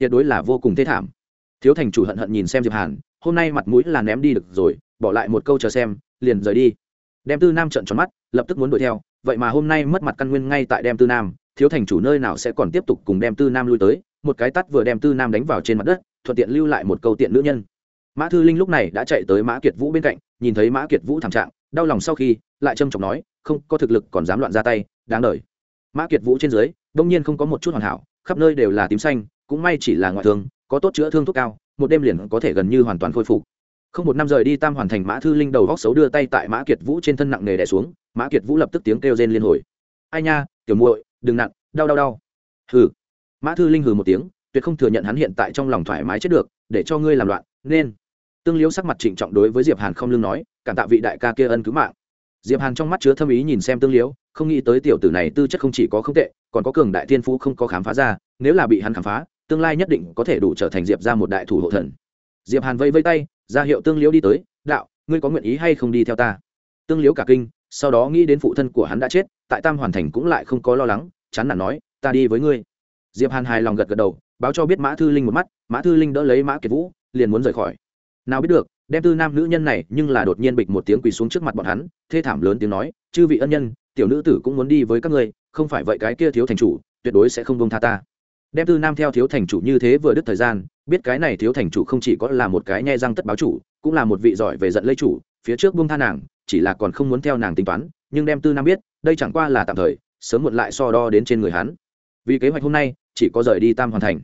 tuyệt đối là vô cùng thê thảm. Thiếu thành chủ hận hận nhìn xem diệp hàn, hôm nay mặt mũi là ném đi được rồi, bỏ lại một câu chờ xem, liền rời đi. Đem tư nam trợn tròn mắt, lập tức muốn đuổi theo, vậy mà hôm nay mất mặt căn nguyên ngay tại đem tư nam, thiếu thành chủ nơi nào sẽ còn tiếp tục cùng đem tư nam lui tới, một cái tắt vừa đem tư nam đánh vào trên mặt đất, thuận tiện lưu lại một câu tiện nữ nhân. Mã thư linh lúc này đã chạy tới mã kiệt vũ bên cạnh, nhìn thấy mã kiệt vũ thảm trạng, đau lòng sau khi, lại trâm trọng nói, không, có thực lực còn dám loạn ra tay, đáng đời. Mã kiệt vũ trên dưới, đông nhiên không có một chút hoàn hảo, khắp nơi đều là tím xanh cũng may chỉ là ngoại thương, có tốt chữa thương thuốc cao, một đêm liền có thể gần như hoàn toàn khôi phục. Không một năm rời đi tam hoàn thành, mã thư linh đầu góc xấu đưa tay tại mã kiệt vũ trên thân nặng nề đẻ xuống, mã kiệt vũ lập tức tiếng kêu rên liên hồi. Ai nha, tiểu muội, đừng nặng, đau đau đau. Hừ. Mã thư linh hừ một tiếng, tuyệt không thừa nhận hắn hiện tại trong lòng thoải mái chết được, để cho ngươi làm loạn, nên. Tương liếu sắc mặt trịnh trọng đối với diệp hàn không lương nói, cảm tạ vị đại ca kia ân cứu mạng. Diệp hàn trong mắt chứa thâm ý nhìn xem tương liếu không nghĩ tới tiểu tử này tư chất không chỉ có không tệ, còn có cường đại tiên phú không có khám phá ra, nếu là bị hắn khám phá tương lai nhất định có thể đủ trở thành diệp ra một đại thủ hộ thần. Diệp hàn vây vây tay, ra hiệu tương liễu đi tới, đạo, ngươi có nguyện ý hay không đi theo ta? Tương liễu cả kinh, sau đó nghĩ đến phụ thân của hắn đã chết, tại tam hoàn thành cũng lại không có lo lắng, chán nản nói, ta đi với ngươi. Diệp hàn hài lòng gật gật đầu, báo cho biết mã thư linh một mắt, mã thư linh đỡ lấy mã kiệt vũ, liền muốn rời khỏi. Nào biết được, đem tư nam nữ nhân này nhưng là đột nhiên bịch một tiếng quỳ xuống trước mặt bọn hắn, thê thảm lớn tiếng nói, chư vị ân nhân, tiểu nữ tử cũng muốn đi với các ngươi, không phải vậy cái kia thiếu thành chủ, tuyệt đối sẽ không bông tha ta đem tư nam theo thiếu thành chủ như thế vừa đứt thời gian, biết cái này thiếu thành chủ không chỉ có là một cái nhe răng tất báo chủ, cũng là một vị giỏi về giận lây chủ, phía trước buông tha nàng, chỉ là còn không muốn theo nàng tính toán, nhưng đem tư nam biết, đây chẳng qua là tạm thời, sớm muộn lại so đo đến trên người hắn. Vì kế hoạch hôm nay, chỉ có rời đi tam hoàn thành.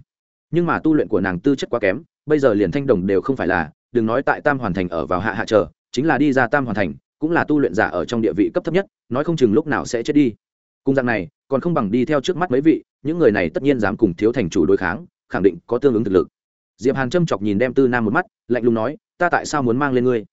Nhưng mà tu luyện của nàng tư chất quá kém, bây giờ liền thanh đồng đều không phải là, đừng nói tại tam hoàn thành ở vào hạ hạ chờ, chính là đi ra tam hoàn thành, cũng là tu luyện giả ở trong địa vị cấp thấp nhất, nói không chừng lúc nào sẽ chết đi cùng dạng này, còn không bằng đi theo trước mắt mấy vị, những người này tất nhiên dám cùng thiếu thành chủ đối kháng, khẳng định có tương ứng thực lực. Diệp hàn châm chọc nhìn đem tư nam một mắt, lạnh lùng nói, ta tại sao muốn mang lên ngươi?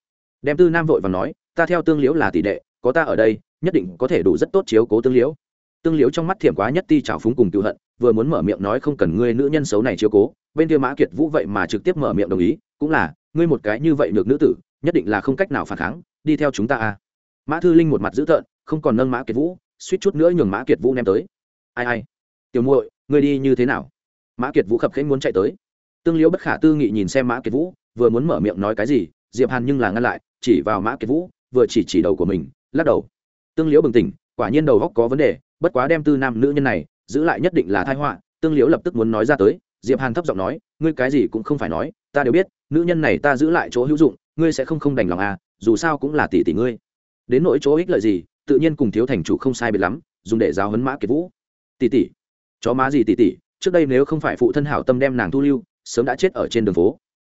Đem tư nam vội và nói, ta theo tương liễu là tỷ đệ, có ta ở đây, nhất định có thể đủ rất tốt chiếu cố tương liễu. Tương liễu trong mắt thiểm quá nhất ti trào phúng cùng cựu hận, vừa muốn mở miệng nói không cần ngươi nữ nhân xấu này chiếu cố, bên kia mã kiệt vũ vậy mà trực tiếp mở miệng đồng ý, cũng là, ngươi một cái như vậy được nữ tử, nhất định là không cách nào phản kháng, đi theo chúng ta à. Mã thư linh một mặt dữ tợn, không còn nâng mã kiệt vũ suýt chút nữa nhường mã kiệt vũ ném tới. Ai ai, tiểu muội, ngươi đi như thế nào? Mã kiệt vũ khập khênh muốn chạy tới. Tương liễu bất khả tư nghị nhìn xem mã kiệt vũ, vừa muốn mở miệng nói cái gì, diệp hàn nhưng là ngăn lại, chỉ vào mã kiệt vũ, vừa chỉ chỉ đầu của mình, lắc đầu. Tương liễu bừng tỉnh, quả nhiên đầu góc có vấn đề, bất quá đem tư nam nữ nhân này giữ lại nhất định là thai họa, tương liễu lập tức muốn nói ra tới, diệp hàn thấp giọng nói, ngươi cái gì cũng không phải nói, ta đều biết, nữ nhân này ta giữ lại chỗ hữu dụng, ngươi sẽ không không đành lòng à dù sao cũng là tỷ tỷ ngươi. Đến nỗi chỗ ích lợi gì tự nhiên cùng thiếu thành chủ không sai biệt lắm, dùng để giáo huấn mã kiệt vũ. Tỷ tỷ, chó má gì tỷ tỷ, trước đây nếu không phải phụ thân hảo tâm đem nàng thu lưu, sớm đã chết ở trên đường phố.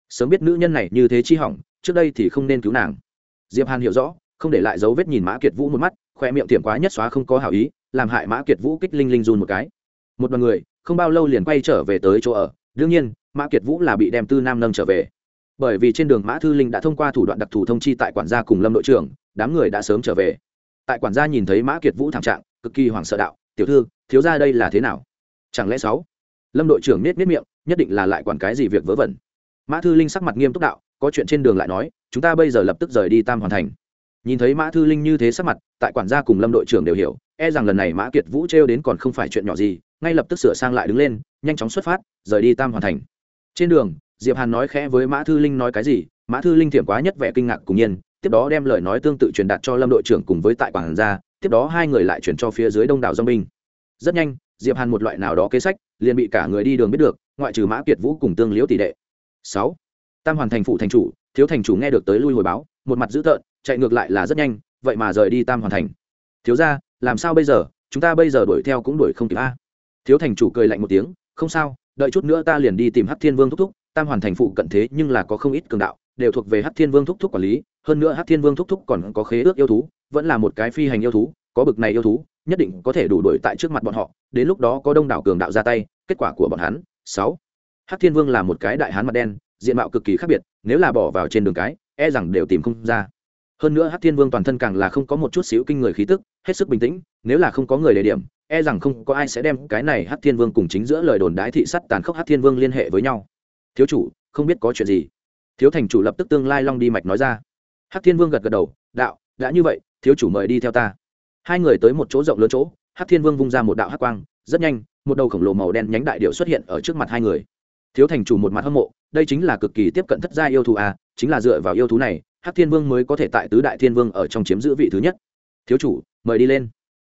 Sớm biết nữ nhân này như thế chi hỏng, trước đây thì không nên cứu nàng. Diệp hàn hiểu rõ, không để lại dấu vết nhìn mã kiệt vũ một mắt, khoe miệng tiệm quá nhất xóa không có hảo ý, làm hại mã kiệt vũ kích linh linh run một cái. Một đoàn người, không bao lâu liền quay trở về tới chỗ ở. Đương nhiên, mã kiệt vũ là bị đem tư nam nâng trở về. Bởi vì trên đường mã thư linh đã thông qua thủ đoạn đặc thù thông chi tại quản gia cùng lâm đội trưởng, đám người đã sớm trở về tại quản gia nhìn thấy mã kiệt vũ thảm trạng, cực kỳ hoảng sợ đạo, tiểu thư, thiếu ra đây là thế nào? Chẳng lẽ sáu? Lâm đội trưởng nết nết miệng, nhất định là lại quản cái gì việc vớ vẩn. Mã thư linh sắc mặt nghiêm túc đạo, có chuyện trên đường lại nói, chúng ta bây giờ lập tức rời đi tam hoàn thành. Nhìn thấy mã thư linh như thế sắc mặt, tại quản gia cùng lâm đội trưởng đều hiểu e rằng lần này mã kiệt vũ trêu đến còn không phải chuyện nhỏ gì, ngay lập tức sửa sang lại đứng lên, nhanh chóng xuất phát, rời đi tam hoàn thành. Trên đường, diệp hàn nói khẽ với mã thư linh nói cái gì, mã thư linh thiểm quá nhất vẻ kinh ngạc cùng nhiên tiếp đó đem lời nói tương tự truyền đạt cho lâm đội trưởng cùng với tại quản gia, tiếp đó hai người lại chuyển cho phía dưới đông đảo dong binh. Rất nhanh, diệp hàn một loại nào đó kế sách, liền bị cả người đi đường biết được, ngoại trừ mã kiệt vũ cùng tương liễu tỷ đệ. Sáu, tam hoàn thành phụ thành chủ, thiếu thành chủ nghe được tới lui hồi báo, một mặt dữ tợn, chạy ngược lại là rất nhanh, vậy mà rời đi tam hoàn thành. Thiếu ra làm sao bây giờ? Chúng ta bây giờ đuổi theo cũng đuổi không kịp a. Thiếu thành chủ cười lạnh một tiếng, không sao, đợi chút nữa ta liền đi tìm hắc thiên vương thúc thúc, tam hoàn thành phụ cận thế nhưng là có không ít cường đạo đều thuộc về hát thiên vương thúc thúc quản lý, hơn nữa hát thiên vương thúc thúc còn có khế ước yêu thú, vẫn là một cái phi hành yêu thú, có bực này yêu thú, nhất định có thể đủ đuổi tại trước mặt bọn họ, đến lúc đó có đông đảo cường đạo ra tay, kết quả của bọn hắn, sáu. Hát thiên vương là một cái đại hán mặt đen, diện mạo cực kỳ khác biệt, nếu là bỏ vào trên đường cái e rằng đều tìm không ra. Hơn nữa hát thiên vương toàn thân càng là không có một chút xíu kinh người khí tức, hết sức bình tĩnh, nếu là không có người đề điểm e rằng không có ai sẽ đem cái này hát thiên vương cùng chính giữa lời đồn đái thị sắt tàn khốc hát thiên vương liên hệ với nhau. Thiếu chủ, không biết có chuyện gì? Thiếu thành chủ lập tức tương lai long đi mạch nói ra. Hắc thiên vương gật gật đầu, đạo, đã như vậy, thiếu chủ mời đi theo ta. Hai người tới một chỗ rộng lớn chỗ, hắc thiên vương vung ra một đạo hắc quang, rất nhanh, một đầu khổng lồ màu đen nhánh đại điệu xuất hiện ở trước mặt hai người. Thiếu thành chủ một mặt hâm mộ, đây chính là cực kỳ tiếp cận thất gia yêu thú à chính là dựa vào yêu thú này, hắc thiên vương mới có thể tại tứ đại thiên vương ở trong chiếm giữ vị thứ nhất. Thiếu chủ, mời đi lên.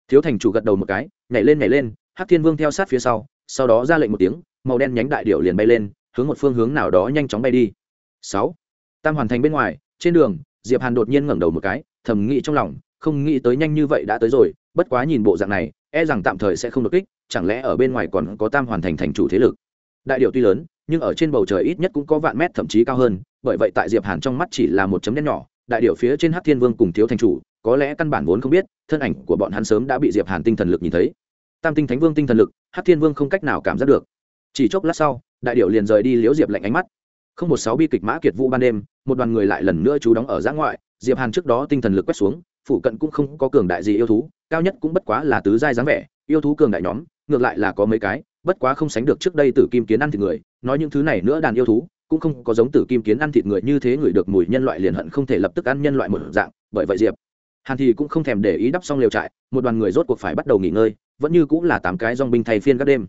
Thiếu thành chủ gật đầu một cái, nhảy lên nhảy lên, hắc thiên vương theo sát phía sau sau đó ra lệnh một tiếng, màu đen nhánh đại điệu liền bay lên, hướng một phương hướng nào đó nhanh chóng bay đi sáu. Tam hoàn thành bên ngoài, trên đường, diệp hàn đột nhiên ngẩng đầu một cái, thầm nghĩ trong lòng, không nghĩ tới nhanh như vậy đã tới rồi, bất quá nhìn bộ dạng này e rằng tạm thời sẽ không được kích, chẳng lẽ ở bên ngoài còn có tam hoàn thành thành chủ thế lực? Đại điệu tuy lớn, nhưng ở trên bầu trời ít nhất cũng có vạn mét thậm chí cao hơn, bởi vậy tại diệp hàn trong mắt chỉ là một chấm đen nhỏ, đại điệu phía trên hắc thiên vương cùng thiếu thành chủ, có lẽ căn bản vốn không biết, thân ảnh của bọn hắn sớm đã bị diệp hàn tinh thần lực nhìn thấy. Tam tinh thánh vương tinh thần lực, hắc thiên vương không cách nào cảm giác được. Chỉ chốc lát sau, đại điệu liền rời đi liễu diệp lạnh ánh mắt không một sáu bi kịch mã kiệt vũ ban đêm, một đoàn người lại lần nữa trú đóng ở giã ngoại, diệp hàn trước đó tinh thần lực quét xuống, phụ cận cũng không có cường đại gì yêu thú, cao nhất cũng bất quá là tứ giai dáng vẻ, yêu thú cường đại nhóm, ngược lại là có mấy cái, bất quá không sánh được trước đây tử kim kiến ăn thịt người, nói những thứ này nữa đàn yêu thú, cũng không có giống tử kim kiến ăn thịt người như thế người được mùi nhân loại liền hận không thể lập tức ăn nhân loại một dạng, bởi vậy diệp hàn thì cũng không thèm để ý đắp xong liều trại, một đoàn người rốt cuộc phải bắt đầu nghỉ ngơi, vẫn như cũng là tám cái dong binh thay phiên các đêm.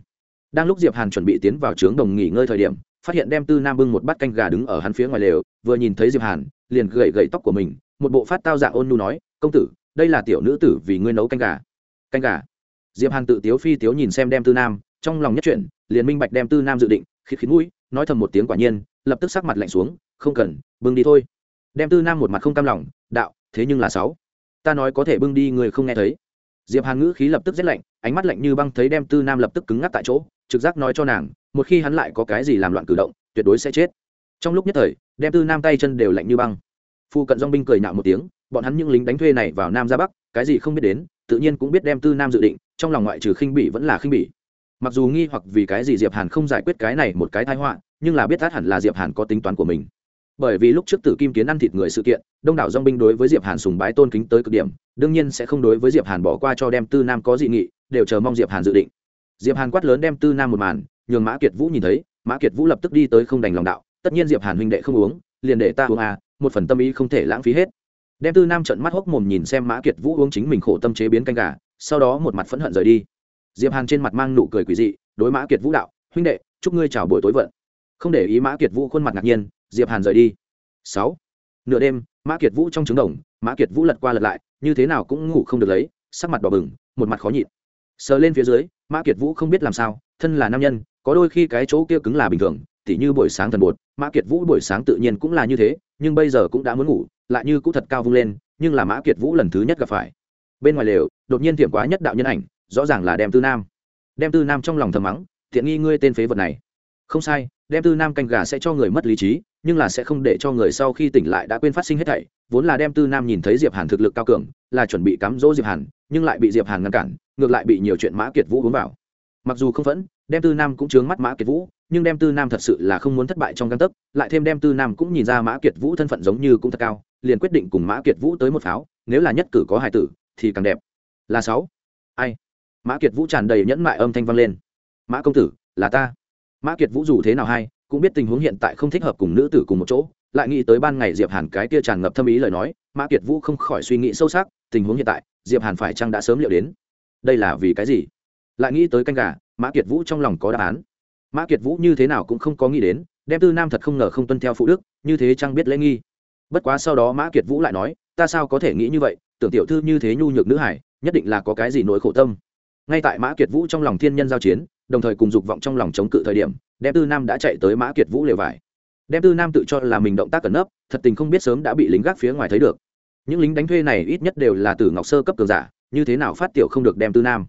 Đang lúc diệp hàn chuẩn bị tiến vào trướng đồng nghỉ ngơi thời điểm phát hiện đem tư nam bưng một bát canh gà đứng ở hắn phía ngoài lều, vừa nhìn thấy diệp hàn, liền gậy gậy tóc của mình, một bộ phát tao dạng ôn nu nói, công tử, đây là tiểu nữ tử vì ngươi nấu canh gà. Canh gà? Diệp hàn tự tiếu phi tiếu nhìn xem đem tư nam, trong lòng nhất chuyện, liền minh bạch đem tư nam dự định khịt khịt mũi, nói thầm một tiếng quả nhiên, lập tức sắc mặt lạnh xuống, không cần, bưng đi thôi. Đem tư nam một mặt không cam lòng, đạo, thế nhưng là sáu. Ta nói có thể bưng đi, người không nghe thấy. Diệp hàn ngữ khí lập tức rét lạnh, ánh mắt lạnh như băng thấy đem tư nam lập tức cứng ngắc tại chỗ, trực giác nói cho nàng một khi hắn lại có cái gì làm loạn cử động, tuyệt đối sẽ chết. Trong lúc nhất thời, đem tư nam tay chân đều lạnh như băng. Phu cận dong binh cười nhạo một tiếng, bọn hắn những lính đánh thuê này vào nam ra bắc, cái gì không biết đến, tự nhiên cũng biết đem tư nam dự định, trong lòng ngoại trừ khinh bỉ vẫn là khinh bỉ. Mặc dù nghi hoặc vì cái gì diệp hàn không giải quyết cái này một cái thái họa, nhưng là biết át hẳn là diệp hàn có tính toán của mình. Bởi vì lúc trước tử kim kiến ăn thịt người sự kiện, đông đảo dong binh đối với diệp hàn sùng bái tôn kính tới cực điểm, đương nhiên sẽ không đối với diệp hàn bỏ qua cho đem tư nam có dị nghị, đều chờ mong diệp hàn dự định. Diệp hàn quát lớn đem tư nam một màn nhường mã kiệt vũ nhìn thấy, mã kiệt vũ lập tức đi tới không đành lòng đạo, tất nhiên diệp hàn huynh đệ không uống, liền để ta uống à một phần tâm ý không thể lãng phí hết. Đem tư nam trận mắt hốc mồm nhìn xem mã kiệt vũ uống chính mình khổ tâm chế biến canh gà, sau đó một mặt phẫn hận rời đi. Diệp hàn trên mặt mang nụ cười quỷ dị, đối mã kiệt vũ đạo, huynh đệ, chúc ngươi chào buổi tối vận. Không để ý mã kiệt vũ khuôn mặt ngạc nhiên, diệp hàn rời đi. Sáu. Nửa đêm, mã kiệt vũ trong trứng đồng, mã kiệt vũ lật qua lật lại, như thế nào cũng ngủ không được lấy, sắc mặt đỏ bừng, một mặt khó nhịn. Sờ lên phía dưới, mã kiệt vũ không biết làm sao, thân là nam nhân có đôi khi cái chỗ kia cứng là bình thường, tỉ như buổi sáng thần bột, mã kiệt vũ buổi sáng tự nhiên cũng là như thế, nhưng bây giờ cũng đã muốn ngủ, lại như cũ thật cao vung lên, nhưng là mã kiệt vũ lần thứ nhất gặp phải. Bên ngoài lều, đột nhiên thiểm quá nhất đạo nhân ảnh, rõ ràng là đem tư nam. Đem tư nam trong lòng thầm mắng thiện nghi ngươi tên phế vật này. Không sai, đem tư nam canh gà sẽ cho người mất lý trí, nhưng là sẽ không để cho người sau khi tỉnh lại đã quên phát sinh hết thảy. Vốn là đem tư nam nhìn thấy diệp hàn thực lực cao cường, là chuẩn bị cắm dỗ diệp hàn, nhưng lại bị diệp hàn ngăn cản, ngược lại bị nhiều chuyện mã kiệt vũ uống vào. Mặc dù không phẫn đem tư nam cũng chướng mắt mã kiệt vũ, nhưng đem tư nam thật sự là không muốn thất bại trong căn tấc, lại thêm đem tư nam cũng nhìn ra mã kiệt vũ thân phận giống như cũng thật cao, liền quyết định cùng mã kiệt vũ tới một pháo, nếu là nhất cử có hài tử, thì càng đẹp. Là sáu. Ai? Mã kiệt vũ tràn đầy nhẫn mại âm thanh vang lên. Mã công tử, là ta. Mã kiệt vũ dù thế nào hay, cũng biết tình huống hiện tại không thích hợp cùng nữ tử cùng một chỗ, lại nghĩ tới ban ngày diệp hàn cái kia tràn ngập thâm ý lời nói, mã kiệt vũ không khỏi suy nghĩ sâu sắc, tình huống hiện tại, diệp hàn phải chăng đã sớm liệu đến? Đây là vì cái gì? Lại nghĩ tới canh gà mã kiệt vũ trong lòng có đáp án. Mã kiệt vũ như thế nào cũng không có nghĩ đến, đem tư nam thật không ngờ không tuân theo phụ đức, như thế chăng biết lễ nghi. Bất quá sau đó mã kiệt vũ lại nói, ta sao có thể nghĩ như vậy, tưởng tiểu thư như thế nhu nhược nữ hải nhất định là có cái gì nỗi khổ tâm. Ngay tại mã kiệt vũ trong lòng thiên nhân giao chiến, đồng thời cùng dục vọng trong lòng chống cự thời điểm, đem tư nam đã chạy tới mã kiệt vũ lều vải. Đem tư nam tự cho là mình động tác cẩn nấp, thật tình không biết sớm đã bị lính gác phía ngoài thấy được. Những lính đánh thuê này ít nhất đều là từ ngọc sơ cấp cường giả, như thế nào phát tiểu không được đem tư nam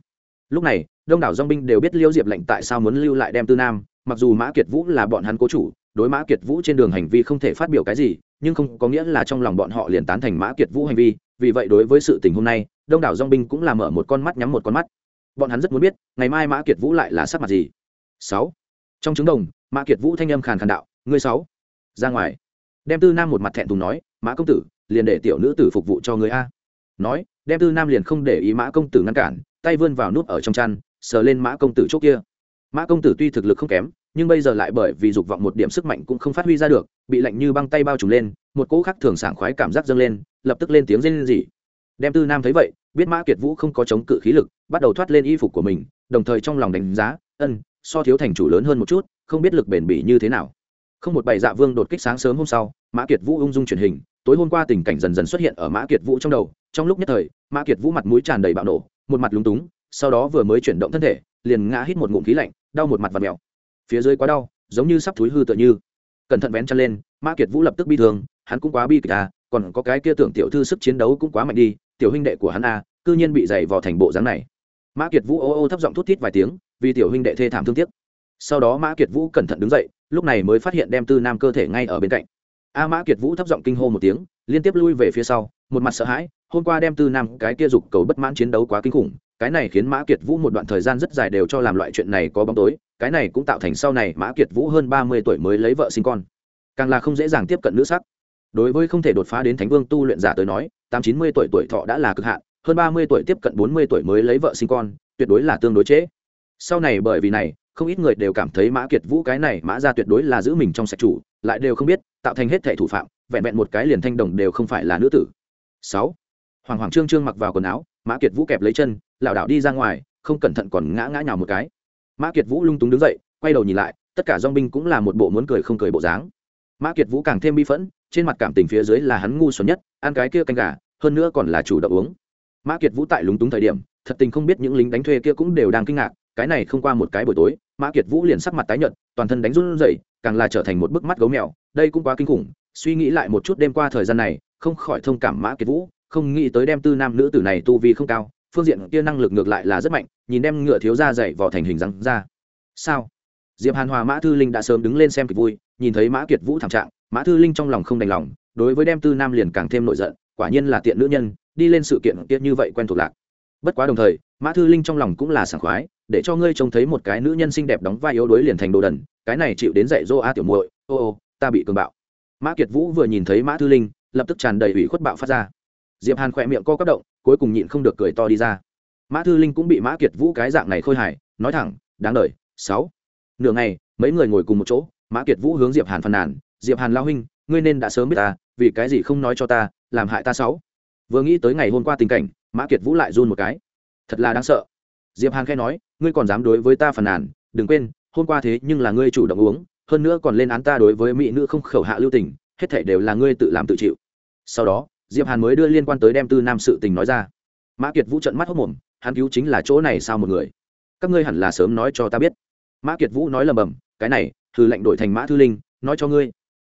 lúc này, đông đảo dong binh đều biết liêu diệp lệnh tại sao muốn lưu lại đem tư nam, mặc dù mã kiệt vũ là bọn hắn cố chủ, đối mã kiệt vũ trên đường hành vi không thể phát biểu cái gì, nhưng không có nghĩa là trong lòng bọn họ liền tán thành mã kiệt vũ hành vi, vì vậy đối với sự tình hôm nay, đông đảo dong binh cũng là mở một con mắt nhắm một con mắt. Bọn hắn rất muốn biết, ngày mai mã kiệt vũ lại là sắc mặt gì. Sáu. Trong trứng đồng, mã kiệt vũ thanh âm khàn khàn đạo, ngươi sáu, ra ngoài. Đem tư nam một mặt thẹn thùng nói, mã công tử, liền để tiểu nữ tử phục vụ cho người a. Nói, đem tư nam liền không để ý mã công tử ngăn cản tay vươn vào nút ở trong chăn, sờ lên mã công tử chỗ kia. Mã công tử tuy thực lực không kém, nhưng bây giờ lại bởi vì dục vọng một điểm sức mạnh cũng không phát huy ra được, bị lạnh như băng tay bao trùm lên, một cỗ khác thường sảng khoái cảm giác dâng lên, lập tức lên tiếng rên rỉ. Đem tư nam thấy vậy, biết mã kiệt vũ không có chống cự khí lực, bắt đầu thoát lên y phục của mình, đồng thời trong lòng đánh giá, ân, so thiếu thành chủ lớn hơn một chút, không biết lực bền bỉ như thế nào. Không một bảy dạ vương đột kích sáng sớm hôm sau, mã kiệt vũ ung dung truyền hình, tối hôm qua tình cảnh dần dần xuất hiện ở mã kiệt vũ trong đầu, trong lúc nhất thời, mã kiệt vũ mặt mũi tràn đầy bạo nổ một mặt lúng túng, sau đó vừa mới chuyển động thân thể, liền ngã hít một ngụm khí lạnh, đau một mặt và mèo phía dưới quá đau, giống như sắp thúi hư tựa như. Cẩn thận vén chân lên, mã kiệt vũ lập tức bi thương, hắn cũng quá bi kịch à còn có cái kia tưởng tiểu thư sức chiến đấu cũng quá mạnh đi, tiểu huynh đệ của hắn à cư nhiên bị dày vò thành bộ dáng này. Mã kiệt vũ ô ô thấp giọng thút thít vài tiếng, vì tiểu huynh đệ thê thảm thương tiếc. Sau đó mã kiệt vũ cẩn thận đứng dậy, lúc này mới phát hiện đem tư nam cơ thể ngay ở bên cạnh. A mã kiệt vũ thấp giọng kinh hô một tiếng, liên tiếp lui về phía sau, một mặt sợ hãi hôm qua đem tư nam cái kia dục cầu bất mãn chiến đấu quá kinh khủng, cái này khiến mã kiệt vũ một đoạn thời gian rất dài đều cho làm loại chuyện này có bóng tối, cái này cũng tạo thành sau này mã kiệt vũ hơn ba mươi tuổi mới lấy vợ sinh con. Càng là không dễ dàng tiếp cận nữ sắc. Đối với không thể đột phá đến thánh vương tu luyện giả tới nói, tám chín mươi tuổi tuổi thọ đã là cực hạn, hơn ba mươi tuổi tiếp cận bốn mươi tuổi mới lấy vợ sinh con, tuyệt đối là tương đối trễ. Sau này bởi vì này, không ít người đều cảm thấy mã kiệt vũ cái này mã ra tuyệt đối là giữ mình trong sạch chủ, lại đều không biết, tạo thành hết thẻ thủ phạm, vẹn vẹn một cái liền thanh đồng đều không phải là nữ tử. Sáu hoàng hoàng trương trương mặc vào quần áo, mã kiệt vũ kẹp lấy chân, lảo đảo đi ra ngoài, không cẩn thận còn ngã ngã nhào một cái. Mã kiệt vũ lung túng đứng dậy, quay đầu nhìn lại, tất cả dong binh cũng là một bộ muốn cười không cười bộ dáng. Mã kiệt vũ càng thêm bi phẫn, trên mặt cảm tình phía dưới là hắn ngu xuẩn nhất, ăn cái kia canh gà, hơn nữa còn là chủ động uống. Mã kiệt vũ tại lúng túng thời điểm, thật tình không biết những lính đánh thuê kia cũng đều đang kinh ngạc, cái này không qua một cái buổi tối, mã kiệt vũ liền sắc mặt tái nhợt, toàn thân đánh run rẩy, càng là trở thành một bức mắt gấu mèo, đây cũng quá kinh khủng, suy nghĩ lại một chút đêm qua thời gian này, không khỏi thông cảm mã kiệt vũ không nghĩ tới đem tư nam nữ tử này tu vi không cao, phương diện kia năng lực ngược lại là rất mạnh, nhìn đem ngựa thiếu ra dậy vào thành hình rắn ra. Sao? Diệp hàn hòa, mã thư linh đã sớm đứng lên xem kịch vui, nhìn thấy mã kiệt vũ thảm trạng, mã thư linh trong lòng không đành lòng, đối với đem tư nam liền càng thêm nổi giận, quả nhiên là tiện nữ nhân, đi lên sự kiện kia như vậy quen thuộc lạc. Bất quá đồng thời, mã thư linh trong lòng cũng là sảng khoái, để cho ngươi trông thấy một cái nữ nhân xinh đẹp đóng vai yếu đuối liền thành đồ đần, cái này chịu đến dạy dỗ a tiểu muội, ô ô, ta bị cường bạo. Mã kiệt vũ vừa nhìn thấy mã thư linh, lập tức tràn đầy ủy khuất bạo phát ra diệp hàn khỏe miệng co quắp động, cuối cùng nhịn không được cười to đi ra. Mã thư linh cũng bị mã kiệt vũ cái dạng này khôi hài, nói thẳng, đáng đời, sáu. Nửa ngày, mấy người ngồi cùng một chỗ, mã kiệt vũ hướng diệp hàn phàn nàn, diệp hàn lao huynh, ngươi nên đã sớm biết ta, vì cái gì không nói cho ta, làm hại ta sáu? Vừa nghĩ tới ngày hôm qua tình cảnh, mã kiệt vũ lại run một cái. Thật là đáng sợ. Diệp hàn khẽ nói, ngươi còn dám đối với ta phàn nàn, đừng quên, hôm qua thế nhưng là ngươi chủ động uống, hơn nữa còn lên án ta đối với mỹ nữ không khẩu hạ lưu tình, hết thảy đều là ngươi tự làm tự chịu. Sau đó diệp hàn mới đưa liên quan tới đem tư nam sự tình nói ra. Mã kiệt vũ trận mắt hốc mồm, hắn cứu chính là chỗ này sao một người? Các ngươi hẳn là sớm nói cho ta biết. Mã kiệt vũ nói lầm bầm, cái này thư lệnh đổi thành mã thư linh, nói cho ngươi.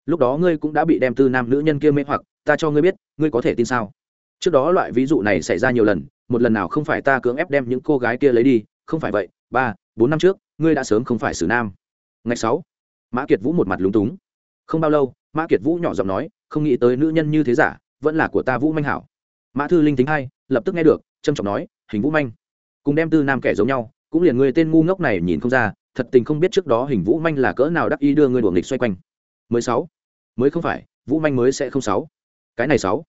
Lúc đó ngươi cũng đã bị đem tư nam nữ nhân kia mê hoặc, ta cho ngươi biết, ngươi có thể tin sao? Trước đó loại ví dụ này xảy ra nhiều lần, một lần nào không phải ta cưỡng ép đem những cô gái kia lấy đi, không phải vậy, ba, bốn năm trước, ngươi đã sớm không phải xử nam. Ngày sáu, mã kiệt vũ một mặt lúng túng. Không bao lâu, mã kiệt vũ nhỏ giọng nói, không nghĩ tới nữ nhân như thế giả vẫn là của ta vũ manh hảo. Mã thư linh tính hay lập tức nghe được trâm trọng nói, hình vũ manh. Cùng đem tư nam kẻ giống nhau, cũng liền người tên ngu ngốc này nhìn không ra, thật tình không biết trước đó hình vũ manh là cỡ nào đắc ý đưa người đuồng nghịch xoay quanh. Mới sáu. Mới không phải, vũ manh mới sẽ không sáu. Cái này sáu.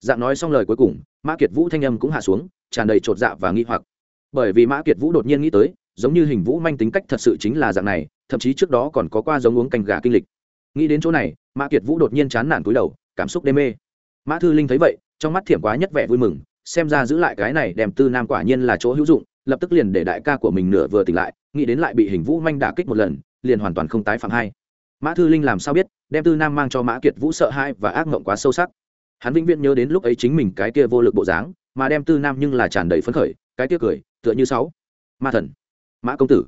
Dạng nói xong lời cuối cùng, mã kiệt vũ thanh âm cũng hạ xuống, tràn đầy trột dạ và nghi hoặc. Bởi vì mã kiệt vũ đột nhiên nghĩ tới, giống như hình vũ manh tính cách thật sự chính là dạng này, thậm chí trước đó còn có qua giống uống canh gà kinh lịch. Nghĩ đến chỗ này, mã kiệt vũ đột nhiên chán nản cúi đầu, cảm xúc đê mê mã thư linh thấy vậy, trong mắt thiểm quá nhất vẻ vui mừng, xem ra giữ lại cái này đem tư nam quả nhiên là chỗ hữu dụng, lập tức liền để đại ca của mình nửa vừa tỉnh lại, nghĩ đến lại bị hình vũ manh đả kích một lần, liền hoàn toàn không tái phạm hai mã thư linh làm sao biết, đem tư nam mang cho mã kiệt vũ sợ hãi và ác mộng quá sâu sắc. Hắn vĩnh viễn nhớ đến lúc ấy chính mình cái kia vô lực bộ dáng, mà đem tư nam nhưng là tràn đầy phấn khởi, cái kia cười, tựa như sáu. Ma thần. Mã công tử.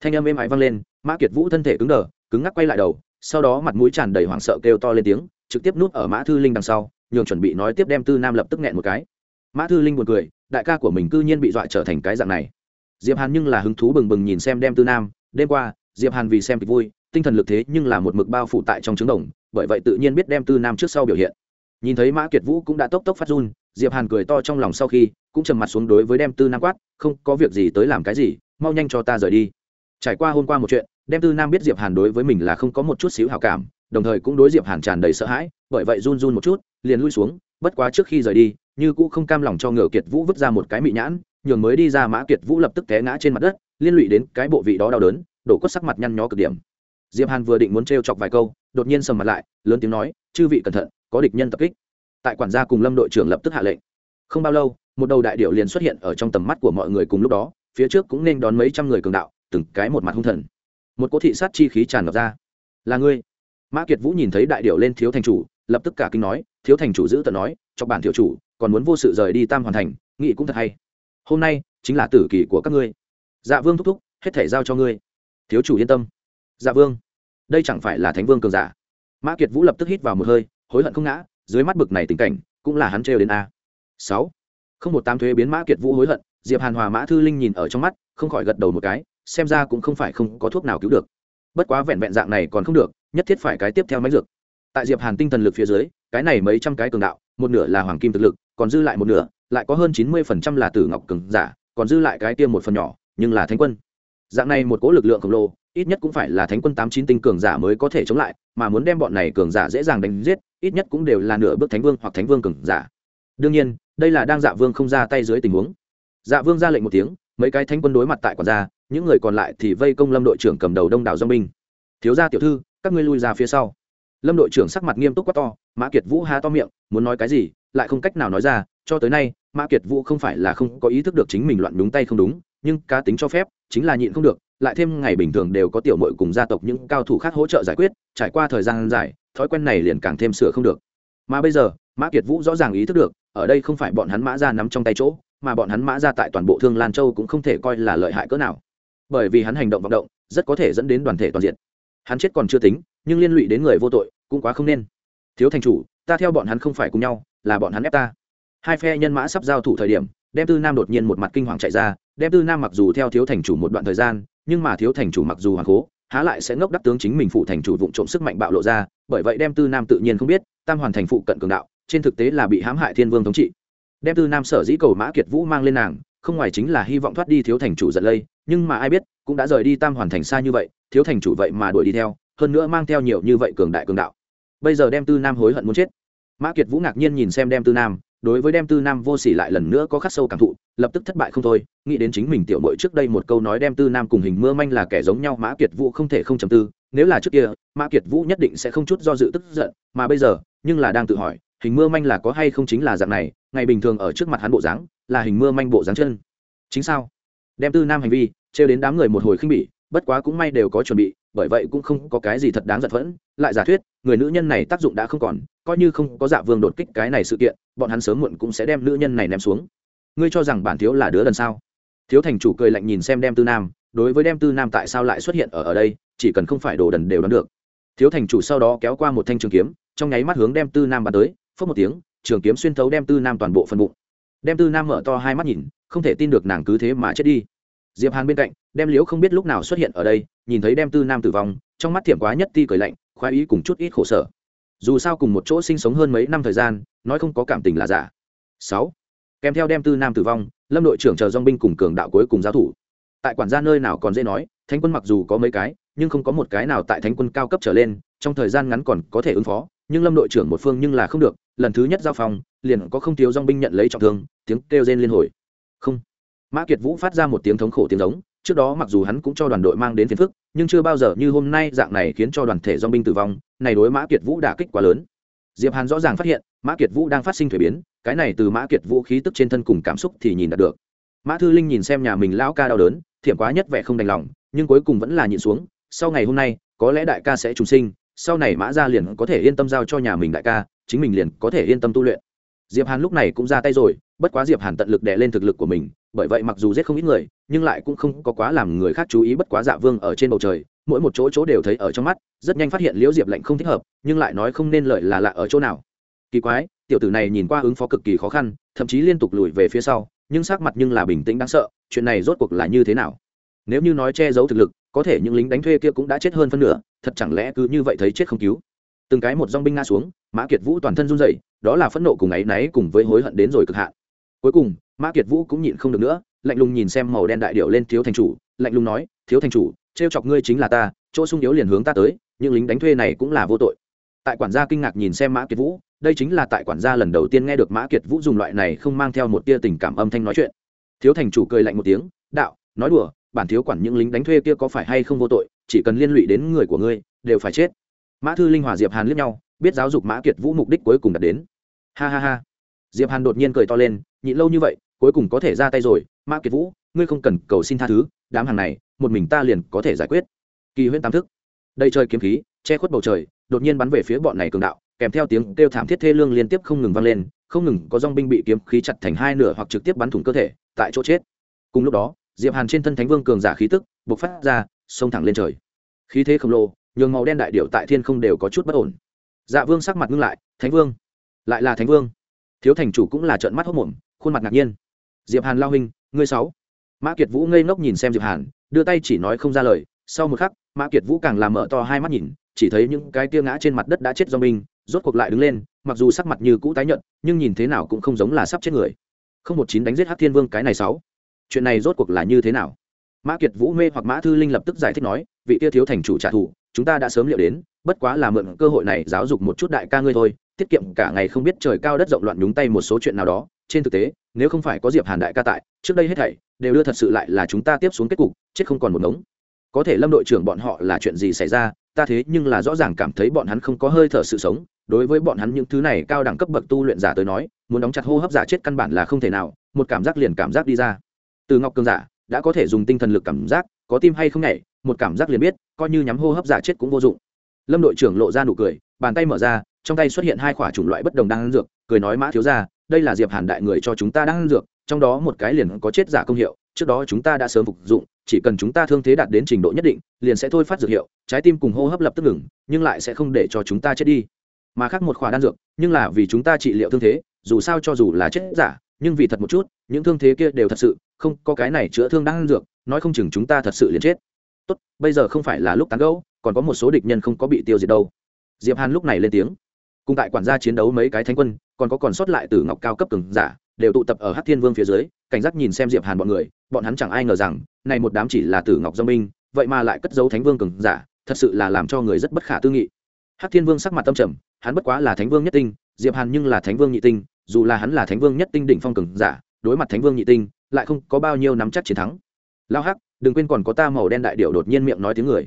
Thanh âm êm ái vang lên, mã kiệt vũ thân thể cứng đờ, cứng ngắc quay lại đầu, sau đó mặt mũi tràn đầy hoảng sợ kêu to lên tiếng, trực tiếp nuốt ở mã thư linh đằng sau nhường chuẩn bị nói tiếp đem tư nam lập tức nghẹn một cái. Mã thư linh buồn cười, đại ca của mình cư nhiên bị dọa trở thành cái dạng này. Diệp hàn nhưng là hứng thú bừng bừng nhìn xem đem tư nam. Đêm qua, diệp hàn vì xem kịch vui, tinh thần lực thế nhưng là một mực bao phủ tại trong trứng đồng, bởi vậy tự nhiên biết đem tư nam trước sau biểu hiện. Nhìn thấy mã kiệt vũ cũng đã tốc tốc phát run, diệp hàn cười to trong lòng sau khi, cũng trầm mặt xuống đối với đem tư nam quát, không, có việc gì tới làm cái gì, mau nhanh cho ta rời đi. Trải qua hôm qua một chuyện, đem tư nam biết diệp hàn đối với mình là không có một chút xíu hảo cảm, đồng thời cũng đối diệp hàn tràn đầy sợ hãi, bởi vậy run run một chút liền lui xuống, bất quá trước khi rời đi, như cũ không cam lòng cho ngựa kiệt vũ vứt ra một cái mị nhãn, nhường mới đi ra mã kiệt vũ lập tức té ngã trên mặt đất, liên lụy đến cái bộ vị đó đau đớn, đổ quất sắc mặt nhăn nhó cực điểm. Diệp hàn vừa định muốn trêu chọc vài câu, đột nhiên sầm mặt lại, lớn tiếng nói, chư vị cẩn thận, có địch nhân tập kích. Tại quản gia cùng lâm đội trưởng lập tức hạ lệnh. Không bao lâu, một đầu đại điệu liền xuất hiện ở trong tầm mắt của mọi người cùng lúc đó, phía trước cũng nên đón mấy trăm người cường đạo, từng cái một mặt hung thần. Một cỗ thị sát chi khí tràn ngập ra. Là ngươi. Mã kiệt vũ nhìn thấy đại điệu lên thiếu thành chủ lập tức cả kinh nói, thiếu thành chủ giữ tận nói cho bản thiếu chủ, còn muốn vô sự rời đi tam hoàn thành nghị cũng thật hay. Hôm nay, chính là tử kỳ của các ngươi. Dạ vương thúc thúc, hết thể giao cho ngươi. Thiếu chủ yên tâm. Dạ vương, đây chẳng phải là thánh vương cường giả. Mã kiệt vũ lập tức hít vào một hơi, hối hận không ngã, dưới mắt bực này tình cảnh, cũng là hắn trêu đến a. Sáu. Không một tám thuế biến mã kiệt vũ hối hận, diệp hàn hòa mã thư linh nhìn ở trong mắt, không khỏi gật đầu một cái, xem ra cũng không phải không có thuốc nào cứu được. Bất quá vẹn vẹn dạng này còn không được, nhất thiết phải cái tiếp theo máy dược tại diệp hàn tinh thần lực phía dưới, cái này mấy trăm cái cường đạo, một nửa là hoàng kim thực lực, còn dư lại một nửa, lại có hơn chín mươi phần trăm là tử ngọc cường giả, còn dư lại cái tiêm một phần nhỏ, nhưng là thánh quân. Dạng này một cỗ lực lượng khổng lồ, ít nhất cũng phải là thánh quân tám chín tinh cường giả mới có thể chống lại, mà muốn đem bọn này cường giả dễ dàng đánh giết, ít nhất cũng đều là nửa bước thánh vương hoặc thánh vương cường giả. Đương nhiên, đây là đang dạ vương không ra tay dưới tình huống. Dạ vương ra lệnh một tiếng, mấy cái thánh quân đối mặt tại quản gia, những người còn lại thì vây công lâm đội trưởng cầm đầu đông đảo dong binh thiếu gia tiểu thư, các ngươi lui ra phía sau lâm đội trưởng sắc mặt nghiêm túc quá to, mã kiệt vũ há to miệng, muốn nói cái gì, lại không cách nào nói ra, cho tới nay, mã kiệt vũ không phải là không có ý thức được chính mình loạn đúng tay không đúng, nhưng cá tính cho phép, chính là nhịn không được, lại thêm ngày bình thường đều có tiểu mội cùng gia tộc những cao thủ khác hỗ trợ giải quyết, trải qua thời gian dài, thói quen này liền càng thêm sửa không được. Mà bây giờ, mã kiệt vũ rõ ràng ý thức được, ở đây không phải bọn hắn mã ra nắm trong tay chỗ, mà bọn hắn mã ra tại toàn bộ thương lan châu cũng không thể coi là lợi hại cỡ nào. Bởi vì hắn hành động vận động, rất có thể dẫn đến đoàn thể toàn diện hắn chết còn chưa tính, nhưng liên lụy đến người vô tội cũng quá không nên. Thiếu thành chủ, ta theo bọn hắn không phải cùng nhau, là bọn hắn ép ta. Hai phe nhân mã sắp giao thủ thời điểm, đem tư nam đột nhiên một mặt kinh hoàng chạy ra, đem tư nam mặc dù theo thiếu thành chủ một đoạn thời gian, nhưng mà thiếu thành chủ mặc dù hoàng cố, há lại sẽ ngốc đắc tướng chính mình phụ thành chủ vụng trộm sức mạnh bạo lộ ra, bởi vậy đem tư nam tự nhiên không biết, tam hoàn thành phụ cận cường đạo, trên thực tế là bị hãm hại thiên vương thống trị. Đem tư nam sở dĩ cầu mã kiệt vũ mang lên nàng, không ngoài chính là hy vọng thoát đi thiếu thành chủ giật lây, nhưng mà ai biết cũng đã rời đi tam hoàn thành xa như vậy, thiếu thành chủ vậy mà đuổi đi theo, hơn nữa mang theo nhiều như vậy cường đại cường đạo. Bây giờ đem tư nam hối hận muốn chết. Mã kiệt vũ ngạc nhiên nhìn xem đem tư nam, đối với đem tư nam vô sỉ lại lần nữa có khắc sâu cảm thụ, lập tức thất bại không thôi, nghĩ đến chính mình tiểu mội trước đây một câu nói đem tư nam cùng hình mưa manh là kẻ giống nhau, mã kiệt vũ không thể không chầm tư, nếu là trước kia, mã kiệt vũ nhất định sẽ không chút do dự tức giận, mà bây giờ, nhưng là đang tự hỏi, hình mưa manh là có hay không chính là dạng này, ngày bình thường ở trước mặt hắn bộ dáng, là hình mưa manh bộ dáng chân. Chính sao? Đem tư nam hành vi trêu đến đám người một hồi khinh bỉ, bất quá cũng may đều có chuẩn bị, bởi vậy cũng không có cái gì thật đáng giật vẫn lại giả thuyết, người nữ nhân này tác dụng đã không còn, coi như không có dạ vương đột kích cái này sự kiện, bọn hắn sớm muộn cũng sẽ đem nữ nhân này ném xuống. Ngươi cho rằng bản thiếu là đứa lần sao thiếu thành chủ cười lạnh nhìn xem đem tư nam, đối với đem tư nam tại sao lại xuất hiện ở ở đây, chỉ cần không phải đồ đần đều đoán được. Thiếu thành chủ sau đó kéo qua một thanh trường kiếm, trong nháy mắt hướng đem tư nam bắn tới phớt một tiếng, trường kiếm xuyên thấu đem tư nam toàn bộ phần bụng. Đem tư nam mở to hai mắt nhìn không thể tin được nàng cứ thế mà chết đi. Diệp hàn bên cạnh, đem liễu không biết lúc nào xuất hiện ở đây, nhìn thấy đem tư nam tử vong, trong mắt thiểm quá nhất ti cười lạnh, khoái ý cùng chút ít khổ sở. Dù sao cùng một chỗ sinh sống hơn mấy năm thời gian, nói không có cảm tình là giả. Sáu. Kèm theo đem tư nam tử vong, lâm đội trưởng chờ dong binh cùng cường đạo cuối cùng giáo thủ. Tại quản gia nơi nào còn dễ nói, thánh quân mặc dù có mấy cái, nhưng không có một cái nào tại thánh quân cao cấp trở lên, trong thời gian ngắn còn có thể ứng phó, nhưng lâm đội trưởng một phương nhưng là không được, lần thứ nhất giao phòng, liền có không thiếu dong binh nhận lấy trọng thương, tiếng kêu rên liên hồi mã kiệt vũ phát ra một tiếng thống khổ tiếng giống, trước đó mặc dù hắn cũng cho đoàn đội mang đến phiền phức, nhưng chưa bao giờ như hôm nay dạng này khiến cho đoàn thể dong binh tử vong, này đối mã kiệt vũ đả kích quá lớn. Diệp hàn rõ ràng phát hiện, mã kiệt vũ đang phát sinh thuế biến, cái này từ mã kiệt vũ khí tức trên thân cùng cảm xúc thì nhìn đạt được. Mã thư linh nhìn xem nhà mình lão ca đau đớn, thiểm quá nhất vẻ không đành lòng, nhưng cuối cùng vẫn là nhịn xuống, sau ngày hôm nay, có lẽ đại ca sẽ trùng sinh, sau này mã gia liền có thể yên tâm giao cho nhà mình đại ca, chính mình liền có thể yên tâm tu luyện. Diệp hàn lúc này cũng ra tay rồi, bất quá diệp hàn tận lực đè lên thực lực của mình bởi vậy mặc dù giết không ít người, nhưng lại cũng không có quá làm người khác chú ý bất quá dạ vương ở trên bầu trời, mỗi một chỗ chỗ đều thấy ở trong mắt, rất nhanh phát hiện liễu diệp lệnh không thích hợp, nhưng lại nói không nên lợi là lạ ở chỗ nào. Kỳ quái, tiểu tử này nhìn qua ứng phó cực kỳ khó khăn, thậm chí liên tục lùi về phía sau, nhưng sắc mặt nhưng là bình tĩnh đáng sợ, chuyện này rốt cuộc là như thế nào? Nếu như nói che giấu thực lực, có thể những lính đánh thuê kia cũng đã chết hơn phân nửa, thật chẳng lẽ cứ như vậy thấy chết không cứu? Từng cái một dong binh nga xuống, mã kiệt vũ toàn thân run rẩy, đó là phẫn nộ cùng áy náy cùng với hối hận đến rồi cực hạn cuối cùng, mã kiệt vũ cũng nhịn không được nữa, lạnh lùng nhìn xem màu đen đại điệu lên thiếu thành chủ, lạnh lùng nói, thiếu thành chủ, trêu chọc ngươi chính là ta, chỗ sung yếu liền hướng ta tới, những lính đánh thuê này cũng là vô tội. Tại quản gia kinh ngạc nhìn xem mã kiệt vũ, đây chính là tại quản gia lần đầu tiên nghe được mã kiệt vũ dùng loại này không mang theo một tia tình cảm âm thanh nói chuyện. Thiếu thành chủ cười lạnh một tiếng, đạo, nói đùa, bản thiếu quản những lính đánh thuê kia có phải hay không vô tội, chỉ cần liên lụy đến người của ngươi, đều phải chết. Mã thư linh, hòa diệp hàn liếc nhau, biết giáo dục mã kiệt vũ mục đích cuối cùng đạt đến. Ha ha ha diệp hàn đột nhiên cười to lên nhịn lâu như vậy, cuối cùng có thể ra tay rồi, mã kiệt vũ, ngươi không cần cầu xin tha thứ, đám hàng này, một mình ta liền có thể giải quyết. Kỳ huyễn tam thức. Đây trời kiếm khí, che khuất bầu trời, đột nhiên bắn về phía bọn này cường đạo, kèm theo tiếng kêu thảm thiết thê lương liên tiếp không ngừng vang lên, không ngừng có dòng binh bị kiếm khí chặt thành hai nửa hoặc trực tiếp bắn thủng cơ thể, tại chỗ chết. Cùng lúc đó, diệp hàn trên thân thánh vương cường giả khí tức bộc phát ra, xông thẳng lên trời. Khí thế khổng lồ, nhường màu đen đại điệu tại thiên không đều có chút bất ổn. Dạ vương sắc mặt ngưng lại, thánh vương, lại là thánh vương thiếu thành chủ cũng là trợn mắt hốc mồm, khuôn mặt ngạc nhiên. Diệp hàn lao hình ngươi sáu. Mã kiệt vũ ngây ngốc nhìn xem diệp hàn, đưa tay chỉ nói không ra lời. Sau một khắc, mã kiệt vũ càng làm mở to hai mắt nhìn, chỉ thấy những cái kia ngã trên mặt đất đã chết do mình rốt cuộc lại đứng lên, mặc dù sắc mặt như cũ tái nhợt, nhưng nhìn thế nào cũng không giống là sắp chết người. Không một chín đánh giết hắc thiên vương cái này sáu. Chuyện này rốt cuộc là như thế nào? Mã kiệt vũ mê hoặc mã thư linh lập tức giải thích nói, vị kia thiếu thành chủ trả thù, chúng ta đã sớm liệu đến, bất quá là mượn cơ hội này giáo dục một chút đại ca ngươi thôi tiết kiệm cả ngày không biết trời cao đất rộng loạn nhúng tay một số chuyện nào đó, trên thực tế, nếu không phải có diệp hàn đại ca tại, trước đây hết thảy đều đưa thật sự lại là chúng ta tiếp xuống kết cục, chết không còn một ngống. Có thể lâm đội trưởng bọn họ là chuyện gì xảy ra, ta thế nhưng là rõ ràng cảm thấy bọn hắn không có hơi thở sự sống, đối với bọn hắn những thứ này cao đẳng cấp bậc tu luyện giả tới nói, muốn đóng chặt hô hấp giả chết căn bản là không thể nào, một cảm giác liền cảm giác đi ra. Từ ngọc cường giả, đã có thể dùng tinh thần lực cảm giác, có tim hay không nhảy, một cảm giác liền biết, coi như nhắm hô hấp giả chết cũng vô dụng. Lâm đội trưởng lộ ra nụ cười, bàn tay mở ra trong tay xuất hiện hai quả chủng loại bất đồng đang ăn dược, cười nói mã thiếu ra đây là diệp hàn đại người cho chúng ta đang ăn dược, trong đó một cái liền có chết giả công hiệu, trước đó chúng ta đã sớm phục dụng, chỉ cần chúng ta thương thế đạt đến trình độ nhất định, liền sẽ thôi phát dược hiệu, trái tim cùng hô hấp lập tức ngừng, nhưng lại sẽ không để cho chúng ta chết đi. Mà khác một quả đan dược, nhưng là vì chúng ta trị liệu thương thế, dù sao cho dù là chết giả, nhưng vì thật một chút, những thương thế kia đều thật sự, không có cái này chữa thương đan dược, nói không chừng chúng ta thật sự liền chết. Tốt, bây giờ không phải là lúc tán gẫu, còn có một số địch nhân không có bị tiêu diệt đâu. Diệp hàn lúc này lên tiếng cùng tại quản gia chiến đấu mấy cái thánh quân, còn có còn sót lại từ ngọc cao cấp cường giả, đều tụ tập ở hắc thiên vương phía dưới, cảnh giác nhìn xem diệp hàn bọn người, bọn hắn chẳng ai ngờ rằng, này một đám chỉ là tử ngọc do minh vậy mà lại cất giấu thánh vương cường giả, thật sự là làm cho người rất bất khả tư nghị. Hắc thiên vương sắc mặt tâm trầm, hắn bất quá là thánh vương nhất tinh, diệp hàn nhưng là thánh vương nhị tinh, dù là hắn là thánh vương nhất tinh đỉnh phong cường giả, đối mặt thánh vương nhị tinh, lại không có bao nhiêu nắm chắc chiến thắng. Lao hắc, đừng quên còn có ta màu đen đại điểu đột nhiên miệng nói tiếng người.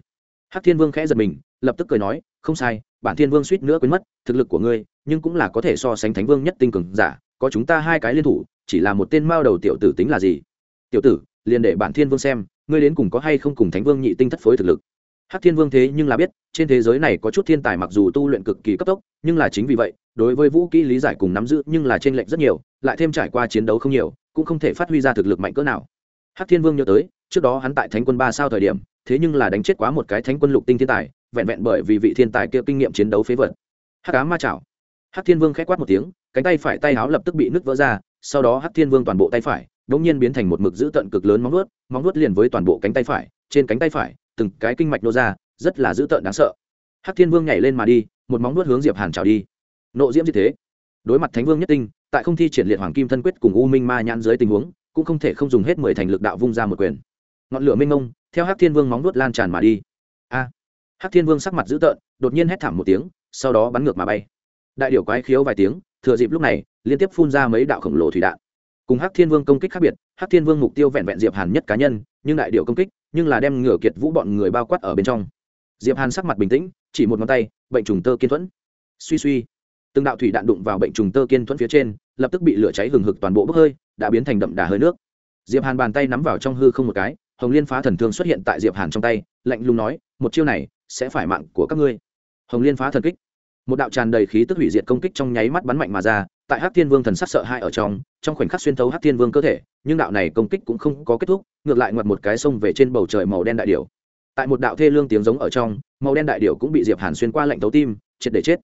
Hắc thiên vương khẽ giật mình, lập tức cười nói, không sai bản thiên vương suýt nữa quên mất, thực lực của ngươi, nhưng cũng là có thể so sánh thánh vương nhất tinh cường giả, có chúng ta hai cái liên thủ, chỉ là một tên mao đầu tiểu tử tính là gì? Tiểu tử, liền để bản thiên vương xem, ngươi đến cùng có hay không cùng thánh vương nhị tinh thất phối thực lực. Hắc thiên vương thế nhưng là biết, trên thế giới này có chút thiên tài mặc dù tu luyện cực kỳ cấp tốc, nhưng là chính vì vậy, đối với vũ kỹ lý giải cùng nắm giữ nhưng là trên lệnh rất nhiều, lại thêm trải qua chiến đấu không nhiều, cũng không thể phát huy ra thực lực mạnh cỡ nào. Hắc thiên vương nhớ tới, trước đó hắn tại thánh quân ba sao thời điểm, thế nhưng là đánh chết quá một cái thánh quân lục tinh thiên tài vẹn vẹn bởi vì vị thiên tài kia kinh nghiệm chiến đấu phế vật. Hắc cá ma chảo. Hắc thiên vương k h c quát một tiếng cánh tay phải tay áo lập tức bị nứt vỡ ra sau đó hắc thiên vương toàn bộ tay phải đ ỗ n g nhiên biến thành một mực giữ tận cực lớn móng nuốt móng nuốt liền với toàn bộ cánh tay phải trên cánh tay phải từng cái kinh mạch nô ra rất là giữ tợn đáng sợ. Hắc thiên vương nhảy lên mà đi một móng nuốt hướng diệp hàn trào đi. Nộ diễm như thế. Đối mặt thánh vương nhất tinh tại không thi triển liệt hoàng kim thân quyết cùng u minh ma nhãn dưới tình huống cũng không thể không dùng hết mười thành lực đạo vung ra một quyền. Ngọn lửa minh mông, theo hắc thiên vương móng nuốt lan tràn mà đi hắc thiên vương sắc mặt dữ tợn, đột nhiên hét thảm một tiếng, sau đó bắn ngược mà bay. Đại điểu quái khiếu vài tiếng, thừa dịp lúc này, liên tiếp phun ra mấy đạo khổng lồ thủy đạn. Cùng hắc thiên vương công kích khác biệt, hắc thiên vương mục tiêu vẹn vẹn diệp hàn nhất cá nhân, nhưng đại Điểu công kích, nhưng là đem ngửa kiệt vũ bọn người bao quát ở bên trong. Diệp hàn sắc mặt bình tĩnh, chỉ một ngón tay, bệnh trùng tơ kiên thuẫn. Suy suy, từng đạo thủy đạn đụng vào bệnh trùng tơ kiên thuẫn phía trên, lập tức bị lửa cháy hừng hực toàn bộ bốc hơi, đã biến thành đậm đà hơi nước. Diệp hàn bàn tay nắm vào trong hư không một cái, hồng liên phá thần thương xuất hiện tại diệp hàn trong tay, lạnh lùng nói, một chiêu này sẽ phải mạng của các ngươi. Hồng liên phá thần kích. Một đạo tràn đầy khí tức hủy diệt công kích trong nháy mắt bắn mạnh mà ra, tại hắc thiên vương thần sắc sợ hãi ở trong trong khoảnh khắc xuyên thấu hắc thiên vương cơ thể, nhưng đạo này công kích cũng không có kết thúc, ngược lại ngoặt một cái sông về trên bầu trời màu đen đại điểu. Tại một đạo thê lương tiếng giống ở trong, màu đen đại điểu cũng bị diệp hàn xuyên qua lạnh tấu tim, triệt để chết.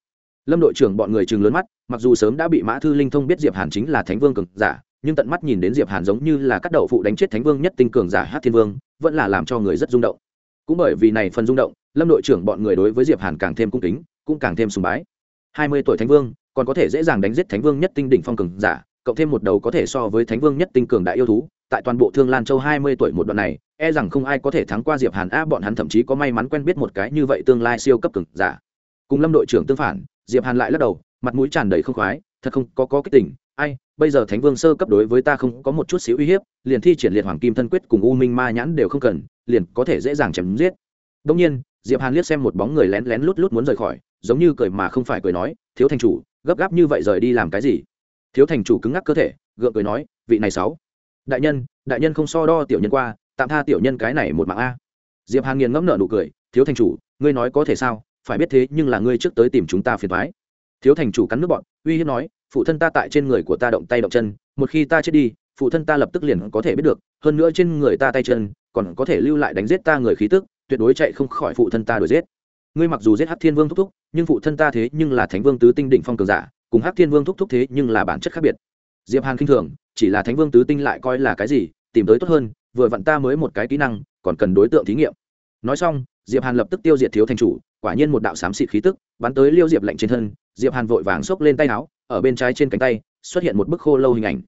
Lâm đội trưởng bọn người chừng lớn mắt, mặc dù sớm đã bị mã thư linh thông biết diệp hàn chính là thánh vương cường giả, nhưng tận mắt nhìn đến diệp hàn giống như là cắt đậu phụ đánh chết thánh vương nhất tinh cường giả hát thiên vương, vẫn là làm cho người rất rung động cũng bởi vì này phần rung động, lâm đội trưởng bọn người đối với diệp hàn càng thêm cung kính, cũng càng thêm sùng bái. Hai mươi tuổi thánh vương, còn có thể dễ dàng đánh giết thánh vương nhất tinh đỉnh phong cường giả, cộng thêm một đầu có thể so với thánh vương nhất tinh cường đại yêu thú, tại toàn bộ thương lan châu hai mươi tuổi một đoạn này e rằng không ai có thể thắng qua diệp hàn a, bọn hắn thậm chí có may mắn quen biết một cái như vậy tương lai siêu cấp cường giả. Cùng lâm đội trưởng tương phản, diệp hàn lại lắc đầu, mặt mũi tràn đầy không khoái, thật không có có cái tình, ai bây giờ thánh vương sơ cấp đối với ta không có một chút xíu uy hiếp, liền thi triển liệt hoàng kim thân quyết cùng u minh ma nhãn đều không cần, liền có thể dễ dàng chém giết. Đông nhiên, diệp hàn liếc xem một bóng người lén lén lút lút muốn rời khỏi, giống như cười mà không phải cười nói, thiếu thành chủ, gấp gáp như vậy rời đi làm cái gì? Thiếu thành chủ cứng ngắc cơ thể, gượng cười nói, vị này sáu, đại nhân đại nhân không so đo tiểu nhân qua, tạm tha tiểu nhân cái này một mạng a. Diệp hàn nghiền ngẫm nở nụ cười, thiếu thành chủ, ngươi nói có thể sao? Phải biết thế nhưng là ngươi trước tới tìm chúng ta phiền thoái thiếu thành chủ cắn nước bọn, uy hiếp nói phụ thân ta tại trên người của ta động tay động chân, một khi ta chết đi, phụ thân ta lập tức liền có thể biết được, hơn nữa trên người ta tay chân còn có thể lưu lại đánh giết ta người khí tức, tuyệt đối chạy không khỏi phụ thân ta đuổi giết. Ngươi mặc dù giết hắc thiên vương thúc thúc, nhưng phụ thân ta thế nhưng là thánh vương tứ tinh định phong cường giả, cùng hắc thiên vương thúc thúc thế nhưng là bản chất khác biệt. Diệp hàn khinh thường, chỉ là thánh vương tứ tinh lại coi là cái gì, tìm tới tốt hơn, vừa vặn ta mới một cái kỹ năng, còn cần đối tượng thí nghiệm. Nói xong, diệp hàn lập tức tiêu diệt thiếu thành chủ, quả nhiên một đạo xám xịt khí tức bắn tới liêu diệp lạnh trên thân, diệp hàn vội vàng xốc lên tay áo ở bên trái trên cánh tay, xuất hiện một bức khô lâu hình ảnh.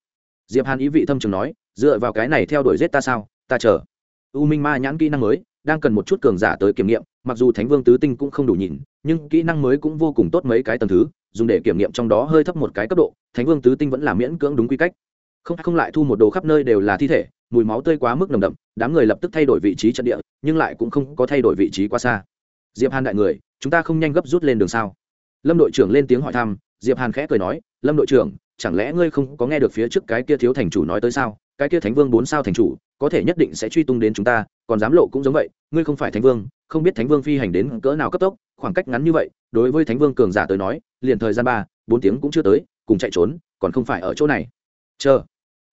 Diệp hàn ý vị thâm trường nói, dựa vào cái này theo đuổi giết ta sao? Ta chờ. U minh ma nhãn kỹ năng mới, đang cần một chút cường giả tới kiểm nghiệm, mặc dù thánh vương tứ tinh cũng không đủ nhìn, nhưng kỹ năng mới cũng vô cùng tốt mấy cái tầng thứ, dùng để kiểm nghiệm trong đó hơi thấp một cái cấp độ, thánh vương tứ tinh vẫn là miễn cưỡng đúng quy cách. Không không lại thu một đồ khắp nơi đều là thi thể, mùi máu tươi quá mức nồng đậm, đám người lập tức thay đổi vị trí trận địa, nhưng lại cũng không có thay đổi vị trí quá xa. Diệp hàn đại người, chúng ta không nhanh gấp rút lên đường sao? Lâm đội trưởng lên tiếng hỏi thăm diệp hàn khẽ cười nói, lâm đội trưởng, chẳng lẽ ngươi không có nghe được phía trước cái kia thiếu thành chủ nói tới sao? Cái kia thánh vương bốn sao thành chủ, có thể nhất định sẽ truy tung đến chúng ta, còn giám lộ cũng giống vậy, ngươi không phải thánh vương, không biết thánh vương phi hành đến cỡ nào cấp tốc, khoảng cách ngắn như vậy, đối với thánh vương cường giả tới nói, liền thời gian ba, bốn tiếng cũng chưa tới, cùng chạy trốn, còn không phải ở chỗ này. Chờ.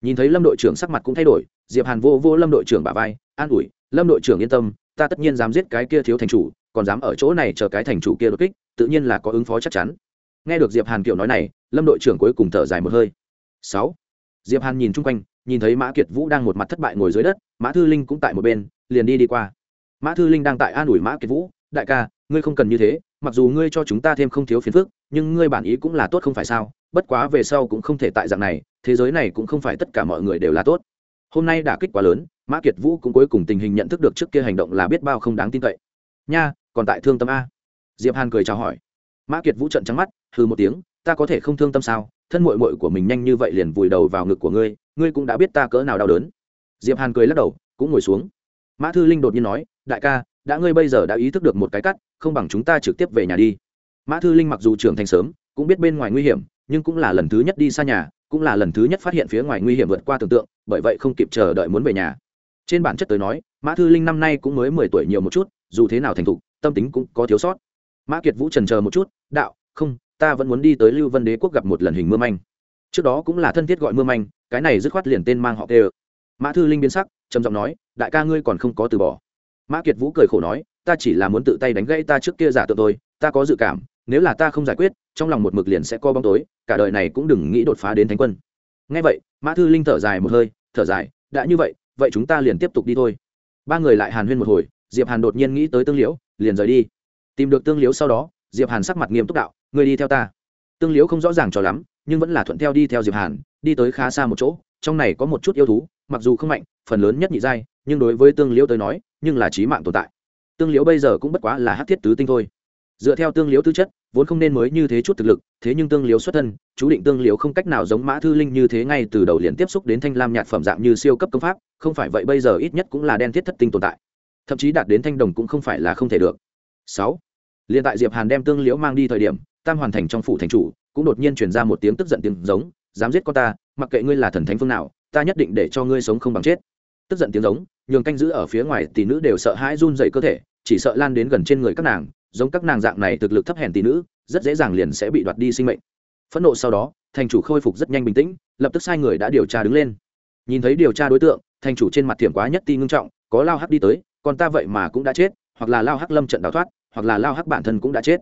Nhìn thấy lâm đội trưởng sắc mặt cũng thay đổi, diệp hàn vô vô lâm đội trưởng bà vai, an ủi, lâm đội trưởng yên tâm, ta tất nhiên dám giết cái kia thiếu thành chủ, còn dám ở chỗ này chờ cái thành chủ kia đột kích, tự nhiên là có ứng phó chắc chắn nghe được diệp hàn kiểu nói này, lâm đội trưởng cuối cùng thở dài một hơi. Sáu. Diệp hàn nhìn chung quanh, nhìn thấy mã kiệt vũ đang một mặt thất bại ngồi dưới đất, mã thư linh cũng tại một bên, liền đi đi qua. Mã thư linh đang tại an ủi mã kiệt vũ, đại ca, ngươi không cần như thế, mặc dù ngươi cho chúng ta thêm không thiếu phiền phức, nhưng ngươi bản ý cũng là tốt không phải sao? Bất quá về sau cũng không thể tại dạng này, thế giới này cũng không phải tất cả mọi người đều là tốt. Hôm nay đả kích quá lớn, mã kiệt vũ cũng cuối cùng tình hình nhận thức được trước kia hành động là biết bao không đáng tin cậy. Nha, còn tại thương tâm a. Diệp hàn cười chào hỏi mã kiệt vũ trận trắng mắt hư một tiếng, ta có thể không thương tâm sao? Thân mội mội của mình nhanh như vậy liền vùi đầu vào ngực của ngươi ngươi cũng đã biết ta cỡ nào đau đớn. Diệp hàn cười lắc đầu, cũng ngồi xuống. Mã thư linh đột nhiên nói, đại ca, đã ngươi bây giờ đã ý thức được một cái cắt, không bằng chúng ta trực tiếp về nhà đi. Mã thư linh mặc dù trưởng thành sớm, cũng biết bên ngoài nguy hiểm, nhưng cũng là lần thứ nhất đi xa nhà, cũng là lần thứ nhất phát hiện phía ngoài nguy hiểm vượt qua tưởng tượng, bởi vậy không kịp chờ đợi muốn về nhà. Trên bản chất tới nói, mã thư linh năm nay cũng mới mười tuổi nhiều một chút, dù thế nào thành thục, tâm tính cũng có thiếu sót mã kiệt vũ trần chờ một chút, đạo, không, ta vẫn muốn đi tới lưu vân đế quốc gặp một lần hình mưa manh. Trước đó cũng là thân thiết gọi mưa manh, cái này dứt khoát liền tên mang họ tê mã thư linh biến sắc, trầm giọng nói, đại ca ngươi còn không có từ bỏ. Mã kiệt vũ cười khổ nói, ta chỉ là muốn tự tay đánh gãy ta trước kia giả tự tôi, ta có dự cảm, nếu là ta không giải quyết, trong lòng một mực liền sẽ co bóng tối, cả đời này cũng đừng nghĩ đột phá đến thánh quân. Ngay vậy, mã thư linh thở dài một hơi, thở dài, đã như vậy vậy chúng ta liền tiếp tục đi thôi. Ba người lại hàn huyên một hồi, diệp hàn đột nhiên nghĩ tới tương liễu, liền rời đi tìm được tương liếu sau đó, diệp hàn sắc mặt nghiêm túc đạo người đi theo ta. Tương liếu không rõ ràng cho lắm, nhưng vẫn là thuận theo đi theo diệp hàn, đi tới khá xa một chỗ, trong này có một chút yêu thú, mặc dù không mạnh, phần lớn nhất nhị giai, nhưng đối với tương liễu tới nói, nhưng là trí mạng tồn tại. Tương liễu bây giờ cũng bất quá là hát thiết tứ tinh thôi. Dựa theo tương liễu tư chất, vốn không nên mới như thế chút thực lực, thế nhưng tương liễu xuất thân, chú định tương liễu không cách nào giống mã thư linh như thế ngay từ đầu liền tiếp xúc đến thanh lam nhạt phẩm dạng như siêu cấp công pháp, không phải vậy bây giờ ít nhất cũng là đen thiết thất tinh tồn tại. Thậm chí đạt đến thanh đồng cũng không phải là không thể được. Sáu liền tại diệp hàn đem tương liễu mang đi thời điểm, tam hoàn thành trong phủ thành chủ cũng đột nhiên truyền ra một tiếng tức giận tiếng giống, dám giết con ta, mặc kệ ngươi là thần thánh phương nào, ta nhất định để cho ngươi sống không bằng chết. Tức giận tiếng giống, nhường canh giữ ở phía ngoài tỷ nữ đều sợ hãi run rẩy cơ thể, chỉ sợ lan đến gần trên người các nàng, giống các nàng dạng này thực lực thấp hèn tỷ nữ, rất dễ dàng liền sẽ bị đoạt đi sinh mệnh. Phẫn nộ sau đó, thành chủ khôi phục rất nhanh bình tĩnh, lập tức sai người đã điều tra đứng lên. Nhìn thấy điều tra đối tượng, thành chủ trên mặt thiểm quá nhất ti ngưng trọng, có lao hắc đi tới còn ta vậy mà cũng đã chết, hoặc là lao hắc lâm trận đào thoát hoặc là lao hắc bản thân cũng đã chết.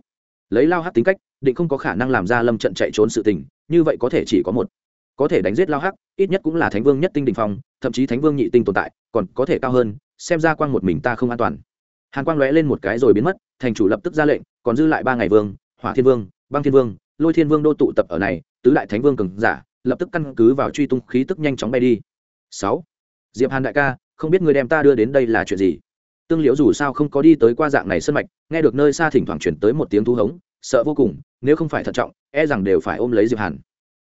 Lấy lao hắc tính cách, định không có khả năng làm ra lâm trận chạy trốn sự tình, như vậy có thể chỉ có một. Có thể đánh giết lao hắc, ít nhất cũng là thánh vương nhất tinh đình phong, thậm chí thánh vương nhị tinh tồn tại, còn có thể cao hơn, xem ra quang một mình ta không an toàn. Hàn quang lóe lên một cái rồi biến mất, thành chủ lập tức ra lệnh, còn dư lại ba ngày vương, hỏa thiên vương, băng thiên vương, lôi thiên vương đô tụ tập ở này, tứ đại thánh vương cường giả, lập tức căn cứ vào truy tung khí tức nhanh chóng bay đi. Sáu. Diệp hàn đại ca, không biết người đem ta đưa đến đây là chuyện gì? Tương liễu dù sao không có đi tới qua dạng này sân mạch, nghe được nơi xa thỉnh thoảng chuyển tới một tiếng thú hống, sợ vô cùng, nếu không phải thận trọng e rằng đều phải ôm lấy diệp hàn.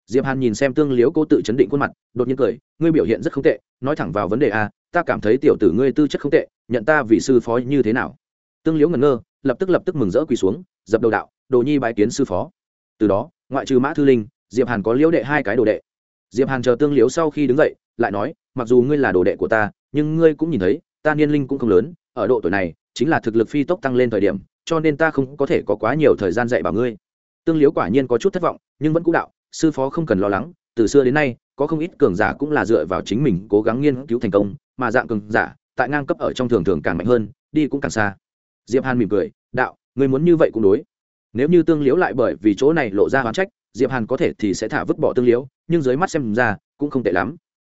Diệp hàn nhìn xem tương liễu cô tự chấn định khuôn mặt, đột nhiên cười, ngươi biểu hiện rất không tệ, nói thẳng vào vấn đề a, ta cảm thấy tiểu tử ngươi tư chất không tệ, nhận ta vì sư phó như thế nào? Tương liễu ngẩn ngơ, lập tức lập tức mừng rỡ quỳ xuống, dập đầu đạo, đồ nhi bái kiến sư phó. Từ đó, ngoại trừ mã thư linh, diệp hàn có liễu đệ hai cái đồ đệ. Diệp hàn chờ tương liễu sau khi đứng dậy, lại nói, mặc dù ngươi là đồ đệ của ta, nhưng ngươi cũng nhìn thấy, ta niên linh cũng không lớn ở độ tuổi này, chính là thực lực phi tốc tăng lên thời điểm, cho nên ta không có thể có quá nhiều thời gian dạy bảo ngươi. Tương liếu quả nhiên có chút thất vọng, nhưng vẫn cũ đạo, sư phó không cần lo lắng, từ xưa đến nay, có không ít cường giả cũng là dựa vào chính mình cố gắng nghiên cứu thành công, mà dạng cường giả, tại ngang cấp ở trong thường thường càng mạnh hơn, đi cũng càng xa. Diệp hàn mỉm cười, đạo người muốn như vậy cũng đối. Nếu như tương liếu lại bởi vì chỗ này lộ ra hoán trách, diệp hàn có thể thì sẽ thả vứt bỏ tương liếu nhưng dưới mắt xem ra, cũng không tệ lắm.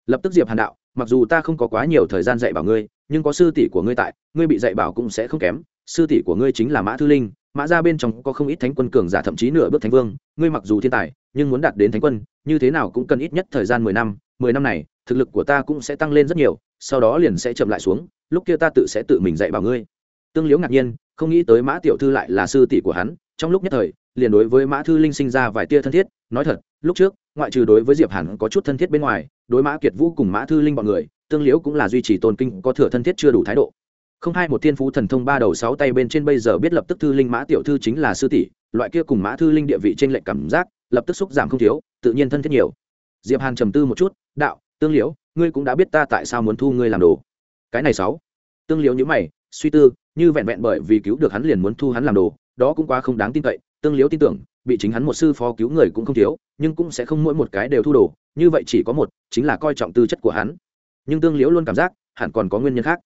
Lập tức diệp hàn đạo mặc dù ta không có quá nhiều thời gian dạy bảo ngươi, nhưng có sư tỷ của ngươi tại, ngươi bị dạy bảo cũng sẽ không kém. Sư tỷ của ngươi chính là mã thư linh, mã ra bên trong có không ít thánh quân cường giả thậm chí nửa bước thánh vương, ngươi mặc dù thiên tài, nhưng muốn đạt đến thánh quân, như thế nào cũng cần ít nhất thời gian mười năm. Mười năm này, thực lực của ta cũng sẽ tăng lên rất nhiều, sau đó liền sẽ chậm lại xuống, lúc kia ta tự sẽ tự mình dạy bảo ngươi. Tương liễu ngạc nhiên, không nghĩ tới mã tiểu thư lại là sư tỷ của hắn. Trong lúc nhất thời, liền đối với mã thư linh sinh ra vài tia thân thiết, nói thật, lúc trước, ngoại trừ đối với diệp hàn có chút thân thiết bên ngoài đối mã kiệt vũ cùng mã thư linh bọn người, tương liễu cũng là duy trì tôn kinh có thừa thân thiết chưa đủ thái độ. Không hai một thiên phú thần thông ba đầu sáu tay bên trên bây giờ biết lập tức thư linh mã tiểu thư chính là sư tỷ, loại kia cùng mã thư linh địa vị trên lệnh cảm giác, lập tức xúc giảm không thiếu, tự nhiên thân thiết nhiều. Diệp hàn trầm tư một chút, đạo, tương liễu, ngươi cũng đã biết ta tại sao muốn thu ngươi làm đồ. Cái này sáu. Tương liễu như mày, suy tư, như vẹn vẹn bởi vì cứu được hắn liền muốn thu hắn làm đồ, đó cũng quá không đáng tin cậy. Tương liễu tin tưởng, bị chính hắn một sư phó cứu người cũng không thiếu, nhưng cũng sẽ không mỗi một cái đều thu đồ như vậy chỉ có một, chính là coi trọng tư chất của hắn. Nhưng tương liễu luôn cảm giác, hẳn còn có nguyên nhân khác.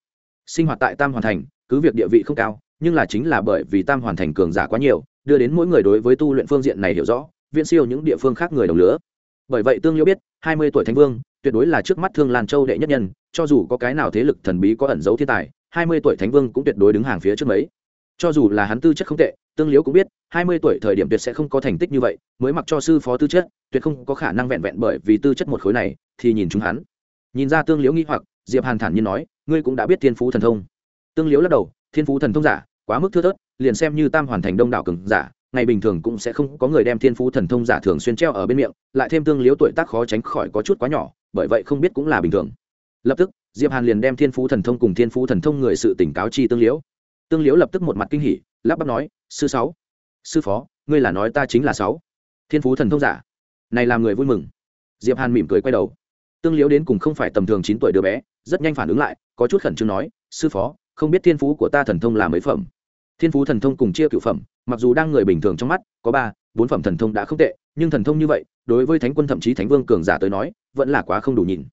Sinh hoạt tại tam hoàn thành, cứ việc địa vị không cao, nhưng là chính là bởi vì tam hoàn thành cường giả quá nhiều, đưa đến mỗi người đối với tu luyện phương diện này hiểu rõ, viễn siêu những địa phương khác người đồng lứa. Bởi vậy tương liễu biết, hai mươi tuổi thánh vương, tuyệt đối là trước mắt thương lan châu đệ nhất nhân, cho dù có cái nào thế lực thần bí có ẩn dấu thiên tài, hai mươi tuổi thánh vương cũng tuyệt đối đứng hàng phía trước mấy cho dù là hắn tư chất không tệ, tương liễu cũng biết, hai mươi tuổi thời điểm tuyệt sẽ không có thành tích như vậy, mới mặc cho sư phó tư chất, tuyệt không có khả năng vẹn vẹn bởi vì tư chất một khối này thì nhìn chúng hắn. Nhìn ra tương liễu nghi hoặc, diệp hàn thản nhiên nói, ngươi cũng đã biết thiên phú thần thông. Tương liễu lắc đầu, thiên phú thần thông giả, quá mức thưa thớt, liền xem như tam hoàn thành đông đảo cường giả, ngày bình thường cũng sẽ không có người đem thiên phú thần thông giả thường xuyên treo ở bên miệng, lại thêm tương liễu tuổi tác khó tránh khỏi có chút quá nhỏ, bởi vậy không biết cũng là bình thường. Lập tức, diệp hàn liền đem thiên phú thần thông cùng thiên phú thần thông người sự tỉnh cáo chi tương liễu tương liễu lập tức một mặt kinh hỉ, lắp bắp nói, sư sáu, sư phó, ngươi là nói ta chính là sáu. Thiên phú thần thông giả. Này làm người vui mừng. Diệp hàn mỉm cười quay đầu. Tương liễu đến cùng không phải tầm thường chín tuổi đứa bé, rất nhanh phản ứng lại, có chút khẩn trương nói, sư phó, không biết thiên phú của ta thần thông là mấy phẩm? Thiên phú thần thông cùng chia cựu phẩm, mặc dù đang người bình thường trong mắt, có ba, bốn phẩm thần thông đã không tệ, nhưng thần thông như vậy, đối với thánh quân thậm chí thánh vương cường giả tới nói, vẫn là quá không đủ nhìn.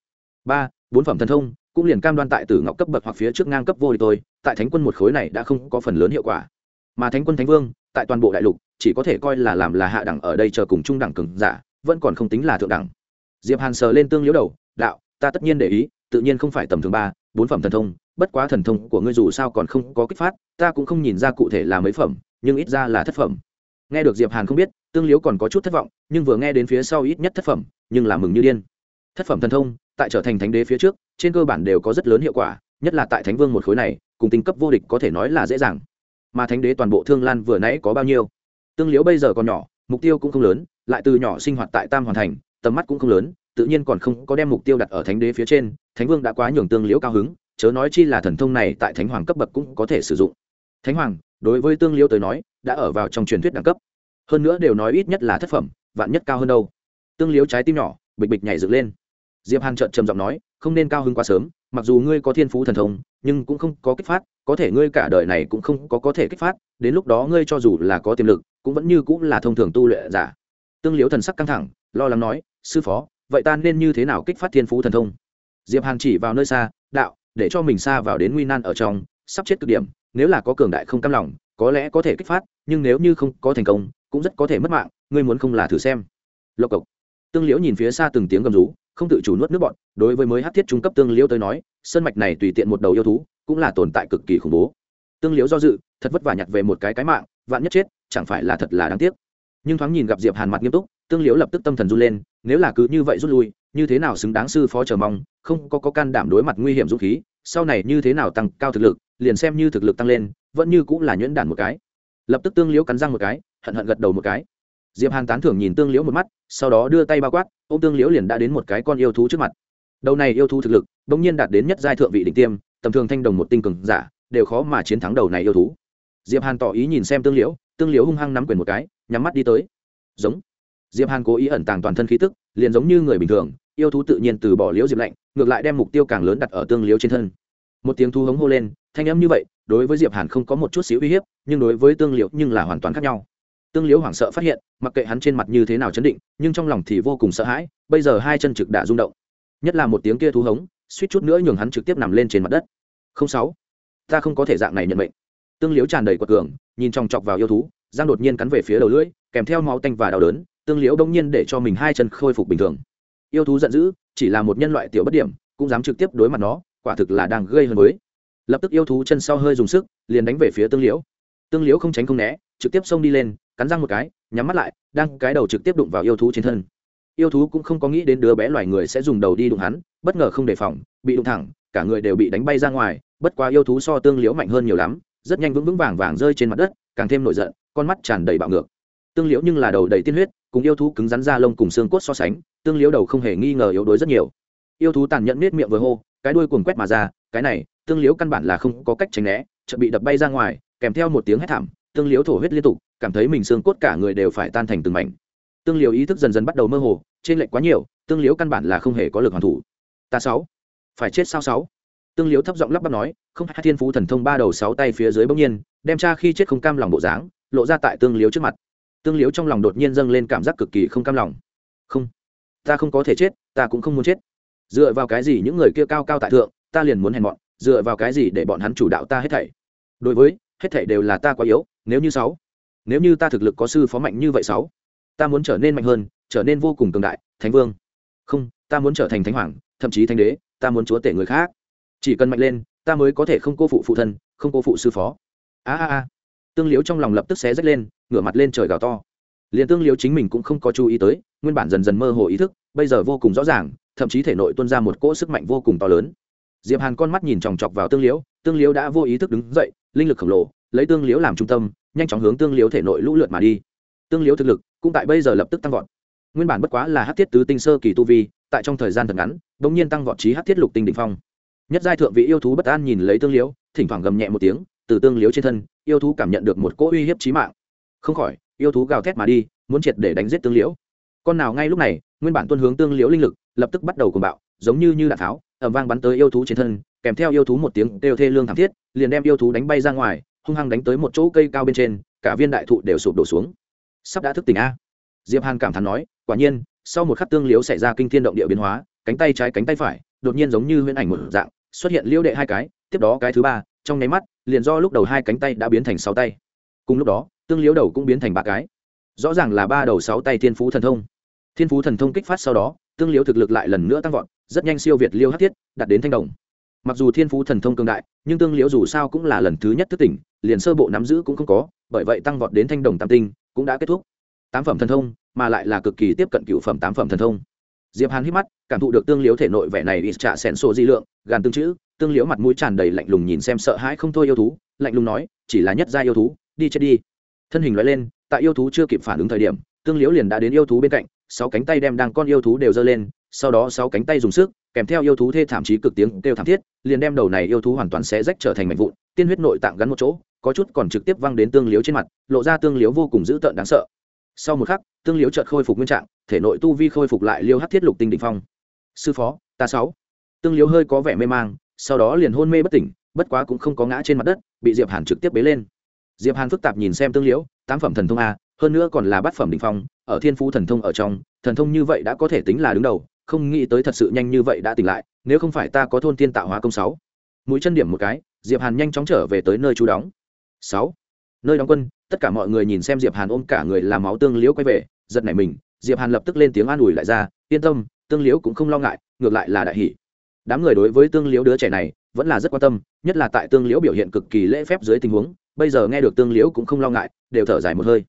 Ba, bốn phẩm thần thông cũng liền cam đoan tại tử ngọc cấp bậc hoặc phía trước ngang cấp vô địch tôi tại thánh quân một khối này đã không có phần lớn hiệu quả. Mà thánh quân thánh vương, tại toàn bộ đại lục, chỉ có thể coi là làm là hạ đẳng ở đây chờ cùng trung đẳng cường giả, vẫn còn không tính là thượng đẳng. Diệp hàn sờ lên tương liễu đầu, đạo, ta tất nhiên để ý, tự nhiên không phải tầm thường ba, bốn phẩm thần thông, bất quá thần thông của ngươi dù sao còn không có kích phát, ta cũng không nhìn ra cụ thể là mấy phẩm, nhưng ít ra là thất phẩm. Nghe được diệp hàn không biết, tương liễu còn có chút thất vọng, nhưng vừa nghe đến phía sau ít nhất thất phẩm, nhưng là mừng như điên. Thất phẩm thần thông tại trở thành thánh đế phía trước, trên cơ bản đều có rất lớn hiệu quả, nhất là tại thánh vương một khối này, cùng tinh cấp vô địch có thể nói là dễ dàng. Mà thánh đế toàn bộ thương lan vừa nãy có bao nhiêu? Tương liễu bây giờ còn nhỏ, mục tiêu cũng không lớn, lại từ nhỏ sinh hoạt tại tam hoàn thành, tầm mắt cũng không lớn, tự nhiên còn không có đem mục tiêu đặt ở thánh đế phía trên, thánh vương đã quá nhường tương liễu cao hứng, chớ nói chi là thần thông này tại thánh hoàng cấp bậc cũng có thể sử dụng. Thánh hoàng, đối với tương liễu tới nói, đã ở vào trong truyền thuyết đẳng cấp. Hơn nữa đều nói ít nhất là thất phẩm, vạn nhất cao hơn đâu. Tương liễu trái tim nhỏ, bịch bịch nhảy dựng lên diệp hàn trợn trầm giọng nói, không nên cao hứng quá sớm, mặc dù ngươi có thiên phú thần thông, nhưng cũng không có kích phát, có thể ngươi cả đời này cũng không có có thể kích phát, đến lúc đó ngươi cho dù là có tiềm lực, cũng vẫn như cũng là thông thường tu luyện giả. Tương liễu thần sắc căng thẳng, lo lắng nói, sư phó, vậy ta nên như thế nào kích phát thiên phú thần thông? Diệp hàn chỉ vào nơi xa, đạo, để cho mình xa vào đến nguy nan ở trong, sắp chết cực điểm, nếu là có cường đại không cam lòng, có lẽ có thể kích phát, nhưng nếu như không có thành công, cũng rất có thể mất mạng, ngươi muốn không là thử xem. Lộc cộc. Tương liễu nhìn phía xa từng tiếng gầm rú không tự chủ nuốt nước bọn đối với mới hát thiết trung cấp tương liễu tới nói sân mạch này tùy tiện một đầu yêu thú cũng là tồn tại cực kỳ khủng bố. Tương liễu do dự thật vất vả nhặt về một cái cái mạng vạn nhất chết chẳng phải là thật là đáng tiếc. Nhưng thoáng nhìn gặp diệp hàn mặt nghiêm túc tương liễu lập tức tâm thần run lên nếu là cứ như vậy rút lui như thế nào xứng đáng sư phó chờ mong không có, có can đảm đối mặt nguy hiểm dũng khí sau này như thế nào tăng cao thực lực liền xem như thực lực tăng lên vẫn như cũng là nhuyễn đản một cái. Lập tức tương liễu cắn răng một cái hận hận gật đầu một cái diệp hàn tán thưởng nhìn tương liễu một mắt, sau đó đưa tay bao quát ô m tương liễu liền đã đến một cái con yêu thú trước mặt. Đầu này yêu thú thực lực, bỗng nhiên đạt đến nhất giai thượng vị đỉnh tiêm, tầm thường thanh đồng một tinh cường giả, đều khó mà chiến thắng đầu này yêu thú. Diệp hàn tỏ ý nhìn xem tương liễu tương liễu hung hăng nắm quyền một cái, nhắm mắt đi tới. Giống. Diệp hàn cố ý ẩn tàng toàn thân khí tức, liền giống như người bình thường, yêu thú tự nhiên từ bỏ liễu diệp lạnh, ngược lại đem mục tiêu càng lớn đặt ở tương liễu trên thân. Một tiếng thu hống hô lên, thanh âm như vậy, đối với diệp hàn không có một chút xíu uy hiếp, nhưng đối với tương liễu nhưng là hoàn toàn khác nhau tương liễu hoảng sợ phát hiện, mặc kệ hắn trên mặt như thế nào chấn định, nhưng trong lòng thì vô cùng sợ hãi, bây giờ hai chân trực đã rung động. Nhất là một tiếng kia thú hống, suýt chút nữa nhường hắn trực tiếp nằm lên trên mặt đất. Không sáu, ta không có thể dạng này nhận mệnh. Tương liễu tràn đầy quật cường, nhìn trong chọc vào yêu thú, giang đột nhiên cắn về phía đầu lưỡi, kèm theo máu tanh và đau đớn, tương liễu đông nhiên để cho mình hai chân khôi phục bình thường. Yêu thú giận dữ, chỉ là một nhân loại tiểu bất điểm, cũng dám trực tiếp đối mặt nó, quả thực là đang gây hơn với. Lập tức yêu thú chân sau hơi dùng sức, liền đánh về phía tương liễu. Tương liễu không tránh không né, trực tiếp xông đi lên cắn răng một cái, nhắm mắt lại, đang cái đầu trực tiếp đụng vào yêu thú trên thân. Yêu thú cũng không có nghĩ đến đứa bé loài người sẽ dùng đầu đi đụng hắn, bất ngờ không đề phòng, bị đụng thẳng, cả người đều bị đánh bay ra ngoài, bất quá yêu thú so tương liễu mạnh hơn nhiều lắm, rất nhanh vững vững vàng vàng rơi trên mặt đất, càng thêm nổi giận, con mắt tràn đầy bạo ngược. Tương liễu nhưng là đầu đầy tiên huyết, cùng yêu thú cứng rắn ra lông cùng xương cốt so sánh, tương liễu đầu không hề nghi ngờ yếu đuối rất nhiều. Yêu thú tàn nhẫn nết miệng vừa hô, cái đuôi cuồng quét mà ra, cái này, tương liễu căn bản là không có cách tránh né, chợt bị đập bay ra ngoài, kèm theo một tiếng hét thảm tương liễu thổ huyết liên tục, cảm thấy mình xương cốt cả người đều phải tan thành từng mảnh. Tương liễu ý thức dần dần bắt đầu mơ hồ trên lệch quá nhiều, tương liễu căn bản là không hề có lực hoàn thủ. Ta sáu. Phải chết sao sáu? Tương liễu thấp giọng lắp bắp nói, không hai thiên phú thần thông ba đầu sáu tay phía dưới bỗng nhiên, đem cha khi chết không cam lòng bộ dáng, lộ ra tại tương liễu trước mặt. Tương liễu trong lòng đột nhiên dâng lên cảm giác cực kỳ không cam lòng. Không. Ta không có thể chết, ta cũng không muốn chết. Dựa vào cái gì những người kia cao cao tại thượng, ta liền muốn hèn mọn, dựa vào cái gì để bọn hắn chủ đạo ta hết thảy? Đối với, hết thảy đều là ta quá yếu nếu như sáu, nếu như ta thực lực có sư phó mạnh như vậy sáu, ta muốn trở nên mạnh hơn, trở nên vô cùng cường đại, thánh vương. Không, ta muốn trở thành thánh hoàng, thậm chí thánh đế, ta muốn chúa tể người khác. Chỉ cần mạnh lên, ta mới có thể không cô phụ phụ thân, không cô phụ sư phó. A a a. Tương liếu trong lòng lập tức xé rách lên, ngửa mặt lên trời gào to. Liền tương liếu chính mình cũng không có chú ý tới, nguyên bản dần dần mơ hồ ý thức, bây giờ vô cùng rõ ràng, thậm chí thể nội tuôn ra một cỗ sức mạnh vô cùng to lớn. Diệp hàn con mắt nhìn chòng chọc vào tương liễu tương liễu đã vô ý thức đứng dậy, linh lực khổng lồ lấy tương liễu làm trung tâm, nhanh chóng hướng tương liễu thể nội lũ lượt mà đi. Tương liễu thực lực cũng tại bây giờ lập tức tăng vọt. Nguyên bản bất quá là hắc thiết tứ tinh sơ kỳ tu vi, tại trong thời gian thật ngắn, bỗng nhiên tăng vọt trí hắc thiết lục tinh đỉnh phong. Nhất giai thượng vị yêu thú bất an nhìn lấy tương liễu, thỉnh thoảng gầm nhẹ một tiếng, từ tương liễu trên thân, yêu thú cảm nhận được một cỗ uy hiếp chí mạng. Không khỏi, yêu thú gào thét mà đi, muốn triệt để đánh giết tương liễu. Con nào ngay lúc này, nguyên bản tuân hướng tương liễu linh lực, lập tức bắt đầu cuồng bạo, giống như như đạn tháo ẩm vang bắn tới yêu thú trên thân, kèm theo yêu thú một tiếng đều thê lương thảm thiết, liền đem yêu thú đánh bay ra ngoài hung hăng đánh tới một chỗ cây cao bên trên, cả viên đại thụ đều sụp đổ xuống. Sắp đã thức tỉnh a. Diệp hàn cảm thán nói, quả nhiên, sau một khắc tương liếu xảy ra kinh thiên động địa biến hóa, cánh tay trái cánh tay phải, đột nhiên giống như huyễn ảnh một dạng, xuất hiện liễu đệ hai cái, tiếp đó cái thứ ba, trong nháy mắt, liền do lúc đầu hai cánh tay đã biến thành sáu tay. Cùng lúc đó, tương liếu đầu cũng biến thành ba cái. Rõ ràng là ba đầu sáu tay thiên phú thần thông. Thiên phú thần thông kích phát sau đó, tương liếu thực lực lại lần nữa tăng vọt, rất nhanh siêu việt liêu hát thiết, đạt đến thanh đồng. Mặc dù thiên phú thần thông cương đại, nhưng tương liễu dù sao cũng là lần thứ nhất thức tỉnh liền sơ bộ nắm giữ cũng không có, bởi vậy tăng vọt đến thanh đồng tam tinh cũng đã kết thúc. Tám phẩm thần thông, mà lại là cực kỳ tiếp cận cựu phẩm tám phẩm thần thông. Diệp hàn hít mắt, cảm thụ được tương liễu thể nội vẻ này ít trả sẹn sổ di lượng, gàn tương chữ, tương liễu mặt mũi tràn đầy lạnh lùng nhìn xem sợ hãi không thôi yêu thú, lạnh lùng nói, chỉ là nhất gia yêu thú, đi chết đi. Thân hình loại lên, tại yêu thú chưa kịp phản ứng thời điểm, tương liễu liền đã đến yêu thú bên cạnh, sáu cánh tay đem đang con yêu thú đều giơ lên, sau đó sáu cánh tay dùng sức, kèm theo yêu thú thê thảm chí cực tiếng kêu thảm thiết, liền đem đầu này yêu thú hoàn toàn xé rách trở thành mảnh vụn, tiên huyết nội tạng gắn một chỗ có chút còn trực tiếp văng đến tương liếu trên mặt, lộ ra tương liếu vô cùng dữ tợn đáng sợ. Sau một khắc, tương liếu chợt khôi phục nguyên trạng, thể nội tu vi khôi phục lại liêu hát thiết lục tinh đỉnh phong. Sư phó, ta sáu. Tương liếu hơi có vẻ mê mang, sau đó liền hôn mê bất tỉnh, bất quá cũng không có ngã trên mặt đất, bị diệp hàn trực tiếp bế lên. Diệp hàn phức tạp nhìn xem tương liễu tám phẩm thần thông a, hơn nữa còn là bát phẩm đỉnh phong, ở thiên phú thần thông ở trong, thần thông như vậy đã có thể tính là đứng đầu, không nghĩ tới thật sự nhanh như vậy đã tỉnh lại, nếu không phải ta có thôn tiên tạo hóa công sáu. Mũi chân điểm một cái, diệp hàn nhanh chóng trở về tới nơi trú đóng sáu. Nơi đóng quân, tất cả mọi người nhìn xem diệp hàn ôm cả người làm máu tương liễu quay về, giật nảy mình, diệp hàn lập tức lên tiếng an ủi lại ra, yên tâm, tương liễu cũng không lo ngại, ngược lại là đại hỷ. Đám người đối với tương liễu đứa trẻ này vẫn là rất quan tâm, nhất là tại tương liễu biểu hiện cực kỳ lễ phép dưới tình huống, bây giờ nghe được tương liễu cũng không lo ngại, đều thở dài một hơi.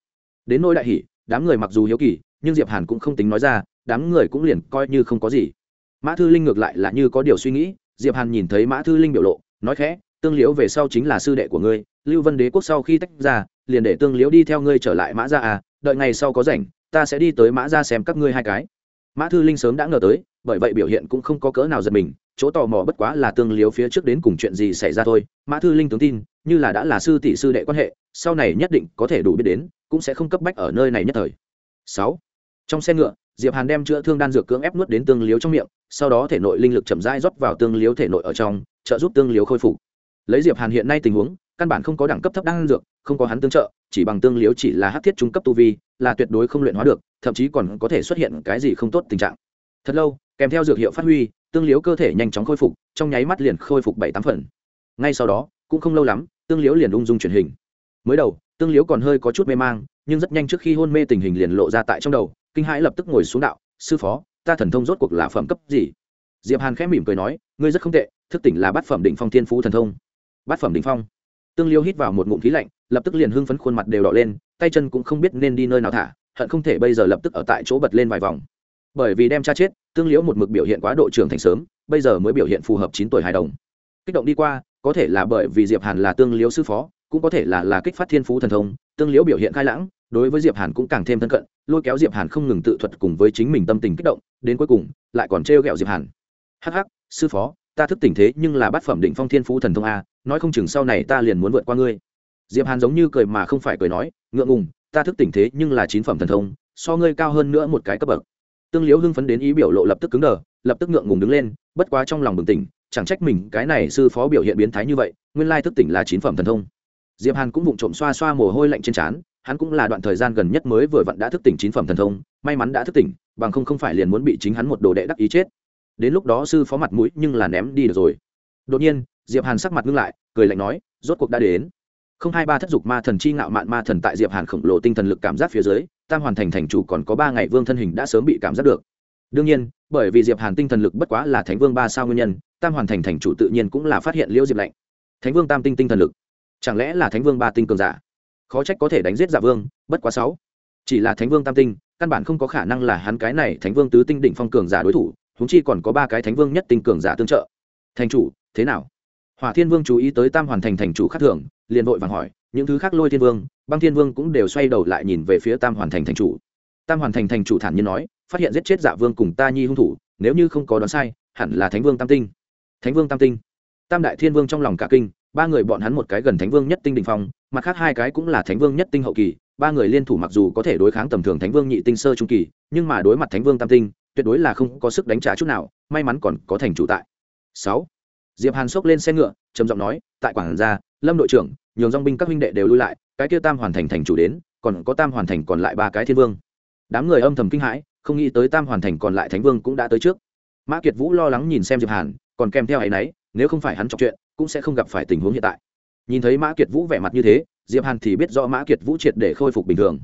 Đến nỗi đại hỷ, đám người mặc dù hiếu kỳ, nhưng diệp hàn cũng không tính nói ra, đám người cũng liền coi như không có gì. Mã thư linh ngược lại là như có điều suy nghĩ, diệp hàn nhìn thấy mã thư linh biểu lộ, nói khẽ tương liễu về sau chính là sư đệ của ngươi, lưu vân đế quốc sau khi tách ra, liền để tương liễu đi theo ngươi trở lại mã gia à đợi ngày sau có rảnh, ta sẽ đi tới mã gia xem các ngươi hai cái. Mã thư linh sớm đã ngờ tới, bởi vậy biểu hiện cũng không có cỡ nào giật mình, chỗ tò mò bất quá là tương liếu phía trước đến cùng chuyện gì xảy ra thôi. Mã thư linh tướng tin, như là đã là sư tỷ sư đệ quan hệ, sau này nhất định có thể đủ biết đến, cũng sẽ không cấp bách ở nơi này nhất thời. Sáu. Trong xe ngựa, diệp hàn đem chữa thương đan dược cưỡng ép nuốt đến tương liếu trong miệng, sau đó thể nội linh lực chậm rãi rót vào tương liếu thể nội ở trong, trợ giúp tương liếu khôi phục lấy diệp hàn hiện nay tình huống, căn bản không có đẳng cấp thấp đan dược, không có hắn tương trợ, chỉ bằng tương liếu chỉ là hắc thiết trung cấp tu vi, là tuyệt đối không luyện hóa được, thậm chí còn có thể xuất hiện cái gì không tốt tình trạng. Thật lâu, kèm theo dược hiệu phát huy, tương liếu cơ thể nhanh chóng khôi phục, trong nháy mắt liền khôi phục bảy tám phần. Ngay sau đó, cũng không lâu lắm, tương liếu liền ung dung truyền hình. Mới đầu, tương liếu còn hơi có chút mê mang, nhưng rất nhanh trước khi hôn mê tình hình liền lộ ra tại trong đầu, kinh hãi lập tức ngồi xuống đạo, sư phó, ta thần thông rốt cuộc là phẩm cấp gì? Diệp hàn khẽ mỉm cười nói, ngươi rất không tệ, thức tỉnh là bát phẩm định phong thiên phú thần thông bát phẩm đỉnh phong. Tương liêu hít vào một ngụm khí lạnh, lập tức liền hưng phấn khuôn mặt đều đỏ lên, tay chân cũng không biết nên đi nơi nào thả, hận không thể bây giờ lập tức ở tại chỗ bật lên vài vòng. Bởi vì đem cha chết, tương liễu một mực biểu hiện quá độ trưởng thành sớm, bây giờ mới biểu hiện phù hợp chín tuổi hài đồng. Kích động đi qua, có thể là bởi vì diệp hàn là tương liễu sư phó, cũng có thể là là kích phát thiên phú thần thông, tương liễu biểu hiện khai lãng, đối với diệp hàn cũng càng thêm thân cận, lôi kéo diệp hàn không ngừng tự thuật cùng với chính mình tâm tình kích động, đến cuối cùng, lại còn trêu ghẹo diệp hàn. Hắc hắc, sư phó ta thức tỉnh thế nhưng là bát phẩm định phong thiên phú thần thông a, nói không chừng sau này ta liền muốn vượt qua ngươi. Diệp hàn giống như cười mà không phải cười nói, ngượng ngùng, ta thức tỉnh thế nhưng là chín phẩm thần thông, so ngươi cao hơn nữa một cái cấp bậc. Tương liễu hưng phấn đến ý biểu lộ lập tức cứng đờ, lập tức ngượng ngùng đứng lên, bất quá trong lòng bừng tỉnh, chẳng trách mình, cái này sư phó biểu hiện biến thái như vậy, nguyên lai thức tỉnh là chín phẩm thần thông. Diệp hàn cũng vụng trộm xoa xoa mồ hôi lạnh trên trán, hắn cũng là đoạn thời gian gần nhất mới vừa vặn đã thức tỉnh chín phẩm thần thông, may mắn đã thức tỉnh, bằng không không phải liền muốn bị chính hắn một đồ đệ đắc ý chết đến lúc đó sư phó mặt mũi nhưng là ném đi được rồi. Đột nhiên, diệp hàn sắc mặt ngưng lại, cười lạnh nói, rốt cuộc đã đến. Không hai ba thất dục ma thần chi ngạo mạn ma thần tại diệp hàn khổng lồ tinh thần lực cảm giác phía dưới, tam hoàn thành thành chủ còn có ba ngày vương thân hình đã sớm bị cảm giác được. Đương nhiên, bởi vì diệp hàn tinh thần lực bất quá là thánh vương ba sao nguyên nhân, tam hoàn thành thành chủ tự nhiên cũng là phát hiện liễu diệp lạnh. Thánh vương tam tinh tinh thần lực, chẳng lẽ là thánh vương ba tinh cường giả? Khó trách có thể đánh giết giả vương, bất quá sáu. Chỉ là thánh vương tam tinh, căn bản không có khả năng là hắn cái này thánh vương tứ tinh đỉnh phong cường giả đối thủ huống chi còn có ba cái thánh vương nhất tinh cường giả tương trợ. Thành chủ, thế nào? Hỏa thiên vương chú ý tới tam hoàn thành thành chủ khác thường, liền vội vàng hỏi, những thứ khác lôi thiên vương, băng thiên vương cũng đều xoay đầu lại nhìn về phía tam hoàn thành thành chủ. Tam hoàn thành thành chủ thản nhiên nói, phát hiện giết chết dạ vương cùng ta nhi hung thủ, nếu như không có đoán sai, hẳn là thánh vương tam tinh. Thánh vương tam tinh. Tam đại thiên vương trong lòng cả kinh, ba người bọn hắn một cái gần thánh vương nhất tinh đình phong, mặt khác hai cái cũng là thánh vương nhất tinh hậu kỳ, ba người liên thủ mặc dù có thể đối kháng tầm thường thánh vương nhị tinh sơ trung kỳ, nhưng mà đối mặt thánh vương tam tinh tuyệt đối là không có sức đánh trả chút nào, may mắn còn có thành chủ tại. Sáu, diệp hàn xốc lên xe ngựa, trầm giọng nói, tại quảng gia, lâm đội trưởng, nhường dong binh các huynh đệ đều lui lại, cái kia tam hoàn thành thành chủ đến, còn có tam hoàn thành còn lại ba cái thiên vương. Đám người âm thầm kinh hãi, không nghĩ tới tam hoàn thành còn lại thánh vương cũng đã tới trước. Mã kiệt vũ lo lắng nhìn xem diệp hàn, còn kèm theo ấy nấy, nếu không phải hắn chọc chuyện, cũng sẽ không gặp phải tình huống hiện tại. Nhìn thấy mã kiệt vũ vẻ mặt như thế, diệp hàn thì biết rõ mã kiệt vũ triệt để khôi phục bình thường.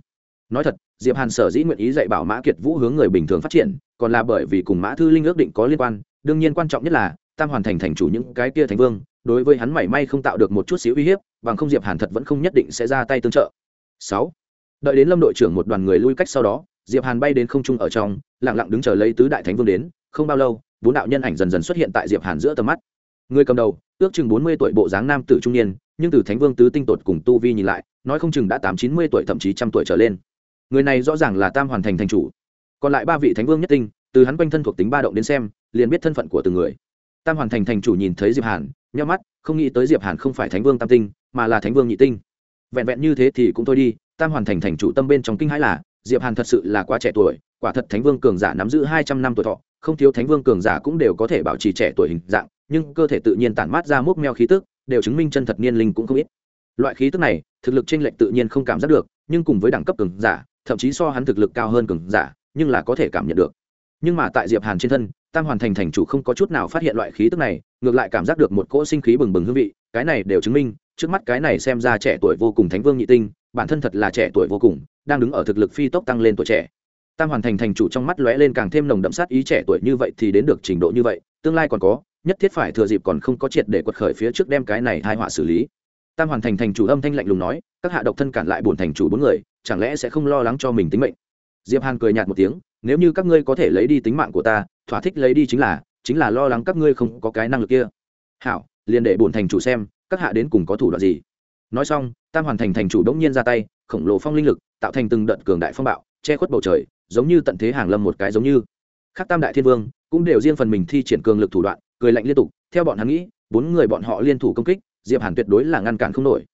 Nói thật diệp hàn sở dĩ nguyện ý dạy bảo mã kiệt vũ hướng người bình thường phát triển, còn là bởi vì cùng mã thư linh ước định có liên quan. Đương nhiên quan trọng nhất là, tam hoàn thành thành chủ những cái kia thành vương, đối với hắn mảy may không tạo được một chút xíu uy hiếp, bằng không diệp hàn thật vẫn không nhất định sẽ ra tay tương trợ. Sáu. Đợi đến lâm đội trưởng một đoàn người lui cách sau đó, diệp hàn bay đến không trung ở trong, lặng lặng đứng chờ lấy tứ đại thánh vương đến. Không bao lâu, bốn đạo nhân ảnh dần dần xuất hiện tại diệp hàn giữa tầm mắt. Người cầm đầu, ước chừng bốn mươi tuổi bộ dáng nam tử trung niên, nhưng từ thánh vương tứ tinh tột cùng tu vi nhìn lại, nói không chừng đã tám chín mươi tuổi, thậm chí trăm tuổi trở lên người này rõ ràng là tam hoàn thành thành chủ. Còn lại ba vị thánh vương nhất tinh, từ hắn quanh thân thuộc tính ba động đến xem, liền biết thân phận của từng người. Tam hoàn thành thành chủ nhìn thấy diệp hàn nhắm mắt, không nghĩ tới diệp hàn không phải thánh vương tam tinh, mà là thánh vương nhị tinh. Vẹn vẹn như thế thì cũng thôi đi, tam hoàn thành thành chủ tâm bên trong kinh hãi là, diệp hàn thật sự là quá trẻ tuổi, quả thật thánh vương cường giả nắm giữ hai trăm năm tuổi thọ, không thiếu thánh vương cường giả cũng đều có thể bảo trì trẻ tuổi hình dạng, nhưng cơ thể tự nhiên tản mát ra mốc meo khí tức, đều chứng minh chân thật niên linh cũng không ít. Loại khí tức này, thực lực trên lệnh tự nhiên không cảm giác được, nhưng cùng với đẳng cấp cường giả thậm chí so hắn thực lực cao hơn cường giả, nhưng là có thể cảm nhận được. Nhưng mà tại diệp hàn trên thân, tam hoàn thành thành chủ không có chút nào phát hiện loại khí tức này, ngược lại cảm giác được một cỗ sinh khí bừng bừng hương vị, cái này đều chứng minh, trước mắt cái này xem ra trẻ tuổi vô cùng thánh vương nhị tinh, bản thân thật là trẻ tuổi vô cùng, đang đứng ở thực lực phi tốc tăng lên tuổi trẻ. Tam hoàn thành thành chủ trong mắt lóe lên càng thêm nồng đậm sát ý trẻ tuổi như vậy thì đến được trình độ như vậy, tương lai còn có, nhất thiết phải thừa dịp còn không có triệt để quật khởi phía trước đem cái này hai họa xử lý. Tam hoàn thành thành chủ âm thanh lạnh lùng nói, các hạ độc thân cản lại bổn thành chủ bốn người chẳng lẽ sẽ không lo lắng cho mình tính mệnh? Diệp hàn cười nhạt một tiếng, nếu như các ngươi có thể lấy đi tính mạng của ta, thỏa thích lấy đi chính là chính là lo lắng các ngươi không có cái năng lực kia. Hảo, liền để bổn thành chủ xem, các hạ đến cùng có thủ đoạn gì. Nói xong, tam hoàn thành thành chủ đống nhiên ra tay, khổng lồ phong linh lực, tạo thành từng đợt cường đại phong bạo, che khuất bầu trời, giống như tận thế hàng lâm một cái giống như. Khác tam đại thiên vương, cũng đều riêng phần mình thi triển cường lực thủ đoạn, cười lạnh liên tục, theo bọn hắn nghĩ, bốn người bọn họ liên thủ công kích, diệp hàn tuyệt đối là ngăn cản không nổi.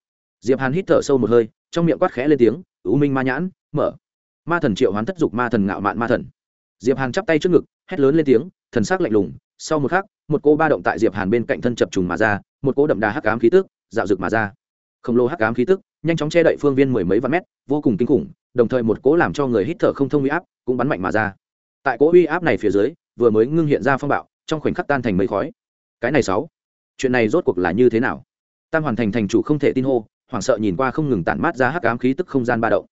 Diệp hàn hít thở sâu một hơi trong miệng quát khẽ lên tiếng, u minh ma nhãn, mở. Ma thần triệu hoán thất dục ma thần ngạo mạn ma thần. Diệp hàn chắp tay trước ngực, hét lớn lên tiếng, thần sắc lạnh lùng, sau một khắc, một cô ba động tại diệp hàn bên cạnh thân chập trùng mà ra, một cô đậm đà hắc ám khí tức, dạo rực mà ra. Khổng lồ hắc ám khí tức, nhanh chóng che đậy phương viên mười mấy vạn mét, vô cùng kinh khủng, đồng thời một cỗ làm cho người hít thở không thông uy áp cũng bắn mạnh mà ra. Tại cỗ uy áp này phía dưới, vừa mới ngưng hiện ra phong bạo, trong khoảnh khắc tan thành mây khói. Cái này sáu, chuyện này rốt cuộc là như thế nào? Tam hoàn thành thành chủ không thể tin hô hoảng sợ nhìn qua không ngừng tản mát ra hắc ám khí tức không gian ba động.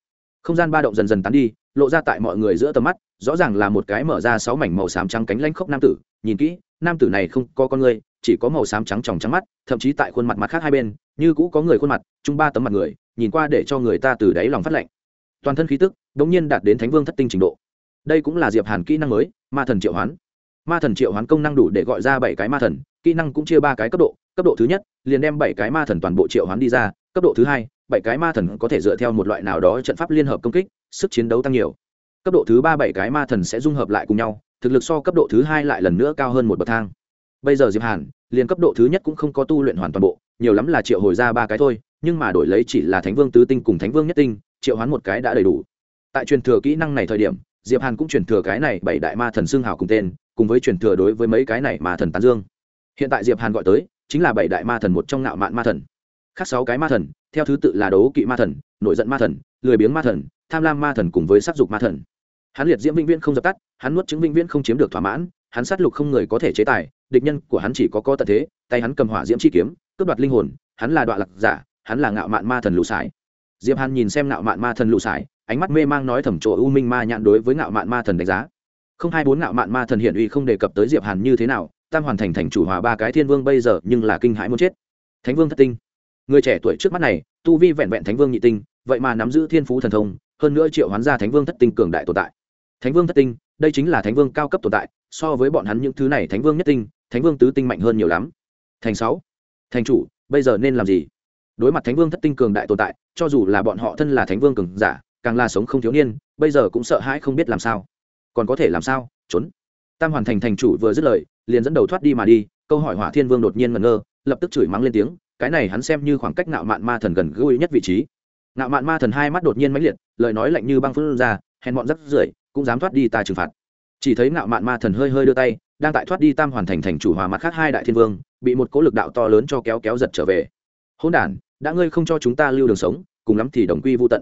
Không gian ba động dần dần tán đi, lộ ra tại mọi người giữa tầm mắt, rõ ràng là một cái mở ra sáu mảnh màu xám trắng cánh lanh khốc nam tử. Nhìn kỹ, nam tử này không có con người, chỉ có màu xám trắng tròng trắng mắt, thậm chí tại khuôn mặt mặt khác hai bên, như cũ có người khuôn mặt, chung ba tấm mặt người, nhìn qua để cho người ta từ đáy lòng phát lạnh. Toàn thân khí tức đ ỗ n g nhiên đạt đến thánh vương thất tinh trình độ. Đây cũng là diệp hàn kỹ năng mới, ma thần triệu hoán ma thần triệu hoán công năng đủ để gọi ra bảy cái ma thần, kỹ năng cũng chia ba cái cấp độ cấp độ thứ nhất, liền đem bảy cái ma thần toàn bộ triệu hoán đi ra, cấp độ thứ hai, bảy cái ma thần có thể dựa theo một loại nào đó trận pháp liên hợp công kích, sức chiến đấu tăng nhiều. Cấp độ thứ ba bảy cái ma thần sẽ dung hợp lại cùng nhau, thực lực so cấp độ thứ hai lại lần nữa cao hơn một bậc thang. Bây giờ diệp hàn, liền cấp độ thứ nhất cũng không có tu luyện hoàn toàn bộ, nhiều lắm là triệu hồi ra ba cái thôi, nhưng mà đổi lấy chỉ là thánh vương tứ tinh cùng thánh vương nhất tinh, triệu hoán một cái đã đầy đủ. Tại truyền thừa kỹ năng này thời điểm, diệp hàn cũng truyền thừa cái này bảy đại ma thần xương hào cùng tên cùng với truyền thừa đối với mấy cái này ma thần tán dương. Hiện tại diệp hàn gọi tới, chính là bảy đại ma thần một trong ngạo mạn ma thần. Khác sáu cái ma thần, theo thứ tự là đấu kỵ ma thần, nội giận ma thần, lười biếng ma thần, tham lam ma thần cùng với sắc dục ma thần. Hắn liệt diễm vĩnh viễn không dập tắt, hắn nuốt chứng vĩnh viễn không chiếm được thỏa mãn, hắn sát lục không người có thể chế tài, địch nhân của hắn chỉ có có tận thế, tay hắn cầm hỏa diễm chi kiếm, cướp đoạt linh hồn, hắn là đoạn lạc giả, hắn là ngạo mạn ma thần lũ sải. Diệp hàn nhìn xem ngạo mạn ma thần lũ sải, ánh mắt mê mang nói thầm chỗ u minh ma nhạn đối với ngạo mạn ma thần đánh giá không hai bốn ngạo mạn ma thần hiển uy không đề cập tới diệp hàn như thế nào, tam hoàn thành thành chủ hòa ba cái thiên vương bây giờ nhưng là kinh hãi muốn chết. Thánh vương thất tinh. Người trẻ tuổi trước mắt này, tu vi vẹn vẹn thánh vương nhị tinh, vậy mà nắm giữ thiên phú thần thông, hơn nữa triệu hoán ra thánh vương thất tinh cường đại tồn tại. Thánh vương thất tinh, đây chính là thánh vương cao cấp tồn tại, so với bọn hắn những thứ này thánh vương nhất tinh, thánh vương tứ tinh mạnh hơn nhiều lắm. Thành sáu. Thành chủ, bây giờ nên làm gì? Đối mặt thánh vương thất tinh cường đại tồn tại, cho dù là bọn họ thân là thánh vương cường giả, càng là sống không thiếu niên, bây giờ cũng sợ hãi không biết làm sao còn có thể làm sao? Trốn. Tam hoàn thành thành chủ vừa dứt lời, liền dẫn đầu thoát đi mà đi, câu hỏi hỏa thiên vương đột nhiên ngẩn ngơ, lập tức chửi mắng lên tiếng, cái này hắn xem như khoảng cách nạo mạn ma thần gần gũi nhất vị trí. Nạo mạn ma thần hai mắt đột nhiên mãnh liệt, lời nói lạnh như băng phun ra, hèn bọn rắc rưởi, cũng dám thoát đi ta trừng phạt. Chỉ thấy nạo mạn ma thần hơi hơi đưa tay, đang tại thoát đi tam hoàn thành thành chủ hòa mặt khác hai đại thiên vương, bị một cố lực đạo to lớn cho kéo kéo giật trở về. Hôn đản, đã ngươi không cho chúng ta lưu đường sống, cùng lắm thì đồng quy vô tận.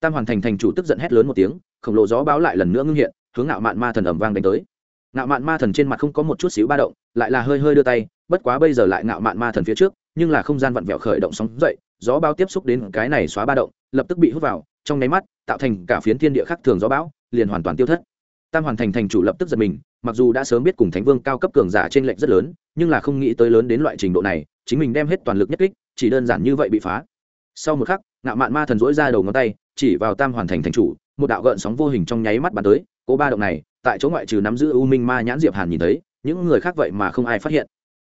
Tam hoàn thành thành chủ tức giận hét lớn một tiếng, khổng lồ gió báo lại lần nữa ngưng hiện hướng ngạo mạn ma thần ẩm vang đánh tới. Ngạo mạn ma thần trên mặt không có một chút xíu ba động, lại là hơi hơi đưa tay, bất quá bây giờ lại ngạo mạn ma thần phía trước, nhưng là không gian vặn vẹo khởi động sóng dậy, gió bao tiếp xúc đến cái này xóa ba động, lập tức bị hút vào, trong nháy mắt, tạo thành cả phiến thiên địa khắc thường gió bão, liền hoàn toàn tiêu thất. Tam hoàn thành thành chủ lập tức giật mình, mặc dù đã sớm biết cùng thánh vương cao cấp cường giả trên lệnh rất lớn, nhưng là không nghĩ tới lớn đến loại trình độ này, chính mình đem hết toàn lực nhất kích, chỉ đơn giản như vậy bị phá. Sau một khắc, ngạo mạn ma thần dỗi ra đầu ngón tay, chỉ vào tam hoàn thành thành chủ, một đạo gợn sóng vô hình trong nháy mắt bắn tới cố ba động này, tại chỗ ngoại trừ nắm giữ u minh ma nhãn diệp hàn nhìn thấy, những người khác vậy mà không ai phát hiện.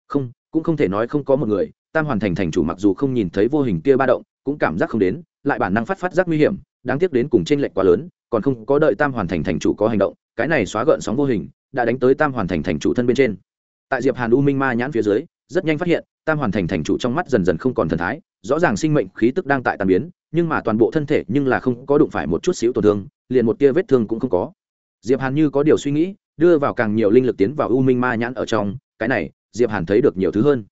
Không, cũng không thể nói không có một người, tam hoàn thành thành chủ mặc dù không nhìn thấy vô hình kia ba động, cũng cảm giác không đến, lại bản năng phát phát giác nguy hiểm, đáng tiếc đến cùng trên lệch quá lớn, còn không có đợi tam hoàn thành thành chủ có hành động, cái này xóa gợn sóng vô hình, đã đánh tới tam hoàn thành thành chủ thân bên trên. Tại diệp hàn u minh ma nhãn phía dưới, rất nhanh phát hiện, tam hoàn thành thành chủ trong mắt dần dần không còn thần thái, rõ ràng sinh mệnh khí tức đang tại tàn biến, nhưng mà toàn bộ thân thể nhưng là không có đụng phải một chút xíu tổn thương, liền một tia vết thương cũng không có diệp hàn như có điều suy nghĩ, đưa vào càng nhiều linh lực tiến vào u minh ma nhãn ở trong, cái này, diệp hàn thấy được nhiều thứ hơn.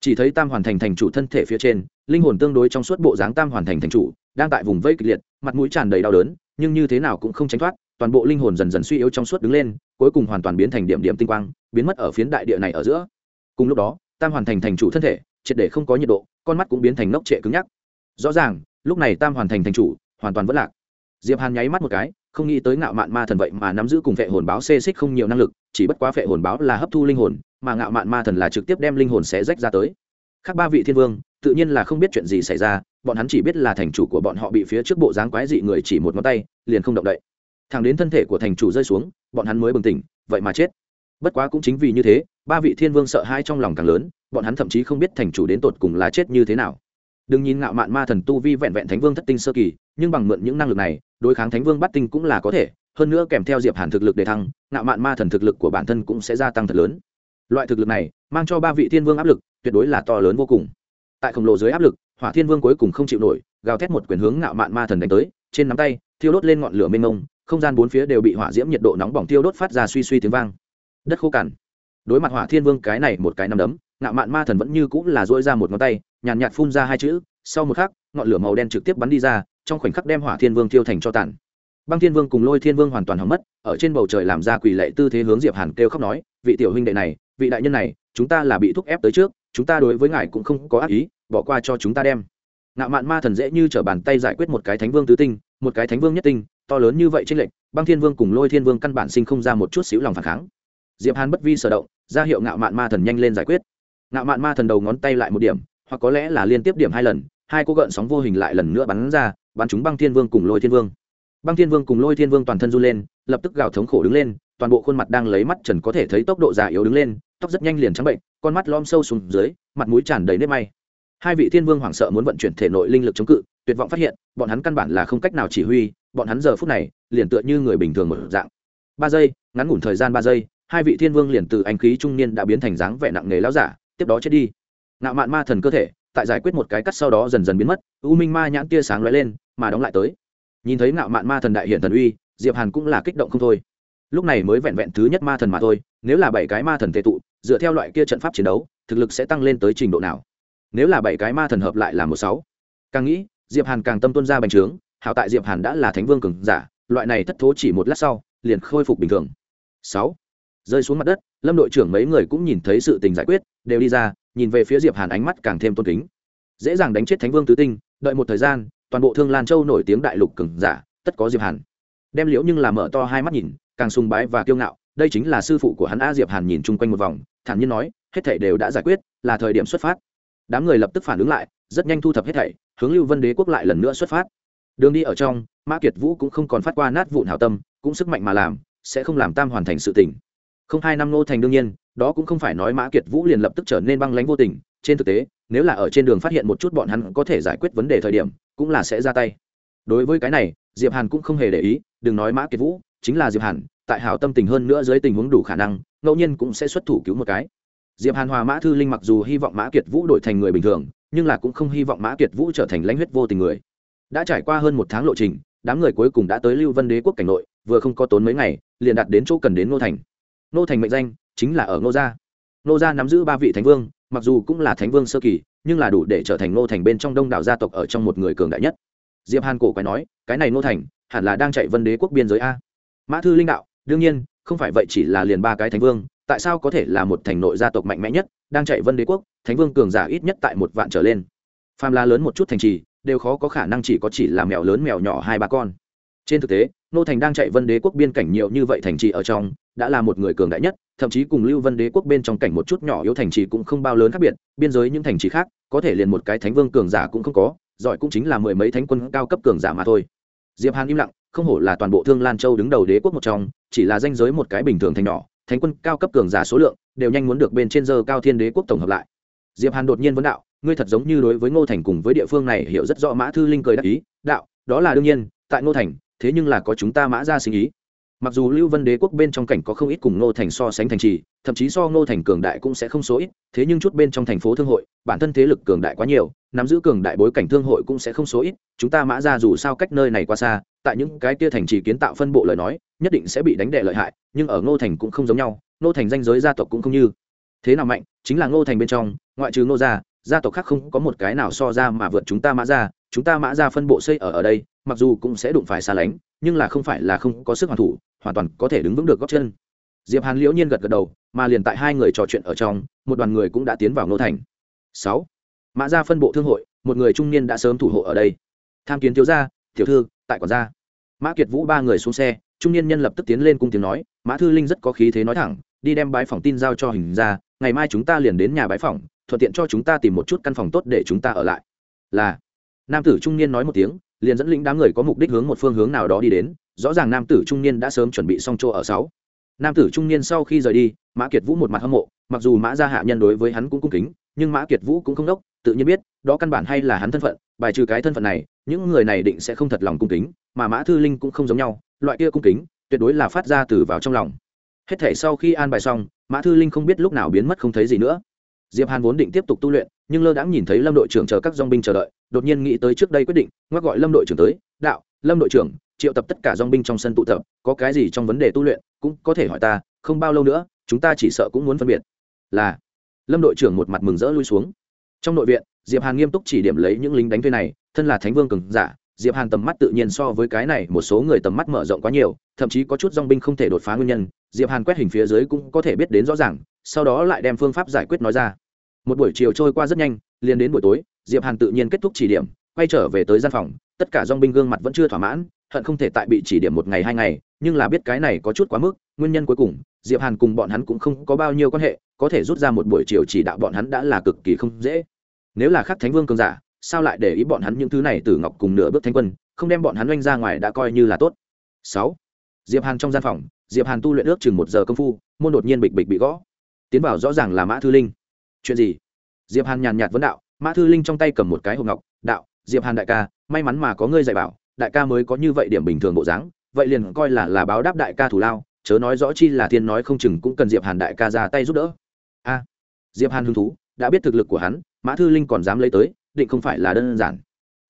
Chỉ thấy tam hoàn thành thành chủ thân thể phía trên, linh hồn tương đối trong suốt bộ dáng tam hoàn thành thành chủ, đang tại vùng vây kịch liệt, mặt mũi tràn đầy đau đớn, nhưng như thế nào cũng không tránh thoát, toàn bộ linh hồn dần dần suy yếu trong suốt đứng lên, cuối cùng hoàn toàn biến thành điểm điểm tinh quang, biến mất ở phiến đại địa này ở giữa. Cùng lúc đó, tam hoàn thành thành chủ thân thể, triệt để không có nhiệt độ, con mắt cũng biến thành nốc trệ cứng nhắc. Rõ ràng, lúc này tam hoàn thành thành chủ hoàn toàn vẫn lạc. Diệp hàn nháy mắt một cái không nghĩ tới ngạo mạn ma thần vậy mà nắm giữ cùng vệ hồn báo xê xích không nhiều năng lực, chỉ bất quá vệ hồn báo là hấp thu linh hồn, mà ngạo mạn ma thần là trực tiếp đem linh hồn xé rách ra tới. Khác ba vị thiên vương, tự nhiên là không biết chuyện gì xảy ra, bọn hắn chỉ biết là thành chủ của bọn họ bị phía trước bộ dáng quái dị người chỉ một ngón tay, liền không động đậy. Thẳng đến thân thể của thành chủ rơi xuống, bọn hắn mới bừng tỉnh, vậy mà chết. Bất quá cũng chính vì như thế, ba vị thiên vương sợ hai trong lòng càng lớn, bọn hắn thậm chí không biết thành chủ đến tột cùng là chết như thế nào. Đừng nhìn ngạo mạn ma thần tu vi vẹn vẹn thánh vương thất tinh sơ kỳ, nhưng bằng mượn những năng lực này đối kháng thánh vương bắt tinh cũng là có thể, hơn nữa kèm theo diệp hàn thực lực để thăng nạo mạn ma thần thực lực của bản thân cũng sẽ gia tăng thật lớn. Loại thực lực này mang cho ba vị thiên vương áp lực, tuyệt đối là to lớn vô cùng. Tại khổng lồ dưới áp lực, hỏa thiên vương cuối cùng không chịu nổi, gào thét một quyền hướng nạo mạn ma thần đánh tới, trên nắm tay, thiêu đốt lên ngọn lửa mênh mông, không gian bốn phía đều bị hỏa diễm nhiệt độ nóng bỏng thiêu đốt phát ra suy suy tiếng vang. Đất khô cằn. Đối mặt hỏa thiên vương cái này một cái nằm đấm nạo mạn ma thần vẫn như cũng là dỗi ra một ngón tay, nhàn nhạt phun ra hai chữ, sau một khắc, ngọn lửa màu đen trực tiếp bắn đi ra trong khoảnh khắc đem hỏa thiên vương thiêu thành cho tàn. Băng thiên vương cùng lôi thiên vương hoàn toàn hỏng mất, ở trên bầu trời làm ra quỳ lệ tư thế hướng diệp hàn kêu khóc nói, vị tiểu huynh đệ này, vị đại nhân này, chúng ta là bị thúc ép tới trước, chúng ta đối với ngài cũng không có ác ý, bỏ qua cho chúng ta đem. Ngạo mạn ma thần dễ như trở bàn tay giải quyết một cái thánh vương tứ tinh, một cái thánh vương nhất tinh, to lớn như vậy trên lệnh băng thiên vương cùng lôi thiên vương căn bản sinh không ra một chút xíu lòng phản kháng. Diệp hàn bất vi sở động, ra hiệu ngạo mạn ma thần nhanh lên giải quyết. Ngạo mạn ma thần đầu ngón tay lại một điểm, hoặc có lẽ là liên tiếp điểm hai lần, hai cô gợn sóng vô hình lại lần nữa bắn ra bắn chúng băng thiên vương cùng lôi thiên vương. Băng thiên vương cùng lôi thiên vương toàn thân run lên, lập tức gào thống khổ đứng lên, toàn bộ khuôn mặt đang lấy mắt trần có thể thấy tốc độ già yếu đứng lên, tóc rất nhanh liền trắng bệnh, con mắt lom sâu xuống dưới, mặt mũi tràn đầy nếp may. Hai vị thiên vương hoảng sợ muốn vận chuyển thể nội linh lực chống cự, tuyệt vọng phát hiện, bọn hắn căn bản là không cách nào chỉ huy, bọn hắn giờ phút này, liền tựa như người bình thường một dạng. Ba giây, ngắn ngủn thời gian ba giây, hai vị thiên vương liền từ anh khí trung niên đã biến thành dáng vẻ nặng nề láo giả, tiếp đó chết đi. Nạo mạn ma thần cơ thể tại giải quyết một cái cắt sau đó dần dần biến mất, u minh ma nhãn tia sáng lóe lên, mà đóng lại tới. Nhìn thấy ngạo mạn ma thần đại hiện thần uy, diệp hàn cũng là kích động không thôi. Lúc này mới vẹn vẹn thứ nhất ma thần mà thôi, nếu là bảy cái ma thần tệ tụ, dựa theo loại kia trận pháp chiến đấu, thực lực sẽ tăng lên tới trình độ nào? Nếu là bảy cái ma thần hợp lại là một sáu. Càng nghĩ, diệp hàn càng tâm tuân ra bành trướng, hảo tại diệp hàn đã là thánh vương cường giả, loại này thất thố chỉ một lát sau, liền khôi phục bình thường. Sáu. Rơi xuống mặt đất, lâm đội trưởng mấy người cũng nhìn thấy sự tình giải quyết đều đi ra, nhìn về phía diệp hàn ánh mắt càng thêm tôn kính. Dễ dàng đánh chết thánh vương tứ tinh, đợi một thời gian, toàn bộ thương lan châu nổi tiếng đại lục cường giả, tất có diệp hàn. Đem liễu nhưng là mở to hai mắt nhìn, càng sùng bái và kiêu ngạo, đây chính là sư phụ của hắn a diệp hàn nhìn chung quanh một vòng, thản nhiên nói, hết thảy đều đã giải quyết, là thời điểm xuất phát. Đám người lập tức phản ứng lại, rất nhanh thu thập hết thảy, hướng lưu vân đế quốc lại lần nữa xuất phát. Đường đi ở trong, mã kiệt vũ cũng không còn phát qua nát vụn hảo tâm, cũng sức mạnh mà làm, sẽ không làm tam hoàn thành sự tình không hai năm Ngô thành đương nhiên, đó cũng không phải nói mã kiệt vũ liền lập tức trở nên băng lánh vô tình, trên thực tế, nếu là ở trên đường phát hiện một chút bọn hắn có thể giải quyết vấn đề thời điểm, cũng là sẽ ra tay. Đối với cái này, diệp hàn cũng không hề để ý, đừng nói mã kiệt vũ, chính là diệp hàn, tại hảo tâm tình hơn nữa dưới tình huống đủ khả năng, ngẫu nhiên cũng sẽ xuất thủ cứu một cái. Diệp hàn hòa mã thư linh mặc dù hy vọng mã kiệt vũ đổi thành người bình thường, nhưng là cũng không hy vọng mã kiệt vũ trở thành lãnh huyết vô tình người. Đã trải qua hơn một tháng lộ trình, đám người cuối cùng đã tới lưu vân đế quốc cảnh nội, vừa không có tốn mấy ngày, liền đạt đến chỗ cần đến ngô thành. Nô thành mệnh danh chính là ở ngô gia. Ngô gia nắm giữ ba vị thánh vương, mặc dù cũng là thánh vương sơ kỳ, nhưng là đủ để trở thành Nô thành bên trong đông đảo gia tộc ở trong một người cường đại nhất. Diệp hàn cổ quái nói, cái này Nô thành, hẳn là đang chạy vân đế quốc biên giới a. Mã thư linh đạo, đương nhiên, không phải vậy chỉ là liền ba cái thánh vương, tại sao có thể là một thành nội gia tộc mạnh mẽ nhất, đang chạy vân đế quốc, thánh vương cường giả ít nhất tại một vạn trở lên. Phàm la lớn một chút thành trì, đều khó có khả năng chỉ có chỉ là mèo lớn mèo nhỏ hai ba con. Trên thực tế nô thành đang chạy vân đế quốc biên cảnh nhiều như vậy thành trì ở trong, đã là một người cường đại nhất, thậm chí cùng lưu vân đế quốc bên trong cảnh một chút nhỏ yếu thành trì cũng không bao lớn khác biệt, biên giới những thành trì khác, có thể liền một cái thánh vương cường giả cũng không có, giỏi cũng chính là mười mấy thánh quân cao cấp cường giả mà thôi. Diệp hàn im lặng, không hổ là toàn bộ thương lan châu đứng đầu đế quốc một trong, chỉ là danh giới một cái bình thường thành nhỏ, thánh quân cao cấp cường giả số lượng đều nhanh muốn được bên trên giờ cao thiên đế quốc tổng hợp lại. Diệp hàn đột nhiên vấn đạo, ngươi thật giống như đối với ngô thành cùng với địa phương này hiểu rất rõ mã thư linh cười đáp ý, đạo, đó là đương nhiên, tại ngô thành thế nhưng là có chúng ta mã ra sinh ý. Mặc dù lưu vân đế quốc bên trong cảnh có không ít cùng ngô thành so sánh thành trì, thậm chí so ngô thành cường đại cũng sẽ không số ít, thế nhưng chút bên trong thành phố thương hội, bản thân thế lực cường đại quá nhiều, nắm giữ cường đại bối cảnh thương hội cũng sẽ không số ít, chúng ta mã ra dù sao cách nơi này qua xa, tại những cái kia thành trì kiến tạo phân bộ lời nói, nhất định sẽ bị đánh đệ lợi hại, nhưng ở ngô thành cũng không giống nhau, ngô thành danh giới gia tộc cũng không như. Thế nào mạnh, chính là ngô thành bên trong, ngoại trừ ngô gia gia tộc khác không có một cái nào so ra mà vượt chúng ta mã ra chúng ta mã ra phân bộ xây ở ở đây, mặc dù cũng sẽ đụng phải xa lánh, nhưng là không phải là không có sức hoàn thủ, hoàn toàn có thể đứng vững được gót chân. Diệp hàn liễu nhiên gật gật đầu, mà liền tại hai người trò chuyện ở trong, một đoàn người cũng đã tiến vào nô thành. Sáu. Mã ra phân bộ thương hội, một người trung niên đã sớm thủ hộ ở đây. Tham kiến thiếu gia, tiểu thư, tại quản gia. Mã kiệt vũ ba người xuống xe, trung niên nhân lập tức tiến lên cung tiếng nói, mã thư linh rất có khí thế nói thẳng, đi đem bái phòng tin giao cho hình ra ngày mai chúng ta liền đến nhà bái phòng, thuận tiện cho chúng ta tìm một chút căn phòng tốt để chúng ta ở lại. Là nam tử trung niên nói một tiếng, liền dẫn lĩnh đám người có mục đích hướng một phương hướng nào đó đi đến, rõ ràng nam tử trung niên đã sớm chuẩn bị xong chỗ ở sáu. Nam tử trung niên sau khi rời đi, mã kiệt vũ một mặt hâm mộ, mặc dù mã gia hạ nhân đối với hắn cũng cung kính, nhưng mã kiệt vũ cũng không đốc, tự nhiên biết, đó căn bản hay là hắn thân phận, bài trừ cái thân phận này, những người này định sẽ không thật lòng cung kính, mà mã thư linh cũng không giống nhau, loại kia cung kính, tuyệt đối là phát ra từ vào trong lòng. Hết thể sau khi an bài xong, mã thư linh không biết lúc nào biến mất không thấy gì nữa. Diệp hàn vốn định tiếp tục tu luyện, nhưng lơ đãng nhìn thấy lâm đội trưởng chờ các dong binh chờ đợi đột nhiên nghĩ tới trước đây quyết định, ngoắc gọi lâm đội trưởng tới, đạo, lâm đội trưởng, triệu tập tất cả dong binh trong sân tụ tập, có cái gì trong vấn đề tu luyện, cũng có thể hỏi ta, không bao lâu nữa, chúng ta chỉ sợ cũng muốn phân biệt. Là, lâm đội trưởng một mặt mừng rỡ lui xuống. Trong nội viện, diệp hàn nghiêm túc chỉ điểm lấy những lính đánh thuê này, thân là thánh vương cường giả, diệp hàn tầm mắt tự nhiên so với cái này một số người tầm mắt mở rộng quá nhiều, thậm chí có chút dong binh không thể đột phá nguyên nhân, diệp hàn quét hình phía dưới cũng có thể biết đến rõ ràng, sau đó lại đem phương pháp giải quyết nói ra. Một buổi chiều trôi qua rất nhanh, liền đến buổi tối diệp hàn tự nhiên kết thúc chỉ điểm, quay trở về tới gian phòng, tất cả dong binh gương mặt vẫn chưa thỏa mãn, hận không thể tại bị chỉ điểm một ngày hai ngày, nhưng là biết cái này có chút quá mức, nguyên nhân cuối cùng, diệp hàn cùng bọn hắn cũng không có bao nhiêu quan hệ, có thể rút ra một buổi chiều chỉ đạo bọn hắn đã là cực kỳ không dễ. Nếu là khắc thánh vương cường giả, sao lại để ý bọn hắn những thứ này từ ngọc cùng nửa bước thanh quân, không đem bọn hắn oanh ra ngoài đã coi như là tốt. Sáu, diệp hàn trong gian phòng, diệp hàn tu luyện ước chừng một giờ công phu, môn đột nhiên bịch bịch bị gõ. Tiến vào rõ ràng là mã thư linh. Chuyện gì? Diệp hàn nhàn nhạt vấn đạo mã thư linh trong tay cầm một cái hộp ngọc, đạo, diệp hàn đại ca, may mắn mà có ngươi dạy bảo, đại ca mới có như vậy điểm bình thường bộ dáng, vậy liền coi là là báo đáp đại ca thủ lao, chớ nói rõ chi là thiên nói không chừng cũng cần diệp hàn đại ca ra tay giúp đỡ. A, diệp hàn hứng thú, đã biết thực lực của hắn, mã thư linh còn dám lấy tới, định không phải là đơn giản.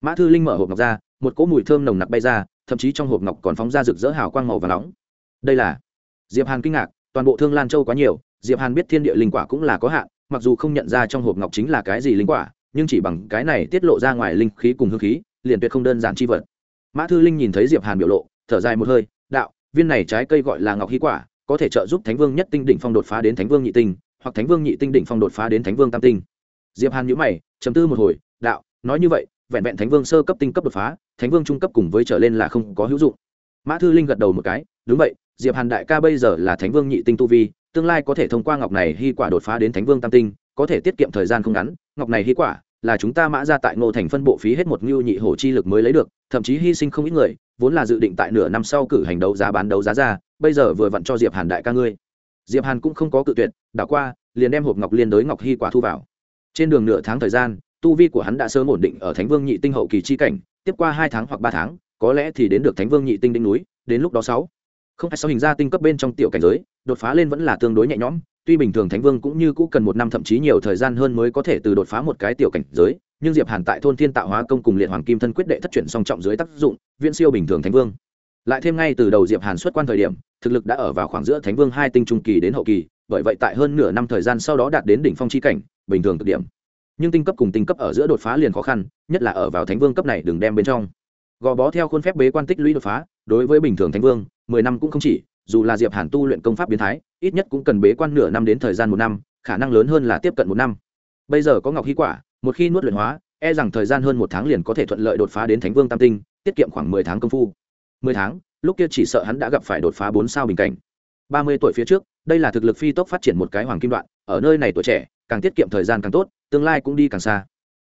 Mã thư linh mở hộp ngọc ra, một cỗ mùi thơm nồng nặc bay ra, thậm chí trong hộp ngọc còn phóng ra rực rỡ hào quang màu và nóng. Đây là diệp hàn kinh ngạc, toàn bộ thương lan châu quá nhiều, diệp hàn biết thiên địa linh quả cũng là có hạn, mặc dù không nhận ra trong hộp ngọc chính là cái gì linh quả nhưng chỉ bằng cái này tiết lộ ra ngoài linh khí cùng hương khí, liền tuyệt không đơn giản chi vật. Mã thư linh nhìn thấy diệp hàn biểu lộ, thở dài một hơi, đạo, viên này trái cây gọi là ngọc hí quả, có thể trợ giúp thánh vương nhất tinh đỉnh phong đột phá đến thánh vương nhị tinh, hoặc thánh vương nhị tinh đỉnh phong đột phá đến thánh vương tam tinh. Diệp hàn nhíu mày, trầm tư một hồi, đạo, nói như vậy, vẹn vẹn thánh vương sơ cấp tinh cấp đột phá, thánh vương trung cấp cùng với trở lên là không có hữu dụng. Mã thư linh gật đầu một cái, đúng vậy, diệp hàn đại ca bây giờ là thánh vương nhị tinh tu vi, tương lai có thể thông qua ngọc này hy quả đột phá đến thánh vương tam tinh có thể tiết kiệm thời gian không ngắn, ngọc này hy quả là chúng ta mã ra tại ngô thành phân bộ phí hết một ngưu nhị hổ chi lực mới lấy được, thậm chí hy sinh không ít người, vốn là dự định tại nửa năm sau cử hành đấu giá bán đấu giá ra, bây giờ vừa vặn cho diệp hàn đại ca ngươi. Diệp hàn cũng không có cự tuyệt, đảo qua, liền đem hộp ngọc liên đối ngọc hy quả thu vào. Trên đường nửa tháng thời gian, tu vi của hắn đã sớm ổn định ở thánh vương nhị tinh hậu kỳ chi cảnh, tiếp qua hai tháng hoặc ba tháng, có lẽ thì đến được thánh vương nhị tinh đỉnh núi, đến lúc đó sáu. Không phải sau hình ra tinh cấp bên trong tiểu cảnh giới, đột phá lên vẫn là tương đối nhẹ nhõm tuy bình thường thánh vương cũng như cũ cần một năm thậm chí nhiều thời gian hơn mới có thể từ đột phá một cái tiểu cảnh giới, nhưng diệp hàn tại thôn thiên tạo hóa công cùng liệt hoàng kim thân quyết đệ thất chuyển song trọng dưới tác dụng, viễn siêu bình thường thánh vương. Lại thêm ngay từ đầu diệp hàn xuất quan thời điểm, thực lực đã ở vào khoảng giữa thánh vương hai tinh trung kỳ đến hậu kỳ, bởi vậy tại hơn nửa năm thời gian sau đó đạt đến đỉnh phong chi cảnh, bình thường cực điểm. Nhưng tinh cấp cùng tinh cấp ở giữa đột phá liền khó khăn, nhất là ở vào thánh vương cấp này đừng đem bên trong. Gò bó theo khuôn phép bế quan tích lũy đột phá, đối với bình thường thánh vương, mười năm cũng không chỉ, dù là diệp hàn tu luyện công pháp biến thái ít nhất cũng cần bế quan nửa năm đến thời gian một năm, khả năng lớn hơn là tiếp cận một năm. Bây giờ có ngọc hy quả, một khi nuốt luyện hóa e rằng thời gian hơn một tháng liền có thể thuận lợi đột phá đến thánh vương tam tinh, tiết kiệm khoảng mười tháng công phu. Mười tháng, lúc kia chỉ sợ hắn đã gặp phải đột phá bốn sao bình cảnh. Ba mươi tuổi phía trước, đây là thực lực phi tốc phát triển một cái hoàng kim đoạn, ở nơi này tuổi trẻ, càng tiết kiệm thời gian càng tốt, tương lai cũng đi càng xa.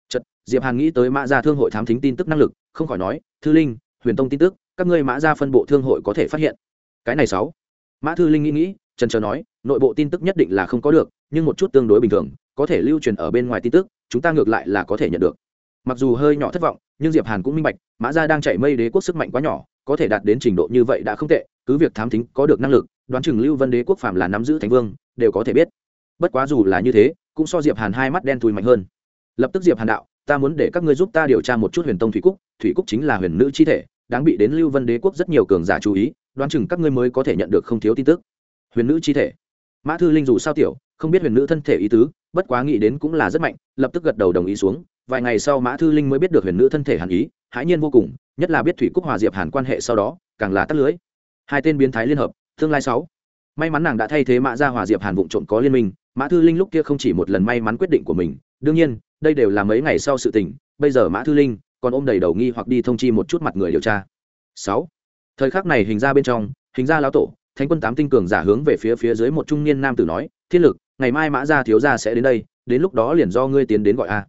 Chật diệp hàn nghĩ tới mã gia thương hội thám thính tin tức năng lực, không khỏi nói, thư linh, huyền tông tin tức, các ngươi mã gia phân bộ thương hội có thể phát hiện. Cái này sáu. Mã thư linh nghĩ nghĩ trần trờ nói, nội bộ tin tức nhất định là không có được, nhưng một chút tương đối bình thường, có thể lưu truyền ở bên ngoài tin tức, chúng ta ngược lại là có thể nhận được. Mặc dù hơi nhỏ thất vọng, nhưng diệp hàn cũng minh bạch, mã gia đang chạy mây đế quốc sức mạnh quá nhỏ, có thể đạt đến trình độ như vậy đã không tệ, cứ việc thám thính có được năng lực, đoán chừng lưu vân đế quốc phàm là nắm giữ thánh vương, đều có thể biết. Bất quá dù là như thế, cũng so diệp hàn hai mắt đen thui mạnh hơn. Lập tức diệp hàn đạo, ta muốn để các ngươi giúp ta điều tra một chút huyền tông thủy cúc thủy cúc chính là huyền nữ chi thể, đáng bị đến lưu vân đế quốc rất nhiều cường giả chú ý, đoán chừng các ngươi mới có thể nhận được không thiếu tin tức huyền nữ chi thể. Mã thư linh dù sao tiểu, không biết huyền nữ thân thể ý tứ, bất quá nghĩ đến cũng là rất mạnh, lập tức gật đầu đồng ý xuống. Vài ngày sau mã thư linh mới biết được huyền nữ thân thể hàn ý, hãi nhiên vô cùng, nhất là biết thủy cúc hòa diệp hàn quan hệ sau đó, càng là tắt lưới. Hai tên biến thái liên hợp, tương lai sáu. May mắn nàng đã thay thế mã gia hòa diệp hàn vụng trộm có liên minh, mã thư linh lúc kia không chỉ một lần may mắn quyết định của mình, đương nhiên, đây đều là mấy ngày sau sự tình, bây giờ mã thư linh còn ôm đầy đầu nghi hoặc đi thông chi một chút mặt người điều tra. Sáu. Thời khắc này hình ra bên trong, hình ra lão tổ thánh quân tám tinh cường giả hướng về phía phía dưới một trung niên nam tử nói thiên lực ngày mai mã gia thiếu gia sẽ đến đây đến lúc đó liền do ngươi tiến đến gọi a.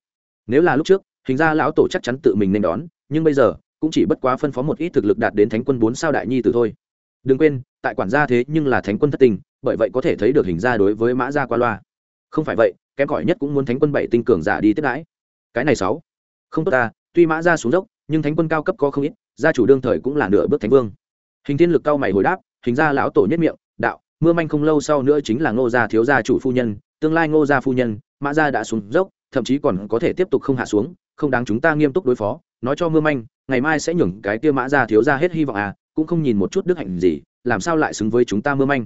Nếu là lúc trước hình ra lão tổ chắc chắn tự mình nên đón nhưng bây giờ cũng chỉ bất quá phân phó một ít thực lực đạt đến thánh quân bốn sao đại nhi tử thôi. Đừng quên tại quản gia thế nhưng là thánh quân thất tình, bởi vậy có thể thấy được hình ra đối với mã gia qua loa. Không phải vậy kém cỏi nhất cũng muốn thánh quân bảy tinh cường giả đi tiếp đãi. Cái này sáu. Không tốt ta tuy mã gia xuống dốc nhưng thánh quân cao cấp có không ít gia chủ đương thời cũng là nửa bước thánh vương. Hình thiên lực cao mày hồi đáp hình ra lão tổ nhất miệng, đạo, mưa manh không lâu sau nữa chính là ngô gia thiếu gia chủ phu nhân, tương lai ngô gia phu nhân, mã gia đã xuống dốc, thậm chí còn có thể tiếp tục không hạ xuống, không đáng chúng ta nghiêm túc đối phó, nói cho mưa manh, ngày mai sẽ nhường cái kia mã gia thiếu gia hết hy vọng à cũng không nhìn một chút đức hạnh gì, làm sao lại xứng với chúng ta mưa manh.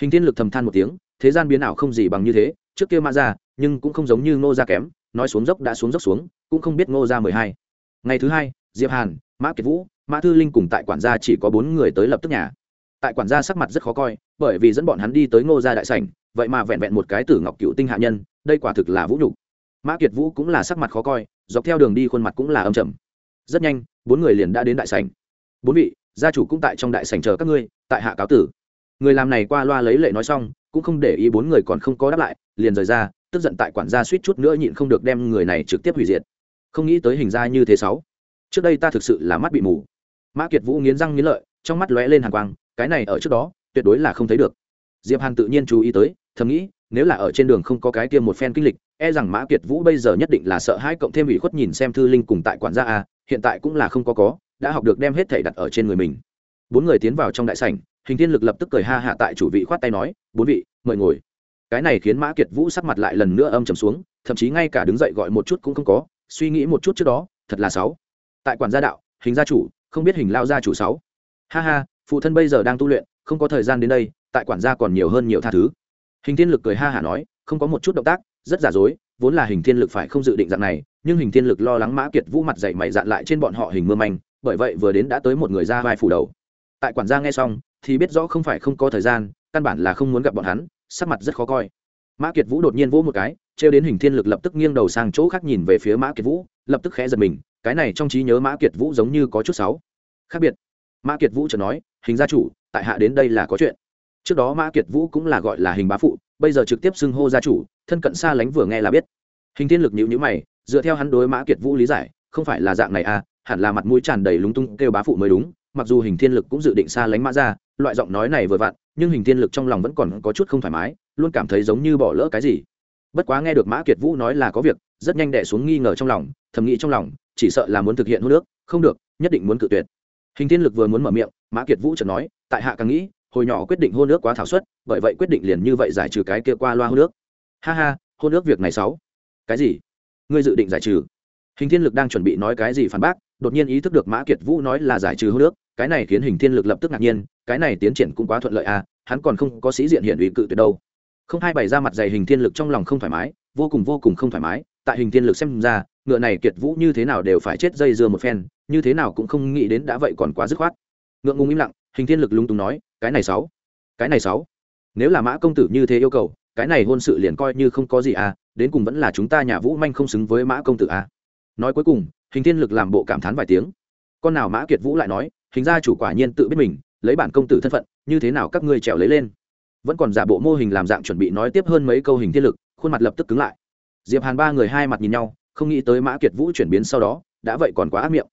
Hình thiên lực thầm than một tiếng, thế gian biến ảo không gì bằng như thế, trước kia mã gia, nhưng cũng không giống như ngô gia kém, nói xuống dốc đã xuống dốc xuống, cũng không biết ngô gia mười hai. Ngày thứ hai, diệp hàn, mã kiệt vũ, mã thư linh cùng tại quản gia chỉ có bốn người tới lập tức nhà tại quản gia sắc mặt rất khó coi, bởi vì dẫn bọn hắn đi tới ngô gia đại sảnh, vậy mà vẹn vẹn một cái tử ngọc cựu tinh hạ nhân, đây quả thực là vũ nhục. Mã kiệt vũ cũng là sắc mặt khó coi, dọc theo đường đi khuôn mặt cũng là âm trầm. Rất nhanh, bốn người liền đã đến đại sảnh. Bốn vị, gia chủ cũng tại trong đại sảnh chờ các ngươi, tại hạ cáo tử. Người làm này qua loa lấy lệ nói xong, cũng không để ý bốn người còn không có đáp lại, liền rời ra, tức giận tại quản gia suýt chút nữa nhịn không được đem người này trực tiếp hủy diệt. Không nghĩ tới hình ra như thế sáu. Trước đây ta thực sự là mắt bị mù. Mã kiệt vũ nghiến răng nghiến lợi, trong mắt lóe lên hàn quang cái này ở trước đó, tuyệt đối là không thấy được. Diệp hàn tự nhiên chú ý tới, thầm nghĩ, nếu là ở trên đường không có cái tiêm một phen kinh lịch e rằng mã kiệt vũ bây giờ nhất định là sợ hãi cộng thêm ủy khuất nhìn xem thư linh cùng tại quản gia a, hiện tại cũng là không có có, đã học được đem hết thể đặt ở trên người mình. Bốn người tiến vào trong đại sảnh, hình thiên lực lập tức cười ha hạ tại chủ vị khoát tay nói, bốn vị, mời ngồi. Cái này khiến mã kiệt vũ sắc mặt lại lần nữa âm trầm xuống, thậm chí ngay cả đứng dậy gọi một chút cũng không có, suy nghĩ một chút trước đó, thật là sáu. Tại quản gia đạo, hình gia chủ, không biết hình lao gia chủ sáu. Ha ha phụ thân bây giờ đang tu luyện, không có thời gian đến đây, tại quản gia còn nhiều hơn nhiều tha thứ. Hình thiên lực cười ha hả nói, không có một chút động tác, rất giả dối, vốn là hình thiên lực phải không dự định dạng này, nhưng hình thiên lực lo lắng mã kiệt vũ mặt dậy mày dạn lại trên bọn họ hình mưa manh, bởi vậy vừa đến đã tới một người ra vai phủ đầu. Tại quản gia nghe xong, thì biết rõ không phải không có thời gian, căn bản là không muốn gặp bọn hắn, sắc mặt rất khó coi. Mã kiệt vũ đột nhiên vỗ một cái, trêu đến hình thiên lực lập tức nghiêng đầu sang chỗ khác nhìn về phía mã kiệt vũ, lập tức khẽ giật mình, cái này trong trí nhớ mã kiệt vũ giống như có chút sáu khác biệt mã kiệt vũ chợt nói, hình gia chủ, tại hạ đến đây là có chuyện. Trước đó mã kiệt vũ cũng là gọi là hình bá phụ, bây giờ trực tiếp xưng hô gia chủ, thân cận xa lánh vừa nghe là biết. Hình thiên lực nhịu nhữ mày, dựa theo hắn đối mã kiệt vũ lý giải, không phải là dạng này à hẳn là mặt mũi tràn đầy lúng tung kêu bá phụ mới đúng, mặc dù hình thiên lực cũng dự định xa lánh mã ra, loại giọng nói này vừa vặn, nhưng hình thiên lực trong lòng vẫn còn có chút không thoải mái, luôn cảm thấy giống như bỏ lỡ cái gì. Bất quá nghe được mã kiệt vũ nói là có việc, rất nhanh đẻ xuống nghi ngờ trong lòng, thầm nghĩ trong lòng, chỉ sợ là muốn thực hiện hô nước không được, nhất định muốn cự tuyệt hình thiên lực vừa muốn mở miệng, mã kiệt vũ chợt nói, tại hạ càng nghĩ, hồi nhỏ quyết định hôn nước quá thảo suất, bởi vậy quyết định liền như vậy giải trừ cái kia qua loa hôn nước ha ha, hôn nước việc này sáu cái gì? Ngươi dự định giải trừ? Hình thiên lực đang chuẩn bị nói cái gì phản bác, đột nhiên ý thức được mã kiệt vũ nói là giải trừ hôn nước cái này khiến hình thiên lực lập tức ngạc nhiên, cái này tiến triển cũng quá thuận lợi à hắn còn không có sĩ diện hiện ủy cự tuyệt đâu. Không hai bày ra mặt dày hình thiên lực trong lòng không thoải mái, vô cùng vô cùng không thoải mái, tại hình thiên lực xem ra, ngựa này kiệt vũ như thế nào đều phải chết dây dưa một phen như thế nào cũng không nghĩ đến đã vậy còn quá dứt khoát. Ngượng ngùng im lặng, hình thiên lực lúng túng nói, cái này sáu, cái này sáu. Nếu là mã công tử như thế yêu cầu, cái này hôn sự liền coi như không có gì à đến cùng vẫn là chúng ta nhà vũ manh không xứng với mã công tử à. Nói cuối cùng, hình thiên lực làm bộ cảm thán vài tiếng. Con nào mã kiệt vũ lại nói, hình ra chủ quả nhiên tự biết mình, lấy bản công tử thân phận, như thế nào các ngươi trèo lấy lên? Vẫn còn giả bộ mô hình làm dạng chuẩn bị nói tiếp hơn mấy câu hình thiên lực, khuôn mặt lập tức cứng lại. Diệp hàn ba người hai mặt nhìn nhau, không nghĩ tới mã kiệt vũ chuyển biến sau đó, đã vậy còn quá ác miệng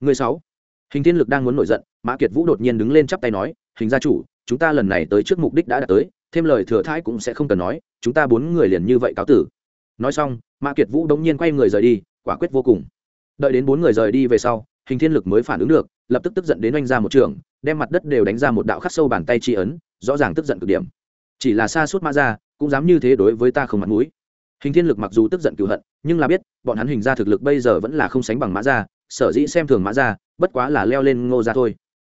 người sáu. Hình thiên lực đang muốn nổi giận mã kiệt vũ đột nhiên đứng lên chắp tay nói hình gia chủ chúng ta lần này tới trước mục đích đã đạt tới thêm lời thừa thãi cũng sẽ không cần nói chúng ta bốn người liền như vậy cáo tử. Nói xong mã kiệt vũ đống nhiên quay người rời đi quả quyết vô cùng. Đợi đến bốn người rời đi về sau hình thiên lực mới phản ứng được lập tức tức giận đến oanh ra một trường đem mặt đất đều đánh ra một đạo khắc sâu bàn tay chi ấn rõ ràng tức giận cực điểm. Chỉ là xa suốt mã Gia, cũng dám như thế đối với ta không mặt mũi. Hình thiên lực mặc dù tức giận cừu hận nhưng là biết bọn hắn hình ra thực lực bây giờ vẫn là không sánh bằng mã Gia sở dĩ xem thường mã ra bất quá là leo lên ngô ra thôi.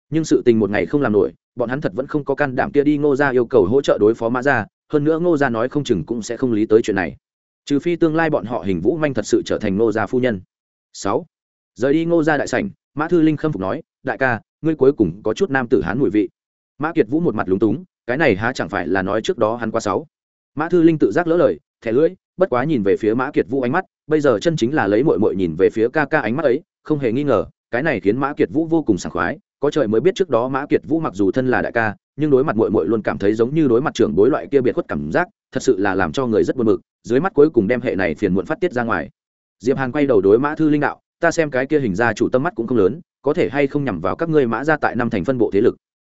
Nhưng sự tình một ngày không làm nổi, bọn hắn thật vẫn không có can đảm kia đi ngô ra yêu cầu hỗ trợ đối phó mã ra hơn nữa ngô ra nói không chừng cũng sẽ không lý tới chuyện này. Trừ phi tương lai bọn họ hình vũ manh thật sự trở thành ngô gia phu nhân. Sáu, rời đi ngô gia đại sảnh, mã thư linh khâm phục nói, đại ca, ngươi cuối cùng có chút nam tử hán mùi vị. Mã kiệt vũ một mặt lúng túng, cái này há chẳng phải là nói trước đó hắn qua sáu mã thư linh tự giác lỡ lời, thẻ lưỡi, bất quá nhìn về phía mã kiệt vũ ánh mắt, bây giờ chân chính là lấy mội mội nhìn về phía ca ca ánh mắt ấy không hề nghi ngờ, cái này khiến mã kiệt vũ vô cùng sảng khoái, có trời mới biết trước đó mã kiệt vũ mặc dù thân là đại ca, nhưng đối mặt mội mội luôn cảm thấy giống như đối mặt trưởng bối loại kia biệt khuất cảm giác, thật sự là làm cho người rất buồn mực dưới mắt cuối cùng đem hệ này phiền muộn phát tiết ra ngoài. Diệp hàn quay đầu đối mã thư linh đạo, ta xem cái kia hình ra chủ tâm mắt cũng không lớn, có thể hay không nhằm vào các ngươi mã ra tại năm thành phân bộ thế lực?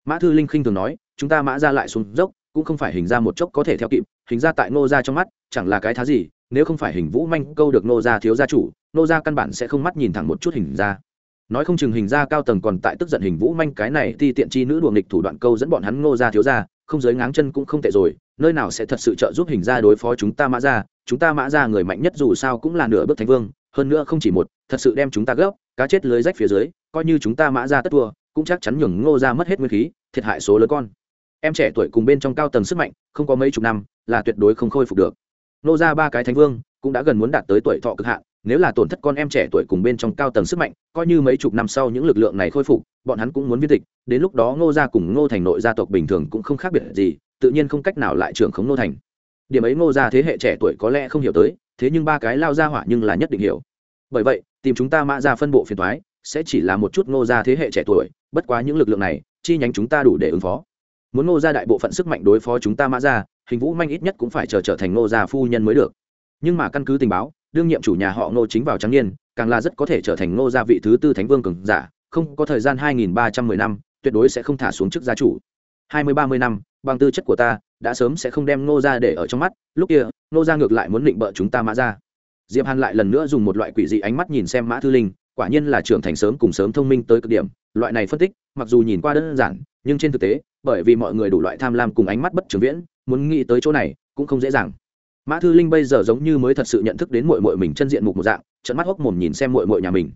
Mã thư linh khinh thường nói, chúng ta mã ra lại xuống dốc, cũng không phải hình ra một chốc có thể theo kịp, hình ra tại ngô ra trong mắt, chẳng là cái thá gì, nếu không phải hình vũ manh câu được ngô ra thiếu gia chủ Nô ra căn bản sẽ không mắt nhìn thẳng một chút hình ra. Nói không chừng hình ra cao tầng còn tại tức giận hình vũ manh cái này ti tiện chi nữ đùa nghịch thủ đoạn câu dẫn bọn hắn ngô ra thiếu ra không giới ngáng chân cũng không tệ rồi, nơi nào sẽ thật sự trợ giúp hình ra đối phó chúng ta mã ra chúng ta mã ra người mạnh nhất dù sao cũng là nửa bước thánh vương, hơn nữa không chỉ một, thật sự đem chúng ta gấp, cá chết lưới rách phía dưới, coi như chúng ta mã ra tất thua, cũng chắc chắn nhường ngô ra mất hết nguyên khí, thiệt hại số lớn con. Em trẻ tuổi cùng bên trong cao tầng sức mạnh, không có mấy chục năm, là tuyệt đối không khôi phục được. Nô ra ba cái thánh vương, cũng đã gần muốn đạt tới tuổi thọ cực hạn nếu là tổn thất con em trẻ tuổi cùng bên trong cao tầng sức mạnh, coi như mấy chục năm sau những lực lượng này khôi phục, bọn hắn cũng muốn viên tịch, đến lúc đó ngô gia cùng ngô thành nội gia tộc bình thường cũng không khác biệt gì, tự nhiên không cách nào lại trưởng khống ngô thành. Điểm ấy ngô gia thế hệ trẻ tuổi có lẽ không hiểu tới, thế nhưng ba cái lao ra hỏa nhưng là nhất định hiểu. Bởi vậy, tìm chúng ta mã ra phân bộ phiền thoái sẽ chỉ là một chút ngô gia thế hệ trẻ tuổi, bất quá những lực lượng này, chi nhánh chúng ta đủ để ứng phó. Muốn ngô gia đại bộ phận sức mạnh đối phó chúng ta mã ra hình vũ manh ít nhất cũng phải chờ trở thành ngô gia phu nhân mới được. Nhưng mà căn cứ tình báo đương nhiệm chủ nhà họ ngô chính vào trắng niên, càng là rất có thể trở thành ngô gia vị thứ tư thánh vương cường giả, không có thời gian hai nghìn ba trăm mười năm, tuyệt đối sẽ không thả xuống chức gia chủ. Hai mươi ba mươi năm, bằng tư chất của ta, đã sớm sẽ không đem ngô gia để ở trong mắt, lúc kia, ngô gia ngược lại muốn định bợ chúng ta mã ra diệp hàn lại lần nữa dùng một loại quỷ dị ánh mắt nhìn xem mã thư linh, quả nhiên là trưởng thành sớm cùng sớm thông minh tới cực điểm, loại này phân tích, mặc dù nhìn qua đơn giản, nhưng trên thực tế, bởi vì mọi người đủ loại tham lam cùng ánh mắt bất trường viễn, muốn nghĩ tới chỗ này, cũng không dễ dàng mã thư linh bây giờ giống như mới thật sự nhận thức đến mội mội mình chân diện mục một dạng trận mắt hốc mồm nhìn xem mội mội nhà mình.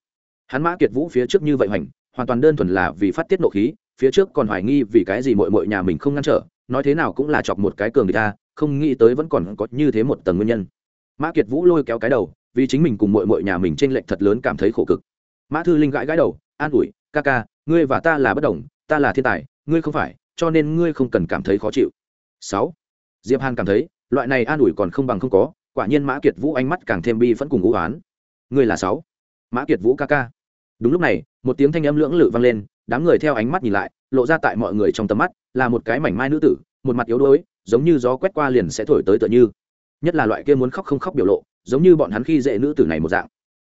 Hắn mã kiệt vũ phía trước như vậy hoành, hoàn toàn đơn thuần là vì phát tiết nộ khí, phía trước còn hoài nghi vì cái gì mội mội nhà mình không ngăn trở, nói thế nào cũng là chọc một cái cường người ta không nghĩ tới vẫn còn có như thế một tầng nguyên nhân. Mã kiệt vũ lôi kéo cái đầu, vì chính mình cùng mội mội nhà mình t r ê n lệch thật lớn cảm thấy khổ cực. Mã thư linh gãi gãi đầu, an ủi, ca ca, ngươi và ta là bất đồng, ta là thiên tài, ngươi không phải, cho nên ngươi không cần cảm thấy khó chịu. Sáu. Diệp hàn cảm thấy loại này an ủi còn không bằng không có, quả nhiên mã kiệt vũ ánh mắt càng thêm bi vẫn cùng ngũ oán Người là sáu. Mã kiệt vũ ca ca. Đúng lúc này, một tiếng thanh âm lưỡng lự vang lên, đám người theo ánh mắt nhìn lại, lộ ra tại mọi người trong tầm mắt, là một cái mảnh mai nữ tử, một mặt yếu đuối, giống như gió quét qua liền sẽ thổi tới tựa như. Nhất là loại kia muốn khóc không khóc biểu lộ, giống như bọn hắn khi dễ nữ tử này một dạng.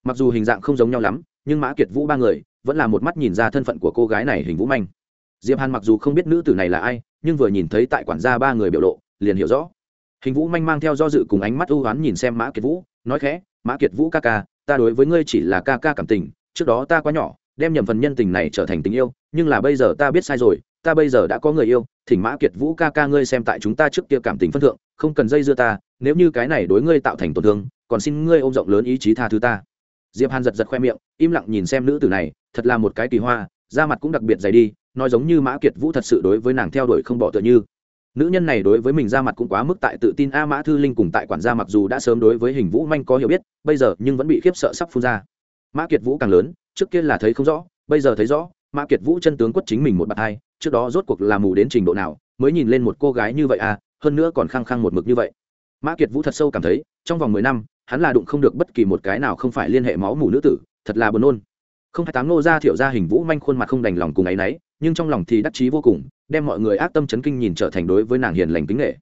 Mặc dù hình dạng không giống nhau lắm, nhưng mã kiệt vũ ba người, vẫn là một mắt nhìn ra thân phận của cô gái này hình vũ manh. Diệp hàn mặc dù không biết nữ tử này là ai, nhưng vừa nhìn thấy tại quản gia ba người biểu lộ, liền hiểu rõ hình vũ manh mang theo do dự cùng ánh mắt ưu oán nhìn xem mã kiệt vũ, nói khẽ, mã kiệt vũ ca ca, ta đối với ngươi chỉ là ca ca cảm tình, trước đó ta quá nhỏ, đem nhầm phần nhân tình này trở thành tình yêu, nhưng là bây giờ ta biết sai rồi, ta bây giờ đã có người yêu, thỉnh mã kiệt vũ ca ca ngươi xem tại chúng ta trước kia cảm tình phân thượng, không cần dây dưa ta, nếu như cái này đối ngươi tạo thành tổn thương, còn xin ngươi ôm rộng lớn ý chí tha thứ ta. Diệp hàn giật giật khoe miệng, im lặng nhìn xem nữ tử này, thật là một cái kỳ hoa, da mặt cũng đặc biệt dày đi, nói giống như mã kiệt vũ thật sự đối với nàng theo đuổi không bỏ tựa như nữ nhân này đối với mình ra mặt cũng quá mức tại tự tin a mã thư linh cùng tại quản gia mặc dù đã sớm đối với hình vũ manh có hiểu biết, bây giờ nhưng vẫn bị khiếp sợ sắp phun ra. Mã kiệt vũ càng lớn, trước kia là thấy không rõ, bây giờ thấy rõ, mã kiệt vũ chân tướng quất chính mình một bạt hai, trước đó rốt cuộc là mù đến trình độ nào, mới nhìn lên một cô gái như vậy à hơn nữa còn khăng khăng một mực như vậy. Mã kiệt vũ thật sâu cảm thấy, trong vòng mười năm, hắn là đụng không được bất kỳ một cái nào không phải liên hệ máu mù nữ tử, thật là buồn nôn. Không hai tám nô ra thiểu ra hình vũ manh khuôn mặt không đành lòng cùng ấ y n ấ y nhưng trong lòng thì đắc chí vô cùng, đem mọi người ác tâm chấn kinh nhìn trở thành đối với nàng hiền lành kính nghệ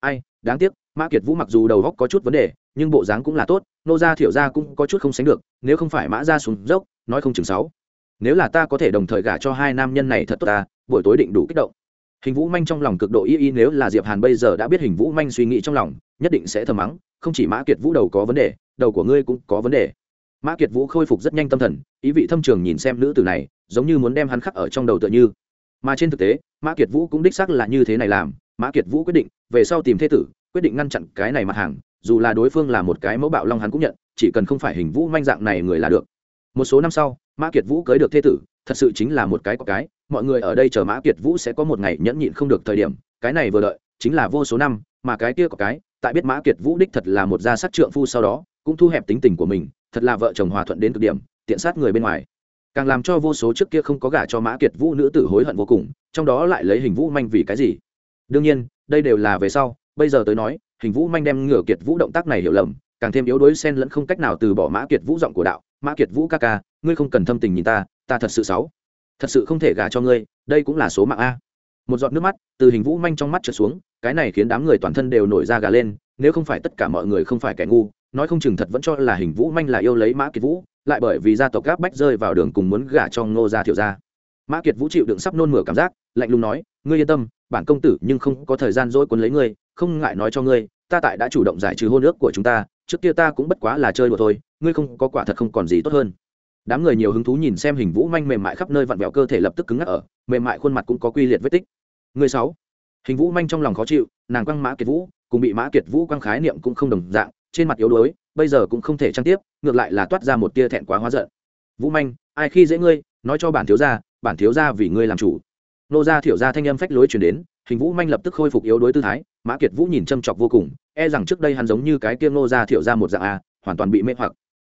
ai, đáng tiếc, mã kiệt vũ mặc dù đầu góc có chút vấn đề, nhưng bộ dáng cũng là tốt, nô gia thiểu gia cũng có chút không sánh được, nếu không phải mã ra xuống dốc, nói không chừng sáu. Nếu là ta có thể đồng thời gả cho hai nam nhân này thật tốt ta, buổi tối định đủ kích động. Hình vũ manh trong lòng cực độ y y nếu là diệp hàn bây giờ đã biết hình vũ manh suy nghĩ trong lòng, nhất định sẽ thầm mắng, không chỉ mã kiệt vũ đầu có vấn đề, đầu của ngươi cũng có vấn đề mã kiệt vũ khôi phục rất nhanh tâm thần, ý vị thâm trường nhìn xem nữ tử này, giống như muốn đem hắn khắc ở trong đầu tựa như. Mà trên thực tế, mã kiệt vũ cũng đích xác là như thế này làm, mã kiệt vũ quyết định, về sau tìm thế tử, quyết định ngăn chặn cái này mặt hàng, dù là đối phương là một cái mẫu bạo long hắn cũng nhận, chỉ cần không phải hình vũ manh dạng này người là được. Một số năm sau, mã kiệt vũ cưới được thế tử, thật sự chính là một cái có cái, mọi người ở đây chờ mã kiệt vũ sẽ có một ngày nhẫn nhịn không được thời điểm, cái này vừa đợi, chính là vô số năm, mà cái kia có cái, tại biết mã kiệt vũ đích thật là một gia sắc trượng phu sau đó, cũng thu hẹp tính tình của mình thật là vợ chồng hòa thuận đến cực điểm, tiện sát người bên ngoài. Càng làm cho vô số trước kia không có gả cho mã kiệt vũ nữ tử hối hận vô cùng, trong đó lại lấy hình vũ manh vì cái gì? Đương nhiên, đây đều là về sau, bây giờ tới nói, hình vũ manh đem ngửa kiệt vũ động tác này hiểu lầm, càng thêm yếu đuối xen lẫn không cách nào từ bỏ mã kiệt vũ giọng của đạo, mã kiệt vũ ca ca, ngươi không cần thâm tình nhìn ta ta thật sự xấu. Thật sự không thể gả cho ngươi, đây cũng là số mạng a. Một giọt nước mắt từ hình vũ manh trong mắt trượt xuống, cái này khiến đám người toàn thân đều nổi ra gà lên, nếu không phải tất cả mọi người không phải kẻ ngu nói không chừng thật vẫn cho là hình vũ manh là yêu lấy mã kiệt vũ, lại bởi vì gia tộc gáp bách rơi vào đường cùng muốn gả cho ngô gia thiểu gia. Mã kiệt vũ chịu đựng sắp nôn mửa cảm giác, lạnh lùng nói, ngươi yên tâm, bản công tử nhưng không có thời gian dỗi quấn lấy ngươi, không ngại nói cho ngươi, ta tại đã chủ động giải trừ hôn ước của chúng ta, trước kia ta cũng bất quá là chơi đùa thôi, ngươi không có quả thật không còn gì tốt hơn. Đám người nhiều hứng thú nhìn xem hình vũ manh mềm mại khắp nơi vặn vẹo cơ thể lập tức cứng ngắc ở, mềm mại khuôn mặt cũng có quy liệt vết tích. Người sáu hình vũ manh trong lòng khó chịu, nàng quăng mã kiệt vũ, cùng bị mã kiệt vũ quăng khái niệm cũng không đồng dạng trên mặt yếu đuối, bây giờ cũng không thể trang tiếp, ngược lại là toát ra một tia thẹn quá hóa giận. Vũ manh, ai khi dễ ngươi, nói cho bản thiếu gia, bản thiếu gia vì ngươi làm chủ. Nô gia thiểu gia thanh âm phách lối chuyển đến, hình vũ manh lập tức khôi phục yếu đuối tư thái, mã kiệt vũ nhìn châm chọc vô cùng e rằng trước đây hắn giống như cái kia nô gia thiểu gia một dạng a, hoàn toàn bị mê hoặc.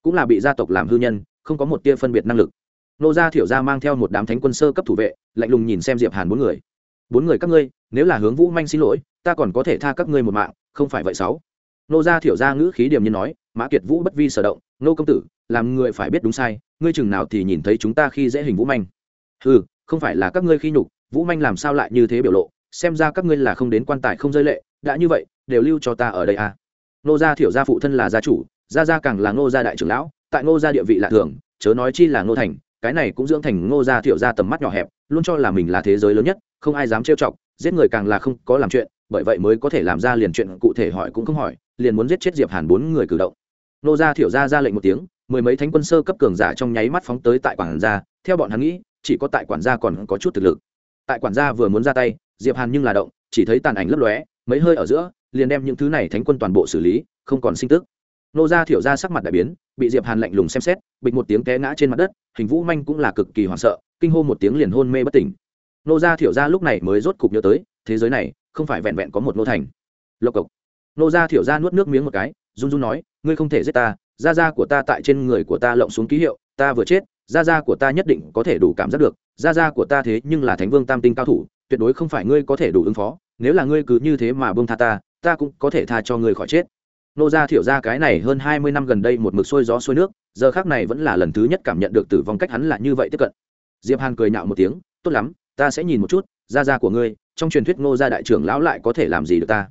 Cũng là bị gia tộc làm hư nhân, không có một tia phân biệt năng lực. Nô gia thiểu gia mang theo một đám thánh quân sơ cấp thủ vệ, lạnh lùng nhìn xem diệp hàn bốn người. Bốn người các ngươi, nếu là hướng vũ manh xin lỗi, ta còn có thể tha các ngươi một mạng, không phải vậy sáu nô gia thiểu gia ngữ khí điểm như nói, mã kiệt vũ bất vi sở động, nô công tử, làm người phải biết đúng sai, ngươi chừng nào thì nhìn thấy chúng ta khi dễ hình vũ manh. Ừ không phải là các ngươi khi nhục, vũ manh làm sao lại như thế biểu lộ, xem ra các ngươi là không đến quan tài không rơi lệ, đã như vậy, đều lưu cho ta ở đây à. Nô gia thiểu gia phụ thân là gia chủ, gia gia càng là ngô gia đại trưởng lão, tại ngô gia địa vị lạ thường, chớ nói chi là ngô thành, cái này cũng dưỡng thành ngô gia thiểu gia tầm mắt nhỏ hẹp, luôn cho là mình là thế giới lớn nhất, không ai dám trêu chọc, giết người càng là không có làm chuyện, bởi vậy mới có thể làm ra liền chuyện cụ thể hỏi cũng không hỏi liền muốn giết chết diệp hàn bốn người cử động. Nô gia thiểu gia ra lệnh một tiếng, mười mấy thánh quân sơ cấp cường giả trong nháy mắt phóng tới tại quản gia. Theo bọn hắn nghĩ, chỉ có tại quản gia còn có chút thực lực. Tại quản gia vừa muốn ra tay, diệp hàn nhưng là động, chỉ thấy tàn ảnh lấp lóe, mấy hơi ở giữa, liền đem những thứ này thánh quân toàn bộ xử lý, không còn sinh tức. Nô gia thiểu ra sắc mặt đại biến, bị diệp hàn lạnh lùng xem xét, bịch một tiếng té ngã trên mặt đất, hình vũ manh cũng là cực kỳ hoảng sợ, kinh hô một tiếng liền hôn mê bất tỉnh. Nô gia thiểu ra lúc này mới rốt cục nhớ tới, thế giới này không phải vẹn vẹn có một nô thành. Lộc cộc nô gia thiểu ra nuốt nước miếng một cái, run run nói, ngươi không thể giết ta, gia gia của ta tại trên người của ta lộng xuống ký hiệu, ta vừa chết, gia gia của ta nhất định có thể đủ cảm giác được, gia gia của ta thế nhưng là thánh vương tam tinh cao thủ, tuyệt đối không phải ngươi có thể đủ ứng phó, nếu là ngươi cứ như thế mà bông tha ta ta cũng có thể tha cho ngươi khỏi chết. Nô gia thiểu ra cái này hơn hai mươi năm gần đây một mực sôi gió sôi nước, giờ khác này vẫn là lần thứ nhất cảm nhận được tử vong cách hắn là như vậy tiếp cận. Diệp hàn cười nhạo một tiếng, tốt lắm, ta sẽ nhìn một chút, gia gia của ngươi, trong truyền thuyết nô gia đại trưởng lão lại có thể làm gì được ta?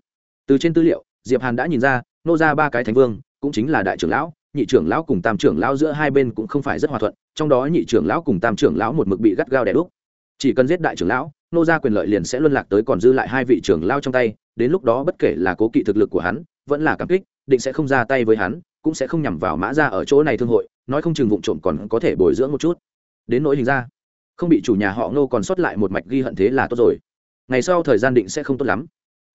Từ trên tư liệu diệp hàn đã nhìn ra, nô gia ba cái thánh vương, cũng chính là đại trưởng lão, nhị trưởng lão cùng tam trưởng lão giữa hai bên cũng không phải rất hòa thuận, trong đó nhị trưởng lão cùng tam trưởng lão một mực bị gắt gao đè đúc. Chỉ cần giết đại trưởng lão, nô gia quyền lợi liền sẽ luân lạc tới còn dư lại hai vị trưởng lão trong tay, đến lúc đó bất kể là cố kỵ thực lực của hắn, vẫn là cảm kích, định sẽ không ra tay với hắn, cũng sẽ không nhằm vào mã ra ở chỗ này thương hội, nói không chừng vụ trộm còn có thể bồi dưỡng một chút. Đến nỗi hình ra, không bị chủ nhà họ ngô còn sót lại một mạch ghi hận thế là tốt rồi. Ngày sau thời gian định sẽ không tốt lắm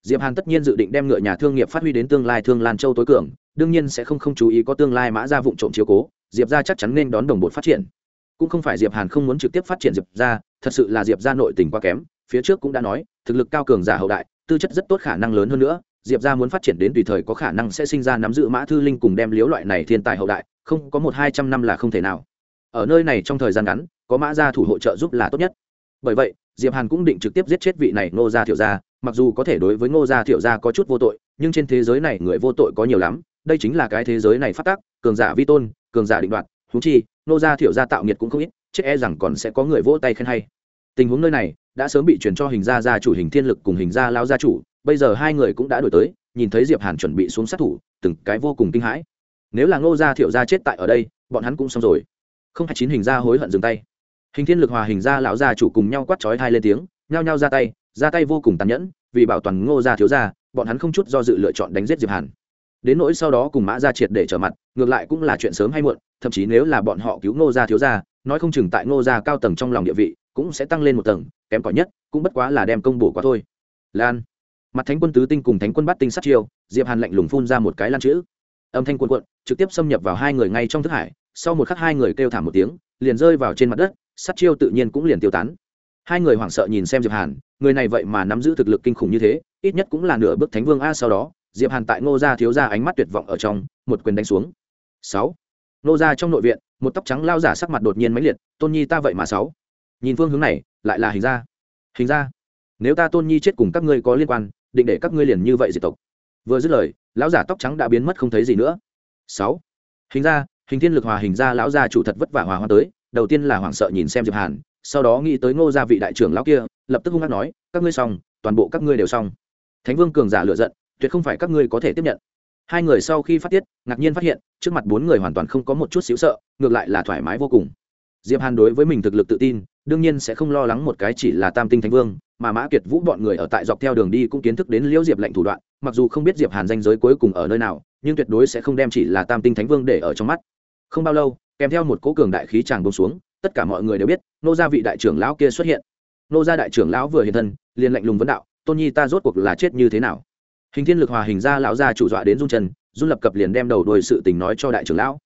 diệp hàn tất nhiên dự định đem ngựa nhà thương nghiệp phát huy đến tương lai thương lan châu tối cường, đương nhiên sẽ không không chú ý có tương lai mã ra vụng trộm chiếu cố, diệp ra chắc chắn nên đón đồng bộ phát triển. Cũng không phải diệp hàn không muốn trực tiếp phát triển diệp ra thật sự là diệp ra nội tình quá kém, phía trước cũng đã nói, thực lực cao cường giả hậu đại, tư chất rất tốt khả năng lớn hơn nữa, diệp ra muốn phát triển đến tùy thời có khả năng sẽ sinh ra nắm giữ mã thư linh cùng đem liếu loại này thiên tài hậu đại, không có một hai trăm năm là không thể nào. Ở nơi này trong thời gian ngắn, có mã gia thủ hỗ trợ giúp là tốt nhất. Bởi vậy, diệp hàn cũng định trực tiếp giết chết vị này ngô gia thiểu gia mặc dù có thể đối với ngô gia thiểu gia có chút vô tội, nhưng trên thế giới này người vô tội có nhiều lắm, đây chính là cái thế giới này phát tác cường giả vi tôn, cường giả định đoạt húng chi, ngô gia thiểu gia tạo nghiệt cũng không ít, chết e rằng còn sẽ có người vỗ tay khen hay. Tình huống nơi này, đã sớm bị chuyển cho hình gia gia chủ hình thiên lực cùng hình gia lao gia chủ, bây giờ hai người cũng đã đổi tới, nhìn thấy diệp hàn chuẩn bị xuống sát thủ, từng cái vô cùng kinh hãi. Nếu là ngô gia thiệu gia chết tại ở đây, bọn hắn cũng xong rồi. Không hai chín hình gia hối hận dừng tay. Hình thiên lực hòa hình gia lão gia chủ cùng nhau quát chói hai lên tiếng, nhao nhao ra tay ra tay vô cùng tàn nhẫn, vì bảo toàn ngô gia thiếu gia, bọn hắn không chút do dự lựa chọn đánh giết diệp hàn. Đến nỗi sau đó cùng mã gia triệt để trở mặt, ngược lại cũng là chuyện sớm hay muộn, thậm chí nếu là bọn họ cứu ngô gia thiếu gia, nói không chừng tại ngô gia cao tầng trong lòng địa vị cũng sẽ tăng lên một tầng, kém cỏi nhất cũng bất quá là đem công bổ qua thôi. Lan, mặt thánh quân tứ tinh cùng thánh quân bắt tinh sát chiêu, diệp hàn lạnh lùng phun ra một cái lan chữ. Âm thanh quân quận trực tiếp xâm nhập vào hai người ngay trong thức hải, sau một khắc hai người kêu thảm một tiếng, liền rơi vào trên mặt đất, sát chiêu tự nhiên cũng liền tiêu tán. Hai người hoảng sợ nhìn xem diệp hàn người này vậy mà nắm giữ thực lực kinh khủng như thế, ít nhất cũng là nửa bước thánh vương a sau đó, diệp hàn tại ngô gia thiếu gia ánh mắt tuyệt vọng ở trong, một quyền đánh xuống. Sáu. Ngô gia trong nội viện, một tóc trắng lao giả sắc mặt đột nhiên mãnh liệt, tôn nhi ta vậy mà sáu. Nhìn phương hướng này, lại là hình ra hình ra nếu ta tôn nhi chết cùng các ngươi có liên quan, định để các ngươi liền như vậy diệt tộc. Vừa dứt lời, lão giả tóc trắng đã biến mất không thấy gì nữa. Sáu. Hình ra hình thiên lực hòa hình ra lão gia chủ thật vất vả hòa hoa tới, đầu tiên là hoảng sợ nhìn xem diệp hàn, sau đó nghĩ tới ngô gia vị đại trưởng lão kia lập tức hung hăng nói, các ngươi xong, toàn bộ các ngươi đều xong. Thánh vương cường giả lựa giận, tuyệt không phải các ngươi có thể tiếp nhận. Hai người sau khi phát tiết, ngạc nhiên phát hiện, trước mặt bốn người hoàn toàn không có một chút xíu sợ, ngược lại là thoải mái vô cùng. Diệp hàn đối với mình thực lực tự tin, đương nhiên sẽ không lo lắng một cái chỉ là tam tinh thánh vương, mà mã kiệt vũ bọn người ở tại dọc theo đường đi cũng kiến thức đến liễu diệp lệnh thủ đoạn, mặc dù không biết diệp hàn danh giới cuối cùng ở nơi nào, nhưng tuyệt đối sẽ không đem chỉ là tam tinh thánh vương để ở trong mắt. Không bao lâu, kèm theo một cố cường đại khí tràng bông xuống, tất cả mọi người đều biết, nô gia vị đại trưởng lão kia xuất hiện nô gia đại trưởng lão vừa hiện thân liền lạnh lùng vấn đạo tôn nhi ta rốt cuộc là chết như thế nào? Hình thiên lực hòa hình gia lão gia chủ dọa đến run chân run lập cập liền đem đầu đuôi sự tình nói cho đại trưởng lão.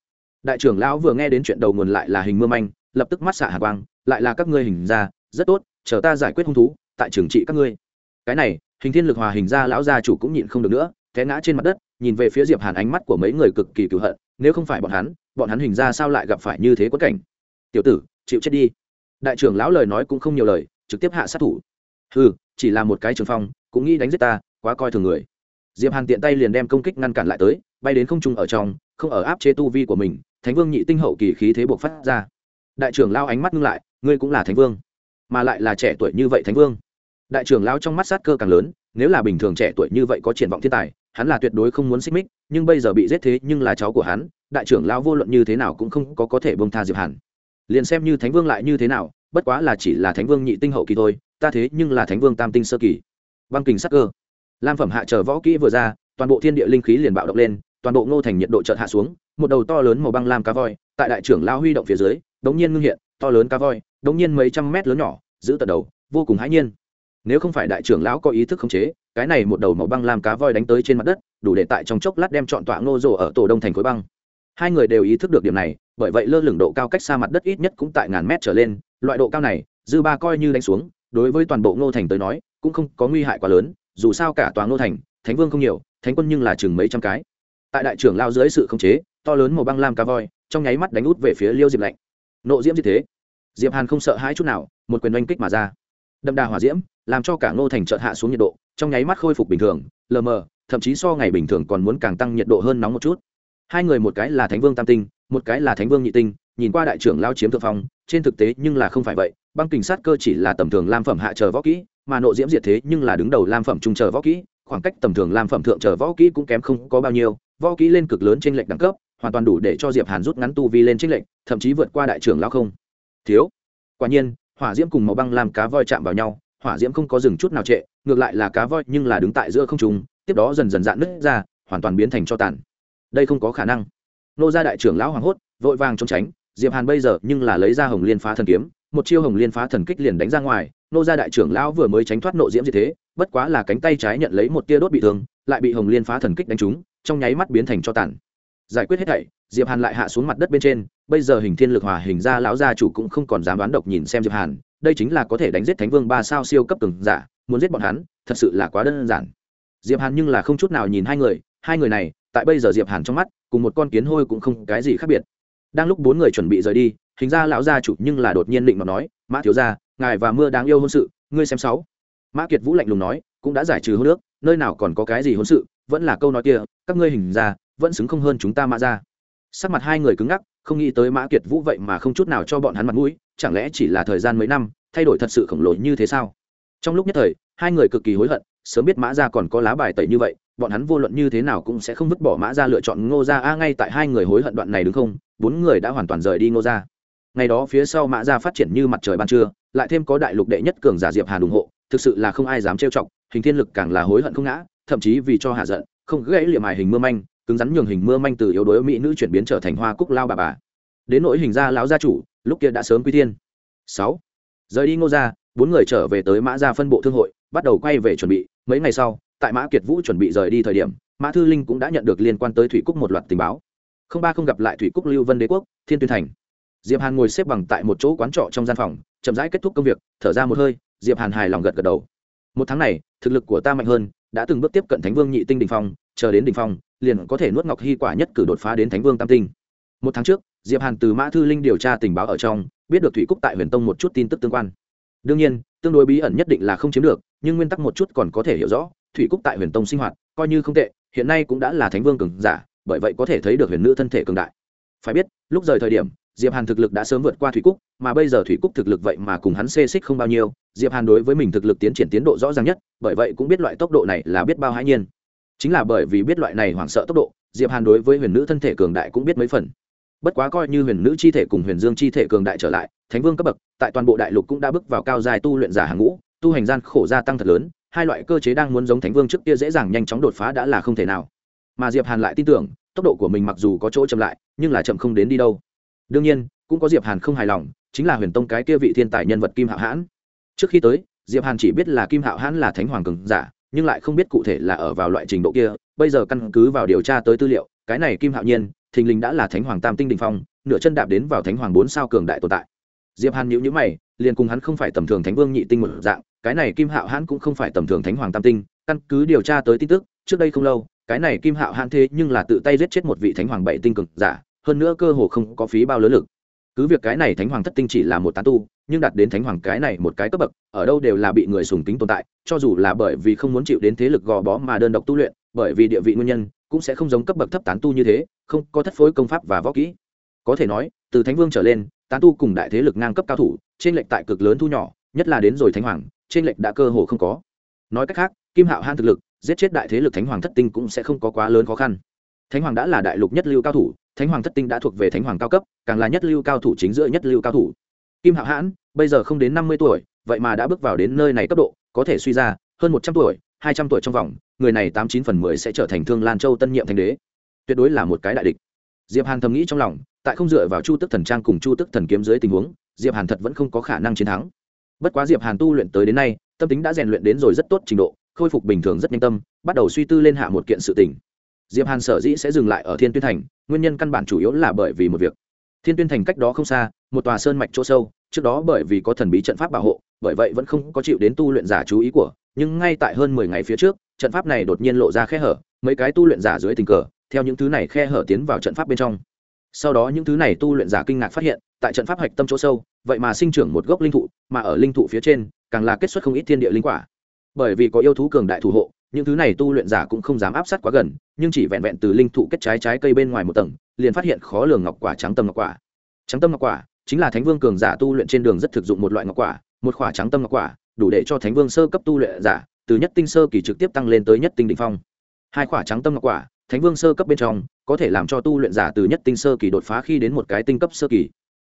Đại trưởng lão vừa nghe đến chuyện đầu nguồn lại là hình mưa manh lập tức mắt xạ hạ quang lại là các ngươi hình gia, rất tốt chờ ta giải quyết hung thú tại trường trị các ngươi. Cái này hình thiên lực hòa hình ra lão gia chủ cũng nhịn không được nữa té ngã trên mặt đất nhìn về phía diệp hàn ánh mắt của mấy người cực kỳ cựu hận nếu không phải bọn hắn bọn hắn hình ra sao lại gặp phải như thế quất cảnh? Tiểu tử chịu chết đi. Đại trưởng lão lời nói cũng không nhiều lời trực tiếp hạ sát thủ. Ừ chỉ là một cái trường phong, cũng nghĩ đánh giết ta, quá coi thường người. Diệp hàn tiện tay liền đem công kích ngăn cản lại tới, bay đến không trung ở trong, không ở áp chế tu vi của mình, thánh vương nhị tinh hậu kỳ khí thế buộc phát ra. Đại trưởng lao ánh mắt ngưng lại, ngươi cũng là thánh vương, mà lại là trẻ tuổi như vậy thánh vương. Đại trưởng lao trong mắt sát cơ càng lớn, nếu là bình thường trẻ tuổi như vậy có triển vọng thiên tài, hắn là tuyệt đối không muốn xích mích, nhưng bây giờ bị giết thế nhưng là cháu của hắn, đại trưởng lao vô luận như thế nào cũng không có có thể bông tha diệp hàn. Liền xem như thánh vương lại như thế nào bất quá là chỉ là thánh vương nhị tinh hậu kỳ thôi, ta thế nhưng là thánh vương tam tinh sơ kỳ. Băng kình sắc cơ. Lam phẩm hạ chờ võ kỹ vừa ra, toàn bộ thiên địa linh khí liền bạo động lên, toàn bộ ngô thành nhiệt độ chợt hạ xuống, một đầu to lớn màu băng lam cá voi, tại đại trưởng lao huy động phía dưới, đống nhiên ngưng hiện, to lớn cá voi, đống nhiên mấy trăm mét lớn nhỏ, giữ tận đầu, vô cùng hãi nhiên. Nếu không phải đại trưởng lão có ý thức khống chế, cái này một đầu màu băng lam cá voi đánh tới trên mặt đất, đủ để tại trong chốc lát đem chọn tọa ngô rồ ở tổ đông thành khối băng. Hai người đều ý thức được điểm này, bởi vậy lơ lửng độ cao cách xa mặt đất ít nhất cũng tại ngàn mét trở lên loại độ cao này, dư ba coi như đánh xuống, đối với toàn bộ ngô thành tới nói, cũng không có nguy hại quá lớn, dù sao cả tòa ngô thành, thánh vương không nhiều, thánh quân nhưng là chừng mấy trăm cái. Tại đại trưởng lao dưới sự khống chế, to lớn màu băng lam cá voi, trong nháy mắt đánh út về phía liêu diệp lạnh. Nộ diễm như thế, diệp hàn không sợ hãi chút nào, một quyền oanh kích mà ra. Đậm đà hỏa diễm, làm cho cả ngô thành chợt hạ xuống nhiệt độ, trong nháy mắt khôi phục bình thường, lờ mờ, thậm chí so ngày bình thường còn muốn càng tăng nhiệt độ hơn nóng một chút. Hai người một cái là thánh vương tam tinh, một cái là thánh vương nhị tinh nhìn qua đại trưởng lao chiếm thượng phong, trên thực tế nhưng là không phải vậy, băng kình sát cơ chỉ là tầm thường lam phẩm hạ chờ võ kỹ, mà nộ diễm diệt thế nhưng là đứng đầu lam phẩm trung chờ võ kỹ, khoảng cách tầm thường lam phẩm thượng chờ võ kỹ cũng kém không có bao nhiêu, võ kỹ lên cực lớn trên lệnh đẳng cấp, hoàn toàn đủ để cho diệp hàn rút ngắn tu vi lên trên lệnh thậm chí vượt qua đại trưởng lao không. Thiếu. Quả nhiên, hỏa diễm cùng màu băng làm cá voi chạm vào nhau, hỏa diễm không có dừng chút nào trệ, ngược lại là cá voi nhưng là đứng tại giữa không trung, tiếp đó dần dần dạn nứt ra, hoàn toàn biến thành cho tàn. Đây không có khả năng. Nô gia đại trưởng lão hoảng hốt, vội vàng trốn tránh diệp hàn bây giờ nhưng là lấy ra hồng liên phá thần kiếm, một chiêu hồng liên phá thần kích liền đánh ra ngoài, nô gia đại trưởng lão vừa mới tránh thoát nộ diễm gì thế, bất quá là cánh tay trái nhận lấy một tia đốt bị thương, lại bị hồng liên phá thần kích đánh trúng, trong nháy mắt biến thành cho tàn. Giải quyết hết thảy, diệp hàn lại hạ xuống mặt đất bên trên, bây giờ hình thiên lực hòa hình ra lão gia chủ cũng không còn dám đoán độc nhìn xem diệp hàn, đây chính là có thể đánh giết thánh vương ba sao siêu cấp cường giả, muốn giết bọn hắn, thật sự là quá đơn giản. Diệp hàn nhưng là không chút nào nhìn hai người hai người này, tại bây giờ diệp hàn trong mắt, cùng một con kiến hôi cũng không cái gì khác biệt đang lúc bốn người chuẩn bị rời đi, hình ra lão gia chủ nhưng là đột nhiên định mà nói, mã thiếu gia, ngài và mưa đáng yêu hôn sự, ngươi xem sáu. Mã kiệt vũ lạnh lùng nói, cũng đã giải trừ hôn nước nơi nào còn có cái gì hôn sự, vẫn là câu nói kia, các ngươi hình ra, vẫn xứng không hơn chúng ta mã ra sắc mặt hai người cứng ngắc, không nghĩ tới mã kiệt vũ vậy mà không chút nào cho bọn hắn mặt mũi, chẳng lẽ chỉ là thời gian mấy năm, thay đổi thật sự khổng lồ như thế sao? Trong lúc nhất thời, hai người cực kỳ hối hận, sớm biết mã ra còn có lá bài tẩy như vậy, bọn hắn vô luận như thế nào cũng sẽ không vứt bỏ mã ra lựa chọn ngô ra a, ngay tại hai người hối hận đoạn này đúng không? Bốn người đã hoàn toàn rời đi ngô ra ngày đó phía sau mã ra phát triển như mặt trời ban trưa, lại thêm có đại lục đệ nhất cường giả diệp hàn ủng hộ, thực sự là không ai dám trêu chọc, hình thiên lực càng là hối hận không ngã, thậm chí vì cho hạ giận, không gãy liệm hài hình mưa manh, cứng rắn nhường hình mưa manh từ yếu đuối mỹ nữ chuyển biến trở thành hoa cúc lao bà bà. Đến nỗi hình gia lão gia chủ, lúc kia đã sớm quy thiên. Sáu. Rời đi ngô ra bốn người trở về tới mã gia phân bộ thương hội, bắt đầu quay về chuẩn bị, mấy ngày sau, tại mã kiệt vũ chuẩn bị rời đi thời điểm, mã thư linh cũng đã nhận được liên quan tới thủy cúc một loạt tình báo không ba không gặp lại thủy cúc lưu vân đế quốc, thiên tuyên thành. Diệp hàn ngồi xếp bằng tại một chỗ quán trọ trong gian phòng, chậm rãi kết thúc công việc, thở ra một hơi, diệp hàn hài lòng gật gật đầu. Một tháng này, thực lực của ta mạnh hơn, đã từng bước tiếp cận thánh vương nhị tinh đình phong, chờ đến đình phong, liền có thể nuốt ngọc hy quả nhất cử đột phá đến thánh vương tam tinh. Một tháng trước, diệp hàn từ mã thư linh điều tra tình báo ở trong, biết được thủy cúc tại huyền tông một chút tin tức tương quan. Đương nhiên, tương đối bí ẩn nhất định là không chiếm được, nhưng nguyên tắc một chút còn có thể hiểu rõ, thủy cúc tại huyền tông sinh hoạt, coi như không tệ, hiện nay cũng đã là thánh vương cường giả bởi vậy có thể thấy được huyền nữ thân thể cường đại. Phải biết, lúc rời thời điểm, diệp hàn thực lực đã sớm vượt qua thủy cúc, mà bây giờ thủy cúc thực lực vậy mà cùng hắn xê xích không bao nhiêu, diệp hàn đối với mình thực lực tiến triển tiến độ rõ ràng nhất, bởi vậy cũng biết loại tốc độ này là biết bao hãi nhiên. Chính là bởi vì biết loại này hoảng sợ tốc độ, diệp hàn đối với huyền nữ thân thể cường đại cũng biết mấy phần. Bất quá coi như huyền nữ chi thể cùng huyền dương chi thể cường đại trở lại, thánh vương cấp bậc, tại toàn bộ đại lục cũng đã bước vào cao dài tu luyện giả hàng ngũ, tu hành gian khổ gia tăng thật lớn, hai loại cơ chế đang muốn giống thánh vương trước kia dễ dàng nhanh chóng đột phá đã là không thể nào mà diệp hàn lại tin tưởng tốc độ của mình mặc dù có chỗ chậm lại nhưng là chậm không đến đi đâu đương nhiên cũng có diệp hàn không hài lòng chính là huyền tông cái kia vị thiên tài nhân vật kim hạo hãn trước khi tới diệp hàn chỉ biết là kim hạo hãn là thánh hoàng cường giả nhưng lại không biết cụ thể là ở vào loại trình độ kia bây giờ căn cứ vào điều tra tới tư liệu cái này kim hạo nhiên thình lình đã là thánh hoàng tam tinh đình phong nửa chân đạp đến vào thánh hoàng bốn sao cường đại tồn tại diệp hàn nhữ nhữ mày liền cùng hắn không phải tầm thường thánh vương nhị tinh một dạng cái này kim hạo hãn cũng không phải tầm thường thánh hoàng tam tinh căn cứ điều tra tới tin tức trước đây không lâu cái này kim hạo hãn thế nhưng là tự tay giết chết một vị thánh hoàng bảy tinh cực giả, hơn nữa cơ hồ không có phí bao lớn lực. Cứ việc cái này thánh hoàng thất tinh chỉ là một tán tu, nhưng đạt đến thánh hoàng cái này một cái cấp bậc, ở đâu đều là bị người sùng kính tồn tại, cho dù là bởi vì không muốn chịu đến thế lực gò bó mà đơn độc tu luyện, bởi vì địa vị nguyên nhân, cũng sẽ không giống cấp bậc thấp tán tu như thế, không có thất phối công pháp và võ kỹ. Có thể nói, từ thánh vương trở lên, tán tu cùng đại thế lực ngang cấp cao thủ, trên lệch tại cực lớn thu nhỏ, nhất là đến rồi thánh hoàng, trên lệch đã cơ hồ không có. Nói cách khác, kim hạo han thực lực giết chết đại thế lực thánh hoàng thất tinh cũng sẽ không có quá lớn khó khăn. Thánh hoàng đã là đại lục nhất lưu cao thủ, thánh hoàng thất tinh đã thuộc về thánh hoàng cao cấp, càng là nhất lưu cao thủ chính giữa nhất lưu cao thủ. Kim hạo hãn, bây giờ không đến năm mươi tuổi, vậy mà đã bước vào đến nơi này cấp độ, có thể suy ra, hơn một trăm tuổi, hai trăm tuổi trong vòng, người này tám chín phần mười sẽ trở thành thương lan châu tân nhiệm thành đế. Tuyệt đối là một cái đại địch. Diệp hàn thầm nghĩ trong lòng, tại không dựa vào chu tức thần trang cùng chu tức thần kiếm dưới tình huống, diệp hàn thật vẫn không có khả năng chiến thắng. Bất quá diệp hàn tu luyện tới đến nay, tâm tính đã rèn luyện đến rồi rất tốt trình độ khôi phục bình thường rất nhanh tâm, bắt đầu suy tư lên hạ một kiện sự tình. Diệp hàn sở dĩ sẽ dừng lại ở thiên tuyên thành, nguyên nhân căn bản chủ yếu là bởi vì một việc. Thiên tuyên thành cách đó không xa, một tòa sơn mạch chỗ sâu, trước đó bởi vì có thần bí trận pháp bảo hộ, bởi vậy vẫn không có chịu đến tu luyện giả chú ý của, nhưng ngay tại hơn mười ngày phía trước, trận pháp này đột nhiên lộ ra khe hở, mấy cái tu luyện giả dưới tình cờ, theo những thứ này khe hở tiến vào trận pháp bên trong. Sau đó những thứ này tu luyện giả kinh ngạc phát hiện, tại trận pháp hạch tâm chỗ sâu, vậy mà sinh trưởng một gốc linh thụ, mà ở linh thụ phía trên, càng là kết xuất không ít thiên địa linh quả bởi vì có yêu thú cường đại thủ hộ, những thứ này tu luyện giả cũng không dám áp sát quá gần, nhưng chỉ vẹn vẹn từ linh thụ kết trái trái cây bên ngoài một tầng, liền phát hiện khó lường ngọc quả trắng tâm ngọc quả. Trắng tâm ngọc quả chính là thánh vương cường giả tu luyện trên đường rất thực dụng một loại ngọc quả, một quả trắng tâm ngọc quả, đủ để cho thánh vương sơ cấp tu luyện giả, từ nhất tinh sơ kỳ trực tiếp tăng lên tới nhất tinh đỉnh phong. Hai quả trắng tâm ngọc quả, thánh vương sơ cấp bên trong, có thể làm cho tu luyện giả từ nhất tinh sơ kỳ đột phá khi đến một cái tinh cấp sơ kỳ.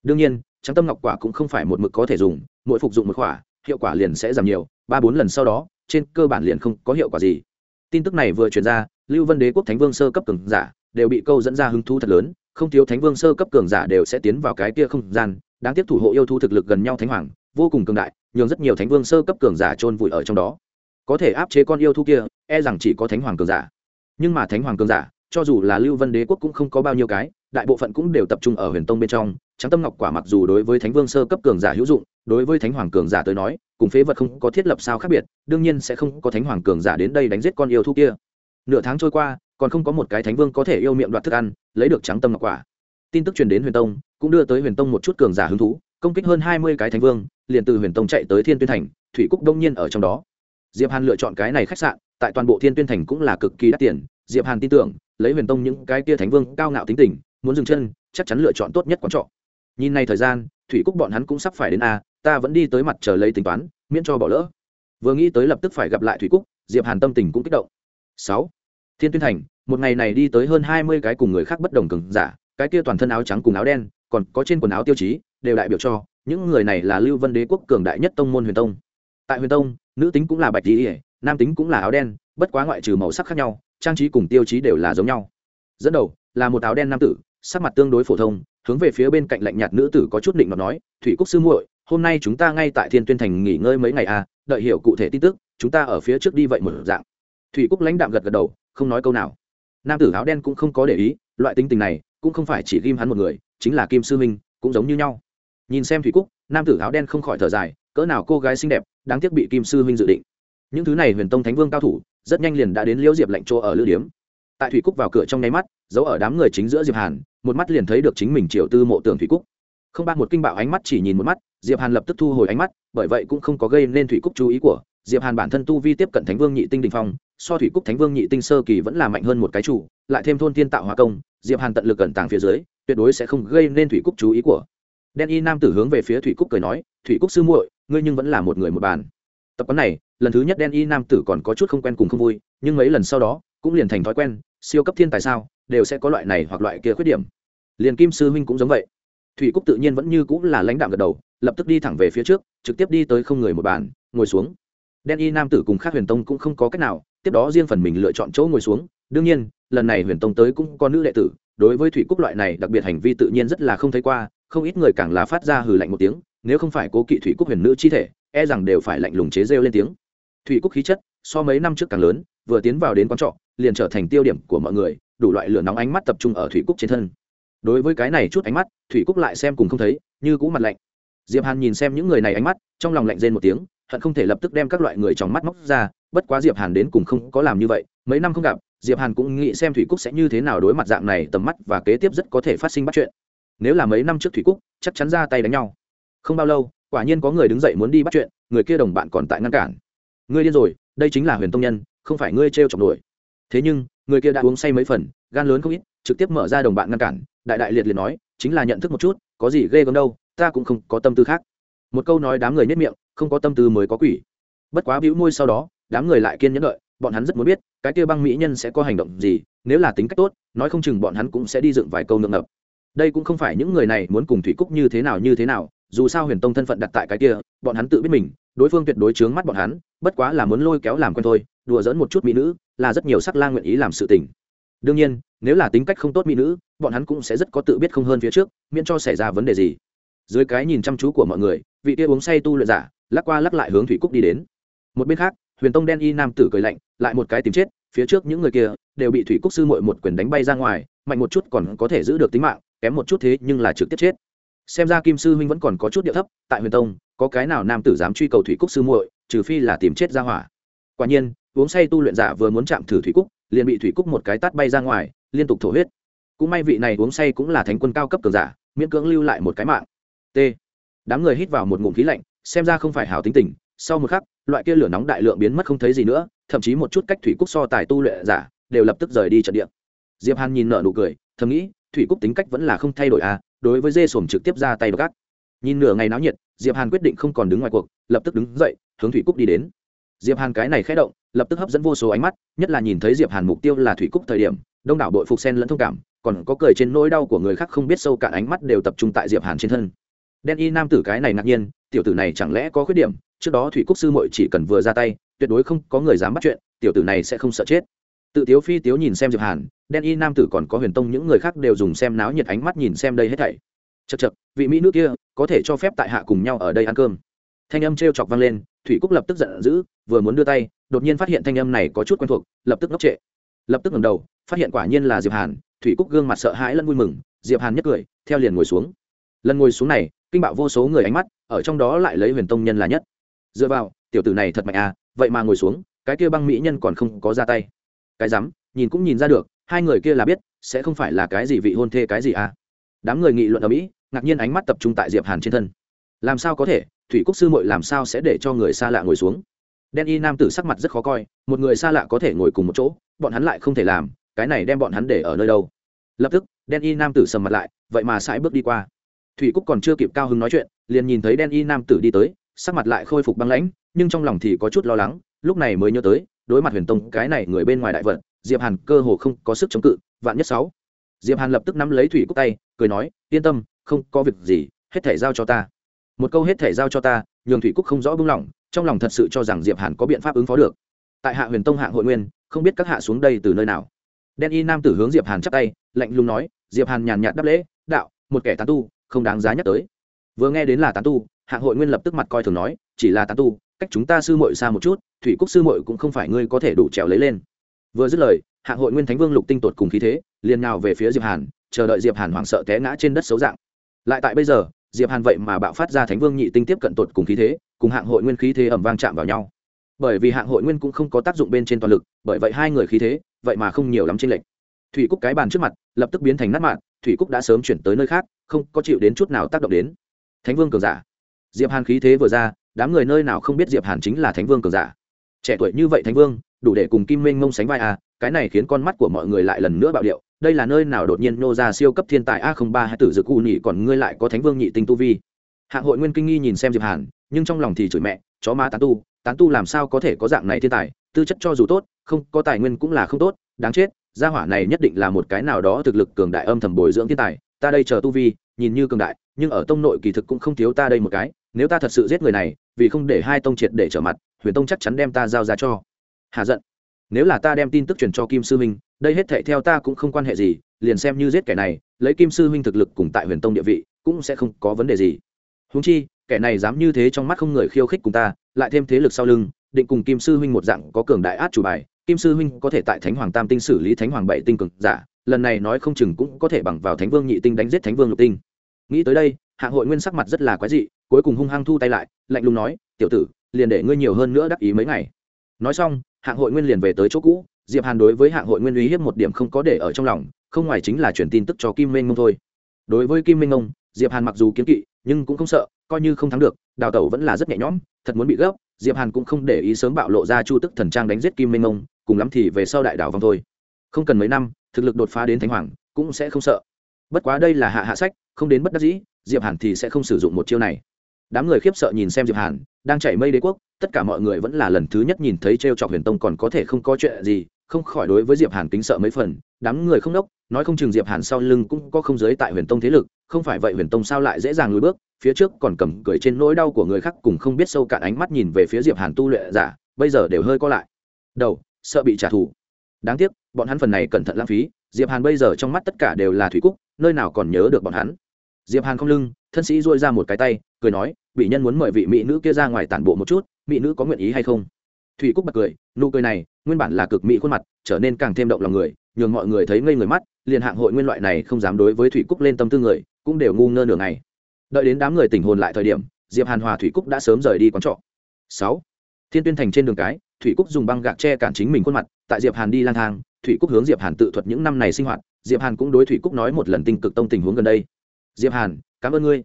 Đương nhiên, trắng tâm ngọc quả cũng không phải một mực có thể dùng, mỗi phục dụng một quả hiệu quả liền sẽ giảm nhiều, ba bốn lần sau đó, trên cơ bản liền không có hiệu quả gì. Tin tức này vừa truyền ra, lưu vân đế quốc thánh vương sơ cấp cường giả đều bị câu dẫn ra hứng thú thật lớn, không thiếu thánh vương sơ cấp cường giả đều sẽ tiến vào cái kia không gian, đáng tiếc thủ hộ yêu thú thực lực gần nhau thánh hoàng, vô cùng cường đại, nhường rất nhiều thánh vương sơ cấp cường giả chôn vùi ở trong đó. Có thể áp chế con yêu thú kia e rằng chỉ có thánh hoàng cường giả. Nhưng mà thánh hoàng cường giả, cho dù là lưu vân đế quốc cũng không có bao nhiêu cái, đại bộ phận cũng đều tập trung ở huyền tông bên trong trắng tâm ngọc quả mặc dù đối với thánh vương sơ cấp cường giả hữu dụng đối với thánh hoàng cường giả tới nói, cùng phế vật không có thiết lập sao khác biệt, đương nhiên sẽ không có thánh hoàng cường giả đến đây đánh giết con yêu thú kia. Nửa tháng trôi qua, còn không có một cái thánh vương có thể yêu miệng đoạt thức ăn, lấy được trắng tâm ngọc quả. Tin tức truyền đến huyền tông, cũng đưa tới huyền tông một chút cường giả hứng thú, công kích hơn hai mươi cái thánh vương, liền từ huyền tông chạy tới thiên tuyên thành, thủy cúc đông nhiên ở trong đó. Diệp hàn lựa chọn cái này khách sạn, tại toàn bộ thiên tuyên thành cũng là cực kỳ đắt tiền. Diệp hàn tin tưởng, lấy huyền tông những cái kia thánh vương cao ngạo tính tình, muốn dừng chân, chắc chắn lựa chọn tốt nhất quán trọ. Nhìn này thời gian, thủy cúc bọn hắn cũng sắp phải đến a ta vẫn đi tới mặt chờ lấy tính toán, miễn cho bỏ lỡ. Vừa nghĩ tới lập tức phải gặp lại thủy cúc, diệp hàn tâm tình cũng kích động. Sáu, thiên tuyên thành, một ngày này đi tới hơn hai mươi cái cùng người khác bất đồng cường giả, cái kia toàn thân áo trắng cùng áo đen, còn có trên quần áo tiêu chí, đều đại biểu cho, những người này là lưu vân đế quốc cường đại nhất tông môn huyền tông. Tại huyền tông, nữ tính cũng là bạch tỉ nam tính cũng là áo đen, bất quá ngoại trừ màu sắc khác nhau, trang trí cùng tiêu chí đều là giống nhau. Dẫn đầu, là một áo đen nam tử, sắc mặt tương đối phổ thông, hướng về phía bên cạnh lạnh nhạt nữ tử có chút định mà nói, thủy cúc sư muội hôm nay chúng ta ngay tại thiên tuyên thành nghỉ ngơi mấy ngày à đợi hiểu cụ thể tin tức, chúng ta ở phía trước đi vậy một dạng. Thủy cúc lãnh đạm gật gật đầu, không nói câu nào. Nam tử áo đen cũng không có để ý, loại tính tình này cũng không phải chỉ ghim hắn một người, chính là kim sư minh, cũng giống như nhau. Nhìn xem thủy cúc, nam tử áo đen không khỏi thở dài, cỡ nào cô gái xinh đẹp, đáng tiếc bị kim sư huynh dự định. Những thứ này huyền tông thánh vương cao thủ, rất nhanh liền đã đến liễu diệp lệnh chỗ ở lữ điếm. Tại thủy cúc vào cửa trong nháy mắt giấu ở đám người chính giữa diệp hàn, một mắt liền thấy được chính mình triệu tư mộ tưởng thủy cúc. Không ba một kinh bạo ánh mắt chỉ nhìn một mắt diệp hàn lập tức thu hồi ánh mắt, bởi vậy cũng không có gây nên thủy cúc chú ý của diệp hàn bản thân tu vi tiếp cận thánh vương nhị tinh đình phong, so thủy cúc thánh vương nhị tinh sơ kỳ vẫn là mạnh hơn một cái chủ, lại thêm thôn tiên tạo hóa công, diệp hàn tận lực cẩn tàng phía dưới, tuyệt đối sẽ không gây nên thủy cúc chú ý của đen y nam tử hướng về phía thủy cúc cười nói, thủy cúc sư muội, ngươi nhưng vẫn là một người một bàn. Tập quán này, lần thứ nhất đen y nam tử còn có chút không quen cùng không vui, nhưng mấy lần sau đó, cũng liền thành thói quen, siêu cấp thiên tài sao, đều sẽ có loại này hoặc loại kia khuyết điểm. Liền kim sư huynh cũng giống vậy. Thủy cúc tự nhiên vẫn như cũng là lãnh đạo gật đầu lập tức đi thẳng về phía trước, trực tiếp đi tới không người một bàn, ngồi xuống. Đen y nam tử cùng khác huyền tông cũng không có cách nào, tiếp đó riêng phần mình lựa chọn chỗ ngồi xuống. Đương nhiên, lần này huyền tông tới cũng có nữ đệ tử, đối với thủy cúc loại này đặc biệt hành vi tự nhiên rất là không thấy qua, không ít người càng là phát ra hừ lạnh một tiếng, nếu không phải cố kỵ thủy cúc huyền nữ chi thể e rằng đều phải lạnh lùng chế rêu lên tiếng. Thủy cúc khí chất, so mấy năm trước càng lớn, vừa tiến vào đến quán trọ, liền trở thành tiêu điểm của mọi người, đủ loại lửa nóng ánh mắt tập trung ở thủy cúc trên thân. Đối với cái này chút ánh mắt, thủy cúc lại xem cùng không thấy, như cũ mặt lạnh diệp hàn nhìn xem những người này ánh mắt, trong lòng lạnh rên một tiếng, hận không thể lập tức đem các loại người trong mắt móc ra, bất quá diệp hàn đến cùng không có làm như vậy, mấy năm không gặp, diệp hàn cũng nghĩ xem thủy cúc sẽ như thế nào đối mặt dạng này tầm mắt và kế tiếp rất có thể phát sinh bắt chuyện. Nếu là mấy năm trước thủy cúc, chắc chắn ra tay đánh nhau. Không bao lâu, quả nhiên có người đứng dậy muốn đi bắt chuyện, người kia đồng bạn còn tại ngăn cản. Ngươi điên rồi, đây chính là huyền tông nhân, không phải ngươi trêu chọc nổi thế nhưng, người kia đã uống say mấy phần, gan lớn không ít, trực tiếp mở ra đồng bạn ngăn cản, đại đại liệt liệt nói, chính là nhận thức một chút, có gì ghê gớm đâu ta cũng không có tâm tư khác. Một câu nói đám người nhất miệng, không có tâm tư mới có quỷ. Bất quá bĩu môi sau đó, đám người lại kiên nhẫn đợi, bọn hắn rất muốn biết, cái kia băng mỹ nhân sẽ có hành động gì, nếu là tính cách tốt, nói không chừng bọn hắn cũng sẽ đi dựng vài câu ngượng ngập. Đây cũng không phải những người này muốn cùng thủy cúc như thế nào như thế nào, dù sao huyền tông thân phận đặt tại cái kia, bọn hắn tự biết mình, đối phương tuyệt đối chướng mắt bọn hắn, bất quá là muốn lôi kéo làm quen thôi, đùa dỡn một chút mỹ nữ, là rất nhiều sắc lang nguyện ý làm sự tình. Đương nhiên, nếu là tính cách không tốt mỹ nữ, bọn hắn cũng sẽ rất có tự biết không hơn phía trước, miễn cho xảy ra vấn đề gì dưới cái nhìn chăm chú của mọi người, vị kia uống say tu luyện giả, lắc qua lắc lại hướng thủy cúc đi đến. Một bên khác, huyền tông đen y nam tử cười lạnh, lại một cái tìm chết, phía trước những người kia đều bị thủy cúc sư mội một quyền đánh bay ra ngoài, mạnh một chút còn có thể giữ được tính mạng, kém một chút thế nhưng là trực tiếp chết. Xem ra kim sư huynh vẫn còn có chút địa thấp, tại huyền tông, có cái nào nam tử dám truy cầu thủy cúc sư muội, trừ phi là tìm chết ra hỏa. Quả nhiên, uống say tu luyện giả vừa muốn chạm thử thủy cúc, liền bị thủy cúc một cái tát bay ra ngoài, liên tục thổ huyết. Cũng may vị này uống say cũng là thánh quân cao cấp cường giả, miễn cưỡng lưu lại một cái mạng t. Đám người hít vào một ngụm khí lạnh, xem ra không phải hào tính tình. Sau một khắc, loại kia lửa nóng đại lượng biến mất không thấy gì nữa, thậm chí một chút cách thủy cúc so tài tu luyện giả, đều lập tức rời đi trận địa. Diệp hàn nhìn nở nụ cười, thầm nghĩ, thủy cúc tính cách vẫn là không thay đổi à đối với dê sồm trực tiếp ra tay gác nhìn nửa ngày náo nhiệt, diệp hàn quyết định không còn đứng ngoài cuộc, lập tức đứng dậy, hướng thủy cúc đi đến. Diệp hàn cái này khẽ động, lập tức hấp dẫn vô số ánh mắt, nhất là nhìn thấy diệp hàn mục tiêu là thủy cúc thời điểm, đông đảo đội phục sen lẫn thông cảm, còn có cười trên nỗi đau của người khác không biết sâu cạn ánh mắt đều tập trung tại diệp hàn trên thân đen y nam tử cái này ngạc nhiên, tiểu tử này chẳng lẽ có khuyết điểm, trước đó thủy cúc sư muội chỉ cần vừa ra tay, tuyệt đối không có người dám bắt chuyện, tiểu tử này sẽ không sợ chết. Tự tiếu phi tiếu nhìn xem diệp hàn, đen y nam tử còn có huyền tông những người khác đều dùng xem náo nhiệt ánh mắt nhìn xem đây hết thảy. Chật chật vị mỹ nữ kia, có thể cho phép tại hạ cùng nhau ở đây ăn cơm. Thanh âm treo chọc vang lên, thủy cúc lập tức giận dữ, vừa muốn đưa tay, đột nhiên phát hiện thanh âm này có chút quen thuộc, lập tức ngốc trệ. Lập tức ngẩng đầu, phát hiện quả nhiên là diệp hàn, thủy cúc gương mặt sợ hãi lẫn vui mừng, diệp hàn nhất cười, theo liền ngồi xuống. Lần ngồi xuống này kinh bạo vô số người ánh mắt, ở trong đó lại lấy huyền tông nhân là nhất. Dựa vào, tiểu tử này thật mạnh à vậy mà ngồi xuống, cái kia băng mỹ nhân còn không có ra tay. Cái rắm, nhìn cũng nhìn ra được, hai người kia là biết, sẽ không phải là cái gì vị hôn thê cái gì à. Đám người nghị luận ở mỹ, ngạc nhiên ánh mắt tập trung tại diệp hàn trên thân. Làm sao có thể, thủy cúc sư muội làm sao sẽ để cho người xa lạ ngồi xuống? Đen y nam tử sắc mặt rất khó coi, một người xa lạ có thể ngồi cùng một chỗ, bọn hắn lại không thể làm, cái này đem bọn hắn để ở nơi đâu? Lập tức, đen y nam tử sầm mặt lại, vậy mà sãi bước đi qua thủy cúc còn chưa kịp cao hứng nói chuyện, liền nhìn thấy đen y nam tử đi tới, sắc mặt lại khôi phục băng lãnh, nhưng trong lòng thì có chút lo lắng, lúc này mới nhớ tới, đối mặt huyền tông, cái này người bên ngoài đại vật, diệp hàn cơ hồ không có sức chống cự, vạn nhất sáu. Diệp hàn lập tức nắm lấy thủy cúc tay, cười nói, yên tâm, không có việc gì, hết thể giao cho ta. Một câu hết thể giao cho ta nhường thủy cúc không rõ bưng lỏng trong lòng thật sự cho rằng diệp hàn có biện pháp ứng phó được. Tại hạ huyền tông hạng hội nguyên, không biết các hạ xuống đây từ nơi nào. Đen y nam tử hướng diệp hàn chắp tay, lạnh lùng nói, diệp hàn nhàn nhạt đáp lễ, đạo, một kẻ tán tu không đáng giá nhắc tới. Vừa nghe đến là tán tu, hạng hội nguyên lập tức mặt coi thường nói, chỉ là tán tu, cách chúng ta sư muội xa một chút, thủy cúc sư muội cũng không phải ngươi có thể đủ trèo lấy lên. Vừa dứt lời, hạng hội nguyên thánh vương lục tinh tột cùng khí thế, liền nào về phía diệp hàn, chờ đợi diệp hàn hoảng sợ té ngã trên đất xấu dạng. Lại tại bây giờ, diệp hàn vậy mà bạo phát ra thánh vương nhị tinh tiếp cận tột cùng khí thế, cùng hạng hội nguyên khí thế ẩm vang chạm vào nhau. Bởi vì hạng hội nguyên cũng không có tác dụng bên trên toàn lực, bởi vậy hai người khí thế, vậy mà không nhiều lắm trên lệnh thủy cúc cái bàn trước mặt, lập tức biến thành nát mạng thủy cúc đã sớm chuyển tới nơi khác không có chịu đến chút nào tác động đến. Thánh vương cường giả. Diệp hàn khí thế vừa ra, đám người nơi nào không biết diệp hàn chính là thánh vương cường giả. Trẻ tuổi như vậy thánh vương, đủ để cùng kim minh ngông sánh vai à cái này khiến con mắt của mọi người lại lần nữa bạo điệu. Đây là nơi nào đột nhiên nô ra siêu cấp thiên tài a không ba hai tử dược u nhị còn ngươi lại có thánh vương nhị tinh tu vi. Hạng hội nguyên kinh nghi nhìn xem diệp hàn, nhưng trong lòng thì chửi mẹ, chó má tán tu tán tu làm sao có thể có dạng này thiên tài, tư chất cho dù tốt, không có tài nguyên cũng là không tốt, đáng chết, gia hỏa này nhất định là một cái nào đó thực lực cường đại âm thầm bồi dưỡng thiên tài ta đây chờ tu vi, nhìn như cường đại, nhưng ở tông nội kỳ thực cũng không thiếu ta đây một cái, nếu ta thật sự giết người này, vì không để hai tông triệt để trở mặt, huyền tông chắc chắn đem ta giao ra cho. Hà giận. Nếu là ta đem tin tức truyền cho kim sư minh, đây hết thệ theo ta cũng không quan hệ gì, liền xem như giết kẻ này, lấy kim sư huynh thực lực cùng tại huyền tông địa vị, cũng sẽ không có vấn đề gì. Húng chi, kẻ này dám như thế trong mắt không người khiêu khích cùng ta, lại thêm thế lực sau lưng, định cùng kim sư huynh một dạng có cường đại át chủ bài, kim sư huynh có thể tại thánh hoàng tam tinh xử lý thánh hoàng bảy tinh cực giả lần này nói không chừng cũng có thể bằng vào thánh vương nhị tinh đánh giết thánh vương lục tinh. Nghĩ tới đây hạng hội nguyên sắc mặt rất là quái dị, cuối cùng hung hăng thu tay lại, lạnh lùng nói, tiểu tử, liền để ngươi nhiều hơn nữa đắc ý mấy ngày. Nói xong hạng hội nguyên liền về tới chỗ cũ, diệp hàn đối với hạng hội nguyên uy hiếp một điểm không có để ở trong lòng, không ngoài chính là truyền tin tức cho kim minh ngông thôi. Đối với kim minh ngông, diệp hàn mặc dù kiến kỵ, nhưng cũng không sợ, coi như không thắng được, đào tẩu vẫn là rất nhẹ nhõm, thật muốn bị gấp, diệp hàn cũng không để ý sớm bạo lộ ra chu tức thần trang đánh giết kim minh ngông, cùng lắm thì về sau đại đảo vòng thôi. Không cần mấy năm thực lực đột phá đến thánh hoàng, cũng sẽ không sợ. Bất quá đây là hạ hạ sách, không đến bất đắc dĩ, diệp hàn thì sẽ không sử dụng một chiêu này. Đám người khiếp sợ nhìn xem diệp hàn, đang chạy mây đế quốc, tất cả mọi người vẫn là lần thứ nhất nhìn thấy t r e o chọc huyền tông còn có thể không có chuyện gì, không khỏi đối với diệp hàn kính sợ mấy phần. Đám người không đốc nói không chừng diệp hàn sau lưng cũng có không giới tại huyền tông thế lực, không phải vậy huyền tông sao lại dễ dàng lùi bước, phía trước còn cầm cười trên nỗi đau của người khác cùng không biết sâu cạn ánh mắt nhìn về phía diệp hàn tu luyện giả, bây giờ đều hơi co lại. Đầu, sợ bị trả thù đáng tiếc, bọn hắn phần này cẩn thận lãng phí, diệp hàn bây giờ trong mắt tất cả đều là thủy cúc, nơi nào còn nhớ được bọn hắn. Diệp hàn không lưng, thân sĩ duỗi ra một cái tay, cười nói, bị nhân muốn mời vị mỹ nữ kia ra ngoài tản bộ một chút, mỹ nữ có nguyện ý hay không? Thủy cúc bật cười, nụ cười này, nguyên bản là cực mỹ khuôn mặt, trở nên càng thêm động lòng người, nhường mọi người thấy ngây người mắt, liền hạng hội nguyên loại này không dám đối với thủy cúc lên tâm tư người, cũng đều ngu ngơ nửa ngày. Đợi đến đám người tỉnh hồn lại thời điểm, diệp hàn hòa thủy cúc đã sớm rời đi quán trọ. Sáu, thiên tuyên thành trên đường cái thủy cúc dùng băng gạc che cản chính mình khuôn mặt, tại diệp hàn đi lang thang, thủy cúc hướng diệp hàn tự thuật những năm này sinh hoạt, diệp hàn cũng đối thủy cúc nói một lần tinh cực tông tình huống gần đây. Diệp hàn, cảm ơn ngươi.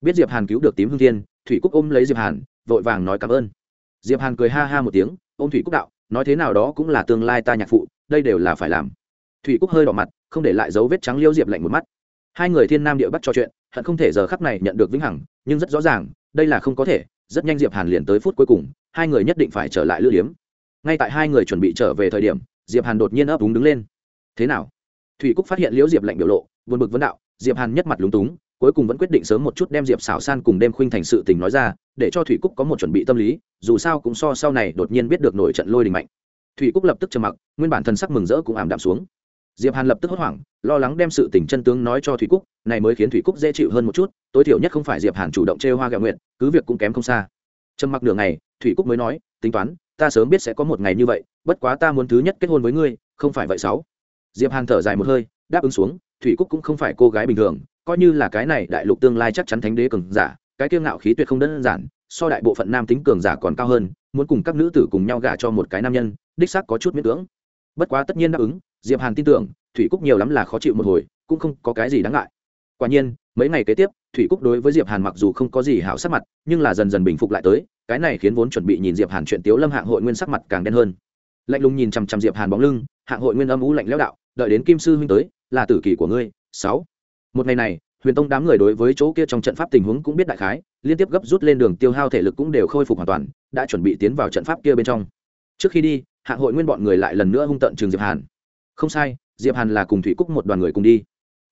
Biết diệp hàn cứu được tím hương thiên, thủy cúc ôm lấy diệp hàn, vội vàng nói cảm ơn. Diệp hàn cười ha ha một tiếng, ôm thủy cúc đạo, nói thế nào đó cũng là tương lai ta nhạc phụ, đây đều là phải làm. Thủy cúc hơi đỏ mặt, không để lại dấu vết trắng liêu diệp lạnh một mắt. Hai người thiên nam địa bắc trò chuyện, hận không thể giờ khắc này nhận được vĩnh hằng, nhưng rất rõ ràng, đây là không có thể, rất nhanh diệp hàn liền tới phút cuối cùng hai người nhất định phải trở lại lữ điếm. Ngay tại hai người chuẩn bị trở về thời điểm, diệp hàn đột nhiên ấp úng đứng lên. Thế nào? Thủy cúc phát hiện liễu diệp lạnh biểu lộ vượt bực vấn đạo, diệp hàn nhất mặt lúng túng, cuối cùng vẫn quyết định sớm một chút đem diệp xảo san cùng đêm khuynh thành sự tình nói ra, để cho thủy cúc có một chuẩn bị tâm lý, dù sao cũng so sau này đột nhiên biết được nổi trận lôi đình mạnh. Thủy cúc lập tức trầm mặc, nguyên bản thần sắc mừng rỡ cũng ảm đạm xuống. Diệp hàn lập tức hốt hoảng, lo lắng đem sự tình chân tướng nói cho thủy cúc, này mới khiến thủy cúc dễ chịu hơn một chút, tối thiểu nhất không phải diệp hàn chủ động chê hoa gạo nguyện cứ việc cũng kém không xa. Trầm mặc nửa ngày thủy cúc mới nói, tính toán, ta sớm biết sẽ có một ngày như vậy, bất quá ta muốn thứ nhất kết hôn với ngươi, không phải vậy sáu. Diệp hàn thở dài một hơi, đáp ứng xuống, thủy cúc cũng không phải cô gái bình thường, coi như là cái này đại lục tương lai chắc chắn thánh đế cường giả, cái kiêu ngạo khí tuyệt không đơn giản, so đại bộ phận nam tính cường giả còn cao hơn, muốn cùng các nữ tử cùng nhau gả cho một cái nam nhân, đích xác có chút miễn cưỡng. Bất quá tất nhiên đáp ứng, diệp hàn tin tưởng, thủy cúc nhiều lắm là khó chịu một hồi, cũng không có cái gì đáng ngại. Quả nhiên, mấy ngày kế tiếp, thủy cúc đối với diệp hàn mặc dù không có gì hảo sắc mặt, nhưng là dần dần bình phục lại tới cái này khiến vốn chuẩn bị nhìn diệp hàn chuyện tiếu lâm hạng hội nguyên sắc mặt càng đen hơn. Lạnh lùng nhìn chằm chằm diệp hàn bóng lưng, hạng hội nguyên âm ú lạnh lẽo đạo, đợi đến kim sư huynh tới, là tử kỳ của ngươi, sáu. Một ngày này, huyền tông đám người đối với chỗ kia trong trận pháp tình huống cũng biết đại khái, liên tiếp gấp rút lên đường tiêu hao thể lực cũng đều khôi phục hoàn toàn, đã chuẩn bị tiến vào trận pháp kia bên trong. Trước khi đi, hạng hội nguyên bọn người lại lần nữa hung tận trường diệp hàn. Không sai, diệp hàn là cùng thủy cúc một đoàn người cùng đi.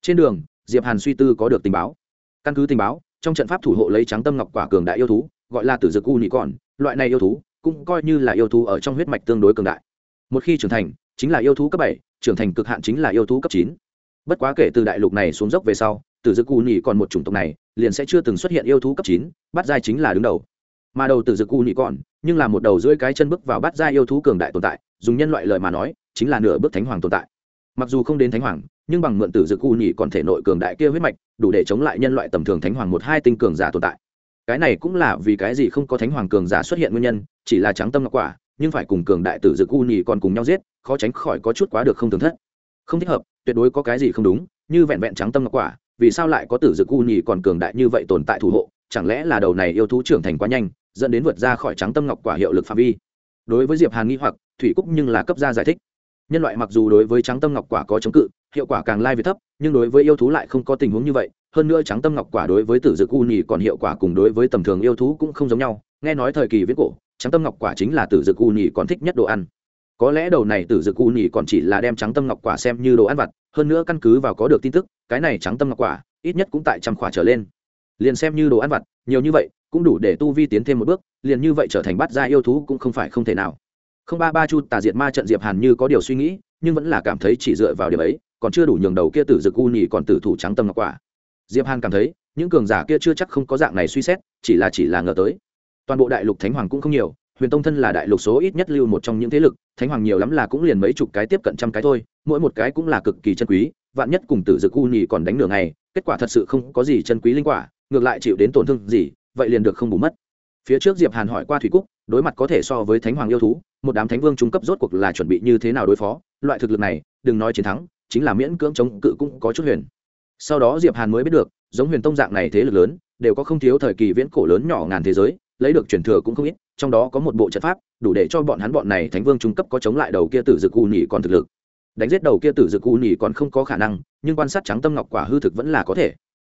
Trên đường, diệp hàn suy tư có được tình báo. Căn cứ tình báo, trong trận pháp thủ hộ lấy trắng tâm ngọc quả cường đại yêu thú gọi là tử dực u nhị còn loại này yêu thú cũng coi như là yêu thú ở trong huyết mạch tương đối cường đại. Một khi trưởng thành, chính là yêu thú cấp bảy, trưởng thành cực hạn chính là yêu thú cấp chín. Bất quá kể từ đại lục này xuống dốc về sau, tử dực u nhị còn một chủng tộc này liền sẽ chưa từng xuất hiện yêu thú cấp chín, bắt giai chính là đứng đầu. Mà đầu tử dực u nhị còn nhưng là một đầu dưới cái chân bước vào bắt giai yêu thú cường đại tồn tại, dùng nhân loại lời mà nói, chính là nửa bước thánh hoàng tồn tại. Mặc dù không đến thánh hoàng, nhưng bằng mượn tử dực u nhị còn thể nội cường đại kia huyết mạch, đủ để chống lại nhân loại tầm thường thánh hoàng một hai tinh cường giả tồn tại cái này cũng là vì cái gì không có thánh hoàng cường giả xuất hiện nguyên nhân, chỉ là trắng tâm ngọc quả, nhưng phải cùng cường đại tử dực u nhì còn cùng nhau giết, khó tránh khỏi có chút quá được không thường thất. Không thích hợp, tuyệt đối có cái gì không đúng, như vẹn vẹn trắng tâm ngọc quả, vì sao lại có tử dực u nhì còn cường đại như vậy tồn tại thủ hộ, chẳng lẽ là đầu này yêu thú trưởng thành quá nhanh, dẫn đến vượt ra khỏi trắng tâm ngọc quả hiệu lực phạm vi? Đối với diệp hàn nghi hoặc, thủy cúc nhưng là cấp gia giải thích. Nhân loại mặc dù đối với trắng tâm ngọc quả có chống cự, hiệu quả càng lai việt thấp, nhưng đối với yêu thú lại không có tình huống như vậy hơn nữa trắng tâm ngọc quả đối với tử dược u nhì còn hiệu quả cùng đối với tầm thường yêu thú cũng không giống nhau. Nghe nói thời kỳ viễn cổ, trắng tâm ngọc quả chính là tử dược u nhì còn thích nhất đồ ăn. Có lẽ đầu này tử dược u nhì còn chỉ là đem trắng tâm ngọc quả xem như đồ ăn vặt, hơn nữa căn cứ vào có được tin tức, cái này trắng tâm ngọc quả ít nhất cũng tại trăm quả trở lên. Liền xem như đồ ăn vặt, nhiều như vậy, cũng đủ để tu vi tiến thêm một bước, liền như vậy trở thành bắt ra yêu thú cũng không phải không thể nào. Không ba ba chu tà diệt ma trận diệp hàn như có điều suy nghĩ, nhưng vẫn là cảm thấy chỉ dựa vào điều ấy, còn chưa đủ nhường đầu kia tử dực u nhì còn tử thủ trắng tâm ngọc quả diệp hàn cảm thấy, những cường giả kia chưa chắc không có dạng này suy xét, chỉ là chỉ là ngờ tới. Toàn bộ đại lục thánh hoàng cũng không nhiều, huyền tông thân là đại lục số ít nhất lưu một trong những thế lực, thánh hoàng nhiều lắm là cũng liền mấy chục cái tiếp cận trăm cái thôi, mỗi một cái cũng là cực kỳ chân quý, vạn nhất cùng tử dực u nhì còn đánh nửa ngày, kết quả thật sự không có gì chân quý linh quả, ngược lại chịu đến tổn thương gì, vậy liền được không bù mất. Phía trước diệp hàn hỏi qua thủy cúc, đối mặt có thể so với thánh hoàng yêu thú, một đám thánh vương trung cấp rốt cuộc là chuẩn bị như thế nào đối phó, loại thực lực này, đừng nói chiến thắng, chính là miễn cưỡng chống cự cũng có chút huyền sau đó diệp hàn mới biết được, giống huyền tông dạng này thế lực lớn, đều có không thiếu thời kỳ viễn cổ lớn nhỏ ngàn thế giới, lấy được truyền thừa cũng không ít, trong đó có một bộ trận pháp, đủ để cho bọn hắn bọn này thánh vương trung cấp có chống lại đầu kia tử dực u nhị còn thực lực. Đánh giết đầu kia tử dực u nhị còn không có khả năng, nhưng quan sát trắng tâm ngọc quả hư thực vẫn là có thể.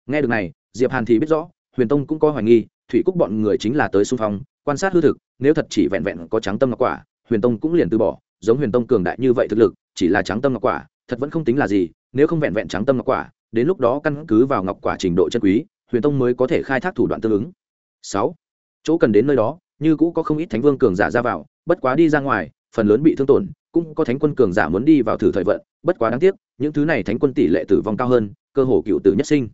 Nghe được này, diệp hàn thì biết rõ, huyền tông cũng có hoài nghi, thủy cúc bọn người chính là tới xung phong, quan sát hư thực, nếu thật chỉ vẹn vẹn có trắng tâm ngọc quả, huyền tông cũng liền từ bỏ, giống huyền tông cường đại như vậy thực lực, chỉ là trắng tâm ngọc quả, thật vẫn không tính là gì, nếu không vẹn vẹn trắng tâm ngọc quả đến lúc đó căn cứ vào ngọc quả trình độ chân quý, huyền tông mới có thể khai thác thủ đoạn tương ứng. Sáu, chỗ cần đến nơi đó, như cũ có không ít thánh vương cường giả ra vào, bất quá đi ra ngoài, phần lớn bị thương tổn, cũng có thánh quân cường giả muốn đi vào thử thời vận, bất quá đáng tiếc, những thứ này thánh quân tỷ lệ tử vong cao hơn, cơ hồ cựu tử nhất sinh.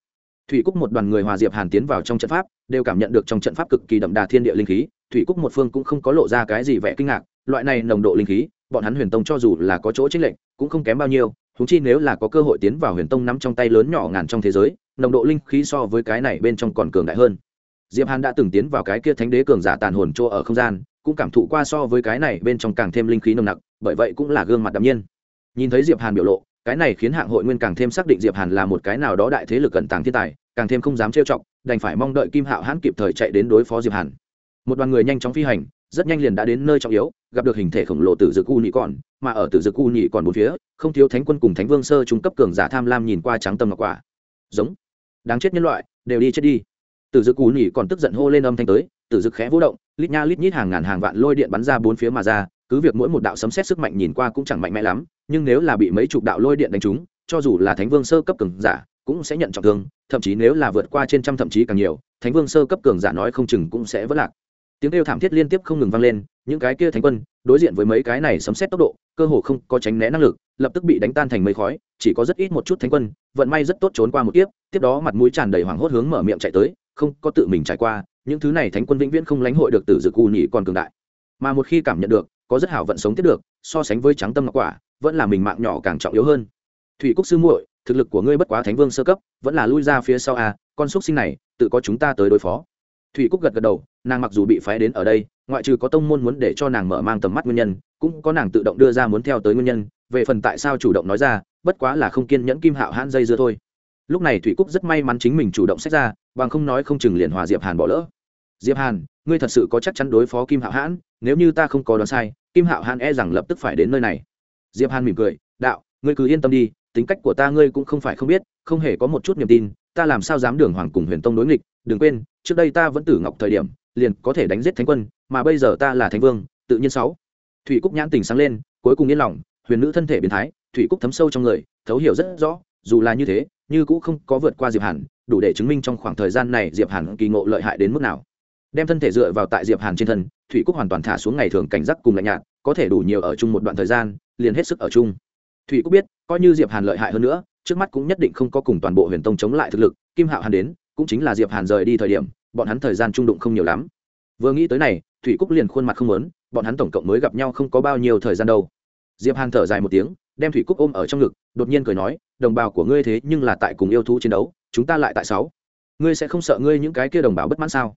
Thủy cúc một đoàn người hòa diệp hàn tiến vào trong trận pháp, đều cảm nhận được trong trận pháp cực kỳ đậm đà thiên địa linh khí, thủy cúc một phương cũng không có lộ ra cái gì vẻ kinh ngạc, loại này nồng độ linh khí bọn hắn huyền tông cho dù là có chỗ chính lệnh cũng không kém bao nhiêu húng chi nếu là có cơ hội tiến vào huyền tông nắm trong tay lớn nhỏ ngàn trong thế giới, nồng độ linh khí so với cái này bên trong còn cường đại hơn. Diệp hàn đã từng tiến vào cái kia thánh đế cường giả tàn hồn chỗ ở không gian, cũng cảm thụ qua so với cái này bên trong càng thêm linh khí nồng nặc, bởi vậy cũng là gương mặt đạm nhiên. Nhìn thấy diệp hàn biểu lộ, cái này khiến hạng hội nguyên càng thêm xác định diệp hàn là một cái nào đó đại thế lực cận tàng thiên tài, càng thêm không dám trêu chọc, đành phải mong đợi kim hạo hãn kịp thời chạy đến đối phó diệp hàn. Một đoàn người nhanh chóng phi hành rất nhanh liền đã đến nơi trọng yếu, gặp được hình thể khổng lồ tử dược u nhị còn, mà ở tử dược u nhị còn bốn phía, không thiếu thánh quân cùng thánh vương sơ trung cấp cường giả tham lam nhìn qua trắng tâm ngọc quả. Giống. Đáng chết nhân loại, đều đi chết đi. Tử dược u nhị còn tức giận hô lên âm thanh tới, tử dược khẽ vũ động, lít nha lít nhít hàng ngàn hàng vạn lôi điện bắn ra bốn phía mà ra, cứ việc mỗi một đạo sấm xét sức mạnh nhìn qua cũng chẳng mạnh mẽ lắm, nhưng nếu là bị mấy chục đạo lôi điện đánh trúng, cho dù là thánh vương sơ cấp cường giả, cũng sẽ nhận trọng thương, thậm chí nếu là vượt qua trên trăm thậm chí càng nhiều, thánh vương sơ cấp cường giả nói không chừng cũng sẽ vỡ lạc tiếng kêu thảm thiết liên tiếp không ngừng vang lên, những cái kia thánh quân, đối diện với mấy cái này sấm xét tốc độ, cơ hồ không có tránh né năng lực, lập tức bị đánh tan thành mây khói, chỉ có rất ít một chút thánh quân, vận may rất tốt trốn qua một kiếp, tiếp đó mặt mũi tràn đầy hoảng hốt hướng mở miệng chạy tới, không có tự mình trải qua, những thứ này thánh quân vĩnh viễn không lãnh hội được từ dự cù nhị còn cường đại. Mà một khi cảm nhận được, có rất hảo vận sống tiếp được, so sánh với trắng tâm ngọc quả, vẫn là mình mạng nhỏ càng trọng yếu hơn. Thủy cúc sư muội, thực lực của ngươi bất quá thánh vương sơ cấp, vẫn là lui ra phía sau a con xúc sinh này, tự có chúng ta tới đối phó. Thủy cúc gật gật đầu nàng mặc dù bị phái đến ở đây, ngoại trừ có tông môn muốn để cho nàng mở mang tầm mắt nguyên nhân, cũng có nàng tự động đưa ra muốn theo tới nguyên nhân, về phần tại sao chủ động nói ra, bất quá là không kiên nhẫn kim hạo hãn dây dưa thôi. Lúc này thủy cúc rất may mắn chính mình chủ động xét ra, bằng không nói không chừng liền hòa diệp hàn bỏ lỡ. Diệp hàn, ngươi thật sự có chắc chắn đối phó kim hạo hãn, nếu như ta không có đoán sai, kim hạo hãn e rằng lập tức phải đến nơi này. Diệp hàn mỉm cười, đạo, ngươi cứ yên tâm đi, tính cách của ta ngươi cũng không phải không biết, không hề có một chút niềm tin, ta làm sao dám đường hoàng cùng huyền tông đối nghịch, đừng quên, trước đây ta vẫn tử ngọc thời điểm liền có thể đánh giết thánh quân, mà bây giờ ta là thánh vương, tự nhiên sáu. Thủy cúc nhãn tình sáng lên, cuối cùng yên lòng, huyền nữ thân thể biến thái, thủy cúc thấm sâu trong người, thấu hiểu rất rõ, dù là như thế, như cũng không có vượt qua diệp hàn, đủ để chứng minh trong khoảng thời gian này diệp hàn kỳ ngộ lợi hại đến mức nào. Đem thân thể dựa vào tại diệp hàn trên thân, thủy cúc hoàn toàn thả xuống ngày thường cảnh giác cùng lạnh nhạt, có thể đủ nhiều ở chung một đoạn thời gian, liền hết sức ở chung. Thủy cúc biết, coi như diệp hàn lợi hại hơn nữa, trước mắt cũng nhất định không có cùng toàn bộ huyền tông chống lại thực lực, kim hạo hàn đến, cũng chính là diệp hàn rời đi thời điểm bọn hắn thời gian trung đụng không nhiều lắm. Vừa nghĩ tới này, thủy cúc liền khuôn mặt không lớn bọn hắn tổng cộng mới gặp nhau không có bao nhiêu thời gian đâu. Diệp hàn thở dài một tiếng, đem thủy cúc ôm ở trong ngực, đột nhiên cười nói, đồng bào của ngươi thế nhưng là tại cùng yêu thú chiến đấu, chúng ta lại tại sáu. Ngươi sẽ không sợ ngươi những cái kia đồng bào bất mãn sao?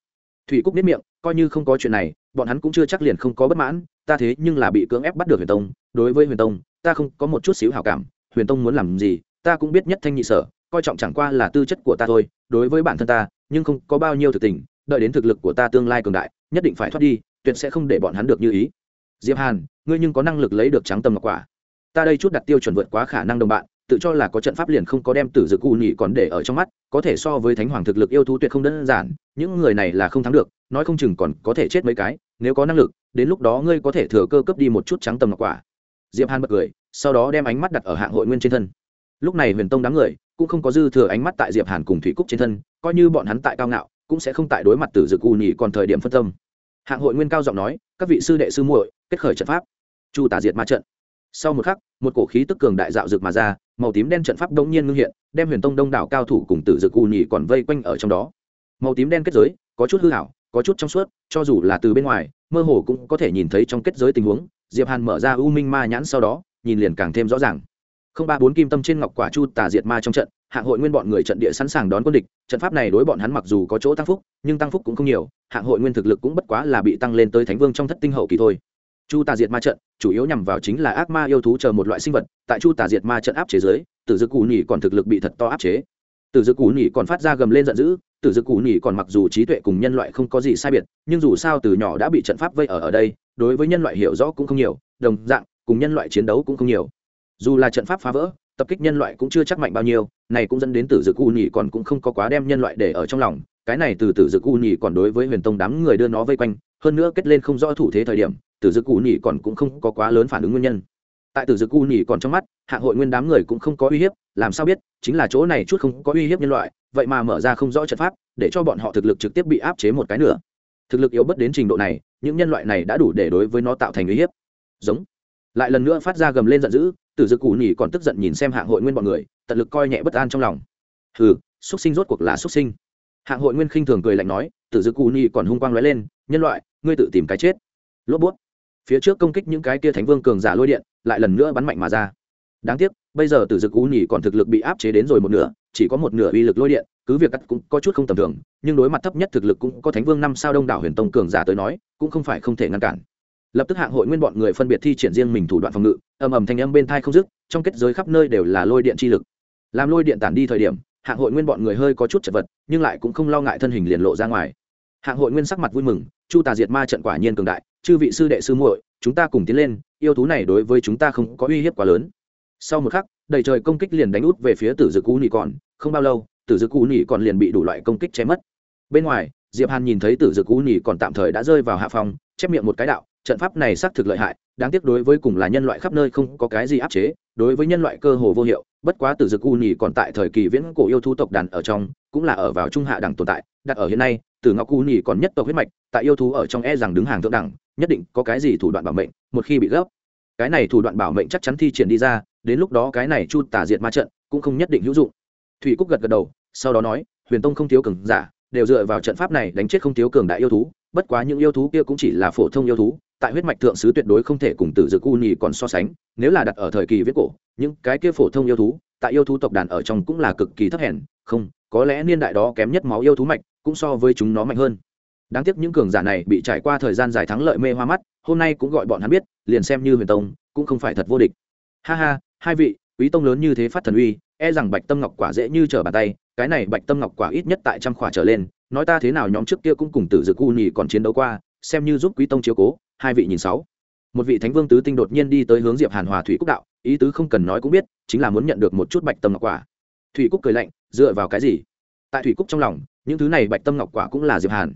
Thủy cúc biết miệng, coi như không có chuyện này, bọn hắn cũng chưa chắc liền không có bất mãn, ta thế nhưng là bị cưỡng ép bắt được huyền tông, đối với huyền tông, ta không có một chút xíu hảo cảm, huyền tông muốn làm gì, ta cũng biết nhất thanh nhị sở, coi trọng chẳng qua là tư chất của ta thôi, đối với bản thân ta nhưng không có bao nhiêu thực tình, đợi đến thực lực của ta tương lai cường đại, nhất định phải thoát đi, tuyệt sẽ không để bọn hắn được như ý. Diệp hàn, ngươi nhưng có năng lực lấy được trắng tâm ngọc quả. Ta đây chút đặt tiêu chuẩn vượt quá khả năng đồng bạn, tự cho là có trận pháp liền không có đem tử dược u nhị còn để ở trong mắt, có thể so với thánh hoàng thực lực yêu thú tuyệt không đơn giản, những người này là không thắng được, nói không chừng còn có thể chết mấy cái, nếu có năng lực, đến lúc đó ngươi có thể thừa cơ cấp đi một chút trắng tầm ngọc quả. Diệp hàn bật cười, sau đó đem ánh mắt đặt ở hạng hội nguyên trên thân. Lúc này huyền tông đám người cũng không có dư thừa ánh mắt tại diệp hàn cùng thủy cúc trên thân, coi như bọn hắn tại cao ngạo, cũng sẽ không tại đối mặt tử Dực u nhị còn thời điểm phân tâm. Hạng hội nguyên cao giọng nói, các vị sư đệ sư muội, kết khởi trận pháp. Chu tả diệt ma trận. Sau một khắc, một cổ khí tức cường đại dạo rực mà ra, màu tím đen trận pháp đông nhiên ngưng hiện, đem huyền tông đông đảo cao thủ cùng tử Dực u nhị còn vây quanh ở trong đó. Màu tím đen kết giới, có chút hư hảo có chút trong suốt, cho dù là từ bên ngoài, mơ hồ cũng có thể nhìn thấy trong kết giới tình huống. Diệp hàn mở ra u minh ma nhãn sau đó, nhìn liền càng thêm rõ ràng không ba bốn kim tâm trên ngọc quả chu tà diệt ma trong trận, hạng hội nguyên bọn người trận địa sẵn sàng đón quân địch, trận pháp này đối bọn hắn mặc dù có chỗ tăng phúc, nhưng tăng phúc cũng không nhiều, hạng hội nguyên thực lực cũng bất quá là bị tăng lên tới thánh vương trong thất tinh hậu kỳ thôi. Chu tà diệt ma trận, chủ yếu nhằm vào chính là ác ma yêu thú chờ một loại sinh vật, tại chu tà diệt ma trận áp chế giới tử dực cù nhỉ còn thực lực bị thật to áp chế. Tử dực cù nhỉ còn phát ra gầm lên giận dữ, tử dực cù nhỉ còn mặc dù trí tuệ cùng nhân loại không có gì sai biệt, nhưng dù sao từ nhỏ đã bị trận pháp vây ở ở đây, đối với nhân loại hiểu rõ cũng không nhiều, đồng dạng, cùng nhân loại chiến đấu cũng không nhiều dù là trận pháp phá vỡ, tập kích nhân loại cũng chưa chắc mạnh bao nhiêu, này cũng dẫn đến tử dực u nhì còn cũng không có quá đem nhân loại để ở trong lòng, cái này từ tử dực u nhì còn đối với huyền tông đám người đưa nó vây quanh, hơn nữa kết lên không rõ thủ thế thời điểm, tử dực u nhì còn cũng không có quá lớn phản ứng nguyên nhân. Tại tử dực u nhì còn trong mắt hạng hội nguyên đám người cũng không có uy hiếp, làm sao biết, chính là chỗ này chút không có uy hiếp nhân loại, vậy mà mở ra không rõ trận pháp, để cho bọn họ thực lực trực tiếp bị áp chế một cái nữa thực lực yếu bất đến trình độ này, những nhân loại này đã đủ để đối với nó tạo thành uy hiếp. Giống. Lại lần nữa phát ra gầm lên giận dữ tử dực cụ nhỉ còn tức giận nhìn xem hạng hội nguyên bọn người, tận lực coi nhẹ bất an trong lòng. Hừ xuất sinh rốt cuộc là xuất sinh. Hạng hội nguyên khinh thường cười lạnh nói, tử dực cụ nhỉ còn hung quang lóe lên, nhân loại, ngươi tự tìm cái chết. Lốp bút. Phía trước công kích những cái kia thánh vương cường giả lôi điện, lại lần nữa bắn mạnh mà ra. Đáng tiếc, bây giờ tử dực cụ nhỉ còn thực lực bị áp chế đến rồi một nửa, chỉ có một nửa uy lực lôi điện, cứ việc cắt cũng có chút không tầm thường, nhưng đối mặt thấp nhất thực lực cũng có thánh vương năm sao đông đảo huyền tông cường giả tới nói, cũng không phải không thể ngăn cản lập tức hạng hội nguyên bọn người phân biệt thi triển riêng mình thủ đoạn phòng ngự, ầm ầm thanh âm bên thai không dứt, trong kết giới khắp nơi đều là lôi điện chi lực. Làm lôi điện tản đi thời điểm, hạng hội nguyên bọn người hơi có chút chật vật, nhưng lại cũng không lo ngại thân hình liền lộ ra ngoài. Hạng hội nguyên sắc mặt vui mừng, chu tà diệt ma trận quả nhiên cường đại, chư vị sư đệ sư muội, chúng ta cùng tiến lên, yêu thú này đối với chúng ta không có uy hiếp quá lớn. Sau một khắc, đầy trời công kích liền đánh út về phía tử dực cú nỉ còn, không bao lâu, tử dực cú nỉ còn liền bị đủ loại công kích chém mất. Bên ngoài, diệp hàn nhìn thấy tử dực cú nỉ còn tạm thời đã rơi vào hạ phòng, chép miệng một cái đạo trận pháp này xác thực lợi hại, đáng tiếc đối với cùng là nhân loại khắp nơi không có cái gì áp chế, đối với nhân loại cơ hồ vô hiệu, bất quá từ dực u nhì còn tại thời kỳ viễn cổ yêu thú tộc đàn ở trong, cũng là ở vào trung hạ đẳng tồn tại, đặt ở hiện nay, từ ngọc u nhì còn nhất tộc huyết mạch, tại yêu thú ở trong e rằng đứng hàng thượng đẳng, nhất định có cái gì thủ đoạn bảo mệnh, một khi bị gấp, cái này thủ đoạn bảo mệnh chắc chắn thi triển đi ra, đến lúc đó cái này chu tả diệt ma trận cũng không nhất định hữu dụng. Thủy cúc gật gật đầu, sau đó nói, huyền tông không thiếu cường giả, đều dựa vào trận pháp này đánh chết không thiếu cường đại yêu thú, bất quá những yêu thú kia cũng chỉ là phổ thông yêu thú tại huyết mạch thượng sứ tuyệt đối không thể cùng tử dực u nhì còn so sánh, nếu là đặt ở thời kỳ viết cổ, những cái kia phổ thông yêu thú, tại yêu thú tộc đàn ở trong cũng là cực kỳ thấp hèn, không, có lẽ niên đại đó kém nhất máu yêu thú mạch cũng so với chúng nó mạnh hơn. Đáng tiếc những cường giả này bị trải qua thời gian dài thắng lợi mê hoa mắt, hôm nay cũng gọi bọn hắn biết, liền xem như huyền tông, cũng không phải thật vô địch. Ha ha, hai vị, quý tông lớn như thế phát thần uy e rằng bạch tâm ngọc quả dễ như trở bàn tay, cái này bạch tâm ngọc quả ít nhất tại trăm khỏa trở lên, nói ta thế nào nhóm trước kia cũng cùng tử dực u nhì còn chiến đấu qua xem như giúp quý tông chiếu cố, hai vị nhìn sáu. Một vị thánh vương tứ tinh đột nhiên đi tới hướng diệp hàn hòa thủy cúc đạo, ý tứ không cần nói cũng biết, chính là muốn nhận được một chút bạch tâm ngọc quả. Thủy cúc cười lạnh, dựa vào cái gì? Tại thủy cúc trong lòng, những thứ này bạch tâm ngọc quả cũng là diệp hàn.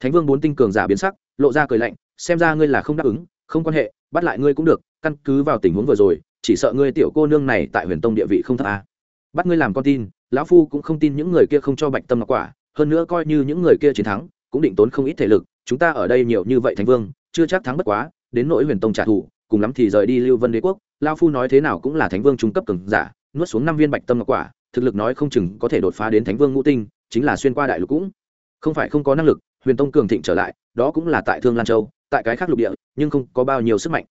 Thánh vương bốn tinh cường giả biến sắc, lộ ra cười lạnh, xem ra ngươi là không đáp ứng, không quan hệ, bắt lại ngươi cũng được, căn cứ vào tình huống vừa rồi, chỉ sợ ngươi tiểu cô nương này tại huyền tông địa vị không thấp à. Bắt ngươi làm con tin, lão phu cũng không tin những người kia không cho bạch tâm ngọc quả, hơn nữa coi như những người kia chiến thắng, cũng định tốn không ít thể lực chúng ta ở đây nhiều như vậy thánh vương, chưa chắc thắng bất quá, đến nỗi huyền tông trả thù, cùng lắm thì rời đi lưu vân đế quốc, lao phu nói thế nào cũng là thánh vương trung cấp cường giả, nuốt xuống năm viên bạch tâm ngọc quả, thực lực nói không chừng có thể đột phá đến thánh vương ngũ tinh, chính là xuyên qua đại lục cũng. Không phải không có năng lực, huyền tông cường thịnh trở lại, đó cũng là tại thương lan châu, tại cái khác lục địa, nhưng không có bao nhiêu sức mạnh.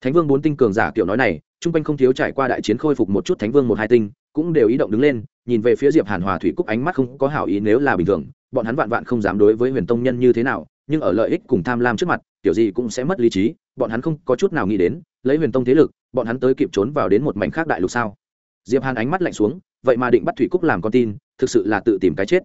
Thánh vương bốn tinh cường giả kiểu nói này trung quanh không thiếu trải qua đại chiến khôi phục một chút thánh vương một hai tinh, cũng đều ý động đứng lên, nhìn về phía diệp hàn hòa thủy cúc ánh mắt không có hảo ý nếu là bình thường bọn hắn vạn vạn không dám đối với huyền tông nhân như thế nào, nhưng ở lợi ích cùng tham lam trước mặt, kiểu gì cũng sẽ mất lý trí, bọn hắn không có chút nào nghĩ đến, lấy huyền tông thế lực, bọn hắn tới kịp trốn vào đến một mảnh khác đại lục sao? Diệp hàn ánh mắt lạnh xuống, vậy mà định bắt thủy cúc làm con tin, thực sự là tự tìm cái chết.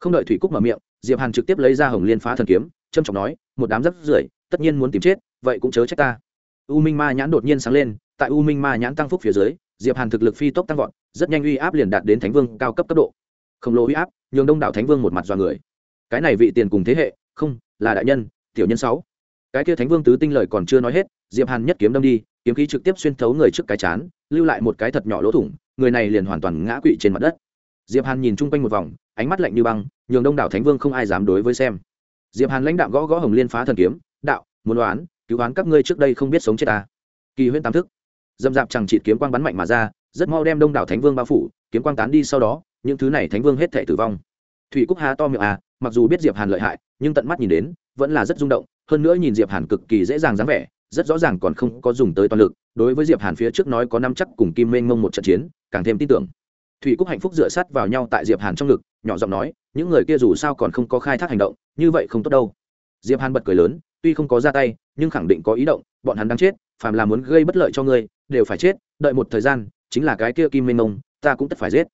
Không đợi thủy cúc mở miệng, diệp hàn trực tiếp lấy ra hồng liên phá thần kiếm trâm trọng nói, một đám rất rưởi, tất nhiên muốn tìm chết, vậy cũng chớ trách ta. U minh ma nhãn đột nhiên sáng lên, tại u minh ma nhãn tăng phúc phía dưới, diệp hàn thực lực phi tốc tăng vọt, rất nhanh uy áp liền đạt đến thánh vương cao cấp cấp độ khổng lồ huy áp, nhường đông đảo thánh vương một mặt dọa người. Cái này vị tiền cùng thế hệ, không, là đại nhân, tiểu nhân sáu. Cái kia thánh vương tứ tinh lời còn chưa nói hết, diệp hàn nhất kiếm đâm đi, kiếm khí trực tiếp xuyên thấu người trước cái chán, lưu lại một cái thật nhỏ lỗ thủng, người này liền hoàn toàn ngã quỵ trên mặt đất. Diệp hàn nhìn chung quanh một vòng, ánh mắt lạnh như băng, nhường đông đảo thánh vương không ai dám đối với xem. Diệp hàn lãnh đạo gõ gõ hồng liên phá thần kiếm, đạo, muốn đoán cứu đoán các ngươi trước đây không biết sống chết ta. Kỳ huyễn tam thức. Dâm dạp chẳng chịt kiếm quang bắn mạnh mà ra, rất mau đem đông đảo thánh vương bao phủ, kiếm quang tán đi sau đó những thứ này thánh vương hết thể tử vong. Thủy cúc há to miệng à mặc dù biết diệp hàn lợi hại, nhưng tận mắt nhìn đến, vẫn là rất rung động, hơn nữa nhìn diệp hàn cực kỳ dễ dàng dáng vẻ, rất rõ ràng còn không có dùng tới toàn lực, đối với diệp hàn phía trước nói có năm chắc cùng kim mênh mông một trận chiến, càng thêm tin tưởng. Thủy cúc hạnh phúc dựa sát vào nhau tại diệp hàn trong ngực, nhỏ giọng nói, những người kia dù sao còn không có khai thác hành động, như vậy không tốt đâu. Diệp hàn bật cười lớn, tuy không có ra tay, nhưng khẳng định có ý động, bọn hắn đang chết, phàm là muốn gây bất lợi cho ngươi, đều phải chết, đợi một thời gian, chính là cái kia kim minh mông, ta cũng tất phải giết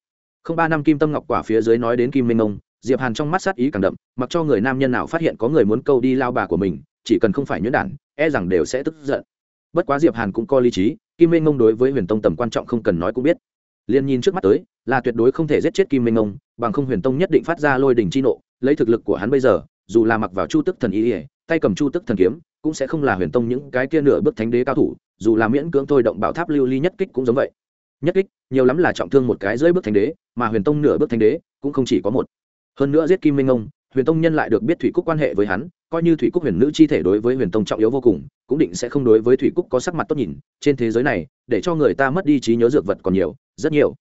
không ba năm kim tâm ngọc quả phía dưới nói đến kim minh ông, diệp hàn trong mắt sát ý càng đậm, mặc cho người nam nhân nào phát hiện có người muốn câu đi lao bà của mình, chỉ cần không phải nhuyễn đản e rằng đều sẽ tức giận. Bất quá diệp hàn cũng có lý trí, kim minh ông đối với huyền tông tầm quan trọng không cần nói cũng biết. Liền nhìn trước mắt tới, là tuyệt đối không thể giết chết kim minh ông, bằng không huyền tông nhất định phát ra lôi đỉnh chi nộ, lấy thực lực của hắn bây giờ, dù là mặc vào chu tức thần ý ỉa tay cầm chu tức thần kiếm, cũng sẽ không là huyền tông những cái kia nửa bước thánh đế cao thủ, dù là miễn cưỡng thôi động bảo tháp lưu ly nhất kích cũng giống vậy nhất kích, nhiều lắm là trọng thương một cái dưới bước thánh đế, mà huyền tông nửa bước thánh đế cũng không chỉ có một. Hơn nữa giết kim minh ông, huyền tông nhân lại được biết thủy cúc quan hệ với hắn, coi như thủy cúc huyền nữ chi thể đối với huyền tông trọng yếu vô cùng, cũng định sẽ không đối với thủy cúc có sắc mặt tốt nhìn, trên thế giới này, để cho người ta mất đi trí nhớ dược vật còn nhiều, rất nhiều.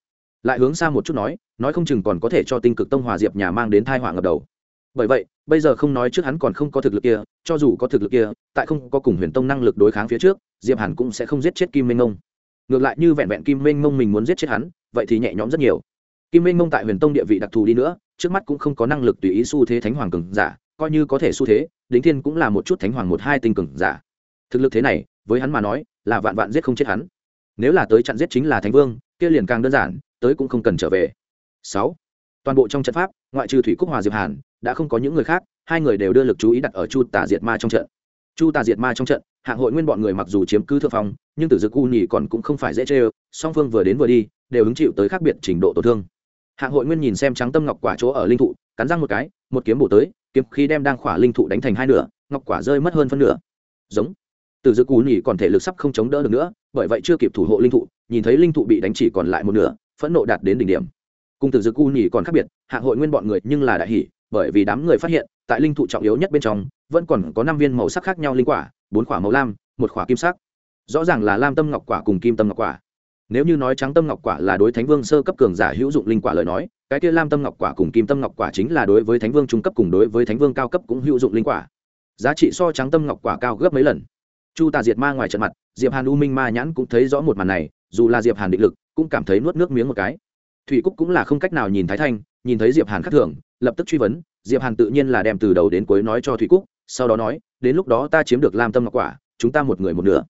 Lại hướng xa một chút nói nói không chừng còn có thể cho tinh cực tông hòa diệp nhà mang đến thai họa ngập đầu. Bởi vậy, bây giờ không nói trước hắn còn không có thực lực kia, cho dù có thực lực kia, tại không có cùng huyền tông năng lực đối kháng phía trước, diệp hàn cũng sẽ không giết chết kim minh ông ngược lại như vẹn vẹn kim minh mông mình muốn giết chết hắn, vậy thì nhẹ nhõm rất nhiều. Kim minh mông tại huyền tông địa vị đặc thù đi nữa, trước mắt cũng không có năng lực tùy ý xu thế thánh hoàng cường giả, coi như có thể xu thế, đính thiên cũng là một chút thánh hoàng một hai tinh cường giả. Thực lực thế này, với hắn mà nói, là vạn vạn giết không chết hắn. Nếu là tới chặn giết chính là thánh vương, kia liền càng đơn giản, tới cũng không cần trở về. Sáu. Toàn bộ trong trận pháp, ngoại trừ thủy cúc hòa diệp hàn, đã không có những người khác, hai người đều đưa lực chú ý đặt ở chu tả diệt ma trong trận chu tà diệt ma trong trận hạng hội nguyên bọn người mặc dù chiếm cứ thượng phong nhưng tử dực u nhì còn cũng không phải dễ chê song phương vừa đến vừa đi đều hứng chịu tới khác biệt trình độ tổn thương. Hạng hội nguyên nhìn xem trắng tâm ngọc quả chỗ ở linh thụ cắn răng một cái một kiếm bổ tới kiếm khi đem đang khỏa linh thụ đánh thành hai nửa ngọc quả rơi mất hơn phân nửa. Giống. Tử dực u nhì còn thể lực sắp không chống đỡ được nữa bởi vậy chưa kịp thủ hộ linh thụ nhìn thấy linh thụ bị đánh chỉ còn lại một nửa phẫn nộ đạt đến đỉnh điểm. Cùng tử dực u nhì còn khác biệt hạng hội nguyên bọn người nhưng là đại hỉ, bởi vì đám người phát hiện tại linh thụ trọng yếu nhất bên trong, vẫn còn có năm viên màu sắc khác nhau linh quả, bốn quả màu lam, một quả kim sắc. Rõ ràng là lam tâm ngọc quả cùng kim tâm ngọc quả. Nếu như nói trắng tâm ngọc quả là đối thánh vương sơ cấp cường giả hữu dụng linh quả lời nói, cái kia lam tâm ngọc quả cùng kim tâm ngọc quả chính là đối với thánh vương trung cấp cùng đối với thánh vương cao cấp cũng hữu dụng linh quả. Giá trị so trắng tâm ngọc quả cao gấp mấy lần. Chu tà diệt ma ngoài trận mặt, diệp hàn u minh ma nhãn cũng thấy rõ một màn này, dù là diệp hàn định lực, cũng cảm thấy nuốt nước miếng một cái. Thủy cúc cũng là không cách nào nhìn thái thanh, nhìn thấy diệp hàn khắc thường, lập tức truy vấn diệp hàn tự nhiên là đem từ đầu đến cuối nói cho thủy cúc sau đó nói đến lúc đó ta chiếm được lam tâm ngọc quả chúng ta một người một nửa.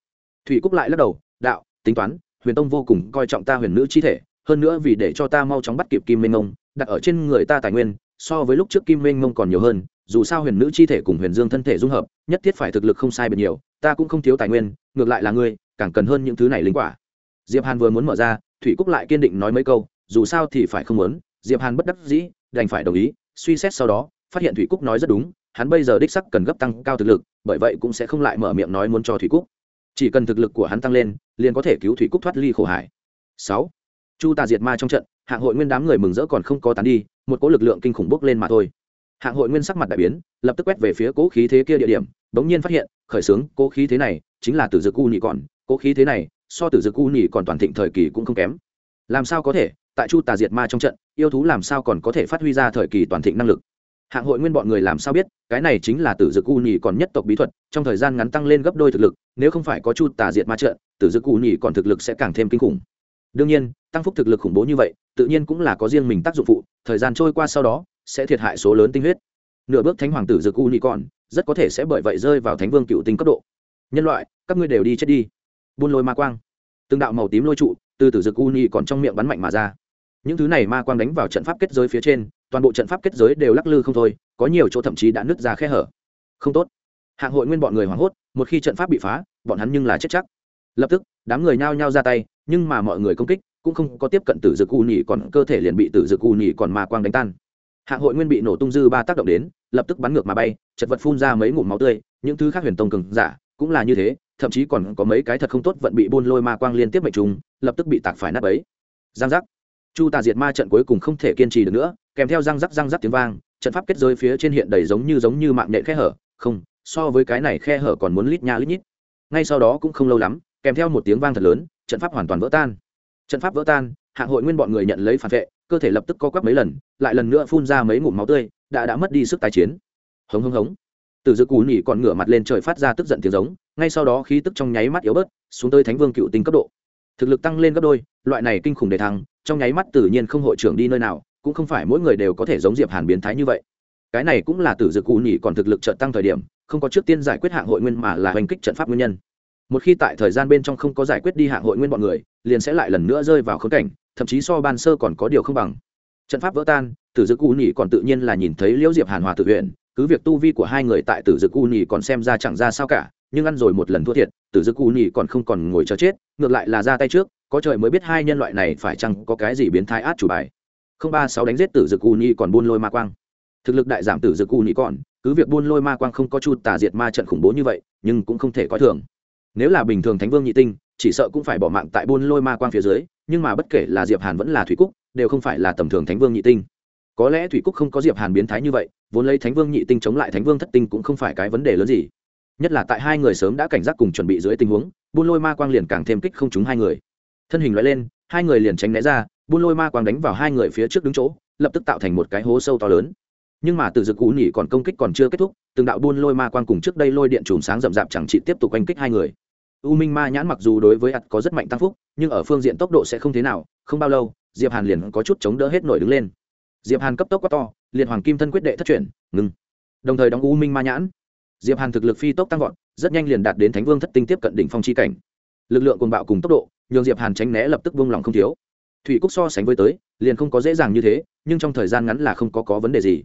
Thủy cúc lại lắc đầu đạo tính toán huyền tông vô cùng coi trọng ta huyền nữ chi thể hơn nữa vì để cho ta mau chóng bắt kịp kim minh Ngông, đặt ở trên người ta tài nguyên so với lúc trước kim minh Ngông còn nhiều hơn dù sao huyền nữ chi thể cùng huyền dương thân thể dung hợp nhất thiết phải thực lực không sai biệt nhiều ta cũng không thiếu tài nguyên ngược lại là ngươi càng cần hơn những thứ này linh quả. Diệp hàn vừa muốn mở ra thủy cúc lại kiên định nói mấy câu dù sao thì phải không muốn diệp hàn bất đắc dĩ đành phải đồng ý suy xét sau đó, phát hiện thủy cúc nói rất đúng, hắn bây giờ đích sắc cần gấp tăng cao thực lực, bởi vậy cũng sẽ không lại mở miệng nói muốn cho thủy cúc. Chỉ cần thực lực của hắn tăng lên, liền có thể cứu thủy cúc thoát ly khổ hải. Sáu, chu tà diệt ma trong trận, hạng hội nguyên đám người mừng rỡ còn không có tán đi, một cỗ lực lượng kinh khủng bốc lên mà thôi. Hạng hội nguyên sắc mặt đại biến, lập tức quét về phía cỗ khí thế kia địa điểm, bỗng nhiên phát hiện, khởi xướng cỗ khí thế này chính là tử dực u nhị còn, cỗ khí thế này so tử dực u nhị còn toàn thịnh thời kỳ cũng không kém. Làm sao có thể? Tại chu tà diệt ma trong trận, yêu thú làm sao còn có thể phát huy ra thời kỳ toàn thịnh năng lực? Hạng hội nguyên bọn người làm sao biết, cái này chính là tử dực u nhì còn nhất tộc bí thuật, trong thời gian ngắn tăng lên gấp đôi thực lực, nếu không phải có chu tà diệt ma trận, tử dực u nhì còn thực lực sẽ càng thêm kinh khủng. Đương nhiên, tăng phúc thực lực khủng bố như vậy, tự nhiên cũng là có riêng mình tác dụng phụ, thời gian trôi qua sau đó, sẽ thiệt hại số lớn tinh huyết. Nửa bước thánh hoàng tử dực u nhì còn, rất có thể sẽ bởi vậy rơi vào thánh vương cựu tinh cấp độ. Nhân loại, các ngươi đều đi chết đi. Buôn lôi ma quang. Từng đạo màu tím lôi trụ, từ tử dực u nhì còn trong miệng bắn mạnh mà ra những thứ này ma quang đánh vào trận pháp kết giới phía trên, toàn bộ trận pháp kết giới đều lắc lư không thôi, có nhiều chỗ thậm chí đã nứt ra khe hở. Không tốt. Hạng hội nguyên bọn người hoảng hốt, một khi trận pháp bị phá, bọn hắn nhưng là chết chắc. Lập tức, đám người nhao nhao ra tay, nhưng mà mọi người công kích cũng không có tiếp cận tử dược u nhỉ còn cơ thể liền bị tử dược u nhỉ còn ma quang đánh tan. Hạng hội nguyên bị nổ tung dư ba tác động đến, lập tức bắn ngược mà bay, chật vật phun ra mấy ngụm máu tươi, những thứ khác huyền tông cường giả cũng là như thế, thậm chí còn có mấy cái thật không tốt vẫn bị buôn lôi ma quang liên tiếp mệnh trùng, lập tức bị tạc phải nát ấy giang giác chu tà diệt ma trận cuối cùng không thể kiên trì được nữa, kèm theo răng rắc răng rắc tiếng vang, trận pháp kết giới phía trên hiện đầy giống như giống như mạng nhện khe hở, không, so với cái này khe hở còn muốn lít nha lít nhít. Ngay sau đó cũng không lâu lắm, kèm theo một tiếng vang thật lớn, trận pháp hoàn toàn vỡ tan. Trận pháp vỡ tan hạng hội nguyên bọn người nhận lấy phản vệ, cơ thể lập tức co quắp mấy lần, lại lần nữa phun ra mấy ngụm máu tươi, đã đã mất đi sức tái chiến. Hống hống hống. Từ giữa cú nhỉ còn ngửa mặt lên trời phát ra tức giận tiếng giống, ngay sau đó khí tức trong nháy mắt yếu bớt, xuống tới thánh vương cựu tinh cấp độ. Thực lực tăng lên gấp đôi, loại này kinh khủng đề thăng trong nháy mắt tự nhiên không hội trưởng đi nơi nào, cũng không phải mỗi người đều có thể giống diệp hàn biến thái như vậy. Cái này cũng là tử dực cụ nhỉ còn thực lực trợ tăng thời điểm, không có trước tiên giải quyết hạng hội nguyên mà là hành kích trận pháp nguyên nhân. Một khi tại thời gian bên trong không có giải quyết đi hạng hội nguyên bọn người, liền sẽ lại lần nữa rơi vào khốn cảnh, thậm chí so ban sơ còn có điều không bằng. Trận pháp vỡ tan, tử dực cụ nhỉ còn tự nhiên là nhìn thấy liễu diệp hàn hòa tự huyện, cứ việc tu vi của hai người tại tử dực cụ nhỉ còn xem ra chẳng ra sao cả, nhưng ăn rồi một lần thua thiệt, tử dực cụ nhỉ còn không còn ngồi chờ chết, ngược lại là ra tay trước có trời mới biết hai nhân loại này phải chăng có cái gì biến thái át chủ bài. Không ba sáu đánh giết tử dực u nhi còn buôn lôi ma quang. Thực lực đại giảm tử dực u nhi còn, cứ việc buôn lôi ma quang không có chu tà diệt ma trận khủng bố như vậy, nhưng cũng không thể coi thường. Nếu là bình thường thánh vương nhị tinh, chỉ sợ cũng phải bỏ mạng tại buôn lôi ma quang phía dưới, nhưng mà bất kể là diệp hàn vẫn là thủy cúc, đều không phải là tầm thường thánh vương nhị tinh. Có lẽ thủy cúc không có diệp hàn biến thái như vậy, vốn lấy thánh vương nhị tinh chống lại thánh vương thất tinh cũng không phải cái vấn đề lớn gì. Nhất là tại hai người sớm đã cảnh giác cùng chuẩn bị dưới tình huống, buôn lôi ma quang liền càng thêm kích không trúng hai người thân hình loại lên, hai người liền tránh né ra, buôn lôi ma quang đánh vào hai người phía trước đứng chỗ, lập tức tạo thành một cái hố sâu to lớn. Nhưng mà từ dực cú nhỉ còn công kích còn chưa kết thúc, từng đạo buôn lôi ma quang cùng trước đây lôi điện chùm sáng rậm rạp chẳng chị tiếp tục oanh kích hai người. U minh ma nhãn mặc dù đối với ặt có rất mạnh tăng phúc, nhưng ở phương diện tốc độ sẽ không thế nào, không bao lâu, diệp hàn liền có chút chống đỡ hết nổi đứng lên. Diệp hàn cấp tốc quá to, liệt hoàng kim thân quyết đệ thất chuyển, ngừng. Đồng thời đóng u minh ma nhãn. Diệp hàn thực lực phi tốc tăng vọt, rất nhanh liền đạt đến thánh vương thất tinh tiếp cận đỉnh phong chi cảnh. Lực lượng cuồng bạo cùng tốc độ nhường diệp hàn tránh né lập tức vung lòng không thiếu. Thủy cúc so sánh với tới, liền không có dễ dàng như thế, nhưng trong thời gian ngắn là không có có vấn đề gì.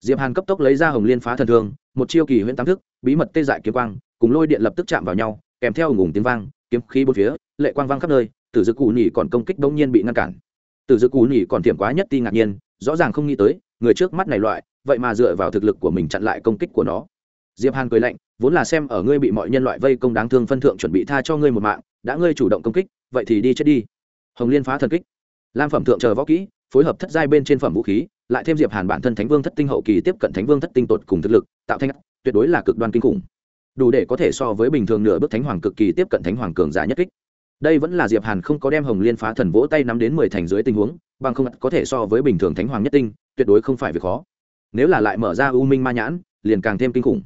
Diệp hàn cấp tốc lấy ra hồng liên phá thần thương, một chiêu kỳ huyễn tam thức, bí mật tê dại kiếm quang, cùng lôi điện lập tức chạm vào nhau, kèm theo ngùng tiếng vang, kiếm khí bốn phía, lệ quang vang khắp nơi, tử dực cù nhỉ còn công kích đông nhiên bị ngăn cản. Tử dực cù nhỉ còn tiềm quá nhất ti ngạc nhiên, rõ ràng không nghĩ tới, người trước mắt này loại, vậy mà dựa vào thực lực của mình chặn lại công kích của nó. Diệp hàn cười lạnh, vốn là xem ở ngươi bị mọi nhân loại vây công đáng thương phân thượng chuẩn bị tha cho ngươi một mạng, đã ngươi chủ động công kích vậy thì đi chết đi. Hồng liên phá thần kích. Lam phẩm thượng chờ võ kỹ, phối hợp thất giai bên trên phẩm vũ khí, lại thêm diệp hàn bản thân thánh vương thất tinh hậu kỳ tiếp cận thánh vương thất tinh tột cùng thực lực, tạo thành tuyệt đối là cực đoan kinh khủng. Đủ để có thể so với bình thường nửa bước thánh hoàng cực kỳ tiếp cận thánh hoàng cường giả nhất kích. Đây vẫn là diệp hàn không có đem hồng liên phá thần vỗ tay nắm đến mười thành dưới tình huống, bằng không có thể so với bình thường thánh hoàng nhất tinh, tuyệt đối không phải việc khó. Nếu là lại mở ra u minh ma nhãn, liền càng thêm kinh khủng.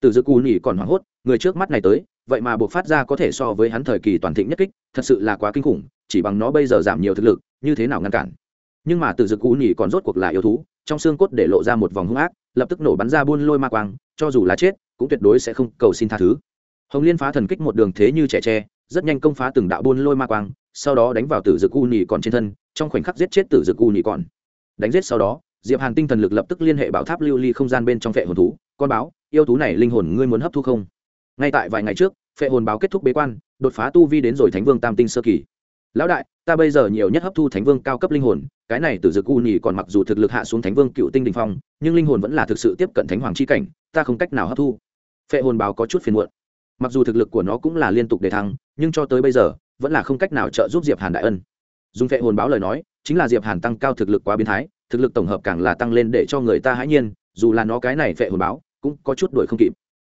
Từ giữa cù nhỉ còn hoảng hốt, người trước mắt này tới vậy mà buộc phát ra có thể so với hắn thời kỳ toàn thịnh nhất kích, thật sự là quá kinh khủng, chỉ bằng nó bây giờ giảm nhiều thực lực, như thế nào ngăn cản. Nhưng mà từ dực cú nhỉ còn rốt cuộc là yêu thú, trong xương cốt để lộ ra một vòng hung ác, lập tức nổ bắn ra buôn lôi ma quang, cho dù là chết, cũng tuyệt đối sẽ không cầu xin tha thứ. Hồng liên phá thần kích một đường thế như trẻ tre, rất nhanh công phá từng đạo buôn lôi ma quang, sau đó đánh vào tử dực u nhì còn trên thân, trong khoảnh khắc giết chết tử dực u nhì còn. Đánh giết sau đó, diệp hàn tinh thần lực lập tức liên hệ bảo tháp lưu ly không gian bên trong vệ hồn thú, con báo, yêu thú này linh hồn ngươi muốn hấp thu không? Ngay tại vài ngày trước, phệ hồn báo kết thúc bế quan, đột phá tu vi đến rồi thánh vương tam tinh sơ kỳ. Lão đại, ta bây giờ nhiều nhất hấp thu thánh vương cao cấp linh hồn, cái này từ dược u nhì còn mặc dù thực lực hạ xuống thánh vương cựu tinh đình phong, nhưng linh hồn vẫn là thực sự tiếp cận thánh hoàng chi cảnh, ta không cách nào hấp thu. Phệ hồn báo có chút phiền muộn. Mặc dù thực lực của nó cũng là liên tục đề thăng, nhưng cho tới bây giờ, vẫn là không cách nào trợ giúp diệp hàn đại ân. Dùng phệ hồn báo lời nói, chính là diệp hàn tăng cao thực lực quá biến thái, thực lực tổng hợp càng là tăng lên để cho người ta hãi nhiên, dù là nó cái này phệ hồn báo, cũng có chút đuổi không kịp.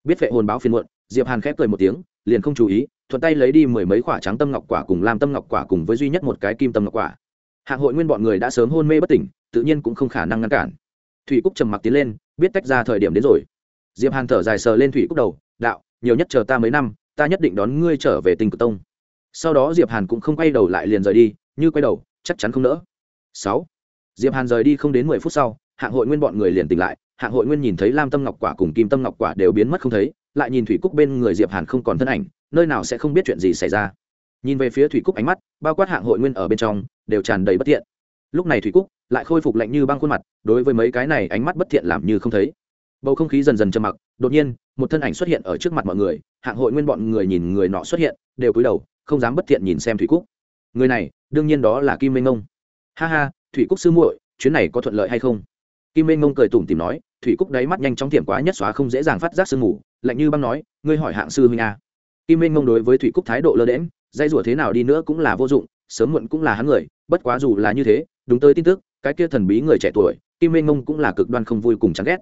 Biết phệ hồn báo phiền muộn diệp hàn khép cười một tiếng, liền không chú ý, thuận tay lấy đi mười mấy quả trắng tâm ngọc quả cùng làm tâm ngọc quả cùng với duy nhất một cái kim tâm ngọc quả. Hạng hội nguyên bọn người đã sớm hôn mê bất tỉnh, tự nhiên cũng không khả năng ngăn cản. Thủy cúc trầm mặc tiến lên, biết tách ra thời điểm đến rồi. Diệp hàn thở dài sờ lên thủy cúc đầu, đạo, nhiều nhất chờ ta mấy năm, ta nhất định đón ngươi trở về tình cực tông. Sau đó diệp hàn cũng không quay đầu lại liền rời đi, như quay đầu, chắc chắn không nỡ. Sáu. Diệp hàn rời đi không đến mười phút sau, hạng hội nguyên bọn người liền tỉnh lại, hạng hội nguyên nhìn thấy lam tâm ngọc quả cùng kim tâm ngọc quả đều biến mất không thấy lại nhìn thủy cúc bên người diệp hàn không còn thân ảnh, nơi nào sẽ không biết chuyện gì xảy ra. Nhìn về phía thủy cúc ánh mắt, bao quát hạng hội nguyên ở bên trong, đều tràn đầy bất thiện. Lúc này thủy cúc lại khôi phục lạnh như băng khuôn mặt, đối với mấy cái này ánh mắt bất thiện làm như không thấy. Bầu không khí dần dần trầm mặc, đột nhiên, một thân ảnh xuất hiện ở trước mặt mọi người, hạng hội nguyên bọn người nhìn người nọ xuất hiện, đều cúi đầu, không dám bất thiện nhìn xem thủy cúc. Người này, đương nhiên đó là kim minh ngông. Ha ha, thủy cúc sư muội, chuyến này có thuận lợi hay không? Kim minh ngông cười tủm tìm nói thủy cúc đáy mắt nhanh chóng tiệm quá nhất xóa không dễ dàng phát giác sương mù, lạnh như băng nói, ngươi hỏi hạng sư huynh a. Kim minh ngông đối với thủy cúc thái độ lơ đễm dây rủa thế nào đi nữa cũng là vô dụng, sớm muộn cũng là hắn người, bất quá dù là như thế, đúng tới tin tức, cái kia thần bí người trẻ tuổi, kim minh ngông cũng là cực đoan không vui cùng chán ghét.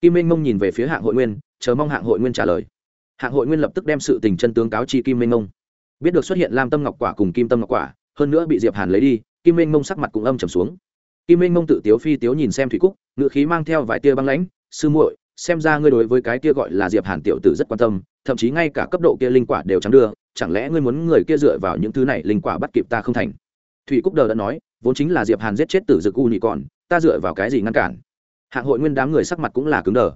Kim minh ngông nhìn về phía hạng hội nguyên, chờ mong hạng hội nguyên trả lời. Hạng hội nguyên lập tức đem sự tình chân tướng cáo chi kim minh ngông. Biết được xuất hiện lam tâm ngọc quả cùng kim tâm ngọc quả, hơn nữa bị diệp hàn lấy đi, kim minh ngông sắc mặt cũng âm trầm xuống kim minh ngông tự tiếu phi tiếu nhìn xem thủy cúc ngự khí mang theo vài tia băng lãnh, sư muội, xem ra ngươi đối với cái kia gọi là diệp hàn tiểu tử rất quan tâm, thậm chí ngay cả cấp độ kia linh quả đều chẳng đưa, chẳng lẽ ngươi muốn người kia dựa vào những thứ này linh quả bắt kịp ta không thành? Thủy cúc đờ đã nói, vốn chính là diệp hàn giết chết tử dực u nhị còn, ta dựa vào cái gì ngăn cản? Hạng hội nguyên đám người sắc mặt cũng là cứng đờ.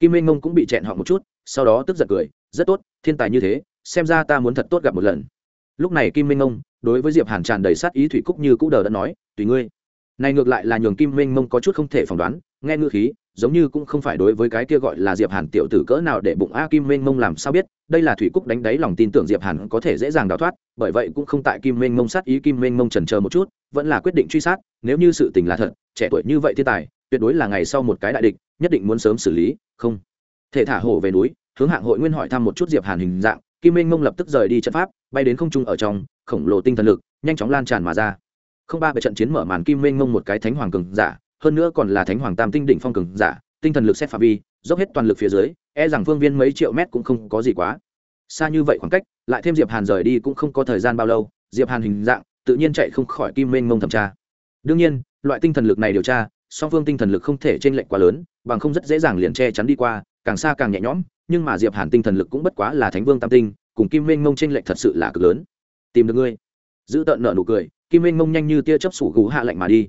Kim minh ngông cũng bị chẹn họ một chút, sau đó tức giận cười, rất tốt, thiên tài như thế, xem ra ta muốn thật tốt gặp một lần. Lúc này kim minh ngông đối với diệp hàn tràn đầy sát ý thủy cúc như cũ đờ đã nói, tùy ngươi này ngược lại là nhường kim minh mông có chút không thể phỏng đoán, nghe ngữ khí, giống như cũng không phải đối với cái kia gọi là diệp hàn tiểu tử cỡ nào để bụng a kim minh mông làm sao biết, đây là thủy cúc đánh đáy lòng tin tưởng diệp hàn có thể dễ dàng đào thoát, bởi vậy cũng không tại kim minh mông sát ý, kim minh mông chần chờ một chút, vẫn là quyết định truy sát, nếu như sự tình là thật, trẻ tuổi như vậy thiên tài, tuyệt đối là ngày sau một cái đại địch, nhất định muốn sớm xử lý, không. Thể thả hổ về núi, hướng hạng hội nguyên hỏi thăm một chút diệp hàn hình dạng, kim minh mông lập tức rời đi trận pháp, bay đến không trung ở trong, khổng lồ tinh thần lực, nhanh chóng lan tràn mà ra không ba về trận chiến mở màn kim minh mông một cái thánh hoàng cường giả, hơn nữa còn là thánh hoàng tam tinh đỉnh phong cường giả, tinh thần lực xét phạm vi, dốc hết toàn lực phía dưới e rằng phương viên mấy triệu mét cũng không có gì quá. Xa như vậy khoảng cách, lại thêm diệp hàn rời đi cũng không có thời gian bao lâu, diệp hàn hình dạng, tự nhiên chạy không khỏi kim minh mông thẩm tra. Đương nhiên, loại tinh thần lực này điều tra, song phương tinh thần lực không thể trên lệnh quá lớn, bằng không rất dễ dàng liền che chắn đi qua, càng xa càng nhẹ nhõm, nhưng mà diệp hàn tinh thần lực cũng bất quá là thánh vương tam tinh, cùng kim minh mông trên lệnh thật sự là cực lớn. Tìm được ngươi. Giữ tận nợ nụ cười kim minh mông nhanh như tia chớp sủ gú hạ lạnh mà đi.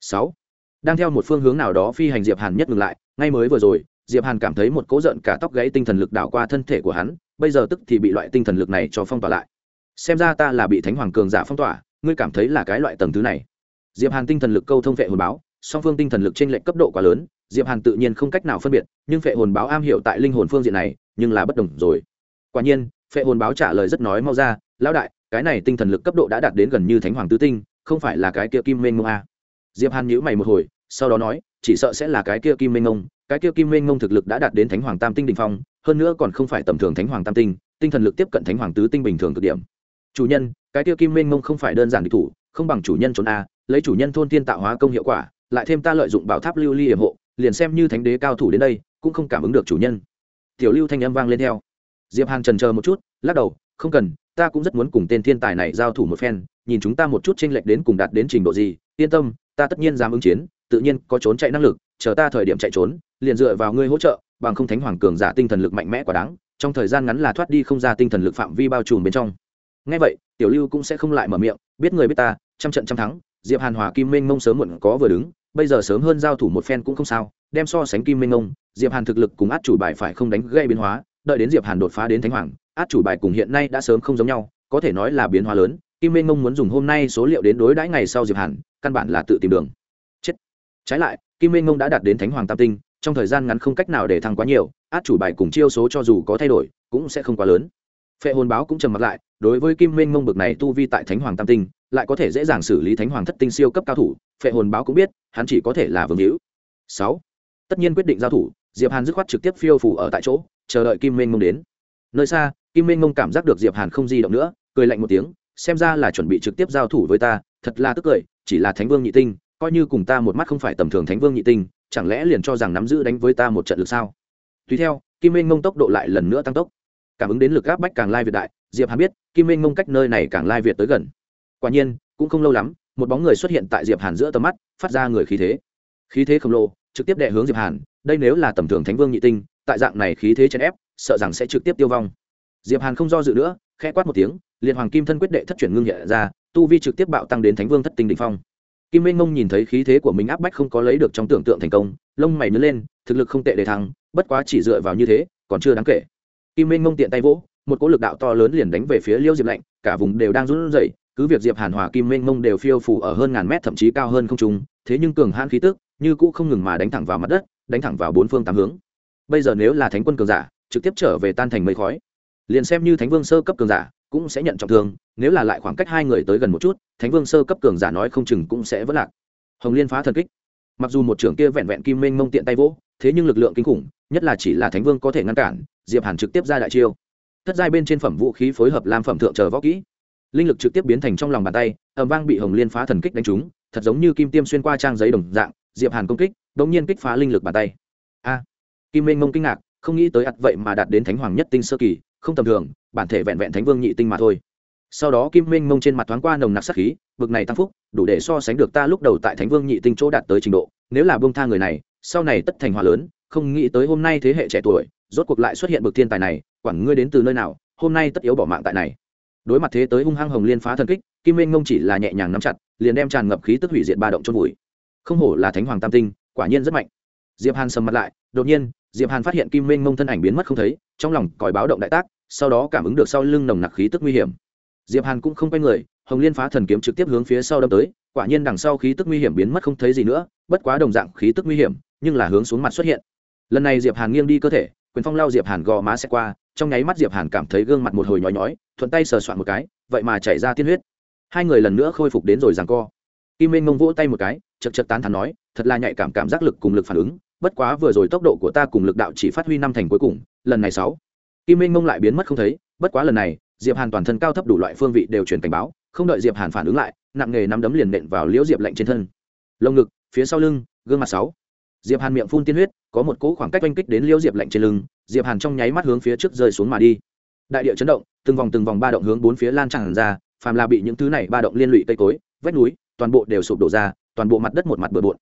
Sáu. Đang theo một phương hướng nào đó phi hành diệp hàn nhất ngừng lại, ngay mới vừa rồi, diệp hàn cảm thấy một cố giận cả tóc gãy tinh thần lực đảo qua thân thể của hắn, bây giờ tức thì bị loại tinh thần lực này cho phong tỏa lại. Xem ra ta là bị thánh hoàng cường giả phong tỏa, ngươi cảm thấy là cái loại tầng thứ này. Diệp hàn tinh thần lực câu thông vệ hồn báo, song phương tinh thần lực trên lệnh cấp độ quá lớn, diệp hàn tự nhiên không cách nào phân biệt, nhưng vệ hồn báo am hiểu tại linh hồn phương diện này, nhưng là bất đồng rồi. Quả nhiên, phệ hồn báo trả lời rất nói mau ra, lão đại cái này tinh thần lực cấp độ đã đạt đến gần như thánh hoàng tứ tinh, không phải là cái kia kim mênh mông a. Diệp hàn nhíu mày một hồi, sau đó nói, chỉ sợ sẽ là cái kia kim mênh mông cái kia kim mênh mông thực lực đã đạt đến thánh hoàng tam tinh đỉnh phong, hơn nữa còn không phải tầm thường thánh hoàng tam tinh tinh thần lực tiếp cận thánh hoàng tứ tinh bình thường cực điểm. Chủ nhân, cái kia kim mênh mông không phải đơn giản địch thủ, không bằng chủ nhân trốn a, lấy chủ nhân thôn tiên tạo hóa công hiệu quả, lại thêm ta lợi dụng bảo tháp lưu ly hiểm hộ, liền xem như thánh đế cao thủ đến đây, cũng không cảm ứng được chủ nhân. Tiểu lưu thanh âm vang lên theo. Diệp hàn trần chờ một chút, lắc đầu, không cần ta cũng rất muốn cùng tên thiên tài này giao thủ một phen, nhìn chúng ta một chút tranh lệch đến cùng đạt đến trình độ gì, yên tâm, ta tất nhiên dám ứng chiến, tự nhiên có trốn chạy năng lực, chờ ta thời điểm chạy trốn, liền dựa vào ngươi hỗ trợ, bằng không thánh hoàng cường giả tinh thần lực mạnh mẽ quá đáng, trong thời gian ngắn là thoát đi không ra tinh thần lực phạm vi bao trùm bên trong. Ngay vậy, tiểu lưu cũng sẽ không lại mở miệng, biết người biết ta, trăm trận trăm thắng, diệp hàn hòa kim minh mông sớm muộn có vừa đứng, bây giờ sớm hơn giao thủ một phen cũng không sao, đem so sánh kim minh mông, diệp hàn thực lực cùng át chủ bài phải không đánh gây biến hóa, đợi đến diệp hàn đột phá đến thánh hoàng át chủ bài cùng hiện nay đã sớm không giống nhau, có thể nói là biến hóa lớn, kim minh mông muốn dùng hôm nay số liệu đến đối đãi ngày sau diệp hàn, căn bản là tự tìm đường. Chết. Trái lại, kim minh mông đã đạt đến thánh hoàng tam tinh, trong thời gian ngắn không cách nào để thăng quá nhiều, át chủ bài cùng chiêu số cho dù có thay đổi, cũng sẽ không quá lớn. Phệ hồn báo cũng trầm mặt lại, đối với kim minh mông bực này tu vi tại thánh hoàng tam tinh, lại có thể dễ dàng xử lý thánh hoàng thất tinh siêu cấp cao thủ, phệ hồn báo cũng biết, hắn chỉ có thể là vương hữu. Sáu. Tất nhiên quyết định giao thủ, diệp hàn dứt khoát trực tiếp phiêu phủ ở tại chỗ, chờ đợi kim minh mông đến nơi xa, kim minh mông cảm giác được diệp hàn không di động nữa, cười lạnh một tiếng, xem ra là chuẩn bị trực tiếp giao thủ với ta, thật là tức cười, chỉ là thánh vương nhị tinh, coi như cùng ta một mắt không phải tầm thường thánh vương nhị tinh, chẳng lẽ liền cho rằng nắm giữ đánh với ta một trận lực sao? Tùy theo, kim minh mông tốc độ lại lần nữa tăng tốc. Cảm ứng đến lực áp bách càng lai việt đại, diệp hàn biết, kim minh mông cách nơi này càng lai việt tới gần. Quả nhiên, cũng không lâu lắm, một bóng người xuất hiện tại diệp hàn giữa tầm mắt, phát ra người khí thế. Khí thế khổng lồ, trực tiếp đệ hướng diệp hàn, đây nếu là tầm thường thánh vương nhị tinh, tại dạng này khí thế chèn ép sợ rằng sẽ trực tiếp tiêu vong. Diệp hàn không do dự nữa, khẽ quát một tiếng, liền hoàng kim thân quyết đệ thất chuyển ngưng nhẹ ra, tu vi trực tiếp bạo tăng đến thánh vương thất tinh đỉnh phong. Kim minh Ngông nhìn thấy khí thế của mình áp bách không có lấy được trong tưởng tượng thành công, lông mày nứt lên, thực lực không tệ để thăng, bất quá chỉ dựa vào như thế, còn chưa đáng kể. Kim minh Ngông tiện tay vỗ, một cỗ lực đạo to lớn liền đánh về phía liêu diệp lạnh, cả vùng đều đang run rẩy, cứ việc diệp hàn hòa kim minh Ngông đều phiêu phủ ở hơn ngàn mét thậm chí cao hơn không trung, thế nhưng cường hãn khí tức, như cũ không ngừng mà đánh thẳng vào mặt đất, đánh thẳng vào bốn phương tám hướng. Bây giờ nếu là thánh quân cường giả trực tiếp trở về tan thành mây khói. Liền xem như thánh vương sơ cấp cường giả cũng sẽ nhận trọng thương, nếu là lại khoảng cách hai người tới gần một chút, thánh vương sơ cấp cường giả nói không chừng cũng sẽ vỡ lạc. Hồng liên phá thần kích. Mặc dù một trưởng kia vẹn vẹn kim minh mông tiện tay vỗ, thế nhưng lực lượng kinh khủng, nhất là chỉ là thánh vương có thể ngăn cản, diệp hàn trực tiếp ra đại chiêu. Thất giai bên trên phẩm vũ khí phối hợp làm phẩm thượng chờ võ kỹ. Linh lực trực tiếp biến thành trong lòng bàn tay ẩm vang bị hồng liên phá thần kích đánh trúng, thật giống như kim tiêm xuyên qua trang giấy đồng dạng, diệp hàn công kích đ ỗ n g nhiên kích phá linh lực bàn tay. A! Kim minh mông kinh ngạc không nghĩ tới ắt vậy mà đạt đến thánh hoàng nhất tinh sơ kỳ, không tầm thường, bản thể vẹn vẹn thánh vương nhị tinh mà thôi. Sau đó kim minh mông trên mặt thoáng qua nồng nặc sắc khí vực này tăng phúc, đủ để so sánh được ta lúc đầu tại thánh vương nhị tinh chỗ đạt tới trình độ, nếu là bông tha người này, sau này tất thành hòa lớn, không nghĩ tới hôm nay thế hệ trẻ tuổi, rốt cuộc lại xuất hiện bậc thiên tài này, quản ngươi đến từ nơi nào, hôm nay tất yếu bỏ mạng tại này. Đối mặt thế tới hung hăng hồng liên phá thần kích, kim minh ngông chỉ là nhẹ nhàng nắm chặt, liền đem tràn ngập khí tức hủy diệt ba động chôn vùi. Không hổ là thánh hoàng tam tinh, quả nhiên rất mạnh. Diệp hàn sầm mặt lại, đột nhiên diệp hàn phát hiện kim minh Mông thân ảnh biến mất không thấy, trong lòng còi báo động đại tác, sau đó cảm ứng được sau lưng nồng nặc khí tức nguy hiểm. Diệp hàn cũng không quay người, hồng liên phá thần kiếm trực tiếp hướng phía sau đâm tới, quả nhiên đằng sau khí tức nguy hiểm biến mất không thấy gì nữa, bất quá đồng dạng khí tức nguy hiểm, nhưng là hướng xuống mặt xuất hiện. Lần này diệp hàn nghiêng đi cơ thể, quyền phong lao diệp hàn gò má xe qua, trong nháy mắt diệp hàn cảm thấy gương mặt một hồi nhói nhói, thuận tay sờ soạn một cái, vậy mà chảy ra tiên huyết. Hai người lần nữa khôi phục đến rồi giằng co. Kim minh mông vỗ tay một cái, chật chật tán thắn nói, thật là nhạy cảm cảm giác lực cùng lực phản ứng bất quá vừa rồi tốc độ của ta cùng lực đạo chỉ phát huy năm thành cuối cùng, lần này sáu. Kim minh mông lại biến mất không thấy, bất quá lần này, diệp hàn toàn thân cao thấp đủ loại phương vị đều truyền cảnh báo, không đợi diệp hàn phản ứng lại, nặng nghề nắm đấm liền nện vào liễu diệp lạnh trên thân. Lồng ngực, phía sau lưng, gương mặt sáu. Diệp hàn miệng phun tiên huyết, có một cỗ khoảng cách oanh kích đến liễu diệp lạnh trên lưng, diệp hàn trong nháy mắt hướng phía trước rơi xuống mà đi. Đại địa chấn động, từng vòng từng vòng ba động hướng bốn phía lan tràn ra, phàm là bị những thứ này ba động liên lụy cây cối, vách núi, toàn bộ đều sụp đổ ra, toàn bộ mặt đất một mặt bừa bộn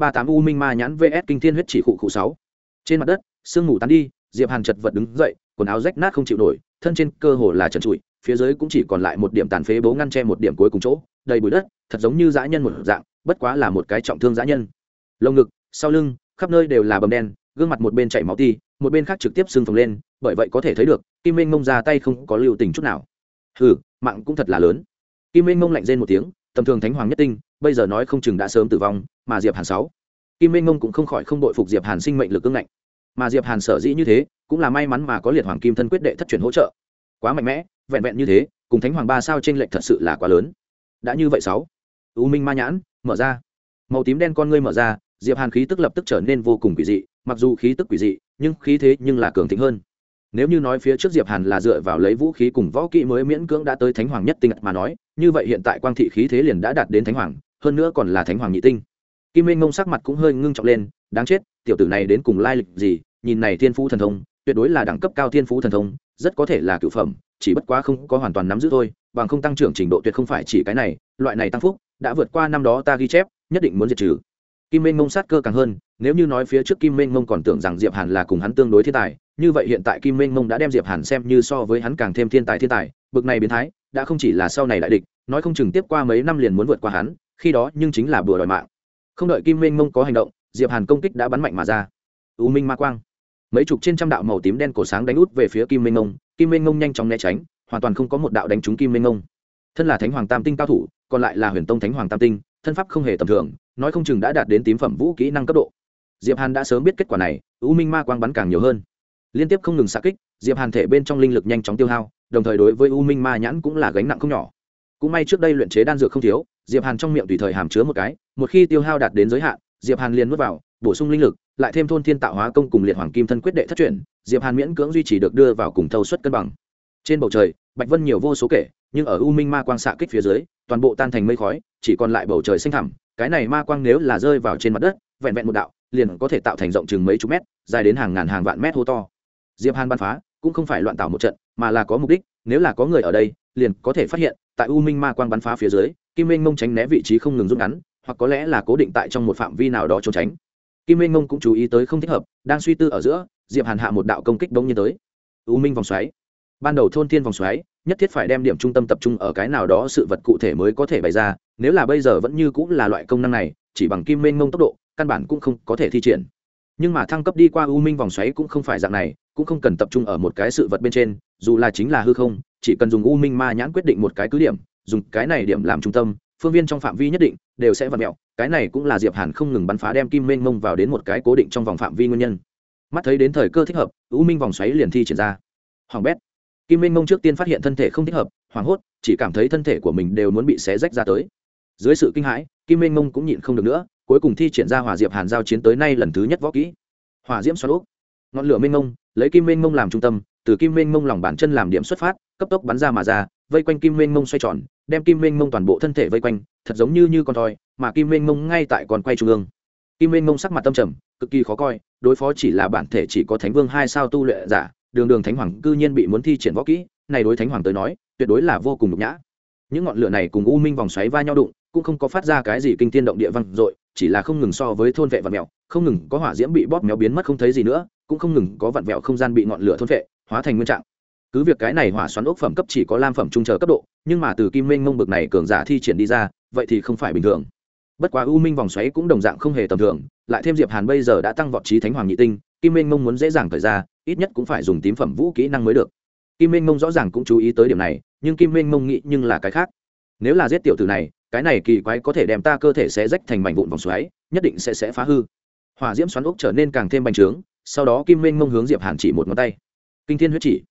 ba tám u minh ma nhãn vs kinh thiên huyết chỉ khụ khụ sáu. Trên mặt đất, sương mù tan đi, diệp hàn chật vật đứng dậy, quần áo rách nát không chịu nổi, thân trên cơ hồ là trần trụi, phía dưới cũng chỉ còn lại một điểm tàn phế bố ngăn che một điểm cuối cùng chỗ, đầy bụi đất, thật giống như dã nhân một dạng, bất quá là một cái trọng thương dã nhân. Lồng ngực, sau lưng, khắp nơi đều là bầm đen, gương mặt một bên chảy máu ti, một bên khác trực tiếp sưng phồng lên, bởi vậy có thể thấy được, kim minh mông ra tay không có lưu tình chút nào. Hừ, mạng cũng thật là lớn. Kim minh mông lạnh rên một tiếng tầm thường thánh hoàng nhất tinh, bây giờ nói không chừng đã sớm tử vong, mà diệp hàn sáu. Kim minh ngông cũng không khỏi không đội phục diệp hàn sinh mệnh lực cương ngạnh. Mà diệp hàn sở dĩ như thế, cũng là may mắn mà có liệt hoàng kim thân quyết đệ thất truyền hỗ trợ. Quá mạnh mẽ, vẹn vẹn như thế, cùng thánh hoàng ba sao trên lệnh thật sự là quá lớn. Đã như vậy sáu. U minh ma nhãn, mở ra. Màu tím đen con ngươi mở ra, diệp hàn khí tức lập tức trở nên vô cùng quỷ dị, mặc dù khí tức quỷ dị, nhưng khí thế nhưng là cường thịnh hơn nếu như nói phía trước diệp hàn là dựa vào lấy vũ khí cùng võ kỹ mới miễn cưỡng đã tới thánh hoàng nhất tinh mà nói, như vậy hiện tại quang thị khí thế liền đã đạt đến thánh hoàng, hơn nữa còn là thánh hoàng nhị tinh. Kim minh ngông sắc mặt cũng hơi ngưng trọng lên, đáng chết, tiểu tử này đến cùng lai lịch gì, nhìn này thiên phú thần thông, tuyệt đối là đẳng cấp cao thiên phú thần thông, rất có thể là cựu phẩm, chỉ bất quá không có hoàn toàn nắm giữ thôi, bằng không tăng trưởng trình độ tuyệt không phải chỉ cái này, loại này tăng phúc, đã vượt qua năm đó ta ghi chép, nhất định muốn diệt trừ. Kim minh Ngông sát cơ càng hơn, nếu như nói phía trước kim minh Ngông còn tưởng rằng diệp hàn là cùng hắn tương đối thiên tài như vậy hiện tại kim minh mông đã đem diệp hàn xem như so với hắn càng thêm thiên tài thiên tài, bực này biến thái, đã không chỉ là sau này đại địch, nói không chừng tiếp qua mấy năm liền muốn vượt qua hắn, khi đó nhưng chính là bừa đòi mạng. Không đợi kim minh mông có hành động, diệp hàn công kích đã bắn mạnh mà ra. U minh ma quang. Mấy chục trên trăm đạo màu tím đen cổ sáng đánh út về phía kim minh mông, kim minh mông nhanh chóng né tránh, hoàn toàn không có một đạo đánh trúng kim minh mông. Thân là thánh hoàng tam tinh cao thủ, còn lại là huyền tông thánh hoàng tam tinh, thân pháp không hề tầm thường, nói không chừng đã đạt đến tím phẩm vũ kỹ năng cấp độ. Diệp hàn đã sớm biết kết quả này, u minh ma quang bắn càng nhiều hơn liên tiếp không ngừng xạ kích, diệp hàn thể bên trong linh lực nhanh chóng tiêu hao, đồng thời đối với u minh ma nhãn cũng là gánh nặng không nhỏ. Cũng may trước đây luyện chế đan dược không thiếu, diệp hàn trong miệng tùy thời hàm chứa một cái, một khi tiêu hao đạt đến giới hạn, diệp hàn liền nuốt vào, bổ sung linh lực, lại thêm thôn thiên tạo hóa công cùng liệt hoàng kim thân quyết đệ thất truyền diệp hàn miễn cưỡng duy trì được đưa vào cùng thâu suất cân bằng. Trên bầu trời, bạch vân nhiều vô số kể, nhưng ở u minh ma quang xạ kích phía dưới, toàn bộ tan thành mây khói, chỉ còn lại bầu trời xanh thẳm, cái này ma quang nếu là rơi vào trên mặt đất, vẹn vẹn một đạo, liền có thể tạo thành rộng chừng mấy chục mét, dài đến hàng ngàn hàng vạn mét hô to diệp hàn bắn phá, cũng không phải loạn tạo một trận, mà là có mục đích, nếu là có người ở đây, liền có thể phát hiện, tại u minh ma quang bắn phá phía dưới, kim minh mông tránh né vị trí không ngừng rút ngắn, hoặc có lẽ là cố định tại trong một phạm vi nào đó trốn tránh. Kim minh mông cũng chú ý tới không thích hợp, đang suy tư ở giữa, diệp hàn hạ một đạo công kích bỗng nhiên tới. U minh vòng xoáy. Ban đầu thôn thiên vòng xoáy, nhất thiết phải đem điểm trung tâm tập trung ở cái nào đó sự vật cụ thể mới có thể bày ra, nếu là bây giờ vẫn như cũng là loại công năng này, chỉ bằng kim minh mông tốc độ, căn bản cũng không có thể thi triển. Nhưng mà thăng cấp đi qua u minh vòng xoáy cũng không phải dạng này cũng không cần tập trung ở một cái sự vật bên trên, dù là chính là hư không, chỉ cần dùng u minh ma nhãn quyết định một cái cứ điểm, dùng cái này điểm làm trung tâm, phương viên trong phạm vi nhất định đều sẽ vặn mẹo. Cái này cũng là diệp hàn không ngừng bắn phá đem kim mênh mông vào đến một cái cố định trong vòng phạm vi nguyên nhân. Mắt thấy đến thời cơ thích hợp, u minh vòng xoáy liền thi triển ra. Hoàng bét. Kim mênh mông trước tiên phát hiện thân thể không thích hợp, hoảng hốt, chỉ cảm thấy thân thể của mình đều muốn bị xé rách ra tới. Dưới sự kinh hãi, kim mênh mông cũng nhịn không được nữa, cuối cùng thi triển ra hỏa diệp hàn giao chiến tới nay lần thứ nhất võ kỹ. Hỏa diễm xoắn úp ngọn lửa mênh mông lấy kim mênh mông làm trung tâm, từ kim mênh mông lòng bàn chân làm điểm xuất phát, cấp tốc bắn ra mà ra, vây quanh kim mênh mông xoay tròn, đem kim mênh mông toàn bộ thân thể vây quanh, thật giống như như con thoi, mà kim mênh mông ngay tại còn quay trung ương. Kim mênh mông sắc mặt tâm trầm, cực kỳ khó coi, đối phó chỉ là bản thể chỉ có thánh vương hai sao tu luyện giả, đường đường thánh hoàng cư nhiên bị muốn thi triển võ kỹ, này đối thánh hoàng tới nói, tuyệt đối là vô cùng nhục nhã. Những ngọn lửa này cùng u minh vòng xoáy va nhau đụng, cũng không có phát ra cái gì kinh tiên động địa văng dội chỉ là không ngừng so với thôn vệ vật mèo không ngừng có hỏa diễm bị bóp méo biến mất không thấy gì nữa, cũng không ngừng có vặn vẹo không gian bị ngọn lửa thôn vệ, hóa thành nguyên trạng. Cứ việc cái này hỏa xoắn ốc phẩm cấp chỉ có lam phẩm trung chờ cấp độ, nhưng mà từ kim minh ngông bực này cường giả thi triển đi ra, vậy thì không phải bình thường. Bất quá u minh vòng xoáy cũng đồng dạng không hề tầm thường, lại thêm diệp hàn bây giờ đã tăng vọt trí thánh hoàng nhị tinh, kim minh mông muốn dễ dàng thời ra, ít nhất cũng phải dùng tím phẩm vũ kỹ năng mới được. Kim minh mông rõ ràng cũng chú ý tới điểm này, nhưng kim minh mông nghĩ nhưng là cái khác. Nếu là giết tiểu tử này cái này kỳ quái có thể đem ta cơ thể sẽ rách thành mảnh vụn vòng xoáy, nhất định sẽ sẽ phá hư. Hỏa diễm xoắn ốc trở nên càng thêm bành trướng, sau đó kim minh mông hướng diệp hàn chỉ một ngón tay. Kinh thiên huyết chỉ.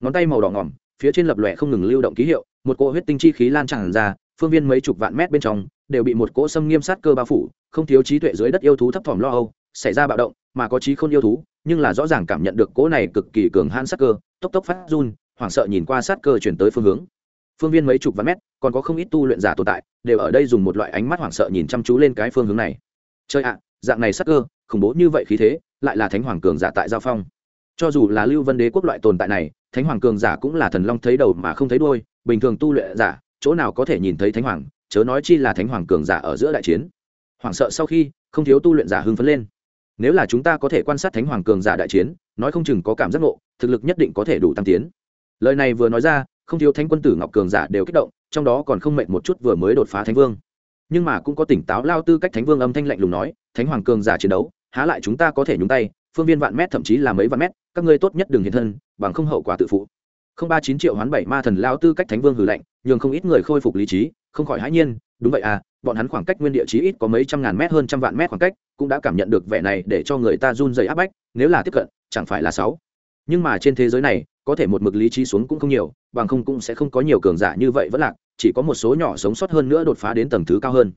Ngón tay màu đỏ ngỏm, phía trên lập lòe không ngừng lưu động ký hiệu, một cỗ huyết tinh chi khí lan tràn ra, phương viên mấy chục vạn mét bên trong, đều bị một cỗ xâm nghiêm sát cơ bao phủ, không thiếu trí tuệ dưới đất yêu thú thấp thỏm lo âu, xảy ra bạo động, mà có trí không yêu thú, nhưng là rõ ràng cảm nhận được cỗ này cực kỳ cường hãn sát cơ, tốc tốc phát run, hoảng sợ nhìn qua sát cơ chuyển tới phương hướng phương viên mấy chục vạn mét, còn có không ít tu luyện giả tồn tại, đều ở đây dùng một loại ánh mắt hoảng sợ nhìn chăm chú lên cái phương hướng này. Chơi ạ, dạng này sắc cơ, khủng bố như vậy khí thế, lại là thánh hoàng cường giả tại giao phong. Cho dù là lưu vân đế quốc loại tồn tại này, thánh hoàng cường giả cũng là thần long thấy đầu mà không thấy đôi bình thường tu luyện giả, chỗ nào có thể nhìn thấy thánh hoàng, chớ nói chi là thánh hoàng cường giả ở giữa đại chiến. Hoảng sợ sau khi, không thiếu tu luyện giả hưng phấn lên. Nếu là chúng ta có thể quan sát thánh hoàng cường giả đại chiến, nói không chừng có cảm giác ngộ, thực lực nhất định có thể đủ tăng tiến. Lời này vừa nói ra không thiếu thánh quân tử ngọc cường giả đều kích động, trong đó còn không mệnh một chút vừa mới đột phá thánh vương. Nhưng mà cũng có tỉnh táo lao tư cách thánh vương âm thanh lạnh lùng nói, thánh hoàng cường giả chiến đấu, há lại chúng ta có thể nhúng tay, phương viên vạn mét thậm chí là mấy vạn mét, các ngươi tốt nhất đừng hiện thân, bằng không hậu quả tự phụ. Không ba chín triệu hoán bảy ma thần lao tư cách thánh vương hử lạnh, nhường không ít người khôi phục lý trí, không khỏi hãi nhiên, đúng vậy à bọn hắn khoảng cách nguyên địa chí ít có mấy trăm ngàn mét hơn trăm vạn mét khoảng cách, cũng đã cảm nhận được vẻ này để cho người ta run dày áp bách, nếu là tiếp cận, chẳng phải là sáu nhưng mà trên thế giới này, có thể một mực lý trí xuống cũng không nhiều, bằng không cũng sẽ không có nhiều cường giả như vậy vẫn lạc, chỉ có một số nhỏ sống sót hơn nữa đột phá đến tầng thứ cao hơn.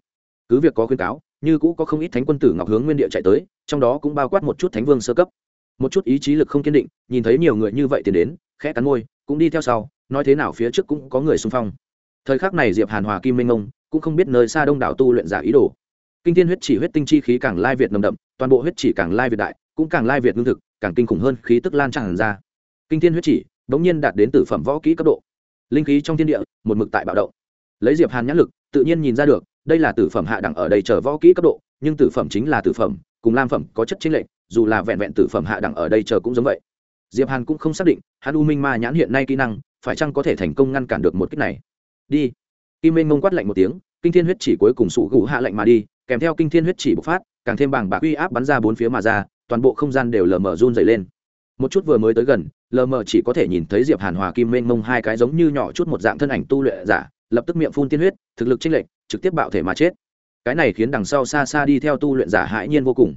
Cứ việc có khuyên cáo, như cũ có không ít thánh quân tử ngọc hướng nguyên địa chạy tới, trong đó cũng bao quát một chút thánh vương sơ cấp. Một chút ý chí lực không kiên định, nhìn thấy nhiều người như vậy tiến đến, khẽ cắn môi, cũng đi theo sau, nói thế nào phía trước cũng có người xung phong. Thời khắc này diệp hàn hòa kim minh ông cũng không biết nơi xa đông đảo tu luyện giả ý đồ. Kinh thiên huyết chỉ huyết tinh chi khí càng lai việt nồng đậm, toàn bộ huyết chỉ càng lai việt đại, cũng càng lai việt lương thực càng kinh khủng hơn khí tức lan tràn ra. Kinh thiên huyết chỉ bỗng nhiên đạt đến tử phẩm võ kỹ cấp độ. Linh khí trong thiên địa, một mực tại bạo động. Lấy diệp hàn nhãn lực, tự nhiên nhìn ra được, đây là tử phẩm hạ đẳng ở đây chờ võ kỹ cấp độ, nhưng tử phẩm chính là tử phẩm, cùng lam phẩm có chất chính lệnh dù là vẹn vẹn tử phẩm hạ đẳng ở đây chờ cũng giống vậy. Diệp hàn cũng không xác định, hắn u minh ma nhãn hiện nay kỹ năng, phải chăng có thể thành công ngăn cản được một kích này? Đi. Kim minh ngông quát lạnh một tiếng, kinh thiên huyết chỉ cuối cùng sụ gù hạ lạnh mà đi, kèm theo kinh thiên huyết chỉ bộc phát, càng thêm bằng bạc uy áp bắn ra bốn phía mà ra toàn bộ không gian đều lờ mờ run dày lên. Một chút vừa mới tới gần, lờ mờ chỉ có thể nhìn thấy diệp hàn hòa kim mênh mông hai cái giống như nhỏ chút một dạng thân ảnh tu luyện giả, lập tức miệng phun tiên huyết, thực lực chênh lệch, trực tiếp bạo thể mà chết. Cái này khiến đằng sau xa xa đi theo tu luyện giả hãi nhiên vô cùng.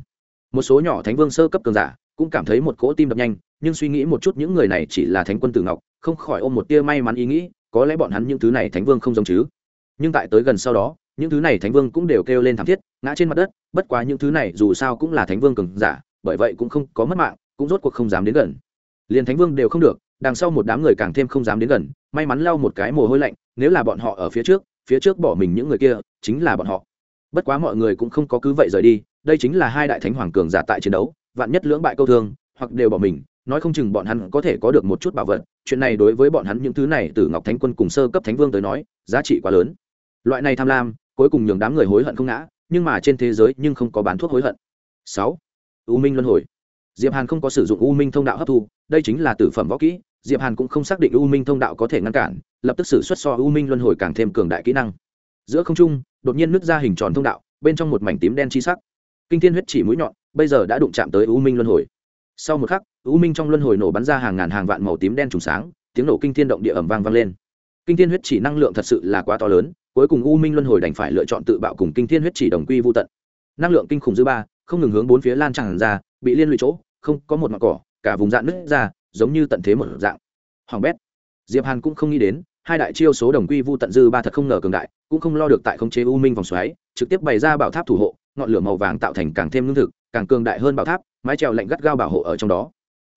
Một số nhỏ thánh vương sơ cấp cường giả cũng cảm thấy một cỗ tim đập nhanh, nhưng suy nghĩ một chút những người này chỉ là thánh quân tử ngọc, không khỏi ôm một tia may mắn ý nghĩ, có lẽ bọn hắn những thứ này thánh vương không giống chứ. Nhưng tại tới gần sau đó, những thứ này thánh vương cũng đều kêu lên thảm thiết, ngã trên mặt đất, bất quá những thứ này dù sao cũng là thánh vương cường giả bởi vậy cũng không có mất mạng, cũng rốt cuộc không dám đến gần. Liền thánh vương đều không được, đằng sau một đám người càng thêm không dám đến gần, may mắn lau một cái mồ hôi lạnh, nếu là bọn họ ở phía trước phía trước bỏ mình những người kia, chính là bọn họ. Bất quá mọi người cũng không có cứ vậy rời đi, đây chính là hai đại thánh hoàng cường giả tại chiến đấu, vạn nhất lưỡng bại câu thương, hoặc đều bỏ mình, nói không chừng bọn hắn có thể có được một chút bảo vật. Chuyện này đối với bọn hắn những thứ này từ ngọc thánh quân cùng sơ cấp thánh vương tới nói, giá trị quá lớn. Loại này tham lam, cuối cùng nhường đám người hối hận không ngã, nhưng mà trên thế giới nhưng không có bán thuốc hối hận. Sáu u minh luân hồi. Diệp hàn không có sử dụng u minh thông đạo hấp thu, đây chính là tử phẩm võ kỹ, diệp hàn cũng không xác định u minh thông đạo có thể ngăn cản, lập tức sử xuất so u minh luân hồi càng thêm cường đại kỹ năng. Giữa không trung, đột nhiên nứt ra hình tròn thông đạo, bên trong một mảnh tím đen chi sắc. Kinh thiên huyết chỉ mũi nhọn, bây giờ đã đụng chạm tới u minh luân hồi. Sau một khắc, u minh trong luân hồi nổ bắn ra hàng ngàn hàng vạn màu tím đen trùng sáng, tiếng nổ kinh thiên động địa ẩm vang vang lên. Kinh thiên huyết chỉ năng lượng thật sự là quá to lớn, cuối cùng u minh luân hồi đành phải lựa chọn tự bạo cùng kinh thiên huyết chỉ đồng quy vô tận. Năng lượng kinh khủng dư ba không ngừng hướng bốn phía lan tràn ra, bị liên lụy chỗ, không có một mặt cỏ, cả vùng dạn nứt ra, giống như tận thế một dạng. Hoàng bét, diệp hàn cũng không nghĩ đến, hai đại chiêu số đồng quy vu tận dư ba thật không ngờ cường đại, cũng không lo được tại khống chế u minh vòng xoáy, trực tiếp bày ra bảo tháp thủ hộ, ngọn lửa màu vàng tạo thành càng thêm lương thực, càng cường đại hơn bảo tháp, mái trèo lạnh gắt gao bảo hộ ở trong đó.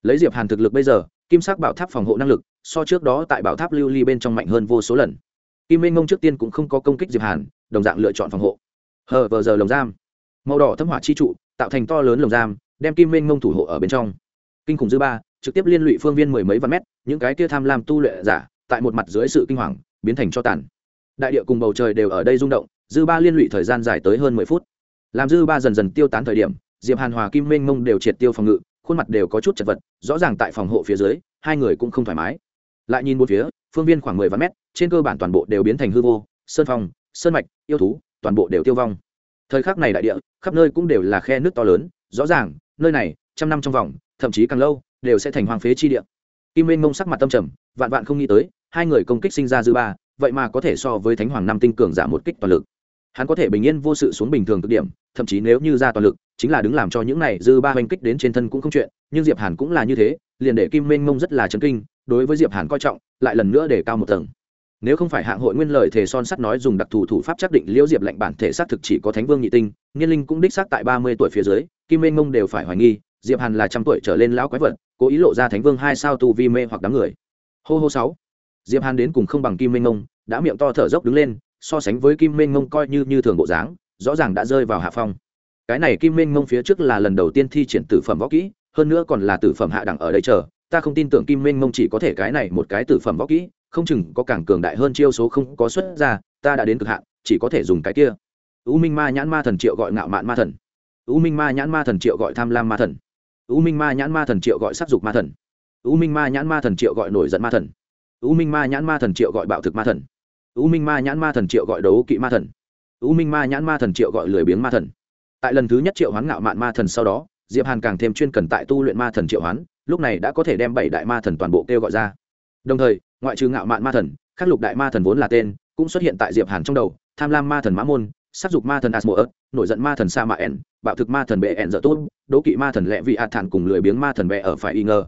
Lấy diệp hàn thực lực bây giờ, kim sắc bảo tháp phòng hộ năng lực, so trước đó tại bảo tháp lưu ly bên trong mạnh hơn vô số lần. Kim minh ngông trước tiên cũng không có công kích diệp hàn, đồng dạng lựa chọn phòng hộ. Hờ vờ giờ lồng giam. Màu đỏ thâm hỏa chi trụ tạo thành to lớn lồng giam đem kim minh ngông thủ hộ ở bên trong. Kinh khủng dư ba trực tiếp liên lụy phương viên mười mấy vạn mét những cái kia tham lam tu luyện giả tại một mặt dưới sự kinh hoàng biến thành cho tàn. Đại địa cùng bầu trời đều ở đây rung động dư ba liên lụy thời gian dài tới hơn mười phút. Làm dư ba dần dần tiêu tán thời điểm diệp hàn hòa kim minh mông đều triệt tiêu phòng ngự khuôn mặt đều có chút chật vật rõ ràng tại phòng hộ phía dưới hai người cũng không thoải mái. Lại nhìn một phía phương viên khoảng mười vạn mét trên cơ bản toàn bộ đều biến thành hư vô sơn phòng, sơn mạch yêu thú toàn bộ đều tiêu vong thời khắc này đại địa, khắp nơi cũng đều là khe nước to lớn, rõ ràng, nơi này, trăm năm trong vòng, thậm chí càng lâu, đều sẽ thành hoang phế chi địa. Kim nguyên mông sắc mặt tâm trầm, vạn vạn không nghĩ tới, hai người công kích sinh ra dư ba, vậy mà có thể so với thánh hoàng năm tinh cường giảm một kích toàn lực. Hắn có thể bình yên vô sự xuống bình thường cực điểm, thậm chí nếu như ra toàn lực, chính là đứng làm cho những này dư ba oanh kích đến trên thân cũng không chuyện, nhưng diệp hàn cũng là như thế, liền để kim nguyên mông rất là chấn kinh, đối với diệp hàn coi trọng, lại lần nữa để cao một tầng nếu không phải hạng hội nguyên lời thề son sắt nói dùng đặc thù thủ pháp xác định liễu diệp lệnh bản thể xác thực chỉ có thánh vương nhị tinh, nghiên linh cũng đích xác tại ba mươi tuổi phía dưới, kim minh mông đều phải hoài nghi, diệp hàn là trăm tuổi trở lên lão quái vật, cố ý lộ ra thánh vương hai sao tu vi mê hoặc đám người. Hô hô sáu. Diệp hàn đến cùng không bằng kim minh mông đã miệng to thở dốc đứng lên, so sánh với kim minh mông coi như như thường bộ dáng, rõ ràng đã rơi vào hạ phong. Cái này kim minh mông phía trước là lần đầu tiên thi triển tử phẩm võ kỹ, hơn nữa còn là tử phẩm hạ đẳng ở đây chờ, ta không tin tưởng kim minh mông chỉ có thể cái này một cái tử phẩm võ kỹ không chừng có càng cường đại hơn chiêu số không có xuất ra, ta đã đến cực hạn, chỉ có thể dùng cái kia. U minh ma nhãn ma thần triệu gọi ngạo mạn ma thần. U minh ma nhãn ma thần triệu gọi tham lam ma thần. U minh ma nhãn ma thần triệu gọi sắc dục ma thần. U minh ma nhãn ma thần triệu gọi nổi giận ma thần. U minh ma nhãn ma thần triệu gọi bạo thực ma thần. U minh ma nhãn ma thần triệu gọi đấu kỵ ma thần. U minh ma nhãn ma thần triệu gọi lười biếng ma thần. Tại lần thứ nhất triệu hoán ngạo mạn ma thần sau đó, diệp hàn càng thêm chuyên cần tại tu luyện ma thần triệu hoán, lúc này đã có thể đem bảy đại ma thần toàn bộ kêu gọi ra. Đồng thời ngoại trừ ngạo mạn ma thần khắc lục đại ma thần vốn là tên cũng xuất hiện tại diệp hàn trong đầu tham lam ma thần mã môn sắc dục ma thần asmo nổi giận ma thần sa mạ ẻn bạo thực ma thần bệ ẻn dở tốt đố kỵ ma thần lẹ vị ạt thản cùng lười biếng ma thần bệ ở phải y ngờ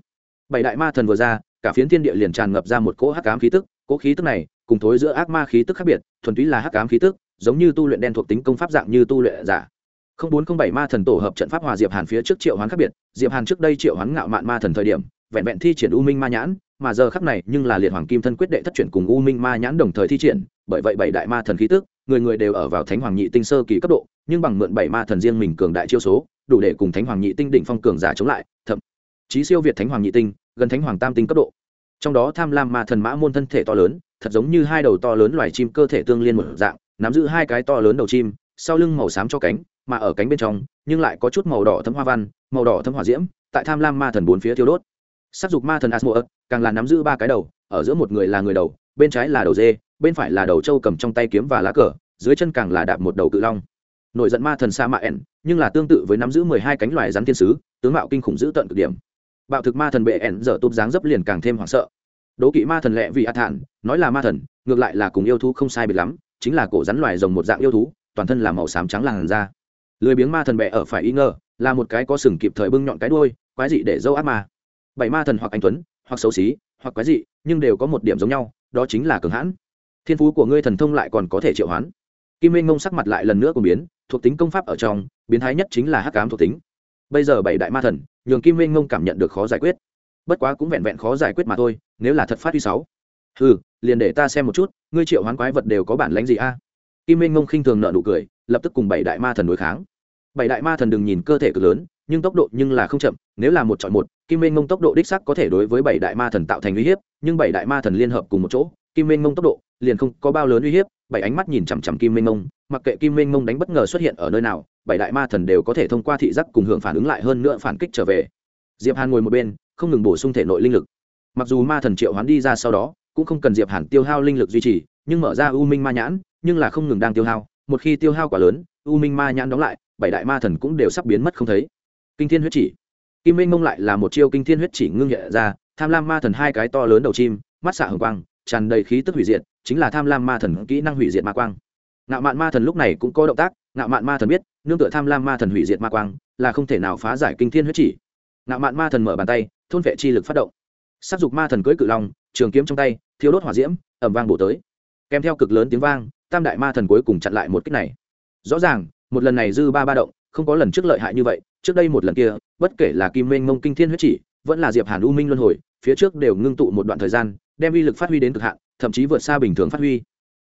bảy đại ma thần vừa ra cả phiến thiên địa liền tràn ngập ra một cỗ hắc ám khí tức cỗ khí tức này cùng thối giữa ác ma khí tức khác biệt thuần túy là hắc ám khí tức giống như tu luyện đen thuộc tính công pháp dạng như tu luyện giả không bốn không bảy ma thần tổ hợp trận pháp hòa diệp hàn phía trước triệu hoán khác biệt diệp hàn trước đây triệu hoán ngạo mạn ma thần thời điểm vẹn vẹn thi triển u minh ma nhãn mà giờ khắc này nhưng là liệt hoàng kim thân quyết đệ thất chuyển cùng u minh ma nhãn đồng thời thi triển, bởi vậy bảy đại ma thần khí tức, người người đều ở vào thánh hoàng nhị tinh sơ kỳ cấp độ, nhưng bằng mượn bảy ma thần riêng mình cường đại chiêu số, đủ để cùng thánh hoàng nhị tinh đỉnh phong cường giả chống lại, thậm chí siêu việt thánh hoàng nhị tinh, gần thánh hoàng tam tinh cấp độ. Trong đó tham lam ma thần mã môn thân thể to lớn, thật giống như hai đầu to lớn loài chim cơ thể tương liên một dạng, nắm giữ hai cái to lớn đầu chim, sau lưng màu xám cho cánh, mà ở cánh bên trong, nhưng lại có chút màu đỏ thấm hoa văn, màu đỏ thấm hỏa diễm, tại tham lam ma thần bốn phía thiêu đốt sắc dục ma thần asmo càng là nắm giữ ba cái đầu, ở giữa một người là người đầu, bên trái là đầu dê, bên phải là đầu trâu cầm trong tay kiếm và lá cờ, dưới chân càng là đạp một đầu cự long. Nổi giận ma thần sa mạ ẻn nhưng là tương tự với nắm giữ mười hai cánh loài rắn thiên sứ, tướng mạo kinh khủng dữ tận cực điểm. Bạo thực ma thần bệ ẻn dở tụp dáng dấp liền càng thêm hoảng sợ. Đố kỵ ma thần lẹ vì a thản, nói là ma thần, ngược lại là cùng yêu thú không sai biệt lắm, chính là cổ rắn loài rồng một dạng yêu thú, toàn thân là màu xám trắng làn da. Lười biếng ma thần bệ ở phải y ngờ, là một cái có sừng kịp thời bưng nhọn cái đuôi, quái dị để dâu ác ma bảy ma thần hoặc anh tuấn, hoặc xấu xí, hoặc quái dị, nhưng đều có một điểm giống nhau, đó chính là cường hãn. Thiên phú của ngươi thần thông lại còn có thể triệu hoán. Kim minh ngông sắc mặt lại lần nữa cùng biến, thuộc tính công pháp ở trong, biến thái nhất chính là hắc cám thuộc tính. Bây giờ bảy đại ma thần, nhường kim minh ngông cảm nhận được khó giải quyết. Bất quá cũng vẹn vẹn khó giải quyết mà thôi, nếu là thật phát huy sáu. Ừ liền để ta xem một chút, ngươi triệu hoán quái vật đều có bản lánh gì a? Kim minh ngông khinh thường nợ nụ cười, lập tức cùng bảy đại ma thần đối kháng. Bảy đại ma thần đừng nhìn cơ thể cực lớn, nhưng tốc độ nhưng là không chậm nếu là một chọn một, kim minh ngông tốc độ đích sắc có thể đối với bảy đại ma thần tạo thành uy hiếp, nhưng bảy đại ma thần liên hợp cùng một chỗ, kim minh ngông tốc độ liền không có bao lớn uy hiếp, bảy ánh mắt nhìn chằm chằm kim minh ngông, mặc kệ kim minh ngông đánh bất ngờ xuất hiện ở nơi nào, bảy đại ma thần đều có thể thông qua thị giác cùng hưởng phản ứng lại hơn nữa phản kích trở về. Diệp hàn ngồi một bên, không ngừng bổ sung thể nội linh lực. Mặc dù ma thần triệu hoán đi ra sau đó, cũng không cần diệp hàn tiêu hao linh lực duy trì, nhưng mở ra u minh ma nhãn, nhưng là không ngừng đang tiêu hao. Một khi tiêu hao quá lớn, u minh ma nhãn đóng lại, bảy đại ma thần cũng đều sắp biến mất không thấy. Kinh thiên huyết chỉ kim minh mông lại là một chiêu kinh thiên huyết chỉ ngưng nhẹ ra, tham lam ma thần hai cái to lớn đầu chim, mắt xạ hồng quang, tràn đầy khí tức hủy diệt, chính là tham lam ma thần kỹ năng hủy diệt ma quang. Ngạo mạn ma thần lúc này cũng có động tác, ngạo mạn ma thần biết, nương tựa tham lam ma thần hủy diệt ma quang, là không thể nào phá giải kinh thiên huyết chỉ. Ngạo mạn ma thần mở bàn tay, thôn vệ chi lực phát động. Sắc dục ma thần cưỡi cự long, trường kiếm trong tay thiếu đốt hỏa diễm ẩm vang bổ tới. Kèm theo cực lớn tiếng vang, tam đại ma thần cuối cùng chặn lại một kích này. Rõ ràng, một lần này dư ba ba động, không có lần trước lợi hại như vậy, trước đây một lần kia bất kể là kim mênh mông kinh thiên huyết chỉ, vẫn là diệp hàn u minh luân hồi, phía trước đều ngưng tụ một đoạn thời gian, đem uy lực phát huy đến cực hạn, thậm chí vượt xa bình thường phát huy.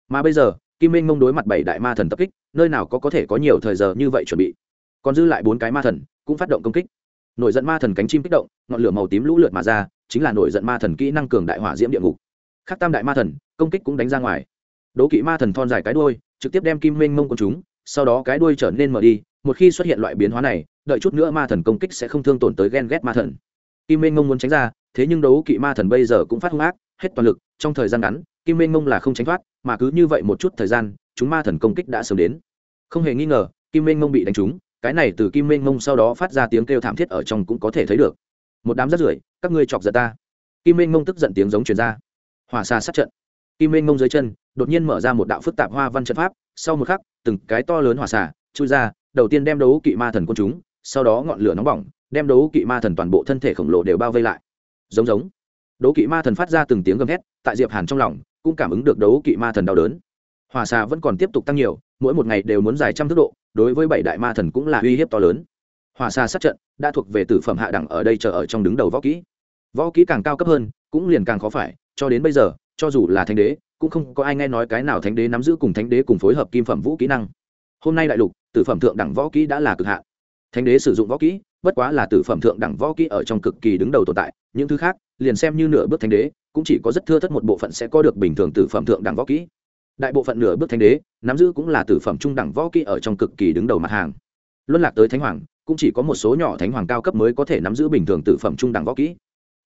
Mà bây giờ, kim minh mông đối mặt bảy đại ma thần tập kích, nơi nào có có thể có nhiều thời giờ như vậy chuẩn bị. Còn dư lại bốn cái ma thần, cũng phát động công kích. Nổi giận ma thần cánh chim kích động, ngọn lửa màu tím lũ lượt mà ra, chính là nổi giận ma thần kỹ năng cường đại hỏa diễm địa ngục. Khắc tam đại ma thần, công kích cũng đánh ra ngoài. Đố kỵ ma thần thon dài cái đuôi, trực tiếp đem kim minh mông của chúng, sau đó cái đuôi trở nên mở đi một khi xuất hiện loại biến hóa này, đợi chút nữa ma thần công kích sẽ không thương tổn tới ghen ghét ma thần. Kim minh ngông muốn tránh ra, thế nhưng đấu kỵ ma thần bây giờ cũng phát hung ác, hết toàn lực, trong thời gian ngắn, kim minh ngông là không tránh thoát, mà cứ như vậy một chút thời gian, chúng ma thần công kích đã sớm đến. Không hề nghi ngờ, kim minh ngông bị đánh trúng, cái này từ kim minh ngông sau đó phát ra tiếng kêu thảm thiết ở trong cũng có thể thấy được. Một đám rất rưởi, các ngươi chọc giận ta. Kim minh ngông tức giận tiếng giống truyền ra. Hỏa xa sát trận. Kim minh ngông dưới chân, đột nhiên mở ra một đạo phức tạp hoa văn trận pháp, sau một khắc, từng cái to lớn hỏa xả chui ra đầu tiên đem đấu kỵ ma thần quân chúng, sau đó ngọn lửa nóng bỏng, đem đấu kỵ ma thần toàn bộ thân thể khổng lồ đều bao vây lại. Giống giống. Đấu kỵ ma thần phát ra từng tiếng gầm hét tại diệp hàn trong lòng, cũng cảm ứng được đấu kỵ ma thần đau đớn. Hỏa xà vẫn còn tiếp tục tăng nhiều, mỗi một ngày đều muốn dài trăm thước độ, đối với bảy đại ma thần cũng là uy hiếp to lớn. Hỏa xà sát trận, đã thuộc về tử phẩm hạ đẳng ở đây chờ ở trong đứng đầu võ kỹ. Võ kỹ càng cao cấp hơn, cũng liền càng khó phải, cho đến bây giờ, cho dù là thánh đế, cũng không có ai nghe nói cái nào thánh đế nắm giữ cùng thánh đế cùng phối hợp kim phẩm vũ kỹ năng. Hôm nay đại lục tử phẩm thượng đẳng võ kỹ đã là cực hạn. Thánh đế sử dụng võ kỹ, bất quá là tử phẩm thượng đẳng võ kỹ ở trong cực kỳ đứng đầu tồn tại. Những thứ khác, liền xem như nửa bước thánh đế, cũng chỉ có rất thưa thất một bộ phận sẽ có được bình thường tử phẩm thượng đẳng võ kỹ. Đại bộ phận nửa bước thánh đế, nắm giữ cũng là tử phẩm trung đẳng võ kỹ ở trong cực kỳ đứng đầu mặt hàng. Luân lạc tới thánh hoàng, cũng chỉ có một số nhỏ thánh hoàng cao cấp mới có thể nắm giữ bình thường tử phẩm trung đẳng võ kỹ.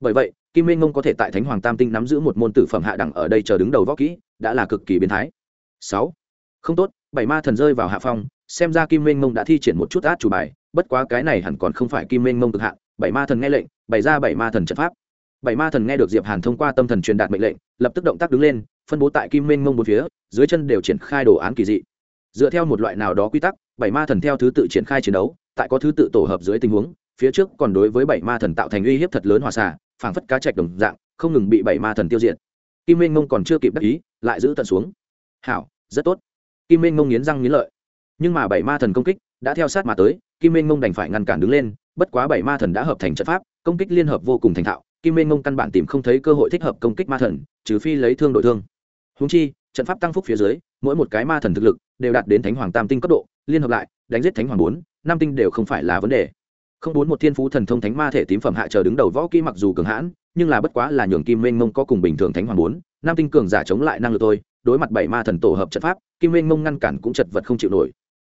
Bởi vậy, kim minh ngông có thể tại thánh hoàng tam tinh nắm giữ một môn tử phẩm hạ đẳng ở đây chờ đứng đầu võ kỹ, đã là cực kỳ biến thái. Sáu. Không tốt, bảy ma thần rơi vào hạ phong xem ra kim minh mông đã thi triển một chút át chủ bài, bất quá cái này hẳn còn không phải kim minh mông cực hạn. Bảy ma thần nghe lệnh, bày ra bảy ma thần trận pháp. Bảy ma thần nghe được diệp hàn thông qua tâm thần truyền đạt mệnh lệnh, lập tức động tác đứng lên, phân bố tại kim minh mông một phía, dưới chân đều triển khai đồ án kỳ dị. Dựa theo một loại nào đó quy tắc, bảy ma thần theo thứ tự triển khai chiến đấu, tại có thứ tự tổ hợp dưới tình huống, phía trước còn đối với bảy ma thần tạo thành uy hiếp thật lớn hòa xả phảng phất cá trạch đồng dạng, không ngừng bị bảy ma thần tiêu diệt. Kim minh mông còn chưa kịp đắc ý, lại giữ tận xuống. Hảo, rất tốt. Kim minh mông nghiến răng nghiến lợi nhưng mà bảy ma thần công kích đã theo sát mà tới, kim minh ngông đành phải ngăn cản đứng lên, bất quá bảy ma thần đã hợp thành trận pháp, công kích liên hợp vô cùng thành thạo, kim minh ngông căn bản tìm không thấy cơ hội thích hợp công kích ma thần, trừ phi lấy thương đội thương. Húng chi, trận pháp tăng phúc phía dưới, mỗi một cái ma thần thực lực đều đạt đến thánh hoàng tam tinh cấp độ, liên hợp lại, đánh giết thánh hoàng bốn nam tinh đều không phải là vấn đề. Không bốn một thiên phú thần thông thánh ma thể tím phẩm hạ chờ đứng đầu võ kỹ mặc dù cường hãn, nhưng là bất quá là nhường kim minh mông có cùng bình thường thánh hoàng bốn nam tinh cường giả chống lại năng lực tôi đối mặt bảy ma thần tổ hợp trận pháp, kim minh mông ngăn cản cũng chật vật không chịu nổi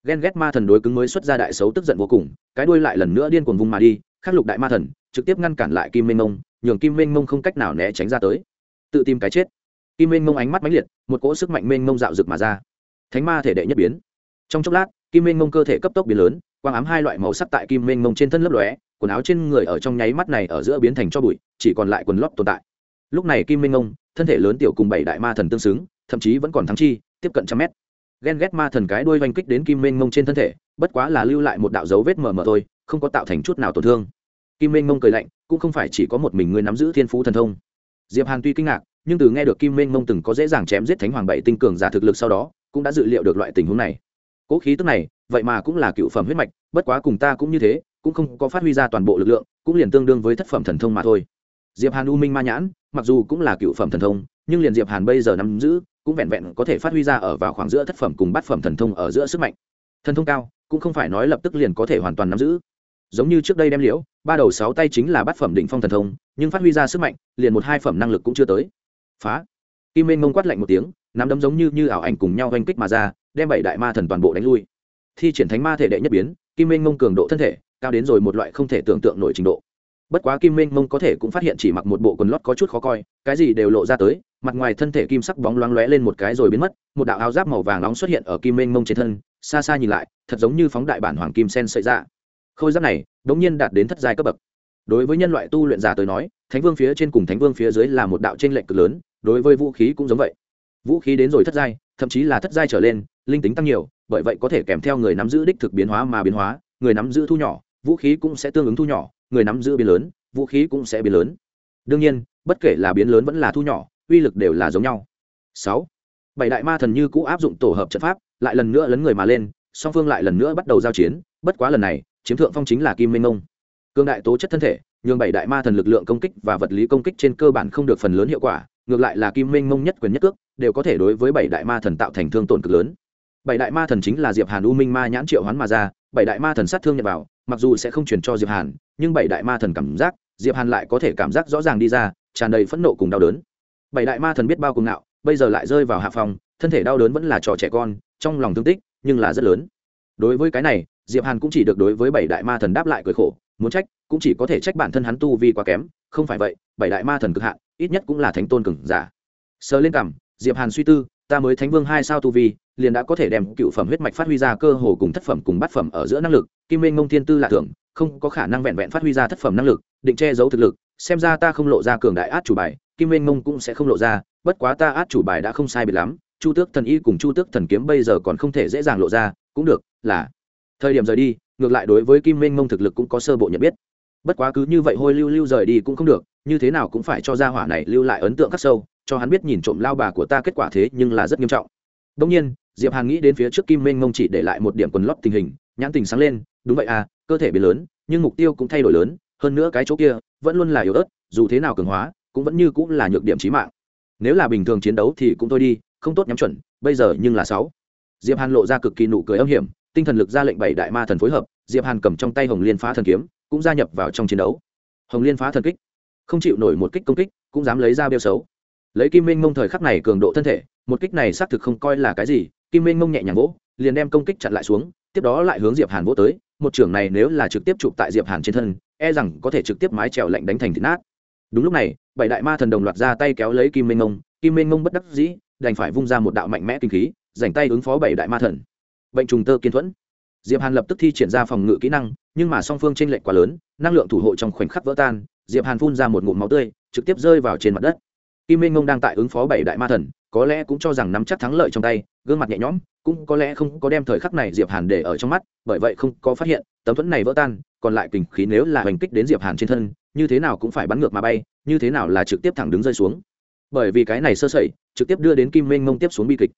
ghen ghét ma thần đối cứng mới xuất ra đại xấu tức giận vô cùng, cái đuôi lại lần nữa điên cuồng vùng mà đi, khắc lục đại ma thần, trực tiếp ngăn cản lại kim Minh mông, nhường kim Minh mông không cách nào né tránh ra tới. Tự tìm cái chết. Kim Minh mông ánh mắt mãnh liệt, một cỗ sức mạnh Minh mông dạo rực mà ra. Thánh ma thể đệ nhất biến. Trong chốc lát, kim Minh mông cơ thể cấp tốc biến lớn, quang ám hai loại màu sắc tại kim Minh mông trên thân lấp lóe, quần áo trên người ở trong nháy mắt này ở giữa biến thành cho bụi, chỉ còn lại quần lót tồn tại. Lúc này kim Minh mông, thân thể lớn tiểu cùng bảy đại ma thần tương xứng, thậm chí vẫn còn thắng chi, tiếp cận trăm mét ghen ghét ma thần cái đuôi oanh kích đến kim mênh mông trên thân thể, bất quá là lưu lại một đạo dấu vết mờ mờ thôi, không có tạo thành chút nào tổn thương. Kim mênh mông cười lạnh, cũng không phải chỉ có một mình người nắm giữ thiên phú thần thông. Diệp hàn tuy kinh ngạc, nhưng từ nghe được kim mênh mông từng có dễ dàng chém giết thánh hoàng bảy tinh cường giả thực lực sau đó, cũng đã dự liệu được loại tình huống này. Cố khí tức này, vậy mà cũng là cựu phẩm huyết mạch, bất quá cùng ta cũng như thế, cũng không có phát huy ra toàn bộ lực lượng, cũng liền tương đương với thất phẩm thần thông mà thôi. Diệp hàn u minh ma nhãn, mặc dù cũng là cựu phẩm thần thông, nhưng liền diệp hàn bây giờ nắm giữ cũng vẹn vẹn có thể phát huy ra ở vào khoảng giữa thất phẩm cùng bát phẩm thần thông ở giữa sức mạnh. Thần thông cao, cũng không phải nói lập tức liền có thể hoàn toàn nắm giữ. Giống như trước đây đem liễu, ba đầu sáu tay chính là bát phẩm đỉnh phong thần thông, nhưng phát huy ra sức mạnh, liền một hai phẩm năng lực cũng chưa tới. Phá. Kim minh mông quát lạnh một tiếng, nắm đấm giống như như ảo ảnh cùng nhau oanh kích mà ra, đem bảy đại ma thần toàn bộ đánh lui. Thi triển thánh ma thể đệ nhất biến, kim minh mông cường độ thân thể, cao đến rồi một loại không thể tưởng tượng nổi trình độ bất quá kim Minh mông có thể cũng phát hiện chỉ mặc một bộ quần lót có chút khó coi, cái gì đều lộ ra tới, mặt ngoài thân thể kim sắc bóng loáng lóe lên một cái rồi biến mất, một đạo áo giáp màu vàng nóng xuất hiện ở kim Minh mông trên thân, xa xa nhìn lại, thật giống như phóng đại bản hoàng kim sen sợi ra. Khôi giáp này, đống nhiên đạt đến thất giai cấp bậc. Đối với nhân loại tu luyện giả tới nói, thánh vương phía trên cùng thánh vương phía dưới là một đạo trên lệnh cực lớn, đối với vũ khí cũng giống vậy. Vũ khí đến rồi thất giai, thậm chí là thất giai trở lên, linh tính tăng nhiều, bởi vậy có thể kèm theo người nắm giữ đích thực biến hóa mà biến hóa, người nắm giữ thu nhỏ, vũ khí cũng sẽ tương ứng thu nhỏ người nắm giữ biến lớn, vũ khí cũng sẽ biến lớn. Đương nhiên, bất kể là biến lớn vẫn là thu nhỏ, uy lực đều là giống nhau. Sáu, bảy đại ma thần như cũ áp dụng tổ hợp trận pháp, lại lần nữa lấn người mà lên, song phương lại lần nữa bắt đầu giao chiến, bất quá lần này, chiếm thượng phong chính là kim minh ngông. Cương đại tố chất thân thể, nhường bảy đại ma thần lực lượng công kích và vật lý công kích trên cơ bản không được phần lớn hiệu quả, ngược lại là kim minh mông nhất quyền nhất cước, đều có thể đối với bảy đại ma thần tạo thành thương tổn cực lớn. Bảy đại ma thần chính là diệp hàn u minh ma nhãn triệu hoán mà ra, bảy đại ma thần sát thương nhập vào, mặc dù sẽ không truyền cho diệp hàn nhưng bảy đại ma thần cảm giác diệp hàn lại có thể cảm giác rõ ràng đi ra tràn đầy phẫn nộ cùng đau đớn. Bảy đại ma thần biết bao cùng ngạo, bây giờ lại rơi vào hạ phòng thân thể đau đớn vẫn là trò trẻ con trong lòng thương tích nhưng là rất lớn. Đối với cái này diệp hàn cũng chỉ được đối với bảy đại ma thần đáp lại cười khổ muốn trách cũng chỉ có thể trách bản thân hắn tu vi quá kém không phải vậy bảy đại ma thần cực hạn ít nhất cũng là thánh tôn cường giả. Sờ lên cằm diệp hàn suy tư ta mới thánh vương hai sao tu vi liền đã có thể đem cựu phẩm huyết mạch phát huy ra cơ hồ cùng thất phẩm cùng bát phẩm ở giữa năng lực kim minh ngông thiên tư lạ tưởng không có khả năng vẹn vẹn phát huy ra thất phẩm năng lực, định che giấu thực lực, xem ra ta không lộ ra cường đại át chủ bài, kim Nguyên Mông cũng sẽ không lộ ra, bất quá ta át chủ bài đã không sai biệt lắm, chu tước thần y cùng chu tước thần kiếm bây giờ còn không thể dễ dàng lộ ra, cũng được, là. Thời điểm rời đi, ngược lại đối với kim Nguyên Mông thực lực cũng có sơ bộ nhận biết. Bất quá cứ như vậy hôi lưu lưu rời đi cũng không được, như thế nào cũng phải cho gia hỏa này lưu lại ấn tượng khắc sâu, cho hắn biết nhìn trộm lao bà của ta kết quả thế nhưng là rất nghiêm trọng. Đông nhiên, diệp hàn nghĩ đến phía trước kim minh Mông chỉ để lại một điểm quần lót tình hình, nhãn tình sáng lên, đúng vậy à cơ thể biến lớn, nhưng mục tiêu cũng thay đổi lớn, hơn nữa cái chỗ kia vẫn luôn là yếu ớt, dù thế nào cường hóa, cũng vẫn như cũng là nhược điểm chí mạng. Nếu là bình thường chiến đấu thì cũng thôi đi, không tốt nhắm chuẩn, bây giờ nhưng là sáu. Diệp hàn lộ ra cực kỳ nụ cười âm hiểm, tinh thần lực ra lệnh bảy đại ma thần phối hợp, diệp hàn cầm trong tay hồng liên phá thần kiếm, cũng gia nhập vào trong chiến đấu. Hồng liên phá thần kích, không chịu nổi một kích công kích, cũng dám lấy ra bêu xấu. Lấy kim minh mông thời khắc này cường độ thân thể, một kích này xác thực không coi là cái gì, kim minh mông nhẹ nhàng vỗ, liền đem công kích chặn lại xuống, tiếp đó lại hướng diệp hàn vỗ tới một trưởng này nếu là trực tiếp chụp tại diệp hàn trên thân e rằng có thể trực tiếp mái trèo lạnh đánh thành thịt nát. Đúng lúc này bảy đại ma thần đồng loạt ra tay kéo lấy kim minh Ngông, kim minh Ngông bất đắc dĩ đành phải vung ra một đạo mạnh mẽ kinh khí dành tay ứng phó bảy đại ma thần. Bệnh trùng tơ kiên thuẫn. Diệp hàn lập tức thi triển ra phòng ngự kỹ năng nhưng mà song phương trên lệnh lệch quá lớn năng lượng thủ hộ trong khoảnh khắc vỡ tan diệp hàn phun ra một ngụm máu tươi trực tiếp rơi vào trên mặt đất. Kim minh ngông đang tại ứng phó bảy đại ma thần có lẽ cũng cho rằng nắm chắc thắng lợi trong tay, gương mặt nhẹ nhõm, cũng có lẽ không có đem thời khắc này diệp hàn để ở trong mắt, bởi vậy không có phát hiện, tấm thuẫn này vỡ tan, còn lại kình khí nếu là hành kích đến diệp hàn trên thân, như thế nào cũng phải bắn ngược mà bay, như thế nào là trực tiếp thẳng đứng rơi xuống. Bởi vì cái này sơ sẩy, trực tiếp đưa đến kim minh mông tiếp xuống bi kịch.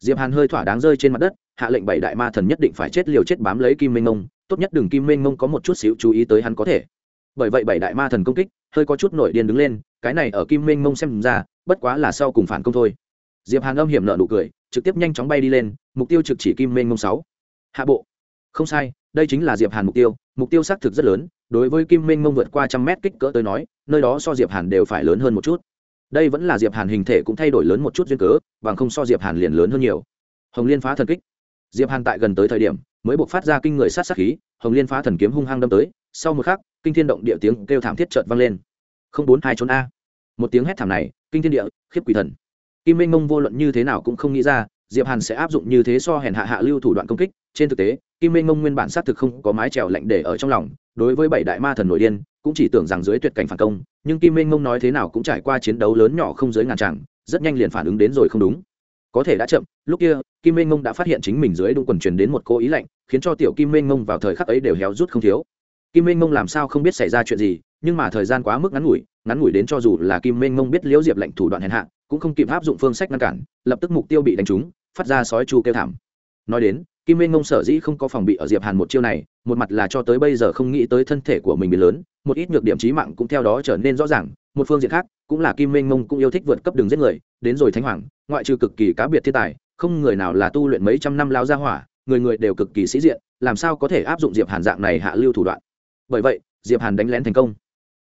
Diệp hàn hơi thỏa đáng rơi trên mặt đất, hạ lệnh bảy đại ma thần nhất định phải chết liều chết bám lấy kim minh mông tốt nhất đừng kim minh mông có một chút xíu chú ý tới hắn có thể. Bởi vậy bảy đại ma thần công kích, hơi có chút nổi điên đứng lên, cái này ở kim minh mông xem ra, bất quá là sau cùng phản công thôi diệp hàn âm hiểm nợ nụ cười, trực tiếp nhanh chóng bay đi lên, mục tiêu trực chỉ kim minh mông sáu. Hạ bộ. Không sai, đây chính là diệp hàn mục tiêu mục tiêu xác thực rất lớn, đối với kim minh mông vượt qua trăm mét kích cỡ tới nói, nơi đó so diệp hàn đều phải lớn hơn một chút. Đây vẫn là diệp hàn hình thể cũng thay đổi lớn một chút duyên cớ, bằng không so diệp hàn liền lớn hơn nhiều. Hồng liên phá thần kích. Diệp hàn tại gần tới thời điểm, mới buộc phát ra kinh người sát sát khí, hồng liên phá thần kiếm hung hăng đâm tới, sau một khắc, kinh thiên động địa tiếng kêu thảm thiết chợt vang lên. Không bốn hai trốn a. Một tiếng hét thảm này, kinh thiên địa, khiếp quỷ thần kim minh mông vô luận như thế nào cũng không nghĩ ra, diệp hàn sẽ áp dụng như thế so hèn hạ hạ lưu thủ đoạn công kích. Trên thực tế, kim minh mông nguyên bản xác thực không có mái trèo lạnh để ở trong lòng. Đối với bảy đại ma thần nội điên, cũng chỉ tưởng rằng dưới tuyệt cảnh phản công, nhưng kim minh mông nói thế nào cũng trải qua chiến đấu lớn nhỏ không dưới ngàn tràng, rất nhanh liền phản ứng đến rồi không đúng. Có thể đã chậm, lúc kia, kim minh mông đã phát hiện chính mình dưới đung quần truyền đến một cô ý lạnh, khiến cho tiểu kim minh mông vào thời khắc ấy đều héo rút không thiếu. Kim minh mông làm sao không biết xảy ra chuyện gì, nhưng mà thời gian quá mức ngắn ngủi ngắn ngủi đến cho dù là kim minh mông biết liễu diệp lệnh thủ đoạn hèn hạ cũng không kịp áp dụng phương sách ngăn cản, lập tức mục tiêu bị đánh trúng, phát ra sói chu kêu thảm. Nói đến, kim minh ngông sở dĩ không có phòng bị ở diệp hàn một chiêu này, một mặt là cho tới bây giờ không nghĩ tới thân thể của mình bị lớn, một ít nhược điểm trí mạng cũng theo đó trở nên rõ ràng, một phương diện khác, cũng là kim minh ngông cũng yêu thích vượt cấp đường giết người, đến rồi thánh hoàng, ngoại trừ cực kỳ cá biệt thiên tài, không người nào là tu luyện mấy trăm năm lao ra hỏa, người người đều cực kỳ sĩ diện, làm sao có thể áp dụng diệp hàn dạng này hạ lưu thủ đoạn. Bởi vậy, diệp hàn đánh lén thành công.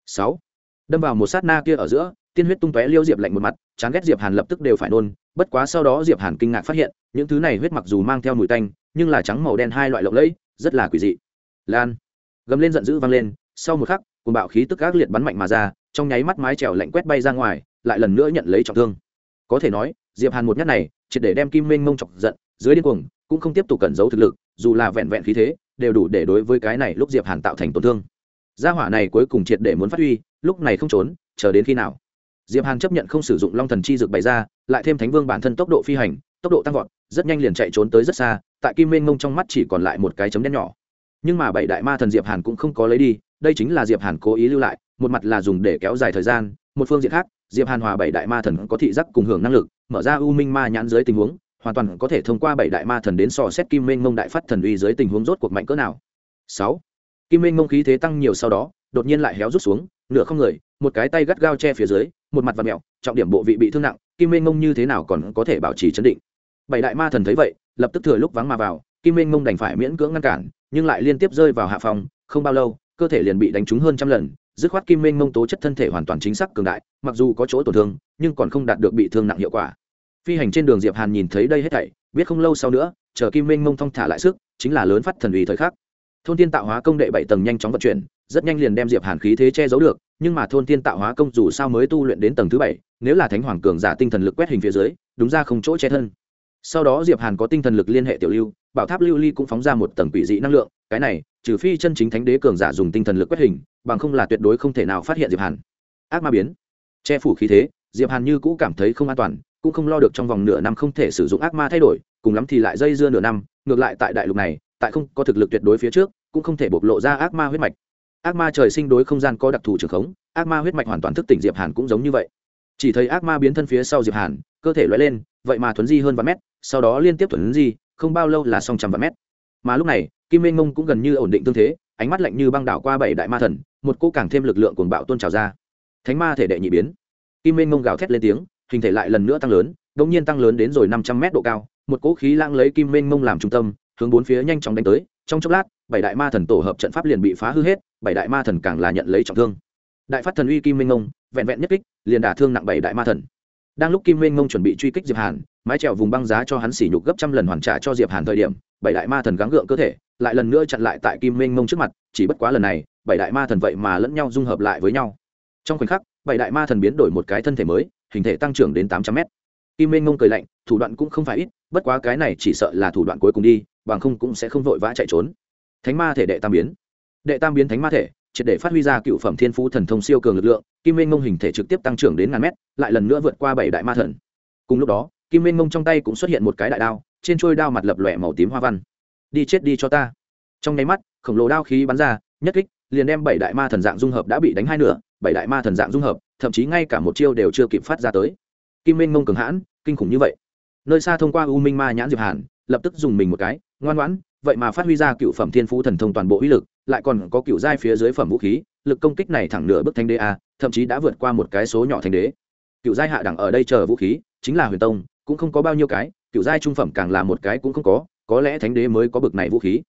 Sáu. Đâm vào một sát na kia ở giữa, tiên huyết tung tóe liêu diệp lạnh một mặt chán ghét diệp hàn lập tức đều phải nôn, bất quá sau đó diệp hàn kinh ngạc phát hiện, những thứ này huyết mặc dù mang theo mùi tanh, nhưng là trắng màu đen hai loại lộng lẫy, rất là quỷ dị. Lan, gầm lên giận dữ vang lên, sau một khắc cùng bạo khí tức ác liệt bắn mạnh mà ra, trong nháy mắt mái trèo lạnh quét bay ra ngoài, lại lần nữa nhận lấy trọng thương. Có thể nói, diệp hàn một nhát này, triệt để đem kim minh mông chọc giận, dưới điên cuồng, cũng không tiếp tục cẩn giấu thực lực, dù là vẹn vẹn khí thế, đều đủ để đối với cái này lúc diệp hàn tạo thành tổn thương. Gia hỏa này cuối cùng triệt để muốn phát huy, lúc này không trốn, chờ đến khi nào? Diệp hàn chấp nhận không sử dụng long thần chi dược bày ra, lại thêm thánh vương bản thân tốc độ phi hành, tốc độ tăng vọt, rất nhanh liền chạy trốn tới rất xa, tại kim minh mông trong mắt chỉ còn lại một cái chấm đen nhỏ. Nhưng mà bảy đại ma thần diệp hàn cũng không có lấy đi, đây chính là diệp hàn cố ý lưu lại, một mặt là dùng để kéo dài thời gian, một phương diện khác, diệp hàn hòa bảy đại ma thần có thị giác cùng hưởng năng lực, mở ra u minh ma nhãn dưới tình huống, hoàn toàn có thể thông qua bảy đại ma thần đến sò xét kim minh mông đại phát thần uy dưới tình huống rốt cuộc mạnh cỡ nào. Sáu, kim minh mông khí thế tăng nhiều sau đó, đột nhiên lại héo rút xuống nửa không người, một cái tay gắt gao che phía dưới, một mặt và mẹo, trọng điểm bộ vị bị thương nặng, kim minh ngông như thế nào còn có thể bảo trì chấn định. Bảy đại ma thần thấy vậy, lập tức thừa lúc vắng mà vào, kim minh ngông đành phải miễn cưỡng ngăn cản, nhưng lại liên tiếp rơi vào hạ phòng, không bao lâu, cơ thể liền bị đánh trúng hơn trăm lần, dứt khoát kim minh ngông tố chất thân thể hoàn toàn chính xác cường đại, mặc dù có chỗ tổn thương, nhưng còn không đạt được bị thương nặng hiệu quả. Phi hành trên đường diệp hàn nhìn thấy đây hết thảy, biết không lâu sau nữa, chờ kim minh ngông thong thả lại sức, chính là lớn phát thần uy thời khắc. Thôn tiên tạo hóa công đệ bảy tầng nhanh chóng vận chuyển rất nhanh liền đem diệp hàn khí thế che giấu được, nhưng mà thôn tiên tạo hóa công dù sao mới tu luyện đến tầng thứ bảy, nếu là thánh hoàng cường giả tinh thần lực quét hình phía dưới, đúng ra không chỗ che thân. Sau đó diệp hàn có tinh thần lực liên hệ tiểu lưu, bảo tháp lưu ly cũng phóng ra một tầng quỷ dị năng lượng, cái này, trừ phi chân chính thánh đế cường giả dùng tinh thần lực quét hình, bằng không là tuyệt đối không thể nào phát hiện diệp hàn. Ác ma biến. Che phủ khí thế, diệp hàn như cũ cảm thấy không an toàn, cũng không lo được trong vòng nửa năm không thể sử dụng ác ma thay đổi, cùng lắm thì lại dây dưa nửa năm, ngược lại tại đại lục này, tại không có thực lực tuyệt đối phía trước, cũng không thể bộc lộ ra ác ma huyết mạch ác ma trời sinh đối không gian có đặc thù trường khống, ác ma huyết mạch hoàn toàn thức tỉnh diệp hàn cũng giống như vậy. Chỉ thấy ác ma biến thân phía sau diệp hàn, cơ thể lóe lên, vậy mà thuấn di hơn vạn mét, sau đó liên tiếp thuấn di, không bao lâu là xong trăm vạn mét. Mà lúc này, kim minh mông cũng gần như ổn định tương thế, ánh mắt lạnh như băng đảo qua bảy đại ma thần, một cô càng thêm lực lượng cuồng bạo tôn trào ra. Thánh ma thể đệ nhị biến. Kim minh mông gào thét lên tiếng, hình thể lại lần nữa tăng lớn, đột nhiên tăng lớn đến rồi năm trăm mét độ cao, một cỗ khí lãng lấy kim minh mông làm trung tâm, hướng bốn phía nhanh chóng đánh tới, trong chốc lát bảy đại ma thần tổ hợp trận pháp liền bị phá hư hết bảy đại ma thần càng là nhận lấy trọng thương. Đại phát thần uy kim minh Ngông, vẹn vẹn nhất kích liền đả thương nặng bảy đại ma thần. Đang lúc kim minh Ngông chuẩn bị truy kích diệp hàn mái trèo vùng băng giá cho hắn xỉ nhục gấp trăm lần hoàn trả cho diệp hàn thời điểm bảy đại ma thần gắng gượng cơ thể lại lần nữa chặn lại tại kim minh Ngông trước mặt chỉ bất quá lần này bảy đại ma thần vậy mà lẫn nhau dung hợp lại với nhau. Trong khoảnh khắc bảy đại ma thần biến đổi một cái thân thể mới hình thể tăng trưởng đến tám trăm mét. Kim minh Ngông cười lạnh thủ đoạn cũng không phải ít bất quá cái này chỉ sợ là thủ đoạn cuối cùng đi bằng không cũng sẽ không vội vã chạy trốn thánh ma thể đệ tam biến. Đệ tam biến thánh ma thể, triệt để phát huy ra cựu phẩm thiên phú thần thông siêu cường lực lượng, kim minh mông hình thể trực tiếp tăng trưởng đến ngàn mét, lại lần nữa vượt qua bảy đại ma thần. Cùng lúc đó, kim minh mông trong tay cũng xuất hiện một cái đại đao, trên trôi đao mặt lập lòe màu tím hoa văn. Đi chết đi cho ta. Trong nháy mắt, khổng lồ đao khí bắn ra, nhất kích, liền đem bảy đại ma thần dạng dung hợp đã bị đánh hai nửa, bảy đại ma thần dạng dung hợp, thậm chí ngay cả một chiêu đều chưa kịp phát ra tới. Kim minh mông cường hãn, kinh khủng như vậy. Nơi xa thông qua u minh ma nhãn diệp hàn, lập tức dùng mình một cái, ngoan ngoãn vậy mà phát huy ra cựu phẩm thiên phú thần thông toàn bộ uy lực, lại còn có cựu giai phía dưới phẩm vũ khí, lực công kích này thẳng nửa bước thánh đế a, thậm chí đã vượt qua một cái số nhỏ thánh đế. Cựu giai hạ đẳng ở đây chờ vũ khí, chính là huyền tông, cũng không có bao nhiêu cái, cựu giai trung phẩm càng là một cái cũng không có có lẽ thánh đế mới có bực này vũ khí.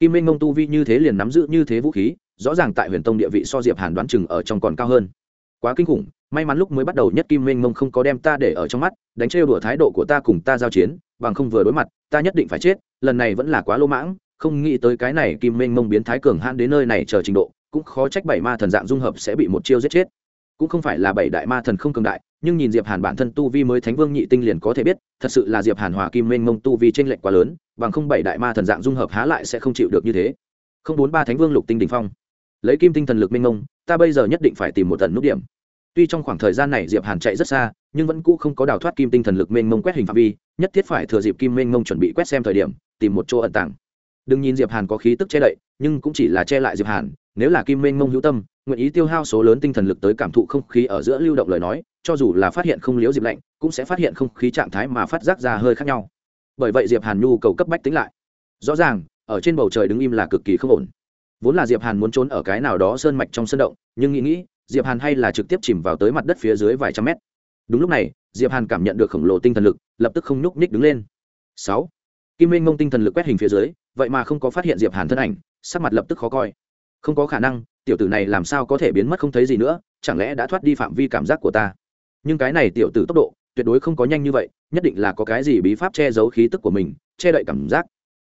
Kim minh mông tu vi như thế liền nắm giữ như thế vũ khí, rõ ràng tại huyền tông địa vị so diệp hàn đoán chừng ở trong còn cao hơn. Quá kinh khủng, may mắn lúc mới bắt đầu nhất kim minh mông không có đem ta để ở trong mắt, đánh trêu đùa thái độ của ta cùng ta giao chiến, bằng không vừa đối mặt, ta nhất định phải chết lần này vẫn là quá lô mãng, không nghĩ tới cái này kim minh mông biến thái cường hãn đến nơi này chờ trình độ, cũng khó trách bảy ma thần dạng dung hợp sẽ bị một chiêu giết chết. Cũng không phải là bảy đại ma thần không cường đại, nhưng nhìn diệp hàn bản thân tu vi mới thánh vương nhị tinh liền có thể biết, thật sự là diệp hàn hòa kim minh mông tu vi trên lệch quá lớn, bằng không bảy đại ma thần dạng dung hợp há lại sẽ không chịu được như thế. Không bốn ba thánh vương lục tinh đỉnh phong. Lấy kim tinh thần lực minh mông, ta bây giờ nhất định phải tìm một tận nút điểm. Tuy trong khoảng thời gian này diệp hàn chạy rất xa, nhưng vẫn cũ không có đào thoát kim tinh thần lực minh mông quét hình phạm vi, nhất thiết phải thừa dịp kim minh mông chuẩn bị quét xem thời điểm tìm một chỗ ẩn tàng. Đừng nhìn diệp hàn có khí tức che đậy, nhưng cũng chỉ là che lại diệp hàn, nếu là kim minh mông hữu tâm, nguyện ý tiêu hao số lớn tinh thần lực tới cảm thụ không khí ở giữa lưu động lời nói, cho dù là phát hiện không liếu diệp lạnh, cũng sẽ phát hiện không khí trạng thái mà phát giác ra hơi khác nhau. Bởi vậy diệp hàn nhu cầu cấp bách tính lại. Rõ ràng, ở trên bầu trời đứng im là cực kỳ không ổn. Vốn là diệp hàn muốn trốn ở cái nào đó sơn mạch trong sân động, nhưng nghĩ nghĩ, diệp hàn hay là trực tiếp chìm vào tới mặt đất phía dưới vài trăm mét. Đúng lúc này, diệp hàn cảm nhận được khổng lồ tinh thần lực, lập tức không nhúc nhích đứng lên. Sáu kim minh mông tinh thần lực quét hình phía dưới, vậy mà không có phát hiện diệp hàn thân ảnh, sắc mặt lập tức khó coi. Không có khả năng, tiểu tử này làm sao có thể biến mất không thấy gì nữa, chẳng lẽ đã thoát đi phạm vi cảm giác của ta? Nhưng cái này tiểu tử tốc độ, tuyệt đối không có nhanh như vậy, nhất định là có cái gì bí pháp che giấu khí tức của mình, che đậy cảm giác.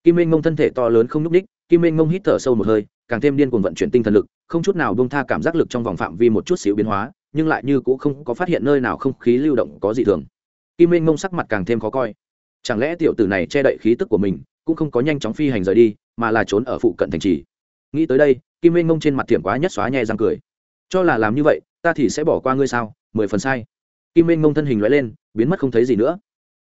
Kim minh mông thân thể to lớn không nhúc ních kim minh mông hít thở sâu một hơi, càng thêm điên cuồng vận chuyển tinh thần lực, không chút nào bông tha cảm giác lực trong vòng phạm vi một chút xíu biến hóa, nhưng lại như cũng không có phát hiện nơi nào không khí lưu động có gì thường. Kim minh mông sắc mặt càng thêm khó coi chẳng lẽ tiểu tử này che đậy khí tức của mình, cũng không có nhanh chóng phi hành rời đi, mà là trốn ở phụ cận thành trì? Nghĩ tới đây, kim minh mông trên mặt thiểm quá nhất xóa nhẹ răng cười. Cho là làm như vậy, ta thì sẽ bỏ qua ngươi sao? Mười phần sai. Kim minh mông thân hình loại lên, biến mất không thấy gì nữa.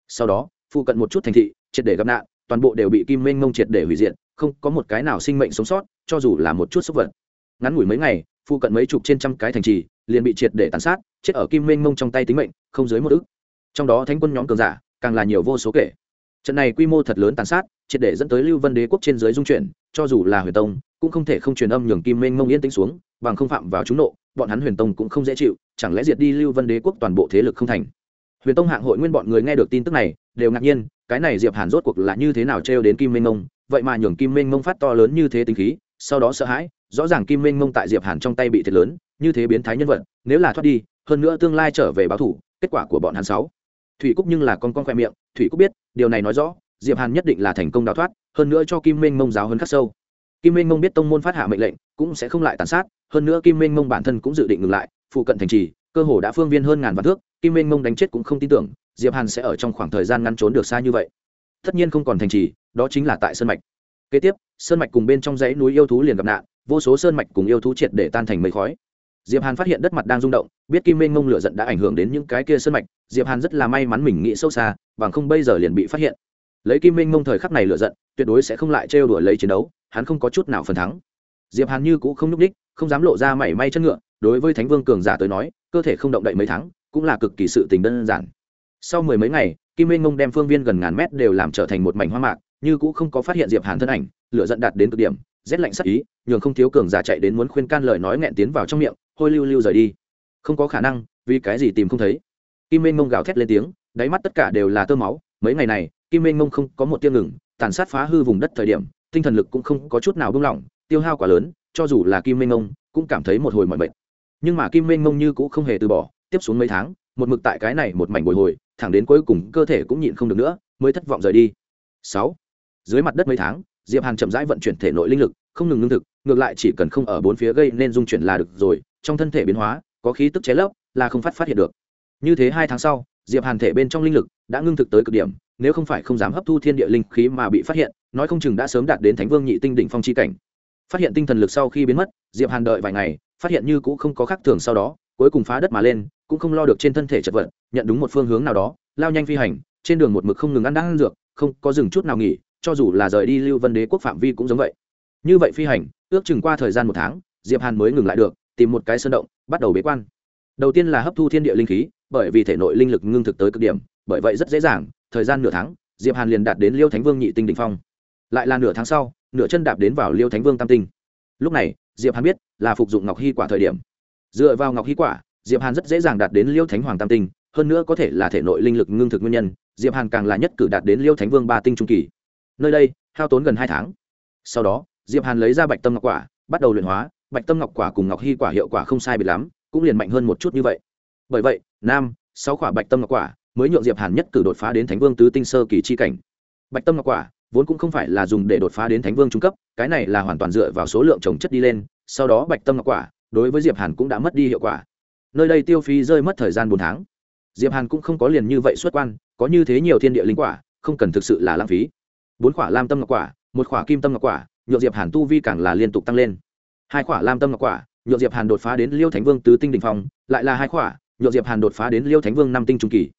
Sau đó, phụ cận một chút thành thị, triệt để gặp nạn, toàn bộ đều bị kim minh mông triệt để hủy diệt, không có một cái nào sinh mệnh sống sót, cho dù là một chút xúc vật. Ngắn ngủi mấy ngày, phụ cận mấy chục trên trăm cái thành trì liền bị triệt để tàn sát, chết ở kim minh mông trong tay tính mệnh, không dưới một ức. Trong đó thánh quân nhóm cường giả càng là nhiều vô số kể. Trận này quy mô thật lớn tàn sát, triệt để dẫn tới lưu vân đế quốc trên dưới dung chuyển, cho dù là huyền tông, cũng không thể không truyền âm nhường kim minh mông yên tĩnh xuống, bằng không phạm vào chúng nộ, bọn hắn huyền tông cũng không dễ chịu, chẳng lẽ diệt đi lưu vân đế quốc toàn bộ thế lực không thành? Huyền tông hạng hội nguyên bọn người nghe được tin tức này, đều ngạc nhiên, cái này diệp hàn rốt cuộc là như thế nào trêu đến kim minh mông, vậy mà nhường kim minh mông phát to lớn như thế tính khí, sau đó sợ hãi, rõ ràng kim minh mông tại diệp hàn trong tay bị thiệt lớn, như thế biến thái nhân vật, nếu là thoát đi, hơn nữa tương lai trở về báo thủ, kết quả của bọn hắn sáu thủy cúc nhưng là con con khoe miệng, thủy cúc biết, điều này nói rõ, diệp hàn nhất định là thành công đào thoát, hơn nữa cho kim minh mông giáo hơn khắc sâu. Kim minh mông biết tông môn phát hạ mệnh lệnh, cũng sẽ không lại tàn sát, hơn nữa kim minh mông bản thân cũng dự định ngừng lại, phụ cận thành trì, cơ hồ đã phương viên hơn ngàn vạn thước, kim minh mông đánh chết cũng không tin tưởng, diệp hàn sẽ ở trong khoảng thời gian ngăn trốn được xa như vậy. Tất nhiên không còn thành trì, đó chính là tại sơn mạch. Kế tiếp, sơn mạch cùng bên trong dãy núi yêu thú liền gặp nạn, vô số sơn mạch cùng yêu thú triệt để tan thành mây khói diệp hàn phát hiện đất mặt đang rung động, biết kim minh mông lửa giận đã ảnh hưởng đến những cái kia sơn mạch, diệp hàn rất là may mắn mình nghĩ sâu xa, bằng không bây giờ liền bị phát hiện. Lấy kim minh mông thời khắc này lửa giận, tuyệt đối sẽ không lại trêu đùa lấy chiến đấu, hắn không có chút nào phần thắng. Diệp hàn như cũ không nhúc đích không dám lộ ra mảy may chân ngựa, đối với thánh vương cường giả tới nói, cơ thể không động đậy mấy tháng, cũng là cực kỳ sự tình đơn giản. Sau mười mấy ngày, kim minh mông đem phương viên gần ngàn mét đều làm trở thành một mảnh hoa mạc, như cũ không có phát hiện diệp hàn thân ảnh, lửa giận đạt đến cực điểm, rét lạnh sắc ý, nhường không thiếu cường giả chạy đến muốn khuyên can lời nói nghẹn tiến vào trong miệng hôi lưu lưu rời đi. Không có khả năng, vì cái gì tìm không thấy? Kim minh mông gào thét lên tiếng, đáy mắt tất cả đều là tơ máu. Mấy ngày này, kim minh mông không có một tiêu ngừng, tàn sát phá hư vùng đất thời điểm, tinh thần lực cũng không có chút nào buông lỏng, tiêu hao quá lớn, cho dù là kim minh mông cũng cảm thấy một hồi mọi mệt. Nhưng mà kim minh mông như cũng không hề từ bỏ, tiếp xuống mấy tháng, một mực tại cái này một mảnh bồi hồi, thẳng đến cuối cùng cơ thể cũng nhịn không được nữa, mới thất vọng rời đi. Sáu, dưới mặt đất mấy tháng, diệp hàn chậm rãi vận chuyển thể nội linh lực không ngừng ngưng thực, ngược lại chỉ cần không ở bốn phía gây nên dung chuyển là được rồi, trong thân thể biến hóa, có khí tức chế lấp, là không phát phát hiện được. Như thế hai tháng sau, diệp hàn thể bên trong linh lực đã ngưng thực tới cực điểm, nếu không phải không dám hấp thu thiên địa linh khí mà bị phát hiện, nói không chừng đã sớm đạt đến thánh vương nhị tinh đỉnh phong chi cảnh. Phát hiện tinh thần lực sau khi biến mất, diệp hàn đợi vài ngày, phát hiện như cũ không có khác thường sau đó, cuối cùng phá đất mà lên, cũng không lo được trên thân thể chật vật, nhận đúng một phương hướng nào đó, lao nhanh phi hành, trên đường một mực không ngừng ăn đang ăn dược, không có dừng chút nào nghỉ, cho dù là rời đi lưu vân đế quốc phạm vi cũng giống vậy như vậy phi hành, ước chừng qua thời gian một tháng, diệp hàn mới ngừng lại được, tìm một cái sơn động, bắt đầu bế quan. Đầu tiên là hấp thu thiên địa linh khí, bởi vì thể nội linh lực ngưng thực tới cực điểm, bởi vậy rất dễ dàng, thời gian nửa tháng, diệp hàn liền đạt đến liêu thánh vương nhị tinh đỉnh phong. Lại là nửa tháng sau, nửa chân đạp đến vào liêu thánh vương tam tinh. Lúc này, diệp hàn biết là phục dụng ngọc hy quả thời điểm. Dựa vào ngọc hy quả, diệp hàn rất dễ dàng đạt đến liêu thánh hoàng tam tinh, hơn nữa có thể là thể nội linh lực ngưng thực nguyên nhân, diệp hàn càng là nhất cử đạt đến liêu thánh vương ba tinh trung kỳ. Nơi đây, hao tốn gần hai tháng. Sau đó diệp hàn lấy ra bạch tâm ngọc quả, bắt đầu luyện hóa. Bạch tâm ngọc quả cùng ngọc hy quả hiệu quả không sai biệt lắm, cũng liền mạnh hơn một chút như vậy. Bởi vậy, nam, sáu quả bạch tâm ngọc quả mới nhượng diệp hàn nhất cử đột phá đến thánh vương tứ tinh sơ kỳ chi cảnh. Bạch tâm ngọc quả vốn cũng không phải là dùng để đột phá đến thánh vương trung cấp, cái này là hoàn toàn dựa vào số lượng trồng chất đi lên, sau đó bạch tâm ngọc quả đối với diệp hàn cũng đã mất đi hiệu quả. Nơi đây tiêu phí rơi mất thời gian bốn tháng. Diệp hàn cũng không có liền như vậy xuất quan, có như thế nhiều thiên địa linh quả, không cần thực sự là lãng phí. Bốn quả lam tâm ngọc quả, một quả kim tâm ngọc quả nhượng diệp hàn tu vi càng là liên tục tăng lên hai quả lam tâm ngọc quả nhượng diệp hàn đột phá đến liêu thánh vương tứ tinh đình phong lại là hai quả nhượng diệp hàn đột phá đến liêu thánh vương năm tinh trung kỳ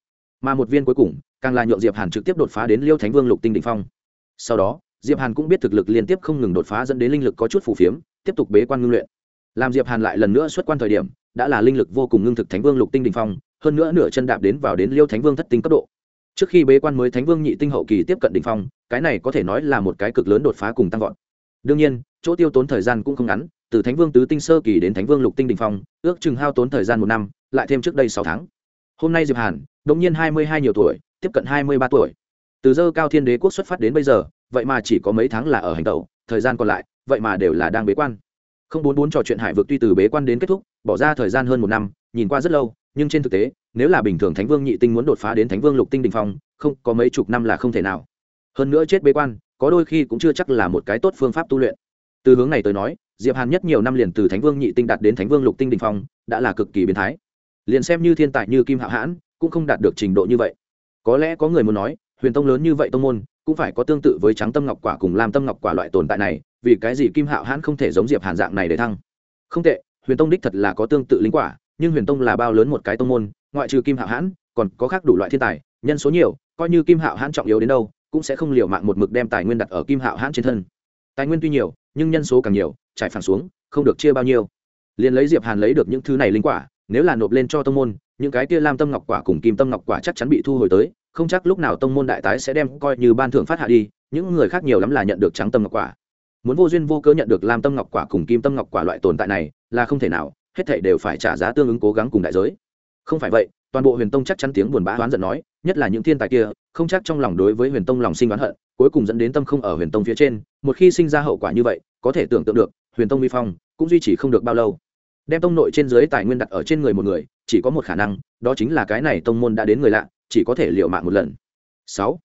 mà một viên cuối cùng càng là nhượng diệp hàn trực tiếp đột phá đến liêu thánh vương lục tinh đình phong sau đó diệp hàn cũng biết thực lực liên tiếp không ngừng đột phá dẫn đến linh lực có chút phù phiếm tiếp tục bế quan ngưng luyện làm diệp hàn lại lần nữa xuất quan thời điểm đã là linh lực vô cùng ngưng thực thánh vương lục tinh đình phong hơn nữa nửa chân đạp đến vào đến liêu thánh vương thất tinh cấp độ trước khi bế quan mới thánh vương nhị tinh hậu kỳ tiếp cận đỉnh phong, cái này có thể nói là một cái cực lớn đột phá cùng tăng vọt đương nhiên, chỗ tiêu tốn thời gian cũng không ngắn, từ thánh vương tứ tinh sơ kỳ đến thánh vương lục tinh đỉnh phong, ước chừng hao tốn thời gian một năm, lại thêm trước đây sáu tháng. Hôm nay diệp hàn đống nhiên hai mươi hai nhiều tuổi, tiếp cận hai mươi ba tuổi. Từ dơ cao thiên đế quốc xuất phát đến bây giờ, vậy mà chỉ có mấy tháng là ở hành tẩu, thời gian còn lại, vậy mà đều là đang bế quan. Không bốn bốn trò chuyện hải vực tuy từ bế quan đến kết thúc, bỏ ra thời gian hơn một năm, nhìn qua rất lâu, nhưng trên thực tế, nếu là bình thường thánh vương nhị tinh muốn đột phá đến thánh vương lục tinh đình phong, không, có mấy chục năm là không thể nào. Hơn nữa chết bế quan có đôi khi cũng chưa chắc là một cái tốt phương pháp tu luyện. Từ hướng này tới nói, diệp hàn nhất nhiều năm liền từ thánh vương nhị tinh đạt đến thánh vương lục tinh đình phong, đã là cực kỳ biến thái. Liền xem như thiên tài như kim hạo hãn, cũng không đạt được trình độ như vậy. Có lẽ có người muốn nói, huyền tông lớn như vậy tông môn, cũng phải có tương tự với trắng tâm ngọc quả cùng lam tâm ngọc quả loại tồn tại này, vì cái gì kim hạo hãn không thể giống diệp hàn dạng này để thăng? Không tệ, huyền tông đích thật là có tương tự linh quả, nhưng huyền tông là bao lớn một cái tông môn, ngoại trừ kim hạo hãn, còn có khác đủ loại thiên tài, nhân số nhiều, coi như kim hạo hãn trọng yếu đến đâu cũng sẽ không liều mạng một mực đem tài nguyên đặt ở kim hạo hãn trên thân. Tài nguyên tuy nhiều, nhưng nhân số càng nhiều, trải phẳng xuống, không được chia bao nhiêu. Liền lấy diệp hàn lấy được những thứ này linh quả, nếu là nộp lên cho tông môn, những cái kia lam tâm ngọc quả cùng kim tâm ngọc quả chắc chắn bị thu hồi tới, không chắc lúc nào tông môn đại tái sẽ đem coi như ban thưởng phát hạ đi, những người khác nhiều lắm là nhận được trắng tâm ngọc quả. Muốn vô duyên vô cớ nhận được lam tâm ngọc quả cùng kim tâm ngọc quả loại tồn tại này, là không thể nào, hết thảy đều phải trả giá tương ứng cố gắng cùng đại giới. Không phải vậy, toàn bộ huyền tông chắc chắn tiếng buồn bã oán giận nói, nhất là những thiên tài kia không chắc trong lòng đối với huyền tông lòng sinh oán hận, cuối cùng dẫn đến tâm không ở huyền tông phía trên, một khi sinh ra hậu quả như vậy, có thể tưởng tượng được, huyền tông vi phong cũng duy trì không được bao lâu. Đem tông nội trên dưới tài nguyên đặt ở trên người một người, chỉ có một khả năng, đó chính là cái này tông môn đã đến người lạ, chỉ có thể liệu mạng một lần. Sáu.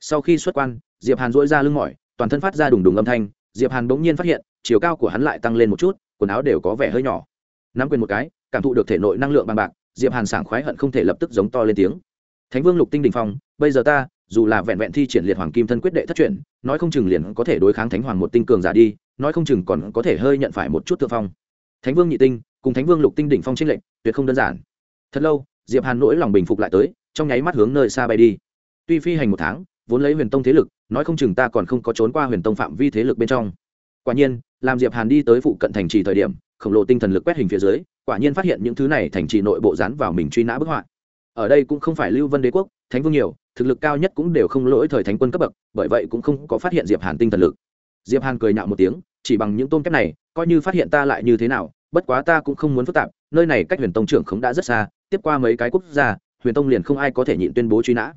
Sau khi xuất quan, diệp hàn dỗi ra lưng mỏi, toàn thân phát ra đùng đùng âm thanh, diệp hàn bỗng nhiên phát hiện, chiều cao của hắn lại tăng lên một chút, quần áo đều có vẻ hơi nhỏ. Nắm quyền một cái, cảm thụ được thể nội năng lượng bằng bạc, diệp hàn sảng khoái hận không thể lập tức giống to lên tiếng thánh vương lục tinh đình phong, bây giờ ta, dù là vẹn vẹn thi triển liệt hoàng kim thân quyết đệ thất truyền nói không chừng liền có thể đối kháng thánh hoàng một tinh cường giả đi, nói không chừng còn có thể hơi nhận phải một chút thượng phong. Thánh vương nhị tinh, cùng thánh vương lục tinh đỉnh phong trinh lệnh tuyệt không đơn giản. Thật lâu, diệp hàn nỗi lòng bình phục lại tới, trong nháy mắt hướng nơi xa bay đi. Tuy phi hành một tháng, vốn lấy huyền tông thế lực, nói không chừng ta còn không có trốn qua huyền tông phạm vi thế lực bên trong. Quả nhiên, làm diệp hàn đi tới phụ cận thành trì thời điểm, khổng lồ tinh thần lực quét hình phía dưới, quả nhiên phát hiện những thứ này thành trì nội bộ dán vào mình truy nã bức họa ở đây cũng không phải lưu vân đế quốc, thánh vương nhiều, thực lực cao nhất cũng đều không lỗi thời thánh quân cấp bậc, bởi vậy cũng không có phát hiện diệp hàn tinh thần lực. Diệp hàn cười nhạo một tiếng, chỉ bằng những tôm kép này, coi như phát hiện ta lại như thế nào, bất quá ta cũng không muốn phức tạp, nơi này cách huyền tông trưởng khống đã rất xa, tiếp qua mấy cái quốc gia, huyền tông liền không ai có thể nhịn tuyên bố truy nã.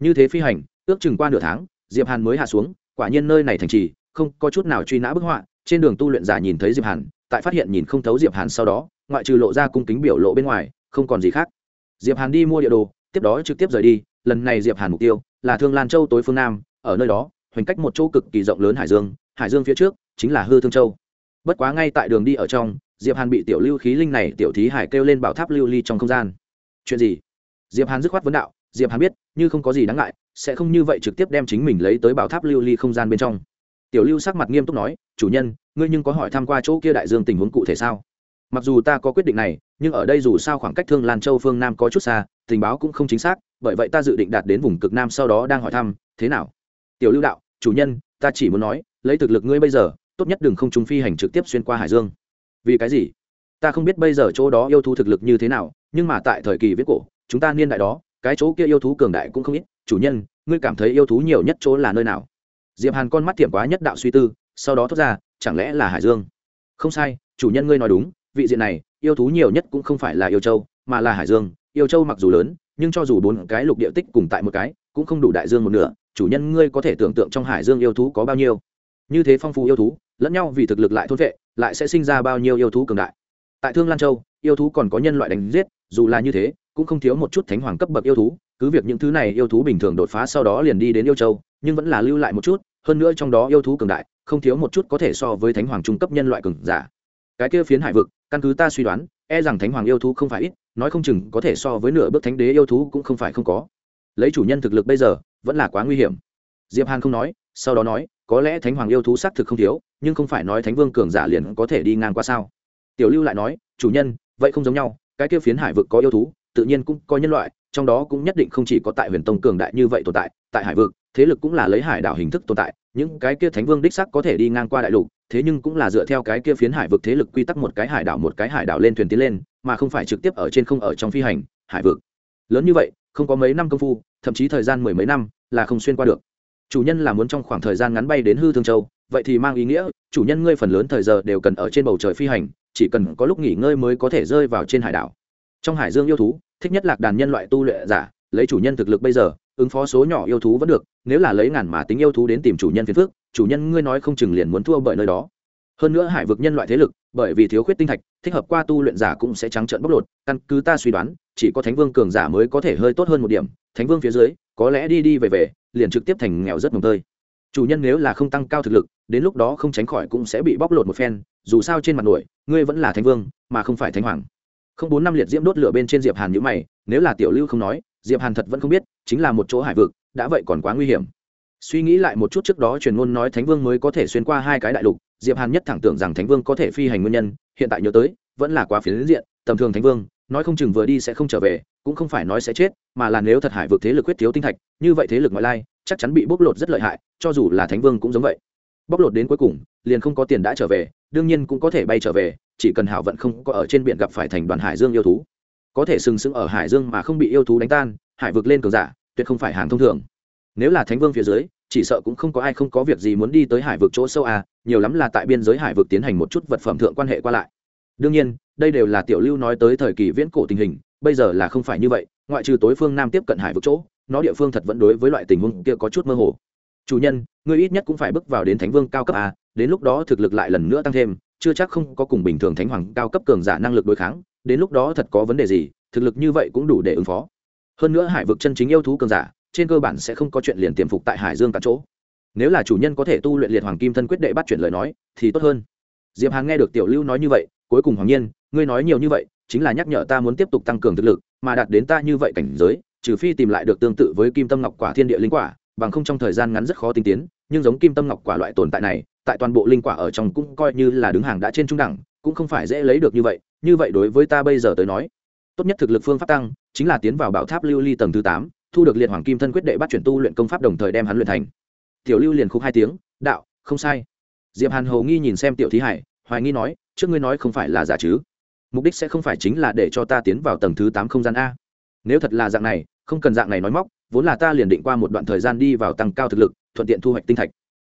Như thế phi hành, ước chừng qua nửa tháng, diệp hàn mới hạ xuống, quả nhiên nơi này thành trì, không có chút nào truy nã bức họa, trên đường tu luyện giả nhìn thấy diệp hàn, tại phát hiện nhìn không thấu diệp hàn sau đó, ngoại trừ lộ ra cung kính biểu lộ bên ngoài, không còn gì khác diệp hàn đi mua địa đồ, tiếp đó trực tiếp rời đi, lần này diệp hàn mục tiêu là thương lan châu tối phương nam, ở nơi đó, hoành cách một chỗ cực kỳ rộng lớn hải dương hải dương phía trước chính là hư thương châu. Bất quá ngay tại đường đi ở trong, diệp hàn bị tiểu lưu khí linh này tiểu thí hải kêu lên bảo tháp lưu ly trong không gian. Chuyện gì? Diệp hàn dứt khoát vấn đạo, diệp hàn biết, như không có gì đáng ngại, sẽ không như vậy trực tiếp đem chính mình lấy tới bảo tháp lưu ly không gian bên trong. Tiểu lưu sắc mặt nghiêm túc nói, chủ nhân, ngươi nhưng có hỏi tham q u a chỗ kia đại dương tình huống cụ thể sao? Mặc dù ta có quyết định này, nhưng ở đây dù sao khoảng cách thương lan châu phương nam có chút xa, tình báo cũng không chính xác, bởi vậy ta dự định đạt đến vùng cực nam sau đó đang hỏi thăm, thế nào? Tiểu lưu đạo, chủ nhân, ta chỉ muốn nói, lấy thực lực ngươi bây giờ, tốt nhất đừng không trung phi hành trực tiếp xuyên qua hải dương. Vì cái gì? Ta không biết bây giờ chỗ đó yêu thú thực lực như thế nào, nhưng mà tại thời kỳ viết cổ, chúng ta niên đại đó, cái chỗ kia yêu thú cường đại cũng không ít. Chủ nhân, ngươi cảm thấy yêu thú nhiều nhất chỗ là nơi nào? Diệp hàn con mắt thiểm quá nhất đạo suy tư, sau đó thốt ra, chẳng lẽ là hải dương? Không sai, chủ nhân ngươi nói đúng vị diện này, yêu thú nhiều nhất cũng không phải là yêu châu, mà là hải dương. Yêu châu mặc dù lớn, nhưng cho dù bốn cái lục địa tích cùng tại một cái, cũng không đủ đại dương một nửa. Chủ nhân ngươi có thể tưởng tượng trong hải dương yêu thú có bao nhiêu. Như thế phong phú yêu thú, lẫn nhau vì thực lực lại thôn vệ, lại sẽ sinh ra bao nhiêu yêu thú cường đại. Tại thương lan châu, yêu thú còn có nhân loại đánh giết, dù là như thế, cũng không thiếu một chút thánh hoàng cấp bậc yêu thú. Cứ việc những thứ này yêu thú bình thường đột phá sau đó liền đi đến yêu châu, nhưng vẫn là lưu lại một chút, hơn nữa trong đó yêu thú cường đại, không thiếu một chút có thể so với thánh hoàng trung cấp nhân loại cường giả. Cái kia phiến hải vực căn cứ ta suy đoán e rằng thánh hoàng yêu thú không phải ít, nói không chừng có thể so với nửa bước thánh đế yêu thú cũng không phải không có. Lấy chủ nhân thực lực bây giờ, vẫn là quá nguy hiểm. Diệp hàn không nói, sau đó nói, có lẽ thánh hoàng yêu thú xác thực không thiếu, nhưng không phải nói thánh vương cường giả liền có thể đi ngang qua sao? Tiểu lưu lại nói, chủ nhân, vậy không giống nhau, cái kia phiến hải vực có yêu thú, tự nhiên cũng có nhân loại, trong đó cũng nhất định không chỉ có tại huyền tông cường đại như vậy tồn tại tại hải vực, thế lực cũng là lấy hải đảo hình thức tồn tại những cái kia thánh vương đích sắc có thể đi ngang qua đại lục, thế nhưng cũng là dựa theo cái kia phiến hải vực thế lực quy tắc một cái hải đảo một cái hải đảo lên thuyền tiến lên, mà không phải trực tiếp ở trên không ở trong phi hành, hải vực. Lớn như vậy, không có mấy năm công phu, thậm chí thời gian mười mấy năm là không xuyên qua được. Chủ nhân là muốn trong khoảng thời gian ngắn bay đến hư thương châu, vậy thì mang ý nghĩa, chủ nhân ngươi phần lớn thời giờ đều cần ở trên bầu trời phi hành, chỉ cần có lúc nghỉ ngơi mới có thể rơi vào trên hải đảo. Trong hải dương yêu thú, thích nhất lạc đàn nhân loại tu luyện giả, lấy chủ nhân thực lực bây giờ ứng phó số nhỏ yêu thú vẫn được, nếu là lấy ngàn mà tính yêu thú đến tìm chủ nhân phiền phước chủ nhân ngươi nói không chừng liền muốn thua bởi nơi đó. Hơn nữa hải vực nhân loại thế lực, bởi vì thiếu khuyết tinh thạch, thích hợp qua tu luyện giả cũng sẽ trắng trợn bóc lột, căn cứ ta suy đoán, chỉ có thánh vương cường giả mới có thể hơi tốt hơn một điểm, thánh vương phía dưới, có lẽ đi đi về về, liền trực tiếp thành nghèo rất mồng tơi. Chủ nhân nếu là không tăng cao thực lực, đến lúc đó không tránh khỏi cũng sẽ bị bóc lột một phen, dù sao trên mặt nổi, ngươi vẫn là thánh vương, mà không phải thánh hoàng. Không bốn năm liệt diễm đốt lửa bên trên diệp hàn nhữ mày, nếu là tiểu lưu không nói diệp hàn thật vẫn không biết, chính là một chỗ hải vực, đã vậy còn quá nguy hiểm. Suy nghĩ lại một chút trước đó truyền ngôn nói thánh vương mới có thể xuyên qua hai cái đại lục, diệp hàn nhất thẳng tưởng rằng thánh vương có thể phi hành nguyên nhân, hiện tại nhớ tới, vẫn là quá phiến diện, tầm thường thánh vương, nói không chừng vừa đi sẽ không trở về, cũng không phải nói sẽ chết, mà là nếu thật hải vực thế lực quyết thiếu tinh thạch, như vậy thế lực ngoại lai, chắc chắn bị bóc lột rất lợi hại, cho dù là thánh vương cũng giống vậy. Bóc lột đến cuối cùng, liền không có tiền đã trở về, đương nhiên cũng có thể bay trở về, chỉ cần hảo vận không có ở trên biển gặp phải thành đoàn hải dương yêu thú có thể sừng sững ở hải dương mà không bị yêu thú đánh tan, hải vực lên cường giả, tuyệt không phải hàng thông thường nếu là thánh vương phía dưới, chỉ sợ cũng không có ai không có việc gì muốn đi tới hải vực chỗ sâu à nhiều lắm là tại biên giới hải vực tiến hành một chút vật phẩm thượng quan hệ qua lại đương nhiên, đây đều là tiểu lưu nói tới thời kỳ viễn cổ tình hình, bây giờ là không phải như vậy, ngoại trừ tối phương nam tiếp cận hải vực chỗ, nó địa phương thật vẫn đối với loại tình huống kia có chút mơ hồ chủ nhân, ngươi ít nhất cũng phải bước vào đến thánh vương cao cấp à? đến lúc đó thực lực lại lần nữa tăng thêm, chưa chắc không có cùng bình thường thánh hoàng cao cấp cường giả năng lực đối kháng đến lúc đó thật có vấn đề gì, thực lực như vậy cũng đủ để ứng phó. Hơn nữa hải vực chân chính yêu thú cường giả, trên cơ bản sẽ không có chuyện liền tiềm phục tại hải dương cả chỗ. Nếu là chủ nhân có thể tu luyện liệt hoàng kim thân quyết đệ bắt chuyển lời nói, thì tốt hơn. Diệp hàn nghe được tiểu lưu nói như vậy, cuối cùng hoàng nhiên, ngươi nói nhiều như vậy, chính là nhắc nhở ta muốn tiếp tục tăng cường thực lực, mà đạt đến ta như vậy cảnh giới, trừ phi tìm lại được tương tự với kim tâm ngọc quả thiên địa linh quả, bằng không trong thời gian ngắn rất khó tinh tiến, nhưng giống kim tâm ngọc quả loại tồn tại này, tại toàn bộ linh quả ở trong cũng coi như là đứng hàng đã trên trung đẳng cũng không phải dễ lấy được như vậy như vậy đối với ta bây giờ tới nói, tốt nhất thực lực phương pháp tăng, chính là tiến vào bảo tháp lưu ly tầng thứ tám, thu được liệt hoàng kim thân quyết đệ bắt chuyển tu luyện công pháp đồng thời đem hắn luyện thành. Tiểu lưu liền khúc hai tiếng, đạo, không sai. Diệp hàn hầu nghi nhìn xem tiểu thí hải, hoài nghi nói, trước ngươi nói không phải là giả chứ? Mục đích sẽ không phải chính là để cho ta tiến vào tầng thứ tám không gian a. Nếu thật là dạng này, không cần dạng này nói móc, vốn là ta liền định qua một đoạn thời gian đi vào tăng cao thực lực, thuận tiện thu hoạch tinh thạch.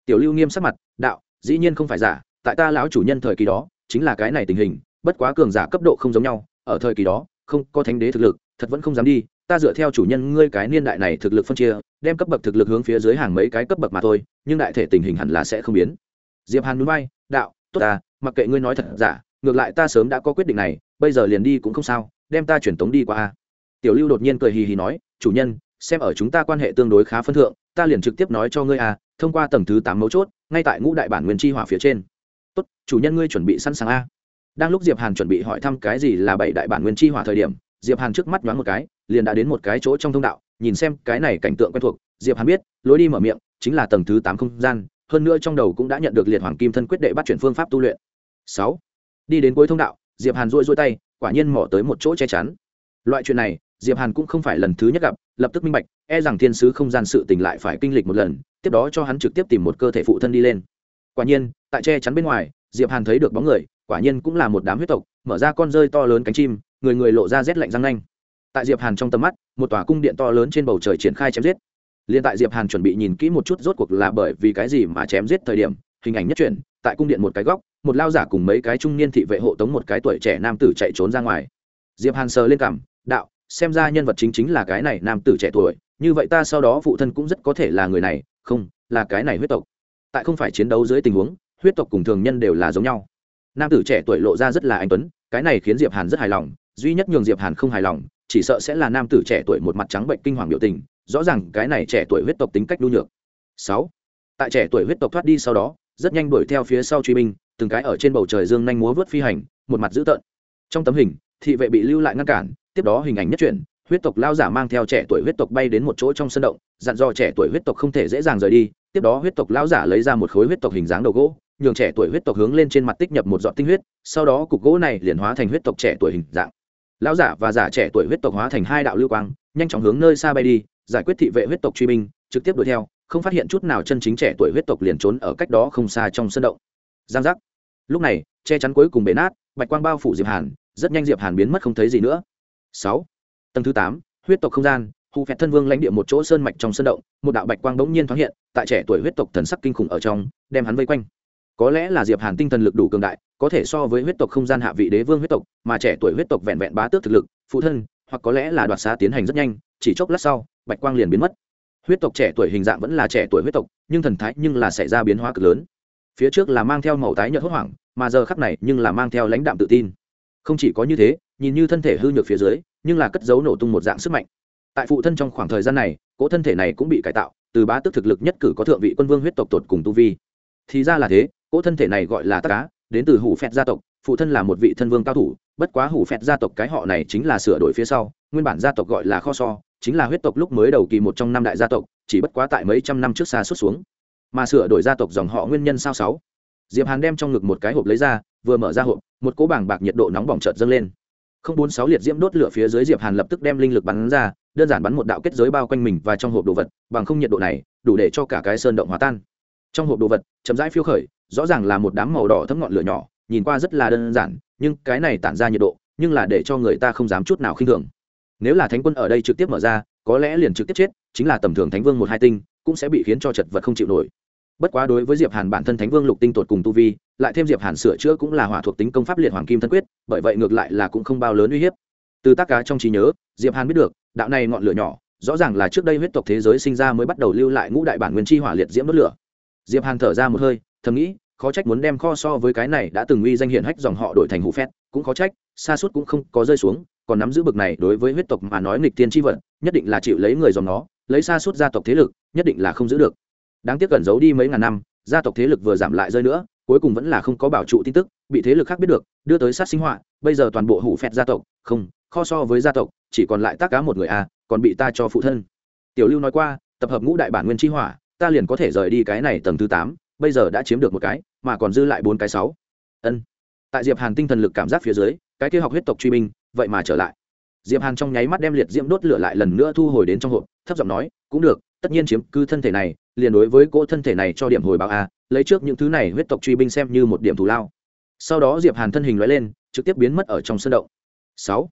Tiểu lưu nghiêm sắc mặt, đạo, dĩ nhiên không phải giả, tại ta lão chủ nhân thời kỳ đó chính là cái này tình hình, bất quá cường giả cấp độ không giống nhau, ở thời kỳ đó, không có thánh đế thực lực, thật vẫn không dám đi, ta dựa theo chủ nhân ngươi cái niên đại này thực lực phân chia, đem cấp bậc thực lực hướng phía dưới hàng mấy cái cấp bậc mà thôi, nhưng đại thể tình hình hẳn là sẽ không biến. Diệp hàn núi bay, đạo, tốt ta, mặc kệ ngươi nói thật giả, ngược lại ta sớm đã có quyết định này, bây giờ liền đi cũng không sao, đem ta chuyển tống đi qua a. Tiểu lưu đột nhiên cười hì hì nói, chủ nhân, xem ở chúng ta quan hệ tương đối khá phân thượng, ta liền trực tiếp nói cho ngươi a, thông qua tầng thứ tám mấu chốt, ngay tại ngũ đại bản nguyên chi hỏa phía trên tốt, chủ nhân ngươi chuẩn bị sẵn sàng a. Đang lúc diệp hàn chuẩn bị hỏi thăm cái gì là bảy đại bản nguyên chi hỏa thời điểm, diệp hàn trước mắt nhoáng một cái, liền đã đến một cái chỗ trong thông đạo, nhìn xem cái này cảnh tượng quen thuộc, diệp hàn biết, lối đi mở miệng, chính là tầng thứ tám không gian, hơn nữa trong đầu cũng đã nhận được liệt hoàng kim thân quyết đệ bắt chuyển phương pháp tu luyện. Sáu. Đi đến cuối thông đạo, diệp hàn duỗi duỗi tay, quả nhiên mỏ tới một chỗ che chắn. Loại chuyện này, diệp hàn cũng không phải lần thứ nhất gặp, lập tức minh bạch e rằng thiên sứ không gian sự tình lại phải kinh lịch một lần, tiếp đó cho hắn trực tiếp tìm một cơ thể phụ thân đi lên quả nhiên, tại che chắn bên ngoài, diệp hàn thấy được bóng người, quả nhiên cũng là một đám huyết tộc, mở ra con rơi to lớn cánh chim, người người lộ ra rét lạnh răng nanh. Tại diệp hàn trong tầm mắt, một tòa cung điện to lớn trên bầu trời triển khai chém giết. Liền tại diệp hàn chuẩn bị nhìn kỹ một chút rốt cuộc là bởi vì cái gì mà chém giết thời điểm, hình ảnh nhất chuyển, tại cung điện một cái góc, một lao giả cùng mấy cái trung niên thị vệ hộ tống một cái tuổi trẻ nam tử chạy trốn ra ngoài. Diệp hàn sờ lên cảm, đạo, xem ra nhân vật chính chính là cái này nam tử trẻ tuổi, như vậy ta sau đó phụ thân cũng rất có thể là người này, không, là cái này huyết tộc tại không phải chiến đấu dưới tình huống, huyết tộc cùng thường nhân đều là giống nhau. Nam tử trẻ tuổi lộ ra rất là anh tuấn, cái này khiến diệp hàn rất hài lòng, duy nhất nhường diệp hàn không hài lòng, chỉ sợ sẽ là nam tử trẻ tuổi một mặt trắng bệnh kinh hoàng biểu tình, rõ ràng cái này trẻ tuổi huyết tộc tính cách nhu nhược. Sáu, tại trẻ tuổi huyết tộc thoát đi sau đó, rất nhanh đuổi theo phía sau truy binh, từng cái ở trên bầu trời dương nhanh múa vớt phi hành, một mặt dữ tợn. Trong tấm hình, thị vệ bị lưu lại ngăn cản, tiếp đó hình ảnh nhất chuyển, huyết tộc lao giả mang theo trẻ tuổi huyết tộc bay đến một chỗ trong sân động, dặn dò trẻ tuổi huyết tộc không thể dễ dàng rời đi tiếp đó huyết tộc lão giả lấy ra một khối huyết tộc hình dáng đầu gỗ, nhường trẻ tuổi huyết tộc hướng lên trên mặt tích nhập một giọt tinh huyết, sau đó cục gỗ này liền hóa thành huyết tộc trẻ tuổi hình dạng. Lão giả và giả trẻ tuổi huyết tộc hóa thành hai đạo lưu quang, nhanh chóng hướng nơi xa bay đi, giải quyết thị vệ huyết tộc truy binh, trực tiếp đuổi theo, không phát hiện chút nào chân chính trẻ tuổi huyết tộc liền trốn ở cách đó không xa trong sân động. Giang giác. Lúc này, che chắn cuối cùng bể nát, bạch quang bao phủ diệp hàn, rất nhanh diệp hàn biến mất không thấy gì nữa. Sáu. Tầng thứ tám, huyết tộc không gian hù phẹt thân vương lãnh địa một chỗ sơn mạch trong sân động, một đạo bạch quang bỗng nhiên thoáng hiện, tại trẻ tuổi huyết tộc thần sắc kinh khủng ở trong, đem hắn vây quanh. Có lẽ là diệp hàn tinh thần lực đủ cường đại, có thể so với huyết tộc không gian hạ vị đế vương huyết tộc, mà trẻ tuổi huyết tộc vẹn vẹn bá tước thực lực, phụ thân, hoặc có lẽ là đoạt xá tiến hành rất nhanh, chỉ chốc lát sau, bạch quang liền biến mất. Huyết tộc trẻ tuổi hình dạng vẫn là trẻ tuổi huyết tộc, nhưng thần thái nhưng là xảy ra biến hóa cực lớn. Phía trước là mang theo màu tái nhợt hốt hoảng, mà giờ khắc này nhưng là mang theo lãnh đạm tự tin. Không chỉ có như thế, nhìn như thân thể hư nhược phía dưới, nhưng là cất giấu nổ tung một dạng sức mạnh tại phụ thân trong khoảng thời gian này, cỗ thân thể này cũng bị cải tạo, từ bá tức thực lực nhất cử có thượng vị quân vương huyết tộc tột cùng tu vi. Thì ra là thế, cỗ thân thể này gọi là tắc cá đến từ hủ phẹt gia tộc, phụ thân là một vị thân vương cao thủ, bất quá hủ phẹt gia tộc cái họ này chính là sửa đổi phía sau, nguyên bản gia tộc gọi là kho so, chính là huyết tộc lúc mới đầu kỳ một trong năm đại gia tộc, chỉ bất quá tại mấy trăm năm trước xa xuất xuống. Mà sửa đổi gia tộc dòng họ nguyên nhân sao sáu. Diệp hàn đem trong ngực một cái hộp lấy ra, vừa mở ra hộp, một cỗ bảng bạc nhiệt độ nóng bỏng chợt dâng lên không bốn sáu liệt diễm đốt lửa phía dưới diệp hàn lập tức đem linh lực bắn ra, đơn giản bắn một đạo kết giới bao quanh mình và trong hộp đồ vật, bằng không nhiệt độ này, đủ để cho cả cái sơn động hòa tan. Trong hộp đồ vật, chậm rãi phiêu khởi, rõ ràng là một đám màu đỏ thấm ngọn lửa nhỏ, nhìn qua rất là đơn giản, nhưng cái này tản ra nhiệt độ, nhưng là để cho người ta không dám chút nào khinh thường. Nếu là thánh quân ở đây trực tiếp mở ra, có lẽ liền trực tiếp chết, chính là tầm thường thánh vương một hai tinh, cũng sẽ bị khiến cho chật vật không chịu nổi bất quá đối với diệp hàn bản thân thánh vương lục tinh tột cùng tu vi, lại thêm diệp hàn sửa chữa cũng là hỏa thuộc tính công pháp liệt hoàng kim thân quyết, bởi vậy ngược lại là cũng không bao lớn uy hiếp. Từ tác cá trong trí nhớ, diệp hàn biết được, đạo này ngọn lửa nhỏ, rõ ràng là trước đây huyết tộc thế giới sinh ra mới bắt đầu lưu lại ngũ đại bản nguyên chi hỏa liệt diễm đốt lửa. Diệp hàn thở ra một hơi, thầm nghĩ, khó trách muốn đem kho so với cái này đã từng uy danh hiển hách dòng họ đổi thành hủ phét, cũng khó trách, xa suốt cũng không có rơi xuống, còn nắm giữ bực này đối với huyết tộc mà nói nghịch tiên chi vật, nhất định là chịu lấy người dòng nó, lấy xa suốt gia tộc thế lực, nhất định là không giữ được đáng tiếc cẩn giấu đi mấy ngàn năm, gia tộc thế lực vừa giảm lại rơi nữa, cuối cùng vẫn là không có bảo trụ tin tức, bị thế lực khác biết được, đưa tới sát sinh họa, bây giờ toàn bộ hủ phẹt gia tộc, không, kho so với gia tộc, chỉ còn lại tác cá một người a còn bị ta cho phụ thân. Tiểu lưu nói qua, tập hợp ngũ đại bản nguyên chi hỏa, ta liền có thể rời đi cái này tầng thứ tám, bây giờ đã chiếm được một cái, mà còn dư lại bốn cái sáu. Ân. Tại diệp hàn tinh thần lực cảm giác phía dưới, cái kia học huyết tộc truy binh, vậy mà trở lại. Diệp hàn trong nháy mắt đem liệt diễm đốt lửa lại lần nữa thu hồi đến trong hộp, thấp giọng nói, cũng được, tất nhiên chiếm cư thân thể này liền đối với cỗ thân thể này cho điểm hồi báo a, lấy trước những thứ này huyết tộc truy binh xem như một điểm thù lao. Sau đó diệp hàn thân hình loại lên, trực tiếp biến mất ở trong sân động. Sáu,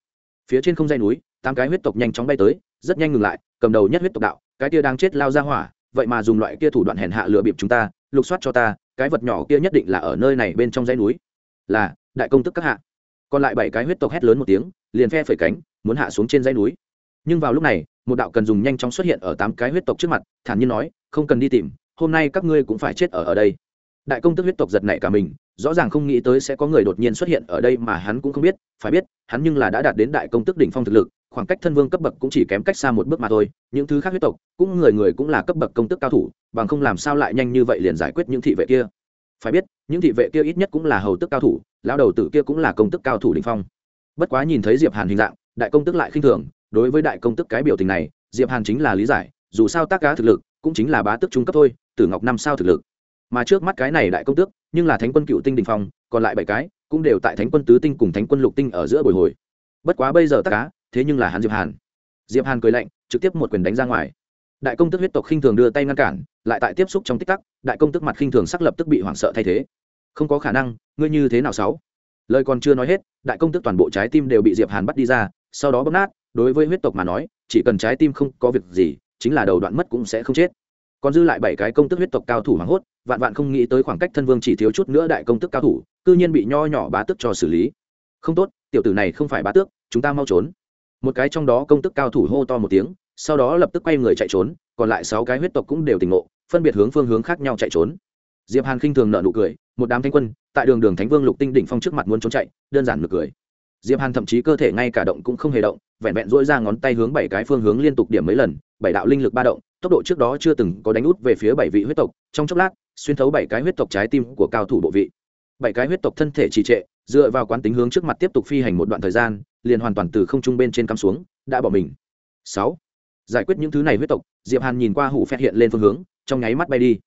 phía trên không dây núi, tám cái huyết tộc nhanh chóng bay tới, rất nhanh ngừng lại, cầm đầu nhất huyết tộc đạo, cái kia đang chết lao ra hỏa, vậy mà dùng loại kia thủ đoạn hèn hạ lừa bịp chúng ta, lục soát cho ta, cái vật nhỏ kia nhất định là ở nơi này bên trong dãy núi. Là, đại công tức các hạ. Còn lại bảy cái huyết tộc hét lớn một tiếng, liền phe phẩy cánh, muốn hạ xuống trên dãy núi. Nhưng vào lúc này, một đạo cần dùng nhanh chóng xuất hiện ở tám cái huyết tộc trước mặt, thản nhiên nói không cần đi tìm, hôm nay các ngươi cũng phải chết ở ở đây. Đại công tức huyết tộc giật nảy cả mình, rõ ràng không nghĩ tới sẽ có người đột nhiên xuất hiện ở đây mà hắn cũng không biết, phải biết, hắn nhưng là đã đạt đến đại công tức đỉnh phong thực lực, khoảng cách thân vương cấp bậc cũng chỉ kém cách xa một bước mà thôi, những thứ khác huyết tộc, cũng người người cũng là cấp bậc công tức cao thủ, bằng không làm sao lại nhanh như vậy liền giải quyết những thị vệ kia. Phải biết, những thị vệ kia ít nhất cũng là hầu tức cao thủ, lão đầu tử kia cũng là công tức cao thủ đỉnh phong. Bất quá nhìn thấy diệp hàn hình dạng, đại công tức lại khinh thường, đối với đại công tức cái biểu tình này, diệp hàn chính là lý giải, dù sao tác cá thực lực cũng chính là bá tước trung cấp thôi, tử ngọc năm sao thực lực. Mà trước mắt cái này đại công tước, nhưng là thánh quân cựu tinh đình phong, còn lại bảy cái, cũng đều tại thánh quân tứ tinh cùng thánh quân lục tinh ở giữa bồi hồi. Bất quá bây giờ tất cá thế nhưng là hắn diệp hàn. Diệp hàn cười lạnh, trực tiếp một quyền đánh ra ngoài. Đại công tức huyết tộc khinh thường đưa tay ngăn cản, lại tại tiếp xúc trong tích tắc, đại công tức mặt khinh thường sắc lập tức bị hoảng sợ thay thế. Không có khả năng, ngươi như thế nào sáu? Lời còn chưa nói hết, đại công tức toàn bộ trái tim đều bị diệp hàn bắt đi ra, sau đó bóp nát, đối với huyết tộc mà nói, chỉ cần trái tim không có việc gì chính là đầu đoạn mất cũng sẽ không chết. Còn dư lại bảy cái công tức huyết tộc cao thủ hoảng hốt, vạn vạn không nghĩ tới khoảng cách thân vương chỉ thiếu chút nữa đại công tức cao thủ, cư nhiên bị nho nhỏ bá tức cho xử lý. Không tốt, tiểu tử này không phải bá tước, chúng ta mau trốn. Một cái trong đó công tức cao thủ hô to một tiếng, sau đó lập tức quay người chạy trốn, còn lại sáu cái huyết tộc cũng đều tỉnh ngộ, phân biệt hướng phương hướng khác nhau chạy trốn. Diệp hàn khinh thường nợ nụ cười, một đám thanh quân, tại đường đường thánh vương lục tinh đỉnh phong trước mặt muốn trốn chạy, đơn giản nực cười diệp hàn thậm chí cơ thể ngay cả động cũng không hề động, vẹn vẹn dỗi ra ngón tay hướng bảy cái phương hướng liên tục điểm mấy lần, bảy đạo linh lực ba động, tốc độ trước đó chưa từng có đánh út về phía bảy vị huyết tộc, trong chốc lát, xuyên thấu bảy cái huyết tộc trái tim của cao thủ bộ vị. Bảy cái huyết tộc thân thể trì trệ, dựa vào quán tính hướng trước mặt tiếp tục phi hành một đoạn thời gian, liền hoàn toàn từ không trung bên trên cắm xuống, đã bỏ mình. Sáu, giải quyết những thứ này huyết tộc, diệp hàn nhìn qua hủ phét hiện lên phương hướng, trong nháy mắt bay đi.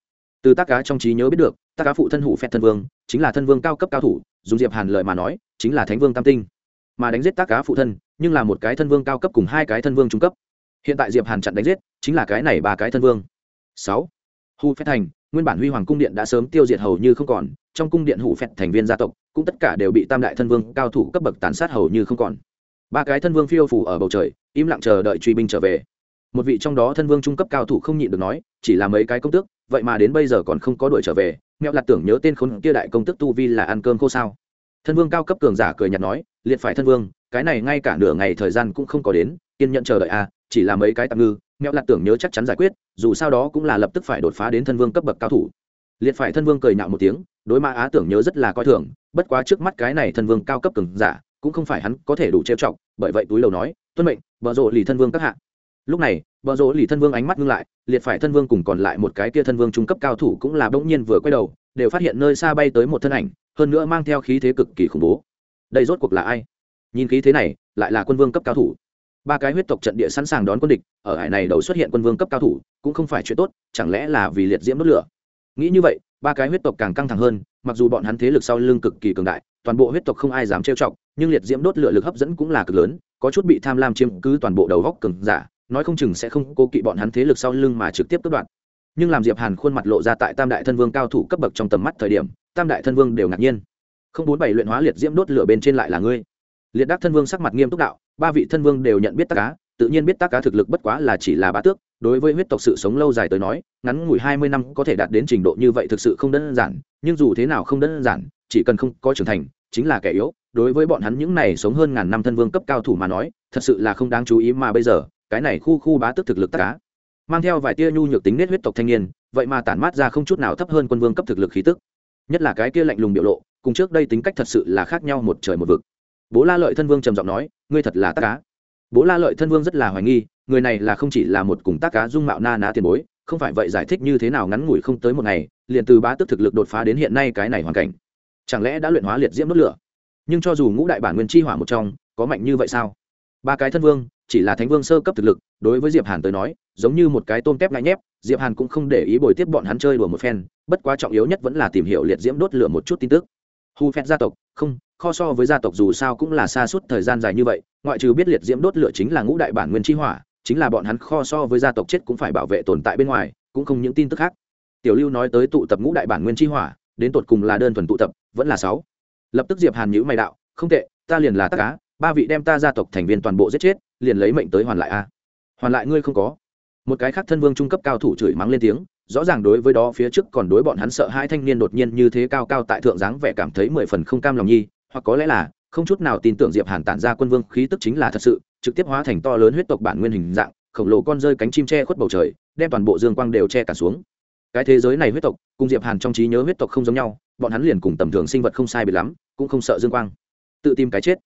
Từ tác cá trong trí nhớ biết được, tác cá phụ thân hủ phét thân vương, chính là thân vương cao cấp cao thủ, dùng diệp hàn lời mà nói, chính là thánh vương tam tinh mà đánh giết tác cá phụ thân, nhưng là một cái thân vương cao cấp cùng hai cái thân vương trung cấp. Hiện tại diệp hàn chặn đánh giết, chính là cái này ba cái thân vương. Sáu. Hù phép thành, nguyên bản huy hoàng cung điện đã sớm tiêu diệt hầu như không còn, trong cung điện hủ phẹt thành viên gia tộc, cũng tất cả đều bị tam đại thân vương cao thủ cấp bậc tàn sát hầu như không còn. Ba cái thân vương phiêu phủ ở bầu trời, im lặng chờ đợi truy binh trở về. Một vị trong đó thân vương trung cấp cao thủ không nhịn được nói, chỉ là mấy cái công tước, vậy mà đến bây giờ còn không có đuổi trở về, mẹo lạt tưởng nhớ tên khốn kia đại công tức tu vi là ăn cơm khô sao? Thân vương cao cấp cường giả cười nhạt nói liệt phải thân vương cái này ngay cả nửa ngày thời gian cũng không có đến kiên nhận chờ đợi a à, chỉ là mấy cái tạm ngư mẹo lạc tưởng nhớ chắc chắn giải quyết dù sao đó cũng là lập tức phải đột phá đến thân vương cấp bậc cao thủ. Liệt phải thân vương cười nhạo một tiếng đối mã á tưởng nhớ rất là coi thường bất quá trước mắt cái này thân vương cao cấp cường giả cũng không phải hắn có thể đủ trêu chọc bởi vậy túi lầu nói tuân mệnh bờ rộ lì thân vương các hạ. Lúc này bờ rộ lì thân vương ánh mắt ngưng lại liệt phải thân vương cùng còn lại một cái kia thân vương trung cấp cao thủ cũng là bỗng nhiên vừa quay đầu đều phát hiện nơi xa bay tới một thân ảnh hơn nữa mang theo khí thế cực kỳ khủng bố đây rốt cuộc là ai? Nhìn khí thế này, lại là quân vương cấp cao thủ. Ba cái huyết tộc trận địa sẵn sàng đón quân địch, ở hải này đầu xuất hiện quân vương cấp cao thủ, cũng không phải chuyện tốt, chẳng lẽ là vì liệt diễm đốt lửa? Nghĩ như vậy, ba cái huyết tộc càng căng thẳng hơn, mặc dù bọn hắn thế lực sau lưng cực kỳ cường đại, toàn bộ huyết tộc không ai dám trêu chọc, nhưng liệt diễm đốt lửa lực hấp dẫn cũng là cực lớn, có chút bị tham lam chiếm cứ toàn bộ đầu góc cường giả, nói không chừng sẽ không cố kỵ bọn hắn thế lực sau lưng mà trực tiếp cướp đoạt. Nhưng làm diệp hàn khuôn mặt lộ ra tại tam đại thân vương cao thủ cấp bậc trong tầm mắt thời điểm, tam đại thân vương đều ngạc nhiên không bốn bảy luyện hóa liệt diễm đốt lửa bên trên lại là ngươi. Liệt đắc thân vương sắc mặt nghiêm túc đạo, ba vị thân vương đều nhận biết tác cá, tự nhiên biết tác cá thực lực bất quá là chỉ là bá tước, đối với huyết tộc sự sống lâu dài tới nói, ngắn ngủi hai mươi năm có thể đạt đến trình độ như vậy thực sự không đơn giản, nhưng dù thế nào không đơn giản, chỉ cần không có trưởng thành, chính là kẻ yếu. Đối với bọn hắn những này sống hơn ngàn năm thân vương cấp cao thủ mà nói, thật sự là không đáng chú ý mà bây giờ, cái này khu khu bá tước thực lực tác cá, mang theo vài tia nhu nhược tính nết huyết tộc thanh niên, vậy mà tản mát ra không chút nào thấp hơn quân vương cấp thực lực khí tức. Nhất là cái kia lạnh lùng biểu lộ cùng trước đây tính cách thật sự là khác nhau một trời một vực. Bố la lợi thân vương trầm giọng nói, ngươi thật là tác cá. Bố la lợi thân vương rất là hoài nghi, người này là không chỉ là một cùng tác cá dung mạo na ná tiền bối, không phải vậy giải thích như thế nào ngắn ngủi không tới một ngày, liền từ bá tước thực lực đột phá đến hiện nay cái này hoàn cảnh. Chẳng lẽ đã luyện hóa liệt diễm đốt lửa? Nhưng cho dù ngũ đại bản nguyên chi hỏa một trong, có mạnh như vậy sao? Ba cái thân vương, chỉ là thánh vương sơ cấp thực lực, đối với diệp hàn tới nói, giống như một cái tôm tép ngại nhép, diệp hàn cũng không để ý bồi tiếp bọn hắn chơi đùa một phen, bất quá trọng yếu nhất vẫn là tìm hiểu liệt diễm đốt lửa một chút tin tức hu phét gia tộc, không, kho so với gia tộc dù sao cũng là xa suốt thời gian dài như vậy, ngoại trừ biết liệt diễm đốt lửa chính là ngũ đại bản nguyên chi hỏa, chính là bọn hắn kho so với gia tộc chết cũng phải bảo vệ tồn tại bên ngoài, cũng không những tin tức khác. Tiểu lưu nói tới tụ tập ngũ đại bản nguyên chi hỏa, đến tột cùng là đơn thuần tụ tập, vẫn là sáu. Lập tức diệp hàn nhữ mày đạo, không tệ, ta liền là tất cá, ba vị đem ta gia tộc thành viên toàn bộ giết chết, liền lấy mệnh tới hoàn lại a. Hoàn lại ngươi không có. Một cái khác thân vương trung cấp cao thủ chửi mắng lên tiếng rõ ràng đối với đó phía trước còn đối bọn hắn sợ hai thanh niên đột nhiên như thế cao cao tại thượng dáng vẻ cảm thấy mười phần không cam lòng nhi, hoặc có lẽ là, không chút nào tin tưởng diệp hàn tản ra quân vương khí tức chính là thật sự, trực tiếp hóa thành to lớn huyết tộc bản nguyên hình dạng, khổng lồ con rơi cánh chim che khuất bầu trời, đem toàn bộ dương quang đều che cả xuống. Cái thế giới này huyết tộc, cùng diệp hàn trong trí nhớ huyết tộc không giống nhau, bọn hắn liền cùng tầm thường sinh vật không sai biệt lắm, cũng không sợ dương quang. Tự tìm cái chết.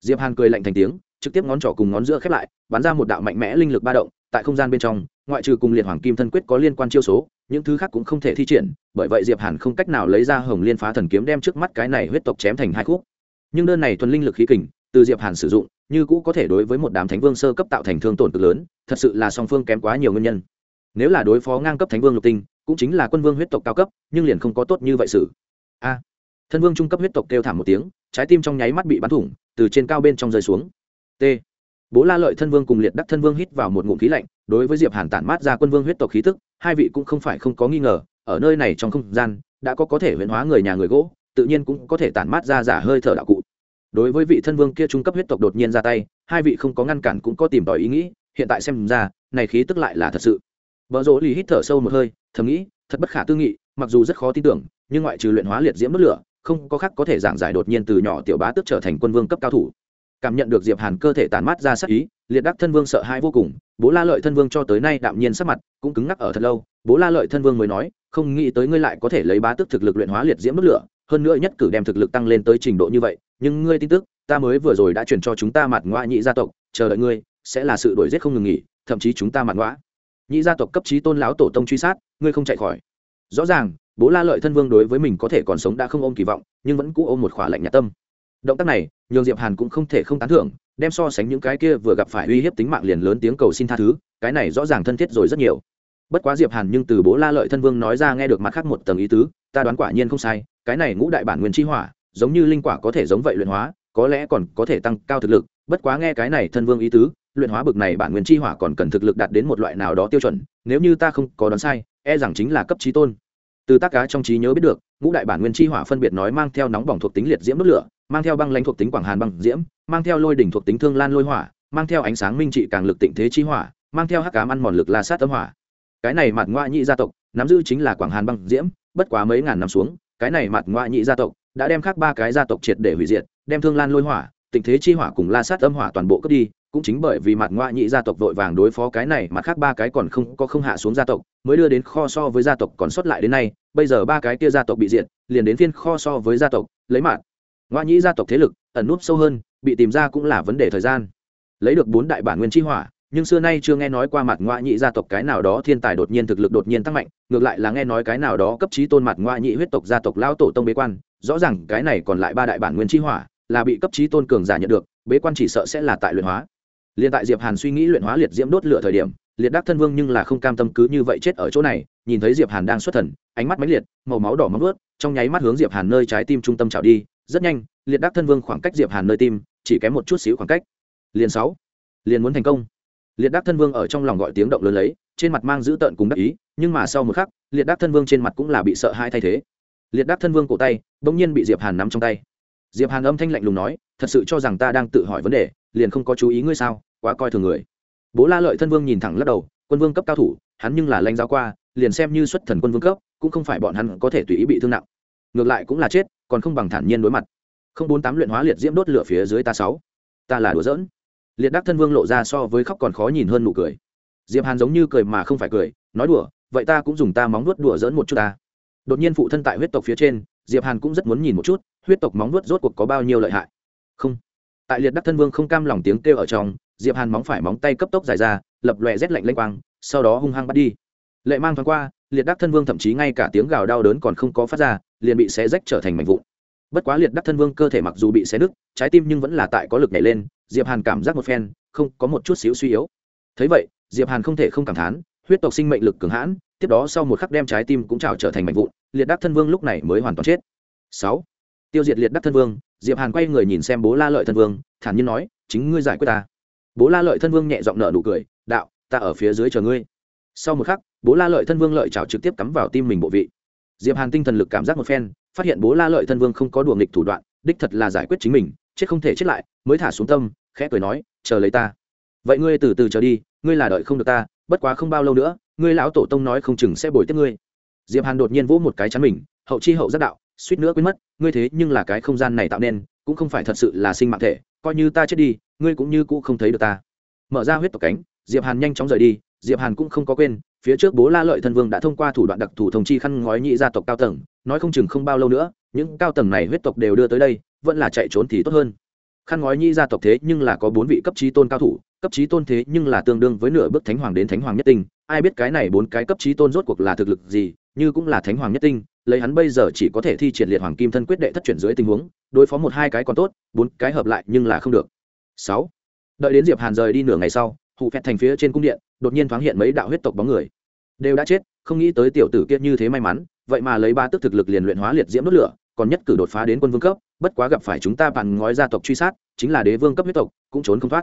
Diệp hàn cười lạnh thành tiếng trực tiếp ngón trỏ cùng ngón giữa khép lại, bắn ra một đạo mạnh mẽ linh lực ba động, tại không gian bên trong, ngoại trừ cùng liệt hoàng kim thân quyết có liên quan chiêu số, những thứ khác cũng không thể thi triển, bởi vậy diệp hàn không cách nào lấy ra hồng liên phá thần kiếm đem trước mắt cái này huyết tộc chém thành hai khúc. Nhưng đơn này thuần linh lực khí kình, từ diệp hàn sử dụng, như cũ có thể đối với một đám thánh vương sơ cấp tạo thành thương tổn cực lớn, thật sự là song phương kém quá nhiều nguyên nhân. Nếu là đối phó ngang cấp thánh vương lục tinh, cũng chính là quân vương huyết tộc cao cấp, nhưng liền không có tốt như vậy sự a. Thân vương trung cấp huyết tộc kêu thảm một tiếng, trái tim trong nháy mắt bị bắn thủng, từ trên cao bên trong rơi xuống t. Bố la lợi thân vương cùng liệt đắc thân vương hít vào một ngụm khí lạnh, đối với diệp hàn tản mát ra quân vương huyết tộc khí tức, hai vị cũng không phải không có nghi ngờ, ở nơi này trong không gian, đã có có thể huyễn hóa người nhà người gỗ, tự nhiên cũng có thể tản mát ra giả hơi thở đạo cụ. Đối với vị thân vương kia trung cấp huyết tộc đột nhiên ra tay, hai vị không có ngăn cản cũng có tìm tòi ý nghĩ, hiện tại xem ra, này khí tức lại là thật sự. Vợ rỗ lì hít thở sâu một hơi, thầm nghĩ, thật bất khả tư nghị, mặc dù rất khó tin tưởng, nhưng ngoại trừ luyện hóa liệt diễm đốt lửa, không có khác có thể giảng giải đột nhiên từ nhỏ tiểu bá tức trở thành quân vương cấp cao thủ cảm nhận được diệp hàn cơ thể tàn mát ra sắc ý, liệt đắc thân vương sợ hãi vô cùng, bố la lợi thân vương cho tới nay đạm nhiên sắc mặt, cũng cứng ngắc ở thật lâu. Bố la lợi thân vương mới nói, không nghĩ tới ngươi lại có thể lấy bá tức thực lực luyện hóa liệt diễm bất lửa, hơn nữa nhất cử đem thực lực tăng lên tới trình độ như vậy, nhưng ngươi tin tức, ta mới vừa rồi đã truyền cho chúng ta mặt ngoại nhị gia tộc, chờ đợi ngươi, sẽ là sự đuổi giết không ngừng nghỉ, thậm chí chúng ta mặt ngoại nhị gia tộc cấp trí tôn lão tổ tông truy sát, ngươi không chạy khỏi. Rõ ràng, bố la lợi thân vương đối với mình có thể còn sống đã không ôm kỳ vọng, nhưng vẫn cũ ôm một khỏa lạnh nhạt tâm. Động tác này nhường diệp hàn cũng không thể không tán thưởng, đem so sánh những cái kia vừa gặp phải uy hiếp tính mạng liền lớn tiếng cầu xin tha thứ, cái này rõ ràng thân thiết rồi rất nhiều. Bất quá diệp hàn nhưng từ bố la lợi thân vương nói ra nghe được mặt khác một tầng ý tứ, ta đoán quả nhiên không sai, cái này ngũ đại bản nguyên chi hỏa, giống như linh quả có thể giống vậy luyện hóa, có lẽ còn có thể tăng cao thực lực, bất quá nghe cái này thân vương ý tứ, luyện hóa bực này bản nguyên chi hỏa còn cần thực lực đạt đến một loại nào đó tiêu chuẩn, nếu như ta không có đoán sai e rằng chính là cấp trí tôn. Từ tác cá trong trí nhớ biết được, ngũ đại bản nguyên chi hỏa phân biệt nói mang theo nóng bỏng thuộc tính liệt diễm đốt lửa mang theo băng lãnh thuộc tính quảng hàn băng diễm, mang theo lôi đỉnh thuộc tính thương lan lôi hỏa, mang theo ánh sáng minh trị càng lực tịnh thế chi hỏa, mang theo hắc cám ăn mòn lực la sát tâm hỏa. Cái này mặt ngoại nhị gia tộc, nắm giữ chính là quảng hàn băng diễm, bất quá mấy ngàn năm xuống, cái này mặt ngoại nhị gia tộc đã đem khác ba cái gia tộc triệt để hủy diệt, đem thương lan lôi hỏa, tịnh thế chi hỏa cùng la sát âm hỏa toàn bộ cướp đi, cũng chính bởi vì mặt ngoại nhị gia tộc vội vàng đối phó cái này mà khác ba cái còn không có không hạ xuống gia tộc, mới đưa đến kho so với gia tộc còn xuất lại đến nay, bây giờ ba cái kia gia tộc bị diệt, liền đến phiên kho so với gia tộc, lấy mặt ngoa nhĩ gia tộc thế lực ẩn núp sâu hơn, bị tìm ra cũng là vấn đề thời gian. Lấy được bốn đại bản nguyên chi hỏa, nhưng xưa nay chưa nghe nói qua mặt ngoại nhị gia tộc cái nào đó thiên tài đột nhiên thực lực đột nhiên tăng mạnh, ngược lại là nghe nói cái nào đó cấp trí tôn mặt ngoại nhị huyết tộc gia tộc lao tổ tông bế quan, rõ ràng cái này còn lại ba đại bản nguyên chi hỏa là bị cấp trí tôn cường giả nhận được, bế quan chỉ sợ sẽ là tại luyện hóa. Liền tại diệp hàn suy nghĩ luyện hóa liệt diễm đốt lửa thời điểm, liệt đắc thân vương nhưng là không cam tâm cứ như vậy chết ở chỗ này, nhìn thấy diệp hàn đang xuất thần, ánh mắt mãnh liệt, màu máu đỏ móng ướt trong nháy mắt hướng diệp hàn nơi trái tim trung tâm trào đi rất nhanh, liệt đắc thân vương khoảng cách diệp hàn nơi tim chỉ kém một chút xíu khoảng cách. Liền sáu, liền muốn thành công. Liệt đắc thân vương ở trong lòng gọi tiếng động lớn lấy, trên mặt mang dữ tợn cùng đắc ý, nhưng mà sau một khắc, liệt đắc thân vương trên mặt cũng là bị sợ hãi thay thế. Liệt đắc thân vương cổ tay bỗng nhiên bị diệp hàn nắm trong tay. Diệp hàn âm thanh lạnh lùng nói, thật sự cho rằng ta đang tự hỏi vấn đề, liền không có chú ý ngươi sao, quá coi thường người. Bố la lợi thân vương nhìn thẳng lắc đầu, quân vương cấp cao thủ, hắn nhưng là lãnh giáo qua, liền xem như xuất thần quân vương cấp, cũng không phải bọn hắn có thể tùy ý bị thương nặng ngược lại cũng là chết, còn không bằng thản nhiên đối mặt. Không bốn tám luyện hóa liệt diễm đốt lửa phía dưới ta sáu. Ta là đùa giỡn. Liệt đắc thân vương lộ ra so với khóc còn khó nhìn hơn nụ cười. Diệp hàn giống như cười mà không phải cười, nói đùa, vậy ta cũng dùng ta móng nuốt đùa giỡn một chút ta. Đột nhiên phụ thân tại huyết tộc phía trên, diệp hàn cũng rất muốn nhìn một chút, huyết tộc móng nuốt rốt cuộc có bao nhiêu lợi hại. Không. Tại liệt đắc thân vương không cam lòng tiếng kêu ở trong, diệp hàn móng phải móng tay cấp tốc dài ra, lập lòe rét lạnh lênh quang, sau đó hung hăng bắt đi. Lệ mang thoáng qua, liệt đắc thân vương thậm chí ngay cả tiếng gào đau đớn còn không có phát ra liền bị xé rách trở thành mảnh vụn. Bất quá liệt đắc thân vương cơ thể mặc dù bị xé nứt, trái tim nhưng vẫn là tại có lực nhảy lên, diệp hàn cảm giác một phen, không, có một chút xíu suy yếu. Thấy vậy, diệp hàn không thể không cảm thán, huyết tộc sinh mệnh lực cường hãn, tiếp đó sau một khắc đem trái tim cũng trào trở thành mảnh vụn, liệt đắc thân vương lúc này mới hoàn toàn chết. Sáu, tiêu diệt liệt đắc thân vương, diệp hàn quay người nhìn xem bố la lợi thân vương, thản nhiên nói, chính ngươi giải quyết ta. Bố la lợi thân vương nhẹ giọng nở nụ cười, đạo, ta ở phía dưới chờ ngươi. Sau một khắc, bố la lợi thân vương lợi trào trực tiếp cắm vào tim mình bộ vị diệp hàn tinh thần lực cảm giác một phen, phát hiện bố la lợi thân vương không có đùa nghịch thủ đoạn, đích thật là giải quyết chính mình, chết không thể chết lại, mới thả xuống tâm, khẽ cười nói, chờ lấy ta. Vậy ngươi từ từ chờ đi, ngươi là đợi không được ta, bất quá không bao lâu nữa, ngươi lão tổ tông nói không chừng sẽ bồi tiếp ngươi. Diệp hàn đột nhiên vỗ một cái chắn mình, hậu chi hậu giác đạo, suýt nữa quên mất, ngươi thế nhưng là cái không gian này tạo nên, cũng không phải thật sự là sinh mạng thể, coi như ta chết đi, ngươi cũng như cũ không thấy được ta. Mở ra huyết tộc cánh, diệp hàn nhanh chóng rời đi diệp hàn cũng không có quên, phía trước bố la lợi thân vương đã thông qua thủ đoạn đặc thù thông chi khăn ngói nhị gia tộc cao tầng, nói không chừng không bao lâu nữa, những cao tầng này huyết tộc đều đưa tới đây, vẫn là chạy trốn thì tốt hơn. Khăn ngói nhị gia tộc thế nhưng là có bốn vị cấp trí tôn cao thủ, cấp trí tôn thế nhưng là tương đương với nửa bước thánh hoàng đến thánh hoàng nhất tinh, ai biết cái này bốn cái cấp trí tôn rốt cuộc là thực lực gì, như cũng là thánh hoàng nhất tinh, lấy hắn bây giờ chỉ có thể thi triển liệt hoàng kim thân quyết đệ thất chuyển dưới tình huống, đối phó một hai cái còn tốt, bốn cái hợp lại nhưng là không được. Sáu. Đợi đến diệp hàn rời đi nửa ngày sau hụ phẹt thành phía trên cung điện, đột nhiên thoáng hiện mấy đạo huyết tộc bóng người. Đều đã chết, không nghĩ tới tiểu tử kia như thế may mắn, vậy mà lấy ba tức thực lực liền luyện hóa liệt diễm đốt lửa, còn nhất cử đột phá đến quân vương cấp, bất quá gặp phải chúng ta bàn ngói gia tộc truy sát, chính là đế vương cấp huyết tộc, cũng trốn không thoát.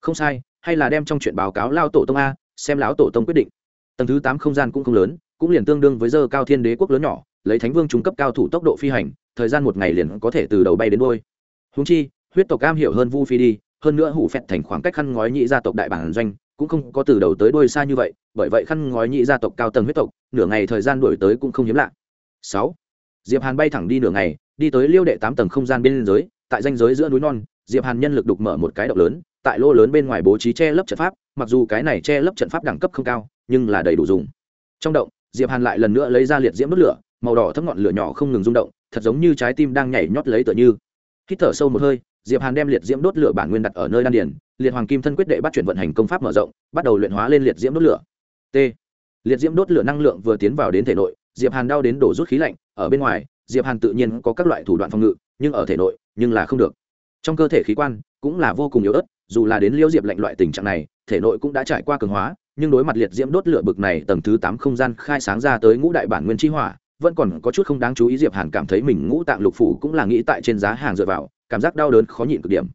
Không sai, hay là đem trong chuyện báo cáo lao tổ tông a, xem lão tổ tông quyết định. Tầng thứ tám không gian cũng không lớn, cũng liền tương đương với giờ cao thiên đế quốc lớn nhỏ, lấy thánh vương trung cấp cao thủ tốc độ phi hành, thời gian một ngày liền có thể từ đầu bay đến đôi húng chi, huyết tộc cam hiểu hơn vu phi đi hơn nữa hủ phẹt thành khoảng cách khăn ngói nhị gia tộc đại bản doanh cũng không có từ đầu tới đôi xa như vậy, bởi vậy khăn ngói nhị gia tộc cao tầng huyết tộc, nửa ngày thời gian đổi tới cũng không hiếm lạ. Sáu, diệp hàn bay thẳng đi nửa ngày, đi tới liêu đệ tám tầng không gian bên giới, tại danh giới giữa núi non, diệp hàn nhân lực đục mở một cái động lớn, tại lô lớn bên ngoài bố trí che lấp trận pháp, mặc dù cái này che lấp trận pháp đẳng cấp không cao, nhưng là đầy đủ dùng. Trong động, diệp hàn lại lần nữa lấy ra liệt diễm đốt lửa, màu đỏ thấp ngọn lửa nhỏ không ngừng rung động, thật giống như trái tim đang nhảy nhót lấy tựa như. Hít thở sâu một hơi diệp hàn đem liệt diễm đốt lửa bản nguyên đặt ở nơi đan điền, liệt hoàng kim thân quyết đệ bắt chuyển vận hành công pháp mở rộng, bắt đầu luyện hóa lên liệt diễm đốt lửa. T. Liệt diễm đốt lửa năng lượng vừa tiến vào đến thể nội, diệp hàn đau đến đổ rút khí lạnh, ở bên ngoài, diệp hàn tự nhiên có các loại thủ đoạn phòng ngự, nhưng ở thể nội, nhưng là không được. Trong cơ thể khí quan cũng là vô cùng yếu ớt, dù là đến liêu diệp lạnh loại tình trạng này, thể nội cũng đã trải qua cường hóa, nhưng đối mặt liệt diễm đốt lửa bực này tầng thứ tám không gian khai sáng ra tới ngũ đại bản nguyên chi hỏa vẫn còn có chút không đáng chú ý diệp hàn cảm thấy mình ngũ tạng lục phủ cũng là nghĩ tại trên giá hàng dựa vào, cảm giác đau đớn khó nhịn cực điểm.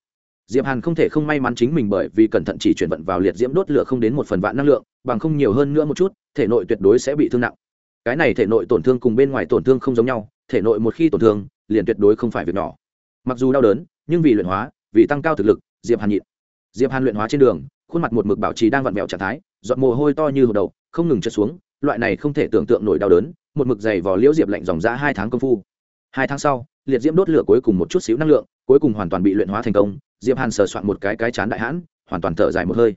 Diệp hàn không thể không may mắn chính mình bởi vì cẩn thận chỉ chuyển vận vào liệt diễm đốt lửa không đến một phần vạn năng lượng, bằng không nhiều hơn nữa một chút, thể nội tuyệt đối sẽ bị thương nặng. Cái này thể nội tổn thương cùng bên ngoài tổn thương không giống nhau, thể nội một khi tổn thương, liền tuyệt đối không phải việc nhỏ. Mặc dù đau đớn, nhưng vì luyện hóa, vì tăng cao thực lực, diệp hàn nhịn. Diệp hàn luyện hóa trên đường, khuôn mặt một mực bảo trì đang vặn vẹo trạng thái, giọt mồ hôi to như hồ đầu không ngừng trượt xuống loại này không thể tưởng tượng nổi đau đớn, một mực dày vò liễu diệp lạnh dòng ra hai tháng công phu. Hai tháng sau, liệt diễm đốt lửa cuối cùng một chút xíu năng lượng, cuối cùng hoàn toàn bị luyện hóa thành công, diệp hàn sờ soạn một cái cái chán đại hãn, hoàn toàn thở dài một hơi.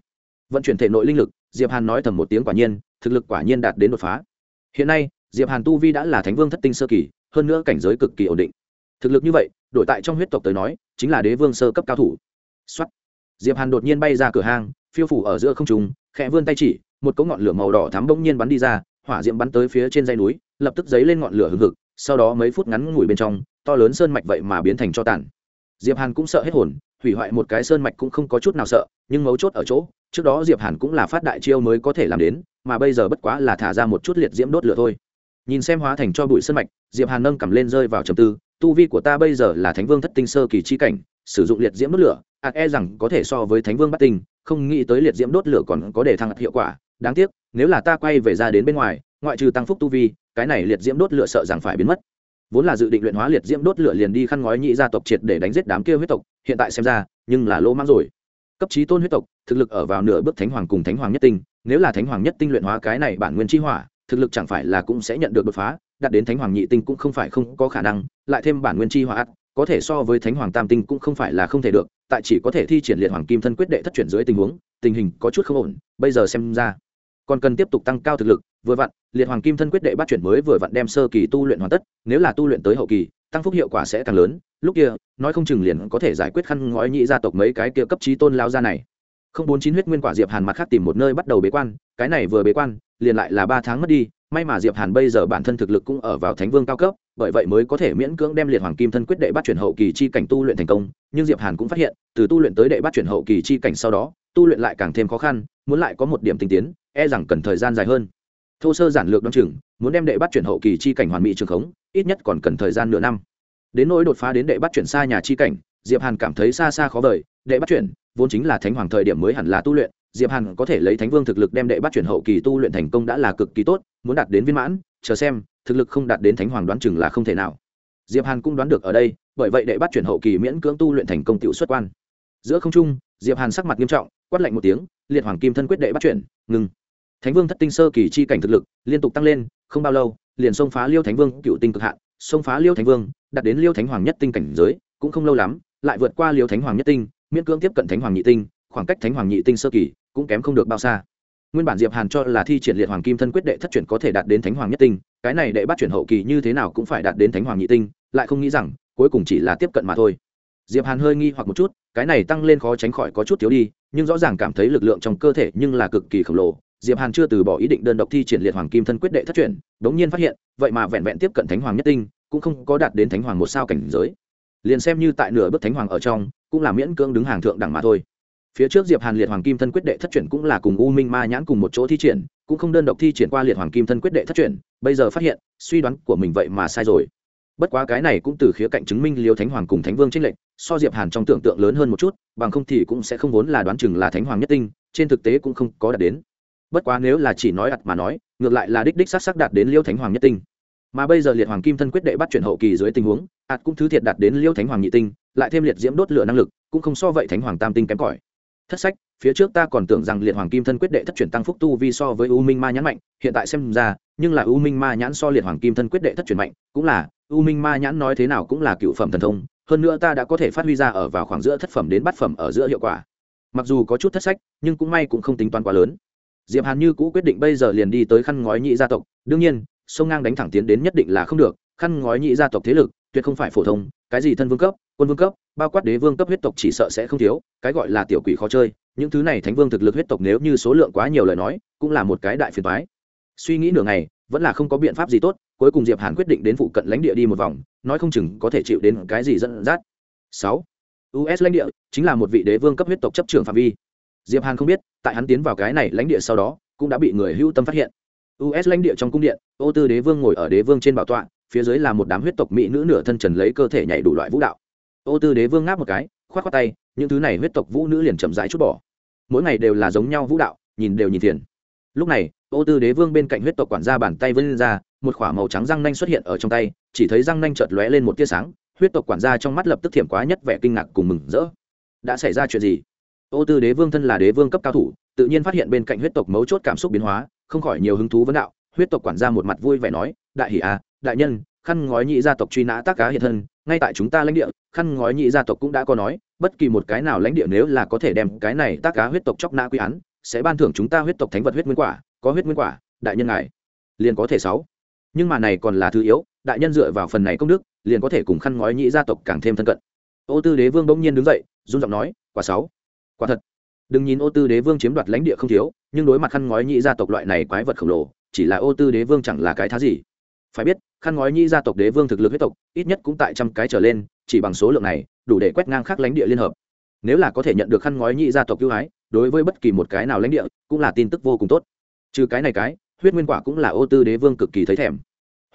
Vận chuyển thể nội linh lực, diệp hàn nói thầm một tiếng quả nhiên, thực lực quả nhiên đạt đến đột phá. Hiện nay, diệp hàn tu vi đã là thánh vương thất tinh sơ kỳ, hơn nữa cảnh giới cực kỳ ổn định. Thực lực như vậy, đổi tại trong huyết tộc tới nói, chính là đế vương sơ cấp cao thủ. Xuất diệp hàn đột nhiên bay ra cửa hang, phiêu phủ ở giữa không trung, khẽ vươn tay chỉ một cỗ ngọn lửa màu đỏ thắm bỗng nhiên bắn đi ra, hỏa diễm bắn tới phía trên dây núi, lập tức dấy lên ngọn lửa hừng hực, sau đó mấy phút ngắn ngủi bên trong, to lớn sơn mạch vậy mà biến thành cho tàn. Diệp hàn cũng sợ hết hồn, hủy hoại một cái sơn mạch cũng không có chút nào sợ, nhưng mấu chốt ở chỗ, trước đó diệp hàn cũng là phát đại chiêu mới có thể làm đến, mà bây giờ bất quá là thả ra một chút liệt diễm đốt lửa thôi. Nhìn xem hóa thành cho bụi sơn mạch, diệp hàn nâng cầm lên rơi vào trầm tư, tu vi của ta bây giờ là thánh vương thất tinh sơ kỳ chi cảnh, sử dụng liệt diễm đốt lửa ạc e rằng có thể so với thánh vương bắt tinh, không nghĩ tới liệt diễm đốt lửa còn có để thăng hiệu quả đáng tiếc, nếu là ta quay về ra đến bên ngoài, ngoại trừ tăng phúc tu vi, cái này liệt diễm đốt lửa sợ rằng phải biến mất. Vốn là dự định luyện hóa liệt diễm đốt lửa liền đi khăn ngói nhị gia tộc triệt để đánh giết đám kia huyết tộc, hiện tại xem ra, nhưng là lỗ mang rồi. Cấp trí tôn huyết tộc, thực lực ở vào nửa bước thánh hoàng cùng thánh hoàng nhất tinh, nếu là thánh hoàng nhất tinh luyện hóa cái này bản nguyên chi hỏa, thực lực chẳng phải là cũng sẽ nhận được đột phá, đạt đến thánh hoàng nhị tinh cũng không phải không có khả năng, lại thêm bản nguyên chi hỏa, có thể so với thánh hoàng tam tinh cũng không phải là không thể được, tại chỉ có thể thi triển liệt hoàng kim thân quyết đệ thất chuyển dưới tình huống, tình hình có chút không ổn, bây giờ xem ra còn cần tiếp tục tăng cao thực lực, vừa vặn, liệt hoàng kim thân quyết đệ bắt chuyển mới vừa vặn đem sơ kỳ tu luyện hoàn tất, nếu là tu luyện tới hậu kỳ, tăng phúc hiệu quả sẽ càng lớn. Lúc kia, nói không chừng liền có thể giải quyết khăn ngói nhị gia tộc mấy cái kia cấp trí tôn lao ra này. Không bốn chín huyết nguyên quả diệp hàn mặt khác tìm một nơi bắt đầu bế quan, cái này vừa bế quan, liền lại là ba tháng mất đi, may mà diệp hàn bây giờ bản thân thực lực cũng ở vào thánh vương cao cấp, bởi vậy mới có thể miễn cưỡng đem liệt hoàng kim thân quyết đệ bắt chuyển hậu kỳ chi cảnh tu luyện thành công, nhưng diệp hàn cũng phát hiện, từ tu luyện tới đệ bắt chuyển hậu kỳ chi cảnh sau đó tu luyện lại càng thêm khó khăn, muốn lại có một điểm tinh tiến e rằng cần thời gian dài hơn. Thô sơ giản lược đ o chừng, muốn đem đệ bắt chuyển hậu kỳ chi cảnh hoàn mỹ trường khống, ít nhất còn cần thời gian nửa năm. Đến nỗi đột phá đến đệ bắt chuyển xa nhà chi cảnh, diệp hàn cảm thấy xa xa khó vời, đệ bắt chuyển vốn chính là thánh hoàng thời điểm mới hẳn là tu luyện, diệp hàn có thể lấy thánh vương thực lực đem đệ bắt chuyển hậu kỳ tu luyện thành công đã là cực kỳ tốt, muốn đạt đến viên mãn, chờ xem, thực lực không đạt đến thánh hoàng đoán chừng là không thể nào. Diệp hàn cũng đoán được ở đây, bởi vậy đệ bắt chuyển hậu kỳ miễn cưỡng tu luyện thành công tiểu xuất quan giữa không trung, diệp hàn sắc mặt nghiêm trọng, quát lạnh một tiếng, liệt hoàng kim thân quyết đệ bắt chuyển, ngừng. Thánh vương thất tinh sơ kỳ chi cảnh thực lực liên tục tăng lên, không bao lâu, liền xông phá liêu thánh vương cựu tinh cực hạn, xông phá liêu thánh vương, đạt đến liêu thánh hoàng nhất tinh cảnh giới, cũng không lâu lắm, lại vượt qua liêu thánh hoàng nhất tinh, miễn cưỡng tiếp cận thánh hoàng nhị tinh, khoảng cách thánh hoàng nhị tinh sơ kỳ cũng kém không được bao xa. Nguyên bản diệp hàn cho là thi triển liệt hoàng kim thân quyết đệ thất chuyển có thể đạt đến thánh hoàng nhất tinh, cái này đệ bắt chuyển hậu kỳ như thế nào cũng phải đạt đến thánh hoàng nhị tinh, lại không nghĩ rằng, cuối cùng chỉ là tiếp cận mà thôi. Diệp hàn hơi nghi hoặc một chút cái này tăng lên khó tránh khỏi có chút thiếu đi, nhưng rõ ràng cảm thấy lực lượng trong cơ thể nhưng là cực kỳ khổng lồ. Diệp hàn chưa từ bỏ ý định đơn độc thi triển liệt hoàng kim thân quyết đệ thất chuyển, đống nhiên phát hiện, vậy mà vẹn vẹn tiếp cận thánh hoàng nhất tinh, cũng không có đạt đến thánh hoàng một sao cảnh giới. Liền xem như tại nửa bước thánh hoàng ở trong, cũng là miễn cưỡng đứng hàng thượng đẳng mà thôi. Phía trước diệp hàn liệt hoàng kim thân quyết đệ thất chuyển cũng là cùng u minh ma nhãn cùng một chỗ thi triển, cũng không đơn độc thi triển qua liệt hoàng kim thân quyết đệ thất chuyển, bây giờ phát hiện, suy đoán của mình vậy mà sai rồi bất quá cái này cũng từ khía cạnh chứng minh liêu thánh hoàng cùng thánh vương trinh lệnh so diệp hàn trong tưởng tượng lớn hơn một chút, bằng không thì cũng sẽ không vốn là đoán chừng là thánh hoàng nhất tinh, trên thực tế cũng không có đạt đến. Bất quá nếu là chỉ nói ặt mà nói, ngược lại là đích đích sắc sắc đạt đến liêu thánh hoàng nhất tinh. Mà bây giờ liệt hoàng kim thân quyết đệ bắt chuyển hậu kỳ dưới tình huống ạt cũng thứ thiệt đạt đến liêu thánh hoàng nhị tinh, lại thêm liệt diễm đốt lửa năng lực, cũng không so vậy thánh hoàng tam tinh kém cỏi thất sách, phía trước ta còn tưởng rằng liệt hoàng kim thân quyết đệ thất chuyển tăng phúc tu vi so với u minh ma nhãn mạnh, hiện tại xem ra, nhưng là u minh ma nhãn so liệt hoàng kim thân quyết đệ thất chuyển mạnh, cũng là, u minh ma nhãn nói thế nào cũng là cựu phẩm thần thông, hơn nữa ta đã có thể phát huy ra ở vào khoảng giữa thất phẩm đến bát phẩm ở giữa hiệu quả. Mặc dù có chút thất sách, nhưng cũng may cũng không tính toán quá lớn. Diệp hàn như cũ quyết định bây giờ liền đi tới khăn ngói nhị gia tộc, đương nhiên, sông ngang đánh thẳng tiến đến nhất định là không được, khăn ngói nhị gia tộc thế lực tuyệt không phải phổ thông, cái gì thân vương cấp, quân vương cấp, bao quát đế vương cấp huyết tộc chỉ sợ sẽ không thiếu, cái gọi là tiểu quỷ khó chơi, những thứ này thánh vương thực lực huyết tộc nếu như số lượng quá nhiều lời nói, cũng là một cái đại phiền toái. Suy nghĩ nửa ngày, vẫn là không có biện pháp gì tốt, cuối cùng diệp hàn quyết định đến phụ cận lãnh địa đi một vòng, nói không chừng có thể chịu đến cái gì dẫn dắt. Sáu us lãnh địa chính là một vị đế vương cấp huyết tộc chấp trưởng phạm vi. Diệp hàn không biết, tại hắn tiến vào cái này lãnh địa sau đó, cũng đã bị người hưu tâm phát hiện. Us lãnh địa trong cung điện, ô tư đế vương ngồi ở đế vương trên bảo tọa phía dưới là một đám huyết tộc mỹ nữ nửa thân trần lấy cơ thể nhảy đủ loại vũ đạo. Ô tư đế vương ngáp một cái, khoát khoát tay, những thứ này huyết tộc vũ nữ liền chậm rãi chút bỏ. Mỗi ngày đều là giống nhau vũ đạo, nhìn đều nhìn tiền lúc này, ô tư đế vương bên cạnh huyết tộc quản gia bàn tay vươn ra, một k h ỏ a màu trắng răng nanh xuất hiện ở trong tay, chỉ thấy răng nanh chợt lóe lên một tia sáng, huyết tộc quản gia trong mắt lập tức thiểm quá nhất vẻ kinh ngạc cùng mừng rỡ. Đã xảy ra chuyện gì? Ô tư đế vương thân là đế vương cấp cao thủ, tự nhiên phát hiện bên cạnh huyết tộc mấu chốt cảm xúc biến hóa, không khỏi nhiều hứng thú vấn đạo huyết tộc quản gia một mặt vui vẻ nói, đại hỷ à đại nhân, khăn ngói nhị gia tộc truy nã tác cá hiện thân, ngay tại chúng ta lãnh địa, khăn ngói nhị gia tộc cũng đã có nói, bất kỳ một cái nào lãnh địa nếu là có thể đem cái này tác cá huyết tộc chóc nã quy án, sẽ ban thưởng chúng ta huyết tộc thánh vật huyết nguyên quả, có huyết nguyên quả, đại nhân ngài liền có thể sáu. Nhưng mà này còn là thứ yếu, đại nhân dựa vào phần này công đức, liền có thể cùng khăn ngói nhị gia tộc càng thêm thân cận. Ô tư đế vương bỗng nhiên đứng dậy, run giọng nói, quả sáu, quả thật. Đừng nhìn ô tư đế vương chiếm đoạt lãnh địa không thiếu, nhưng đối mặt khăn ngói nhị gia tộc loại này quái vật khổng lồ chỉ là ô tư đế vương chẳng là cái thá gì. Phải biết, khăn ngói nhị gia tộc đế vương thực lực huyết tộc, ít nhất cũng tại trăm cái trở lên, chỉ bằng số lượng này, đủ để quét ngang khắc lãnh địa liên hợp. Nếu là có thể nhận được khăn ngói nhị gia tộc ưu ái, đối với bất kỳ một cái nào lãnh địa, cũng là tin tức vô cùng tốt. Trừ cái này cái, huyết nguyên quả cũng là ô tư đế vương cực kỳ thấy thèm.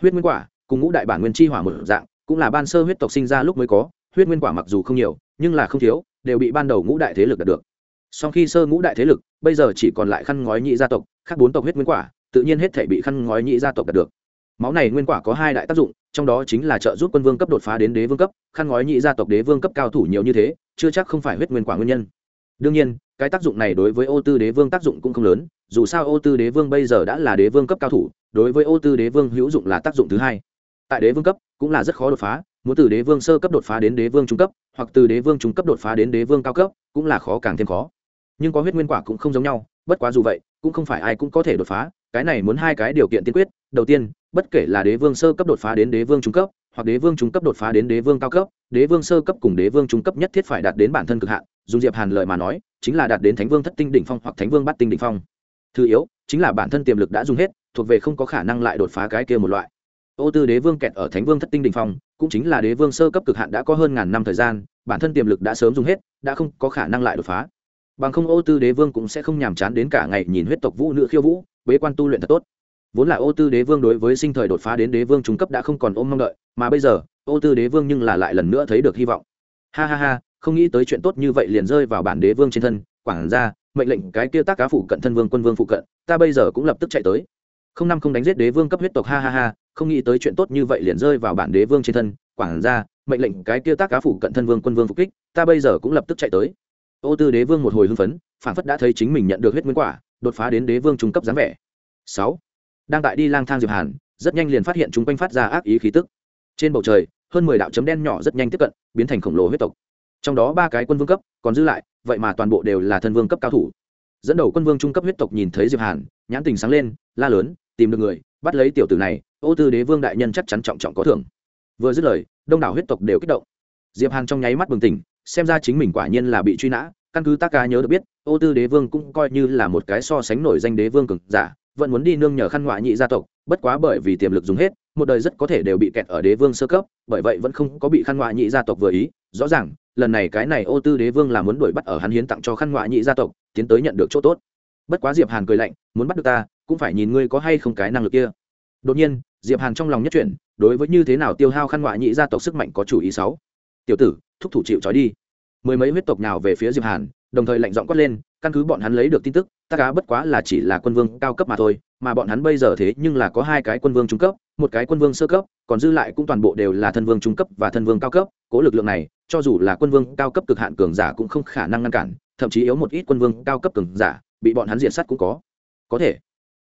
Huyết nguyên quả, cùng ngũ đại bản nguyên chi hỏa một dạng, cũng là ban sơ huyết tộc sinh ra lúc mới có, huyết nguyên quả mặc dù không nhiều, nhưng là không thiếu, đều bị ban đầu ngũ đại thế lực đạt được. Sau khi sơ ngũ đại thế lực, bây giờ chỉ còn lại khăn ngói nhị gia tộc, khác bốn tộc huyết nguyên quả tự nhiên hết thể bị khăn ngói nhị gia tộc đạt được máu này nguyên quả có hai đại tác dụng trong đó chính là trợ giúp quân vương cấp đột phá đến đế vương cấp khăn ngói nhị gia tộc đế vương cấp cao thủ nhiều như thế chưa chắc không phải huyết nguyên quả nguyên nhân đương nhiên cái tác dụng này đối với ô tư đế vương tác dụng cũng không lớn dù sao ô tư đế vương bây giờ đã là đế vương cấp cao thủ đối với ô tư đế vương hữu dụng là tác dụng thứ hai tại đế vương cấp cũng là rất khó đột phá muốn từ đế vương sơ cấp đột phá đến đế vương trung cấp hoặc từ đế vương trung cấp đột phá đến đế vương cao cấp cũng là khó càng thêm khó nhưng có huyết nguyên quả cũng không giống nhau bất quá dù vậy cũng không phải ai cũng có thể đột phá cái này muốn hai cái điều kiện tiên quyết. Đầu tiên, bất kể là đế vương sơ cấp đột phá đến đế vương trung cấp, hoặc đế vương trung cấp đột phá đến đế vương cao cấp, đế vương sơ cấp cùng đế vương trung cấp nhất thiết phải đạt đến bản thân cực hạn. Dùng diệp hàn lợi mà nói, chính là đạt đến thánh vương thất tinh đỉnh phong hoặc thánh vương bát tinh đỉnh phong. Thứ yếu, chính là bản thân tiềm lực đã dùng hết, thuộc về không có khả năng lại đột phá cái kia một loại. Ô tư đế vương kẹt ở thánh vương thất tinh đỉnh phong, cũng chính là đế vương sơ cấp cực hạn đã có hơn ngàn năm thời gian, bản thân tiềm lực đã sớm dùng hết, đã không có khả năng lại đột phá. Bằng không, ô tư đế vương cũng sẽ không nhàm chán đến cả ngày nhìn huyết tộc vũ nữ khiêu vũ bế quan tu luyện thật tốt. Vốn là ô tư đế vương đối với sinh thời đột phá đến đế vương trung cấp đã không còn ôm mong đợi, mà bây giờ, ô tư đế vương nhưng là lại lần nữa thấy được hy vọng. Ha ha ha, không nghĩ tới chuyện tốt như vậy liền rơi vào bản đế vương trên thân quảng ra, mệnh lệnh cái kia tác cá phụ cận thân vương quân vương phụ cận, ta bây giờ cũng lập tức chạy tới. Không năm không đánh giết đế vương cấp huyết tộc, ha ha ha, không nghĩ tới chuyện tốt như vậy liền rơi vào bản đế vương trên thân quảng ra, mệnh lệnh cái kia tác cá phụ cận thân vương quân vương phục kích, ta bây giờ cũng lập tức chạy tới. Ô tư đế vương một hồi hưng phấn, phản phất đã thấy chính mình nhận được huyết nguyên quả đột phá đến đế vương trung cấp dáng vẻ. Sáu, đang tại đi lang thang diệp hàn, rất nhanh liền phát hiện chúng quanh phát ra ác ý khí tức. Trên bầu trời, hơn mười đạo chấm đen nhỏ rất nhanh tiếp cận, biến thành khổng lồ huyết tộc. Trong đó ba cái quân vương cấp còn dư lại, vậy mà toàn bộ đều là thân vương cấp cao thủ. Dẫn đầu quân vương trung cấp huyết tộc nhìn thấy diệp hàn, nhãn tình sáng lên, la lớn, tìm được người, bắt lấy tiểu tử này, ô tư đế vương đại nhân chắc chắn trọng trọng có thưởng. Vừa dứt lời, đông đảo huyết tộc đều kích động. Diệp hàn trong nháy mắt bừng tỉnh, xem ra chính mình quả nhiên là bị truy nã, căn cứ tác ca nhớ được biết ô tư đế vương cũng coi như là một cái so sánh nổi danh đế vương cực giả, vẫn muốn đi nương nhờ khăn ngoại nhị gia tộc, bất quá bởi vì tiềm lực dùng hết, một đời rất có thể đều bị kẹt ở đế vương sơ cấp, bởi vậy vẫn không có bị khăn ngoại nhị gia tộc vừa ý. Rõ ràng, lần này cái này ô tư đế vương là muốn đuổi bắt ở hắn hiến tặng cho khăn ngoại nhị gia tộc, tiến tới nhận được chỗ tốt. Bất quá diệp hàn cười lạnh, muốn bắt được ta, cũng phải nhìn ngươi có hay không cái năng lực kia. Đột nhiên, diệp hàn trong lòng nhất chuyển, đối với như thế nào tiêu hao khăn ngoại nhị gia tộc sức mạnh có chủ ý sáu. Tiểu tử, thúc thủ chịu trói đi. Mười mấy huyết tộc nào về phía diệp hàn đồng thời lạnh giọng quát lên, căn cứ bọn hắn lấy được tin tức tất cá bất quá là chỉ là quân vương cao cấp mà thôi, mà bọn hắn bây giờ thế nhưng là có hai cái quân vương trung cấp, một cái quân vương sơ cấp, còn dư lại cũng toàn bộ đều là thân vương trung cấp và thân vương cao cấp, cố lực lượng này, cho dù là quân vương cao cấp cực hạn cường giả cũng không khả năng ngăn cản, thậm chí yếu một ít quân vương cao cấp cường giả, bị bọn hắn diệt sát cũng có. Có thể.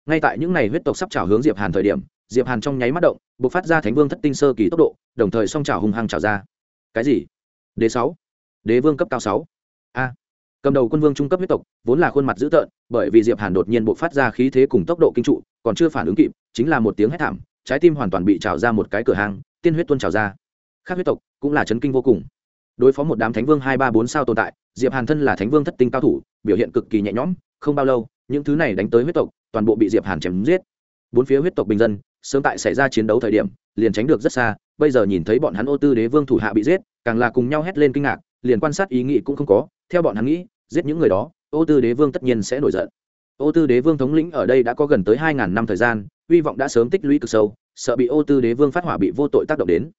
Ngay tại những ngày huyết tộc sắp trào hướng diệp hàn thời điểm, diệp hàn trong nháy mắt động buộc phát ra thánh vương thất tinh sơ kỳ tốc độ, đồng thời song trào hung hăng trào ra. Cái gì? Đế sáu? Đế vương cấp cao sáu? A cầm đầu quân vương trung cấp huyết tộc, vốn là khuôn mặt dữ tợn, bởi vì diệp hàn đột nhiên bộc phát ra khí thế cùng tốc độ kinh trụ, còn chưa phản ứng kịp, chính là một tiếng hét thảm, trái tim hoàn toàn bị trào ra một cái cửa hang, tiên huyết tuôn trào ra. Khác huyết tộc cũng là chấn kinh vô cùng. Đối phó một đám thánh vương hai ba bốn sao tồn tại, diệp hàn thân là thánh vương thất tinh cao thủ, biểu hiện cực kỳ nhẹ nhõm, không bao lâu, những thứ này đánh tới huyết tộc, toàn bộ bị diệp hàn chém giết. Bốn phía huyết tộc bình dân, sớm tại xảy ra chiến đấu thời điểm, liền tránh được rất xa, bây giờ nhìn thấy bọn hắn ô tư đế vương thủ hạ bị giết, càng là cùng nhau hét lên kinh ngạc, liền quan sát ý nghĩ cũng không có theo bọn hắn nghĩ, giết những người đó, ô tư đế vương tất nhiên sẽ nổi giận. Ô tư đế vương thống lĩnh ở đây đã có gần tới hai ngàn năm thời gian, hy vọng đã sớm tích lũy cực sâu, sợ bị ô tư đế vương phát hỏa bị vô tội tác động đến.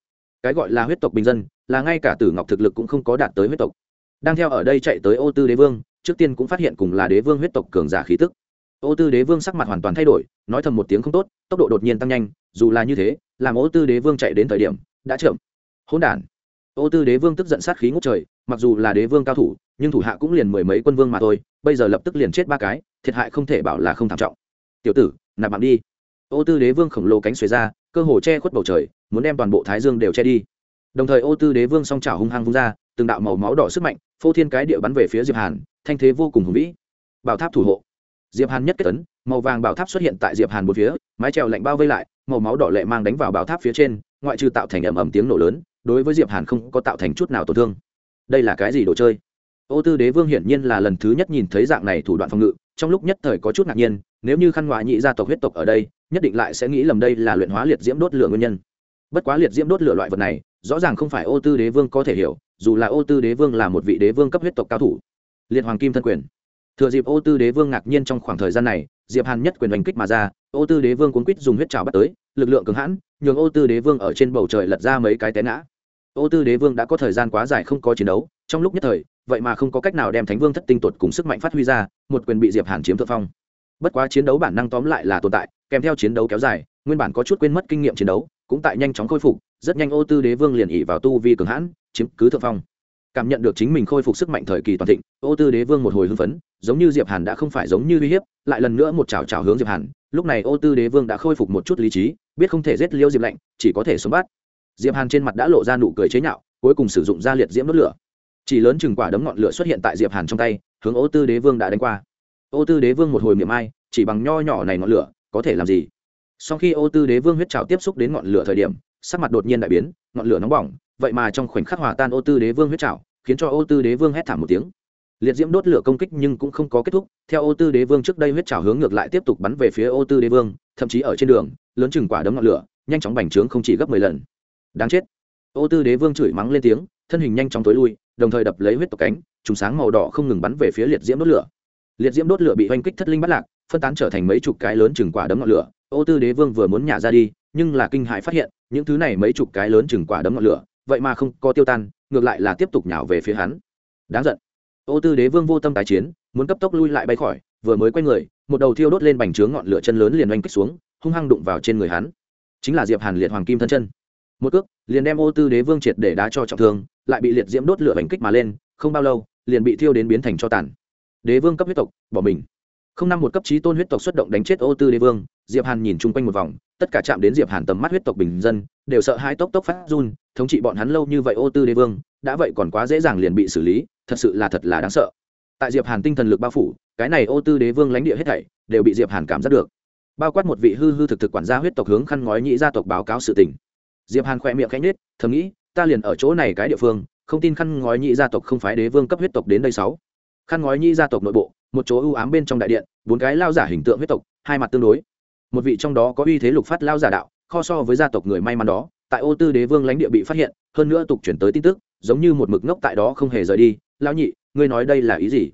Cái gọi là huyết tộc bình dân, là ngay cả tử ngọc thực lực cũng không có đạt tới huyết tộc. Đang theo ở đây chạy tới ô tư đế vương, trước tiên cũng phát hiện cùng là đế vương huyết tộc cường giả khí tức. Ô tư đế vương sắc mặt hoàn toàn thay đổi, nói thầm một tiếng không tốt, tốc độ đột nhiên tăng nhanh, dù là như thế, làm ô tư đế vương chạy đến thời điểm, đã chậm. Hỗn đản. Ô tư đế vương tức giận sát khí ngút trời, mặc dù là đế vương cao thủ nhưng thủ hạ cũng liền mười mấy quân vương mà thôi, bây giờ lập tức liền chết ba cái, thiệt hại không thể bảo là không thảm trọng. Tiểu tử, nạp mạng đi. Ô tư đế vương khổng lồ cánh xuề ra, cơ hồ che khuất bầu trời, muốn đem toàn bộ thái dương đều che đi. Đồng thời ô tư đế vương song trào hung hăng vung ra, từng đạo màu máu đỏ sức mạnh, phô thiên cái địa bắn về phía diệp hàn, thanh thế vô cùng hùng vĩ. Bảo tháp thủ hộ. Diệp hàn nhất kết tấn màu vàng bảo tháp xuất hiện tại diệp hàn một phía, mái trèo lạnh bao vây lại, màu máu đỏ lệ mang đánh vào bảo tháp phía trên, ngoại trừ tạo thành ầm ầm tiếng nổ lớn, đối với diệp hàn không có tạo thành chút nào tổn thương. Đây là cái gì đồ chơi? Ô tư đế vương hiển nhiên là lần thứ nhất nhìn thấy dạng này thủ đoạn phòng ngự, trong lúc nhất thời có chút ngạc nhiên, nếu như khăn ngoại nhị gia tộc huyết tộc ở đây, nhất định lại sẽ nghĩ lầm đây là luyện hóa liệt diễm đốt lửa nguyên nhân. Bất quá liệt diễm đốt lửa loại vật này, rõ ràng không phải ô tư đế vương có thể hiểu, dù là ô tư đế vương là một vị đế vương cấp huyết tộc cao thủ. Liệt hoàng kim thân quyền. Thừa dịp ô tư đế vương ngạc nhiên trong khoảng thời gian này, diệp hàn nhất quyền đánh kích mà ra, ô tư đế vương cuốn quýt dùng huyết trào bắt tới, lực lượng cứng hãn, nhường ô tư đế vương ở trên bầu trời lật ra mấy cái té ngã. Ô tư đế vương đã có thời gian quá dài không có chiến đấu trong lúc nhất thời, vậy mà không có cách nào đem thánh vương thất tinh tuột cùng sức mạnh phát huy ra, một quyền bị diệp hàn chiếm thượng phong. Bất quá chiến đấu bản năng tóm lại là tồn tại, kèm theo chiến đấu kéo dài, nguyên bản có chút quên mất kinh nghiệm chiến đấu, cũng tại nhanh chóng khôi phục, rất nhanh ô tư đế vương liền ỉ vào tu vi cường hãn, chiếm cứ thượng phong. Cảm nhận được chính mình khôi phục sức mạnh thời kỳ toàn thịnh, ô tư đế vương một hồi hưng phấn, giống như diệp hàn đã không phải giống như uy hiếp, lại lần nữa một chảo chảo hướng diệp hàn, lúc này ô tư đế vương đã khôi phục một chút lý trí, biết không thể giết liêu diệp lạnh, chỉ có thể sống bắt. Diệp hàn trên mặt đã lộ ra nụ cười chế nhạo, cuối cùng sử dụng ra liệt diễm đốt lửa chỉ lớn chừng quả đấm ngọn lửa xuất hiện tại diệp hàn trong tay, hướng ô tư đế vương đã đánh qua. Ô tư đế vương một hồi miệng ai chỉ bằng nho nhỏ này ngọn lửa, có thể làm gì? Sau khi ô tư đế vương huyết trào tiếp xúc đến ngọn lửa thời điểm, sắc mặt đột nhiên đại biến, ngọn lửa nóng bỏng, vậy mà trong khoảnh khắc hòa tan ô tư đế vương huyết trào khiến cho ô tư đế vương hét thảm một tiếng. Liệt diễm đốt lửa công kích nhưng cũng không có kết thúc, theo ô tư đế vương trước đây huyết trào hướng ngược lại tiếp tục bắn về phía ô tư đế vương, thậm chí ở trên đường, lớn chừng quả đấm ngọn lửa, nhanh chóng bành trướng không chỉ gấp mười lần. Đáng chết. Ô tư đế vương chửi mắng lên tiếng, thân hình nhanh chóng tối lui đồng thời đập lấy huyết tộc cánh, trùng sáng màu đỏ không ngừng bắn về phía liệt diễm đốt lửa. Liệt diễm đốt lửa bị oanh kích thất linh bắt lạc, phân tán trở thành mấy chục cái lớn chừng quả đấm ngọn lửa. Ô tư đế vương vừa muốn nhả ra đi, nhưng là kinh hãi phát hiện, những thứ này mấy chục cái lớn chừng quả đấm ngọn lửa, vậy mà không có tiêu tan, ngược lại là tiếp tục nhào về phía hắn. Đáng giận. Ô tư đế vương vô tâm tái chiến, muốn cấp tốc lui lại bay khỏi, vừa mới quay người, một đầu thiêu đốt lên bành trướng ngọn lửa chân lớn liền oanh kích xuống, hung hăng đụng vào trên người hắn. Chính là diệp hàn liệt hoàng kim thân chân một cước, liền đem ô tư đế vương triệt để đá cho trọng thương, lại bị liệt diễm đốt lửa bành kích mà lên, không bao lâu, liền bị thiêu đến biến thành cho tàn. Đế vương cấp huyết tộc, bỏ mình. Không năm một cấp trí tôn huyết tộc xuất động đánh chết ô tư đế vương, diệp hàn nhìn chung quanh một vòng, tất cả chạm đến diệp hàn tầm mắt huyết tộc bình dân, đều sợ hai tốc tốc phát run, thống trị bọn hắn lâu như vậy ô tư đế vương, đã vậy còn quá dễ dàng liền bị xử lý, thật sự là thật là đáng sợ. Tại diệp hàn tinh thần lực bao phủ, cái này ô tư đế vương lãnh địa hết thảy, đều bị diệp hàn cảm giác được. Bao quát một vị hư hư thực thực quản gia huyết tộc hướng khăn ngói nhĩ gia tộc báo cáo sự tình diệp hàn khoe miệng khẽ nhếch, thầm nghĩ, ta liền ở chỗ này cái địa phương, không tin khăn ngói nhị gia tộc không phải đế vương cấp huyết tộc đến đây sáu. Khăn ngói nhị gia tộc nội bộ, một chỗ ưu ám bên trong đại điện, bốn cái lao giả hình tượng huyết tộc, hai mặt tương đối. Một vị trong đó có uy thế lục phát lao giả đạo, kho so với gia tộc người may mắn đó, tại ô tư đế vương lãnh địa bị phát hiện, hơn nữa tục chuyển tới tin tức, giống như một mực ngốc tại đó không hề rời đi, lão nhị, ngươi nói đây là ý gì?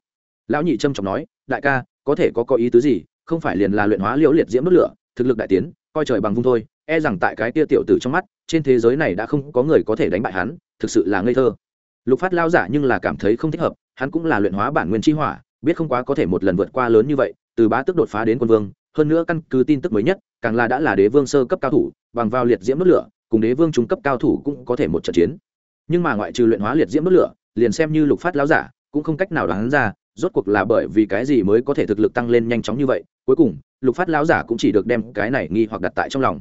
Lão nhị trâm trọng nói, đại ca, có thể có có ý tứ gì, không phải liền là luyện hóa liễu liệt diễm đốt lửa, thực lực đại tiến, coi trời bằng vung thôi e rằng tại cái tia tiểu tử trong mắt, trên thế giới này đã không có người có thể đánh bại hắn, thực sự là ngây thơ. Lục phát lao giả nhưng là cảm thấy không thích hợp, hắn cũng là luyện hóa bản nguyên chi hỏa, biết không quá có thể một lần vượt qua lớn như vậy, từ bá tức đột phá đến quân vương, hơn nữa căn cứ tin tức mới nhất, càng là đã là đế vương sơ cấp cao thủ, bằng vào liệt diễm đốt lửa, cùng đế vương trung cấp cao thủ cũng có thể một trận chiến. Nhưng mà ngoại trừ luyện hóa liệt diễm đốt lửa, liền xem như lục phát lao giả, cũng không cách nào đoán ra, rốt cuộc là bởi vì cái gì mới có thể thực lực tăng lên nhanh chóng như vậy. Cuối cùng, lục phát lao giả cũng chỉ được đem cái này nghi hoặc đặt tại trong lòng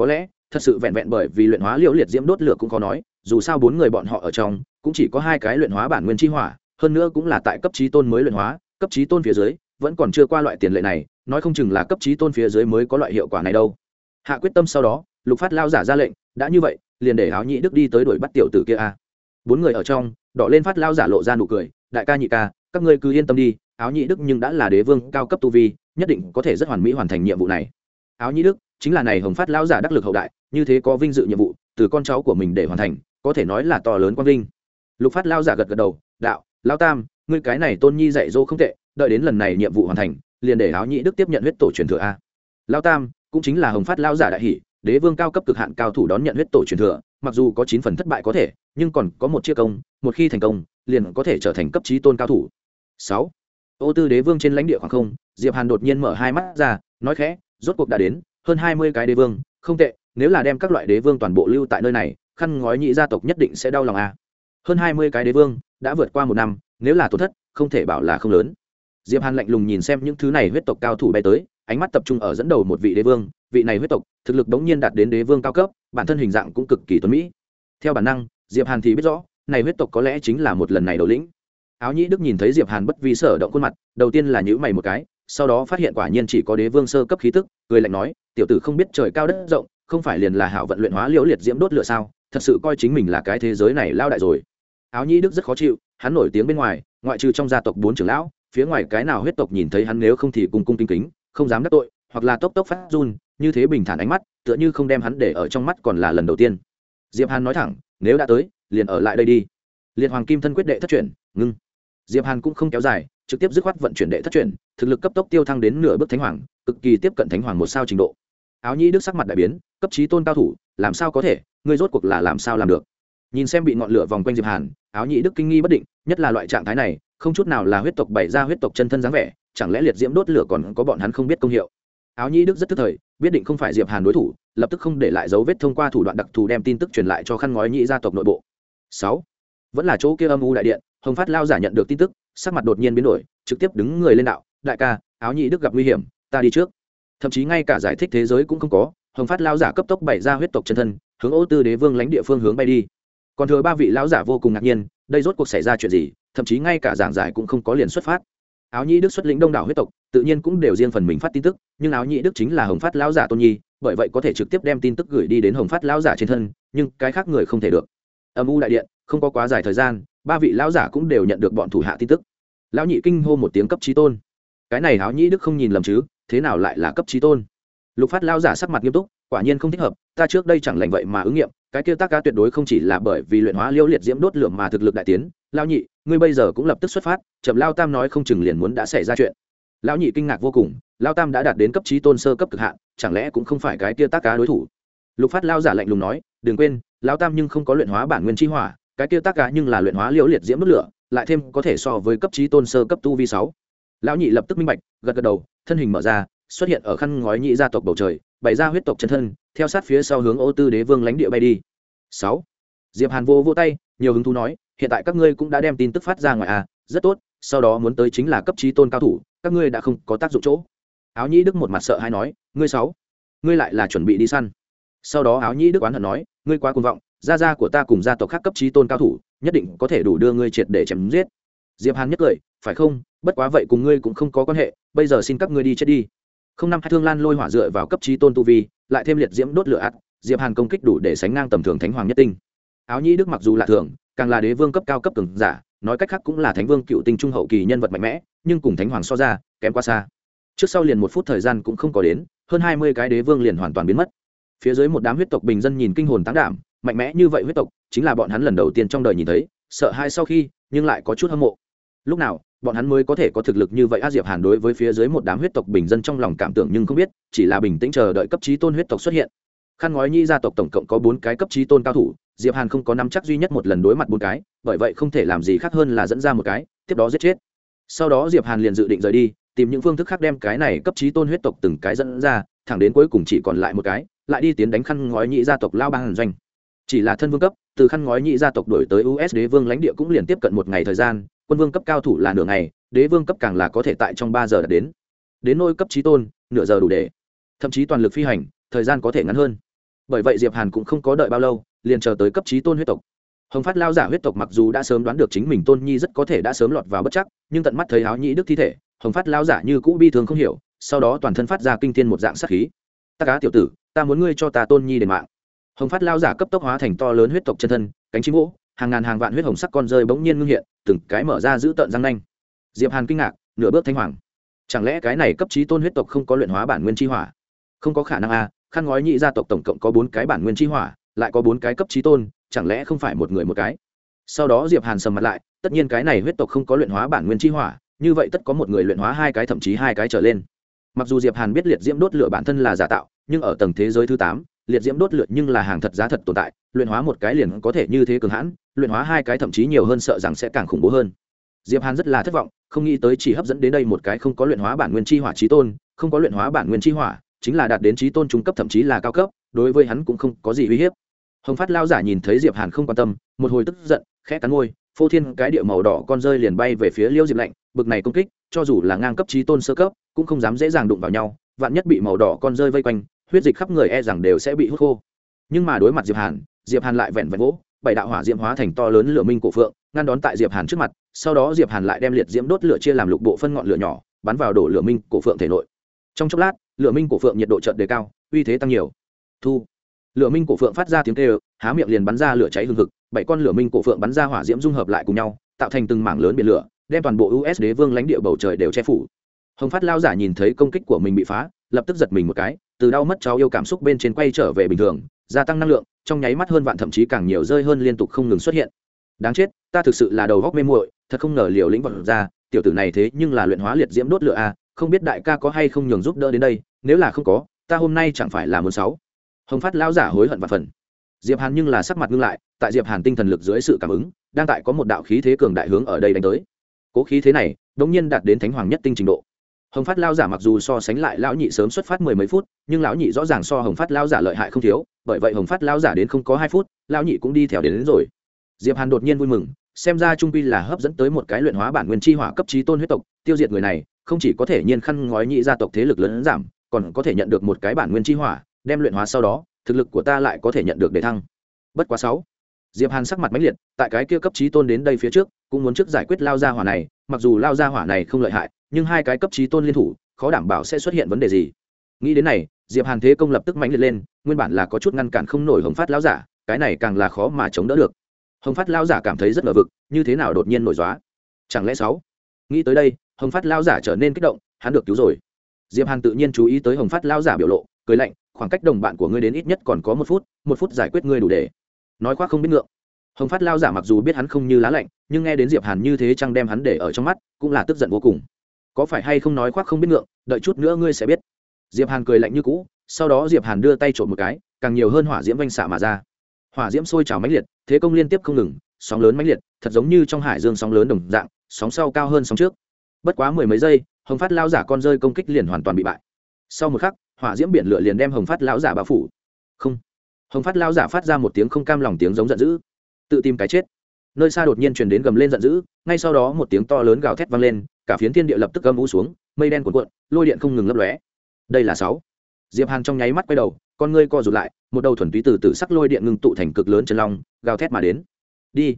có lẽ, thật sự vẹn vẹn bởi vì luyện hóa liễu liệt diễm đốt lửa cũng khó nói, dù sao bốn người bọn họ ở trong, cũng chỉ có hai cái luyện hóa bản nguyên chi hỏa, hơn nữa cũng là tại cấp trí tôn mới luyện hóa, cấp trí tôn phía dưới, vẫn còn chưa qua loại tiền lệ này, nói không chừng là cấp trí tôn phía dưới mới có loại hiệu quả này đâu. Hạ quyết tâm sau đó, lục phát lao giả ra lệnh, đã như vậy, liền để áo nhị đức đi tới đuổi bắt tiểu tử kia a. Bốn người ở trong, đỏ lên phát lao giả lộ ra nụ cười, đại ca nhị ca, các ngươi cứ yên tâm đi áo nhị đức nhưng đã là đế vương cao cấp tu vi, nhất định có thể rất hoàn mỹ hoàn thành nhiệm vụ này. Áo nhị đức chính là này hồng phát Lão giả đắc lực hậu đại, như thế có vinh dự nhiệm vụ, từ con cháu của mình để hoàn thành, có thể nói là to lớn quang vinh. Lục phát lao giả gật gật đầu, đạo lao tam, ngươi cái này tôn nhi dạy dỗ không tệ, đợi đến lần này nhiệm vụ hoàn thành, liền để áo nhị đức tiếp nhận huyết tổ truyền thừa a. Lao tam, cũng chính là hồng phát lao giả đại hỷ, đế vương cao cấp cực hạn cao thủ đón nhận huyết tổ truyền thừa, mặc dù có chín phần thất bại có thể, nhưng còn có một chiếc công, một khi thành công, liền có thể trở thành cấp trí tôn cao thủ. Sáu. Ô tư đế vương trên lãnh địa khoảng không, diệp hàn đột nhiên mở hai mắt ra, nói khẽ, rốt cuộc đã đến hơn hai mươi cái đế vương, không tệ, nếu là đem các loại đế vương toàn bộ lưu tại nơi này, khăn ngói nhị gia tộc nhất định sẽ đau lòng a hơn hai mươi cái đế vương, đã vượt qua một năm, nếu là tổn thất, không thể bảo là không lớn. Diệp hàn lạnh lùng nhìn xem những thứ này huyết tộc cao thủ bay tới, ánh mắt tập trung ở dẫn đầu một vị đế vương, vị này huyết tộc, thực lực đống nhiên đạt đến đế vương cao cấp, bản thân hình dạng cũng cực kỳ tuấn mỹ. Theo bản năng, diệp hàn thì biết rõ, này huyết tộc có lẽ chính là một lần này đầu lĩnh. Áo nhĩ đức nhìn thấy diệp hàn bất vi sở động khuôn mặt, đầu tiên là nhữ mày một cái sau đó phát hiện quả nhiên chỉ có đế vương sơ cấp khí tức, cười lạnh nói, tiểu tử không biết trời cao đất rộng, không phải liền là hảo vận luyện hóa liễu liệt diễm đốt lửa sao? Thật sự coi chính mình là cái thế giới này lao đại rồi. Áo nhĩ đức rất khó chịu, hắn nổi tiếng bên ngoài, ngoại trừ trong gia tộc bốn trưởng lão, phía ngoài cái nào huyết tộc nhìn thấy hắn nếu không thì cung cung kính kính, không dám đắc tội, hoặc là tốc tốc phát run, như thế bình thản ánh mắt, tựa như không đem hắn để ở trong mắt còn là lần đầu tiên. Diệp hàn nói thẳng, nếu đã tới, liền ở lại đây đi. Liệt hoàng kim thân quyết đệ thất chuyển ngưng. Diệp hàn cũng không kéo dài trực tiếp dứt khoát vận chuyển đệ thất chuyển, thực lực cấp tốc tiêu thăng đến nửa bước thánh hoàng, cực kỳ tiếp cận thánh hoàng một sao trình độ. Áo nhĩ đức sắc mặt đại biến, cấp trí tôn cao thủ, làm sao có thể, ngươi rốt cuộc là làm sao làm được? Nhìn xem bị ngọn lửa vòng quanh diệp hàn, áo nhĩ đức kinh nghi bất định, nhất là loại trạng thái này, không chút nào là huyết tộc bày ra huyết tộc chân thân dáng vẻ, chẳng lẽ liệt diễm đốt lửa còn có bọn hắn không biết công hiệu? Áo nhĩ đức rất tức thời, biết định không phải diệp hàn đối thủ, lập tức không để lại dấu vết thông qua thủ đoạn đặc thù đem tin tức truyền lại cho khăn ngói nhĩ gia tộc nội bộ. Sáu, vẫn là chỗ kia âm u đại điện hồng phát lao giả nhận được tin tức, sắc mặt đột nhiên biến đổi, trực tiếp đứng người lên đạo, đại ca, áo nhị đức gặp nguy hiểm, ta đi trước. Thậm chí ngay cả giải thích thế giới cũng không có, hồng phát lao giả cấp tốc bày ra huyết tộc chân thân, hướng ô tư đế vương lãnh địa phương hướng bay đi. Còn thừa ba vị lão giả vô cùng ngạc nhiên, đây rốt cuộc xảy ra chuyện gì, thậm chí ngay cả giảng giải cũng không có liền xuất phát. Áo nhĩ đức xuất lĩnh đông đảo huyết tộc, tự nhiên cũng đều riêng phần mình phát tin tức, nhưng áo nhĩ đức chính là hồng phát lão giả tôn nhi, bởi vậy có thể trực tiếp đem tin tức gửi đi đến hồng phát lão giả trên thân, nhưng cái khác người không thể được. Âm u đại điện, không có quá dài thời gian ba vị lão giả cũng đều nhận được bọn thủ hạ tin tức. Lão nhị kinh hô một tiếng cấp trí tôn. Cái này háo nhĩ đức không nhìn lầm chứ, thế nào lại là cấp trí tôn? Lục phát lão giả sắc mặt nghiêm túc, quả nhiên không thích hợp, ta trước đây chẳng lành vậy mà ứng nghiệm, cái kia tác ca tuyệt đối không chỉ là bởi vì luyện hóa liêu liệt diễm đốt lửa mà thực lực đại tiến. Lão nhị, ngươi bây giờ cũng lập tức xuất phát chậm lao tam nói không chừng liền muốn đã xảy ra chuyện. Lão nhị kinh ngạc vô cùng, lao tam đã đạt đến cấp trí tôn sơ cấp cực hạn, chẳng lẽ cũng không phải cái kia tác cá đối thủ? Lục phát lao giả lạnh lùng nói, đừng quên, lao tam nhưng không có luyện hóa bản nguyên chi hỏa cái kia tác cá nhưng là luyện hóa liễu liệt diễm bất lửa, lại thêm có thể so với cấp trí tôn sơ cấp tu vi sáu. Lão nhị lập tức minh bạch, gật gật đầu, thân hình mở ra, xuất hiện ở khăn ngói nhị gia tộc bầu trời, bày ra huyết tộc chân thân, theo sát phía sau hướng ô tư đế vương lãnh địa bay đi. Sáu. Diệp hàn vô vô tay, nhiều hứng thú nói, hiện tại các ngươi cũng đã đem tin tức phát ra ngoài à rất tốt, sau đó muốn tới chính là cấp trí tôn cao thủ, các ngươi đã không có tác dụng chỗ. Áo nhĩ đức một mặt sợ hay nói, ngươi sáu, ngươi lại là chuẩn bị đi săn. Sau đó áo nhĩ đức oán hận nói, ngươi quá cuồng vọng gia gia của ta cùng gia tộc khác cấp trí tôn cao thủ, nhất định có thể đủ đưa ngươi triệt để chém giết. Diệp hàn nhất cười, phải không? Bất quá vậy cùng ngươi cũng không có quan hệ, bây giờ xin các ngươi đi chết đi. Không năm hai thương lan lôi hỏa dựa vào cấp trí tôn tu vi, lại thêm liệt diễm đốt lửa ắt diệp hàn công kích đủ để sánh ngang tầm thường thánh hoàng nhất tinh. Áo nhĩ đức mặc dù là thường, càng là đế vương cấp cao cấp cường giả, nói cách khác cũng là thánh vương cựu tinh trung hậu kỳ nhân vật mạnh mẽ, nhưng cùng thánh hoàng so ra, kém quá xa. Trước sau liền một phút thời gian cũng không có đến, hơn hai mươi cái đế vương liền hoàn toàn biến mất. Phía dưới một đám huyết tộc bình dân nhìn kinh hồn tán đảm mạnh mẽ như vậy huyết tộc, chính là bọn hắn lần đầu tiên trong đời nhìn thấy, sợ hai sau khi, nhưng lại có chút hâm mộ. Lúc nào, bọn hắn mới có thể có thực lực như vậy? A diệp hàn đối với phía dưới một đám huyết tộc bình dân trong lòng cảm tưởng nhưng không biết, chỉ là bình tĩnh chờ đợi cấp trí tôn huyết tộc xuất hiện. Khăn ngói nhi gia tộc tổng cộng có bốn cái cấp trí tôn cao thủ, diệp hàn không có nắm chắc duy nhất một lần đối mặt bốn cái, bởi vậy không thể làm gì khác hơn là dẫn ra một cái, tiếp đó giết chết. Sau đó diệp hàn liền dự định rời đi, tìm những phương thức khác đem cái này cấp trí tôn huyết tộc từng cái dẫn ra, thẳng đến cuối cùng chỉ còn lại một cái, lại đi tiến đánh khăn ngói nhị gia tộc lao bang hàn doanh chỉ là thân vương cấp, từ khăn ngói nhị gia tộc đổi tới us đế vương lãnh địa cũng liền tiếp cận một ngày thời gian, quân vương cấp cao thủ là nửa ngày, đế vương cấp càng là có thể tại trong ba giờ đến. Đến nôi cấp trí tôn, nửa giờ đủ để. Thậm chí toàn lực phi hành, thời gian có thể ngắn hơn. Bởi vậy diệp hàn cũng không có đợi bao lâu, liền chờ tới cấp trí tôn huyết tộc. Hồng phát lao giả huyết tộc mặc dù đã sớm đoán được chính mình tôn nhi rất có thể đã sớm lọt vào bất chắc, nhưng tận mắt thấy áo nhĩ đức thi thể, hồng phát lao giả như cũ bi thường không hiểu, sau đó toàn thân phát ra kinh thiên một dạng sát khí. Ta cá tiểu tử, ta muốn ngươi cho ta tôn nhi đền mạng hồng phát lao giả cấp tốc hóa thành to lớn huyết tộc chân thân cánh chim gỗ hàng ngàn hàng vạn huyết hồng sắc con rơi bỗng nhiên ngưng hiện từng cái mở ra giữ tợn răng nanh. Diệp hàn kinh ngạc nửa bước thanh hoàng. Chẳng lẽ cái này cấp trí tôn huyết tộc không có luyện hóa bản nguyên chi hỏa? Không có khả năng a à, khăn ngói nhị gia tộc tổng cộng có bốn cái bản nguyên chi hỏa lại có bốn cái cấp trí tôn chẳng lẽ không phải một người một cái? Sau đó diệp hàn sầm mặt lại tất nhiên cái này huyết tộc không có luyện hóa bản nguyên chi hỏa như vậy tất có một người luyện hóa hai cái thậm chí hai cái trở lên. Mặc dù diệp hàn biết liệt diễm đốt lửa bản thân là giả tạo nhưng ở tầng thế giới thứ tám liệt diễm đốt lượt nhưng là hàng thật giá thật tồn tại, luyện hóa một cái liền có thể như thế cường hãn, luyện hóa hai cái thậm chí nhiều hơn sợ rằng sẽ càng khủng bố hơn. Diệp hàn rất là thất vọng, không nghĩ tới chỉ hấp dẫn đến đây một cái không có luyện hóa bản nguyên chi hỏa trí tôn, không có luyện hóa bản nguyên chi hỏa, chính là đạt đến trí tôn trung cấp thậm chí là cao cấp, đối với hắn cũng không có gì uy hiếp. Hồng phát lao giả nhìn thấy diệp hàn không quan tâm, một hồi tức giận, khẽ cắn môi, phô thiên cái địa màu đỏ con rơi liền bay về phía liêu diệp lạnh, bực này công kích, cho dù là ngang cấp trí tôn sơ cấp, cũng không dám dễ dàng đụng vào nhau, vạn nhất bị màu đỏ con rơi vây quanh huyết dịch khắp người e rằng đều sẽ bị hút khô. Nhưng mà đối mặt diệp hàn diệp hàn lại vẹn vẹn vỗ, bảy đạo hỏa diễm hóa thành to lớn lửa minh cổ phượng, ngăn đón tại diệp hàn trước mặt, sau đó diệp hàn lại đem liệt diễm đốt lửa chia làm lục bộ phân ngọn lửa nhỏ, bắn vào đổ lửa minh cổ phượng thể nội. Trong chốc lát, lửa minh cổ phượng nhiệt độ chợt đề cao, uy thế tăng nhiều. Thu. Lửa minh cổ phượng phát ra tiếng kêu, há miệng liền bắn ra lửa cháy hừng hực, bảy con lửa minh cổ phượng bắn ra hỏa diễm dung hợp lại cùng nhau, tạo thành từng mảng lớn biển lửa, đem toàn bộ us đế vương lãnh địa bầu trời đều che phủ. Hồng phát lao giả nhìn thấy công kích của mình bị phá, lập tức giật mình một cái từ đau mất cháu yêu cảm xúc bên trên quay trở về bình thường, gia tăng năng lượng, trong nháy mắt hơn vạn thậm chí càng nhiều rơi hơn liên tục không ngừng xuất hiện. Đáng chết, ta thực sự là đầu góc mê muội, thật không ngờ liều lĩnh vật ra, tiểu tử này thế nhưng là luyện hóa liệt diễm đốt lửa a không biết đại ca có hay không nhường giúp đỡ đến đây, nếu là không có, ta hôm nay chẳng phải là muốn sáu. Hồng phát lão giả hối hận và phần. Diệp hàn nhưng là sắc mặt ngưng lại, tại diệp hàn tinh thần lực dưới sự cảm ứng, đang tại có một đạo khí thế cường đại hướng ở đây đánh tới. Cố khí thế này, đống nhiên đạt đến thánh hoàng nhất tinh trình độ hồng phát lao giả mặc dù so sánh lại lão nhị sớm xuất phát mười mấy phút nhưng lão nhị rõ ràng so hồng phát lao giả lợi hại không thiếu bởi vậy hồng phát lao giả đến không có hai phút lão nhị cũng đi theo đến, đến rồi. Diệp hàn đột nhiên vui mừng xem ra trung pi là hấp dẫn tới một cái luyện hóa bản nguyên chi hỏa cấp trí tôn huyết tộc tiêu diệt người này không chỉ có thể nhiên khăn ngói nhị gia tộc thế lực lớn giảm còn có thể nhận được một cái bản nguyên chi hỏa đem luyện hóa sau đó thực lực của ta lại có thể nhận được để thăng. Bất quá sáu diệp hàn sắc mặt mãnh liệt, tại cái kia cấp trí tôn đến đây phía trước, cũng muốn trước giải quyết lao gia hỏa này, mặc dù lao gia hỏa này không lợi hại, nhưng hai cái cấp trí tôn liên thủ, khó đảm bảo sẽ xuất hiện vấn đề gì. Nghĩ đến này, diệp hàn thế công lập tức mãnh liệt lên, nguyên bản là có chút ngăn cản không nổi hồng phát lão giả, cái này càng là khó mà chống đỡ được. Hồng phát lão giả cảm thấy rất ngờ vực, như thế nào đột nhiên nổi dóa? Chẳng lẽ sáu? Nghĩ tới đây, hồng phát lao giả trở nên kích động, hắn được cứu rồi. Diệp hàn tự nhiên chú ý tới hồng phát lao giả biểu lộ, cười lạnh, khoảng cách đồng bạn của ngươi đến ít nhất còn có một phút một phút giải quyết ngươi đủ để nói khoác không biết ngượng. Hồng phát lao giả mặc dù biết hắn không như lá lạnh, nhưng nghe đến diệp hàn như thế chăng đem hắn để ở trong mắt, cũng là tức giận vô cùng. Có phải hay không nói khoác không biết ngượng, đợi chút nữa ngươi sẽ biết. Diệp hàn cười lạnh như cũ, sau đó diệp hàn đưa tay trộm một cái, càng nhiều hơn hỏa diễm vanh xạ mà ra. Hỏa diễm sôi trào mãnh liệt, thế công liên tiếp không ngừng, sóng lớn mãnh liệt, thật giống như trong hải dương sóng lớn đồng dạng, sóng sau cao hơn sóng trước. Bất quá mười mấy giây, hồng phát lao giả con rơi công kích liền hoàn toàn bị bại. Sau một khắc, hỏa diễm biển lửa liền đem hồng phát Lão giả bao phủ. Không hồng phát lao giả phát ra một tiếng không cam lòng tiếng giống giận dữ. Tự tìm cái chết. Nơi xa đột nhiên truyền đến gầm lên giận dữ, ngay sau đó một tiếng to lớn gào thét vang lên, cả phiến thiên địa lập tức gầm u xuống, mây đen cuộn cuộn, lôi điện không ngừng lấp lóe. Đây là sáu. Diệp hàn trong nháy mắt quay đầu, con ngươi co rụt lại, một đầu thuần túy từ từ sắc lôi điện ngưng tụ thành cực lớn chân long, gào thét mà đến. Đi.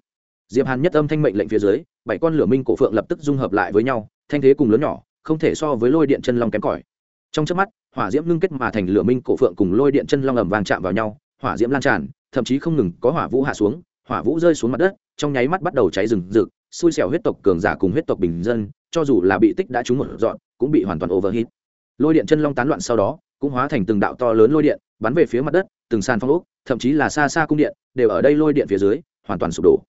Diệp hàn nhất âm thanh mệnh lệnh phía dưới, bảy con lửa minh cổ phượng lập tức dung hợp lại với nhau, thanh thế cùng lớn nhỏ, không thể so với lôi điện chân long kém cỏi. Trong chớp mắt, hỏa diễm ngưng kết mà thành lửa minh cổ phượng cùng lôi điện chân long ầm vang chạm vào nhau hỏa diễm lan tràn, thậm chí không ngừng có hỏa vũ hạ xuống, hỏa vũ rơi xuống mặt đất, trong nháy mắt bắt đầu cháy rừng rực, xui xẻo huyết tộc cường giả cùng huyết tộc bình dân, cho dù là bị tích đã trúng một dọn, cũng bị hoàn toàn overheat. Lôi điện chân long tán loạn sau đó, cũng hóa thành từng đạo to lớn lôi điện, bắn về phía mặt đất, từng sàn phong ốc, thậm chí là xa xa cung điện, đều ở đây lôi điện phía dưới, hoàn toàn sụp đổ.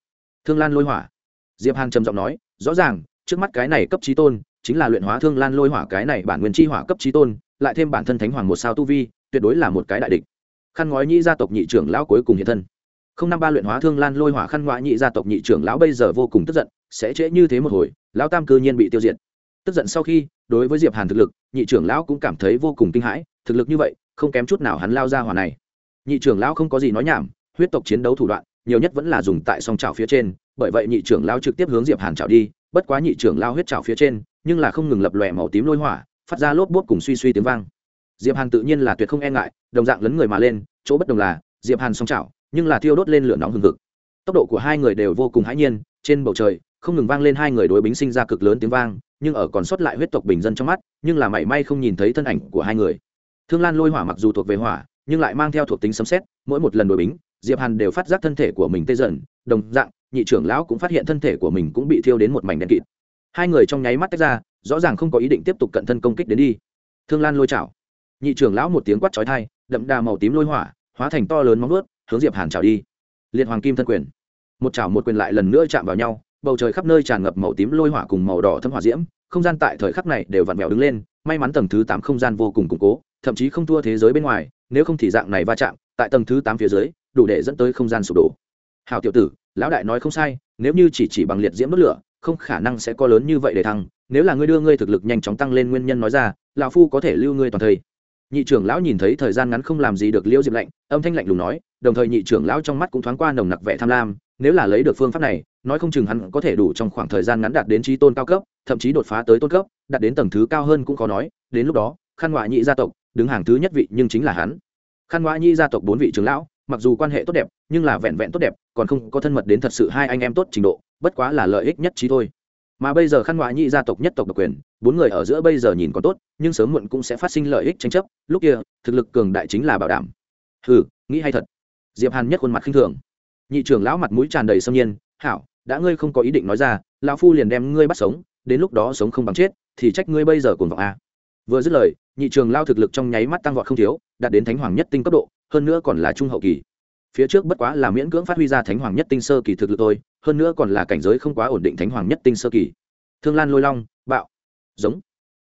Thương lan lôi hỏa. Diệp hàng trầm giọng nói, rõ ràng, trước mắt cái này cấp trí tôn, chính là luyện hóa thương lan lôi hỏa cái này bản nguyên chi hỏa cấp trí tôn, lại thêm bản thân thánh hoàng một sao tu vi, tuyệt đối là một cái đại địch khăn ngói nhĩ gia tộc nhị trưởng lão cuối cùng hiện thân. Không năm ba luyện hóa thương lan lôi hỏa khăn ngoại nhị gia tộc nhị trưởng lão bây giờ vô cùng tức giận, sẽ trễ như thế một hồi, lão tam cư nhiên bị tiêu diệt. Tức giận sau khi, đối với diệp hàn thực lực, nhị trưởng lão cũng cảm thấy vô cùng kinh hãi, thực lực như vậy, không kém chút nào hắn lao ra hỏa này. Nhị trưởng lão không có gì nói nhảm, huyết tộc chiến đấu thủ đoạn, nhiều nhất vẫn là dùng tại song trào phía trên, bởi vậy nhị trưởng lão trực tiếp hướng diệp hàn trào đi, bất quá nhị trưởng lão huyết trào phía trên, nhưng là không ngừng lập lòe màu tím lôi hỏa, phát ra lốp bốt cùng suy suy tiếng vang diệp hàn tự nhiên là tuyệt không e ngại đồng dạng lấn người mà lên chỗ bất đồng là diệp hàn song chảo, nhưng là thiêu đốt lên lửa nóng hừng hực. Tốc độ của hai người đều vô cùng hãi nhiên trên bầu trời không ngừng vang lên hai người đối bính sinh ra cực lớn tiếng vang nhưng ở còn sót lại huyết tộc bình dân trong mắt nhưng là mảy may không nhìn thấy thân ảnh của hai người. Thương lan lôi hỏa mặc dù thuộc về hỏa nhưng lại mang theo thuộc tính sấm xét mỗi một lần đối bính diệp hàn đều phát giác thân thể của mình tê dần đồng dạng nhị trưởng lão cũng phát hiện thân thể của mình cũng bị thiêu đến một mảnh đen kịt. Hai người trong nháy mắt tách ra rõ ràng không có ý định tiếp tục cận thân công kích đến đi. Thương lan lôi chảo nhị trưởng lão một tiếng quát chói tai, đậm đà màu tím lôi hỏa, hóa thành to lớn móng vuốt, hướng diệp hàn chảo đi. Liệt hoàng kim thân quyền. Một chảo một quyền lại lần nữa chạm vào nhau, bầu trời khắp nơi tràn ngập màu tím lôi hỏa cùng màu đỏ thâm hỏa diễm, không gian tại thời khắc này đều vặn vẹo đứng lên, may mắn tầng thứ tám không gian vô cùng củng cố, thậm chí không thua thế giới bên ngoài, nếu không thì dạng này va chạm, tại tầng thứ tám phía dưới, đủ để dẫn tới không gian sụp đổ. Hào tiểu tử, lão đại nói không sai, nếu như chỉ chỉ bằng liệt diễm đốt lửa, không khả năng sẽ có lớn như vậy để thăng, nếu là ngươi đưa ngươi thực lực nhanh chóng tăng lên nguyên nhân nói ra, lão phu có thể lưu ngươi toàn thây nhị trưởng lão nhìn thấy thời gian ngắn không làm gì được liễu diệp lạnh, âm thanh lạnh lùng nói, đồng thời nhị trưởng lão trong mắt cũng thoáng qua nồng nặc vẻ tham lam, nếu là lấy được phương pháp này, nói không chừng hắn có thể đủ trong khoảng thời gian ngắn đạt đến trí tôn cao cấp, thậm chí đột phá tới tôn cấp, đạt đến tầng thứ cao hơn cũng khó nói, đến lúc đó khăn ngoại nhị gia tộc, đứng hàng thứ nhất vị nhưng chính là hắn. Khăn ngoại nhị gia tộc bốn vị trưởng lão, mặc dù quan hệ tốt đẹp, nhưng là vẹn vẹn tốt đẹp, còn không có thân mật đến thật sự hai anh em tốt trình độ, bất quá là lợi ích nhất trí thôi mà bây giờ khăn ngoại nhị gia tộc nhất tộc độc quyền, bốn người ở giữa bây giờ nhìn còn tốt, nhưng sớm muộn cũng sẽ phát sinh lợi ích tranh chấp. Lúc kia, thực lực cường đại chính là bảo đảm. Hừ, nghĩ hay thật. Diệp hàn nhất khuôn mặt khinh thường. Nhị trưởng lão mặt mũi tràn đầy xâm nhiên, hảo, đã ngươi không có ý định nói ra, lão phu liền đem ngươi bắt sống, đến lúc đó sống không bằng chết, thì trách ngươi bây giờ cuồng vọng a. Vừa dứt lời, nhị trường lao thực lực trong nháy mắt tăng vọt không thiếu, đạt đến thánh hoàng nhất tinh cấp độ, hơn nữa còn là trung hậu kỳ. Phía trước bất quá là miễn cưỡng phát huy ra thánh hoàng nhất tinh sơ kỳ thực lực tôi hơn nữa còn là cảnh giới không quá ổn định thánh hoàng nhất tinh sơ kỳ. Thương lan lôi long, bạo. Giống.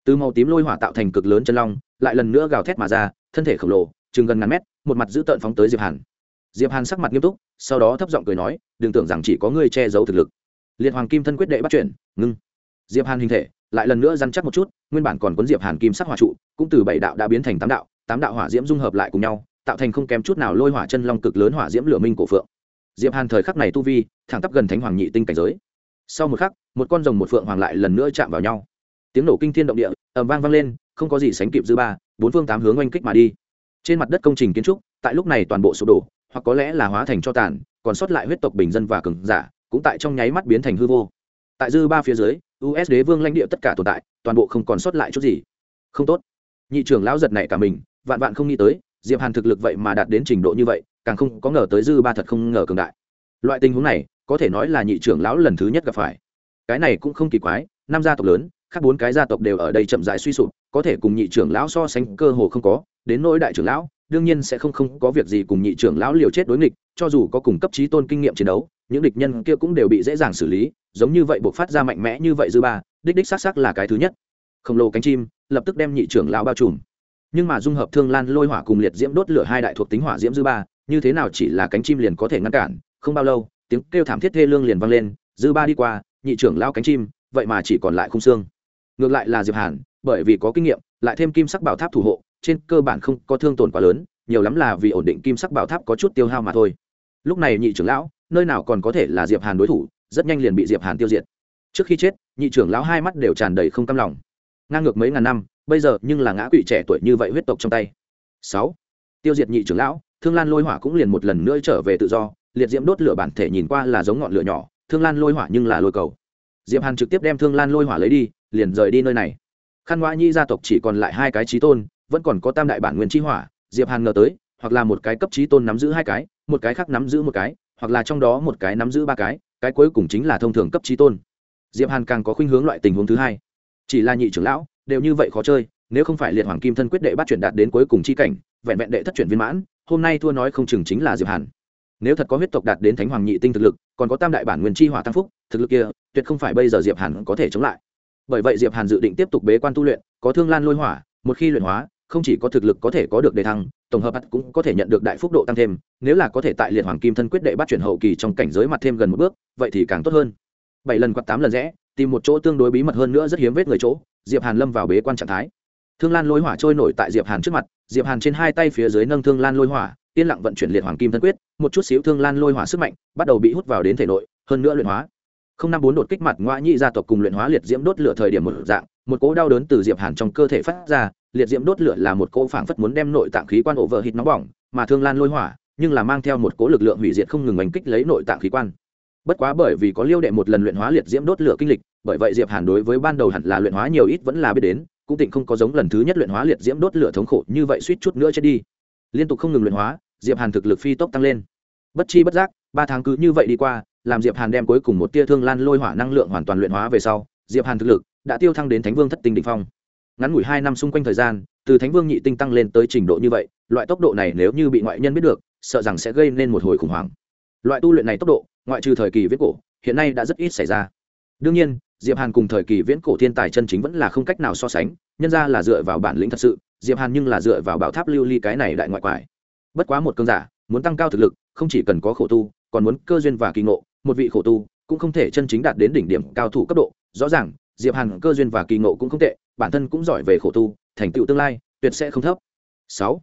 Từ màu tím lôi hỏa tạo thành cực lớn chân long, lại lần nữa gào thét mà ra, thân thể khổng lồ, chừng gần ngàn mét, một mặt giữ tợn phóng tới diệp hàn. Diệp hàn sắc mặt nghiêm túc, sau đó thấp giọng cười nói, đừng tưởng rằng chỉ có ngươi che giấu thực lực. Liệt hoàng kim thân quyết đệ bắt chuyển ngưng. Diệp hàn hình thể, lại lần nữa dăn chắc một chút, nguyên bản còn cuốn diệp hàn kim sắc hỏa trụ, cũng từ bảy đạo đã biến thành tám đạo tám đạo hỏa diễm dung hợp lại cùng nhau, tạo thành không kém chút nào lôi hỏa chân long cực lớn hỏa diễm lửa minh cổ phượng diệp hàn thời khắc này tu vi, thẳng tắp gần thánh hoàng nhị tinh cảnh giới. Sau một khắc, một con rồng một phượng hoàng lại lần nữa chạm vào nhau. Tiếng nổ kinh thiên động địa, ầm vang vang lên, không có gì sánh kịp dư ba, bốn phương tám hướng oanh kích mà đi. Trên mặt đất công trình kiến trúc, tại lúc này toàn bộ sụp đổ, hoặc có lẽ là hóa thành cho tàn, còn sót lại huyết tộc bình dân và cường giả, cũng tại trong nháy mắt biến thành hư vô. Tại dư ba phía dưới usd vương lãnh địa tất cả tồn tại, toàn bộ không còn sót lại chút gì. Không tốt. Nhị trưởng lão giật này cả mình, vạn vạn không nghĩ tới, diệp hàn thực lực vậy mà đạt đến trình độ như vậy càng không có ngờ tới dư ba thật không ngờ cường đại. Loại tình huống này, có thể nói là nhị trưởng lão lần thứ nhất gặp phải. Cái này cũng không kỳ quái, năm gia tộc lớn, khác bốn cái gia tộc đều ở đây chậm rãi suy sụp, có thể cùng nhị trưởng lão so sánh cơ hồ không có, đến nỗi đại trưởng lão, đương nhiên sẽ không không có việc gì cùng nhị trưởng lão liều chết đối nghịch, cho dù có cùng cấp trí tôn kinh nghiệm chiến đấu, những địch nhân kia cũng đều bị dễ dàng xử lý, giống như vậy buộc phát ra mạnh mẽ như vậy dư ba, đích đích xác xác là cái thứ nhất. Khổng lồ cánh chim, lập tức đem nhị trưởng lão bao trùm. Nhưng mà dung hợp thương lan lôi hỏa cùng liệt diễm đốt lửa hai đại thuộc tính hỏa diễm dư ba như thế nào chỉ là cánh chim liền có thể ngăn cản, không bao lâu, tiếng kêu thảm thiết thê lương liền vang lên, dư ba đi qua, nhị trưởng lao cánh chim, vậy mà chỉ còn lại khung xương. Ngược lại là diệp hàn, bởi vì có kinh nghiệm, lại thêm kim sắc bảo tháp thủ hộ, trên cơ bản không có thương tổn quá lớn, nhiều lắm là vì ổn định kim sắc bảo tháp có chút tiêu hao mà thôi. Lúc này nhị trưởng lão, nơi nào còn có thể là diệp hàn đối thủ, rất nhanh liền bị diệp hàn tiêu diệt. Trước khi chết, nhị trưởng lão hai mắt đều tràn đầy không cam lòng. Ngang ngược mấy ngàn năm, bây giờ nhưng là ngã quỵ trẻ tuổi như vậy huyết tộc trong tay. Sáu, tiêu diệt nhị trưởng lão thương lan lôi hỏa cũng liền một lần nữa trở về tự do, liệt diễm đốt lửa bản thể nhìn qua là giống ngọn lửa nhỏ, thương lan lôi hỏa nhưng là lôi cầu. Diệp hàn trực tiếp đem thương lan lôi hỏa lấy đi, liền rời đi nơi này. Khăn ngoại nhi gia tộc chỉ còn lại hai cái trí tôn, vẫn còn có tam đại bản nguyên chi hỏa, diệp hàn ngờ tới, hoặc là một cái cấp trí tôn nắm giữ hai cái, một cái khác nắm giữ một cái, hoặc là trong đó một cái nắm giữ ba cái cái cuối cùng chính là thông thường cấp trí tôn. Diệp hàn càng có khuynh hướng loại tình huống thứ hai. Chỉ là nhị trưởng lão, đều như vậy khó chơi, nếu không phải liệt hoàng kim thân quyết đệ bắt chuyển đạt đến cuối cùng chi cảnh, vẹn vẹn đệ thất chuyển viên mãn hôm nay thua nói không chừng chính là diệp hàn nếu thật có huyết tộc đạt đến thánh hoàng nhị tinh thực lực còn có tam đại bản nguyên chi hỏa tăng phúc thực lực kia tuyệt không phải bây giờ diệp hàn có thể chống lại bởi vậy diệp hàn dự định tiếp tục bế quan tu luyện có thương lan lôi hỏa một khi luyện hóa không chỉ có thực lực có thể có được đề thăng tổng hợp cũng có thể nhận được đại phúc độ tăng thêm nếu là có thể tại liệt hoàng kim thân quyết đệ bắt chuyển hậu kỳ trong cảnh giới mặt thêm gần một bước vậy thì càng tốt hơn bảy lần quạt tám lần rẽ tìm một chỗ tương đối bí mật hơn nữa rất hiếm vết người chỗ diệp hàn lâm vào bế quan trạng thái thương lan lôi hỏa trôi nổi tại diệp hàn trước mặt, diệp hàn trên hai tay phía dưới nâng thương lan lôi hỏa, yên lặng vận chuyển liệt hoàng kim thân quyết, một chút xíu thương lan lôi hỏa sức mạnh bắt đầu bị hút vào đến thể nội, hơn nữa luyện hóa. Không năm bốn đột kích mặt ngoại nhị gia tộc cùng luyện hóa liệt diễm đốt lửa thời điểm một dạng, một cỗ đau đớn từ diệp hàn trong cơ thể phát ra, liệt diễm đốt lửa là một cỗ phảng phất muốn đem nội tạng khí quan ổ vỡ hít nóng bỏng, mà thương lan lôi hỏa, nhưng là mang theo một cỗ lực lượng hủy diệt không ngừng oanh kích lấy nội tạng khí quan. Bất quá bởi vì có liêu đệ một lần luyện hóa liệt diễm đốt lửa kinh lịch, bởi vậy diệp hàn đối với ban đầu hẳn là luyện hóa nhiều ít vẫn là biết đến cũng tịnh không có giống lần thứ nhất luyện hóa liệt diễm đốt lửa thống khổ như vậy suýt chút nữa chết đi. Liên tục không ngừng luyện hóa, diệp hàn thực lực phi tốc tăng lên. Bất chi bất giác, ba tháng cứ như vậy đi qua, làm diệp hàn đem cuối cùng một tia thương lan lôi hỏa năng lượng hoàn toàn luyện hóa về sau, diệp hàn thực lực đã tiêu thăng đến thánh vương thất tinh đỉnh phong. Ngắn ngủi hai năm xung quanh thời gian, từ thánh vương nhị tinh tăng lên tới trình độ như vậy, loại tốc độ này nếu như bị ngoại nhân biết được, sợ rằng sẽ gây nên một hồi khủng hoảng. Loại tu luyện này tốc độ, ngoại trừ thời kỳ viết cổ, hiện nay đã rất ít xảy ra. Đương nhiên diệp hàn cùng thời kỳ viễn cổ thiên tài chân chính vẫn là không cách nào so sánh, nhân ra là dựa vào bản lĩnh thật sự, diệp hàn nhưng là dựa vào bảo tháp lưu ly cái này đại ngoại quải. Bất quá một cơn giả, muốn tăng cao thực lực, không chỉ cần có khổ tu, còn muốn cơ duyên và kỳ ngộ, một vị khổ tu cũng không thể chân chính đạt đến đỉnh điểm cao thủ cấp độ. Rõ ràng, diệp hàn cơ duyên và kỳ ngộ cũng không tệ, bản thân cũng giỏi về khổ tu, thành tựu tương lai, tuyệt sẽ không thấp. Sáu,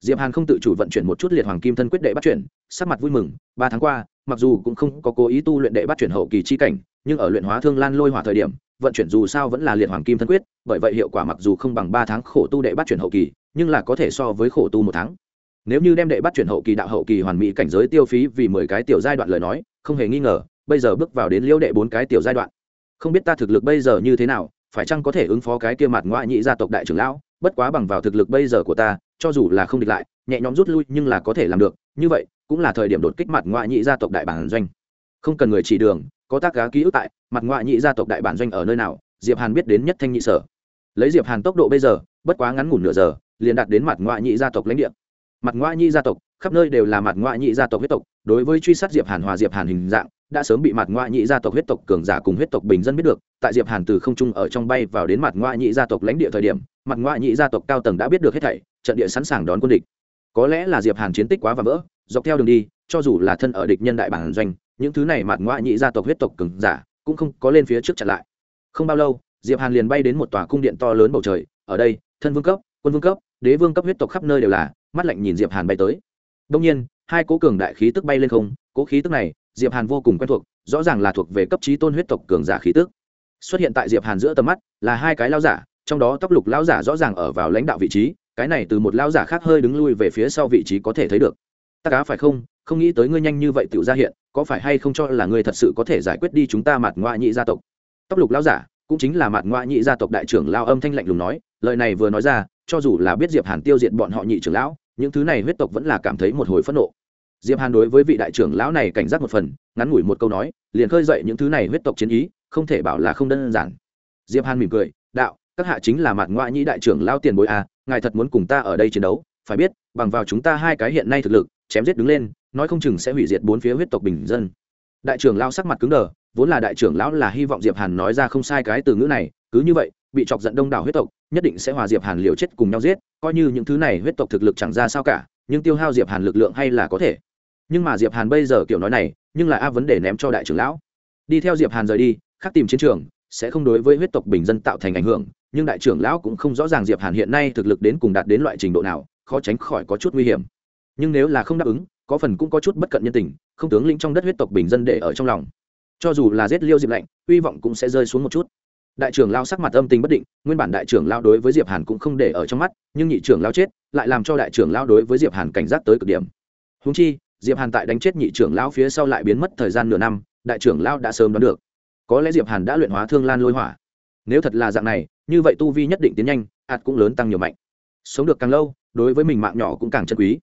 diệp hàn không tự chủ vận chuyển một chút liệt hoàng kim thân quyết đệ bắt chuyển, sắc mặt vui mừng, ba tháng qua, mặc dù cũng không có cố ý tu luyện đệ bắt chuyển hậu kỳ chi cảnh nhưng ở luyện hóa thương lan lôi hỏa thời điểm, vận chuyển dù sao vẫn là liệt hoàng kim thân quyết, bởi vậy hiệu quả mặc dù không bằng ba tháng khổ tu đệ bắt chuyển hậu kỳ, nhưng là có thể so với khổ tu một tháng. Nếu như đem đệ bắt chuyển hậu kỳ đạo hậu kỳ hoàn mỹ cảnh giới tiêu phí vì mười cái tiểu giai đoạn lời nói, không hề nghi ngờ, bây giờ bước vào đến liễu đệ bốn cái tiểu giai đoạn. Không biết ta thực lực bây giờ như thế nào, phải chăng có thể ứng phó cái kia mặt ngoại nhị gia tộc đại trưởng lão, bất quá bằng vào thực lực bây giờ của ta, cho dù là không địch lại, nhẹ nhõm rút lui nhưng là có thể làm được, như vậy, cũng là thời điểm đột kích mặt ngoại nhị gia tộc đại bản doanh. Không cần người chỉ đường có tác cá ký ức tại, mặt ngoại nhị gia tộc đại bản doanh ở nơi nào, diệp hàn biết đến nhất thanh nhị sở. Lấy diệp hàn tốc độ bây giờ, bất quá ngắn ngủn nửa giờ, liền đạt đến mặt ngoại nhị gia tộc lãnh địa. Mặt ngoại nhị gia tộc, khắp nơi đều là mặt ngoại nhị gia tộc huyết tộc, đối với truy sát diệp hàn hòa diệp hàn hình dạng, đã sớm bị mặt ngoại nhị gia tộc huyết tộc cường giả cùng huyết tộc bình dân biết được, tại diệp hàn từ không trung ở trong bay vào đến mặt ngoại nhị gia tộc lãnh địa thời điểm, mặt ngoại nhị gia tộc cao tầng đã biết được hết thảy, trận địa sẵn sàng đón quân địch. Có lẽ là diệp hàn chiến tích quá và vỡ, dọc theo đường đi, cho dù là thân ở địch nhân đại bản doanh những thứ này mạt ngoại nhị gia tộc huyết tộc cường giả cũng không có lên phía trước chặn lại. Không bao lâu, diệp hàn liền bay đến một tòa cung điện to lớn bầu trời, ở đây, thân vương cấp, quân vương cấp, đế vương cấp huyết tộc khắp nơi đều là, mắt lạnh nhìn diệp hàn bay tới. Đông nhiên, hai cố cường đại khí tức bay lên không, cố khí tức này, diệp hàn vô cùng quen thuộc, rõ ràng là thuộc về cấp trí tôn huyết tộc cường giả khí tức. Xuất hiện tại diệp hàn giữa tầm mắt, là hai cái lao giả, trong đó tóc lục lao giả rõ ràng ở vào lãnh đạo vị trí, cái này từ một lao giả khác hơi đứng lui về phía sau vị trí có thể thấy được. Ta cá phải không? Không nghĩ tới ngươi nhanh như vậy tự ra hiện có phải hay không cho là ngươi thật sự có thể giải quyết đi chúng ta mặt ngoại nhị gia tộc? Tóc lục lao giả cũng chính là mặt ngoại nhị gia tộc đại trưởng lao âm thanh lạnh lùng nói lời này vừa nói ra cho dù là biết diệp hàn tiêu diệt bọn họ nhị trưởng lão những thứ này huyết tộc vẫn là cảm thấy một hồi phẫn nộ. Diệp hàn đối với vị đại trưởng lão này cảnh giác một phần ngắn ngủi một câu nói liền khơi dậy những thứ này huyết tộc chiến ý không thể bảo là không đơn giản. Diệp hàn mỉm cười đạo các hạ chính là mạt ngoại nhị đại trưởng lao tiền bối a à, ngài thật muốn cùng ta ở đây chiến đấu phải biết bằng vào chúng ta hai cái hiện nay thực lực chém giết đứng lên nói không chừng sẽ hủy diệt bốn phía huyết tộc bình dân. Đại trưởng lão sắc mặt cứng đờ, vốn là đại trưởng lão là hy vọng diệp hàn nói ra không sai cái từ ngữ này, cứ như vậy, bị chọc giận đông đảo huyết tộc, nhất định sẽ hòa diệp hàn liều chết cùng nhau giết, coi như những thứ này huyết tộc thực lực chẳng ra sao cả, nhưng tiêu hao diệp hàn lực lượng hay là có thể. Nhưng mà diệp hàn bây giờ kiểu nói này, nhưng là a vấn đề ném cho đại trưởng lão. Đi theo diệp hàn rời đi khác tìm chiến trường, sẽ không đối với huyết tộc bình dân tạo thành ảnh hưởng, nhưng đại trưởng lão cũng không rõ ràng diệp hàn hiện nay thực lực đến cùng đạt đến loại trình độ nào, khó tránh khỏi có chút nguy hiểm. Nhưng nếu là không đáp ứng có phần cũng có chút bất cận nhân tình, không tướng lĩnh trong đất huyết tộc bình dân để ở trong lòng. Cho dù là giết liêu diệp lạnh, hy vọng cũng sẽ rơi xuống một chút. Đại trưởng lao sắc mặt âm tình bất định, nguyên bản đại trưởng lao đối với diệp hàn cũng không để ở trong mắt, nhưng nhị trưởng lao chết, lại làm cho đại trưởng lao đối với diệp hàn cảnh giác tới cực điểm. Húng chi, diệp hàn tại đánh chết nhị trưởng lao phía sau lại biến mất thời gian nửa năm, đại trưởng lao đã sớm đoán được. Có lẽ diệp hàn đã luyện hóa thương lan lôi hỏa. Nếu thật là dạng này, như vậy tu vi nhất định tiến nhanh, ạt cũng lớn tăng nhiều mạnh. Sống được càng lâu, đối với mình mạng nhỏ cũng càng chân quý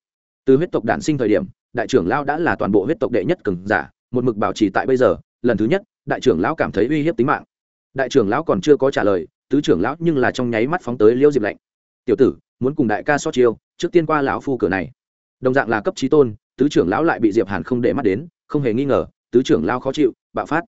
từ huyết tộc đản sinh thời điểm đại trưởng lao đã là toàn bộ huyết tộc đệ nhất cường giả một mực bảo trì tại bây giờ lần thứ nhất đại trưởng lão cảm thấy uy hiếp tính mạng đại trưởng lão còn chưa có trả lời tứ trưởng lão nhưng là trong nháy mắt phóng tới liêu diệp lạnh tiểu tử muốn cùng đại ca so chiêu trước tiên qua lão phu cửa này đồng dạng là cấp trí tôn tứ trưởng lão lại bị diệp hàn không để mắt đến không hề nghi ngờ tứ trưởng lão khó chịu bạo phát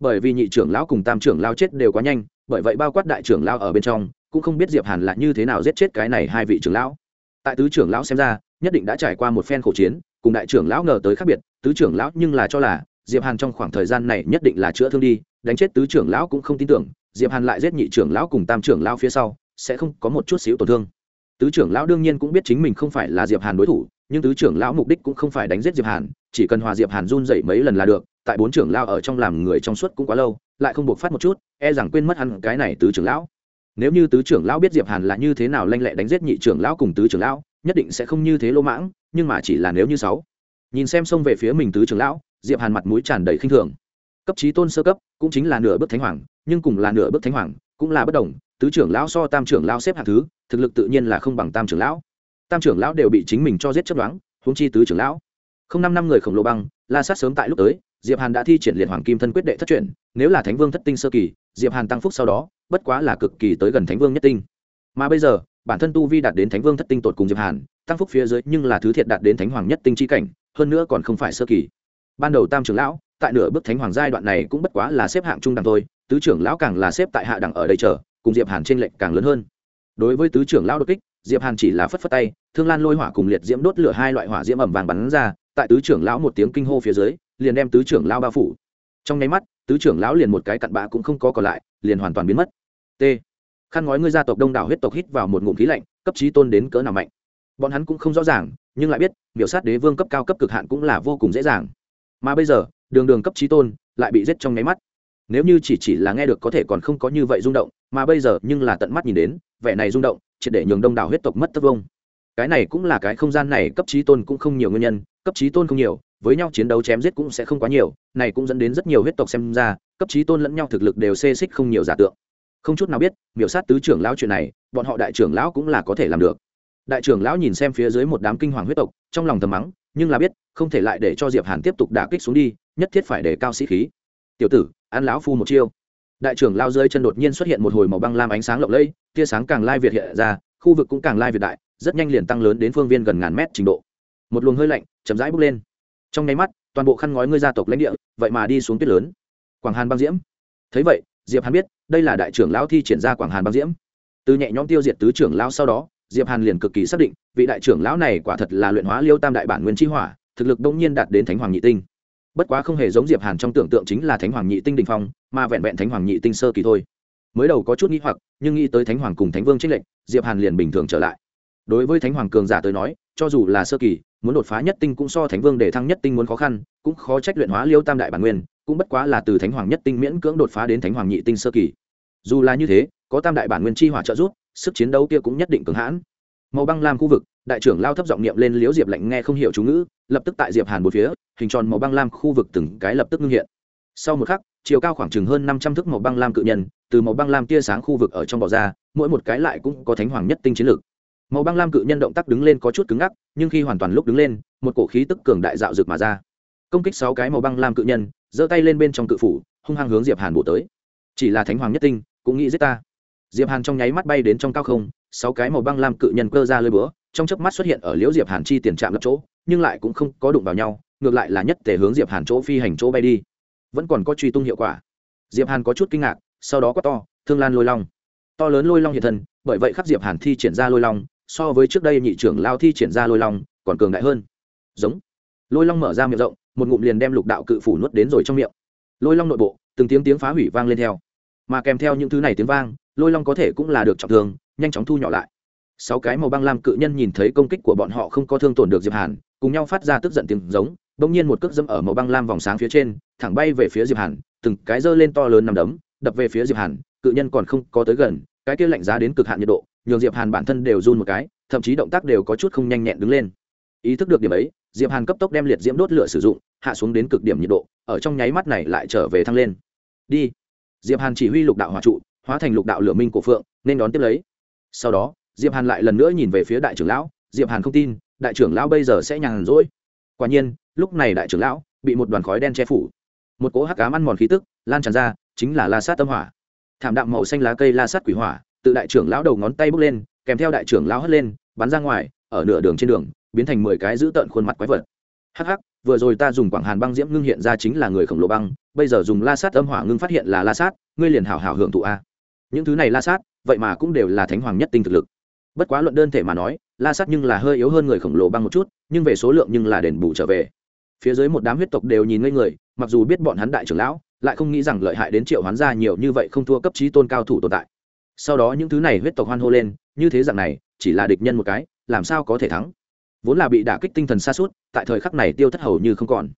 bởi vì nhị trưởng lão cùng tam trưởng lão chết đều quá nhanh bởi vậy bao quát đại trưởng lão ở bên trong cũng không biết diệp hàn là như thế nào giết chết cái này hai vị trưởng lão tại tứ trưởng lão xem ra nhất định đã trải qua một phen khổ chiến cùng đại trưởng lão ngờ tới khác biệt tứ trưởng lão nhưng là cho là diệp hàn trong khoảng thời gian này nhất định là chữa thương đi đánh chết tứ trưởng lão cũng không tin tưởng diệp hàn lại giết nhị trưởng lão cùng tam trưởng lão phía sau sẽ không có một chút xíu tổn thương tứ trưởng lão đương nhiên cũng biết chính mình không phải là diệp hàn đối thủ nhưng tứ trưởng lão mục đích cũng không phải đánh giết diệp hàn chỉ cần hòa diệp hàn run dậy mấy lần là được tại bốn trưởng lão ở trong làm người trong suốt cũng quá lâu lại không buộc phát một chút e rằng quên mất hẳn cái này tứ trưởng lão nếu như tứ trưởng lão biết diệp hàn là như thế nào lanh lẹ đánh giết nhị trưởng lão cùng tứ trưởng lão nhất định sẽ không như thế lỗ mãng, nhưng mà chỉ là nếu như sáu. Nhìn xem xông về phía mình tứ trưởng lão, diệp hàn mặt mũi tràn đầy khinh thường. Cấp trí tôn sơ cấp, cũng chính là nửa bước thánh hoàng, nhưng cùng là nửa bước thánh hoàng, cũng là bất đồng, tứ trưởng lão so tam trưởng lão xếp hạng thứ, thực lực tự nhiên là không bằng tam trưởng lão. Tam trưởng lão đều bị chính mình cho giết chấp đoán, huống chi tứ trưởng lão. Không năm năm người khổng lồ băng, la sát sớm tại lúc tới, diệp hàn đã thi triển liệt hoàng kim thân quyết đệ thất truyền nếu là thánh vương thất tinh sơ kỳ, diệp hàn tăng phúc sau đó, bất quá là cực kỳ tới gần thánh vương nhất tinh. Mà bây giờ bản thân tu vi đạt đến thánh vương thất tinh tột cùng diệp hàn, tăng phúc phía dưới nhưng là thứ thiệt đạt đến thánh hoàng nhất tinh chi cảnh, hơn nữa còn không phải sơ kỳ. Ban đầu tam trưởng lão, tại nửa bước thánh hoàng giai đoạn này cũng bất quá là xếp hạng trung đẳng thôi, tứ trưởng lão càng là xếp tại hạ đẳng ở đây chờ, cùng diệp hàn trên lệnh càng lớn hơn. Đối với tứ trưởng lão đột kích, diệp hàn chỉ là phất phất tay, thương lan lôi hỏa cùng liệt diễm đốt lửa hai loại hỏa diễm ẩm vàng bắn ra, tại tứ trưởng lão một tiếng kinh hô phía dưới, liền đem tứ trưởng lão bao phủ. Trong nháy mắt, tứ trưởng lão liền một cái cặn bã cũng không có còn lại, liền hoàn toàn biến mất. T khăn ngói ngươi gia tộc đông đảo huyết tộc hít vào một ngụm khí lạnh, cấp trí tôn đến cỡ nào mạnh? Bọn hắn cũng không rõ ràng, nhưng lại biết, miểu sát đế vương cấp cao cấp cực hạn cũng là vô cùng dễ dàng. Mà bây giờ, đường đường cấp trí tôn lại bị giết trong nháy mắt. Nếu như chỉ chỉ là nghe được có thể còn không có như vậy rung động, mà bây giờ nhưng là tận mắt nhìn đến, vẻ này rung động chỉ để nhường đông đảo huyết tộc mất tất vông. Cái này cũng là cái không gian này cấp trí tôn cũng không nhiều nguyên nhân, cấp trí tôn không nhiều, với nhau chiến đấu chém giết cũng sẽ không quá nhiều, này cũng dẫn đến rất nhiều huyết tộc xem ra, cấp trí tôn lẫn nhau thực lực đều xê xích không nhiều giả tượng không chút nào biết, miểu sát tứ trưởng lão chuyện này, bọn họ đại trưởng lão cũng là có thể làm được. Đại trưởng lão nhìn xem phía dưới một đám kinh hoàng huyết tộc, trong lòng thầm mắng, nhưng là biết, không thể lại để cho diệp hàn tiếp tục đả kích xuống đi, nhất thiết phải để cao sĩ khí. Tiểu tử, ăn lão phu một chiêu. Đại trưởng lao dưới chân đột nhiên xuất hiện một hồi màu băng lam ánh sáng lộng lẫy, tia sáng càng lai việt hiện ra, khu vực cũng càng lai việt đại, rất nhanh liền tăng lớn đến phương viên gần ngàn mét trình độ. Một luồng hơi lạnh chậm rãi bốc lên. Trong nháy mắt, toàn bộ khăn ngói ngươi gia tộc lãnh địa, vậy mà đi xuống tuyết lớn. Quảng hàn băng diễm. Thấy vậy diệp hàn biết, đây là đại trưởng lão thi triển ra quảng hàn băng diễm. Từ nhẹ nhõm tiêu diệt tứ trưởng lão sau đó, diệp hàn liền cực kỳ xác định, vị đại trưởng lão này quả thật là luyện hóa liêu tam đại bản nguyên chi hỏa, thực lực đông nhiên đạt đến thánh hoàng nhị tinh. Bất quá không hề giống diệp hàn trong tưởng tượng chính là thánh hoàng nhị tinh đình phong, mà vẹn vẹn thánh hoàng nhị tinh sơ kỳ thôi. Mới đầu có chút nghĩ hoặc, nhưng nghĩ tới thánh hoàng cùng thánh vương trích lệnh diệp hàn liền bình thường trở lại. Đối với thánh hoàng cường giả tới nói, cho dù là sơ kỳ, muốn đột phá nhất tinh cũng so thánh vương để thăng nhất tinh muốn khó khăn, cũng khó trách luyện hóa liêu tam đại bản nguyên cũng bất quá là từ thánh hoàng nhất tinh miễn cưỡng đột phá đến thánh hoàng nhị tinh sơ kỳ. Dù là như thế, có tam đại bản nguyên chi hỏa trợ giúp, sức chiến đấu kia cũng nhất định cường hãn. Màu băng lam khu vực, đại trưởng lao thấp giọng niệm lên liễu diệp lạnh nghe không hiểu chú ngữ, lập tức tại diệp hàn một phía, hình tròn màu băng lam khu vực từng cái lập tức ngưng hiện. Sau một khắc, chiều cao khoảng chừng hơn năm trăm thước màu băng lam cự nhân, từ màu băng lam tia sáng khu vực ở trong bò ra, mỗi một cái lại cũng có thánh hoàng nhất tinh chiến lược. Màu băng lam cự nhân động tác đứng lên có chút cứng ngắc, nhưng khi hoàn toàn lúc đứng lên, một cổ khí tức cường đại dạo rực mà ra. Công kích sáu cái màu băng lam cự nhân giơ tay lên bên trong cự phủ, hung hăng hướng diệp hàn bổ tới. Chỉ là thánh hoàng nhất tinh, cũng nghĩ giết ta. Diệp hàn trong nháy mắt bay đến trong cao không, sáu cái màu băng lam cự nhân cơ ra lơi bữa trong chớp mắt xuất hiện ở liễu diệp hàn chi tiền trạm lập chỗ, nhưng lại cũng không có đụng vào nhau, ngược lại là nhất tề hướng diệp hàn chỗ phi hành chỗ bay đi. Vẫn còn có truy tung hiệu quả. Diệp hàn có chút kinh ngạc, sau đó có to, thương lan lôi long. To lớn lôi long hiện thân, bởi vậy khắc diệp hàn thi triển ra lôi long, so với trước đây nhị trưởng lao thi triển ra lôi long, còn cường đại hơn. Giống. Lôi long mở ra miệng rộng một ngụm liền đem lục đạo cự phủ nuốt đến rồi trong miệng. Lôi long nội bộ, từng tiếng tiếng phá hủy vang lên theo. Mà kèm theo những thứ này tiếng vang, lôi long có thể cũng là được trọng thương, nhanh chóng thu nhỏ lại. Sáu cái màu băng lam cự nhân nhìn thấy công kích của bọn họ không có thương tổn được diệp hàn, cùng nhau phát ra tức giận tiếng giống, bỗng nhiên một cước dâm ở màu băng lam vòng sáng phía trên, thẳng bay về phía diệp hàn, từng cái giơ lên to lớn nằm đấm, đập về phía diệp hàn, cự nhân còn không có tới gần, cái kia lạnh giá đến cực hạn nhiệt độ, nhường diệp hàn bản thân đều run một cái, thậm chí động tác đều có chút không nhanh nhẹn đứng lên. Ý thức được điểm ấy diệp hàn cấp tốc đem liệt diễm đốt lửa sử dụng, hạ xuống đến cực điểm nhiệt độ, ở trong nháy mắt này lại trở về thăng lên. Đi. Diệp hàn chỉ huy lục đạo hỏa trụ, hóa thành lục đạo lửa minh của phượng, nên đón tiếp lấy. Sau đó, diệp hàn lại lần nữa nhìn về phía đại trưởng lão, diệp hàn không tin, đại trưởng lão bây giờ sẽ nhàn rỗi. Quả nhiên, lúc này đại trưởng lão bị một đoàn khói đen che phủ. Một cỗ hắc ám ăn mòn khí tức lan tràn ra, chính là la sát tâm hỏa. Thảm đạm màu xanh lá cây la sát quỷ hỏa tự đại trưởng lão đầu ngón tay bước lên, kèm theo đại trưởng lão hất lên, bắn ra ngoài, ở nửa đường trên đường biến thành mười cái giữ tợn khuôn mặt quái vật. Hắc hắc, vừa rồi ta dùng quảng hàn băng diễm ngưng hiện ra chính là người khổng lồ băng, bây giờ dùng la sát âm hỏa ngưng phát hiện là la sát, ngươi liền hảo hảo hưởng thụ a. Những thứ này la sát, vậy mà cũng đều là thánh hoàng nhất tinh thực lực. Bất quá luận đơn thể mà nói, la sát nhưng là hơi yếu hơn người khổng lồ băng một chút, nhưng về số lượng nhưng là đền bù trở về. Phía dưới một đám huyết tộc đều nhìn ngây người, mặc dù biết bọn hắn đại trưởng lão, lại không nghĩ rằng lợi hại đến triệu hoán ra nhiều như vậy không thua cấp trí tôn cao thủ tồn tại. Sau đó những thứ này huyết tộc hoan hô lên, như thế dạng này, chỉ là địch nhân một cái, làm sao có thể thắng? Vốn là bị đả kích tinh thần xa suốt, tại thời khắc này tiêu thất hầu như không còn.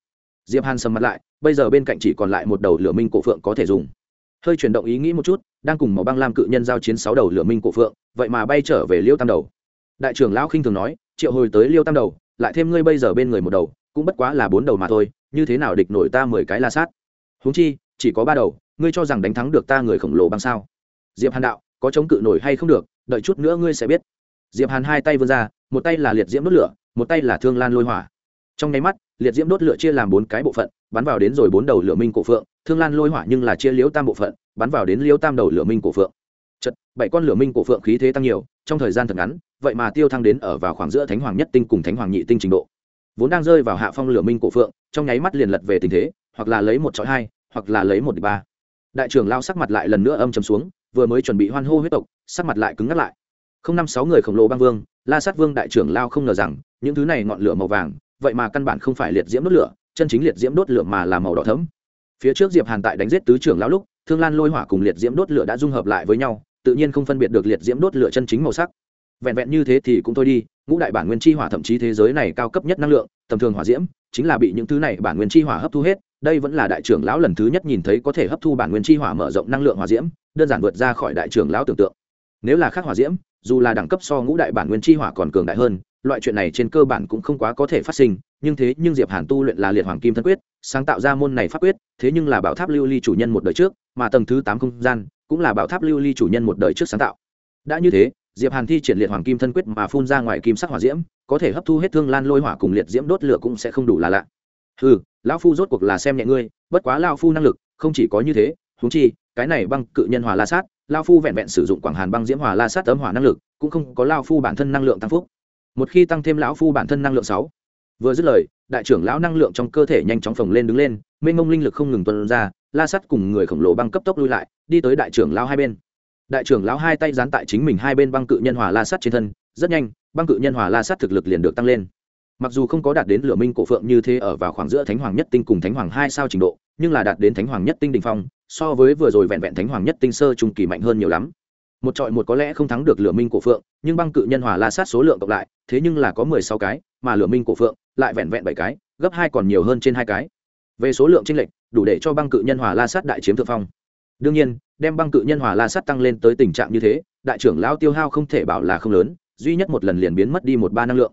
Diệp hàn sầm mặt lại, bây giờ bên cạnh chỉ còn lại một đầu lửa minh cổ phượng có thể dùng. Hơi chuyển động ý nghĩ một chút, đang cùng màu băng lam cự nhân giao chiến sáu đầu lửa minh cổ phượng, vậy mà bay trở về liêu tam đầu. Đại trưởng lão khinh thường nói, triệu hồi tới liêu tam đầu, lại thêm ngươi bây giờ bên người một đầu, cũng bất quá là bốn đầu mà thôi, như thế nào địch nổi ta mười cái la sát? Huống chi, chỉ có ba đầu, ngươi cho rằng đánh thắng được ta người khổng lồ bằng sao? Diệp hàn đạo, có chống cự nổi hay không được, đợi chút nữa ngươi sẽ biết. Diệp hàn hai tay vươn ra một tay là liệt diễm đốt lửa, một tay là thương lan lôi hỏa. Trong nháy mắt, liệt diễm đốt lửa chia làm bốn cái bộ phận, bắn vào đến rồi bốn đầu lửa minh cổ phượng, thương lan lôi hỏa nhưng là chia liếu tam bộ phận, bắn vào đến liếu tam đầu lửa minh cổ phượng. Chật, bảy con lửa minh cổ phượng khí thế tăng nhiều, trong thời gian thật ngắn, vậy mà tiêu thăng đến ở vào khoảng giữa thánh hoàng nhất tinh cùng thánh hoàng nhị tinh trình độ. Vốn đang rơi vào hạ phong lửa minh cổ phượng, trong nháy mắt liền lật về tình thế, hoặc là lấy một chọi hai, hoặc là lấy một địch ba. Đại trưởng lao sắc mặt lại lần nữa âm chầm xuống, vừa mới chuẩn bị hoan hô huyết tộc, sắc mặt lại cứng ngắt lại. Không năm sáu người khổng lồ băng vương la sát vương đại trưởng lao không ngờ rằng, những thứ này ngọn lửa màu vàng, vậy mà căn bản không phải liệt diễm đốt lửa, chân chính liệt diễm đốt lửa mà là màu đỏ thấm phía trước diệp hàn tại đánh giết tứ trưởng lao lúc, thương lan lôi hỏa cùng liệt diễm đốt lửa đã dung hợp lại với nhau, tự nhiên không phân biệt được liệt diễm đốt lửa chân chính màu sắc. Vẹn vẹn như thế thì cũng thôi đi, ngũ đại bản nguyên chi hỏa thậm chí thế giới này cao cấp nhất năng lượng, tầm thường hỏa diễm, chính là bị những thứ này bản nguyên chi hỏa hấp thu hết, đây vẫn là đại trưởng lão lần thứ nhất nhìn thấy có thể hấp thu bản nguyên chi hỏa mở rộng năng lượng hỏa diễm, đơn giản vượt ra khỏi đại trưởng lão tưởng tượng. Nếu là khác hỏa diễm dù là đẳng cấp so ngũ đại bản nguyên chi hỏa còn cường đại hơn, loại chuyện này trên cơ bản cũng không quá có thể phát sinh, nhưng thế nhưng diệp hàn tu luyện là liệt hoàng kim thân quyết, sáng tạo ra môn này pháp quyết, thế nhưng là bảo tháp lưu ly chủ nhân một đời trước, mà tầng thứ tám không gian cũng là bảo tháp lưu ly chủ nhân một đời trước sáng tạo. Đã như thế, diệp hàn thi triển liệt hoàng kim thân quyết mà phun ra ngoài kim sắc hỏa diễm, có thể hấp thu hết thương lan lôi hỏa cùng liệt diễm đốt lửa cũng sẽ không đủ là lạ. Ừ lão phu rốt cuộc là xem nhẹ ngươi, bất quá lão phu năng lực không chỉ có như thế, huống chi cái này băng cự nhân hòa la sát lão phu vẹn vẹn sử dụng quảng hàn băng diễm hòa la sát ấm hỏa năng lực, cũng không có lão phu bản thân năng lượng tăng phúc. Một khi tăng thêm lão phu bản thân năng lượng sáu, vừa dứt lời, đại trưởng lão năng lượng trong cơ thể nhanh chóng phồng lên đứng lên, mênh mông linh lực không ngừng tuôn ra, la sát cùng người khổng lồ băng cấp tốc lui lại, đi tới đại trưởng lão hai bên. Đại trưởng lão hai tay dán tại chính mình hai bên băng cự nhân hòa la sát trên thân, rất nhanh, băng cự nhân hòa la sát thực lực liền được tăng lên mặc dù không có đạt đến lửa minh cổ phượng như thế ở vào khoảng giữa thánh hoàng nhất tinh cùng thánh hoàng hai sao trình độ, nhưng là đạt đến thánh hoàng nhất tinh đình phong, so với vừa rồi vẹn vẹn thánh hoàng nhất tinh sơ trung kỳ mạnh hơn nhiều lắm. Một trọi một có lẽ không thắng được lửa minh cổ phượng, nhưng băng cự nhân hòa la sát số lượng cộng lại, thế nhưng là có mười sáu cái, mà lửa minh cổ phượng lại vẹn vẹn bảy cái, gấp hai còn nhiều hơn trên hai cái. Về số lượng tranh lệch, đủ để cho băng cự nhân hòa la sát đại chiếm thượng phong. Đương nhiên, đem băng cự nhân hòa la sát tăng lên tới tình trạng như thế, đại trưởng lao tiêu hao không thể bảo là không lớn, duy nhất một lần liền biến mất đi một ba năng lượng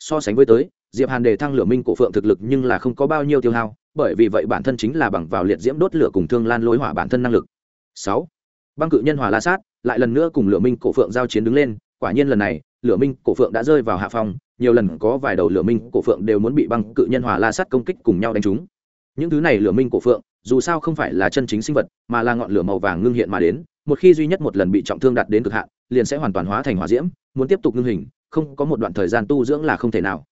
so sánh với tới, diệp hàn đề thăng lửa minh cổ phượng thực lực nhưng là không có bao nhiêu tiêu hao, bởi vì vậy bản thân chính là bằng vào liệt diễm đốt lửa cùng thương lan lối hỏa bản thân năng lực. Sáu, băng cự nhân hỏa la sát, lại lần nữa cùng lửa minh cổ phượng giao chiến đứng lên, quả nhiên lần này, lửa minh cổ phượng đã rơi vào hạ phòng nhiều lần có vài đầu lửa minh cổ phượng đều muốn bị băng cự nhân hỏa la sát công kích cùng nhau đánh trúng. Những thứ này lửa minh cổ phượng, dù sao không phải là chân chính sinh vật, mà là ngọn lửa màu vàng ngưng hiện mà đến, một khi duy nhất một lần bị trọng thương đạt đến cực hạn, liền sẽ hoàn toàn hóa thành hỏa diễm, muốn tiếp tục ngưng hình không có một đoạn thời gian tu dưỡng là không thể nào.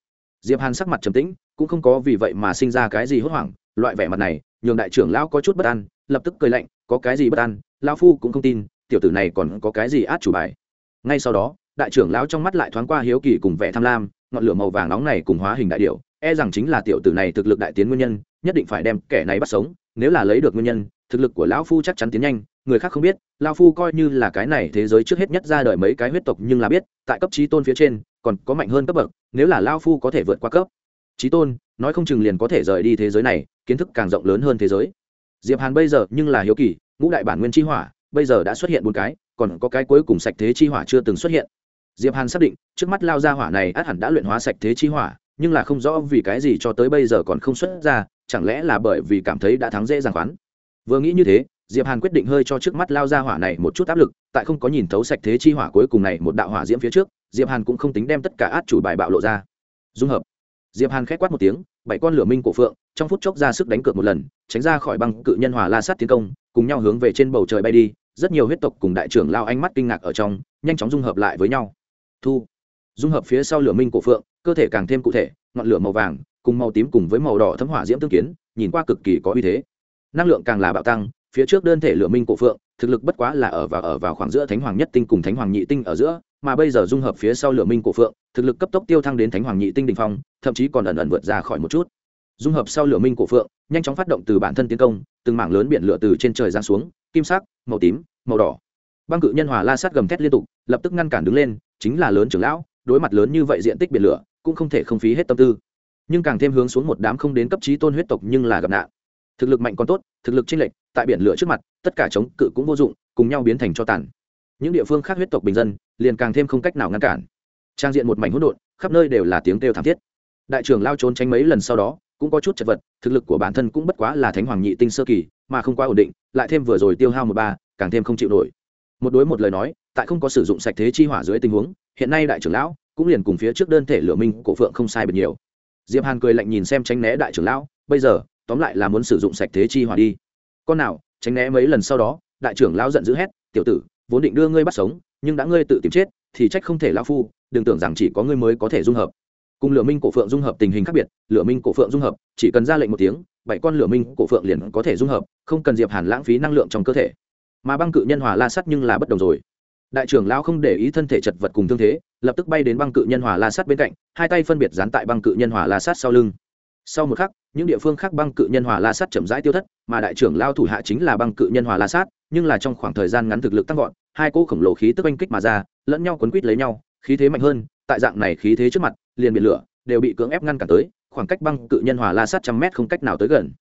Diệp hàn sắc mặt trầm tĩnh, cũng không có vì vậy mà sinh ra cái gì hốt hoảng, loại vẻ mặt này, nhường đại trưởng lão có chút bất an, lập tức cười lạnh, có cái gì bất an? Lão phu cũng không tin, tiểu tử này còn có cái gì át chủ bài. Ngay sau đó, đại trưởng lão trong mắt lại thoáng qua hiếu kỳ cùng vẻ tham lam, ngọn lửa màu vàng nóng này cùng hóa hình đại điệu e rằng chính là tiểu tử này thực lực đại tiến nguyên nhân, nhất định phải đem kẻ này bắt sống, nếu là lấy được nguyên nhân thực lực của lão phu chắc chắn tiến nhanh, người khác không biết, lão phu coi như là cái này thế giới trước hết nhất ra đời mấy cái huyết tộc nhưng là biết, tại cấp trí tôn phía trên, còn có mạnh hơn cấp bậc, nếu là lão phu có thể vượt qua cấp trí tôn, nói không chừng liền có thể rời đi thế giới này, kiến thức càng rộng lớn hơn thế giới. Diệp hàn bây giờ nhưng là hiếu kỳ, ngũ đại bản nguyên chi hỏa, bây giờ đã xuất hiện bốn cái, còn có cái cuối cùng sạch thế chi hỏa chưa từng xuất hiện. Diệp hàn xác định, trước mắt lao ra hỏa này át hẳn đã luyện hóa sạch thế chi hỏa, nhưng là không rõ vì cái gì cho tới bây giờ còn không xuất ra, chẳng lẽ là bởi vì cảm thấy đã thắng dễ dàng khoán vừa nghĩ như thế, diệp hàn quyết định hơi cho trước mắt lao ra hỏa này một chút áp lực, tại không có nhìn thấu sạch thế chi hỏa cuối cùng này một đạo hỏa diễm phía trước, diệp hàn cũng không tính đem tất cả át chủ bài bạo lộ ra. Dung hợp. Diệp hàn khét quát một tiếng, bảy con lửa minh cổ phượng, trong phút chốc ra sức đánh cược một lần, tránh ra khỏi băng cự nhân hỏa la sát tiến công, cùng nhau hướng về trên bầu trời bay đi, rất nhiều huyết tộc cùng đại trưởng lao ánh mắt kinh ngạc ở trong, nhanh chóng dung hợp lại với nhau. Thu. Dung hợp phía sau lửa minh cổ phượng, cơ thể càng thêm cụ thể, ngọn lửa màu vàng, cùng màu tím cùng với màu đỏ thấm hỏa diễm tương kiến, nhìn qua cực kỳ có uy thế năng lượng càng là bạo tăng, phía trước đơn thể lửa minh cổ phượng, thực lực bất quá là ở và ở vào khoảng giữa thánh hoàng nhất tinh cùng thánh hoàng nhị tinh ở giữa, mà bây giờ dung hợp phía sau lửa minh cổ phượng, thực lực cấp tốc tiêu thăng đến thánh hoàng nhị tinh đình phong, thậm chí còn ẩn ẩn vượt ra khỏi một chút. Dung hợp sau lửa minh cổ phượng, nhanh chóng phát động từ bản thân tiến công, từng mảng lớn biển lửa từ trên trời giáng xuống, kim sắc, màu tím, màu đỏ. Băng cự nhân hòa la sát gầm thét liên tục, lập tức ngăn cản đứng lên, chính là lớn trưởng lão, đối mặt lớn như vậy diện tích biển lửa, cũng không thể không phí hết tâm tư. Nhưng càng thêm hướng xuống một đám không đến cấp trí tôn huyết tộc nhưng là gặp nạn thực lực mạnh còn tốt, thực lực chênh lệch, tại biển lửa trước mặt, tất cả chống cự cũng vô dụng, cùng nhau biến thành cho tàn. Những địa phương khác huyết tộc bình dân, liền càng thêm không cách nào ngăn cản. Trang diện một mảnh hỗn độn, khắp nơi đều là tiếng kêu thảm thiết. Đại trưởng lao trốn tránh mấy lần sau đó, cũng có chút chật vật, thực lực của bản thân cũng bất quá là thánh hoàng nhị tinh sơ kỳ, mà không quá ổn định, lại thêm vừa rồi tiêu hao một ba, càng thêm không chịu nổi. Một đối một lời nói, tại không có sử dụng sạch thế chi hỏa dưới tình huống, hiện nay đại trưởng lão cũng liền cùng phía trước đơn thể lửa minh cổ phượng không sai biệt nhiều. Diệp hàn cười lạnh nhìn xem tránh né đại trưởng lão, bây giờ tóm lại là muốn sử dụng sạch thế chi hỏa đi. Con nào, tránh né mấy lần sau đó, đại trưởng lão giận dữ hét, tiểu tử, vốn định đưa ngươi bắt sống, nhưng đã ngươi tự tìm chết, thì trách không thể lão phu, đừng tưởng rằng chỉ có ngươi mới có thể dung hợp. Cùng lửa minh cổ phượng dung hợp tình hình khác biệt, lửa minh cổ phượng dung hợp, chỉ cần ra lệnh một tiếng, bảy con lửa minh cổ phượng liền có thể dung hợp, không cần diệp hàn lãng phí năng lượng trong cơ thể. Mà băng cự nhân hòa la sắt nhưng là bất đồng rồi. Đại trưởng lão không để ý thân thể chật vật cùng thương thế, lập tức bay đến băng cự nhân hòa la sắt bên cạnh, hai tay phân biệt dán tại băng cự nhân hòa la sắt sau lưng. Sau một khắc những địa phương khác băng cự nhân hòa la sát chậm rãi tiêu thất, mà đại trưởng lao thủ hạ chính là băng cự nhân hòa la sát, nhưng là trong khoảng thời gian ngắn thực lực tăng vọt, hai cỗ khổng lồ khí tức oanh kích mà ra, lẫn nhau quấn quít lấy nhau, khí thế mạnh hơn, tại dạng này khí thế trước mặt, liền biển lửa đều bị cưỡng ép ngăn cản tới, khoảng cách băng cự nhân hòa la sát trăm mét không cách nào tới gần.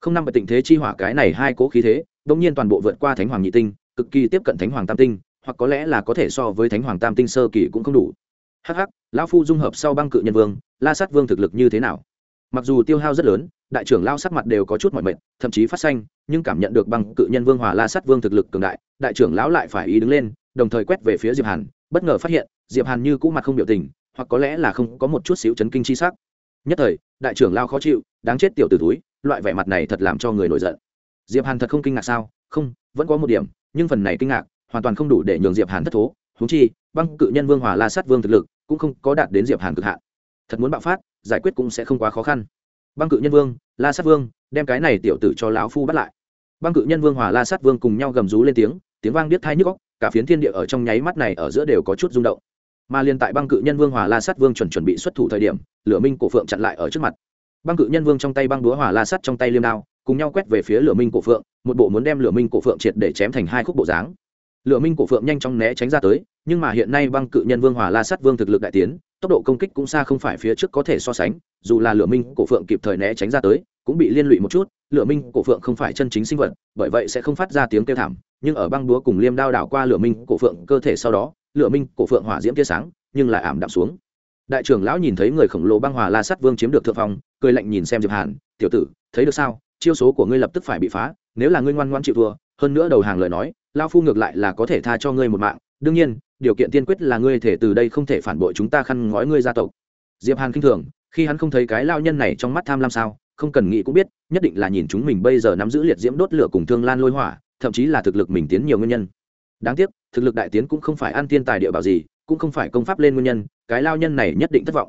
Không năm bởi tình thế chi hỏa cái này hai cỗ khí thế đông nhiên toàn bộ vượt qua thánh hoàng nhị tinh, cực kỳ tiếp cận thánh hoàng tam tinh, hoặc có lẽ là có thể so với thánh hoàng tam tinh sơ kỳ cũng không đủ. Hh lão phu dung hợp sau băng cự nhân vương, la sát vương thực lực như thế nào? Mặc dù tiêu hao rất lớn, đại trưởng lao sắc mặt đều có chút mọi mệt, thậm chí phát xanh, nhưng cảm nhận được băng cự nhân vương hòa la sát vương thực lực cường đại đại trưởng lão lại phải ý đứng lên, đồng thời quét về phía diệp hàn, bất ngờ phát hiện, diệp hàn như cũ mặt không biểu tình, hoặc có lẽ là không có một chút xíu chấn kinh chi sắc. Nhất thời, đại trưởng lao khó chịu, đáng chết tiểu tử túi loại vẻ mặt này thật làm cho người nổi giận. Diệp hàn thật không kinh ngạc sao? Không, vẫn có một điểm, nhưng phần này kinh ngạc, hoàn toàn không đủ để nhường diệp hàn thất thố. Húng chi, băng cự nhân vương hòa la sát vương thực lực cũng không có đạt đến diệp hàn cực hạn. Thật muốn bạo phát giải quyết cũng sẽ không quá khó khăn. Băng cự nhân vương, la sát vương, đem cái này tiểu tử cho lão phu bắt lại. Băng cự nhân vương hòa la sát vương cùng nhau gầm rú lên tiếng tiếng vang biết thai nhức góc cả phiến thiên địa ở trong nháy mắt này ở giữa đều có chút rung động. Mà liền tại băng cự nhân vương hòa la sát vương chuẩn chuẩn bị xuất thủ thời điểm, lửa minh cổ phượng chặn lại ở trước mặt. Băng cự nhân vương trong tay băng đúa hòa la sắt trong tay liêm đao, cùng nhau quét về phía lửa minh cổ phượng, một bộ muốn đem lửa minh cổ phượng triệt để chém thành hai khúc bộ dáng. Lựa minh cổ phượng nhanh chóng né tránh ra tới, nhưng mà hiện nay băng cự nhân vương hòa la sắt vương thực lực đại tiến, tốc độ công kích cũng xa không phải phía trước có thể so sánh, dù là Lựa minh cổ phượng kịp thời né tránh ra tới, cũng bị liên lụy một chút Lựa minh cổ phượng không phải chân chính sinh vật, bởi vậy sẽ không phát ra tiếng kêu thảm, nhưng ở băng đúa cùng liêm đao đảo qua Lựa minh cổ phượng cơ thể sau đó Lựa minh cổ phượng hỏa diễm tia sáng, nhưng lại ảm đạm xuống. Đại trưởng lão nhìn thấy người khổng lồ băng hòa la sắt vương chiếm được thượng phong, cười lạnh nhìn xem diệp hàn, tiểu tử, thấy được sao? Chiêu số của ngươi lập tức phải bị phá, nếu là ngươi ngoan ngoan chịu thua, hơn nữa đầu hàng lời nói lao phu ngược lại là có thể tha cho ngươi một mạng. Đương nhiên, điều kiện tiên quyết là ngươi thể từ đây không thể phản bội chúng ta khăn ngói ngươi gia tộc. Diệp hàn kinh thường, khi hắn không thấy cái lao nhân này trong mắt tham lam sao, không cần nghĩ cũng biết, nhất định là nhìn chúng mình bây giờ nắm giữ liệt diễm đốt lửa cùng thương lan lôi hỏa, thậm chí là thực lực mình tiến nhiều nguyên nhân. Đáng tiếc, thực lực đại tiến cũng không phải ăn thiên tài địa bảo gì, cũng không phải công pháp lên nguyên nhân, cái lao nhân này nhất định thất vọng.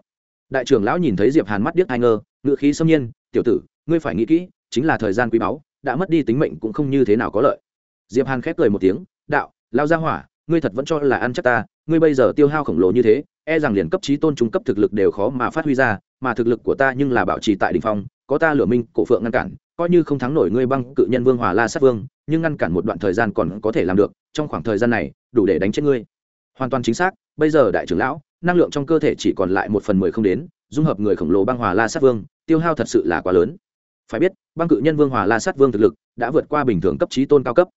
Đại trưởng lão nhìn thấy diệp hàn mắt điếc ai ngơ ngự khí xâm nhiên, tiểu tử, ngươi phải nghĩ kỹ, chính là thời gian quý báu, đã mất đi tính mệnh cũng không như thế nào có lợi diệp hàn khép cười một tiếng, đạo, lao ra hỏa, ngươi thật vẫn cho là ăn chắc ta, ngươi bây giờ tiêu hao khổng lồ như thế e rằng liền cấp trí tôn trung cấp thực lực đều khó mà phát huy ra, mà thực lực của ta nhưng là bảo trì tại đỉnh phong, có ta lửa minh, cổ phượng ngăn cản, coi như không thắng nổi ngươi băng cự nhân vương hòa la sát vương, nhưng ngăn cản một đoạn thời gian còn có thể làm được, trong khoảng thời gian này, đủ để đánh chết ngươi. Hoàn toàn chính xác, bây giờ đại trưởng lão, năng lượng trong cơ thể chỉ còn lại một phần mười không đến, dung hợp người khổng lồ băng hòa la sát vương, tiêu hao thật sự là quá lớn. Phải biết, băng cự nhân vương hòa la sát vương thực lực đã vượt qua bình thường cấp trí tôn cao cấp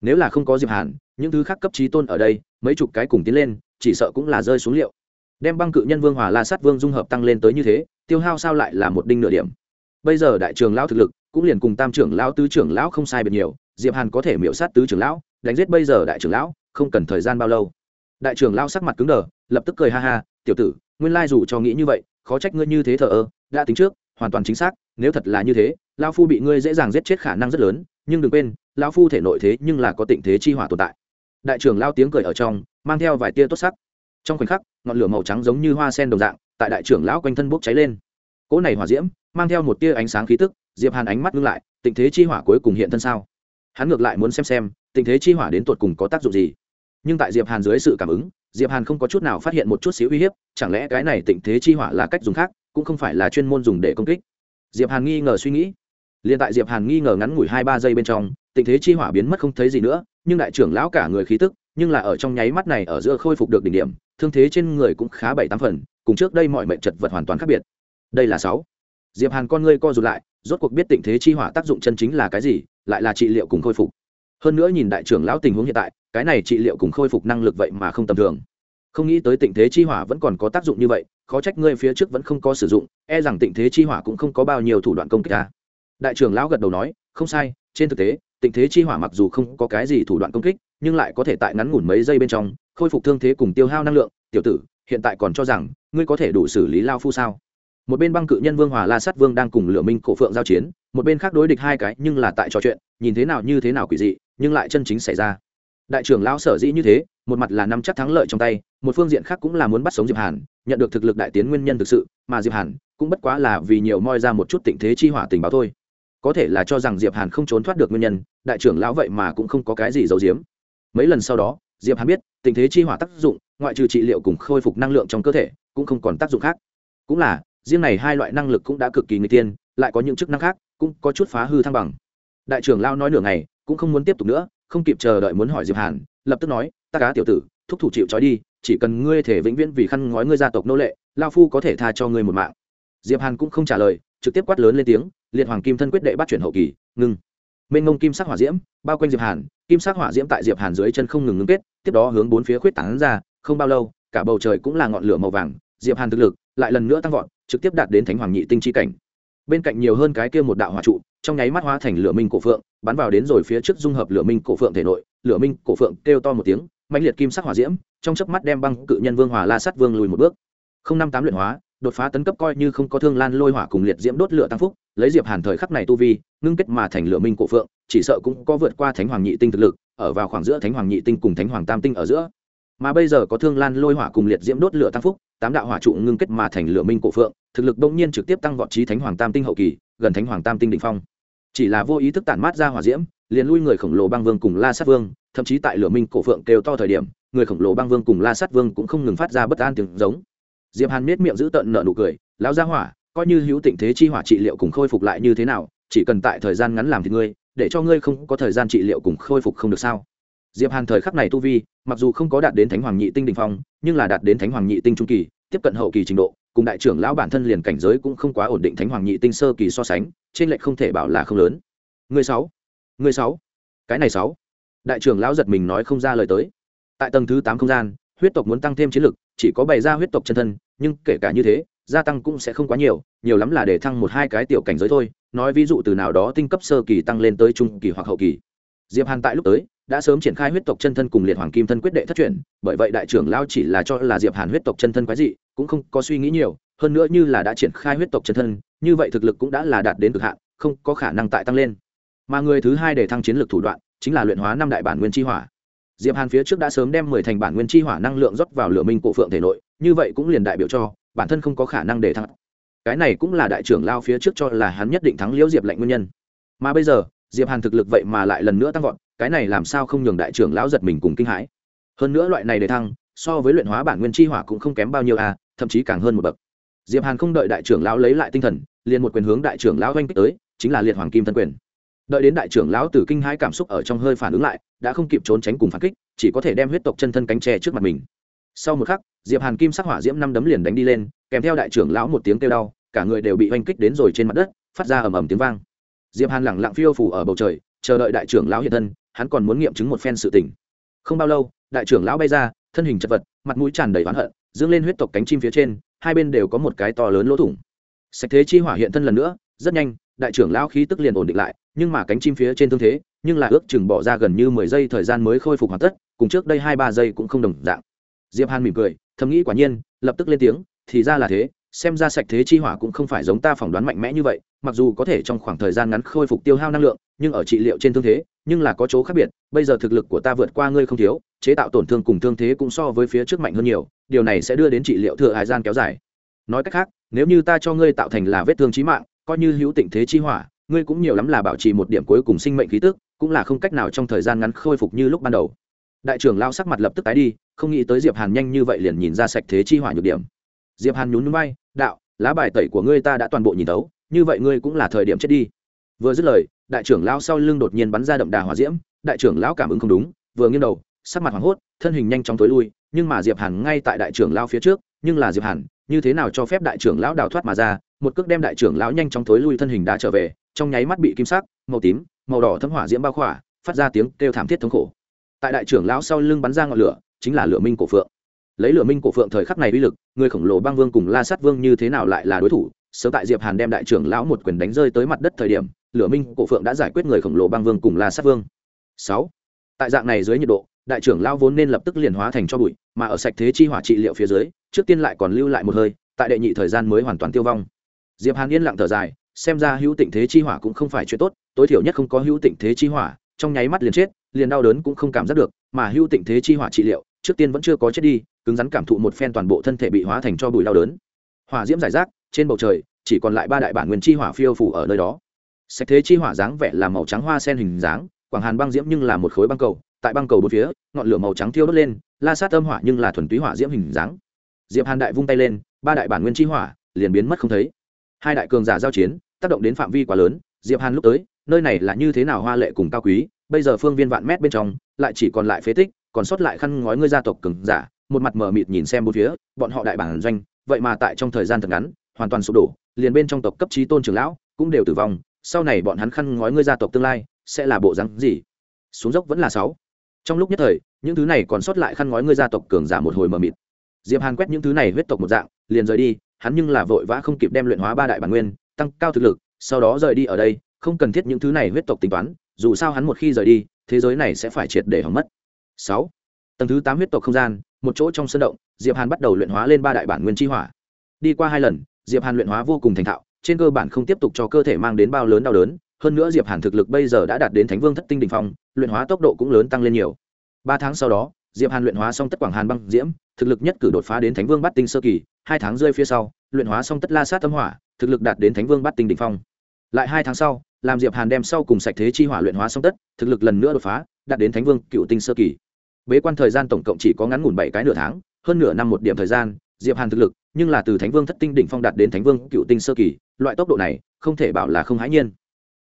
nếu là không có diệp hàn, những thứ khác cấp trí tôn ở đây, mấy chục cái cùng tiến lên, chỉ sợ cũng là rơi xuống liệu. Đem băng cự nhân vương hòa la sát vương dung hợp tăng lên tới như thế, tiêu hao sao lại là một đinh nửa điểm. Bây giờ đại trường lão thực lực, cũng liền cùng tam trưởng lão, tứ trưởng lão không sai biệt nhiều, diệp hàn có thể miễu sát tứ trưởng lão, đánh giết bây giờ đại trưởng lão, không cần thời gian bao lâu. Đại trưởng lão sắc mặt cứng đờ, lập tức cười ha ha, tiểu tử, nguyên lai dù cho nghĩ như vậy, khó trách ngươi như thế thờ ơ, đã tính trước, hoàn toàn chính xác, nếu thật là như thế, lão phu bị ngươi dễ dàng giết chết khả năng rất lớn nhưng đừng quên, lão phu thể nội thế nhưng là có tịnh thế chi hỏa tồn tại. Đại trưởng lao tiếng cười ở trong, mang theo vài tia tốt sắc. Trong khoảnh khắc, ngọn lửa màu trắng giống như hoa sen đồng dạng, tại đại trưởng lão quanh thân bốc cháy lên. Cỗ này hỏa diễm, mang theo một tia ánh sáng khí tức, diệp hàn ánh mắt ngưng lại, tịnh thế chi hỏa cuối cùng hiện thân sao? Hắn ngược lại muốn xem xem, tịnh thế chi hỏa đến tột cùng có tác dụng gì. Nhưng tại diệp hàn dưới sự cảm ứng, diệp hàn không có chút nào phát hiện một chút xíu uy hiếp, chẳng lẽ cái này tịnh thế chi hỏa là cách dùng khác, cũng không phải là chuyên môn dùng để công kích? Diệp hàn nghi ngờ suy nghĩ liền tại diệp hàn nghi ngờ ngắn ngủi hai ba giây bên trong, tình thế chi hỏa biến mất không thấy gì nữa, nhưng đại trưởng lão cả người khí tức, nhưng là ở trong nháy mắt này ở giữa khôi phục được đỉnh điểm, thương thế trên người cũng khá bảy tám phần, cùng trước đây mọi mệnh chật vật hoàn toàn khác biệt. Đây là sáu. Diệp hàn con ngươi co rụt lại, rốt cuộc biết tình thế chi hỏa tác dụng chân chính là cái gì, lại là trị liệu cùng khôi phục. Hơn nữa nhìn đại trưởng lão tình huống hiện tại, cái này trị liệu cùng khôi phục năng lực vậy mà không tầm thường. Không nghĩ tới tình thế chi hỏa vẫn còn có tác dụng như vậy, khó trách ngươi phía trước vẫn không có sử dụng e rằng tình thế chi hỏa cũng không có bao nhiêu thủ đoạn công kích ta đại trưởng lão gật đầu nói, không sai, trên thực tế tình thế chi hỏa mặc dù không có cái gì thủ đoạn công kích, nhưng lại có thể tại ngắn ngủn mấy giây bên trong, khôi phục thương thế cùng tiêu hao năng lượng. Tiểu tử, hiện tại còn cho rằng, ngươi có thể đủ xử lý lao phu sao? Một bên băng cự nhân vương hòa la sát vương đang cùng lửa minh cổ phượng giao chiến, một bên khác đối địch hai cái nhưng là tại trò chuyện, nhìn thế nào như thế nào quỷ dị, nhưng lại chân chính xảy ra. Đại trưởng lão sở dĩ như thế, một mặt là nắm chắc thắng lợi trong tay, một phương diện khác cũng là muốn bắt sống diệp hàn, nhận được thực lực đại tiến nguyên nhân thực sự, mà diệp hàn cũng bất quá là vì nhiều moi ra một chút tình thế chi hỏa tình báo thôi có thể là cho rằng diệp hàn không trốn thoát được nguyên nhân, đại trưởng lão vậy mà cũng không có cái gì giấu giếm. Mấy lần sau đó, diệp hàn biết, tình thế chi hỏa tác dụng, ngoại trừ trị liệu cùng khôi phục năng lượng trong cơ thể, cũng không còn tác dụng khác. Cũng là, riêng này hai loại năng lực cũng đã cực kỳ người tiên, lại có những chức năng khác, cũng có chút phá hư thăng bằng. Đại trưởng lão nói nửa ngày, cũng không muốn tiếp tục nữa, không kịp chờ đợi muốn hỏi diệp hàn, lập tức nói, ta cá tiểu tử, thúc thủ chịu trói đi, chỉ cần ngươi thể vĩnh viễn vì khăn ngói ngươi gia tộc nô lệ lao phu có thể tha cho ngươi một mạng. Diệp hàn cũng không trả lời, trực tiếp quát lớn lên tiếng liệt hoàng kim thân quyết đệ bắt chuyển hậu kỳ, ngưng. Mênh ngông kim sắc hỏa diễm, bao quanh diệp hàn, kim sắc hỏa diễm tại diệp hàn dưới chân không ngừng ngưng kết, tiếp đó hướng bốn phía khuyết tán ra, không bao lâu, cả bầu trời cũng là ngọn lửa màu vàng, diệp hàn thực lực lại lần nữa tăng vọt, trực tiếp đạt đến thánh hoàng nhị tinh chi cảnh. Bên cạnh nhiều hơn cái kia một đạo hỏa trụ, trong nháy mắt hóa thành lửa minh cổ phượng, bắn vào đến rồi phía trước dung hợp lửa minh cổ phượng thể nội, lửa minh cổ phượng kêu to một tiếng mạnh liệt kim sắc hỏa diễm, trong chớp mắt đem băng cự nhân vương hỏa la sắt vương lùi một bước. Không năm tám luyện hóa đột phá tấn cấp coi như không có thương lan lôi hỏa cùng liệt diễm đốt lửa tăng phúc, lấy diệp hàn thời khắc này tu vi, ngưng kết mà thành lửa minh cổ phượng, chỉ sợ cũng có vượt qua thánh hoàng nhị tinh thực lực, ở vào khoảng giữa thánh hoàng nhị tinh cùng thánh hoàng tam tinh ở giữa. Mà bây giờ có thương lan lôi hỏa cùng liệt diễm đốt lửa tăng phúc, tám đạo hỏa trụ ngưng kết mà thành lửa minh cổ phượng, thực lực đông nhiên trực tiếp tăng vọt trí thánh hoàng tam tinh hậu kỳ, gần thánh hoàng tam tinh đỉnh phong. Chỉ là vô ý thức tản mát ra hỏa diễm, liền lui người khổng lồ băng vương cùng la sát vương, thậm chí tại lửa minh cổ phượng kêu to thời điểm, người khổng lồ băng vương cùng la sát vương cũng không ngừng phát ra bất an tiếng giống diệp hàn nết miệng giữ tận nợ nụ cười, lão gia hỏa, coi như hữu tịnh thế chi hỏa trị liệu cùng khôi phục lại như thế nào, chỉ cần tại thời gian ngắn làm thì ngươi, để cho ngươi không có thời gian trị liệu cùng khôi phục không được sao? Diệp hàn thời khắc này tu vi, mặc dù không có đạt đến thánh hoàng nhị tinh đỉnh phong, nhưng là đạt đến thánh hoàng nhị tinh trung kỳ, tiếp cận hậu kỳ trình độ, cùng đại trưởng lão bản thân liền cảnh giới cũng không quá ổn định thánh hoàng nhị tinh sơ kỳ so sánh, trên lệch không thể bảo là không lớn. Người sáu người sáu, cái này sáu. Đại trưởng lão giật mình nói không ra lời tới. Tại tầng thứ tám không gian, huyết tộc muốn tăng thêm chiến lực chỉ có bày ra huyết tộc chân thân, nhưng kể cả như thế, gia tăng cũng sẽ không quá nhiều nhiều lắm là để thăng một hai cái tiểu cảnh giới thôi. Nói ví dụ từ nào đó tinh cấp sơ kỳ tăng lên tới trung kỳ hoặc hậu kỳ. Diệp hàn tại lúc tới, đã sớm triển khai huyết tộc chân thân cùng liệt hoàng kim thân quyết đệ thất truyền bởi vậy đại trưởng lao chỉ là cho là diệp hàn huyết tộc chân thân quái dị, cũng không có suy nghĩ nhiều, hơn nữa như là đã triển khai huyết tộc chân thân, như vậy thực lực cũng đã là đạt đến cực hạn, không có khả năng tại tăng lên. Mà người thứ hai để thăng chiến lược thủ đoạn, chính là luyện hóa năm đại bản nguyên chi hỏa diệp hàn phía trước đã sớm đem mười thành bản nguyên chi hỏa năng lượng rót vào lửa minh cổ phượng thể nội, như vậy cũng liền đại biểu cho, bản thân không có khả năng để thắng cái này cũng là đại trưởng lao phía trước cho là hắn nhất định thắng liễu diệp lạnh nguyên nhân. Mà bây giờ, diệp hàn thực lực vậy mà lại lần nữa tăng vọt, cái này làm sao không nhường đại trưởng lão giật mình cùng kinh hãi. Hơn nữa loại này để thăng, so với luyện hóa bản nguyên chi hỏa cũng không kém bao nhiêu à thậm chí càng hơn một bậc. Diệp hàn không đợi đại trưởng lão lấy lại tinh thần, liền một quyền hướng đại trưởng lão oanh kích tới, chính là liệt hoàng kim thân quyền đợi đến đại trưởng lão tử kinh hai cảm xúc ở trong hơi phản ứng lại, đã không kịp trốn tránh cùng phản kích, chỉ có thể đem huyết tộc chân thân cánh tre trước mặt mình. Sau một khắc, diệp hàn kim sắc hỏa diễm năm đấm liền đánh đi lên, kèm theo đại trưởng lão một tiếng kêu đau, cả người đều bị oanh kích đến rồi trên mặt đất, phát ra ầm ầm tiếng vang. Diệp hàn lẳng lặng phiêu phủ ở bầu trời, chờ đợi đại trưởng lão hiện thân, hắn còn muốn nghiệm chứng một phen sự tình. Không bao lâu, đại trưởng lão bay ra, thân hình chật vật, mặt mũi tràn đầy oán hận, dương lên huyết tộc cánh chim phía trên, hai bên đều có một cái to lớn lỗ thủng. Sạch thế chi hỏa hiện thân lần nữa, rất nhanh đại trưởng lão khí tức liền ổn định lại, nhưng mà cánh chim phía trên thương thế, nhưng là ước chừng bỏ ra gần như mười giây thời gian mới khôi phục hoàn tất, cùng trước đây hai ba giây cũng không đồng dạng. Diệp hàn mỉm cười, thầm nghĩ quả nhiên, lập tức lên tiếng, thì ra là thế, xem ra sạch thế chi hỏa cũng không phải giống ta phỏng đoán mạnh mẽ như vậy, mặc dù có thể trong khoảng thời gian ngắn khôi phục tiêu hao năng lượng, nhưng ở trị liệu trên thương thế, nhưng là có chỗ khác biệt, bây giờ thực lực của ta vượt qua ngươi không thiếu, chế tạo tổn thương cùng thương thế cũng so với phía trước mạnh hơn nhiều, điều này sẽ đưa đến trị liệu thừa hải gian kéo dài. Nói cách khác, nếu như ta cho ngươi tạo thành là vết thương chí mạng coi như hữu tịnh thế chi hỏa, ngươi cũng nhiều lắm là bảo trì một điểm cuối cùng sinh mệnh khí tức, cũng là không cách nào trong thời gian ngắn khôi phục như lúc ban đầu. Đại trưởng lao sắc mặt lập tức tái đi, không nghĩ tới diệp hàn nhanh như vậy liền nhìn ra sạch thế chi hỏa nhược điểm. Diệp hàn nhún bay đạo, lá bài tẩy của ngươi ta đã toàn bộ nhìn tấu như vậy ngươi cũng là thời điểm chết đi. Vừa dứt lời, đại trưởng lao sau lưng đột nhiên bắn ra đậm đà hỏa diễm, đại trưởng lão cảm ứng không đúng, vừa nghiêng đầu, sắc mặt hoảng hốt, thân hình nhanh chóng tối lui, nhưng mà diệp hàn ngay tại đại trưởng lao phía trước, nhưng là diệp hàn, như thế nào cho phép đại trưởng lão đào thoát mà ra một cước đem đại trưởng lão nhanh chóng tối lui thân hình đã trở về, trong nháy mắt bị kim sắc, màu tím, màu đỏ thấm hỏa diễm bao khỏa, phát ra tiếng kêu thảm thiết thống khổ. Tại đại trưởng lão sau lưng bắn ra ngọn lửa, chính là lửa minh cổ phượng. Lấy lửa minh cổ phượng thời khắc này uy lực, người khổng lồ băng vương cùng la sát vương như thế nào lại là đối thủ? Sớm tại diệp hàn đem đại trưởng lão một quyền đánh rơi tới mặt đất thời điểm, lửa minh cổ phượng đã giải quyết người khổng lồ băng vương cùng la sát vương. Sáu. Tại dạng này dưới nhiệt độ, đại trưởng lão vốn nên lập tức liền hóa thành cho bụi, mà ở sạch thế chi hỏa trị liệu phía dưới, trước tiên lại còn lưu lại một hơi, tại đệ nhị thời gian mới hoàn toàn tiêu vong diệp hàn yên lặng thở dài, xem ra hữu tịnh thế chi hỏa cũng không phải chuyện tốt, tối thiểu nhất không có hữu tịnh thế chi hỏa, trong nháy mắt liền chết, liền đau đớn cũng không cảm giác được, mà hữu tịnh thế chi hỏa trị liệu, trước tiên vẫn chưa có chết đi, cứng rắn cảm thụ một phen toàn bộ thân thể bị hóa thành cho bụi đau đớn. Hỏa diễm giải rác, trên bầu trời, chỉ còn lại ba đại bản nguyên chi hỏa phiêu phủ ở nơi đó. Sạch thế chi hỏa dáng vẻ là màu trắng hoa sen hình dáng, quảng hàn băng diễm nhưng là một khối băng cầu, tại băng cầu bốn phía, ngọn lửa màu trắng thiêu đốt lên, la sát âm hỏa nhưng là thuần túy hỏa diễm hình dáng. Diệp hàn đại vung tay lên, ba đại bản nguyên chi hỏa liền biến mất không thấy hai đại cường giả giao chiến, tác động đến phạm vi quá lớn, diệp hàn lúc tới, nơi này là như thế nào hoa lệ cùng cao quý, bây giờ phương viên vạn mét bên trong, lại chỉ còn lại phế tích, còn sót lại khăn ngói ngươi gia tộc cường giả, một mặt mờ mịt nhìn xem bốn phía, bọn họ đại bản doanh, vậy mà tại trong thời gian thật ngắn, hoàn toàn sụp đổ, liền bên trong tộc cấp trí tôn trưởng lão cũng đều tử vong, sau này bọn hắn khăn ngói ngươi gia tộc tương lai sẽ là bộ rắn gì? Xuống dốc vẫn là sáu. Trong lúc nhất thời, những thứ này còn sót lại khăn ngói ngươi gia tộc cường giả một hồi mờ mịt. Diệp hàn quét những thứ này huyết tộc một dạng, liền rời đi hắn nhưng là vội vã không kịp đem luyện hóa ba đại bản nguyên, tăng cao thực lực, sau đó rời đi ở đây, không cần thiết những thứ này huyết tộc tính toán, dù sao hắn một khi rời đi, thế giới này sẽ phải triệt để hỏng mất. Sáu, tầng thứ tám huyết tộc không gian, một chỗ trong sân động, diệp hàn bắt đầu luyện hóa lên ba đại bản nguyên chi hỏa. Đi qua hai lần, diệp hàn luyện hóa vô cùng thành thạo, trên cơ bản không tiếp tục cho cơ thể mang đến bao lớn đau đớn, hơn nữa diệp hàn thực lực bây giờ đã đạt đến thánh vương thất tinh đỉnh phong, luyện hóa tốc độ cũng lớn tăng lên nhiều. Ba tháng sau đó diệp hàn luyện hóa xong tất quảng hàn băng diễm, thực lực nhất cử đột phá đến thánh vương bát tinh sơ kỳ, hai tháng rơi phía sau, luyện hóa xong tất la sát tâm hỏa, thực lực đạt đến thánh vương bát tinh đỉnh phong. Lại hai tháng sau, làm diệp hàn đem sau cùng sạch thế chi hỏa luyện hóa xong tất, thực lực lần nữa đột phá, đạt đến thánh vương cựu tinh sơ kỳ. Bế quan thời gian tổng cộng chỉ có ngắn ngủn bảy cái nửa tháng, hơn nửa năm một điểm thời gian, diệp hàn thực lực, nhưng là từ thánh vương thất tinh đỉnh phong đạt đến thánh vương cựu tinh sơ kỳ, loại tốc độ này, không thể bảo là không hãi nhiên.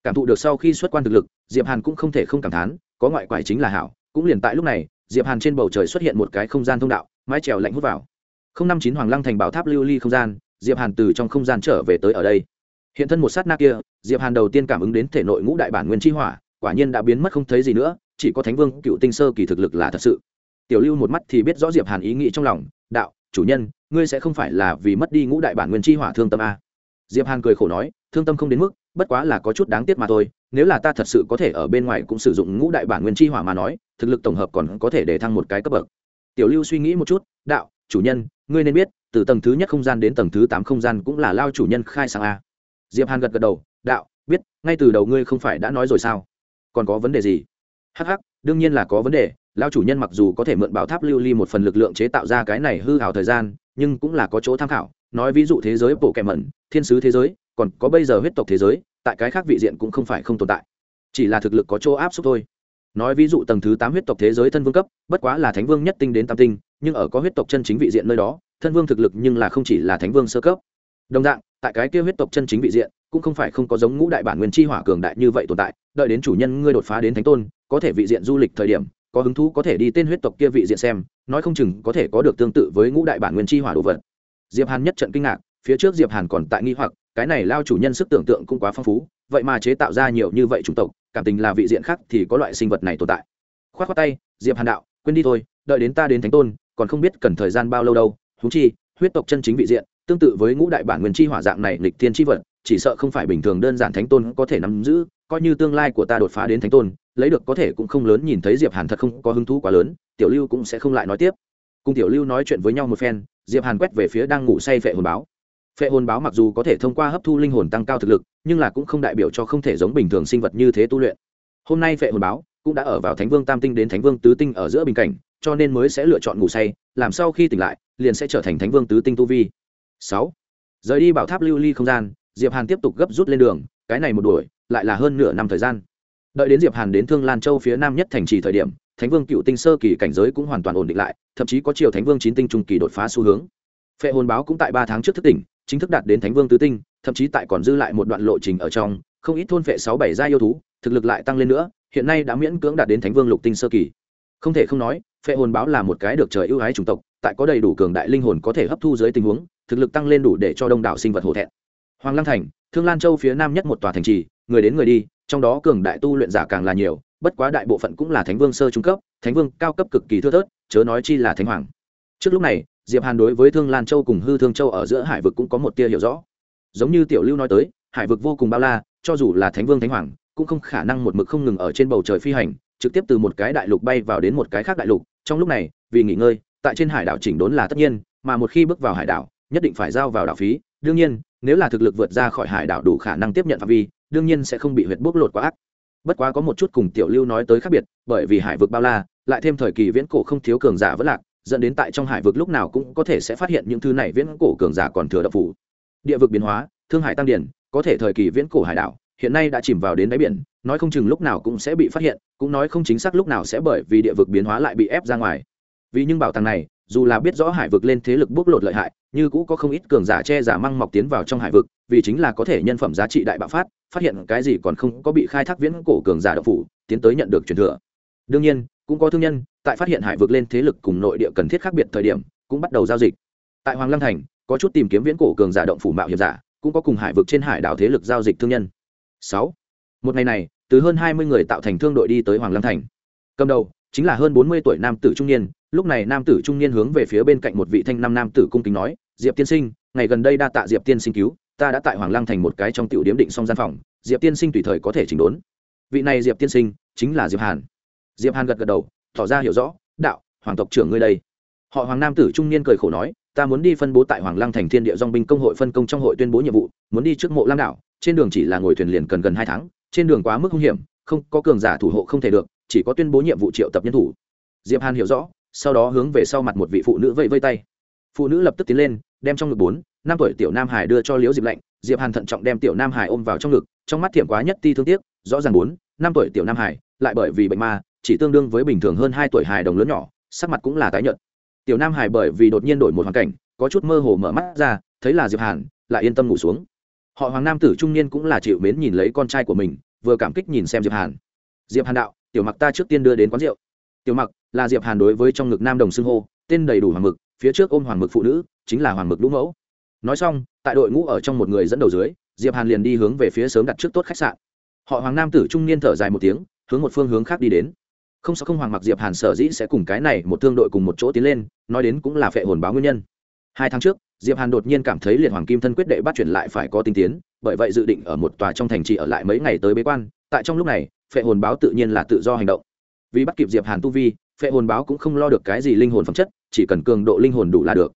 Cảm thụ được sau khi xuất quan thực lực, diệp hàn cũng không thể không cảm thán, có ngoại quải chính là hảo, cũng liền tại lúc này diệp hàn trên bầu trời xuất hiện một cái không gian thông đạo, mái trèo lạnh hút vào. Không năm chín hoàng lăng thành bảo tháp lưu ly không gian, diệp hàn từ trong không gian trở về tới ở đây. Hiện thân một sát na kia, diệp hàn đầu tiên cảm ứng đến thể nội ngũ đại bản nguyên chi hỏa, quả nhiên đã biến mất không thấy gì nữa, chỉ có thánh vương, cựu tinh sơ kỳ thực lực là thật sự. Tiểu lưu một mắt thì biết rõ diệp hàn ý nghĩ trong lòng, đạo, chủ nhân, ngươi sẽ không phải là vì mất đi ngũ đại bản nguyên chi hỏa thương tâm a? Diệp hàn cười khổ nói, thương tâm không đến mức, bất quá là có chút đáng tiếc mà thôi nếu là ta thật sự có thể ở bên ngoài cũng sử dụng ngũ đại bản nguyên chi hỏa mà nói, thực lực tổng hợp còn có thể để thăng một cái cấp bậc. Tiểu lưu suy nghĩ một chút, đạo, chủ nhân, ngươi nên biết, từ tầng thứ nhất không gian đến tầng thứ tám không gian cũng là lao chủ nhân khai sang a. Diệp hàn gật gật đầu, đạo, biết, ngay từ đầu ngươi không phải đã nói rồi sao? Còn có vấn đề gì? Hắc hắc, đương nhiên là có vấn đề, lao chủ nhân mặc dù có thể mượn bảo tháp lưu ly một phần lực lượng chế tạo ra cái này hư hào thời gian, nhưng cũng là có chỗ tham khảo, nói ví dụ thế giới bộ kẹm mẩn thiên sứ thế giới, còn có bây giờ huyết tộc thế giới tại cái khác vị diện cũng không phải không tồn tại. Chỉ là thực lực có chỗ áp suất thôi. Nói ví dụ tầng thứ tám huyết tộc thế giới thân vương cấp, bất quá là thánh vương nhất tinh đến tam tinh, nhưng ở có huyết tộc chân chính vị diện nơi đó, thân vương thực lực nhưng là không chỉ là thánh vương sơ cấp. Đồng dạng, tại cái kia huyết tộc chân chính vị diện, cũng không phải không có giống ngũ đại bản nguyên chi hỏa cường đại như vậy tồn tại, đợi đến chủ nhân ngươi đột phá đến thánh tôn, có thể vị diện du lịch thời điểm, có hứng thú có thể đi tên huyết tộc kia vị diện xem, nói không chừng có thể có được tương tự với ngũ đại bản nguyên chi hỏa đồ vật. Diệp hàn nhất trận kinh ngạc, phía trước diệp hàn còn tại nghi hoặc cái này lao chủ nhân sức tưởng tượng cũng quá phong phú, vậy mà chế tạo ra nhiều như vậy chủng tộc, cảm tình là vị diện khác thì có loại sinh vật này tồn tại. Khoát á tay, diệp hàn đạo, quên đi thôi, đợi đến ta đến thánh tôn, còn không biết cần thời gian bao lâu đâu thú chi, huyết tộc chân chính vị diện, tương tự với ngũ đại bản nguyên chi hỏa dạng này lịch thiên chi vật, chỉ sợ không phải bình thường đơn giản thánh tôn có thể nắm giữ, coi như tương lai của ta đột phá đến thánh tôn, lấy được có thể cũng không lớn nhìn thấy diệp hàn thật không có hứng thú quá lớn, tiểu lưu cũng sẽ không lại nói tiếp. Cùng tiểu lưu nói chuyện với nhau một phen, diệp hàn quét về phía đang ngủ say phệ hồn báo phệ hồn báo mặc dù có thể thông qua hấp thu linh hồn tăng cao thực lực, nhưng là cũng không đại biểu cho không thể giống bình thường sinh vật như thế tu luyện. Hôm nay phệ hồn báo cũng đã ở vào thánh vương tam tinh đến thánh vương tứ tinh ở giữa bình cảnh, cho nên mới sẽ lựa chọn ngủ say, làm sau khi tỉnh lại, liền sẽ trở thành thánh vương tứ tinh tu vi. Sáu, rời đi bảo tháp lưu ly không gian, diệp hàn tiếp tục gấp rút lên đường, cái này một đuổi, lại là hơn nửa năm thời gian. Đợi đến diệp hàn đến thương lan châu phía nam nhất thành trì thời điểm, thánh vương cựu tinh sơ kỳ cảnh giới cũng hoàn toàn ổn định lại, thậm chí có chiều thánh vương chín tinh trung kỳ đột phá xu hướng. Phệ hồn báo cũng tại ba tháng trước thức tỉnh chính thức đạt đến thánh vương tứ tinh, thậm chí tại còn dư lại một đoạn lộ trình ở trong, không ít thôn vệ sáu bảy gia yêu thú, thực lực lại tăng lên nữa, hiện nay đã miễn cưỡng đạt đến thánh vương lục tinh sơ kỳ. Không thể không nói, phệ hồn báo là một cái được trời ưu ái chủng tộc, tại có đầy đủ cường đại linh hồn có thể hấp thu dưới tình huống, thực lực tăng lên đủ để cho đông đảo sinh vật hổ thẹn. Hoàng Lang thành, thương lan châu phía nam nhất một tòa thành trì, người đến người đi, trong đó cường đại tu luyện giả càng là nhiều, bất quá đại bộ phận cũng là thánh vương sơ trung cấp, thánh vương cao cấp cực kỳ thưa thớt, chớ nói chi là thánh hoàng. Trước lúc này diệp hàn đối với thương lan châu cùng hư thương châu ở giữa hải vực cũng có một tia hiểu rõ. Giống như tiểu lưu nói tới, hải vực vô cùng bao la, cho dù là thánh vương thánh hoàng, cũng không khả năng một mực không ngừng ở trên bầu trời phi hành, trực tiếp từ một cái đại lục bay vào đến một cái khác đại lục. Trong lúc này, vì nghỉ ngơi, tại trên hải đảo chỉnh đốn là tất nhiên, mà một khi bước vào hải đảo, nhất định phải giao vào đảo phí. Đương nhiên, nếu là thực lực vượt ra khỏi hải đảo đủ khả năng tiếp nhận phạm vi, đương nhiên sẽ không bị huyệt bốc lột quá ác. Bất quá có một chút cùng tiểu lưu nói tới khác biệt, bởi vì hải vực bao la, lại thêm thời kỳ viễn cổ không thiếu cường giả vẫn lạc dẫn đến tại trong hải vực lúc nào cũng có thể sẽ phát hiện những thứ này viễn cổ cường giả còn thừa đập phủ. Địa vực biến hóa, thương hải tăng điển, có thể thời kỳ viễn cổ hải đảo, hiện nay đã chìm vào đến đáy biển, nói không chừng lúc nào cũng sẽ bị phát hiện, cũng nói không chính xác lúc nào sẽ bởi vì địa vực biến hóa lại bị ép ra ngoài. Vì những bảo tàng này, dù là biết rõ hải vực lên thế lực bóc lột lợi hại, như cũng có không ít cường giả che giả măng mọc tiến vào trong hải vực, vì chính là có thể nhân phẩm giá trị đại bạo phát phát hiện cái gì còn không có bị khai thác viễn cổ cường giả đậu phủ, tiến tới nhận được truyền thừa. Đương nhiên, cũng có thương nhân tại phát hiện hải vực lên thế lực cùng nội địa cần thiết khác biệt thời điểm, cũng bắt đầu giao dịch. Tại hoàng lăng thành, có chút tìm kiếm viễn cổ cường giả động phủ mạo hiểm giả, cũng có cùng hải vực trên hải đảo thế lực giao dịch thương nhân. Sáu. Một ngày này, từ hơn hai mươi người tạo thành thương đội đi tới hoàng lăng thành. Cầm đầu, chính là hơn bốn mươi tuổi nam tử trung niên, lúc này nam tử trung niên hướng về phía bên cạnh một vị thanh năm nam tử cung kính nói, diệp tiên sinh, ngày gần đây đa tạ diệp tiên sinh cứu, ta đã tại hoàng lăng thành một cái trong tiểu điếm định xong gian phòng, diệp tiên sinh tùy thời có thể chỉnh đốn. Vị này diệp tiên sinh chính là diệp hàn. Diệp hàn gật gật đầu tỏ ra hiểu rõ, đạo, hoàng tộc trưởng ngươi đây. Họ hoàng nam tử trung niên cười khổ nói, ta muốn đi phân bố tại hoàng lăng thành thiên địa dong binh công hội phân công trong hội tuyên bố nhiệm vụ, muốn đi trước mộ lam đảo, trên đường chỉ là ngồi thuyền liền cần gần hai tháng, trên đường quá mức hung hiểm, không có cường giả thủ hộ không thể được, chỉ có tuyên bố nhiệm vụ triệu tập nhân thủ. Diệp hàn hiểu rõ, sau đó hướng về sau mặt một vị phụ nữ vẫy vây tay. Phụ nữ lập tức tiến lên, đem trong ngực bốn, năm tuổi tiểu nam hải đưa cho liễu diệp lạnh diệp hàn thận trọng đem tiểu nam hải ôm vào trong ngực, trong mắt thiểm quá nhất ti thương tiếc, rõ ràng bốn, năm tuổi tiểu nam hải, lại bởi vì bệnh ma chỉ tương đương với bình thường hơn hai tuổi hài đồng lớn nhỏ, sắc mặt cũng là tái nhợt. Tiểu nam hải bởi vì đột nhiên đổi một hoàn cảnh, có chút mơ hồ mở mắt ra, thấy là diệp hàn, lại yên tâm ngủ xuống. Họ hoàng nam tử trung niên cũng là chịu mến nhìn lấy con trai của mình, vừa cảm kích nhìn xem diệp hàn. Diệp hàn đạo, tiểu mặc ta trước tiên đưa đến quán rượu. Tiểu mặc là diệp hàn đối với trong ngực nam đồng xưng hô, tên đầy đủ hoàng mực, phía trước ôm hoàng mực phụ nữ, chính là hoàng mực lũ mẫu. Nói xong, tại đội ngũ ở trong một người dẫn đầu dưới, diệp hàn liền đi hướng về phía sớm đặt trước tốt khách sạn. Họ hoàng nam tử trung niên thở dài một tiếng, hướng một phương hướng khác đi đến không sao không hoàng mặc diệp hàn sở dĩ sẽ cùng cái này một thương đội cùng một chỗ tiến lên, nói đến cũng là phệ hồn báo nguyên nhân. Hai tháng trước, diệp hàn đột nhiên cảm thấy liệt hoàng kim thân quyết đệ bắt chuyển lại phải có tinh tiến, bởi vậy dự định ở một tòa trong thành trì ở lại mấy ngày tới bế quan, tại trong lúc này, phệ hồn báo tự nhiên là tự do hành động. Vì bắt kịp diệp hàn tu vi, phệ hồn báo cũng không lo được cái gì linh hồn phẩm chất, chỉ cần cường độ linh hồn đủ là được.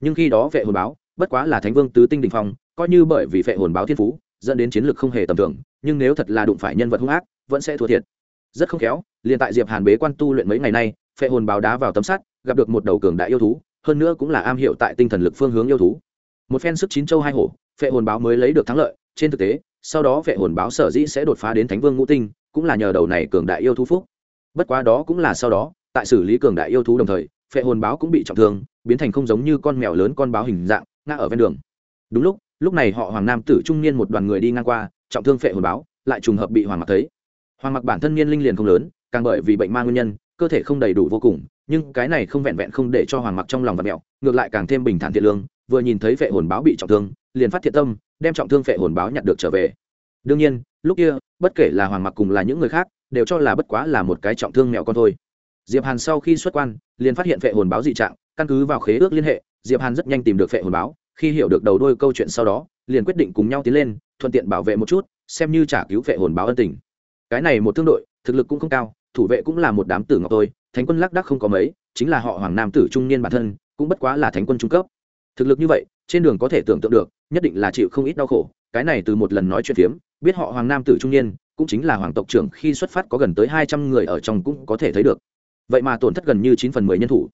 Nhưng khi đó phệ hồn báo, bất quá là thánh vương tứ tinh đình phong, coi như bởi vì phệ hồn báo thiên phú, dẫn đến chiến lược không hề tầm thường, nhưng nếu thật là đụng phải nhân vật hung ác, vẫn sẽ thua thiệt rất không khéo, liền tại diệp hàn bế quan tu luyện mấy ngày nay, phệ hồn báo đá vào tấm sắt, gặp được một đầu cường đại yêu thú, hơn nữa cũng là am hiểu tại tinh thần lực phương hướng yêu thú. Một phen sức chín châu hai hổ, phệ hồn báo mới lấy được thắng lợi, trên thực tế, sau đó phệ hồn báo sở dĩ sẽ đột phá đến thánh vương ngũ tinh, cũng là nhờ đầu này cường đại yêu thú phúc. Bất quá đó cũng là sau đó, tại xử lý cường đại yêu thú đồng thời, phệ hồn báo cũng bị trọng thương, biến thành không giống như con mèo lớn con báo hình dạng, ngã ở ven đường. Đúng lúc lúc này họ hoàng nam tử trung niên một đoàn người đi ngang qua, trọng thương phệ hồn báo, lại trùng hợp bị hoàng mặc thấy hoàng mặc bản thân niên linh liền không lớn, càng bởi vì bệnh ma nguyên nhân, cơ thể không đầy đủ vô cùng, nhưng cái này không vẹn vẹn không để cho hoàng mặc trong lòng và mẹo, ngược lại càng thêm bình thản thiện lương, vừa nhìn thấy vệ hồn báo bị trọng thương, liền phát thiện tâm, đem trọng thương vệ hồn báo nhặt được trở về. Đương nhiên, lúc kia, bất kể là hoàng mặc cùng là những người khác, đều cho là bất quá là một cái trọng thương mẹo con thôi. Diệp hàn sau khi xuất quan, liền phát hiện vệ hồn báo dị trạng, căn cứ vào khế ước liên hệ, diệp hàn rất nhanh tìm được vệ hồn báo, khi hiểu được đầu đuôi câu chuyện sau đó, liền quyết định cùng nhau tiến lên, thuận tiện bảo vệ một chút, xem như trả cứu vệ hồn báo ân tình cái này một thương đội, thực lực cũng không cao, thủ vệ cũng là một đám tử ngọc tôi thánh quân lác đắc không có mấy, chính là họ hoàng nam tử trung niên bản thân, cũng bất quá là thánh quân trung cấp. Thực lực như vậy, trên đường có thể tưởng tượng được, nhất định là chịu không ít đau khổ. Cái này từ một lần nói chuyện phiếm, biết họ hoàng nam tử trung niên, cũng chính là hoàng tộc trưởng, khi xuất phát có gần tới hai trăm người ở trong cũng có thể thấy được. Vậy mà tổn thất gần như chín phần mười nhân thủ.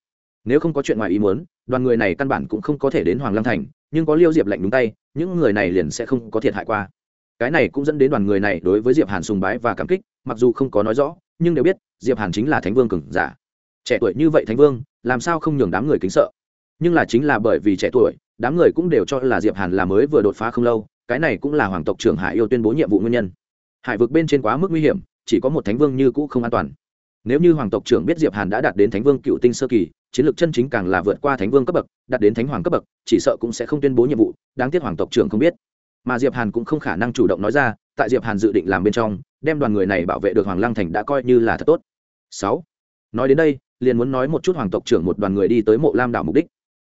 Nếu không có chuyện ngoài ý muốn, đoàn người này căn bản cũng không có thể đến hoàng lăng thành, nhưng có liêu diệp lạnh đúng tay, những người này liền sẽ không có thiệt hại qua cái này cũng dẫn đến đoàn người này đối với diệp hàn sùng bái và cảm kích, mặc dù không có nói rõ, nhưng đều biết, diệp hàn chính là thánh vương cường giả. Trẻ tuổi như vậy thánh vương, làm sao không nhường đám người kính sợ? Nhưng là chính là bởi vì trẻ tuổi, đám người cũng đều cho là diệp hàn là mới vừa đột phá không lâu, cái này cũng là hoàng tộc trưởng hải yêu tuyên bố nhiệm vụ nguyên nhân. Hải vực bên trên quá mức nguy hiểm, chỉ có một thánh vương như cũ không an toàn. Nếu như hoàng tộc trưởng biết diệp hàn đã đạt đến thánh vương cựu tinh sơ kỳ, chiến lược chân chính càng là vượt qua thánh vương cấp bậc, đạt đến thánh hoàng cấp bậc, chỉ sợ cũng sẽ không tuyên bố nhiệm vụ, đáng tiếc hoàng tộc trưởng không biết mà diệp hàn cũng không khả năng chủ động nói ra, tại diệp hàn dự định làm bên trong, đem đoàn người này bảo vệ được hoàng lăng thành đã coi như là thật tốt. Sáu, nói đến đây, liền muốn nói một chút hoàng tộc trưởng một đoàn người đi tới mộ lam đảo mục đích.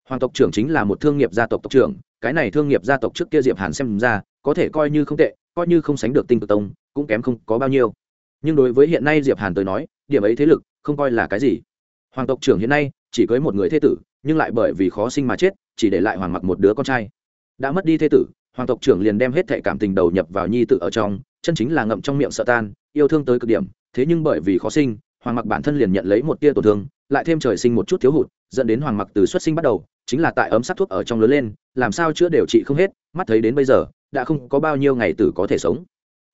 Hoàng tộc trưởng chính là một thương nghiệp gia tộc tộc trưởng, cái này thương nghiệp gia tộc trước kia diệp hàn xem ra, có thể coi như không tệ, coi như không sánh được tinh cực tông, cũng kém không có bao nhiêu. Nhưng đối với hiện nay diệp hàn tới nói, điểm ấy thế lực, không coi là cái gì. Hoàng tộc trưởng hiện nay, chỉ cưới một người thế tử, nhưng lại bởi vì khó sinh mà chết, chỉ để lại hoàng mặc một đứa con trai. Đã mất đi thế tử hoàng tộc trưởng liền đem hết thệ cảm tình đầu nhập vào nhi tự ở trong, chân chính là ngậm trong miệng sợ tan, yêu thương tới cực điểm. Thế nhưng bởi vì khó sinh, hoàng mặc bản thân liền nhận lấy một tia tổn thương, lại thêm trời sinh một chút thiếu hụt, dẫn đến hoàng mặc từ xuất sinh bắt đầu, chính là tại ấm sắc thuốc ở trong lớn lên, làm sao chữa đều trị không hết, mắt thấy đến bây giờ, đã không có bao nhiêu ngày tử có thể sống.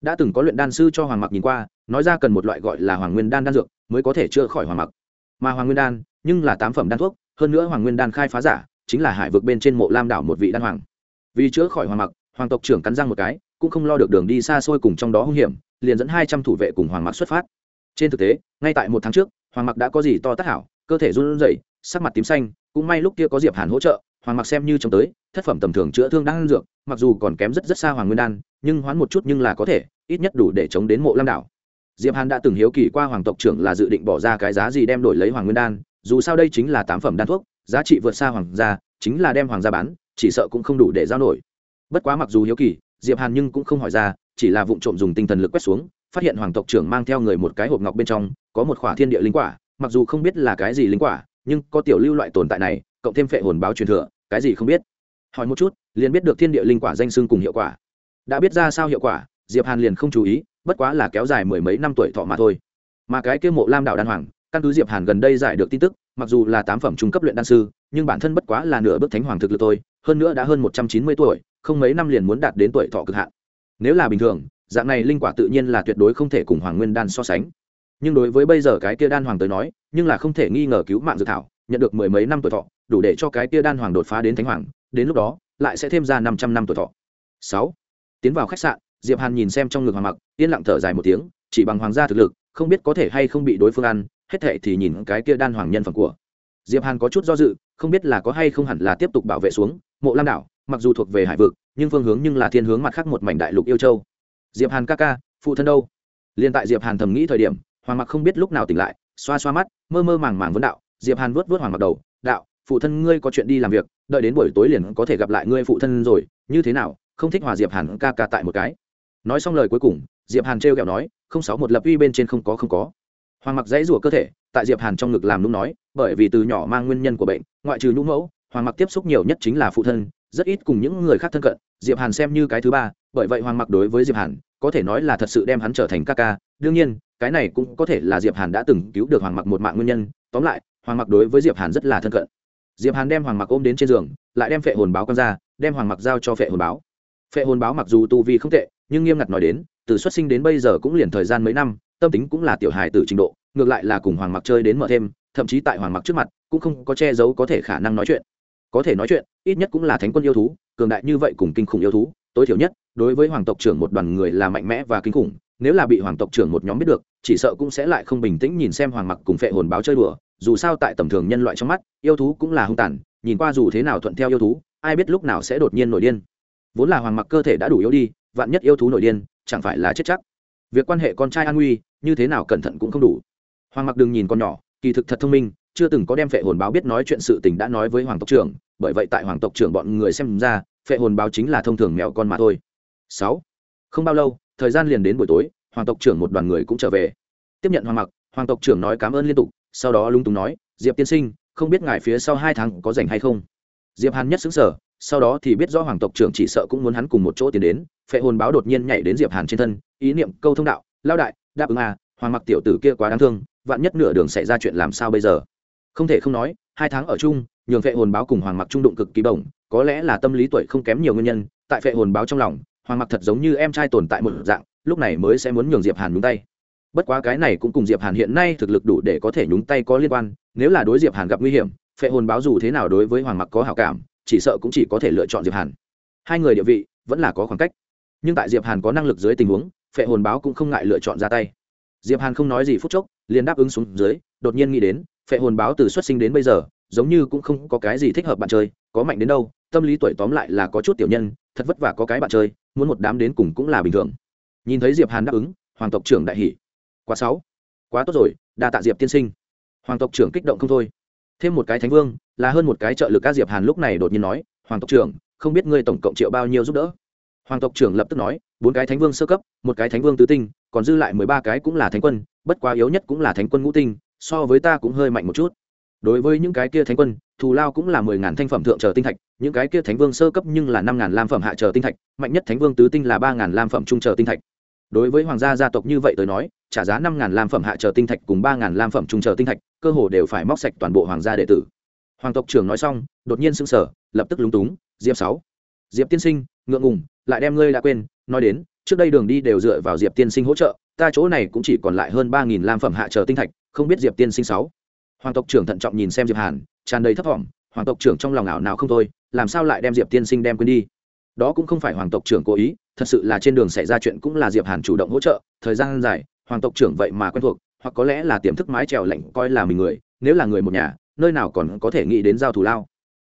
Đã từng có luyện đan sư cho hoàng mặc nhìn qua, nói ra cần một loại gọi là hoàng nguyên đan đan dược mới có thể chữa khỏi hoàng mặc. Mà hoàng nguyên đan, nhưng là tám phẩm đan thuốc, hơn nữa hoàng nguyên đan khai phá giả, chính là hải vực bên trên mộ lam đảo một vị đan hoàng vì chữa khỏi hoàng mặc, hoàng tộc trưởng cắn răng một cái, cũng không lo được đường đi xa xôi cùng trong đó hung hiểm, liền dẫn hai trăm thủ vệ cùng hoàng mặc xuất phát. Trên thực tế, ngay tại một tháng trước, hoàng mặc đã có gì to tác hảo, cơ thể run rẩy, sắc mặt tím xanh, cũng may lúc kia có diệp hàn hỗ trợ, hoàng mặc xem như trông tới, thất phẩm tầm thường chữa thương đang dược, mặc dù còn kém rất rất xa hoàng nguyên đan, nhưng hoán một chút nhưng là có thể, ít nhất đủ để chống đến mộ lam đảo. Diệp hàn đã từng hiếu kỳ qua hoàng tộc trưởng là dự định bỏ ra cái giá gì đem đổi lấy hoàng nguyên đan, dù sao đây chính là tám phẩm đan thuốc, giá trị vượt xa hoàng gia, chính là đem hoàng gia bán chỉ sợ cũng không đủ để giao nổi. Bất quá mặc dù hiếu kỳ, diệp hàn nhưng cũng không hỏi ra, chỉ là vụng trộm dùng tinh thần lực quét xuống, phát hiện hoàng tộc trưởng mang theo người một cái hộp ngọc bên trong, có một khỏa thiên địa linh quả, mặc dù không biết là cái gì linh quả, nhưng có tiểu lưu loại tồn tại này, cộng thêm phệ hồn báo truyền thừa, cái gì không biết. Hỏi một chút, liền biết được thiên địa linh quả danh xưng cùng hiệu quả. Đã biết ra sao hiệu quả, diệp hàn liền không chú ý, bất quá là kéo dài mười mấy năm tuổi thọ mà thôi. Mà cái kia mộ lam đạo đan hoàng, căn cứ diệp hàn gần đây giải được tin tức, mặc dù là tám phẩm trung cấp luyện đan sư, nhưng bản thân bất quá là nửa bước thánh hoàng thực lực thôi hơn nữa đã hơn một trăm chín mươi tuổi, không mấy năm liền muốn đạt đến tuổi thọ cực hạn. Nếu là bình thường, dạng này linh quả tự nhiên là tuyệt đối không thể cùng hoàng nguyên đan so sánh. Nhưng đối với bây giờ cái kia đan hoàng tới nói, nhưng là không thể nghi ngờ cứu mạng dự thảo, nhận được mười mấy năm tuổi thọ, đủ để cho cái kia đan hoàng đột phá đến thánh hoàng, đến lúc đó, lại sẽ thêm ra năm trăm năm tuổi thọ. Sáu. Tiến vào khách sạn, diệp hàn nhìn xem trong ngực hoàng mặc, yên lặng thở dài một tiếng, chỉ bằng hoàng gia thực lực, không biết có thể hay không bị đối phương ăn, hết thệ thì nhìn cái kia đan hoàng nhân phẩm của. Diệp hàn có chút do dự không biết là có hay không hẳn là tiếp tục bảo vệ xuống, mộ lam đảo, mặc dù thuộc về hải vực, nhưng phương hướng nhưng là thiên hướng mặt khác một mảnh đại lục yêu châu. Diệp hàn ca ca, phụ thân đâu? Liên tại diệp hàn thầm nghĩ thời điểm, hoàng mặc không biết lúc nào tỉnh lại, xoa xoa mắt, mơ mơ màng màng vấn đạo, diệp hàn vớt vớt hoàng mặc đầu, đạo, phụ thân ngươi có chuyện đi làm việc, đợi đến buổi tối liền có thể gặp lại ngươi phụ thân rồi, như thế nào, không thích hòa diệp hàn ca ca tại một cái. Nói xong lời cuối cùng, diệp hàn trêu ghẹo nói, không sáu một lập uy bên trên không có không có. Hoàng mặc dãy rủa cơ thể tại diệp hàn trong ngực làm nung nói, bởi vì từ nhỏ mang nguyên nhân của bệnh, ngoại trừ nhũ mẫu, hoàng mặc tiếp xúc nhiều nhất chính là phụ thân, rất ít cùng những người khác thân cận, diệp hàn xem như cái thứ ba, bởi vậy hoàng mặc đối với diệp hàn, có thể nói là thật sự đem hắn trở thành ca ca. Đương nhiên, cái này cũng có thể là diệp hàn đã từng cứu được hoàng mặc một mạng nguyên nhân, tóm lại, hoàng mặc đối với diệp hàn rất là thân cận. Diệp hàn đem hoàng mặc ôm đến trên giường, lại đem phệ hồn báo con ra, đem hoàng mặc giao cho phệ hồn báo. Phệ hồn báo mặc dù tu vi không tệ, nhưng nghiêm ngặt nói đến, từ xuất sinh đến bây giờ cũng liền thời gian mấy năm tâm tính cũng là tiểu hài tử trình độ, ngược lại là cùng hoàng mặc chơi đến mở thêm, thậm chí tại hoàng mặc trước mặt, cũng không có che giấu có thể khả năng nói chuyện. Có thể nói chuyện, ít nhất cũng là thánh quân yêu thú, cường đại như vậy cùng kinh khủng yêu thú, tối thiểu nhất, đối với hoàng tộc trưởng một đoàn người là mạnh mẽ và kinh khủng, nếu là bị hoàng tộc trưởng một nhóm biết được, chỉ sợ cũng sẽ lại không bình tĩnh nhìn xem hoàng mặc cùng phệ hồn báo chơi đùa, dù sao tại tầm thường nhân loại trong mắt, yêu thú cũng là hung tàn, nhìn qua dù thế nào thuận theo yêu thú, ai biết lúc nào sẽ đột nhiên nổi điên. Vốn là hoàng mặc cơ thể đã đủ yếu đi, vạn nhất yêu thú nổi điên, chẳng phải là chết chắc việc quan hệ con trai an nguy, như thế nào cẩn thận cũng không đủ. Hoàng mặc đừng nhìn con nhỏ, kỳ thực thật thông minh, chưa từng có đem phệ hồn báo biết nói chuyện sự tình đã nói với hoàng tộc trưởng, bởi vậy tại hoàng tộc trưởng bọn người xem ra, phệ hồn báo chính là thông thường mèo con mà thôi. Sáu, không bao lâu, thời gian liền đến buổi tối, hoàng tộc trưởng một đoàn người cũng trở về. Tiếp nhận hoàng mặc, hoàng tộc trưởng nói cảm ơn liên tục, sau đó lung túng nói, diệp tiên sinh, không biết ngài phía sau hai tháng có rảnh hay không? Diệp hàn nhất xứng sở sau đó thì biết rõ hoàng tộc trưởng chỉ sợ cũng muốn hắn cùng một chỗ tiến đến, phệ hồn báo đột nhiên nhảy đến diệp hàn trên thân, ý niệm câu thông đạo lao đại, đáp ứng à hoàng mặc tiểu tử kia quá đáng thương, vạn nhất nửa đường xảy ra chuyện làm sao bây giờ? Không thể không nói, hai tháng ở chung, nhường phệ hồn báo cùng hoàng mặc trung đụng cực kỳ bổng, có lẽ là tâm lý tuổi không kém nhiều nguyên nhân, tại phệ hồn báo trong lòng, hoàng mặc thật giống như em trai tồn tại một dạng, lúc này mới sẽ muốn nhường diệp hàn nhúng tay. Bất quá cái này cũng cùng diệp hàn hiện nay thực lực đủ để có thể nhúng tay có liên quan, nếu là đối diệp hàn gặp nguy hiểm, phệ hồn báo dù thế nào đối với hoàng mặc có hảo cảm chỉ sợ cũng chỉ có thể lựa chọn diệp hàn. Hai người địa vị vẫn là có khoảng cách nhưng tại diệp hàn có năng lực dưới tình huống phệ hồn báo cũng không ngại lựa chọn ra tay. Diệp hàn không nói gì phút chốc liền đáp ứng xuống dưới đột nhiên nghĩ đến phệ hồn báo từ xuất sinh đến bây giờ giống như cũng không có cái gì thích hợp bạn chơi có mạnh đến đâu tâm lý tuổi tóm lại là có chút tiểu nhân thật vất vả có cái bạn chơi muốn một đám đến cùng cũng là bình thường. Nhìn thấy diệp hàn đáp ứng hoàng tộc trưởng đại hỉ, quá sáu quá tốt rồi đa tạ diệp tiên sinh. Hoàng tộc trưởng kích động không thôi thêm một cái thánh vương, là hơn một cái trợ lực ca diệp hàn lúc này đột nhiên nói, hoàng tộc trưởng, không biết ngươi tổng cộng triệu bao nhiêu giúp đỡ? Hoàng tộc trưởng lập tức nói, bốn cái thánh vương sơ cấp, một cái thánh vương tứ tinh, còn dư lại mười ba cái cũng là thánh quân, bất quá yếu nhất cũng là thánh quân ngũ tinh, so với ta cũng hơi mạnh một chút. Đối với những cái kia thánh quân, thù lao cũng là mười ngàn thanh phẩm thượng chờ tinh thạch, những cái kia thánh vương sơ cấp nhưng là năm ngàn lam phẩm hạ chờ tinh thạch, mạnh nhất thánh vương tứ tinh là ba ngàn lam phẩm trung chờ tinh thạch. Đối với hoàng gia gia tộc như vậy tới nói trả giá năm ngàn lam phẩm hạ chờ tinh thạch cùng ba ngàn lam phẩm trung chờ tinh thạch, cơ hồ đều phải móc sạch toàn bộ hoàng gia đệ tử. Hoàng tộc trưởng nói xong, đột nhiên sững sờ, lập tức lúng túng, diệp sáu, diệp tiên sinh, ngượng ngùng, lại đem ngươi đã quên, nói đến, trước đây đường đi đều dựa vào diệp tiên sinh hỗ trợ, ta chỗ này cũng chỉ còn lại hơn ba nghìn lam phẩm hạ chờ tinh thạch, không biết diệp tiên sinh sáu. Hoàng tộc trưởng thận trọng nhìn xem diệp hàn, tràn đầy thất vọng, hoàng tộc trưởng trong lòng ảo nào không thôi, làm sao lại đem diệp tiên sinh đem quên đi? Đó cũng không phải hoàng tộc trưởng cố ý, thật sự là trên đường xảy ra chuyện cũng là diệp hàn chủ động hỗ trợ, thời gian dài hoàng tộc trưởng vậy mà quen thuộc, hoặc có lẽ là tiềm thức mái trèo lạnh coi là mình người, nếu là người một nhà, nơi nào còn có thể nghĩ đến giao thù lao.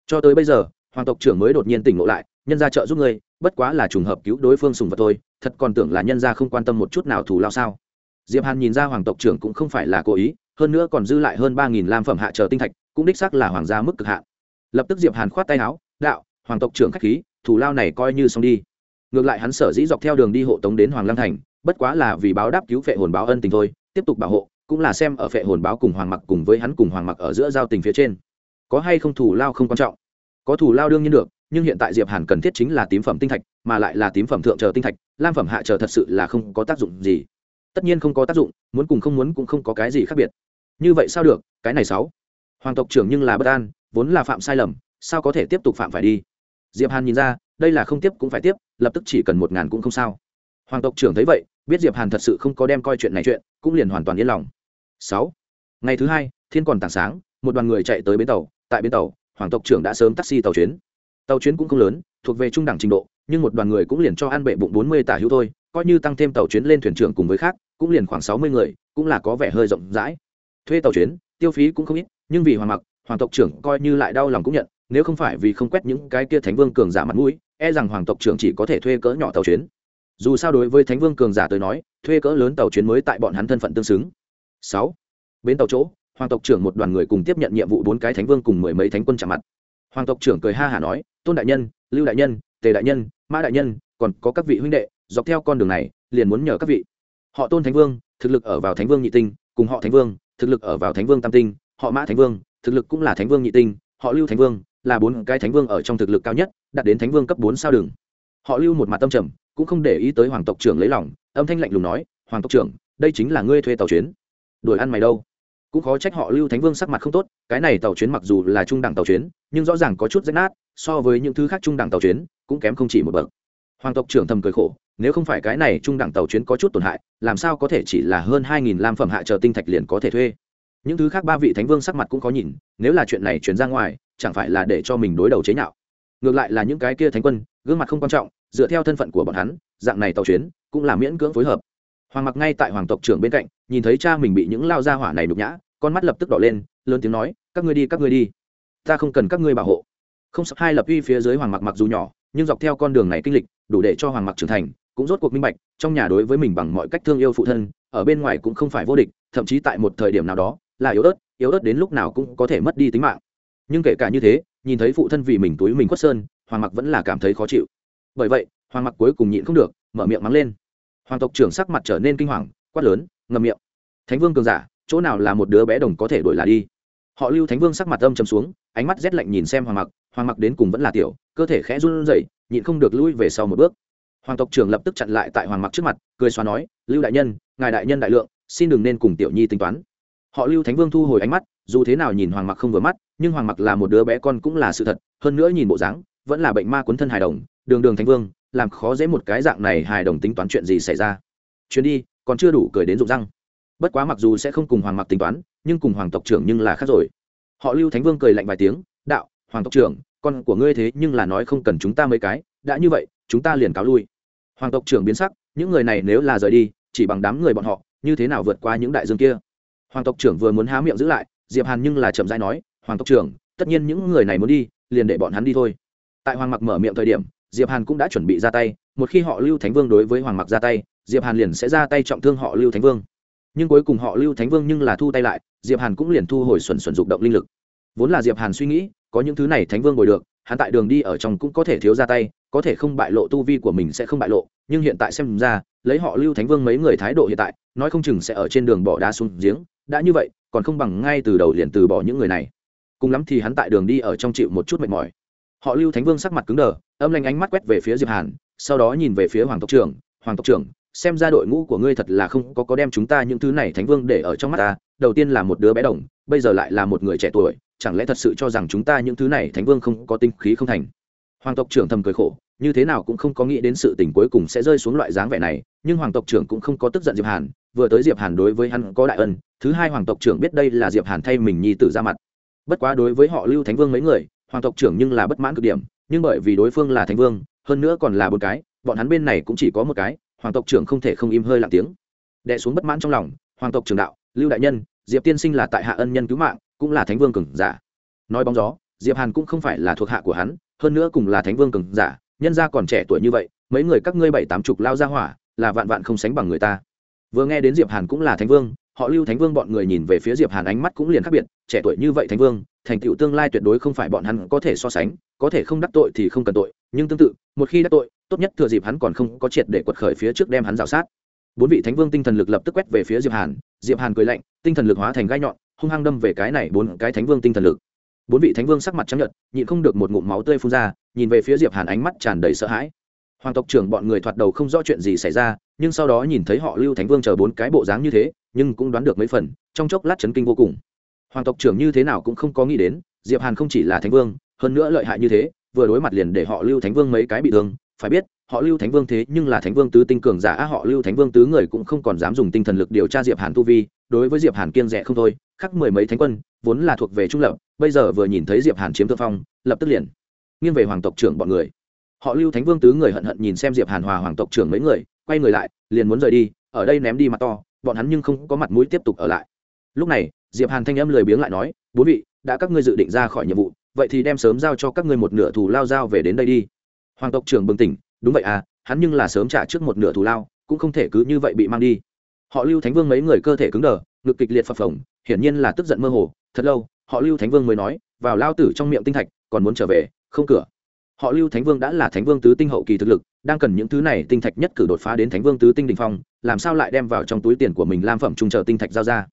Cho tới bây giờ, hoàng tộc trưởng mới đột nhiên tỉnh ngộ lại, nhân ra trợ giúp ngươi, bất quá là trùng hợp cứu đối phương sùng vật thôi, thật còn tưởng là nhân ra không quan tâm một chút nào thù lao sao. Diệp hàn nhìn ra hoàng tộc trưởng cũng không phải là cố ý, hơn nữa còn dư lại hơn ba nghìn lam phẩm hạ chờ tinh thạch, cũng đích xác là hoàng gia mức cực hạn. Lập tức diệp hàn khoát tay áo, đạo, hoàng tộc trưởng khách khí thủ lao này coi như xong đi. Ngược lại hắn sở dĩ dọc theo đường đi hộ tống đến hoàng lăng thành bất quá là vì báo đáp cứu phệ hồn báo ân tình thôi, tiếp tục bảo hộ, cũng là xem ở phệ hồn báo cùng hoàng mặc cùng với hắn cùng hoàng mặc ở giữa giao tình phía trên. Có hay không thủ lao không quan trọng. Có thủ lao đương nhiên được, nhưng hiện tại diệp hàn cần thiết chính là tím phẩm tinh thạch, mà lại là tím phẩm thượng chờ tinh thạch, lam phẩm hạ chờ thật sự là không có tác dụng gì. Tất nhiên không có tác dụng, muốn cùng không muốn cũng không có cái gì khác biệt. Như vậy sao được, cái này sáu. Hoàng tộc trưởng nhưng là bất an, vốn là phạm sai lầm, sao có thể tiếp tục phạm phải đi? Diệp hàn nhìn ra, đây là không tiếp cũng phải tiếp, lập tức chỉ cần một ngàn cũng không sao hoàng tộc trưởng thấy vậy, biết diệp hàn thật sự không có đem coi chuyện này chuyện, cũng liền hoàn toàn yên lòng. Sáu, ngày thứ hai, thiên còn tảng sáng, một đoàn người chạy tới bến tàu. Tại bến tàu, hoàng tộc trưởng đã sớm taxi tàu chuyến. Tàu chuyến cũng không lớn, thuộc về trung đẳng trình độ, nhưng một đoàn người cũng liền cho ăn bệ bụng bốn mươi tả hữu thôi, coi như tăng thêm tàu chuyến lên thuyền trưởng cùng với khác, cũng liền khoảng sáu mươi người, cũng là có vẻ hơi rộng rãi. Thuê tàu chuyến, tiêu phí cũng không ít, nhưng vì hoàng mặc, hoàng tộc trưởng coi như lại đau lòng cũng nhận, nếu không phải vì không quét những cái kia thánh vương cường giả mặt mũi e rằng hoàng tộc trưởng chỉ có thể thuê cỡ nhỏ tàu chuyến dù sao đối với thánh vương cường giả tới nói, thuê cỡ lớn tàu chuyến mới tại bọn hắn thân phận tương xứng. Sáu, bến tàu chỗ, hoàng tộc trưởng một đoàn người cùng tiếp nhận nhiệm vụ bốn cái thánh vương cùng mười mấy thánh quân chạm mặt. Hoàng tộc trưởng cười ha hả nói, tôn đại nhân, lưu đại nhân, tề đại nhân mã đại nhân, còn có các vị huynh đệ, dọc theo con đường này, liền muốn nhờ các vị. Họ tôn thánh vương, thực lực ở vào thánh vương nhị tinh, cùng họ thánh vương, thực lực ở vào thánh vương tam tinh, họ mã thánh vương, thực lực cũng là thánh vương nhị tinh, họ lưu thánh vương, là bốn cái thánh vương ở trong thực lực cao nhất, đạt đến thánh vương cấp bốn sao đường. Họ lưu một mặt tâm trầm cũng không để ý tới hoàng tộc trưởng lấy lòng, âm thanh lạnh lùng nói, hoàng tộc trưởng, đây chính là ngươi thuê tàu chuyến. Đuổi ăn mày đâu? Cũng khó trách họ lưu thánh vương sắc mặt không tốt, cái này tàu chuyến mặc dù là trung đẳng tàu chuyến, nhưng rõ ràng có chút rách nát, so với những thứ khác trung đẳng tàu chuyến, cũng kém không chỉ một bậc. Hoàng tộc trưởng thầm cười khổ, nếu không phải cái này trung đẳng tàu chuyến có chút tổn hại, làm sao có thể chỉ là hơn hai nghìn lam phẩm hạ chờ tinh thạch liền có thể thuê? Những thứ khác ba vị thánh vương sắc mặt cũng có nhìn, nếu là chuyện này chuyển ra ngoài, chẳng phải là để cho mình đối đầu chế nhạo? Ngược lại là những cái kia thánh quân, gương mặt không quan trọng, dựa theo thân phận của bọn hắn, dạng này tàu chuyến, cũng là miễn cưỡng phối hợp. Hoàng mặc ngay tại hoàng tộc trưởng bên cạnh, nhìn thấy cha mình bị những lao gia hỏa này nhục nhã, con mắt lập tức đỏ lên, lớn tiếng nói, các ngươi đi, các ngươi đi. Ta không cần các ngươi bảo hộ. Không sắp hai lập uy phía dưới hoàng mặc mặc dù nhỏ, nhưng dọc theo con đường này kinh lịch, đủ để cho hoàng mặc trưởng thành, cũng rốt cuộc minh bạch, trong nhà đối với mình bằng mọi cách thương yêu phụ thân, ở bên ngoài cũng không phải vô địch, thậm chí tại một thời điểm nào đó, là yếu ớt yếu ớt đến lúc nào cũng có thể mất đi tính mạng. Nhưng kể cả như thế nhìn thấy phụ thân vì mình túi mình quất sơn, hoàng mặc vẫn là cảm thấy khó chịu. Bởi vậy, hoàng mặc cuối cùng nhịn không được, mở miệng mắng lên. Hoàng tộc trưởng sắc mặt trở nên kinh hoàng, quát lớn ngầm miệng. Thánh vương cường giả, chỗ nào là một đứa bé đồng có thể đổi là đi. Họ lưu thánh vương sắc mặt âm chầm xuống, ánh mắt rét lạnh nhìn xem hoàng mặc hoàng mặc đến cùng vẫn là tiểu, cơ thể khẽ run rẩy, nhịn không được lui về sau một bước. Hoàng tộc trưởng lập tức chặn lại tại hoàng mặc trước mặt, cười xóa nói, lưu đại nhân, ngài đại nhân đại lượng, xin đừng nên cùng tiểu nhi tính toán họ lưu thánh vương thu hồi ánh mắt, dù thế nào nhìn hoàng mặc không vừa mắt, nhưng hoàng mặc là một đứa bé con cũng là sự thật, hơn nữa nhìn bộ dáng, vẫn là bệnh ma cuốn thân hài đồng, đường đường thánh vương, làm khó dễ một cái dạng này hài đồng tính toán chuyện gì xảy ra. Chuyến đi, còn chưa đủ cười đến rụng răng. Bất quá mặc dù sẽ không cùng hoàng mặc tính toán, nhưng cùng hoàng tộc trưởng nhưng là khác rồi. Họ lưu thánh vương cười lạnh vài tiếng, đạo, hoàng tộc trưởng, con của ngươi thế nhưng là nói không cần chúng ta mấy cái, đã như vậy, chúng ta liền cáo lui. Hoàng tộc trưởng biến sắc, những người này nếu là rời đi, chỉ bằng đám người bọn họ, như thế nào vượt qua những đại dương kia? Hoàng tộc trưởng vừa muốn há miệng giữ lại, diệp hàn nhưng là chậm rãi nói, hoàng tộc trưởng, tất nhiên những người này muốn đi, liền để bọn hắn đi thôi. Tại hoàng mặc mở miệng thời điểm, diệp hàn cũng đã chuẩn bị ra tay, một khi họ lưu thánh vương đối với hoàng mặc ra tay, diệp hàn liền sẽ ra tay trọng thương họ lưu thánh vương. Nhưng cuối cùng họ lưu thánh vương nhưng là thu tay lại, diệp hàn cũng liền thu hồi xuẩn xuẩn dục động linh lực. Vốn là diệp hàn suy nghĩ, có những thứ này thánh vương bồi được, hắn tại đường đi ở trong cũng có thể thiếu ra tay, có thể không bại lộ tu vi của mình sẽ không bại lộ, nhưng hiện tại xem ra, lấy họ lưu thánh vương mấy người thái độ hiện tại, nói không chừng sẽ ở trên đường bỏ đá xuống giếng đã như vậy, còn không bằng ngay từ đầu liền từ bỏ những người này. Cùng lắm thì hắn tại đường đi ở trong chịu một chút mệt mỏi. Họ lưu thánh vương sắc mặt cứng đờ, âm lanh ánh mắt quét về phía diệp hàn, sau đó nhìn về phía hoàng tộc trưởng, hoàng tộc trưởng, xem ra đội ngũ của ngươi thật là không có có đem chúng ta những thứ này thánh vương để ở trong mắt ta, đầu tiên là một đứa bé đồng, bây giờ lại là một người trẻ tuổi, chẳng lẽ thật sự cho rằng chúng ta những thứ này thánh vương không có tinh khí không thành? Hoàng tộc trưởng thầm cười khổ như thế nào cũng không có nghĩ đến sự tình cuối cùng sẽ rơi xuống loại dáng vẻ này, nhưng hoàng tộc trưởng cũng không có tức giận diệp hàn, vừa tới diệp hàn đối với hắn có đại ân, thứ hai hoàng tộc trưởng biết đây là diệp hàn thay mình nhi tử ra mặt. Bất quá đối với họ lưu thánh vương mấy người, hoàng tộc trưởng nhưng là bất mãn cực điểm, nhưng bởi vì đối phương là thánh vương, hơn nữa còn là bốn cái, bọn hắn bên này cũng chỉ có một cái, hoàng tộc trưởng không thể không im hơi lặng tiếng. Đè xuống bất mãn trong lòng, hoàng tộc trưởng đạo, lưu đại nhân, diệp tiên sinh là tại hạ ân nhân cứu mạng, cũng là thánh vương cường giả. Nói bóng gió, diệp hàn cũng không phải là thuộc hạ của hắn, hơn nữa cùng là thánh vương cường giả nhân gia còn trẻ tuổi như vậy, mấy người các ngươi bảy tám chục lao ra hỏa, là vạn vạn không sánh bằng người ta. Vừa nghe đến diệp hàn cũng là thánh vương, họ lưu thánh vương bọn người nhìn về phía diệp hàn ánh mắt cũng liền khác biệt, trẻ tuổi như vậy thánh vương, thành tựu tương lai tuyệt đối không phải bọn hắn có thể so sánh, có thể không đắc tội thì không cần tội, nhưng tương tự, một khi đắc tội, tốt nhất thừa dịp hắn còn không có triệt để quật khởi phía trước đem hắn rào sát. Bốn vị thánh vương tinh thần lực lập tức quét về phía diệp hàn diệp hàn cười lạnh, tinh thần lực hóa thành gai nhọn, hung hăng đâm về cái này bốn cái thánh vương tinh thần lực bốn vị thánh vương sắc mặt trắng nhợt, nhịn không được một ngụm máu tươi phun ra, nhìn về phía diệp hàn ánh mắt tràn đầy sợ hãi. Hoàng tộc trưởng bọn người thoạt đầu không rõ chuyện gì xảy ra, nhưng sau đó nhìn thấy họ lưu thánh vương chờ bốn cái bộ dáng như thế, nhưng cũng đoán được mấy phần, trong chốc lát chấn kinh vô cùng. Hoàng tộc trưởng như thế nào cũng không có nghĩ đến, diệp hàn không chỉ là thánh vương, hơn nữa lợi hại như thế, vừa đối mặt liền để họ lưu thánh vương mấy cái bị thương, phải biết họ lưu thánh vương thế nhưng là thánh vương tứ tinh cường giả họ lưu thánh vương tứ người cũng không còn dám dùng tinh thần lực điều tra diệp hàn tu vi, đối với diệp hàn kiên rẻ không thôi khắc mười mấy thánh quân, vốn là thuộc về trung lập, bây giờ vừa nhìn thấy diệp hàn chiếm thượng phong, lập tức liền nghiêng về hoàng tộc trưởng bọn người. Họ lưu thánh vương tứ người hận hận nhìn xem diệp hàn hòa hoàng tộc trưởng mấy người, quay người lại, liền muốn rời đi, ở đây ném đi mặt to, bọn hắn nhưng không có mặt mũi tiếp tục ở lại. Lúc này, diệp hàn thanh âm lười biếng lại nói, bốn vị, đã các ngươi dự định ra khỏi nhiệm vụ, vậy thì đem sớm giao cho các ngươi một nửa thù lao giao về đến đây đi. Hoàng tộc trưởng bừng tỉnh đúng vậy à hắn nhưng là sớm trả trước một nửa thù lao, cũng không thể cứ như vậy bị mang đi. Họ lưu thánh vương mấy người cơ thể cứng đờ, ngực kịch liệt phập phồng, hiển nhiên là tức giận mơ hồ. Thật lâu, họ lưu thánh vương mới nói, vào lao tử trong miệng tinh thạch, còn muốn trở về, không cửa. Họ lưu thánh vương đã là thánh vương tứ tinh hậu kỳ thực lực, đang cần những thứ này tinh thạch nhất cử đột phá đến thánh vương tứ tinh đình phong, làm sao lại đem vào trong túi tiền của mình lam phẩm trung chờ tinh thạch giao ra?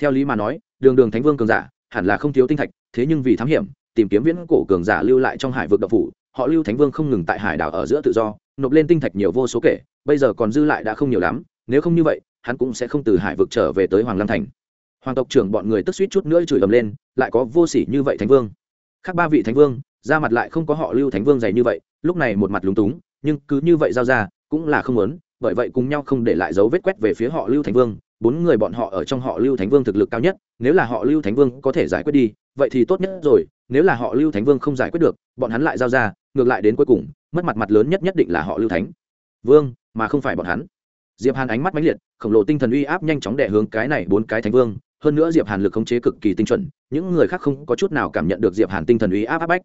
Theo lý mà nói, đường đường thánh vương cường giả, hẳn là không thiếu tinh thạch, thế nhưng vì thám hiểm, tìm kiếm viễn cổ cường giả lưu lại trong hải vực độc phủ họ lưu thánh vương không ngừng tại hải đảo ở giữa tự do, nộp lên tinh thạch nhiều vô số kể, bây giờ còn dư lại đã không nhiều lắm, nếu không như vậy, hắn cũng sẽ không từ hải vực trở về tới hoàng lăng thành. Hoàng tộc trưởng bọn người tức suýt chút nữa chửi ầm lên, lại có vô sỉ như vậy thánh vương. Khác ba vị thánh vương ra mặt lại không có họ lưu thánh vương dày như vậy, lúc này một mặt lúng túng, nhưng cứ như vậy giao ra, cũng là không muốn, bởi vậy cùng nhau không để lại dấu vết quét về phía họ lưu thánh vương, bốn người bọn họ ở trong họ lưu thánh vương thực lực cao nhất, nếu là họ lưu thánh vương có thể giải quyết đi, vậy thì tốt nhất rồi, nếu là họ lưu thánh vương không giải quyết được, bọn hắn lại giao ra ngược lại đến cuối cùng, mất mặt mặt lớn nhất nhất định là họ lưu thánh. Vương, mà không phải bọn hắn. Diệp hàn ánh mắt mãnh liệt, khổng lồ tinh thần uy áp nhanh chóng đè hướng cái này bốn cái thánh vương. Hơn nữa diệp hàn lực khống chế cực kỳ tinh chuẩn, những người khác không có chút nào cảm nhận được diệp hàn tinh thần uy áp áp bách.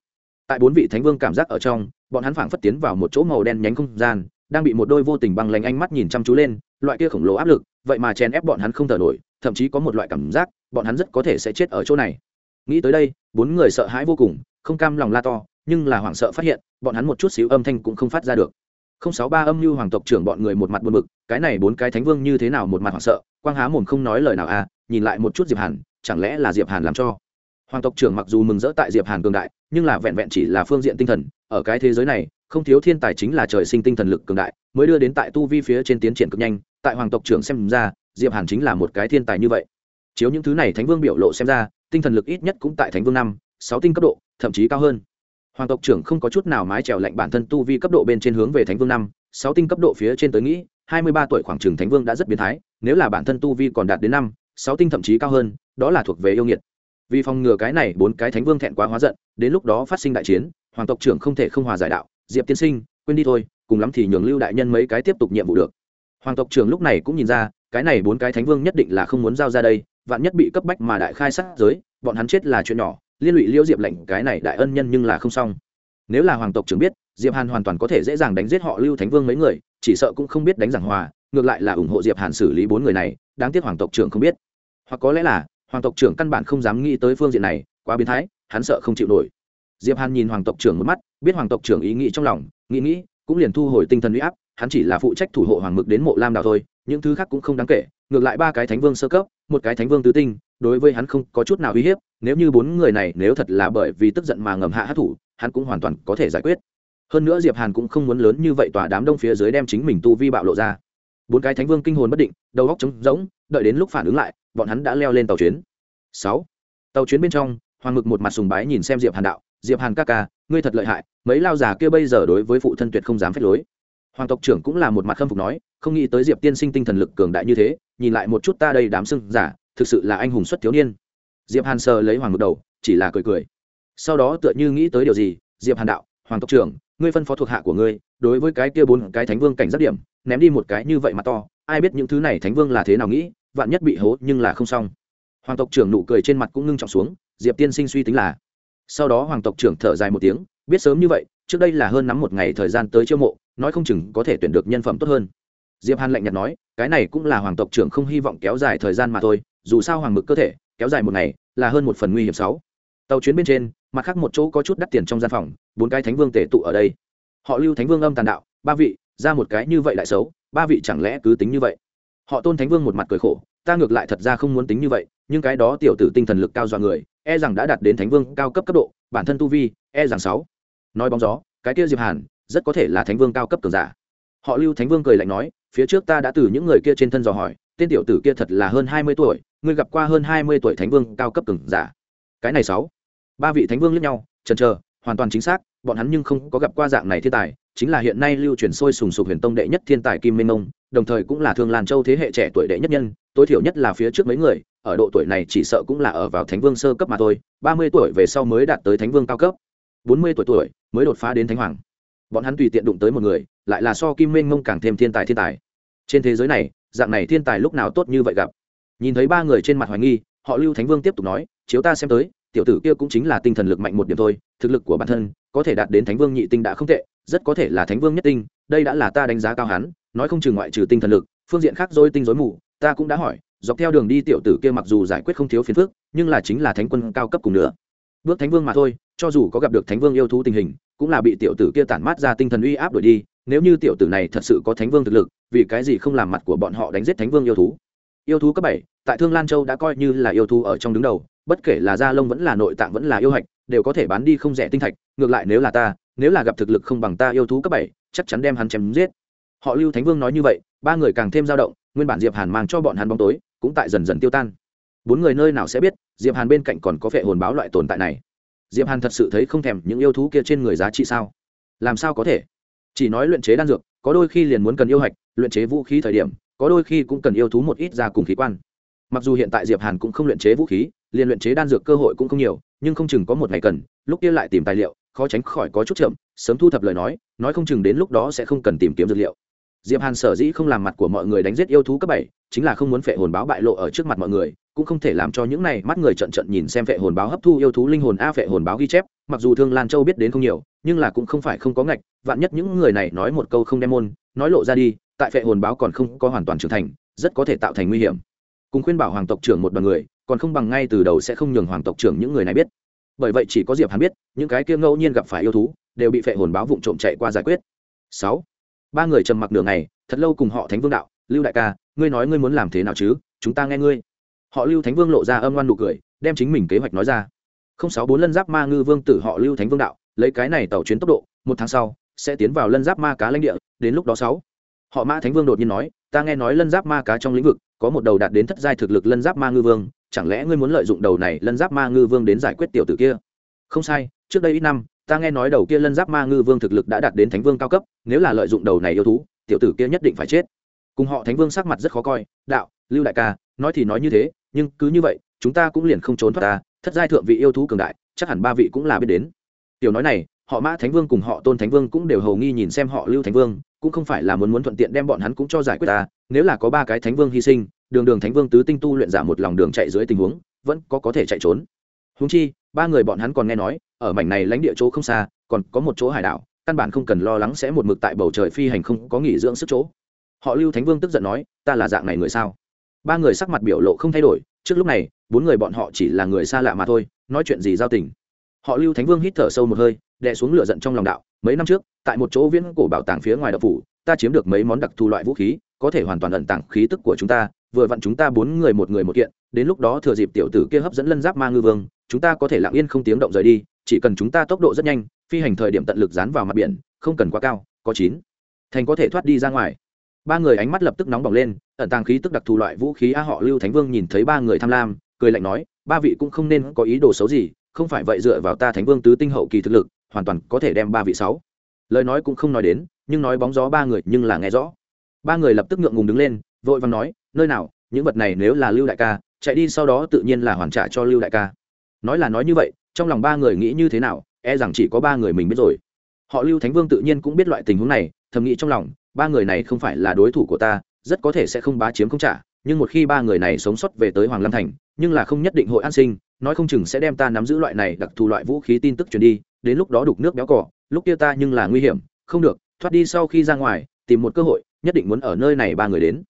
Tại bốn vị thánh vương cảm giác ở trong, bọn hắn phảng phất tiến vào một chỗ màu đen nhánh không gian, đang bị một đôi vô tình băng lánh ánh mắt nhìn chăm chú lên, loại kia khổng lồ áp lực, vậy mà chèn ép bọn hắn không thở nổi, thậm chí có một loại cảm giác, bọn hắn rất có thể sẽ chết ở chỗ này. Nghĩ tới đây, bốn người sợ hãi vô cùng, không cam lòng la to nhưng là hoảng sợ phát hiện, bọn hắn một chút xíu âm thanh cũng không phát ra được. Không sáu ba âm mưu hoàng tộc trưởng bọn người một mặt buồn bực, cái này bốn cái thánh vương như thế nào một mặt hoảng sợ, quang há mồm không nói lời nào à nhìn lại một chút diệp hàn, chẳng lẽ là diệp hàn làm cho? Hoàng tộc trưởng mặc dù mừng rỡ tại diệp hàn cường đại, nhưng là vẹn vẹn chỉ là phương diện tinh thần, ở cái thế giới này, không thiếu thiên tài chính là trời sinh tinh thần lực cường đại, mới đưa đến tại tu vi phía trên tiến triển cực nhanh, tại hoàng tộc trưởng xem ra, diệp hàn chính là một cái thiên tài như vậy. Chiếu những thứ này thánh vương biểu lộ xem ra, tinh thần lực ít nhất cũng tại thánh vương năm, sáu tinh cấp độ, thậm chí cao hơn hoàng tộc trưởng không có chút nào mái trèo lạnh bản thân tu vi cấp độ bên trên hướng về thánh vương năm, sáu tinh cấp độ phía trên tới nghĩ, hai mươi ba tuổi khoảng trường thánh vương đã rất biến thái, nếu là bản thân tu vi còn đạt đến năm, sáu tinh thậm chí cao hơn, đó là thuộc về yêu nghiệt. Vì phòng ngừa cái này, bốn cái thánh vương thẹn quá hóa giận, đến lúc đó phát sinh đại chiến, hoàng tộc trưởng không thể không hòa giải đạo, diệp tiên sinh, quên đi thôi, cùng lắm thì nhường lưu đại nhân mấy cái tiếp tục nhiệm vụ được. Hoàng tộc trưởng lúc này cũng nhìn ra, cái này bốn cái thánh vương nhất định là không muốn giao ra đây, vạn nhất bị cấp bách mà đại khai sát giới, bọn hắn chết là chuyện nhỏ liên lụy liêu diệp lệnh cái này đại ân nhân nhưng là không xong. Nếu là hoàng tộc trưởng biết, diệp hàn hoàn toàn có thể dễ dàng đánh giết họ lưu thánh vương mấy người, chỉ sợ cũng không biết đánh giảng hòa, ngược lại là ủng hộ diệp hàn xử lý bốn người này, đáng tiếc hoàng tộc trưởng không biết. Hoặc có lẽ là, hoàng tộc trưởng căn bản không dám nghĩ tới phương diện này, quá biến thái, hắn sợ không chịu nổi. Diệp hàn nhìn hoàng tộc trưởng một mắt, biết hoàng tộc trưởng ý nghĩ trong lòng, nghĩ nghĩ, cũng liền thu hồi tinh thần uy áp, hắn chỉ là phụ trách thủ hộ hoàng mực đến mộ lam đào thôi, những thứ khác cũng không đáng kể, ngược lại ba cái thánh vương sơ cấp, một cái thánh vương tứ tinh, đối với hắn không có chút nào uy hiếp nếu như bốn người này nếu thật là bởi vì tức giận mà ngầm hạ hát thủ, hắn cũng hoàn toàn có thể giải quyết. Hơn nữa diệp hàn cũng không muốn lớn như vậy tòa đám đông phía dưới đem chính mình tu vi bạo lộ ra. Bốn cái thánh vương kinh hồn bất định, đầu góc trống rỗng, đợi đến lúc phản ứng lại, bọn hắn đã leo lên tàu chuyến. Sáu, tàu chuyến bên trong, hoàng mực một mặt sùng bái nhìn xem diệp hàn đạo, diệp hàn ca ca, ngươi thật lợi hại, mấy lao già kia bây giờ đối với phụ thân tuyệt không dám phép lối. Hoàng tộc trưởng cũng là một mặt khâm phục nói, không nghĩ tới diệp tiên sinh tinh thần lực cường đại như thế, nhìn lại một chút ta đây đám sưng giả, thực sự là anh hùng xuất thiếu niên diệp hàn sờ lấy hoàng mực đầu, chỉ là cười cười. Sau đó tựa như nghĩ tới điều gì, diệp hàn đạo, hoàng tộc trưởng, ngươi phân phó thuộc hạ của ngươi, đối với cái kia bốn cái thánh vương cảnh giác điểm, ném đi một cái như vậy mà to, ai biết những thứ này thánh vương là thế nào nghĩ, vạn nhất bị hố nhưng là không xong. Hoàng tộc trưởng nụ cười trên mặt cũng ngưng trọng xuống, diệp tiên sinh suy tính là. Sau đó hoàng tộc trưởng thở dài một tiếng, biết sớm như vậy, trước đây là hơn nắm một ngày thời gian tới chiêu mộ, nói không chừng có thể tuyển được nhân phẩm tốt hơn. Diệp hàn lạnh nhạt nói, cái này cũng là hoàng tộc trưởng không hy vọng kéo dài thời gian mà thôi, dù sao hoàng mực cơ thể kéo dài một ngày, là hơn một phần nguy hiểm sáu. Tàu chuyến bên trên, mặt khác một chỗ có chút đắt tiền trong gian phòng, bốn cái thánh vương tể tụ ở đây. Họ lưu thánh vương âm tàn đạo, ba vị, ra một cái như vậy lại xấu, ba vị chẳng lẽ cứ tính như vậy? Họ tôn thánh vương một mặt cười khổ, ta ngược lại thật ra không muốn tính như vậy, nhưng cái đó tiểu tử tinh thần lực cao dọa người e rằng đã đạt đến thánh vương cao cấp cấp độ, bản thân tu vi e rằng sáu. Nói bóng gió, cái kia diệp hàn, rất có thể là thánh vương cao cấp cường giả. Họ lưu thánh vương cười lạnh nói, phía trước ta đã từ những người kia trên thân dò hỏi tên tiểu tử kia thật là hơn hai mươi tuổi, ngươi gặp qua hơn hai mươi tuổi thánh vương cao cấp cường giả. Cái này sáu. Ba vị thánh vương lẫn nhau, chần chờ, hoàn toàn chính xác, bọn hắn nhưng không có gặp qua dạng này thiên tài, chính là hiện nay lưu truyền sôi sùng sục huyền tông đệ nhất thiên tài kim minh ông, đồng thời cũng là thương lan châu thế hệ trẻ tuổi đệ nhất nhân, tối thiểu nhất là phía trước mấy người, ở độ tuổi này chỉ sợ cũng là ở vào thánh vương sơ cấp mà thôi, ba mươi tuổi về sau mới đạt tới thánh vương cao cấp. Bốn mươi tuổi tuổi, mới đột phá đến thánh hoàng. Bọn hắn tùy tiện đụng tới một người, lại là so kim minh mông càng thêm thiên tài thiên tài. Trên thế giới này dạng này thiên tài lúc nào tốt như vậy gặp. Nhìn thấy ba người trên mặt hoài nghi, họ lưu thánh vương tiếp tục nói, chiếu ta xem tới, tiểu tử kia cũng chính là tinh thần lực mạnh một điểm thôi, thực lực của bản thân có thể đạt đến thánh vương nhị tinh đã không tệ, rất có thể là thánh vương nhất tinh, đây đã là ta đánh giá cao hắn, nói không chừng ngoại trừ tinh thần lực, phương diện khác dối tinh dối mù, ta cũng đã hỏi, dọc theo đường đi tiểu tử kia mặc dù giải quyết không thiếu phiền phức, nhưng là chính là thánh quân cao cấp cùng nữa. Bước thánh vương mà thôi, cho dù có gặp được thánh vương yêu thú tình hình, cũng là bị tiểu tử kia tản mát ra tinh thần uy áp đuổi đi nếu như tiểu tử này thật sự có thánh vương thực lực, vì cái gì không làm mặt của bọn họ đánh giết thánh vương yêu thú? Yêu thú cấp bảy, tại thương lan châu đã coi như là yêu thú ở trong đứng đầu, bất kể là da lông vẫn là nội tạng vẫn là yêu hạch, đều có thể bán đi không rẻ tinh thạch, ngược lại nếu là ta, nếu là gặp thực lực không bằng ta yêu thú cấp bảy, chắc chắn đem hắn chém giết. Họ lưu thánh vương nói như vậy, ba người càng thêm dao động, nguyên bản diệp hàn mang cho bọn hắn bóng tối, cũng tại dần dần tiêu tan. Bốn người nơi nào sẽ biết, diệp hàn bên cạnh còn có phệ hồn báo loại tồn tại này. Diệp hàn thật sự thấy không thèm những yêu thú kia trên người giá trị sao? Làm sao có thể? Chỉ nói luyện chế đan dược, có đôi khi liền muốn cần yêu hạch, luyện chế vũ khí thời điểm, có đôi khi cũng cần yêu thú một ít ra cùng khí quan. Mặc dù hiện tại diệp hàn cũng không luyện chế vũ khí, liền luyện chế đan dược cơ hội cũng không nhiều, nhưng không chừng có một ngày cần, lúc kia lại tìm tài liệu, khó tránh khỏi có chút chậm, sớm thu thập lời nói nói không chừng đến lúc đó sẽ không cần tìm kiếm dược liệu. Diệp hàn sở dĩ không làm mặt của mọi người đánh giết yêu thú cấp bảy, chính là không muốn phệ hồn báo bại lộ ở trước mặt mọi người cũng không thể làm cho những này mắt người trận trận nhìn xem vệ hồn báo hấp thu yêu thú linh hồn a vệ hồn báo ghi chép, mặc dù thương lan châu biết đến không nhiều, nhưng là cũng không phải không có ngạch, vạn nhất những người này nói một câu không đem môn, nói lộ ra đi, tại vệ hồn báo còn không có hoàn toàn trưởng thành, rất có thể tạo thành nguy hiểm. Cùng khuyên bảo hoàng tộc trưởng một đoàn người, còn không bằng ngay từ đầu sẽ không nhường hoàng tộc trưởng những người này biết. Bởi vậy chỉ có diệp hàn biết, những cái kia ngẫu nhiên gặp phải yêu thú, đều bị phệ hồn báo vụng trộm chạy qua giải quyết. Sáu, ba người trầm mặc nửa ngày, thật lâu cùng họ thánh vương đạo, lưu đại ca, ngươi nói ngươi muốn làm thế nào chứ? Chúng ta nghe ngươi họ lưu thánh vương lộ ra âm ngoan nụ cười, đem chính mình kế hoạch nói ra. Không sáu bốn lân giáp ma ngư vương tử họ lưu thánh vương đạo, lấy cái này tàu chuyến tốc độ, một tháng sau, sẽ tiến vào lân giáp ma cá lãnh địa, đến lúc đó sáu. Họ Ma thánh vương đột nhiên nói, ta nghe nói lân giáp ma cá trong lĩnh vực, có một đầu đạt đến thất giai thực lực lân giáp ma ngư vương, chẳng lẽ ngươi muốn lợi dụng đầu này lân giáp ma ngư vương đến giải quyết tiểu tử kia? Không sai, trước đây ít năm, ta nghe nói đầu kia lân giáp ma ngư vương thực lực đã đạt đến thánh vương cao cấp, nếu là lợi dụng đầu này yêu thú, tiểu tử kia nhất định phải chết. Cùng họ thánh vương sắc mặt rất khó coi, đạo, lưu đại ca, nói thì nói như thế nhưng cứ như vậy, chúng ta cũng liền không trốn thoát ta, thất giai thượng vị yêu thú cường đại, chắc hẳn ba vị cũng là biết đến. Tiểu nói này, họ mã thánh vương cùng họ tôn thánh vương cũng đều hầu nghi nhìn xem họ lưu thánh vương, cũng không phải là muốn muốn thuận tiện đem bọn hắn cũng cho giải quyết ta, nếu là có ba cái thánh vương hy sinh, đường đường thánh vương tứ tinh tu luyện giả một lòng đường chạy dưới tình huống, vẫn có có thể chạy trốn. Húng chi, ba người bọn hắn còn nghe nói, ở mảnh này lãnh địa chỗ không xa, còn có một chỗ hải đảo, căn bản không cần lo lắng sẽ một mực tại bầu trời phi hành không có nghỉ dưỡng sức chỗ. Họ lưu thánh vương tức giận nói, ta là dạng này người sao? Ba người sắc mặt biểu lộ không thay đổi, trước lúc này, bốn người bọn họ chỉ là người xa lạ mà thôi, nói chuyện gì giao tình. Họ lưu thánh vương hít thở sâu một hơi, đè xuống lửa giận trong lòng đạo, mấy năm trước, tại một chỗ viễn cổ bảo tàng phía ngoài đập phủ, ta chiếm được mấy món đặc thù loại vũ khí, có thể hoàn toàn ẩn tàng khí tức của chúng ta, vừa vặn chúng ta bốn người một người một kiện, đến lúc đó thừa dịp tiểu tử kia hấp dẫn lân giáp ma ngư vương, chúng ta có thể lặng yên không tiếng động rời đi, chỉ cần chúng ta tốc độ rất nhanh, phi hành thời điểm tận lực dán vào mặt biển, không cần quá cao, có chín, thành có thể thoát đi ra ngoài. Ba người ánh mắt lập tức nóng bỏng lên ẩn tàng khí tức đặc thù loại vũ khí a họ lưu thánh vương nhìn thấy ba người tham lam, cười lạnh nói, ba vị cũng không nên có ý đồ xấu gì, không phải vậy dựa vào ta thánh vương tứ tinh hậu kỳ thực lực, hoàn toàn có thể đem ba vị sáu. Lời nói cũng không nói đến, nhưng nói bóng gió ba người nhưng là nghe rõ. Ba người lập tức ngượng ngùng đứng lên, vội vàng nói, nơi nào, những vật này nếu là lưu đại ca, chạy đi sau đó tự nhiên là hoàn trả cho lưu đại ca. Nói là nói như vậy, trong lòng ba người nghĩ như thế nào e rằng chỉ có ba người mình biết rồi. Họ lưu thánh vương tự nhiên cũng biết loại tình huống này, thầm nghĩ trong lòng, ba người này không phải là đối thủ của ta rất có thể sẽ không bá chiếm không trả, nhưng một khi ba người này sống sót về tới hoàng lam thành, nhưng là không nhất định hội an sinh, nói không chừng sẽ đem ta nắm giữ loại này đặc thù loại vũ khí tin tức truyền đi, đến lúc đó đục nước béo cỏ, lúc kia ta nhưng là nguy hiểm, không được, thoát đi sau khi ra ngoài, tìm một cơ hội, nhất định muốn ở nơi này ba người đến.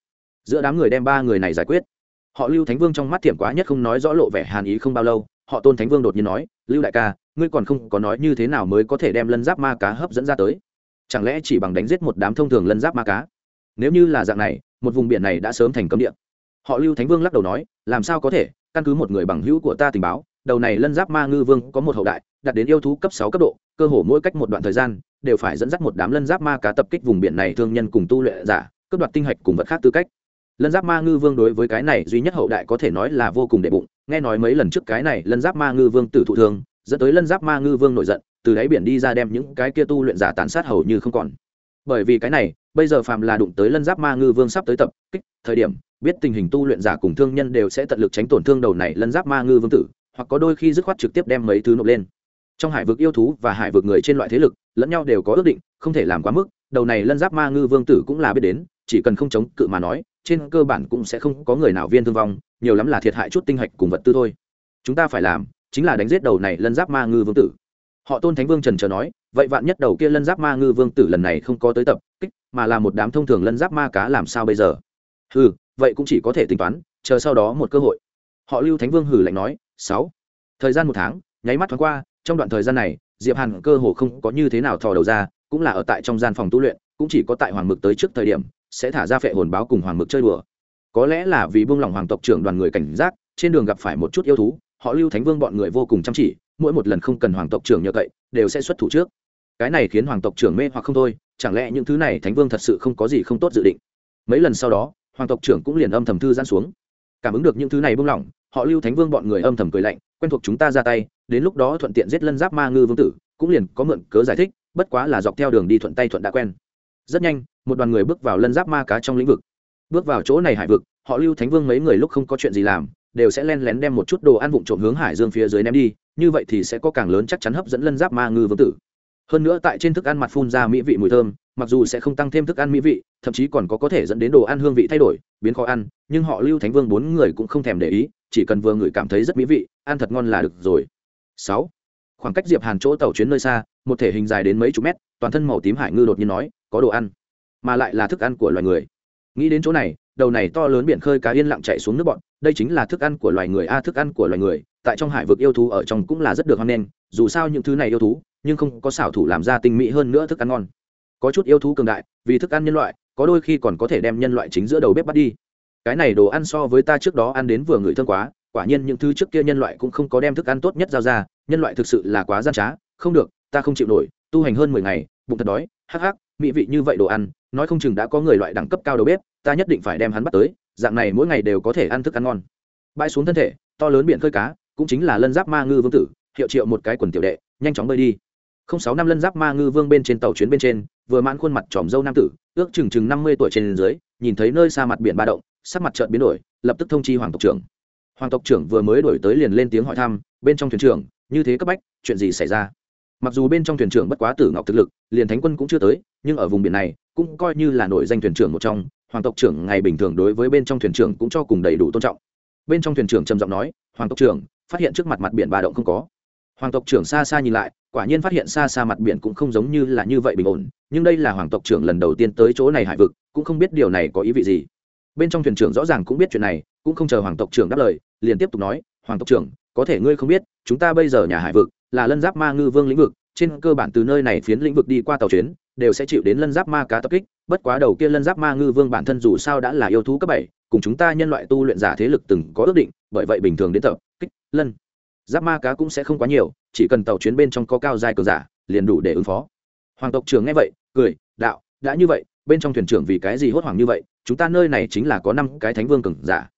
Giữa đám người đem ba người này giải quyết. Họ lưu thánh vương trong mắt thiểm quá nhất không nói rõ lộ vẻ hàn ý không bao lâu, họ tôn thánh vương đột nhiên nói, lưu đại ca, ngươi còn không có nói như thế nào mới có thể đem lân giáp ma cá hấp dẫn ra tới? Chẳng lẽ chỉ bằng đánh giết một đám thông thường lân giáp ma cá? Nếu như là dạng này, một vùng biển này đã sớm thành cấm địa. Họ lưu thánh vương lắc đầu nói, làm sao có thể, căn cứ một người bằng hữu của ta tình báo, đầu này lân giáp ma ngư vương có một hậu đại đạt đến yêu thú cấp sáu cấp độ, cơ hồ mỗi cách một đoạn thời gian, đều phải dẫn dắt một đám lân giáp ma cá tập kích vùng biển này thương nhân cùng tu luyện giả, cướp đoạt tinh hạch cùng vật khác tư cách. Lân giáp ma ngư vương đối với cái này duy nhất hậu đại có thể nói là vô cùng đệ bụng, nghe nói mấy lần trước cái này lân giáp ma ngư vương tử thụ thương, dẫn tới lân giáp ma ngư vương nổi giận, từ đáy biển đi ra đem những cái kia tu luyện giả tàn sát hầu như không còn. Bởi vì cái này bây giờ phàm là đụng tới lân giáp ma ngư vương sắp tới tập, kích, thời điểm, biết tình hình tu luyện giả cùng thương nhân đều sẽ tận lực tránh tổn thương đầu này lân giáp ma ngư vương tử, hoặc có đôi khi dứt khoát trực tiếp đem mấy thứ nộp lên. Trong hải vực yêu thú và hải vực người trên loại thế lực, lẫn nhau đều có ước định, không thể làm quá mức, đầu này lân giáp ma ngư vương tử cũng là biết đến, chỉ cần không chống cự mà nói, trên cơ bản cũng sẽ không có người nào viên thương vong, nhiều lắm là thiệt hại chút tinh hạch cùng vật tư thôi. Chúng ta phải làm, chính là đánh giết đầu này lân giáp ma ngư vương tử họ tôn thánh vương trần trờ nói, vậy vạn nhất đầu kia lân giáp ma ngư vương tử lần này không có tới tập, kích, mà là một đám thông thường lân giáp ma cá làm sao bây giờ? Ừ vậy cũng chỉ có thể tính toán, chờ sau đó một cơ hội. Họ lưu thánh vương hử lạnh nói, sáu, thời gian một tháng, nháy mắt thoáng qua, trong đoạn thời gian này, diệp hàn cơ hồ không có như thế nào thò đầu ra, cũng là ở tại trong gian phòng tu luyện, cũng chỉ có tại hoàng mực tới trước thời điểm, sẽ thả ra phệ hồn báo cùng hoàng mực chơi đùa. Có lẽ là vì buông lỏng hoàng tộc trưởng đoàn người cảnh giác, trên đường gặp phải một chút yêu thú, họ lưu thánh vương bọn người vô cùng chăm chỉ mỗi một lần không cần hoàng tộc trưởng nhờ cậy, đều sẽ xuất thủ trước. Cái này khiến hoàng tộc trưởng mê hoặc không thôi, chẳng lẽ những thứ này thánh vương thật sự không có gì không tốt dự định? Mấy lần sau đó, hoàng tộc trưởng cũng liền âm thầm thư giãn xuống. Cảm ứng được những thứ này buông lỏng, họ lưu thánh vương bọn người âm thầm cười lạnh, quen thuộc chúng ta ra tay, đến lúc đó thuận tiện giết lân giáp ma ngư vương tử, cũng liền có mượn cớ giải thích, bất quá là dọc theo đường đi thuận tay thuận đã quen. Rất nhanh, một đoàn người bước vào lân giáp ma cá trong lĩnh vực. Bước vào chỗ này hải vực, họ lưu thánh vương mấy người lúc không có chuyện gì làm đều sẽ len lén đem một chút đồ ăn vụng trộm hướng hải dương phía dưới ném đi, như vậy thì sẽ có càng lớn chắc chắn hấp dẫn lân giáp ma ngư vương tử. Hơn nữa tại trên thức ăn mặt phun ra mỹ vị mùi thơm, mặc dù sẽ không tăng thêm thức ăn mỹ vị, thậm chí còn có có thể dẫn đến đồ ăn hương vị thay đổi, biến khó ăn, nhưng họ lưu thánh vương bốn người cũng không thèm để ý, chỉ cần vừa người cảm thấy rất mỹ vị, ăn thật ngon là được rồi. Sáu, khoảng cách diệp hàn chỗ tàu chuyến nơi xa, một thể hình dài đến mấy chục mét, toàn thân màu tím hải ngư đột nhiên nói, có đồ ăn. Mà lại là thức ăn của loài người. Nghĩ đến chỗ này đầu này to lớn biển khơi cá yên lặng chạy xuống nước bọn, đây chính là thức ăn của loài người. A, thức ăn của loài người, tại trong hải vực yêu thú ở trong cũng là rất được hoan nghênh, dù sao những thứ này yêu thú, nhưng không có xảo thủ làm ra tinh mỹ hơn nữa thức ăn ngon. Có chút yêu thú cường đại, vì thức ăn nhân loại, có đôi khi còn có thể đem nhân loại chính giữa đầu bếp bắt đi. Cái này đồ ăn so với ta trước đó ăn đến vừa ngửi thơm quá, quả nhiên những thứ trước kia nhân loại cũng không có đem thức ăn tốt nhất giao ra, nhân loại thực sự là quá gian trá, không được, ta không chịu nổi, tu hành hơn mười ngày, bụng thật đói, hắc hắc mỹ vị như vậy đồ ăn, nói không chừng đã có người loại đẳng cấp cao đầu bếp, ta nhất định phải đem hắn bắt tới, dạng này mỗi ngày đều có thể ăn thức ăn ngon. Bãi xuống thân thể, to lớn biển khơi cá, cũng chính là lân giáp ma ngư vương tử, hiệu triệu một cái quần tiểu đệ, nhanh chóng bơi đi. Không sáu năm lân giáp ma ngư vương bên trên tàu chuyến bên trên, vừa mãn khuôn mặt tròm dâu nam tử, ước chừng chừng năm mươi tuổi trên dưới, nhìn thấy nơi xa mặt biển ba động, sắc mặt trợn biến đổi, lập tức thông chi hoàng tộc trưởng. Hoàng tộc trưởng vừa mới đổi tới liền lên tiếng hỏi thăm, bên trong thuyền trưởng, như thế cấp bách, chuyện gì xảy ra? Mặc dù bên trong thuyền trưởng bất quá tử ngọc thực lực, liền thánh quân cũng chưa tới, nhưng ở vùng biển này, cũng coi như là nổi danh thuyền trưởng một trong, hoàng tộc trưởng ngày bình thường đối với bên trong thuyền trưởng cũng cho cùng đầy đủ tôn trọng. Bên trong thuyền trưởng trầm giọng nói, hoàng tộc trưởng, phát hiện trước mặt mặt biển bà động không có. Hoàng tộc trưởng xa xa nhìn lại, quả nhiên phát hiện xa xa mặt biển cũng không giống như là như vậy bình ổn, nhưng đây là hoàng tộc trưởng lần đầu tiên tới chỗ này hải vực, cũng không biết điều này có ý vị gì. Bên trong thuyền trưởng rõ ràng cũng biết chuyện này, cũng không chờ hoàng tộc trưởng đáp lời, liền tiếp tục nói, hoàng tộc trưởng, có thể ngươi không biết, chúng ta bây giờ nhà hải vực là lân giáp ma ngư vương lĩnh vực, trên cơ bản từ nơi này phiến lĩnh vực đi qua tàu chuyến, đều sẽ chịu đến lân giáp ma cá tập kích, bất quá đầu kia lân giáp ma ngư vương bản thân dù sao đã là yêu thú cấp bảy, cùng chúng ta nhân loại tu luyện giả thế lực từng có ước định, bởi vậy bình thường đến tập kích, lân giáp ma cá cũng sẽ không quá nhiều, chỉ cần tàu chuyến bên trong có cao dài cường giả, liền đủ để ứng phó. Hoàng tộc trưởng nghe vậy, cười, đạo, đã như vậy, bên trong thuyền trưởng vì cái gì hốt hoảng như vậy, chúng ta nơi này chính là có năm cái thánh vương cường giả.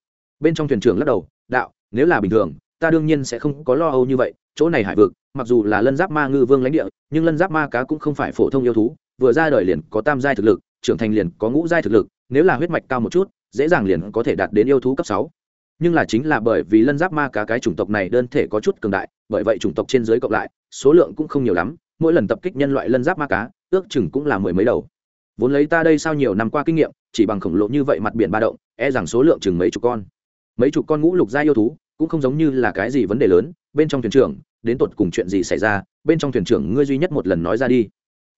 Bên trong thuyền trưởng lắc đầu, đạo, nếu là bình thường, ta đương nhiên sẽ không có lo âu như vậy, chỗ này hải vực mặc dù là lân giáp ma ngư vương lãnh địa, nhưng lân giáp ma cá cũng không phải phổ thông yêu thú, vừa ra đời liền có tam giai thực lực, trưởng thành liền có ngũ giai thực lực, nếu là huyết mạch cao một chút, dễ dàng liền có thể đạt đến yêu thú cấp sáu. Nhưng là chính là bởi vì lân giáp ma cá cái chủng tộc này đơn thể có chút cường đại, bởi vậy chủng tộc trên dưới cộng lại, số lượng cũng không nhiều lắm, mỗi lần tập kích nhân loại lân giáp ma cá, ước chừng cũng là mười mấy đầu. Vốn lấy ta đây sau nhiều năm qua kinh nghiệm, chỉ bằng khổng lồ như vậy mặt biển ba động e rằng số lượng chừng mấy chục con. Mấy chục con ngũ lục gia yêu thú, cũng không giống như là cái gì vấn đề lớn, bên trong thuyền trưởng đến tột cùng chuyện gì xảy ra, bên trong thuyền trưởng ngươi duy nhất một lần nói ra đi.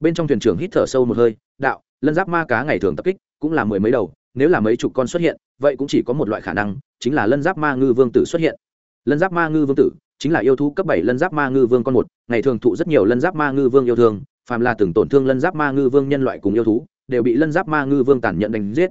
Bên trong thuyền trưởng hít thở sâu một hơi, đạo, lân giáp ma cá ngày thường tập kích cũng là mười mấy đầu, nếu là mấy chục con xuất hiện, vậy cũng chỉ có một loại khả năng, chính là lân giáp ma ngư vương tử xuất hiện. Lân giáp ma ngư vương tử chính là yêu thú cấp bảy lân giáp ma ngư vương con một, ngày thường thụ rất nhiều lân giáp ma ngư vương yêu thương, phàm là từng tổn thương lân giáp ma ngư vương nhân loại cùng yêu thú, đều bị lân giáp ma ngư vương tàn nhẫn đánh giết.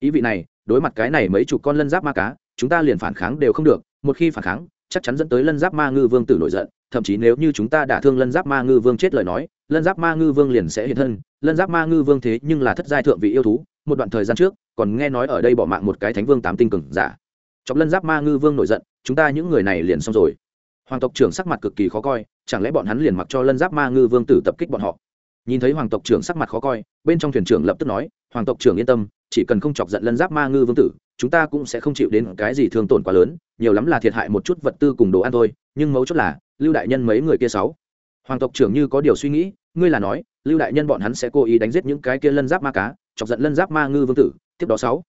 Ý vị này, đối mặt cái này mấy chục con lân giáp ma cá, chúng ta liền phản kháng đều không được, một khi phản kháng chắc chắn dẫn tới lân giáp ma ngư vương tử nổi giận, thậm chí nếu như chúng ta đả thương lân giáp ma ngư vương chết lời nói, lân giáp ma ngư vương liền sẽ hiện thân, lân giáp ma ngư vương thế nhưng là thất giai thượng vị yêu thú, một đoạn thời gian trước, còn nghe nói ở đây bỏ mạng một cái thánh vương tám tinh cường giả. Chọc lân giáp ma ngư vương nổi giận, chúng ta những người này liền xong rồi. Hoàng tộc trưởng sắc mặt cực kỳ khó coi, chẳng lẽ bọn hắn liền mặc cho lân giáp ma ngư vương tử tập kích bọn họ? Nhìn thấy hoàng tộc trưởng sắc mặt khó coi, bên trong thuyền trưởng lập tức nói, hoàng tộc trưởng yên tâm, chỉ cần không chọc giận lân giáp ma ngư vương tử chúng ta cũng sẽ không chịu đến cái gì thương tổn quá lớn, nhiều lắm là thiệt hại một chút vật tư cùng đồ ăn thôi, nhưng mấu chốt là, lưu đại nhân mấy người kia sáu. Hoàng tộc trưởng như có điều suy nghĩ, ngươi là nói, lưu đại nhân bọn hắn sẽ cố ý đánh giết những cái kia lân giáp ma cá, chọc giận lân giáp ma ngư vương tử, tiếp đó sáu.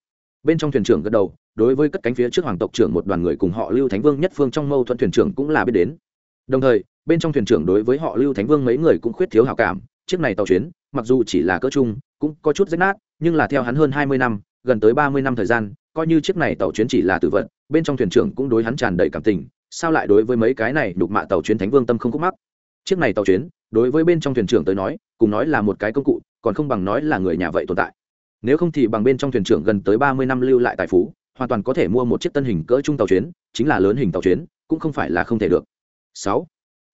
Bên trong thuyền trưởng gật đầu, đối với cất cánh phía trước hoàng tộc trưởng một đoàn người cùng họ lưu thánh vương nhất phương trong mâu thuẫn thuyền trưởng cũng là biết đến. Đồng thời, bên trong thuyền trưởng đối với họ lưu thánh vương mấy người cũng khuyết thiếu hảo cảm, chiếc này tàu chuyến, mặc dù chỉ là cỡ chung cũng có chút rách nát, nhưng là theo hắn hơn hai mươi năm, gần tới ba mươi năm thời gian coi như chiếc này tàu chuyến chỉ là tự vận bên trong thuyền trưởng cũng đối hắn tràn đầy cảm tình, sao lại đối với mấy cái này đục mạ tàu chuyến thánh vương tâm không khúc mắc? Chiếc này tàu chuyến, đối với bên trong thuyền trưởng tới nói, cùng nói là một cái công cụ, còn không bằng nói là người nhà vậy tồn tại. Nếu không thì bằng bên trong thuyền trưởng gần tới ba mươi năm lưu lại tài phú, hoàn toàn có thể mua một chiếc tân hình cỡ trung tàu chuyến, chính là lớn hình tàu chuyến, cũng không phải là không thể được. Sáu,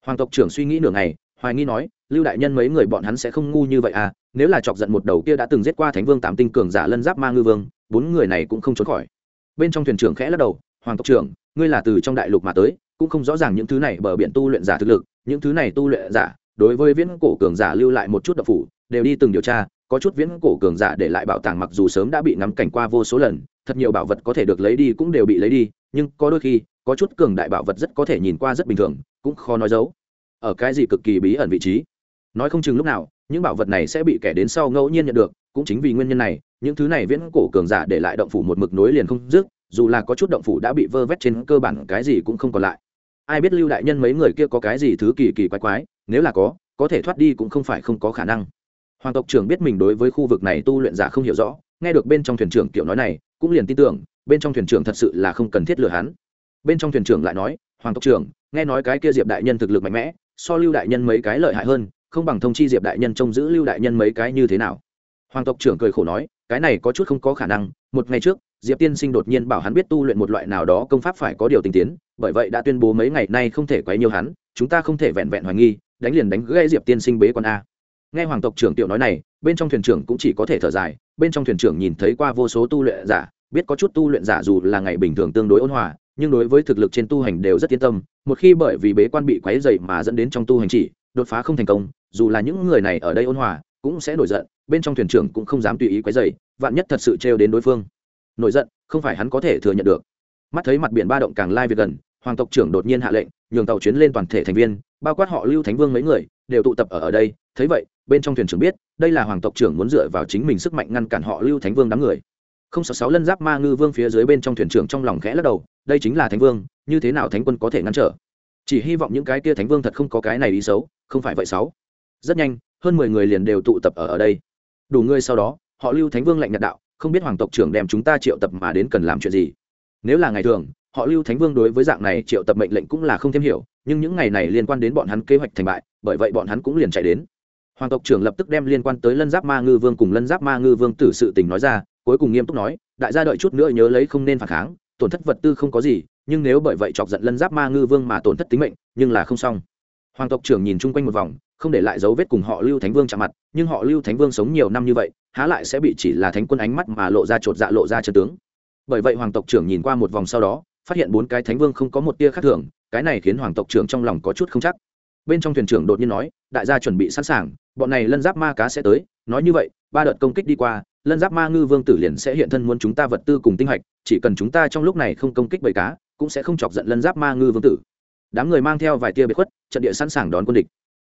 hoàng tộc trưởng suy nghĩ nửa ngày, hoài nghi nói, lưu đại nhân mấy người bọn hắn sẽ không ngu như vậy à? Nếu là chọc giận một đầu kia đã từng giết qua thánh vương tám tinh cường giả lân giáp ma ngư vương bốn người này cũng không trốn khỏi. Bên trong thuyền trưởng khẽ lắc đầu, hoàng tộc trưởng, ngươi là từ trong đại lục mà tới, cũng không rõ ràng những thứ này bờ biển tu luyện giả thực lực, những thứ này tu luyện giả, đối với viễn cổ cường giả lưu lại một chút độc phủ, đều đi từng điều tra, có chút viễn cổ cường giả để lại bảo tàng mặc dù sớm đã bị ngắm cảnh qua vô số lần, thật nhiều bảo vật có thể được lấy đi cũng đều bị lấy đi, nhưng có đôi khi, có chút cường đại bảo vật rất có thể nhìn qua rất bình thường, cũng khó nói giấu ở cái gì cực kỳ bí ẩn vị trí? Nói không chừng lúc nào, những bảo vật này sẽ bị kẻ đến sau ngẫu nhiên nhận được, cũng chính vì nguyên nhân này những thứ này viễn cổ cường giả để lại động phủ một mực nối liền không dứt, dù là có chút động phủ đã bị vơ vét trên cơ bản cái gì cũng không còn lại. Ai biết lưu đại nhân mấy người kia có cái gì thứ kỳ kỳ quái quái, nếu là có có thể thoát đi cũng không phải không có khả năng. Hoàng tộc trưởng biết mình đối với khu vực này tu luyện giả không hiểu rõ, nghe được bên trong thuyền trưởng kiểu nói này, cũng liền tin tưởng, bên trong thuyền trưởng thật sự là không cần thiết lừa hắn. Bên trong thuyền trưởng lại nói, hoàng tộc trưởng, nghe nói cái kia diệp đại nhân thực lực mạnh mẽ, so lưu đại nhân mấy cái lợi hại hơn, không bằng thông chi diệp đại nhân trông giữ lưu đại nhân mấy cái như thế nào? Hoàng tộc trưởng cười khổ nói cái này có chút không có khả năng, một ngày trước, diệp tiên sinh đột nhiên bảo hắn biết tu luyện một loại nào đó công pháp phải có điều tình tiến, bởi vậy đã tuyên bố mấy ngày nay không thể quấy nhiều hắn, chúng ta không thể vẹn vẹn hoài nghi, đánh liền đánh gây diệp tiên sinh bế quan a. Nghe hoàng tộc trưởng tiểu nói này, bên trong thuyền trưởng cũng chỉ có thể thở dài, bên trong thuyền trưởng nhìn thấy qua vô số tu luyện giả, biết có chút tu luyện giả dù là ngày bình thường tương đối ôn hòa, nhưng đối với thực lực trên tu hành đều rất yên tâm, một khi bởi vì bế quan bị quấy dày mà dẫn đến trong tu hành chỉ, đột phá không thành công, dù là những người này ở đây ôn hòa, cũng sẽ nổi giận bên trong thuyền trưởng cũng không dám tùy ý quấy dày vạn nhất thật sự trêu đến đối phương. Nổi giận, không phải hắn có thể thừa nhận được. Mắt thấy mặt biển ba động càng lai việc gần, hoàng tộc trưởng đột nhiên hạ lệnh, nhường tàu chuyến lên toàn thể thành viên, bao quát họ lưu thánh vương mấy người, đều tụ tập ở ở đây. Thấy vậy, bên trong thuyền trưởng biết, đây là hoàng tộc trưởng muốn dựa vào chính mình sức mạnh ngăn cản họ lưu thánh vương đám người. Không sáu sáu lân giáp ma ngư vương phía dưới bên trong thuyền trưởng trong lòng khẽ lắc đầu, đây chính là thánh vương, như thế nào thánh quân có thể ngăn trở? Chỉ hy vọng những cái kia thánh vương thật không có cái này ý xấu, không phải vậy sáu. Rất nhanh, hơn mười người liền đều tụ tập ở ở đây đủ người sau đó, họ lưu thánh vương lạnh nhạt đạo, không biết hoàng tộc trưởng đem chúng ta triệu tập mà đến cần làm chuyện gì? Nếu là ngày thường, họ lưu thánh vương đối với dạng này triệu tập mệnh lệnh cũng là không thêm hiểu, nhưng những ngày này liên quan đến bọn hắn kế hoạch thành bại, bởi vậy bọn hắn cũng liền chạy đến. Hoàng tộc trưởng lập tức đem liên quan tới lân giáp ma ngư vương cùng lân giáp ma ngư vương tử sự tình nói ra, cuối cùng nghiêm túc nói, đại gia đợi chút nữa nhớ lấy không nên phản kháng, tổn thất vật tư không có gì, nhưng nếu bởi vậy chọc giận lân giáp ma ngư vương mà tổn thất tính mệnh, nhưng là không xong. Hoàng tộc trưởng nhìn chung quanh một vòng không để lại dấu vết cùng họ lưu thánh vương chạm mặt, nhưng họ lưu thánh vương sống nhiều năm như vậy, há lại sẽ bị chỉ là thánh quân ánh mắt mà lộ ra chột dạ lộ ra chân tướng. Bởi vậy hoàng tộc trưởng nhìn qua một vòng sau đó, phát hiện bốn cái thánh vương không có một tia khác thường, cái này khiến hoàng tộc trưởng trong lòng có chút không chắc. Bên trong thuyền trưởng đột nhiên nói, đại gia chuẩn bị sẵn sàng, bọn này lân giáp ma cá sẽ tới. Nói như vậy, ba đợt công kích đi qua, lân giáp ma ngư vương tử liền sẽ hiện thân muốn chúng ta vật tư cùng tinh hạch, chỉ cần chúng ta trong lúc này không công kích bầy cá, cũng sẽ không chọc giận lân giáp ma ngư vương tử. Đám người mang theo vài tia biệt khuất, trận địa sẵn sàng đón quân địch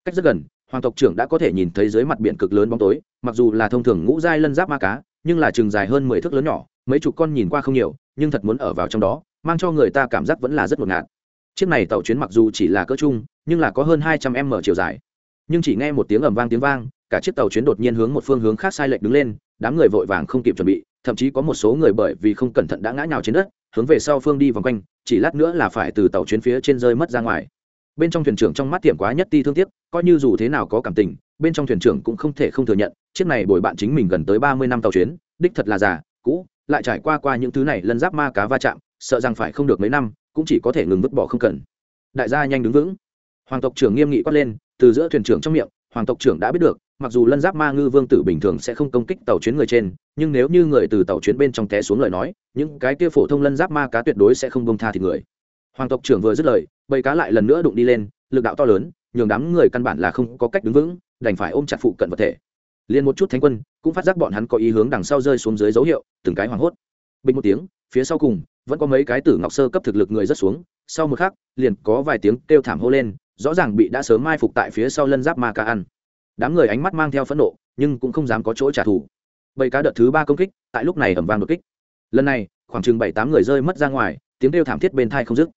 cách rất gần, hoàng tộc trưởng đã có thể nhìn thấy dưới mặt biển cực lớn bóng tối, mặc dù là thông thường ngũ giai lân giáp ma cá, nhưng là chừng dài hơn mười thước lớn nhỏ, mấy chục con nhìn qua không nhiều, nhưng thật muốn ở vào trong đó, mang cho người ta cảm giác vẫn là rất ngột ngạt. Chiếc này tàu chuyến mặc dù chỉ là cỡ chung nhưng là có hơn hai trăm m chiều dài. Nhưng chỉ nghe một tiếng ầm vang tiếng vang, cả chiếc tàu chuyến đột nhiên hướng một phương hướng khác sai lệch đứng lên, đám người vội vàng không kịp chuẩn bị, thậm chí có một số người bởi vì không cẩn thận đã ngã nhào trên đất, hướng về sau phương đi vòng quanh, chỉ lát nữa là phải từ tàu chuyến phía trên rơi mất ra ngoài bên trong thuyền trưởng trong mắt tiệm quá nhất ti thương tiếc, coi như dù thế nào có cảm tình, bên trong thuyền trưởng cũng không thể không thừa nhận, chiếc này bồi bạn chính mình gần tới ba mươi năm tàu chuyến, đích thật là già, cũ, lại trải qua qua những thứ này lân giáp ma cá va chạm, sợ rằng phải không được mấy năm, cũng chỉ có thể ngừng vứt bỏ không cần. Đại gia nhanh đứng vững. Hoàng tộc trưởng nghiêm nghị quát lên, từ giữa thuyền trưởng trong miệng, hoàng tộc trưởng đã biết được, mặc dù lân giáp ma ngư vương tử bình thường sẽ không công kích tàu chuyến người trên, nhưng nếu như người từ tàu chuyến bên trong té xuống lời nói, những cái kia phổ thông lân giáp ma cá tuyệt đối sẽ không bông tha thì người. Hoàng tộc trưởng vừa dứt lời bầy cá lại lần nữa đụng đi lên, lực đạo to lớn, nhường đám người căn bản là không có cách đứng vững, đành phải ôm chặt phụ cận vật thể. Liền một chút thánh quân cũng phát giác bọn hắn có ý hướng đằng sau rơi xuống dưới dấu hiệu, từng cái hoảng hốt. Bình một tiếng, phía sau cùng, vẫn có mấy cái tử ngọc sơ cấp thực lực người rất xuống, sau một khắc, liền có vài tiếng kêu thảm hô lên, rõ ràng bị đã sớm mai phục tại phía sau lân giáp ma ca ăn. Đám người ánh mắt mang theo phẫn nộ, nhưng cũng không dám có chỗ trả thù. Bầy cá đợt thứ ba công kích, tại lúc này ẩm vang đột kích. Lần này, khoảng chừng bảy tám người rơi mất ra ngoài, tiếng kêu thảm thiết bên thai không dứt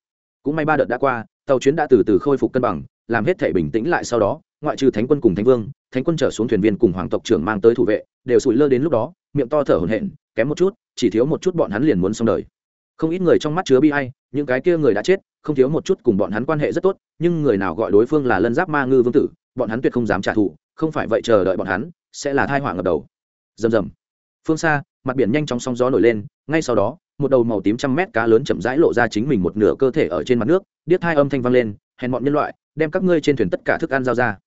cũng may ba đợt đã qua, tàu chuyến đã từ từ khôi phục cân bằng, làm hết thể bình tĩnh lại sau đó, ngoại trừ thánh quân cùng thánh vương, thánh quân trở xuống thuyền viên cùng hoàng tộc trưởng mang tới thủ vệ, đều sụi lơ đến lúc đó, miệng to thở hổn hển, kém một chút, chỉ thiếu một chút bọn hắn liền muốn xong đời. Không ít người trong mắt chứa bi hay những cái kia người đã chết, không thiếu một chút cùng bọn hắn quan hệ rất tốt, nhưng người nào gọi đối phương là lân giáp ma ngư vương tử, bọn hắn tuyệt không dám trả thù, không phải vậy chờ đợi bọn hắn, sẽ là thai họa ngập đầu. Rầm rầm. Phương xa, mặt biển nhanh chóng sóng gió nổi lên, ngay sau đó một đầu màu tím trăm mét cá lớn chậm rãi lộ ra chính mình một nửa cơ thể ở trên mặt nước, điếc hai âm thanh vang lên, hèn bọn nhân loại, đem các ngươi trên thuyền tất cả thức ăn giao ra.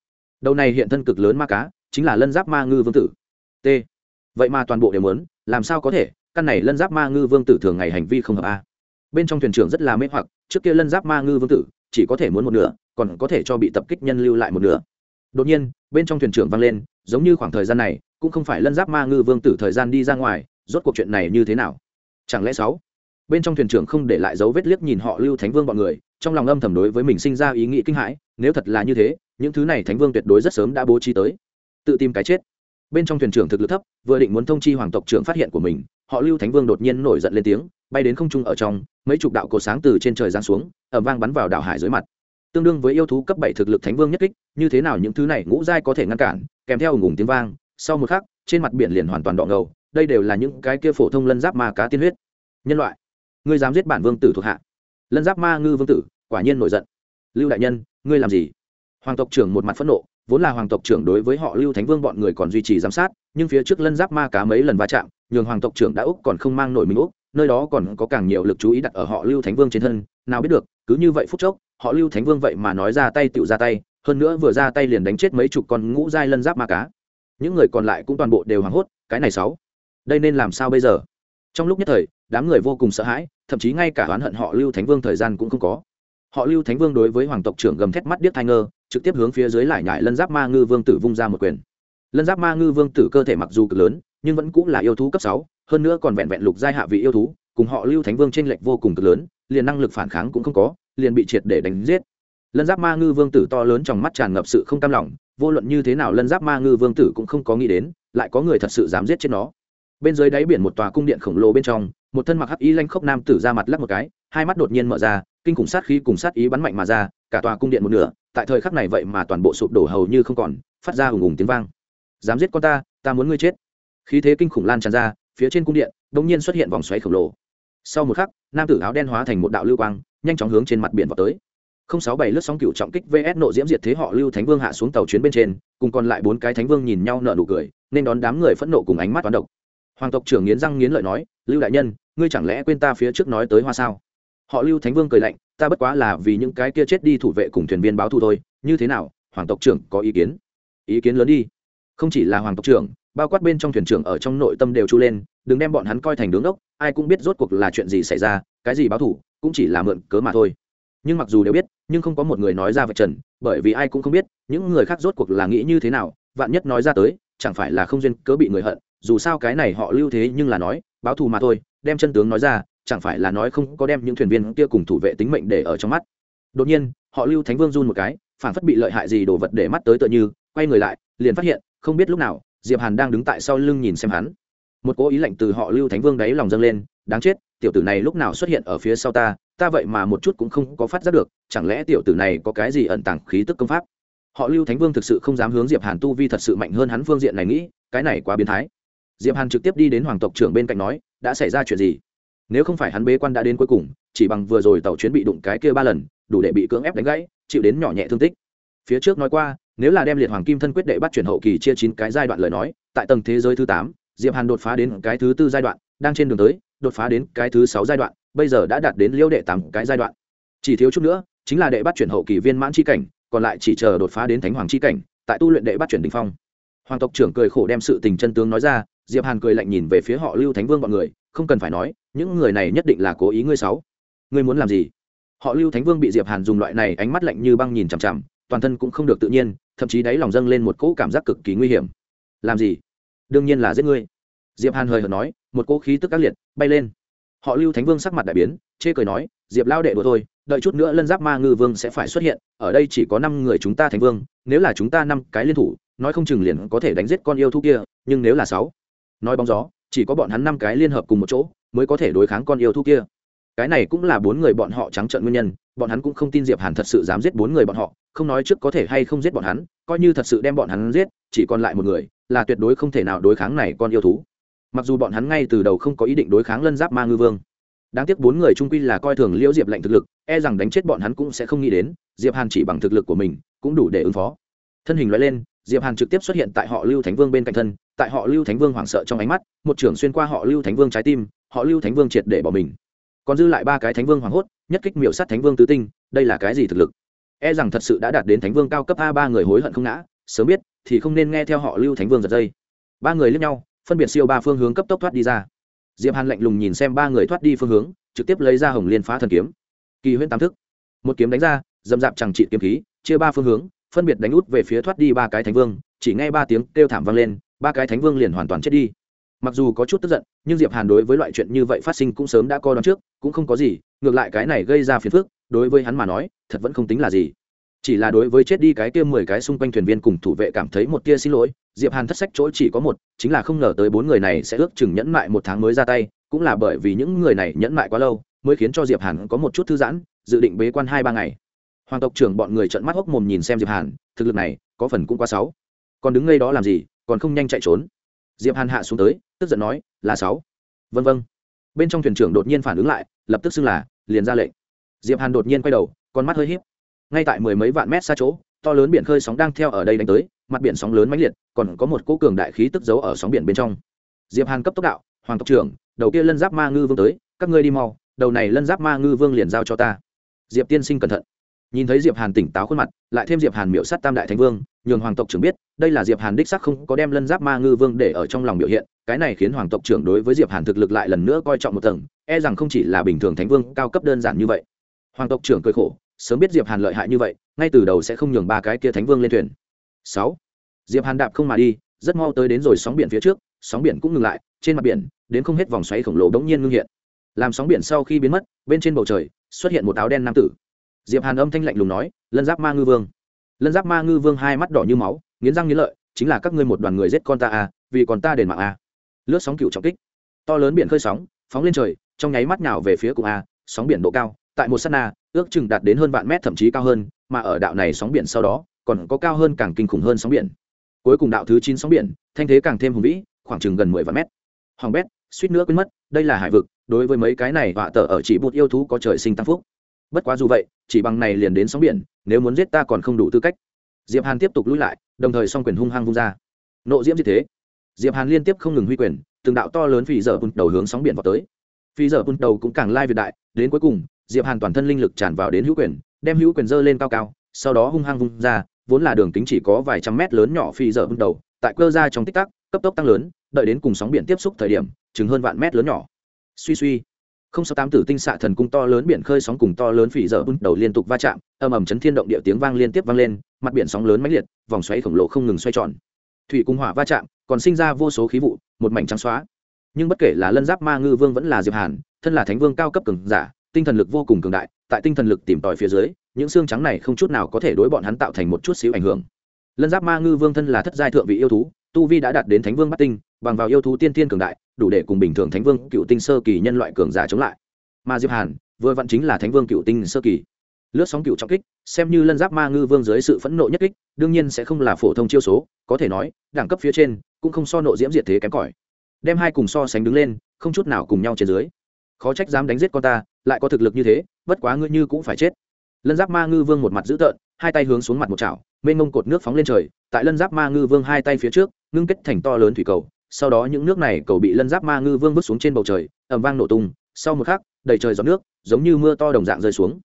Đầu này hiện thân cực lớn ma cá, chính là lân giáp ma ngư vương tử. T. Vậy mà toàn bộ đều muốn, làm sao có thể, căn này lân giáp ma ngư vương tử thường ngày hành vi không hợp a. Bên trong thuyền trưởng rất là mê hoặc, trước kia lân giáp ma ngư vương tử, chỉ có thể muốn một nửa, còn có thể cho bị tập kích nhân lưu lại một nửa. Đột nhiên, bên trong thuyền trưởng vang lên, giống như khoảng thời gian này, cũng không phải lân giáp ma ngư vương tử thời gian đi ra ngoài, rốt cuộc chuyện này như thế nào? Chẳng lẽ sáu? Bên trong thuyền trưởng không để lại dấu vết liếc nhìn họ lưu thánh vương bọn người, trong lòng âm thầm đối với mình sinh ra ý nghĩ kinh hãi, nếu thật là như thế, những thứ này thánh vương tuyệt đối rất sớm đã bố trí tới. Tự tìm cái chết. Bên trong thuyền trưởng thực lực thấp, vừa định muốn thông chi hoàng tộc trưởng phát hiện của mình, họ lưu thánh vương đột nhiên nổi giận lên tiếng, bay đến không trung ở trong, mấy chục đạo cổ sáng từ trên trời giáng xuống ẩm vang bắn vào đảo hải dưới mặt. Tương đương với yêu thú cấp bảy thực lực thánh vương nhất kích, như thế nào những thứ này ngũ giai có thể ngăn cản, kèm theo ủng ủng tiếng vang, sau một khắc, trên mặt biển liền hoàn toàn đỏ ngầu đây đều là những cái kia phổ thông lân giáp ma cá tiên huyết. Nhân loại, ngươi dám giết bản vương tử thuộc hạ. Lân giáp ma ngư vương tử, quả nhiên nổi giận. Lưu đại nhân, ngươi làm gì? Hoàng tộc trưởng một mặt phẫn nộ, vốn là hoàng tộc trưởng đối với họ lưu thánh vương bọn người còn duy trì giám sát, nhưng phía trước lân giáp ma cá mấy lần va chạm, nhường hoàng tộc trưởng đã úc còn không mang nổi mình úc, nơi đó còn có càng nhiều lực chú ý đặt ở họ lưu thánh vương trên thân, nào biết được, cứ như vậy phút chốc, họ lưu thánh vương vậy mà nói ra tay tựu ra tay, hơn nữa vừa ra tay liền đánh chết mấy chục con ngũ giai lân giáp ma cá. Những người còn lại cũng toàn bộ đều hoảng hốt, cái này sáu đây nên làm sao bây giờ? Trong lúc nhất thời, đám người vô cùng sợ hãi, thậm chí ngay cả oán hận họ lưu thánh vương thời gian cũng không có. Họ lưu thánh vương đối với hoàng tộc trưởng gầm thét mắt điếc thai ngơ, trực tiếp hướng phía dưới lại nhải lân giáp ma ngư vương tử vung ra một quyền. Lân giáp ma ngư vương tử cơ thể mặc dù cực lớn, nhưng vẫn cũng là yêu thú cấp sáu, hơn nữa còn vẹn vẹn lục giai hạ vị yêu thú, cùng họ lưu thánh vương t r ê n lệch vô cùng cực lớn, liền năng lực phản kháng cũng không có, liền bị triệt để đánh giết. Lân giáp ma ngư vương tử to lớn trong mắt tràn ngập sự không cam lòng, vô luận như thế nào lân giáp ma ngư vương tử cũng không có nghĩ đến, lại có người thật sự dám giết chết nó bên dưới đáy biển một tòa cung điện khổng lồ bên trong, một thân mặc hắc y lanh khốc nam tử ra mặt lắc một cái, hai mắt đột nhiên mở ra, kinh khủng sát khí cùng sát ý bắn mạnh mà ra, cả tòa cung điện một nửa, tại thời khắc này vậy mà toàn bộ sụp đổ hầu như không còn, phát ra hùng hùng tiếng vang. Dám giết con ta ta muốn ngươi chết. Khí thế kinh khủng lan tràn ra, phía trên cung điện đ ỗ n g nhiên xuất hiện vòng xoáy khổng lồ. Sau một khắc, nam tử áo đen hóa thành một đạo lưu quang, nhanh chóng hướng trên mặt biển vào tới. Không sáu bảy lướt sóng cựu trọng kích vs nộ diễm diệt thế họ lưu thánh vương hạ xuống tàu chuyến bên trên, cùng còn lại bốn cái thánh vương nhìn nhau nợ nụ cười, nên đón đám người phẫn nộ cùng ánh mắt toán độc hoàng tộc trưởng nghiến răng nghiến lợi nói, lưu đại nhân, ngươi chẳng lẽ quên ta phía trước nói tới hoa sao? Họ lưu thánh vương cười lạnh, ta bất quá là vì những cái kia chết đi thủ vệ cùng thuyền viên báo thù thôi, như thế nào, hoàng tộc trưởng có ý kiến? Ý kiến lớn đi. Không chỉ là hoàng tộc trưởng, bao quát bên trong thuyền trưởng ở trong nội tâm đều chu lên, đừng đem bọn hắn coi thành đứng ốc ai cũng biết rốt cuộc là chuyện gì xảy ra, cái gì báo thù, cũng chỉ là mượn cớ mà thôi. Nhưng mặc dù đều biết, nhưng không có một người nói ra vật trần, bởi vì ai cũng không biết, những người khác rốt cuộc là nghĩ như thế nào, vạn nhất nói ra tới, chẳng phải là không duyên cớ bị người hận dù sao cái này họ lưu thế nhưng là nói, báo thù mà thôi, đem chân tướng nói ra, chẳng phải là nói không có đem những thuyền viên kia cùng thủ vệ tính mệnh để ở trong mắt. Đột nhiên, họ lưu thánh vương run một cái, phản phất bị lợi hại gì đồ vật để mắt tới tựa như, quay người lại, liền phát hiện, không biết lúc nào, diệp hàn đang đứng tại sau lưng nhìn xem hắn. Một cố ý lạnh từ họ lưu thánh vương đáy lòng dâng lên, đáng chết, tiểu tử này lúc nào xuất hiện ở phía sau ta ta vậy mà một chút cũng không có phát giác được, chẳng lẽ tiểu tử này có cái gì ẩn tàng khí tức công pháp? Họ lưu thánh vương thực sự không dám hướng diệp hàn tu vi thật sự mạnh hơn hắn phương diện này nghĩ, cái này quá biến thái diệp hàn trực tiếp đi đến hoàng tộc trưởng bên cạnh nói, đã xảy ra chuyện gì? Nếu không phải hắn bế quan đã đến cuối cùng, chỉ bằng vừa rồi tàu chuyến bị đụng cái kia ba lần, đủ để bị cưỡng ép đánh gãy, chịu đến nhỏ nhẹ thương tích. Phía trước nói qua, nếu là đem liệt hoàng kim thân quyết đệ bắt chuyển hậu kỳ chia chín cái giai đoạn lời nói, tại tầng thế giới thứ tám, diệp hàn đột phá đến cái thứ tư giai đoạn, đang trên đường tới, đột phá đến cái thứ sáu giai đoạn, bây giờ đã đạt đến liêu đệ tám cái giai đoạn. Chỉ thiếu chút nữa, chính là đệ bắt chuyển hậu kỳ viên mãn chi cảnh, còn lại chỉ chờ đột phá đến thánh hoàng chi cảnh, tại tu luyện đệ bắt chuyển đỉnh phong. Hoàng tộc trưởng cười khổ đem sự tình chân tướng nói ra diệp hàn cười lạnh nhìn về phía họ lưu thánh vương bọn người, không cần phải nói, những người này nhất định là cố ý ngươi sáu ngươi muốn làm gì? Họ lưu thánh vương bị diệp hàn dùng loại này ánh mắt lạnh như băng nhìn chằm chằm, toàn thân cũng không được tự nhiên, thậm chí đáy lòng dâng lên một cỗ cảm giác cực kỳ nguy hiểm. Làm gì? Đương nhiên là giết ngươi. Diệp hàn hời hợt nói, một cỗ khí tức ác liệt bay lên. Họ lưu thánh vương sắc mặt đại biến, chê cười nói, diệp lao đệ đùa thôi, đợi chút nữa lân giáp ma ngư vương sẽ phải xuất hiện, ở đây chỉ có năm người chúng ta thánh vương, nếu là chúng ta năm cái liên thủ, nói không chừng liền có thể đánh giết con yêu thú kia, nhưng nếu là sáu nói bóng gió, chỉ có bọn hắn năm cái liên hợp cùng một chỗ, mới có thể đối kháng con yêu thú kia. Cái này cũng là bốn người bọn họ trắng trợn nguyên nhân, bọn hắn cũng không tin diệp hàn thật sự dám giết bốn người bọn họ, không nói trước có thể hay không giết bọn hắn, coi như thật sự đem bọn hắn giết, chỉ còn lại một người, là tuyệt đối không thể nào đối kháng này con yêu thú. Mặc dù bọn hắn ngay từ đầu không có ý định đối kháng lân giáp ma ngư vương. Đáng tiếc bốn người trung quy là coi thường liễu diệp lệnh thực lực e rằng đánh chết bọn hắn cũng sẽ không nghĩ đến, diệp hàn chỉ bằng thực lực của mình, cũng đủ để ứng phó. Thân hình loại lên, diệp hàn trực tiếp xuất hiện tại họ lưu thánh vương bên cạnh thân tại họ lưu thánh vương hoảng sợ trong ánh mắt, một trưởng xuyên qua họ lưu thánh vương trái tim, họ lưu thánh vương triệt để bỏ mình. Còn dư lại ba cái thánh vương hoảng hốt, nhất kích miểu sát thánh vương tứ tinh, đây là cái gì thực lực? E rằng thật sự đã đạt đến thánh vương cao cấp a, ba người hối hận không ngã, sớm biết, thì không nên nghe theo họ lưu thánh vương giật dây. Ba người lướt nhau, phân biệt siêu ba phương hướng cấp tốc thoát đi ra. Diệp hàn lạnh lùng nhìn xem ba người thoát đi phương hướng, trực tiếp lấy ra hồng liên phá thần kiếm. Kỳ huyễn tam thức. Một kiếm đánh ra, dầm dạp chẳng trị kiếm khí, chia ba phương hướng, phân biệt đánh út về phía thoát đi ba cái thánh vương, chỉ nghe ba tiếng kêu thảm vang lên ba cái thánh vương liền hoàn toàn chết đi. Mặc dù có chút tức giận, nhưng diệp hàn đối với loại chuyện như vậy phát sinh cũng sớm đã coi đoán trước, cũng không có gì, ngược lại cái này gây ra phiền phức, đối với hắn mà nói, thật vẫn không tính là gì. Chỉ là đối với chết đi cái kia mười cái xung quanh thuyền viên cùng thủ vệ cảm thấy một tia xin lỗi, diệp hàn thất sách chỗ chỉ có một, chính là không ngờ tới bốn người này sẽ ước chừng nhẫn mại một tháng mới ra tay, cũng là bởi vì những người này nhẫn mại quá lâu, mới khiến cho diệp hàn có một chút thư giãn, dự định bế quan hai ba ngày. Hoàng tộc trưởng bọn người trợn mắt hốc mồm nhìn xem diệp hàn, thực lực này có phần cũng quá sáu còn đứng ngay đó làm gì? Còn không nhanh chạy trốn. Diệp hàn hạ xuống tới, tức giận nói, là sáu. Vân vân bên trong thuyền trưởng đột nhiên phản ứng lại, lập tức xưng là, liền ra lệnh. Diệp hàn đột nhiên quay đầu, con mắt hơi híp. Ngay tại mười mấy vạn mét xa chỗ, to lớn biển khơi sóng đang theo ở đây đánh tới, mặt biển sóng lớn mãnh liệt, còn có một cỗ cường đại khí tức giấu ở sóng biển bên trong. Diệp hàn cấp tốc đạo, hoàng tộc trưởng, đầu kia lân giáp ma ngư vương tới, các ngươi đi mau, đầu này lân giáp ma ngư vương liền giao cho ta. Diệp tiên sinh cẩn thận nhìn thấy diệp hàn tỉnh táo khuôn mặt, lại thêm diệp hàn miệu sát tam đại thánh vương, nhường hoàng tộc trưởng biết, đây là diệp hàn đích sắc không có đem lân giáp ma ngư vương để ở trong lòng biểu hiện, cái này khiến hoàng tộc trưởng đối với diệp hàn thực lực lại lần nữa coi trọng một tầng e rằng không chỉ là bình thường thánh vương cao cấp đơn giản như vậy. Hoàng tộc trưởng cười khổ, sớm biết diệp hàn lợi hại như vậy, ngay từ đầu sẽ không nhường ba cái kia thánh vương lên thuyền. Sáu, diệp hàn đạp không mà đi, rất mau tới đến rồi sóng biển phía trước, sóng biển cũng ngừng lại, trên mặt biển, đến không hết vòng xoáy khổng lồ đống nhiên ngưng hiện. Làm sóng biển sau khi biến mất, bên trên bầu trời xuất hiện một áo đen nam tử diệp hàn âm thanh lạnh lùng nói, lân giáp ma ngư vương. Lân giáp ma ngư vương hai mắt đỏ như máu, nghiến răng nghiến lợi, chính là các ngươi một đoàn người giết con ta à vì còn ta đền mạng à. Lướt sóng cựu trọng kích. To lớn biển khơi sóng, phóng lên trời, trong nháy mắt nào về phía cụ a, sóng biển độ cao, tại một sát na, ước chừng đạt đến hơn vạn mét thậm chí cao hơn, mà ở đạo này sóng biển sau đó, còn có cao hơn càng kinh khủng hơn sóng biển. Cuối cùng đạo thứ chín sóng biển, thanh thế càng thêm hùng vĩ, khoảng chừng gần mười vạn mét. Hoàng bét, suýt nữa quên mất, đây là hải vực, đối với mấy cái này họa tờ ở chỉ bụt yêu thú có trời sinh tăng phúc. Bất quá dù vậy chỉ bằng này liền đến sóng biển, nếu muốn giết ta còn không đủ tư cách. Diệp hàn tiếp tục lui lại, đồng thời song quyền hung hăng vung ra. Nộ diễm như thế, diệp hàn liên tiếp không ngừng huy quyền, từng đạo to lớn phì dở bùn đầu hướng sóng biển vào tới. Phi dở bùn đầu cũng càng lai việt đại, đến cuối cùng, diệp hàn toàn thân linh lực tràn vào đến hữu quyền, đem hữu quyền dơ lên cao cao, sau đó hung hăng vung ra, vốn là đường kính chỉ có vài trăm mét lớn nhỏ phi dở bùn đầu, tại cơ ra trong tích tắc, cấp tốc tăng lớn, đợi đến cùng sóng biển tiếp xúc thời điểm, chừng hơn vạn mét lớn nhỏ. Suy suy không sáu tám tử tinh xạ thần cung to lớn biển khơi sóng cùng to lớn phỉ dở bun đầu liên tục va chạm, âm ầm chấn thiên động địa tiếng vang liên tiếp vang lên, mặt biển sóng lớn mãnh liệt, vòng xoáy khổng lồ không ngừng xoay tròn. Thủy cung hỏa va chạm, còn sinh ra vô số khí vụ, một mảnh trắng xóa. Nhưng bất kể là lân giáp ma ngư vương vẫn là diệp hàn, thân là thánh vương cao cấp cường giả, tinh thần lực vô cùng cường đại, tại tinh thần lực tìm tòi phía dưới, những xương trắng này không chút nào có thể đối bọn hắn tạo thành một chút xíu ảnh hưởng. Lân giáp ma ngư vương thân là thất giai thượng vị yêu thú, tu vi đã đạt đến thánh vương bắt tinh, bằng vào yêu thú tiên tiên cường đại đủ để cùng bình thường thánh vương cựu tinh sơ kỳ nhân loại cường giả chống lại. Mà diệp hàn, vừa vặn chính là thánh vương cựu tinh sơ kỳ. Lướt sóng cựu trọng kích, xem như lân giáp ma ngư vương dưới sự phẫn nộ nhất kích, đương nhiên sẽ không là phổ thông chiêu số, có thể nói, đẳng cấp phía trên cũng không so nộ diễm diệt thế kém cỏi. Đem hai cùng so sánh đứng lên, không chút nào cùng nhau trên dưới. Khó trách dám đánh giết con ta, lại có thực lực như thế, bất quá ngươi như cũng phải chết. Lân giáp ma ngư vương một mặt dữ tợn, hai tay hướng xuống mặt một chảo, mênh mông cột nước phóng lên trời, tại lân giáp ma ngư vương hai tay phía trước, ngưng kết thành to lớn thủy cầu sau đó những nước này cầu bị lân giáp ma ngư vương vứt xuống trên bầu trời ẩm vang nổ tung, sau một khắc, đầy trời giọt nước, giống như mưa to đồng dạng rơi xuống.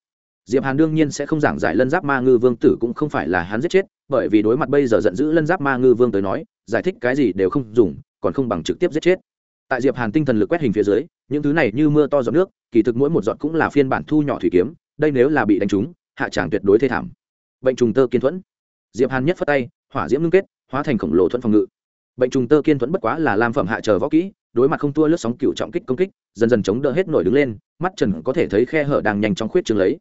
Diệp hàn đương nhiên sẽ không giảng giải lân giáp ma ngư vương tử cũng không phải là hắn giết chết, bởi vì đối mặt bây giờ giận dữ lân giáp ma ngư vương tới nói, giải thích cái gì đều không dùng, còn không bằng trực tiếp giết chết. Tại diệp hàn tinh thần lực quét hình phía dưới, những thứ này như mưa to giọt nước, kỳ thực mỗi một giọt cũng là phiên bản thu nhỏ thủy kiếm, đây nếu là bị đánh trúng, hạ tràng tuyệt đối thê thảm. Bệnh trùng tơ kiên thuẫn. Diệp hàn nhất phất tay, hỏa diễm ngưng kết, hóa thành khổng lồ thuẫn phòng ngự bệnh trùng tơ kiên thuẫn bất quá là lam phẩm hạ chờ võ kỹ, đối mặt không tua lướt sóng cựu trọng kích công kích, dần dần chống đỡ hết nổi đứng lên, mắt trần có thể thấy khe hở đang nhanh chóng khuyết trường lấy.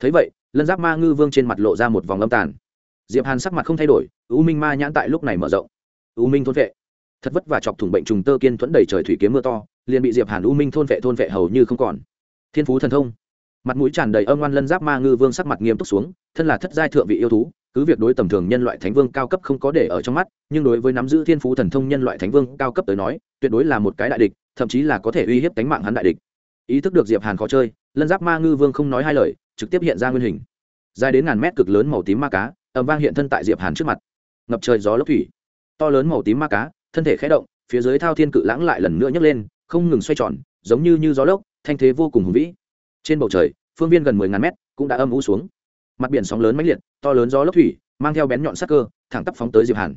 Thấy vậy, lân giáp ma ngư vương trên mặt lộ ra một vòng âm tàn. Diệp hàn sắc mặt không thay đổi, u minh ma nhãn tại lúc này mở rộng. U minh thôn vệ. Thật vất vả chọc thủng bệnh trùng tơ kiên thuẫn đầy trời thủy kiếm mưa to, liền bị diệp hàn u minh thôn vệ thôn vệ hầu như không còn. Thiên phú thần thông. Mặt mũi tràn đầy âm ngoan lân giáp ma ngư vương sắc mặt nghiêm túc xuống, thân là thất giai thượng vị yêu thú cứ việc đối tầm thường nhân loại thánh vương cao cấp không có để ở trong mắt, nhưng đối với nắm giữ thiên phú thần thông nhân loại thánh vương cao cấp tới nói, tuyệt đối là một cái đại địch, thậm chí là có thể uy hiếp đánh mạng hắn đại địch. Ý thức được diệp hàn khó chơi, lân giáp ma ngư vương không nói hai lời, trực tiếp hiện ra nguyên hình. Dài đến ngàn mét cực lớn màu tím ma cá, ầm vang hiện thân tại diệp hàn trước mặt. Ngập trời gió lốc thủy. To lớn màu tím ma cá, thân thể khẽ động, phía dưới thao thiên cự lãng lại lần nữa nhấc lên, không ngừng xoay tròn, giống như như gió lốc, thanh thế vô cùng hùng vĩ. Trên bầu trời, phương viên gần mười ngàn mét cũng đã âm u xuống mặt biển sóng lớn mãnh liệt, to lớn gió lốc thủy, mang theo bén nhọn sắc cơ, thẳng tắp phóng tới diệp hàn.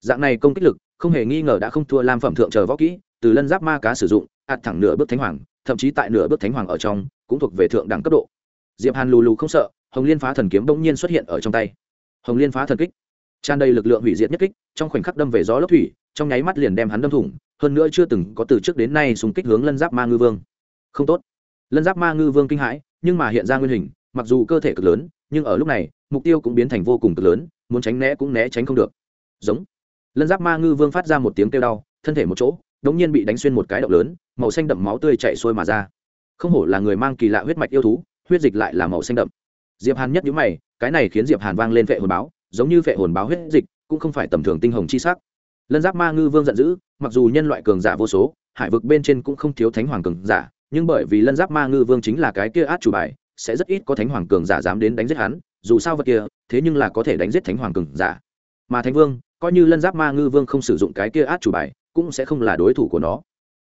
Dạng này công kích lực, không hề nghi ngờ đã không thua lam phẩm thượng chờ võ kỹ, từ lân giáp ma cá sử dụng, ạt thẳng nửa bước thánh hoàng, thậm chí tại nửa bước thánh hoàng ở trong, cũng thuộc về thượng đẳng cấp độ. Diệp hàn lù lù không sợ, hồng liên phá thần kiếm bỗng nhiên xuất hiện ở trong tay. Hồng liên phá thần kích. Tràn đầy lực lượng hủy diệt nhất kích, trong khoảnh khắc đâm về gió lốc thủy, trong nháy mắt liền đem hắn đâm thủng, hơn nữa chưa từng có từ trước đến nay súng kích hướng lân giáp ma ngư vương. Không tốt. Lân giáp ma ngư vương kinh hãi, nhưng mà hiện ra nguyên hình, mặc dù cơ thể cực lớn nhưng ở lúc này, mục tiêu cũng biến thành vô cùng cực lớn, muốn tránh né cũng né tránh không được. Giống. Lân giáp ma ngư vương phát ra một tiếng kêu đau, thân thể một chỗ, đống nhiên bị đánh xuyên một cái động lớn, màu xanh đậm máu tươi chạy xuôi mà ra. Không hổ là người mang kỳ lạ huyết mạch yêu thú, huyết dịch lại là màu xanh đậm. Diệp hàn nhất nhíu mày, cái này khiến diệp hàn vang lên vệ hồn báo, giống như vệ hồn báo huyết dịch, cũng không phải tầm thường tinh hồng chi sắc. Lân giáp ma ngư vương giận dữ, mặc dù nhân loại cường giả vô số, hải vực bên trên cũng không thiếu thánh hoàng cường giả, nhưng bởi vì lân giáp ma ngư vương chính là cái kia át chủ bài sẽ rất ít có thánh hoàng cường giả dám đến đánh giết hắn, dù sao vật kia, thế nhưng là có thể đánh giết thánh hoàng cường giả. Mà thánh vương, coi như lân giáp ma ngư vương không sử dụng cái kia át chủ bài, cũng sẽ không là đối thủ của nó.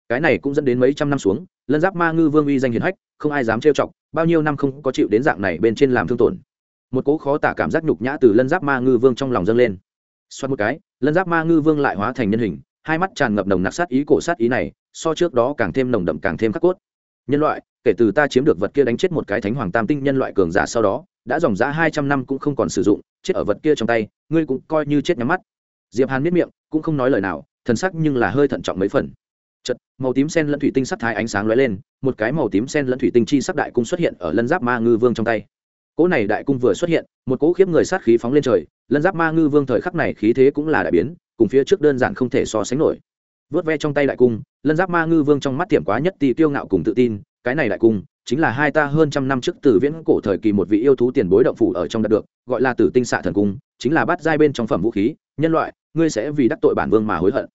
Cái này cũng dẫn đến mấy trăm năm xuống, lân giáp ma ngư vương uy danh hiền hách, không ai dám trêu chọc, bao nhiêu năm không có chịu đến dạng này bên trên làm thương tổn. Một cố khó tả cảm giác nhục nhã từ lân giáp ma ngư vương trong lòng dâng lên. Xoát một cái, lân giáp ma ngư vương lại hóa thành nhân hình, hai mắt tràn ngập nồng nặc sát ý, cổ sát ý này, so trước đó càng thêm nồng đậm càng thêm khắc cốt nhân loại, kể từ ta chiếm được vật kia đánh chết một cái thánh hoàng tam tinh nhân loại cường giả sau đó, đã dòng giã hai trăm năm cũng không còn sử dụng, chết ở vật kia trong tay, ngươi cũng coi như chết nhắm mắt. Diệp hàn miết miệng, cũng không nói lời nào, thần sắc nhưng là hơi thận trọng mấy phần. Chật màu tím sen lẫn thủy tinh sắc thái ánh sáng lóe lên, một cái màu tím sen lẫn thủy tinh chi sắc đại cung xuất hiện ở lân giáp ma ngư vương trong tay. Cỗ này đại cung vừa xuất hiện, một cỗ khiếp người sát khí phóng lên trời, lân giáp ma ngư vương thời khắc này khí thế cũng là đại biến, cùng phía trước đơn giản không thể so sánh nổi vớt ve trong tay đại cung, lân giáp ma ngư vương trong mắt tiệm quá nhất tì tiêu ngạo cùng tự tin, cái này đại cung chính là hai ta hơn trăm năm trước từ viễn cổ thời kỳ một vị yêu thú tiền bối động phủ ở trong đạt được, gọi là tử tinh xạ thần cung, chính là bắt giai bên trong phẩm vũ khí, nhân loại, ngươi sẽ vì đắc tội bản vương mà hối hận.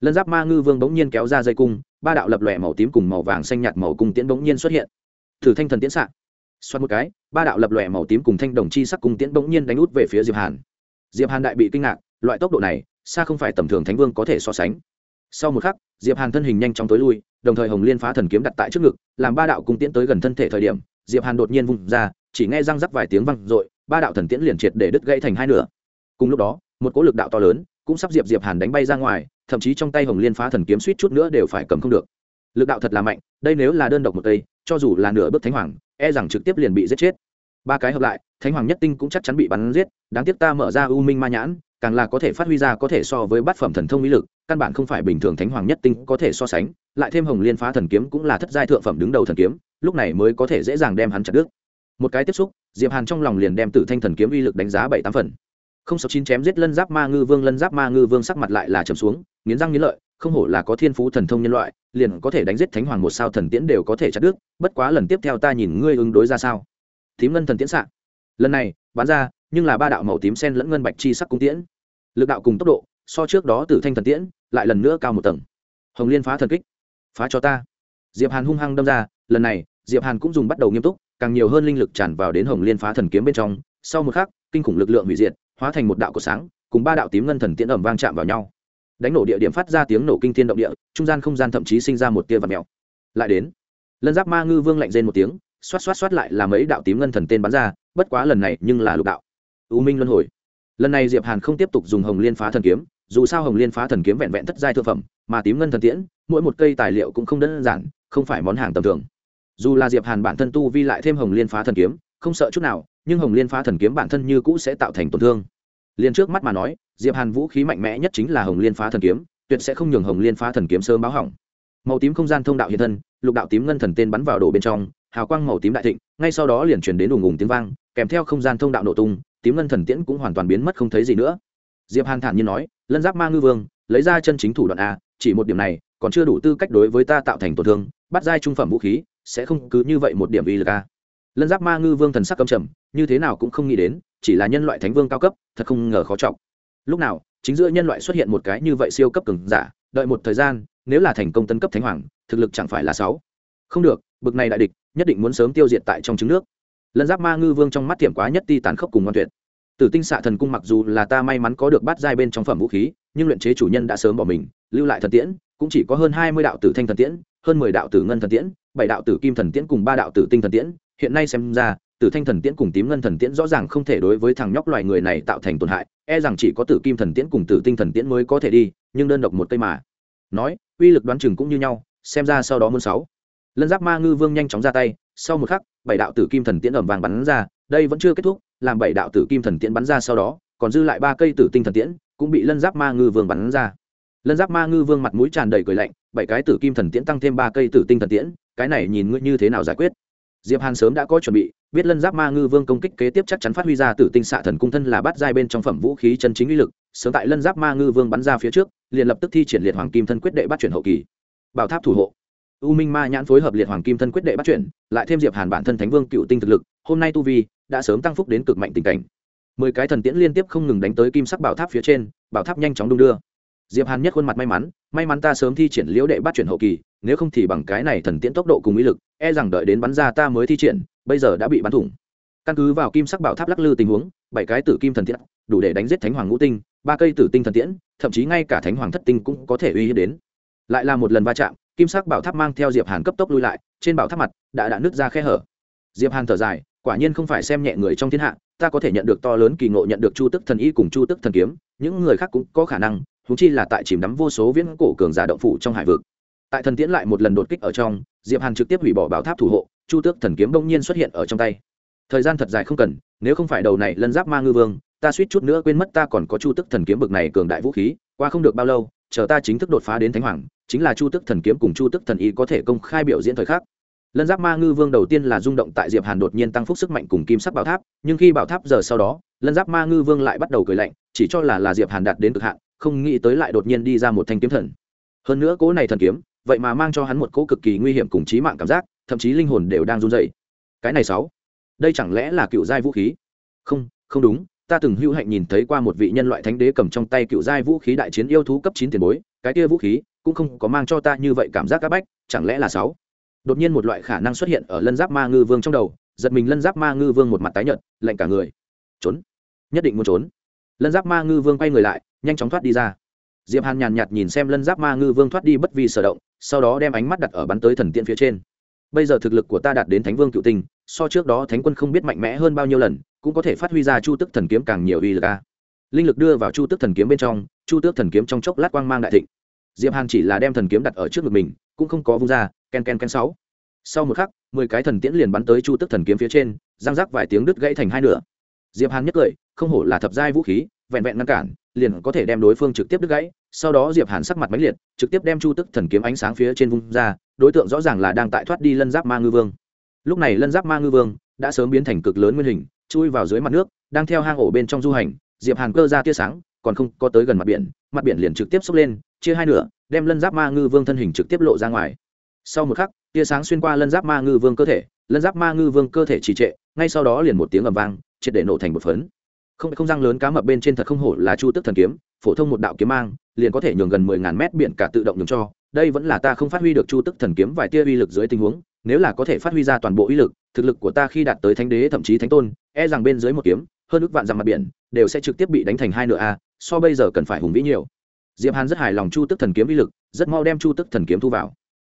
Lân giáp ma ngư vương bỗng nhiên kéo ra dây cung, ba đạo lập lòe màu tím cùng màu vàng xanh nhạt màu cung tiễn bỗng nhiên xuất hiện. Thử thanh thần tiễn xạ. Xoát một cái, ba đạo lập lòe màu tím cùng thanh đồng chi sắc cung tiễn bỗng nhiên đánh út về phía diệp hàn. Diệp hàn đại bị kinh ngạc, loại tốc độ này, xa không phải tầm thường thánh vương có thể so sánh sau một khắc, diệp hàn thân hình nhanh chóng tối lui, đồng thời hồng liên phá thần kiếm đặt tại trước ngực, làm ba đạo cung tiễn tới gần thân thể thời điểm, diệp hàn đột nhiên vung ra, chỉ nghe răng rắc vài tiếng vang dội, ba đạo thần tiễn liền triệt để đứt gãy thành hai nửa. Cùng lúc đó, một cỗ lực đạo to lớn cũng sắp diệp diệp hàn đánh bay ra ngoài, thậm chí trong tay hồng liên phá thần kiếm suýt chút nữa đều phải cầm không được. Lực đạo thật là mạnh, đây nếu là đơn độc một tay, cho dù là nửa bước thánh hoàng e rằng trực tiếp liền bị giết chết. Ba cái hợp lại, thánh hoàng nhất tinh cũng chắc chắn bị bắn giết, đáng tiếc ta mở ra u minh ma nhãn càng là có thể phát huy ra có thể so với bát phẩm thần thông mỹ lực, căn bản không phải bình thường thánh hoàng nhất tinh có thể so sánh, lại thêm hồng liên phá thần kiếm cũng là thất giai thượng phẩm đứng đầu thần kiếm, lúc này mới có thể dễ dàng đem hắn chặt đứt. Một cái tiếp xúc, diệp hàn trong lòng liền đem tử thanh thần kiếm uy lực đánh giá bảy tám phần. Không sáu chín chém giết lân giáp ma ngư vương, lân giáp ma ngư vương sắc mặt lại là trầm xuống, nghiến răng nghiến lợi, không hổ là có thiên phú thần thông nhân loại, liền có thể đánh giết thánh hoàng một sao thần tiễn đều có thể chặt đứt, bất quá lần tiếp theo ta nhìn ngươi ứng đối ra sao. Thím ngân thần tiễn xạ. Lần này, bán ra nhưng là ba đạo màu tím sen lẫn ngân bạch chi sắc cung tiễn. Lực đạo cùng tốc độ, so trước đó tử thanh thần tiễn, lại lần nữa cao một tầng. Hồng liên phá thần kích. Phá cho ta. Diệp hàn hung hăng đâm ra, lần này, diệp hàn cũng dùng bắt đầu nghiêm túc, càng nhiều hơn linh lực tràn vào đến hồng liên phá thần kiếm bên trong. Sau một khắc, kinh khủng lực lượng hủy diệt, hóa thành một đạo của sáng, cùng ba đạo tím ngân thần tiễn ẩm vang chạm vào nhau. Đánh nổ địa điểm phát ra tiếng nổ kinh thiên động địa, trung gian không gian thậm chí sinh ra một tia vật mèo. Lại đến, lân giáp ma ngư vương lạnh rên một tiếng, xoát xoát xoát lại là mấy đạo tím ngân thần tên bắn ra, bất quá lần này nhưng là lục đạo u minh luân hồi. Lần này diệp hàn không tiếp tục dùng hồng liên phá thần kiếm, dù sao hồng liên phá thần kiếm vẹn vẹn thất giai thượng phẩm, mà tím ngân thần tiễn, mỗi một cây tài liệu cũng không đơn giản, không phải món hàng tầm thường. Dù là diệp hàn bản thân tu vi lại thêm hồng liên phá thần kiếm, không sợ chút nào, nhưng hồng liên phá thần kiếm bản thân như cũ sẽ tạo thành tổn thương. Liền trước mắt mà nói, diệp hàn vũ khí mạnh mẽ nhất chính là hồng liên phá thần kiếm, tuyệt sẽ không nhường hồng liên phá thần kiếm sớm báo hỏng. Màu tím không gian thông đạo hiện thân, lục đạo tím ngân thần tên bắn vào đổ bên trong, hào quang màu tím đại thịnh, ngay sau đó liền chuyển đến ùng ùng tiếng vang, kèm theo không gian thông đạo nổ tung tím ngân thần tiễn cũng hoàn toàn biến mất không thấy gì nữa. Diệp hàn thản nhiên nói, lân giáp ma ngư vương, lấy ra chân chính thủ đoạn a, chỉ một điểm này, còn chưa đủ tư cách đối với ta tạo thành tổn thương, bắt giai trung phẩm vũ khí, sẽ không cứ như vậy một điểm uy lực a. Lân giáp ma ngư vương thần sắc căm trầm, như thế nào cũng không nghĩ đến, chỉ là nhân loại thánh vương cao cấp, thật không ngờ khó trọng lúc nào, chính giữa nhân loại xuất hiện một cái như vậy siêu cấp cường giả, đợi một thời gian, nếu là thành công tấn cấp thánh hoàng, thực lực chẳng phải là sáu. Không được, bực này đại địch, nhất định muốn sớm tiêu diệt tại trong trứng nước lân giáp ma ngư vương trong mắt tiệm quá nhất ti tán khốc cùng ngoan tuyệt. Tử tinh xạ thần cung mặc dù là ta may mắn có được bát giai bên trong phẩm vũ khí, nhưng luyện chế chủ nhân đã sớm bỏ mình, lưu lại thần tiễn, cũng chỉ có hơn hai mươi đạo tử thanh thần tiễn, hơn mười đạo tử ngân thần tiễn, bảy đạo tử kim thần tiễn cùng ba đạo tử tinh thần tiễn. Hiện nay xem ra, tử thanh thần tiễn cùng tím ngân thần tiễn rõ ràng không thể đối với thằng nhóc loài người này tạo thành tổn hại e rằng chỉ có tử kim thần tiễn cùng tử tinh thần tiễn mới có thể đi, nhưng đơn độc một cây mà. Nói, uy lực đoán chừng cũng như nhau, xem ra sau đó muốn sáu. Lân giáp ma ngư vương nhanh chóng ra tay sau một khắc, bảy đạo tử kim thần tiễn ẩm vàng bắn ra, đây vẫn chưa kết thúc, làm bảy đạo tử kim thần tiễn bắn ra sau đó, còn dư lại ba cây tử tinh thần tiễn, cũng bị lân giáp ma ngư vương bắn ra. Lân giáp ma ngư vương mặt mũi tràn đầy cười lạnh, bảy cái tử kim thần tiễn tăng thêm ba cây tử tinh thần tiễn, cái này nhìn ngươi như thế nào giải quyết? Diệp hàn sớm đã có chuẩn bị, biết lân giáp ma ngư vương công kích kế tiếp chắc chắn phát huy ra tử tinh xạ thần cung thân là bắt giai bên trong phẩm vũ khí chân chính uy lực, sớm tại lân giáp ma ngư vương bắn ra phía trước, liền lập tức thi triển liệt hoàng kim thân quyết đệ bắt chuyển hậu kỳ. Bảo tháp thủ hộ u minh ma nhãn phối hợp liệt hoàng kim thân quyết đệ bắt chuyển lại thêm diệp hàn bản thân thánh vương cựu tinh thực lực, hôm nay tu vi đã sớm tăng phúc đến cực mạnh tình cảnh. Mười cái thần tiễn liên tiếp không ngừng đánh tới kim sắc bảo tháp phía trên, bảo tháp nhanh chóng đung đưa. Diệp hàn nhất khuôn mặt may mắn may mắn ta sớm thi triển liễu đệ bắt chuyển hậu kỳ, nếu không thì bằng cái này thần tiễn tốc độ cùng ý lực e rằng đợi đến bắn ra ta mới thi triển, bây giờ đã bị bắn thủng. Căn cứ vào kim sắc bảo tháp lắc lư tình huống, bảy cái tử kim thần tiễn, đủ để đánh giết thánh hoàng ngũ tinh, ba cây tử tinh thần tiễn, thậm chí ngay cả thánh hoàng thất tinh cũng có thể uy hiếp đến. Lại là một lần va chạm kim sắc bảo tháp mang theo diệp hàn cấp tốc lui lại, trên bảo tháp mặt đã đã nứt ra khe hở. Diệp hàn thở dài, quả nhiên không phải xem nhẹ người trong thiên hạ, ta có thể nhận được to lớn kỳ ngộ nhận được chu tức thần y cùng chu tức thần kiếm, những người khác cũng có khả năng húng chi là tại chìm đắm vô số viễn cổ cường giả động phủ trong hải vực. Tại thần tiễn lại một lần đột kích ở trong, diệp hàn trực tiếp hủy bỏ bảo tháp thủ hộ, chu tước thần kiếm bỗng nhiên xuất hiện ở trong tay. Thời gian thật dài không cần, nếu không phải đầu này lân giáp ma ngư vương, ta suýt chút nữa quên mất ta còn có chu tức thần kiếm bực này cường đại vũ khí, qua không được bao lâu chờ ta chính thức đột phá đến thánh hoàng, chính là chu tức thần kiếm cùng chu tức thần y có thể công khai biểu diễn thời khắc. Lân giáp ma ngư vương đầu tiên là rung động tại diệp hàn đột nhiên tăng phúc sức mạnh cùng kim sắc bảo tháp, nhưng khi bảo tháp giờ sau đó, lân giáp ma ngư vương lại bắt đầu cười lạnh, chỉ cho là là diệp hàn đạt đến cực hạn, không nghĩ tới lại đột nhiên đi ra một thanh kiếm thần. Hơn nữa cố này thần kiếm, vậy mà mang cho hắn một cỗ cực kỳ nguy hiểm cùng trí mạng cảm giác, thậm chí linh hồn đều đang run rẩy. cái này sáu, đây chẳng lẽ là cựu giai vũ khí? Không không đúng ta từng hữu hạnh nhìn thấy qua một vị nhân loại thánh đế cầm trong tay cựu giai vũ khí đại chiến yêu thú cấp chín tiền bối, cái kia vũ khí cũng không có mang cho ta như vậy cảm giác các bách, chẳng lẽ là sáu? Đột nhiên một loại khả năng xuất hiện ở lân giáp ma ngư vương trong đầu, giật mình lân giáp ma ngư vương một mặt tái nhợt, lạnh cả người. Trốn. Nhất định muốn trốn. Lân giáp ma ngư vương quay người lại, nhanh chóng thoát đi ra. Diệp hàn nhàn nhạt nhìn xem lân giáp ma ngư vương thoát đi bất vi sở động, sau đó đem ánh mắt đặt ở bắn tới thần tiên phía trên. Bây giờ thực lực của ta đạt đến thánh vương cựu tình so trước đó thánh quân không biết mạnh mẽ hơn bao nhiêu lần, cũng có thể phát huy ra chu tức thần kiếm càng nhiều uy lực a. Linh lực đưa vào chu tức thần kiếm bên trong, chu tước thần kiếm trong chốc lát quang mang đại thịnh. Diệp hàn chỉ là đem thần kiếm đặt ở trước ngực mình, cũng không có vung ra, ken ken ken sáu. Sau một khắc, mười cái thần tiễn liền bắn tới chu tức thần kiếm phía trên giang rắc vài tiếng đứt gãy thành hai nửa. Diệp hàn nhất cười, không hổ là thập giai vũ khí, vẹn vẹn ngăn cản, liền có thể đem đối phương trực tiếp đứt gãy. Sau đó diệp hàn sắc mặt mãnh liệt, trực tiếp đem chu tức thần kiếm ánh sáng phía trên vung ra, đối tượng rõ ràng là đang tại thoát đi lân giáp ma ngư vương lúc này lân giáp ma ngư vương đã sớm biến thành cực lớn nguyên hình, chui vào dưới mặt nước, đang theo hang ổ bên trong du hành, diệp hàn cơ ra tia sáng, còn không có tới gần mặt biển mặt biển liền trực tiếp xốc lên, chia hai nửa, đem lân giáp ma ngư vương thân hình trực tiếp lộ ra ngoài. Sau một khắc, tia sáng xuyên qua lân giáp ma ngư vương cơ thể, lân giáp ma ngư vương cơ thể trì trệ, ngay sau đó liền một tiếng ầm vang, triệt để nổ thành một phấn. Không không răng lớn cá mập bên trên thật không hổ là chu tức thần kiếm, phổ thông một đạo kiếm mang, liền có thể nhường gần mười ngàn mét biển cả tự động nhường cho, đây vẫn là ta không phát huy được chu tức thần kiếm vài tia uy lực dưới tình huống nếu là có thể phát huy ra toàn bộ uy lực, thực lực của ta khi đạt tới thánh đế, thậm chí thánh tôn e rằng bên dưới một kiếm, hơn ước vạn dặm mặt biển, đều sẽ trực tiếp bị đánh thành hai nửa a, so bây giờ cần phải hùng vĩ nhiều. Diệp hàn rất hài lòng chu tức thần kiếm uy lực, rất mau đem chu tức thần kiếm thu vào.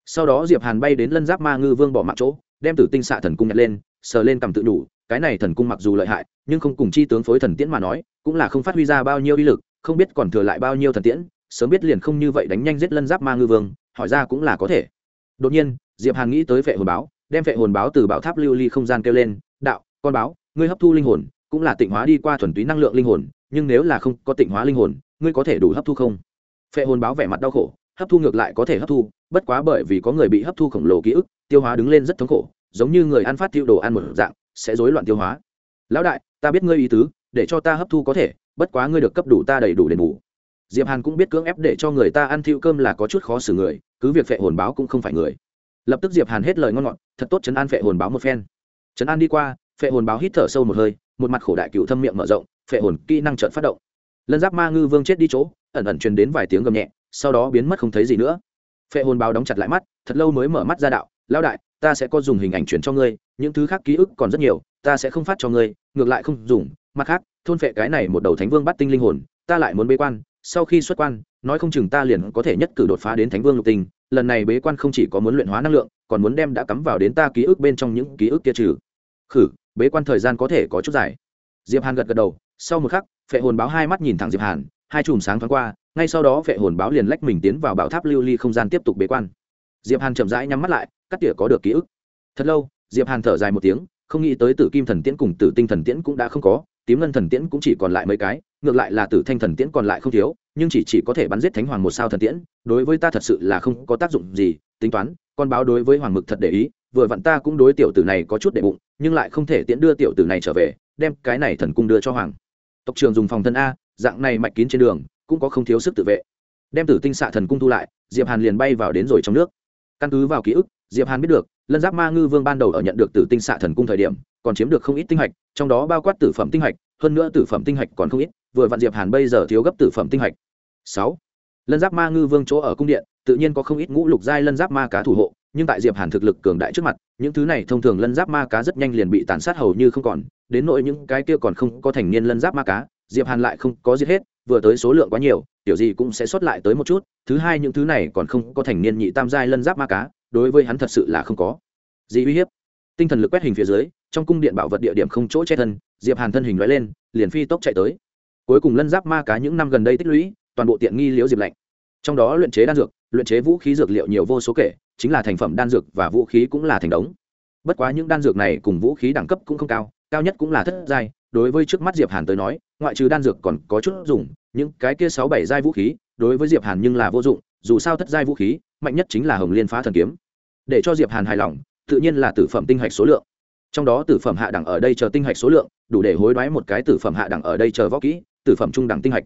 Sau đó diệp hàn bay đến lân giáp ma ngư vương bỏ mạng chỗ, đem tử tinh xạ thần cung nhặt lên, sờ lên cầm tự đủ, cái này thần cung mặc dù lợi hại, nhưng không cùng chi tướng phối thần tiễn mà nói, cũng là không phát huy ra bao nhiêu uy lực, không biết còn thừa lại bao nhiêu thần tiễn, sớm biết liền không như vậy đánh nhanh giết lân giáp ma ngư vương, hỏi ra cũng là có thể. Đột nhiên diệp hàn nghĩ tới vệ hồn báo, đem vệ hồn báo từ bảo tháp lưu ly không gian kêu lên, đạo, con báo, ngươi hấp thu linh hồn, cũng là tịnh hóa đi qua thuần túy năng lượng linh hồn, nhưng nếu là không có tịnh hóa linh hồn, ngươi có thể đủ hấp thu không? Phệ hồn báo vẻ mặt đau khổ, hấp thu ngược lại có thể hấp thu, bất quá bởi vì có người bị hấp thu khổng lồ ký ức, tiêu hóa đứng lên rất thống khổ, giống như người ăn phát tiêu đồ ăn một dạng, sẽ rối loạn tiêu hóa. Lão đại, ta biết ngươi ý tứ, để cho ta hấp thu có thể, bất quá ngươi được cấp đủ ta đầy đủ đền bù. Diệp hàn cũng biết cưỡng ép để cho người ta ăn thiêu cơm là có chút khó xử người, cứ việc phệ hồn báo cũng không phải người lập tức diệp hàn hết lời ngon ngọt thật tốt chấn an phệ hồn báo một phen chấn an đi qua phệ hồn báo hít thở sâu một hơi một mặt khổ đại cựu thâm miệng mở rộng phệ hồn kỹ năng trợn phát động lân giáp ma ngư vương chết đi chỗ ẩn ẩn truyền đến vài tiếng gầm nhẹ sau đó biến mất không thấy gì nữa phệ hồn báo đóng chặt lại mắt thật lâu mới mở mắt ra đạo lao đại ta sẽ có dùng hình ảnh chuyển cho ngươi những thứ khác ký ức còn rất nhiều ta sẽ không phát cho ngươi ngược lại không dùng mặt khác thôn phệ cái này một đầu thánh vương bắt tinh linh hồn ta lại muốn bế quan sau khi xuất quan, nói không chừng ta liền có thể nhất cử đột phá đến thánh vương lục tinh, lần này bế quan không chỉ có muốn luyện hóa năng lượng, còn muốn đem đã cắm vào đến ta ký ức bên trong những ký ức kia trừ. Khử, bế quan thời gian có thể có chút dài. Diệp hàn gật gật đầu, sau một khắc, phệ hồn báo hai mắt nhìn thẳng diệp hàn, hai chùm sáng thoáng qua, ngay sau đó phệ hồn báo liền lách mình tiến vào bảo tháp lưu ly không gian tiếp tục bế quan. Diệp hàn chậm rãi nhắm mắt lại, cắt tỉa có được ký ức. Thật lâu, diệp hàn thở dài một tiếng, không nghĩ tới tử kim thần tiễn cùng tử tinh thần tiễn cũng đã không có, tím ngân thần tiễn cũng chỉ còn lại mấy cái ngược lại là tử thanh thần tiễn còn lại không thiếu, nhưng chỉ chỉ có thể bắn giết thánh hoàng một sao thần tiễn, đối với ta thật sự là không có tác dụng gì, tính toán, con báo đối với hoàng mực thật để ý, vừa vặn ta cũng đối tiểu tử này có chút để bụng, nhưng lại không thể tiễn đưa tiểu tử này trở về, đem cái này thần cung đưa cho hoàng. Tộc trường dùng phòng thân a, dạng này mạch kín trên đường, cũng có không thiếu sức tự vệ. Đem tử tinh xạ thần cung thu lại, diệp hàn liền bay vào đến rồi trong nước. Căn cứ vào ký ức, diệp hàn biết được, lân giáp ma ngư vương ban đầu ở nhận được tử tinh xạ thần cung thời điểm, còn chiếm được không ít tinh hạch, trong đó bao quát tử phẩm tinh hạch, hơn nữa tử phẩm tinh hạch còn không ít vừa vạn diệp hàn bây giờ thiếu gấp tử phẩm tinh hạch. Sáu. Lân giáp ma ngư vương chỗ ở cung điện, tự nhiên có không ít ngũ lục giai lân giáp ma cá thủ hộ, nhưng tại diệp hàn thực lực cường đại trước mặt, những thứ này thông thường lân giáp ma cá rất nhanh liền bị tàn sát hầu như không còn, đến nỗi những cái kia còn không có thành niên lân giáp ma cá, diệp hàn lại không có giết hết, vừa tới số lượng quá nhiều, tiểu gì cũng sẽ xuất lại tới một chút, thứ hai những thứ này còn không có thành niên nhị tam giai lân giáp ma cá, đối với hắn thật sự là không có gì uy hiếp. Tinh thần lực quét hình phía dưới, trong cung điện bảo vật địa điểm không chỗ che thân, diệp hàn thân hình lóe lên, liền phi tốc chạy tới cuối cùng lân giáp ma cá những năm gần đây tích lũy, toàn bộ tiện nghi liễu diệp lạnh. Trong đó luyện chế đan dược, luyện chế vũ khí dược liệu nhiều vô số kể, chính là thành phẩm đan dược và vũ khí cũng là thành đống. Bất quá những đan dược này cùng vũ khí đẳng cấp cũng không cao cao nhất cũng là thất giai. Đối với trước mắt diệp hàn tới nói, ngoại trừ đan dược còn có chút dùng, những cái kia sáu bảy giai vũ khí, đối với diệp hàn nhưng là vô dụng, dù sao thất giai vũ khí, mạnh nhất chính là hồng liên phá thần kiếm. Để cho diệp hàn hài lòng, tự nhiên là tử phẩm tinh hạch số lượng. Trong đó tử phẩm hạ đẳng ở đây chờ tinh hạch số lượng, đủ để hối đoái một cái tử phẩm hạ đẳng ở đây chờ võ kỹ tử phẩm trung đẳng tinh hạch.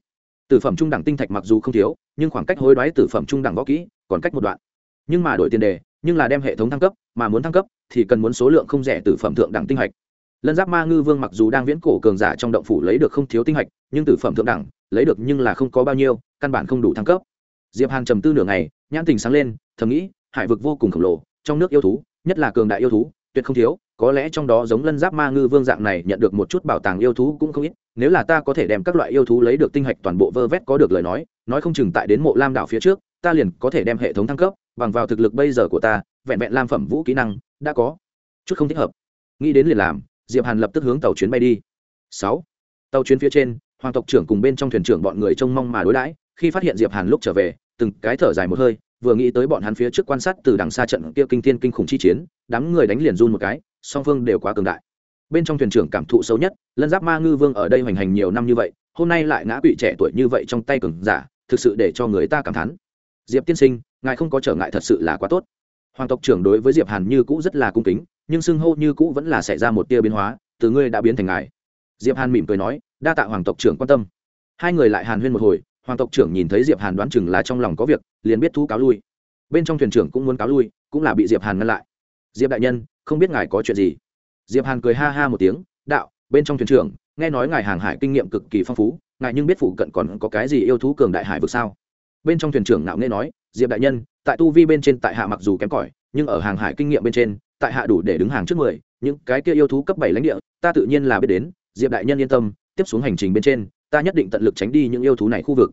Tử phẩm trung đẳng tinh thạch mặc dù không thiếu, nhưng khoảng cách hối đoái tử phẩm trung đẳng võ kỹ còn cách một đoạn. Nhưng mà đổi tiền đề, nhưng là đem hệ thống thăng cấp, mà muốn thăng cấp thì cần muốn số lượng không rẻ tử phẩm thượng đẳng tinh hạch. Lân giáp ma ngư vương mặc dù đang viễn cổ cường giả trong động phủ lấy được không thiếu tinh hạch, nhưng tử phẩm thượng đẳng, lấy được nhưng là không có bao nhiêu, căn bản không đủ thăng cấp. Diệp hàng trầm tư nửa ngày, nhãn tình sáng lên, thầm nghĩ, hải vực vô cùng khổng lồ, trong nước yêu thú, nhất là cường đại yêu thú, tuyệt không thiếu, có lẽ trong đó giống lân giáp ma ngư vương dạng này nhận được một chút bảo tàng yêu thú cũng không ít nếu là ta có thể đem các loại yêu thú lấy được tinh hạch toàn bộ vơ vét có được lời nói nói không chừng tại đến mộ lam đảo phía trước, ta liền có thể đem hệ thống thăng cấp, bằng vào thực lực bây giờ của ta, vẹn vẹn lam phẩm vũ kỹ năng, đã có. Chút không thích hợp. Nghĩ đến liền làm, diệp hàn lập tức hướng tàu chuyến bay đi. Sáu. Tàu chuyến phía trên, hoàng tộc trưởng cùng bên trong thuyền trưởng bọn người trông mong mà đối đãi, khi phát hiện diệp hàn lúc trở về, từng cái thở dài một hơi, vừa nghĩ tới bọn hắn phía trước quan sát từ đằng xa trận kia kinh thiên kinh khủng chi chiến, đám người đánh liền run một cái, song phương đều quá cường đại bên trong thuyền trưởng cảm thụ xấu nhất, lân giáp ma ngư vương ở đây hoành hành nhiều năm như vậy, hôm nay lại ngã bị trẻ tuổi như vậy trong tay cường giả, thực sự để cho người ta cảm thán. Diệp tiên sinh, ngài không có trở ngại thật sự là quá tốt. Hoàng tộc trưởng đối với diệp hàn như cũ rất là cung kính, nhưng xưng hô như cũ vẫn là xảy ra một tia biến hóa, từ ngươi đã biến thành ngài. Diệp hàn mỉm cười nói, đa tạ hoàng tộc trưởng quan tâm. Hai người lại hàn huyên một hồi, hoàng tộc trưởng nhìn thấy diệp hàn đoán chừng là trong lòng có việc, liền biết thu cáo lui. Bên trong thuyền trưởng cũng muốn cáo lui, cũng là bị diệp hàn ngăn lại. Diệp đại nhân, không biết ngài có chuyện gì diệp hàn cười ha ha một tiếng, đạo, bên trong thuyền trưởng, nghe nói ngài hàng hải kinh nghiệm cực kỳ phong phú, ngài nhưng biết phụ cận còn có cái gì yêu thú cường đại hải vực sao? Bên trong thuyền trưởng nạo nghe nói, diệp đại nhân, tại tu vi bên trên tại hạ mặc dù kém cỏi, nhưng ở hàng hải kinh nghiệm bên trên, tại hạ đủ để đứng hàng trước mười, những cái kia yêu thú cấp bảy lãnh địa, ta tự nhiên là biết đến. Diệp đại nhân yên tâm, tiếp xuống hành trình bên trên, ta nhất định tận lực tránh đi những yêu thú này khu vực.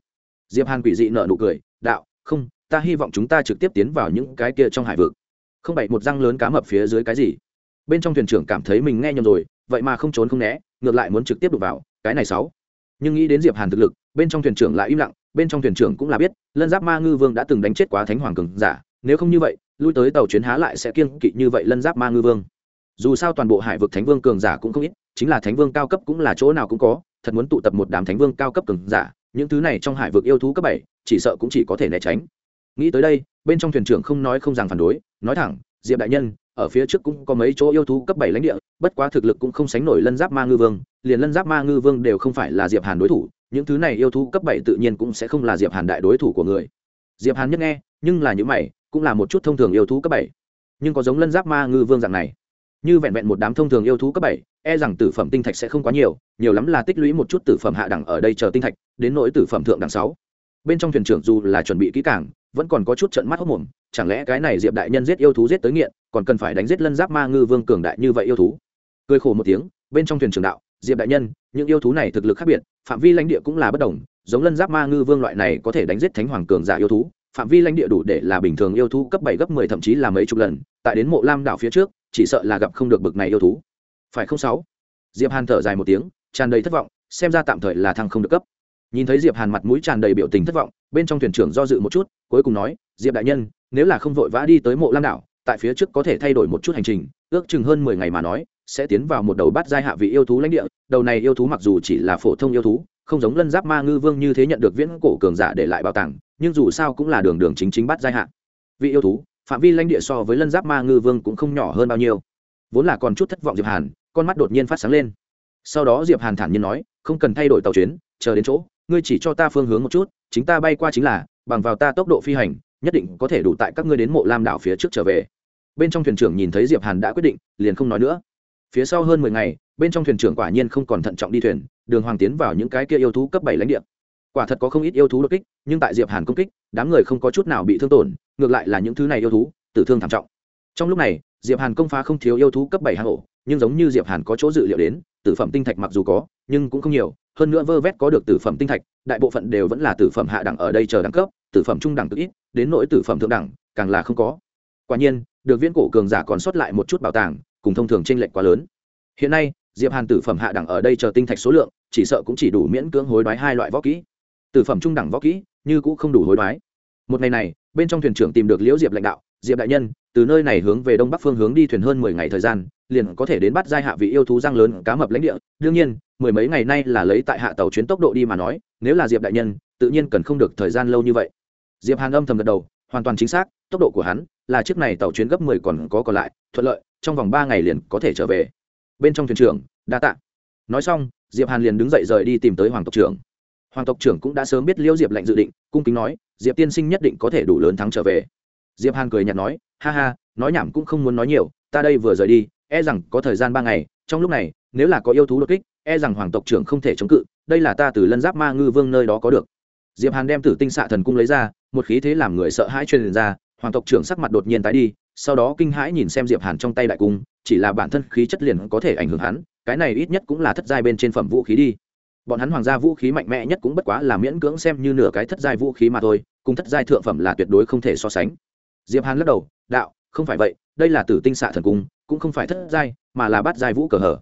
Diệp hàn quỷ dị nợ nụ cười, đạo, không, ta hy vọng chúng ta trực tiếp tiến vào những cái kia trong hải vực. Không bảy một răng lớn cá mập phía dưới cái gì? Bên trong thuyền trưởng cảm thấy mình nghe nhầm rồi, vậy mà không trốn không né, ngược lại muốn trực tiếp đụng vào, cái này sáu. Nhưng nghĩ đến diệp hàn thực lực, bên trong thuyền trưởng lại im lặng, bên trong thuyền trưởng cũng là biết, lân giáp ma ngư vương đã từng đánh chết quá thánh hoàng cường giả, nếu không như vậy, lui tới tàu chuyến há lại sẽ kiêng kỵ như vậy lân giáp ma ngư vương. Dù sao toàn bộ hải vực thánh vương cường giả cũng không ít, chính là thánh vương cao cấp cũng là chỗ nào cũng có, thật muốn tụ tập một đám thánh vương cao cấp cường giả, những thứ này trong hải vực yêu thú cấp bảy, chỉ sợ cũng chỉ có thể né tránh. Nghĩ tới đây, bên trong thuyền trưởng không nói không rằng phản đối, nói thẳng, diệp đại nhân ở phía trước cũng có mấy chỗ yêu thú cấp bảy lãnh địa, bất quá thực lực cũng không sánh nổi lân giáp ma ngư vương, liền lân giáp ma ngư vương đều không phải là diệp hàn đối thủ, những thứ này yêu thú cấp bảy tự nhiên cũng sẽ không là diệp hàn đại đối thủ của người. Diệp hàn nhất nghe, nhưng là những mày, cũng là một chút thông thường yêu thú cấp bảy. Nhưng có giống lân giáp ma ngư vương dạng này, như vẹn vẹn một đám thông thường yêu thú cấp bảy e rằng tử phẩm tinh thạch sẽ không quá nhiều nhiều lắm là tích lũy một chút tử phẩm hạ đẳng ở đây chờ tinh thạch, đến nỗi tử phẩm thượng đẳng sáu. Bên trong thuyền trưởng dù là chuẩn bị kỹ càng, vẫn còn có chút trận mắt hốc mồm, chẳng lẽ cái này diệp đại nhân giết yêu thú giết tới nghiện còn cần phải đánh giết lân giáp ma ngư vương cường đại như vậy yêu thú. Cười khổ một tiếng, bên trong thuyền trưởng đạo, diệp đại nhân, những yêu thú này thực lực khác biệt, phạm vi lãnh địa cũng là bất đồng, giống lân giáp ma ngư vương loại này có thể đánh giết thánh hoàng cường giả yêu thú, phạm vi lãnh địa đủ để là bình thường yêu thú cấp bảy, gấp mười, thậm chí là mấy chục lần, tại đến mộ lam đảo phía trước, chỉ sợ là gặp không được bực này yêu thú. Phải không sáu? Diệp hàn thở dài một tiếng, tràn đầy thất vọng, xem ra tạm thời là thăng không được cấp. Nhìn thấy diệp hàn mặt mũi tràn đầy biểu tình thất vọng, bên trong thuyền trưởng do dự một chút, cuối cùng nói, diệp đại nhân, nếu là không vội vã đi tới mộ lam đảo tại phía trước có thể thay đổi một chút hành trình, ước chừng hơn mười ngày mà nói, sẽ tiến vào một đầu bát giai hạ vị yêu thú lãnh địa. Đầu này yêu thú mặc dù chỉ là phổ thông yêu thú, không giống lân giáp ma ngư vương như thế nhận được viễn cổ cường giả để lại bảo tàng, nhưng dù sao cũng là đường đường chính chính bát giai hạ vị yêu thú, phạm vi lãnh địa so với lân giáp ma ngư vương cũng không nhỏ hơn bao nhiêu. Vốn là còn chút thất vọng diệp hàn, con mắt đột nhiên phát sáng lên. Sau đó diệp hàn thản nhiên nói, không cần thay đổi tàu chuyến, chờ đến chỗ, ngươi chỉ cho ta phương hướng một chút, chính ta bay qua chính là, bằng vào ta tốc độ phi hành, nhất định có thể đủ tại các ngươi đến mộ lam đảo phía trước trở về bên trong thuyền trưởng nhìn thấy diệp hàn đã quyết định, liền không nói nữa. Phía sau hơn mười ngày, bên trong thuyền trưởng quả nhiên không còn thận trọng đi thuyền, đường hoàng tiến vào những cái kia yêu thú cấp bảy lãnh địa. Quả thật có không ít yêu thú đột kích, nhưng tại diệp hàn công kích, đám người không có chút nào bị thương tổn, ngược lại là những thứ này yêu thú, tử thương thảm trọng. Trong lúc này, diệp hàn công phá không thiếu yêu thú cấp bảy hang ổ, nhưng giống như diệp hàn có chỗ dự liệu đến, tử phẩm tinh thạch mặc dù có, nhưng cũng không nhiều, hơn nữa vơ vét có được tử phẩm tinh thạch, đại bộ phận đều vẫn là tử phẩm hạ đẳng ở đây chờ đẳng cấp, tử phẩm trung đẳng cực ít, đến nỗi tử phẩm thượng đẳng, càng là không có. Quả nhiên được viễn cổ cường giả còn sót lại một chút bảo tàng, cùng thông thường chênh lệch quá lớn. Hiện nay, diệp hàn tử phẩm hạ đẳng ở đây chờ tinh thạch số lượng, chỉ sợ cũng chỉ đủ miễn cưỡng hối đoái hai loại võ kỹ. Tử phẩm trung đẳng võ kỹ, như cũng không đủ hối đoái. Một ngày này, bên trong thuyền trưởng tìm được liễu diệp lãnh đạo, diệp đại nhân, từ nơi này hướng về đông bắc phương hướng đi thuyền hơn mười ngày thời gian, liền có thể đến bắt giai hạ vị yêu thú răng lớn cá mập lãnh địa. Đương nhiên, mười mấy ngày nay là lấy tại hạ tàu chuyến tốc độ đi mà nói, nếu là diệp đại nhân, tự nhiên cần không được thời gian lâu như vậy. Diệp hàn âm thầm gật đầu hoàn toàn chính xác, tốc độ của hắn là chiếc này tàu chuyến gấp mười còn có còn lại, thuận lợi, trong vòng ba ngày liền có thể trở về. Bên trong thuyền trưởng, đa tạ. Nói xong, diệp hàn liền đứng dậy rời đi tìm tới hoàng tộc trưởng. Hoàng tộc trưởng cũng đã sớm biết liễu diệp lệnh dự định, cung kính nói, diệp tiên sinh nhất định có thể đủ lớn thắng trở về. Diệp hàn cười nhạt nói, ha ha, nói nhảm cũng không muốn nói nhiều, ta đây vừa rời đi e rằng có thời gian ba ngày, trong lúc này, nếu là có yêu thú đột kích e rằng hoàng tộc trưởng không thể chống cự, đây là ta từ lân giáp ma ngư vương nơi đó có được. Diệp hàn đem tử tinh xạ thần cung lấy ra một khí thế làm người sợ hãi truyền ra, hoàng tộc trưởng sắc mặt đột nhiên tái đi, sau đó kinh hãi nhìn xem diệp hàn trong tay đại cung, chỉ là bản thân khí chất liền có thể ảnh hưởng hắn, cái này ít nhất cũng là thất giai bên trên phẩm vũ khí đi. Bọn hắn hoàng gia vũ khí mạnh mẽ nhất cũng bất quá là miễn cưỡng xem như nửa cái thất giai vũ khí mà thôi, cùng thất giai thượng phẩm là tuyệt đối không thể so sánh. Diệp hàn lắc đầu, đạo, không phải vậy, đây là tử tinh xạ thần cung, cũng không phải thất giai, mà là bát giai vũ cờ hở.